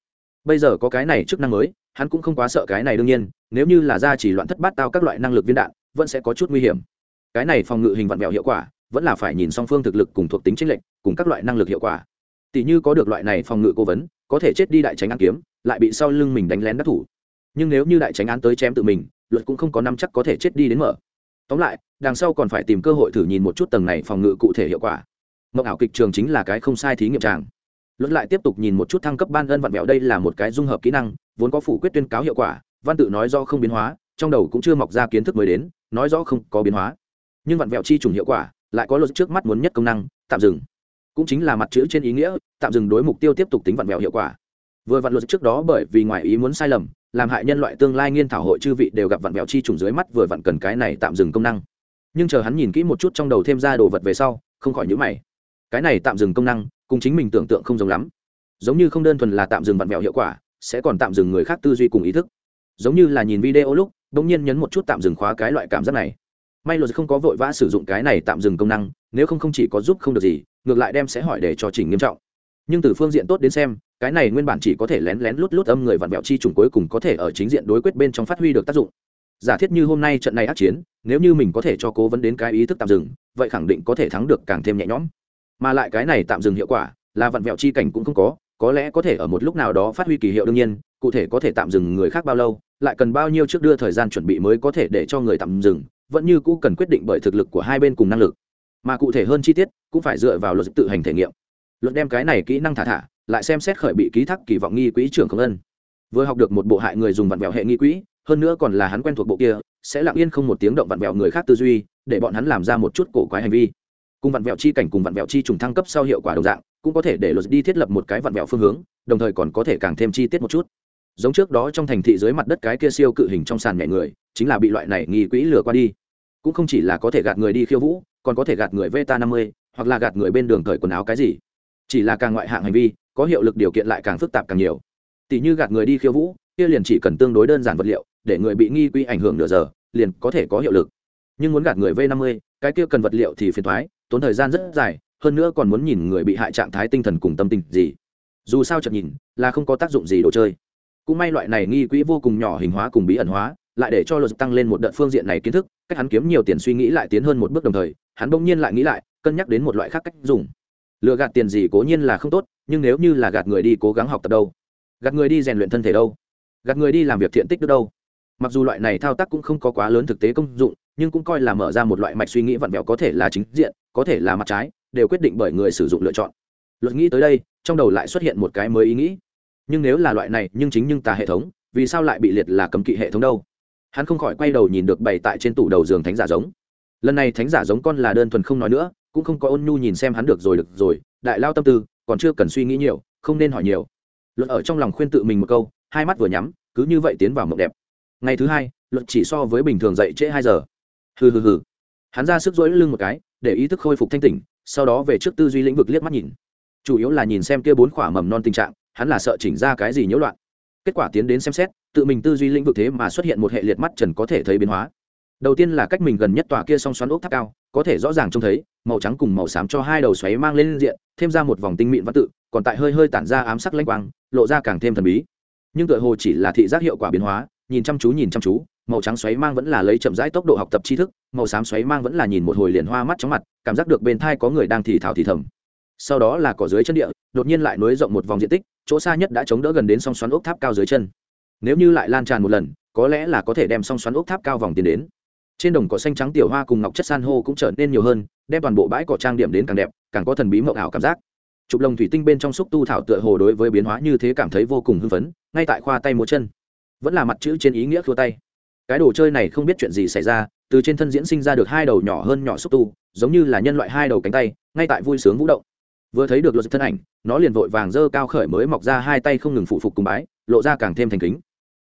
Bây giờ có cái này chức năng mới, hắn cũng không quá sợ cái này đương nhiên, nếu như là ra chỉ loạn thất bát tao các loại năng lực viên đạn, vẫn sẽ có chút nguy hiểm. Cái này phòng ngự hình vặn vẹo hiệu quả, vẫn là phải nhìn song phương thực lực cùng thuộc tính chính lệnh cùng các loại năng lực hiệu quả. Tỷ như có được loại này phòng ngự cố vấn, có thể chết đi đại tránh án kiếm, lại bị sau lưng mình đánh lén đắc thủ. Nhưng nếu như đại tránh án tới chém tự mình, luật cũng không có năm chắc có thể chết đi đến mở tóm lại, đằng sau còn phải tìm cơ hội thử nhìn một chút tầng này phòng ngự cụ thể hiệu quả. Mộng ảo kịch trường chính là cái không sai thí nghiệm tràng. Luật lại tiếp tục nhìn một chút thăng cấp ban ân vặn vẹo đây là một cái dung hợp kỹ năng, vốn có phủ quyết tuyên cáo hiệu quả, văn tự nói do không biến hóa, trong đầu cũng chưa mọc ra kiến thức mới đến, nói rõ không có biến hóa. Nhưng vặn vẹo chi trùng hiệu quả, lại có luật trước mắt muốn nhất công năng, tạm dừng. Cũng chính là mặt chữ trên ý nghĩa, tạm dừng đối mục tiêu tiếp tục tính vặn vẹo hiệu quả. Vừa vặn luật trước đó bởi vì ngoài ý muốn sai lầm làm hại nhân loại tương lai nghiên thảo hội chư vị đều gặp vặn vẹo chi trùng dưới mắt vừa vặn cần cái này tạm dừng công năng. Nhưng chờ hắn nhìn kỹ một chút trong đầu thêm ra đồ vật về sau, không khỏi nhữ mày. Cái này tạm dừng công năng, cùng chính mình tưởng tượng không giống lắm. Giống như không đơn thuần là tạm dừng vặn vẹo hiệu quả, sẽ còn tạm dừng người khác tư duy cùng ý thức. Giống như là nhìn video lúc đ ỗ n g nhiên nhấn một chút tạm dừng khóa cái loại cảm giác này. May luật không có vội vã sử dụng cái này tạm dừng công năng, nếu không không chỉ có giúp không được gì, ngược lại đem sẽ hỏi để cho chỉnh nghiêm trọng nhưng từ phương diện tốt đến xem, cái này nguyên bản chỉ có thể lén lén lút lút âm người vặn vẹo chi trùng cuối cùng có thể ở chính diện đối quyết bên trong phát huy được tác dụng. Giả thiết như hôm nay trận này ác chiến, nếu như mình có thể cho cố vấn đến cái ý thức tạm dừng, vậy khẳng định có thể thắng được càng thêm nhẹ nhõm. Mà lại cái này tạm dừng hiệu quả, là vặn vẹo chi cảnh cũng không có có lẽ có thể ở một lúc nào đó phát huy kỳ hiệu đương nhiên, cụ thể có thể tạm dừng người khác bao lâu, lại cần bao nhiêu trước đưa thời gian chuẩn bị mới có thể để cho người tạm dừng, vẫn như cũ cần quyết định bởi thực lực của hai bên cùng năng lực. Mà cụ thể hơn chi tiết, cũng phải dựa vào luật tự hành thể nghiệm luật đem cái này kỹ năng thả thả, lại xem xét khởi bị ký thác kỳ vọng nghi quỹ trưởng không ân. Vừa học được một bộ hại người dùng vặn vẹo hệ nghi quỹ, hơn nữa còn là hắn quen thuộc bộ kia, sẽ lặng yên không một tiếng động vặn vẹo người khác tư duy, để bọn hắn làm ra một chút cổ quái hành vi. Cùng vặn vẹo chi cảnh cùng vặn vẹo chi trùng thăng cấp sau hiệu quả đồng dạng, cũng có thể để luật đi thiết lập một cái vặn vẹo phương hướng, đồng thời còn có thể càng thêm chi tiết một chút. Giống trước đó trong thành thị dưới mặt đất cái kia siêu cự hình trong sàn nhảy người, chính là bị loại này nghi quỹ lừa qua đi. Cũng không chỉ là có thể gạt người đi khiêu vũ, còn có thể gạt người veta năm mươi, hoặc là gạt người bên đường cởi quần áo cái gì chỉ là càng ngoại hạng hành vi, có hiệu lực điều kiện lại càng phức tạp càng nhiều. Tỷ như gạt người đi khiêu vũ, kia liền chỉ cần tương đối đơn giản vật liệu, để người bị nghi quy ảnh hưởng nửa giờ, liền có thể có hiệu lực. Nhưng muốn gạt người v năm mươi, cái kia cần vật liệu thì phiền thoái, tốn thời gian rất dài, hơn nữa còn muốn nhìn người bị hại trạng thái tinh thần cùng tâm tình gì. Dù sao chậm nhìn, là không có tác dụng gì đồ chơi. Cũng may loại này nghi quỹ vô cùng nhỏ hình hóa cùng bí ẩn hóa, lại để cho luật tăng lên một đợt phương diện này kiến thức, cách hắn kiếm nhiều tiền suy nghĩ lại tiến hơn một bước đồng thời, hắn bỗng nhiên lại nghĩ lại, cân nhắc đến một loại khác cách dùng lừa gạt tiền gì cố nhiên là không tốt, nhưng nếu như là gạt người đi cố gắng học tập đâu? Gạt người đi rèn luyện thân thể đâu? Gạt người đi làm việc thiện tích được đâu? Mặc dù loại này thao tác cũng không có quá lớn thực tế công dụng, nhưng cũng coi là mở ra một loại mạch suy nghĩ vặn vẹo có thể là chính diện, có thể là mặt trái, đều quyết định bởi người sử dụng lựa chọn. Luật nghĩ tới đây, trong đầu lại xuất hiện một cái mới ý nghĩ. Nhưng nếu là loại này, nhưng chính nhưng tà hệ thống, vì sao lại bị liệt là cấm kỵ hệ thống đâu? Hắn không khỏi quay đầu nhìn được bày tại trên tủ đầu giường thánh giả giống. Lần này thánh giả giống con là đơn thuần không nói nữa cũng không có ôn nhu nhìn xem hắn được rồi được rồi, đại lao tâm tư, còn chưa cần suy nghĩ nhiều, không nên hỏi nhiều. Luật ở trong lòng khuyên tự mình một câu, hai mắt vừa nhắm, cứ như vậy tiến vào mộng đẹp. Ngày thứ hai, luật chỉ so với bình thường dậy trễ hai giờ. Hừ hừ hừ. Hắn ra sức dỗi lưng một cái, để ý thức khôi phục thanh tỉnh, sau đó về trước tư duy lĩnh vực liếc mắt nhìn. Chủ yếu là nhìn xem kia bốn khỏa mầm non tình trạng, hắn là sợ chỉnh ra cái gì nhiễu loạn. Kết quả tiến đến xem xét, tự mình tư duy lĩnh vực thế mà xuất hiện một hệ liệt mắt trần có thể thấy biến hóa. Đầu tiên là cách mình gần nhất tòa kia song xoắn ốc tháp cao, có thể rõ ràng trông thấy màu trắng cùng màu xám cho hai đầu xoáy mang lên diện, thêm ra một vòng tinh mịn văn tự, còn tại hơi hơi tản ra ám sắc lanh quang, lộ ra càng thêm thần bí. Nhưng tựa hồ chỉ là thị giác hiệu quả biến hóa, nhìn chăm chú nhìn chăm chú, màu trắng xoáy mang vẫn là lấy chậm rãi tốc độ học tập tri thức, màu xám xoáy mang vẫn là nhìn một hồi liền hoa mắt chóng mặt, cảm giác được bên thai có người đang thì thảo thì thầm. Sau đó là cỏ dưới chân địa, đột nhiên lại nối rộng một vòng diện tích, chỗ xa nhất đã chống đỡ gần đến song xoắn ốc tháp cao dưới chân. Nếu như lại lan tràn một lần, có lẽ là có thể đem song xoắn ốc tháp cao vòng tiến đến. Trên đồng cỏ xanh trắng tiểu hoa cùng ngọc chất san hô cũng trở nên nhiều hơn đem toàn bộ bãi cỏ trang điểm đến càng đẹp, càng có thần bí mộng ảo cảm giác. Chụp lồng thủy tinh bên trong xúc tu thảo tựa hồ đối với biến hóa như thế cảm thấy vô cùng hưng phấn, ngay tại khoa tay múa chân. Vẫn là mặt chữ trên ý nghĩa khua tay. Cái đồ chơi này không biết chuyện gì xảy ra, từ trên thân diễn sinh ra được hai đầu nhỏ hơn nhỏ xúc tu, giống như là nhân loại hai đầu cánh tay, ngay tại vui sướng vũ động. Vừa thấy được luật thân ảnh, nó liền vội vàng dơ cao khởi mới mọc ra hai tay không ngừng phụ phục cùng bái, lộ ra càng thêm thành kính.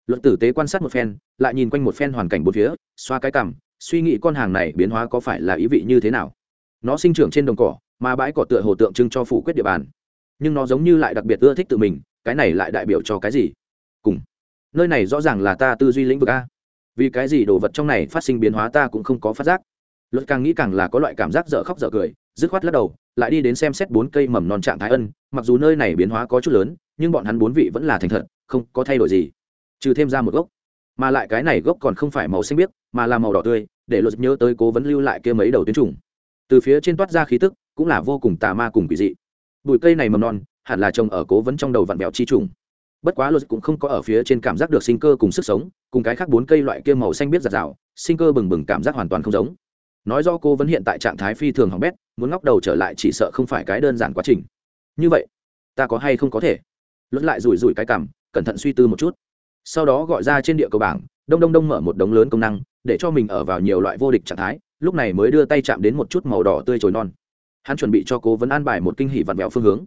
Luật tử tế quan sát một phen, lại nhìn quanh một phen hoàn cảnh bốn phía, xoa cái cằm suy nghĩ con hàng này biến hóa có phải là ý vị như thế nào nó sinh trưởng trên đồng cỏ, mà bãi cỏ tựa hồ tượng trưng cho phủ quyết địa bàn. Nhưng nó giống như lại đặc biệt ưa thích tự mình, cái này lại đại biểu cho cái gì? Cùng. Nơi này rõ ràng là ta tư duy lĩnh vực a. Vì cái gì đồ vật trong này phát sinh biến hóa ta cũng không có phát giác. Luật càng nghĩ càng là có loại cảm giác dở khóc dở cười, dứt khoát lắc đầu, lại đi đến xem xét bốn cây mầm non trạng thái ân, mặc dù nơi này biến hóa có chút lớn, nhưng bọn hắn bốn vị vẫn là thành thật, không có thay đổi gì. Trừ thêm ra một gốc. Mà lại cái này gốc còn không phải màu xanh biếc, mà là màu đỏ tươi, để luật nhớ tới cố vấn lưu lại kia mấy đầu tuyến trùng từ phía trên toát ra khí tức, cũng là vô cùng tà ma cùng kỳ dị. Bụi cây này mầm non, hẳn là trồng ở cố vấn trong đầu vặn bèo chi trùng. Bất quá luật cũng không có ở phía trên cảm giác được sinh cơ cùng sức sống, cùng cái khác bốn cây loại kia màu xanh biết giặt rào, sinh cơ bừng bừng cảm giác hoàn toàn không giống. Nói do cô vẫn hiện tại trạng thái phi thường hỏng bét, muốn ngóc đầu trở lại chỉ sợ không phải cái đơn giản quá trình. Như vậy, ta có hay không có thể? Luật lại rủi rủi cái cảm, cẩn thận suy tư một chút. Sau đó gọi ra trên địa cầu bảng, đông đông đông mở một đống lớn công năng, để cho mình ở vào nhiều loại vô địch trạng thái lúc này mới đưa tay chạm đến một chút màu đỏ tươi trồi non. Hắn chuẩn bị cho cố vấn an bài một kinh hỷ vặn vẹo phương hướng.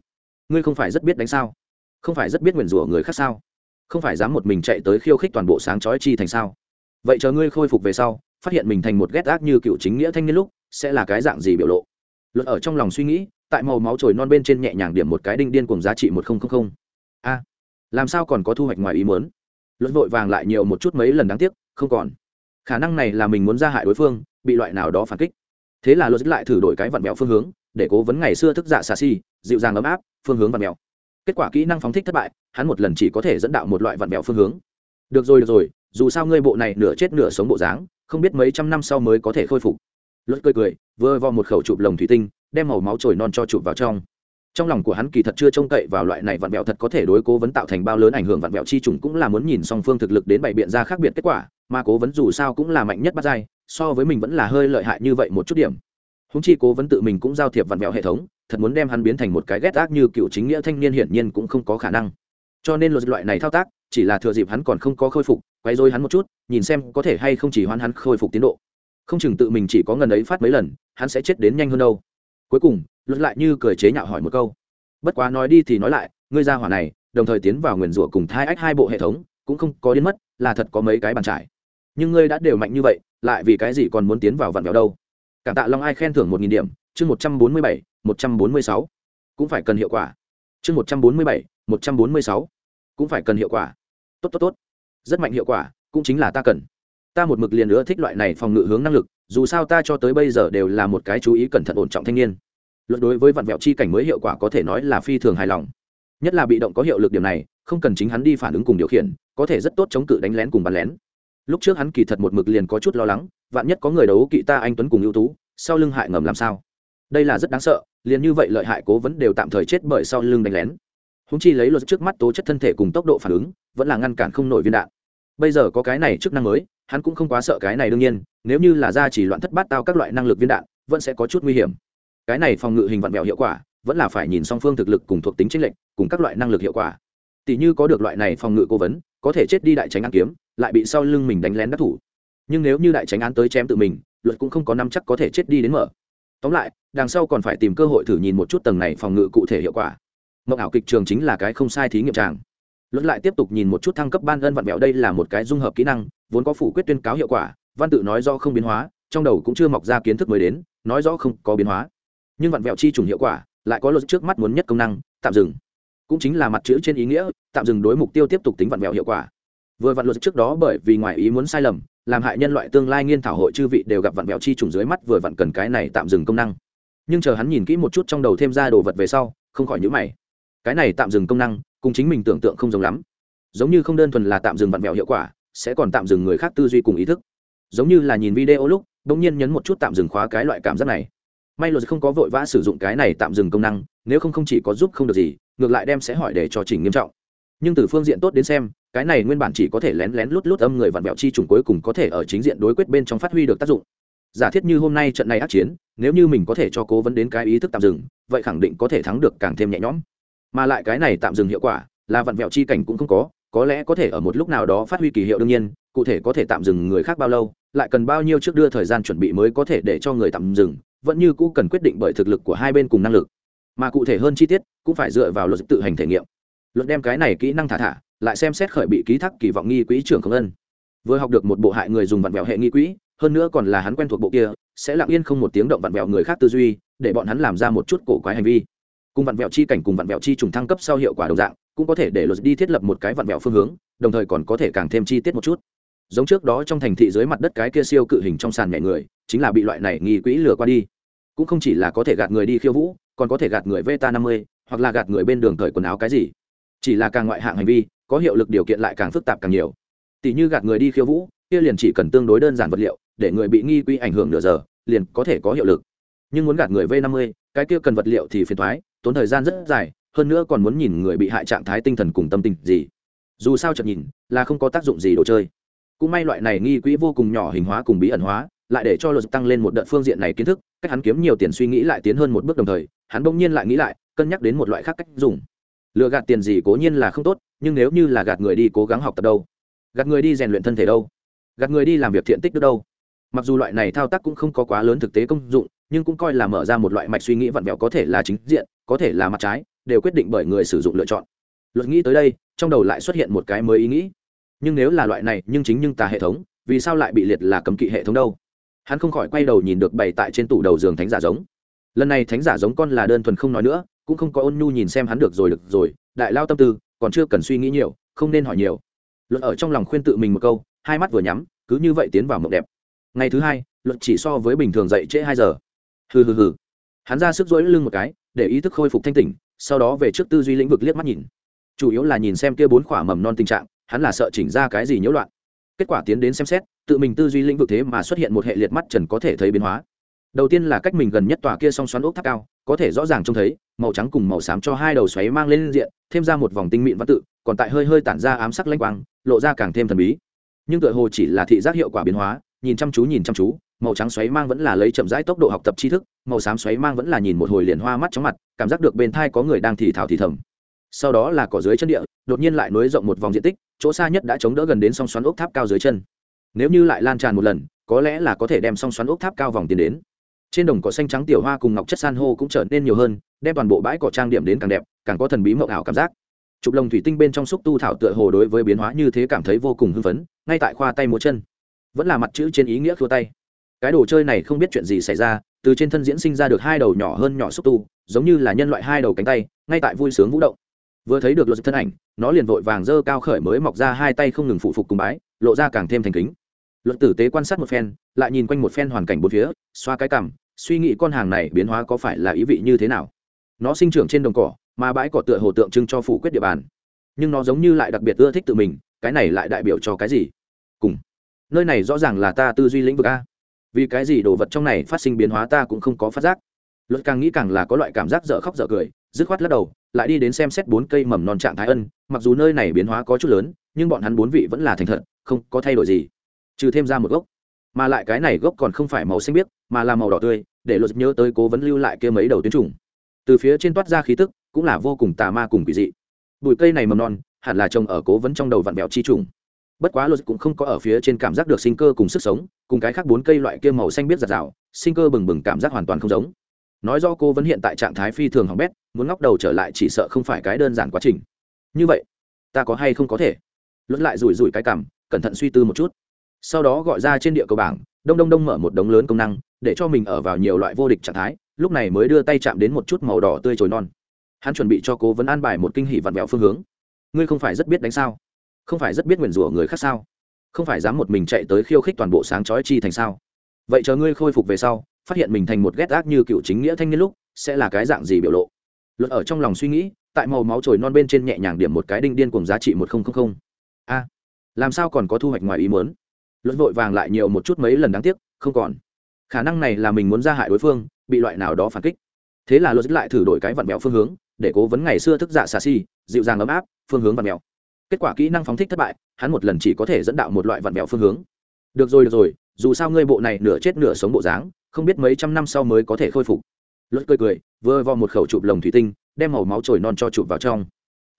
Ngươi không phải rất biết đánh sao? Không phải rất biết nguyền rủa người khác sao? Không phải dám một mình chạy tới khiêu khích toàn bộ sáng chói chi thành sao? Vậy chờ ngươi khôi phục về sau, phát hiện mình thành một ghét ác như cựu chính nghĩa thanh niên lúc, sẽ là cái dạng gì biểu lộ? Luật ở trong lòng suy nghĩ, tại màu máu trồi non bên trên nhẹ nhàng điểm một cái đinh điên cùng giá trị một nghìn a, làm sao còn có thu hoạch ngoài ý muốn? Luật vội vàng lại nhiều một chút mấy lần đáng tiếc, không còn. Khả năng này là mình muốn ra hại đối phương bị loại nào đó phản kích. Thế là luật lại thử đổi cái vặn mẹo phương hướng, để cố vấn ngày xưa thức dạ xà xi dịu dàng ấm áp, phương hướng vặn mẹo kết quả kỹ năng phóng thích thất bại, hắn một lần chỉ có thể dẫn đạo một loại vặn mẹo phương hướng. Được rồi được rồi, dù sao ngươi bộ này nửa chết nửa sống bộ dáng, không biết mấy trăm năm sau mới có thể khôi phục. Luật cười cười, vừa vò một khẩu chụp lồng thủy tinh, đem màu máu trồi non cho chụp vào trong. Trong lòng của hắn kỳ thật chưa trông cậy vào loại này vặn vẹo thật có thể đối cố vấn tạo thành bao lớn ảnh hưởng vặn vẹo chi trùng cũng là muốn nhìn song phương thực lực đến bày biện ra khác biệt kết quả, mà cố vấn dù sao cũng là mạnh nhất bắt dai so với mình vẫn là hơi lợi hại như vậy một chút điểm. Húng chi cố vấn tự mình cũng giao thiệp vặn vẹo hệ thống, thật muốn đem hắn biến thành một cái ghét ác như cựu chính nghĩa thanh niên hiển nhiên cũng không có khả năng. Cho nên luật loại này thao tác, chỉ là thừa dịp hắn còn không có khôi phục quay dối hắn một chút, nhìn xem có thể hay không chỉ hoan hắn khôi phục tiến độ. Không chừng tự mình chỉ có ngần ấy phát mấy lần, hắn sẽ chết đến nhanh hơn đâu. Cuối cùng, luật lại như cười chế nhạo hỏi một câu. Bất quá nói đi thì nói lại, ngươi ra hỏa này, đồng thời tiến vào nguyền rủa cùng thai ách hai bộ hệ thống, cũng không có đến mất, là thật có mấy cái bàn trải. Nhưng ngươi đã đều mạnh như vậy lại vì cái gì còn muốn tiến vào vặn vẹo đâu? Cảm tạ long ai khen thưởng một nghìn điểm, chương một trăm bốn mươi bảy, một trăm bốn mươi sáu. Cũng phải cần hiệu quả. Chương một trăm bốn mươi bảy, một trăm bốn mươi sáu. Cũng phải cần hiệu quả. Tốt tốt tốt. Rất mạnh hiệu quả, cũng chính là ta cần. Ta một mực liền nữa thích loại này phòng ngự hướng năng lực, dù sao ta cho tới bây giờ đều là một cái chú ý cẩn thận ổn trọng thanh niên. Luận đối với vặn vẹo chi cảnh mới hiệu quả có thể nói là phi thường hài lòng. Nhất là bị động có hiệu lực điểm này, không cần chính hắn đi phản ứng cùng điều khiển, có thể rất tốt chống cự đánh lén cùng bắn lén lúc trước hắn kỳ thật một mực liền có chút lo lắng, vạn nhất có người đấu kỵ ta anh tuấn cùng ưu tú, sau lưng hại ngầm làm sao? Đây là rất đáng sợ, liền như vậy lợi hại cố vấn đều tạm thời chết bởi sau lưng đánh lén. Húng chi lấy luật trước mắt tố chất thân thể cùng tốc độ phản ứng, vẫn là ngăn cản không nổi viên đạn. Bây giờ có cái này chức năng mới, hắn cũng không quá sợ cái này đương nhiên, nếu như là ra chỉ loạn thất bát tao các loại năng lực viên đạn, vẫn sẽ có chút nguy hiểm. Cái này phòng ngự hình vặn mẹo hiệu quả, vẫn là phải nhìn song phương thực lực cùng thuộc tính tranh lệch, cùng các loại năng lực hiệu quả. Tỷ như có được loại này phòng ngự cố vấn, có thể chết đi đại tránh ăn kiếm lại bị sau lưng mình đánh lén đắc thủ. Nhưng nếu như đại tránh án tới chém tự mình, luật cũng không có năm chắc có thể chết đi đến mở. Tóm lại, đằng sau còn phải tìm cơ hội thử nhìn một chút tầng này phòng ngự cụ thể hiệu quả. Mộng ảo kịch trường chính là cái không sai thí nghiệm tràng. Luật lại tiếp tục nhìn một chút thăng cấp ban ân vặn vẹo đây là một cái dung hợp kỹ năng, vốn có phủ quyết tuyên cáo hiệu quả, văn tự nói do không biến hóa, trong đầu cũng chưa mọc ra kiến thức mới đến, nói rõ không có biến hóa. Nhưng vặn vẹo chi trùng hiệu quả, lại có luật trước mắt muốn nhất công năng, tạm dừng. Cũng chính là mặt chữ trên ý nghĩa, tạm dừng đối mục tiêu tiếp tục tính vặn vẹo hiệu quả vừa vặn luật trước đó bởi vì ngoài ý muốn sai lầm, làm hại nhân loại tương lai nghiên thảo hội chư vị đều gặp vặn vẹo chi trùng dưới mắt vừa vặn cần cái này tạm dừng công năng. Nhưng chờ hắn nhìn kỹ một chút trong đầu thêm ra đồ vật về sau, không khỏi nhữ mày. Cái này tạm dừng công năng, cùng chính mình tưởng tượng không giống lắm. Giống như không đơn thuần là tạm dừng vặn vẹo hiệu quả, sẽ còn tạm dừng người khác tư duy cùng ý thức. Giống như là nhìn video lúc đ ỗ n g nhiên nhấn một chút tạm dừng khóa cái loại cảm giác này. May luật không có vội vã sử dụng cái này tạm dừng công năng, nếu không không chỉ có giúp không được gì, ngược lại đem sẽ hỏi để cho chỉnh nghiêm trọng. Nhưng từ phương diện tốt đến xem cái này nguyên bản chỉ có thể lén lén lút lút âm người vặn vẹo chi trùng cuối cùng có thể ở chính diện đối quyết bên trong phát huy được tác dụng. Giả thiết như hôm nay trận này ác chiến, nếu như mình có thể cho cố vấn đến cái ý thức tạm dừng, vậy khẳng định có thể thắng được càng thêm nhẹ nhõm. Mà lại cái này tạm dừng hiệu quả, là vặn vẹo chi cảnh cũng không có có lẽ có thể ở một lúc nào đó phát huy kỳ hiệu đương nhiên, cụ thể có thể tạm dừng người khác bao lâu, lại cần bao nhiêu trước đưa thời gian chuẩn bị mới có thể để cho người tạm dừng, vẫn như cũ cần quyết định bởi thực lực của hai bên cùng năng lực. Mà cụ thể hơn chi tiết, cũng phải dựa vào luật tự hành thể nghiệm. Luật đem cái này kỹ năng thả thả lại xem xét khởi bị ký thác kỳ vọng nghi quỹ trưởng công ân. Vừa học được một bộ hại người dùng vặn vẹo hệ nghi quỹ, hơn nữa còn là hắn quen thuộc bộ kia, sẽ lặng yên không một tiếng động vặn vẹo người khác tư duy, để bọn hắn làm ra một chút cổ quái hành vi. Cùng vặn vẹo chi cảnh cùng vặn vẹo chi trùng thăng cấp sau hiệu quả đồng dạng, cũng có thể để luật đi thiết lập một cái vặn vẹo phương hướng, đồng thời còn có thể càng thêm chi tiết một chút. Giống trước đó trong thành thị dưới mặt đất cái kia siêu cự hình trong sàn mẹ người, chính là bị loại này nghi quỹ lừa qua đi. Cũng không chỉ là có thể gạt người đi khiêu vũ, còn có thể gạt người veta năm mươi, hoặc là gạt người bên đường thời quần áo cái gì. Chỉ là càng ngoại hạng hành vi có hiệu lực điều kiện lại càng phức tạp càng nhiều. Tỷ như gạt người đi khiêu vũ, kia liền chỉ cần tương đối đơn giản vật liệu, để người bị nghi quy ảnh hưởng nửa giờ, liền có thể có hiệu lực. Nhưng muốn gạt người v năm mươi, cái kia cần vật liệu thì phiền thoái, tốn thời gian rất dài, hơn nữa còn muốn nhìn người bị hại trạng thái tinh thần cùng tâm tình gì. Dù sao chợt nhìn, là không có tác dụng gì đồ chơi. Cũng may loại này nghi quỹ vô cùng nhỏ hình hóa cùng bí ẩn hóa, lại để cho luật tăng lên một đợt phương diện này kiến thức, cách hắn kiếm nhiều tiền suy nghĩ lại tiến hơn một bước đồng thời, hắn bỗng nhiên lại nghĩ lại, cân nhắc đến một loại khác cách dùng. Lừa gạt tiền gì cố nhiên là không tốt nhưng nếu như là gạt người đi cố gắng học tập đâu? Gạt người đi rèn luyện thân thể đâu? Gạt người đi làm việc thiện tích được đâu? Mặc dù loại này thao tác cũng không có quá lớn thực tế công dụng, nhưng cũng coi là mở ra một loại mạch suy nghĩ vặn vẹo có thể là chính diện, có thể là mặt trái, đều quyết định bởi người sử dụng lựa chọn. Luật nghĩ tới đây, trong đầu lại xuất hiện một cái mới ý nghĩ. Nhưng nếu là loại này, nhưng chính nhưng tà hệ thống, vì sao lại bị liệt là cấm kỵ hệ thống đâu? Hắn không khỏi quay đầu nhìn được bày tại trên tủ đầu giường thánh giả giống. Lần này thánh giả giống con là đơn thuần không nói nữa, cũng không có ôn nhu nhìn xem hắn được rồi được rồi, đại lao tâm tư còn chưa cần suy nghĩ nhiều, không nên hỏi nhiều. Luật ở trong lòng khuyên tự mình một câu, hai mắt vừa nhắm, cứ như vậy tiến vào mộng đẹp. Ngày thứ hai, luật chỉ so với bình thường dậy trễ hai giờ. Hừ hừ hừ. Hắn ra sức dỗi lưng một cái, để ý thức khôi phục thanh tỉnh, sau đó về trước tư duy lĩnh vực liếc mắt nhìn. Chủ yếu là nhìn xem kia bốn khỏa mầm non tình trạng, hắn là sợ chỉnh ra cái gì nhiễu loạn. Kết quả tiến đến xem xét, tự mình tư duy lĩnh vực thế mà xuất hiện một hệ liệt mắt trần có thể thấy biến hóa đầu tiên là cách mình gần nhất tòa kia song xoắn ốc tháp cao, có thể rõ ràng trông thấy, màu trắng cùng màu xám cho hai đầu xoáy mang lên diện, thêm ra một vòng tinh mịn văn tự, còn tại hơi hơi tản ra ám sắc lanh quang, lộ ra càng thêm thần bí. Nhưng tựa hồ chỉ là thị giác hiệu quả biến hóa, nhìn chăm chú nhìn chăm chú, màu trắng xoáy mang vẫn là lấy chậm rãi tốc độ học tập tri thức, màu xám xoáy mang vẫn là nhìn một hồi liền hoa mắt chóng mặt, cảm giác được bên thai có người đang thì thảo thì thầm. Sau đó là cỏ dưới chân địa, đột nhiên lại nối rộng một vòng diện tích, chỗ xa nhất đã chống đỡ gần đến song xoắn ốc tháp cao dưới chân. Nếu như lại lan tràn một lần, có lẽ là có thể đem song xoắn ốc tháp cao vòng tiền đến trên đồng cỏ xanh trắng tiểu hoa cùng ngọc chất san hô cũng trở nên nhiều hơn, đem toàn bộ bãi cỏ trang điểm đến càng đẹp, càng có thần bí mộng ảo cảm giác. Chụp lồng thủy tinh bên trong xúc tu thảo tựa hồ đối với biến hóa như thế cảm thấy vô cùng hưng phấn, ngay tại khoa tay múa chân. Vẫn là mặt chữ trên ý nghĩa khua tay. Cái đồ chơi này không biết chuyện gì xảy ra, từ trên thân diễn sinh ra được hai đầu nhỏ hơn nhỏ xúc tu, giống như là nhân loại hai đầu cánh tay, ngay tại vui sướng vũ động. Vừa thấy được luật thân ảnh, nó liền vội vàng dơ cao khởi mới mọc ra hai tay không ngừng phụ phục cùng bái, lộ ra càng thêm thành kính luật tử tế quan sát một phen, lại nhìn quanh một phen hoàn cảnh bốn phía, xoa cái cằm suy nghĩ con hàng này biến hóa có phải là ý vị như thế nào. Nó sinh trưởng trên đồng cỏ, mà bãi cỏ tựa hồ tượng trưng cho phủ quyết địa bàn. Nhưng nó giống như lại đặc biệt ưa thích tự mình, cái này lại đại biểu cho cái gì? Cùng. Nơi này rõ ràng là ta tư duy lĩnh vực a. Vì cái gì đồ vật trong này phát sinh biến hóa ta cũng không có phát giác. Luật càng nghĩ càng là có loại cảm giác dở khóc dở cười, dứt khoát lắc đầu, lại đi đến xem xét bốn cây mầm non trạng thái ân, mặc dù nơi này biến hóa có chút lớn, nhưng bọn hắn bốn vị vẫn là thành thật, không có thay đổi gì trừ thêm ra một gốc. Mà lại cái này gốc còn không phải màu xanh biếc, mà là màu đỏ tươi, để luật nhớ tới cố vấn lưu lại kia mấy đầu tuyến trùng. Từ phía trên toát ra khí tức, cũng là vô cùng tà ma cùng quỷ dị. Bụi cây này mầm non, hẳn là trồng ở cố vấn trong đầu vạn bèo chi trùng. Bất quá luật cũng không có ở phía trên cảm giác được sinh cơ cùng sức sống, cùng cái khác bốn cây loại kia màu xanh biết giặt rào, sinh cơ bừng bừng cảm giác hoàn toàn không giống. Nói do cô vẫn hiện tại trạng thái phi thường hỏng bét, muốn ngóc đầu trở lại chỉ sợ không phải cái đơn giản quá trình. Như vậy, ta có hay không có thể? Luật lại rủi rủi cái cảm, cẩn thận suy tư một chút sau đó gọi ra trên địa cầu bảng, đông đông đông mở một đống lớn công năng, để cho mình ở vào nhiều loại vô địch trạng thái, lúc này mới đưa tay chạm đến một chút màu đỏ tươi trồi non. Hắn chuẩn bị cho cố vấn an bài một kinh hỷ vặn vẹo phương hướng. Ngươi không phải rất biết đánh sao? Không phải rất biết nguyền rủa người khác sao? Không phải dám một mình chạy tới khiêu khích toàn bộ sáng chói chi thành sao? Vậy chờ ngươi khôi phục về sau, phát hiện mình thành một ghét ác như cựu chính nghĩa thanh niên lúc, sẽ là cái dạng gì biểu lộ? Luật ở trong lòng suy nghĩ, tại màu máu trồi non bên trên nhẹ nhàng điểm một cái đinh điên cùng giá trị một nghìn a, làm sao còn có thu hoạch ngoài ý muốn? Luật vội vàng lại nhiều một chút mấy lần đáng tiếc, không còn. Khả năng này là mình muốn ra hại đối phương, bị loại nào đó phản kích. Thế là luật lại thử đổi cái vặn mẹo phương hướng, để cố vấn ngày xưa thức giả xà xi dịu dàng ấm áp, phương hướng vặn mẹo kết quả kỹ năng phóng thích thất bại, hắn một lần chỉ có thể dẫn đạo một loại vặn mẹo phương hướng. Được rồi được rồi, dù sao ngươi bộ này nửa chết nửa sống bộ dáng, không biết mấy trăm năm sau mới có thể khôi phục. Luật cười cười, vừa vo một khẩu chụp lồng thủy tinh, đem màu máu trồi non cho chụp vào trong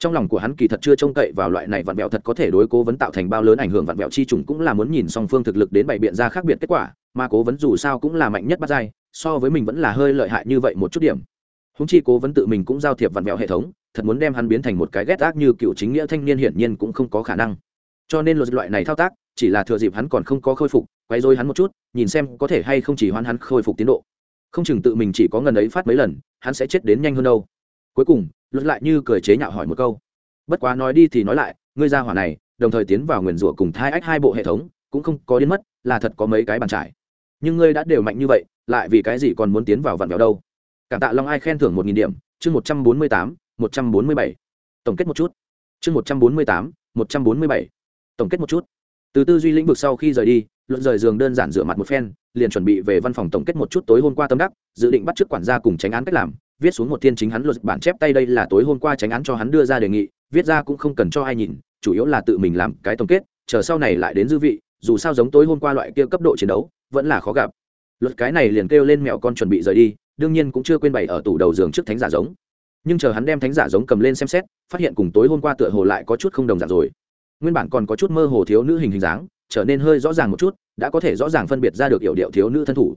trong lòng của hắn kỳ thật chưa trông cậy vào loại này vặn vẹo thật có thể đối cố vấn tạo thành bao lớn ảnh hưởng vặn vẹo chi trùng cũng là muốn nhìn song phương thực lực đến bảy biện ra khác biệt kết quả, mà cố vấn dù sao cũng là mạnh nhất bắt dai so với mình vẫn là hơi lợi hại như vậy một chút điểm. Húng chi cố vấn tự mình cũng giao thiệp vặn vẹo hệ thống, thật muốn đem hắn biến thành một cái ghét ác như cựu chính nghĩa thanh niên hiển nhiên cũng không có khả năng. Cho nên luật loại này thao tác, chỉ là thừa dịp hắn còn không có khôi phục quay dối hắn một chút, nhìn xem có thể hay không chỉ hoan hắn khôi phục tiến độ. Không chừng tự mình chỉ có ngần ấy phát mấy lần, hắn sẽ chết đến nhanh hơn đâu. Cuối cùng luật lại như cười chế nhạo hỏi một câu. Bất quá nói đi thì nói lại, ngươi ra hỏa này, đồng thời tiến vào nguyền rủa cùng thai ách hai bộ hệ thống, cũng không có đến mất, là thật có mấy cái bàn trải. Nhưng ngươi đã đều mạnh như vậy, lại vì cái gì còn muốn tiến vào vạn vẹo đâu? Cảm tạ long ai khen thưởng một nghìn điểm, chương một trăm bốn mươi tám, một trăm bốn mươi bảy. Tổng kết một chút. Chương một trăm bốn mươi tám, một trăm bốn mươi bảy. Tổng kết một chút. Từ tư duy lĩnh vực sau khi rời đi luận rời giường đơn giản rửa mặt một phen, liền chuẩn bị về văn phòng tổng kết một chút tối hôm qua tâm đắc, dự định bắt t quản gia cùng tránh án cách làm viết xuống một thiên chính hắn luật bản chép tay đây là tối hôm qua tránh án cho hắn đưa ra đề nghị, viết ra cũng không cần cho ai nhìn, chủ yếu là tự mình làm cái tổng kết, chờ sau này lại đến dư vị, dù sao giống tối hôm qua loại kia cấp độ chiến đấu, vẫn là khó gặp. Luật cái này liền kêu lên mẹo con chuẩn bị rời đi, đương nhiên cũng chưa quên bày ở tủ đầu giường trước thánh giả giống. Nhưng chờ hắn đem thánh giả giống cầm lên xem xét, phát hiện cùng tối hôm qua tựa hồ lại có chút không đồng dạng rồi. Nguyên bản còn có chút mơ hồ thiếu nữ hình hình dáng, trở nên hơi rõ ràng một chút, đã có thể rõ ràng phân biệt ra được yểu điệu thiếu nữ thân thủ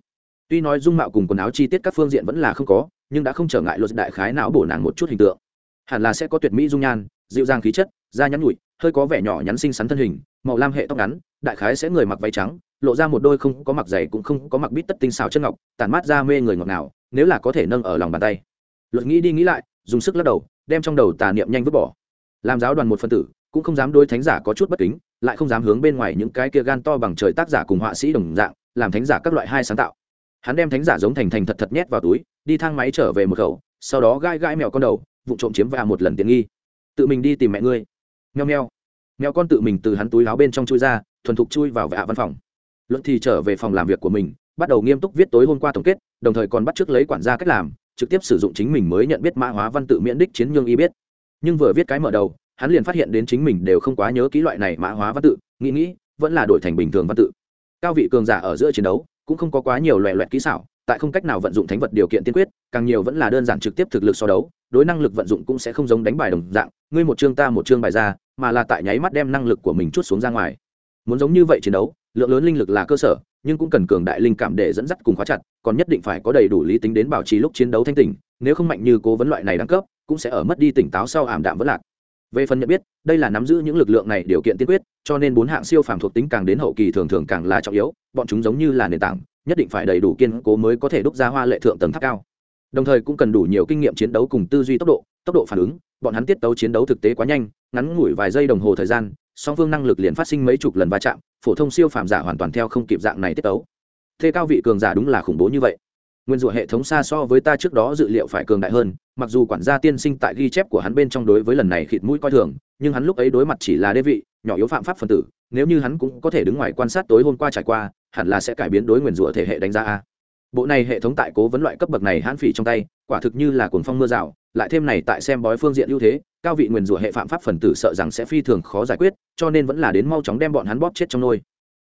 tuy nói dung mạo cùng quần áo chi tiết các phương diện vẫn là không có, nhưng đã không trở ngại luật đại khái não bổ nàng một chút hình tượng. Hẳn là sẽ có tuyệt mỹ dung nhan, dịu dàng khí chất, da nhắn nhụi hơi có vẻ nhỏ nhắn xinh xắn thân hình, màu lam hệ tóc ngắn, đại khái sẽ người mặc váy trắng, lộ ra một đôi không có mặc giày cũng không có mặc bít tất tinh xào chân ngọc, tản mát ra mê người ngọt nào nếu là có thể nâng ở lòng bàn tay. Luật nghĩ đi nghĩ lại, dùng sức lắc đầu, đem trong đầu tà niệm nhanh vứt bỏ. Làm giáo đoàn một phân tử, cũng không dám đối thánh giả có chút bất kính, lại không dám hướng bên ngoài những cái kia gan to bằng trời tác giả cùng họa sĩ đồng dạng, làm thánh giả các loại hai sáng tạo hắn đem thánh giả giống thành thành thật thật nhét vào túi, đi thang máy trở về một khẩu, sau đó gai gai mèo con đầu, vụ trộm chiếm vào một lần tiện nghi. Tự mình đi tìm mẹ ngươi. Meo meo mèo con tự mình từ hắn túi áo bên trong chui ra, thuần thục chui vào vạ văn phòng. Luận thì trở về phòng làm việc của mình, bắt đầu nghiêm túc viết tối hôm qua tổng kết, đồng thời còn bắt t lấy quản gia cách làm, trực tiếp sử dụng chính mình mới nhận biết mã hóa văn tự miễn đích chiến nhương y biết. Nhưng vừa viết cái mở đầu, hắn liền phát hiện đến chính mình đều không quá nhớ kỹ loại này mã hóa văn tự, nghĩ nghĩ, vẫn là đổi thành bình thường văn tự. Cao vị cường giả ở giữa chiến đấu cũng không có quá nhiều loẹ loẹt kỹ xảo, tại không cách nào vận dụng thánh vật điều kiện tiên quyết, càng nhiều vẫn là đơn giản trực tiếp thực lực so đấu, đối năng lực vận dụng cũng sẽ không giống đánh bài đồng dạng, ngươi một chương ta một chương bài ra, mà là tại nháy mắt đem năng lực của mình chút xuống ra ngoài. Muốn giống như vậy chiến đấu, lượng lớn linh lực là cơ sở, nhưng cũng cần cường đại linh cảm để dẫn dắt cùng khóa chặt, còn nhất định phải có đầy đủ lý tính đến bảo trì lúc chiến đấu thanh tỉnh, nếu không mạnh như cố vấn loại này đẳng cấp, cũng sẽ ở mất đi tỉnh táo sau ảm đạm vất lạc về phần nhận biết, đây là nắm giữ những lực lượng này điều kiện tiên quyết, cho nên bốn hạng siêu phàm thuộc tính càng đến hậu kỳ thường thường càng là trọng yếu, bọn chúng giống như là nền tảng, nhất định phải đầy đủ kiên cố mới có thể đúc ra hoa lệ thượng tầng tháp cao. Đồng thời cũng cần đủ nhiều kinh nghiệm chiến đấu cùng tư duy tốc độ tốc độ phản ứng, bọn hắn tiết tấu chiến đấu thực tế quá nhanh, ngắn ngủi vài giây đồng hồ thời gian, song phương năng lực liền phát sinh mấy chục lần va chạm, phổ thông siêu phàm giả hoàn toàn theo không kịp dạng này tiết tấu. Thế cao vị cường giả đúng là khủng bố như vậy nguyên rủa hệ thống xa so với ta trước đó dự liệu phải cường đại hơn, mặc dù quản gia tiên sinh tại ghi chép của hắn bên trong đối với lần này khịt mũi coi thường, nhưng hắn lúc ấy đối mặt chỉ là đế vị, nhỏ yếu phạm pháp phần tử, nếu như hắn cũng có thể đứng ngoài quan sát tối hôm qua trải qua, hẳn là sẽ cải biến đối nguyền rủa thể hệ đánh giá a. Bộ này hệ thống tại cố vấn loại cấp bậc này hãn phỉ trong tay, quả thực như là cuồng phong mưa rào, lại thêm này tại xem bói phương diện ưu thế, cao vị nguyền rủa hệ phạm pháp phần tử sợ rằng sẽ phi thường khó giải quyết, cho nên vẫn là đến mau chóng đem bọn hắn bóp chết trong nôi.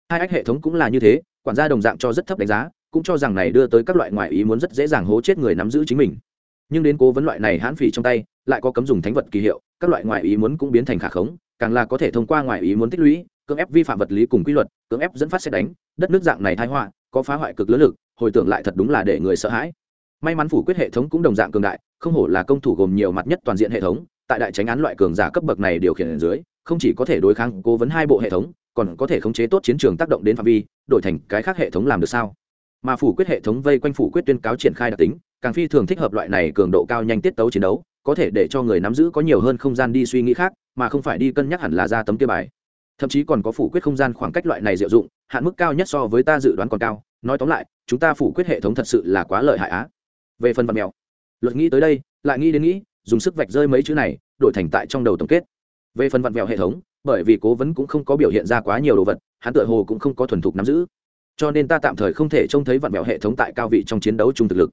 Hai ách hệ thống cũng là như thế, quản gia đồng dạng cho rất thấp đánh giá cũng cho rằng này đưa tới các loại ngoại ý muốn rất dễ dàng hố chết người nắm giữ chính mình. Nhưng đến cố vấn loại này hãn phỉ trong tay, lại có cấm dùng thánh vật kỳ hiệu, các loại ngoại ý muốn cũng biến thành khả khống, càng là có thể thông qua ngoại ý muốn tích lũy, cưỡng ép vi phạm vật lý cùng quy luật, cưỡng ép dẫn phát xét đánh, đất nước dạng này thái họa, có phá hoại cực lớn lực, hồi tưởng lại thật đúng là để người sợ hãi. May mắn phủ quyết hệ thống cũng đồng dạng cường đại, không hổ là công thủ gồm nhiều mặt nhất toàn diện hệ thống, tại đại tránh án loại cường giả cấp bậc này điều khiển ở dưới, không chỉ có thể đối kháng cố vấn hai bộ hệ thống, còn có thể khống chế tốt chiến trường tác động đến phạm vi, đổi thành cái khác hệ thống làm được sao? Mà phủ quyết hệ thống vây quanh phủ quyết tuyên cáo triển khai đặc tính, càng phi thường thích hợp loại này cường độ cao nhanh tiết tấu chiến đấu, có thể để cho người nắm giữ có nhiều hơn không gian đi suy nghĩ khác, mà không phải đi cân nhắc hẳn là ra tấm kia bài. Thậm chí còn có phủ quyết không gian khoảng cách loại này diệu dụng, hạn mức cao nhất so với ta dự đoán còn cao. Nói tóm lại, chúng ta phủ quyết hệ thống thật sự là quá lợi hại á. Về phần vật mèo, luật nghĩ tới đây, lại nghĩ đến nghĩ, dùng sức vạch rơi mấy chữ này, đổi thành tại trong đầu tổng kết. Về phần vặn vẹo hệ thống, bởi vì cố vấn cũng không có biểu hiện ra quá nhiều đồ vật, hắn tựa hồ cũng không có thuần thục nắm giữ cho nên ta tạm thời không thể trông thấy vặn vẹo hệ thống tại cao vị trong chiến đấu chung thực lực.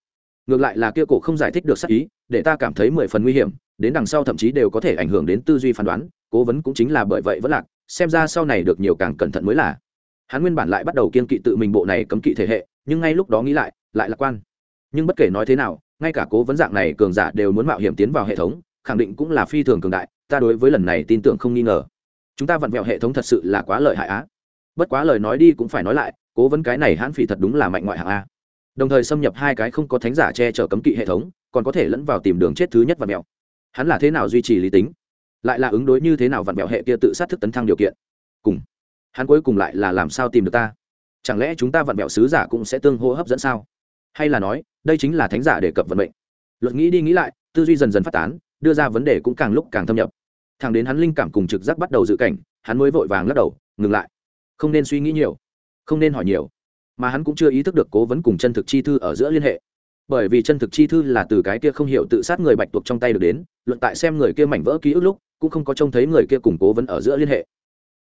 Ngược lại là kia cổ không giải thích được sắc ý, để ta cảm thấy mười phần nguy hiểm, đến đằng sau thậm chí đều có thể ảnh hưởng đến tư duy phán đoán, cố vấn cũng chính là bởi vậy vẫn lạc, xem ra sau này được nhiều càng cẩn thận mới là. Hắn nguyên bản lại bắt đầu kiên kỵ tự mình bộ này cấm kỵ thể hệ, nhưng ngay lúc đó nghĩ lại lại lạc quan. Nhưng bất kể nói thế nào, ngay cả cố vấn dạng này cường giả đều muốn mạo hiểm tiến vào hệ thống, khẳng định cũng là phi thường cường đại, ta đối với lần này tin tưởng không nghi ngờ. Chúng ta vặn vẹo hệ thống thật sự là quá lợi hại á. Bất quá lời nói đi cũng phải nói lại cố vấn cái này hãn phỉ thật đúng là mạnh ngoại hạng a. Đồng thời xâm nhập hai cái không có thánh giả che chở cấm kỵ hệ thống, còn có thể lẫn vào tìm đường chết thứ nhất và mẹo. Hắn là thế nào duy trì lý tính? Lại là ứng đối như thế nào vặn mẹo hệ kia tự sát thức tấn thăng điều kiện? Cùng, hắn cuối cùng lại là làm sao tìm được ta? Chẳng lẽ chúng ta vặn mẹo sứ giả cũng sẽ tương hô hấp dẫn sao? Hay là nói, đây chính là thánh giả đề cập vận mệnh? Luật nghĩ đi nghĩ lại, tư duy dần dần phát tán, đưa ra vấn đề cũng càng lúc càng thâm nhập. Thẳng đến hắn linh cảm cùng trực giác bắt đầu dự cảnh, hắn mới vội vàng lắc đầu, ngừng lại. Không nên suy nghĩ nhiều không nên hỏi nhiều. Mà hắn cũng chưa ý thức được cố vấn cùng chân thực chi thư ở giữa liên hệ. Bởi vì chân thực chi thư là từ cái kia không hiểu tự sát người bạch tuộc trong tay được đến, luận tại xem người kia mảnh vỡ ký ức lúc, cũng không có trông thấy người kia cùng cố vấn ở giữa liên hệ.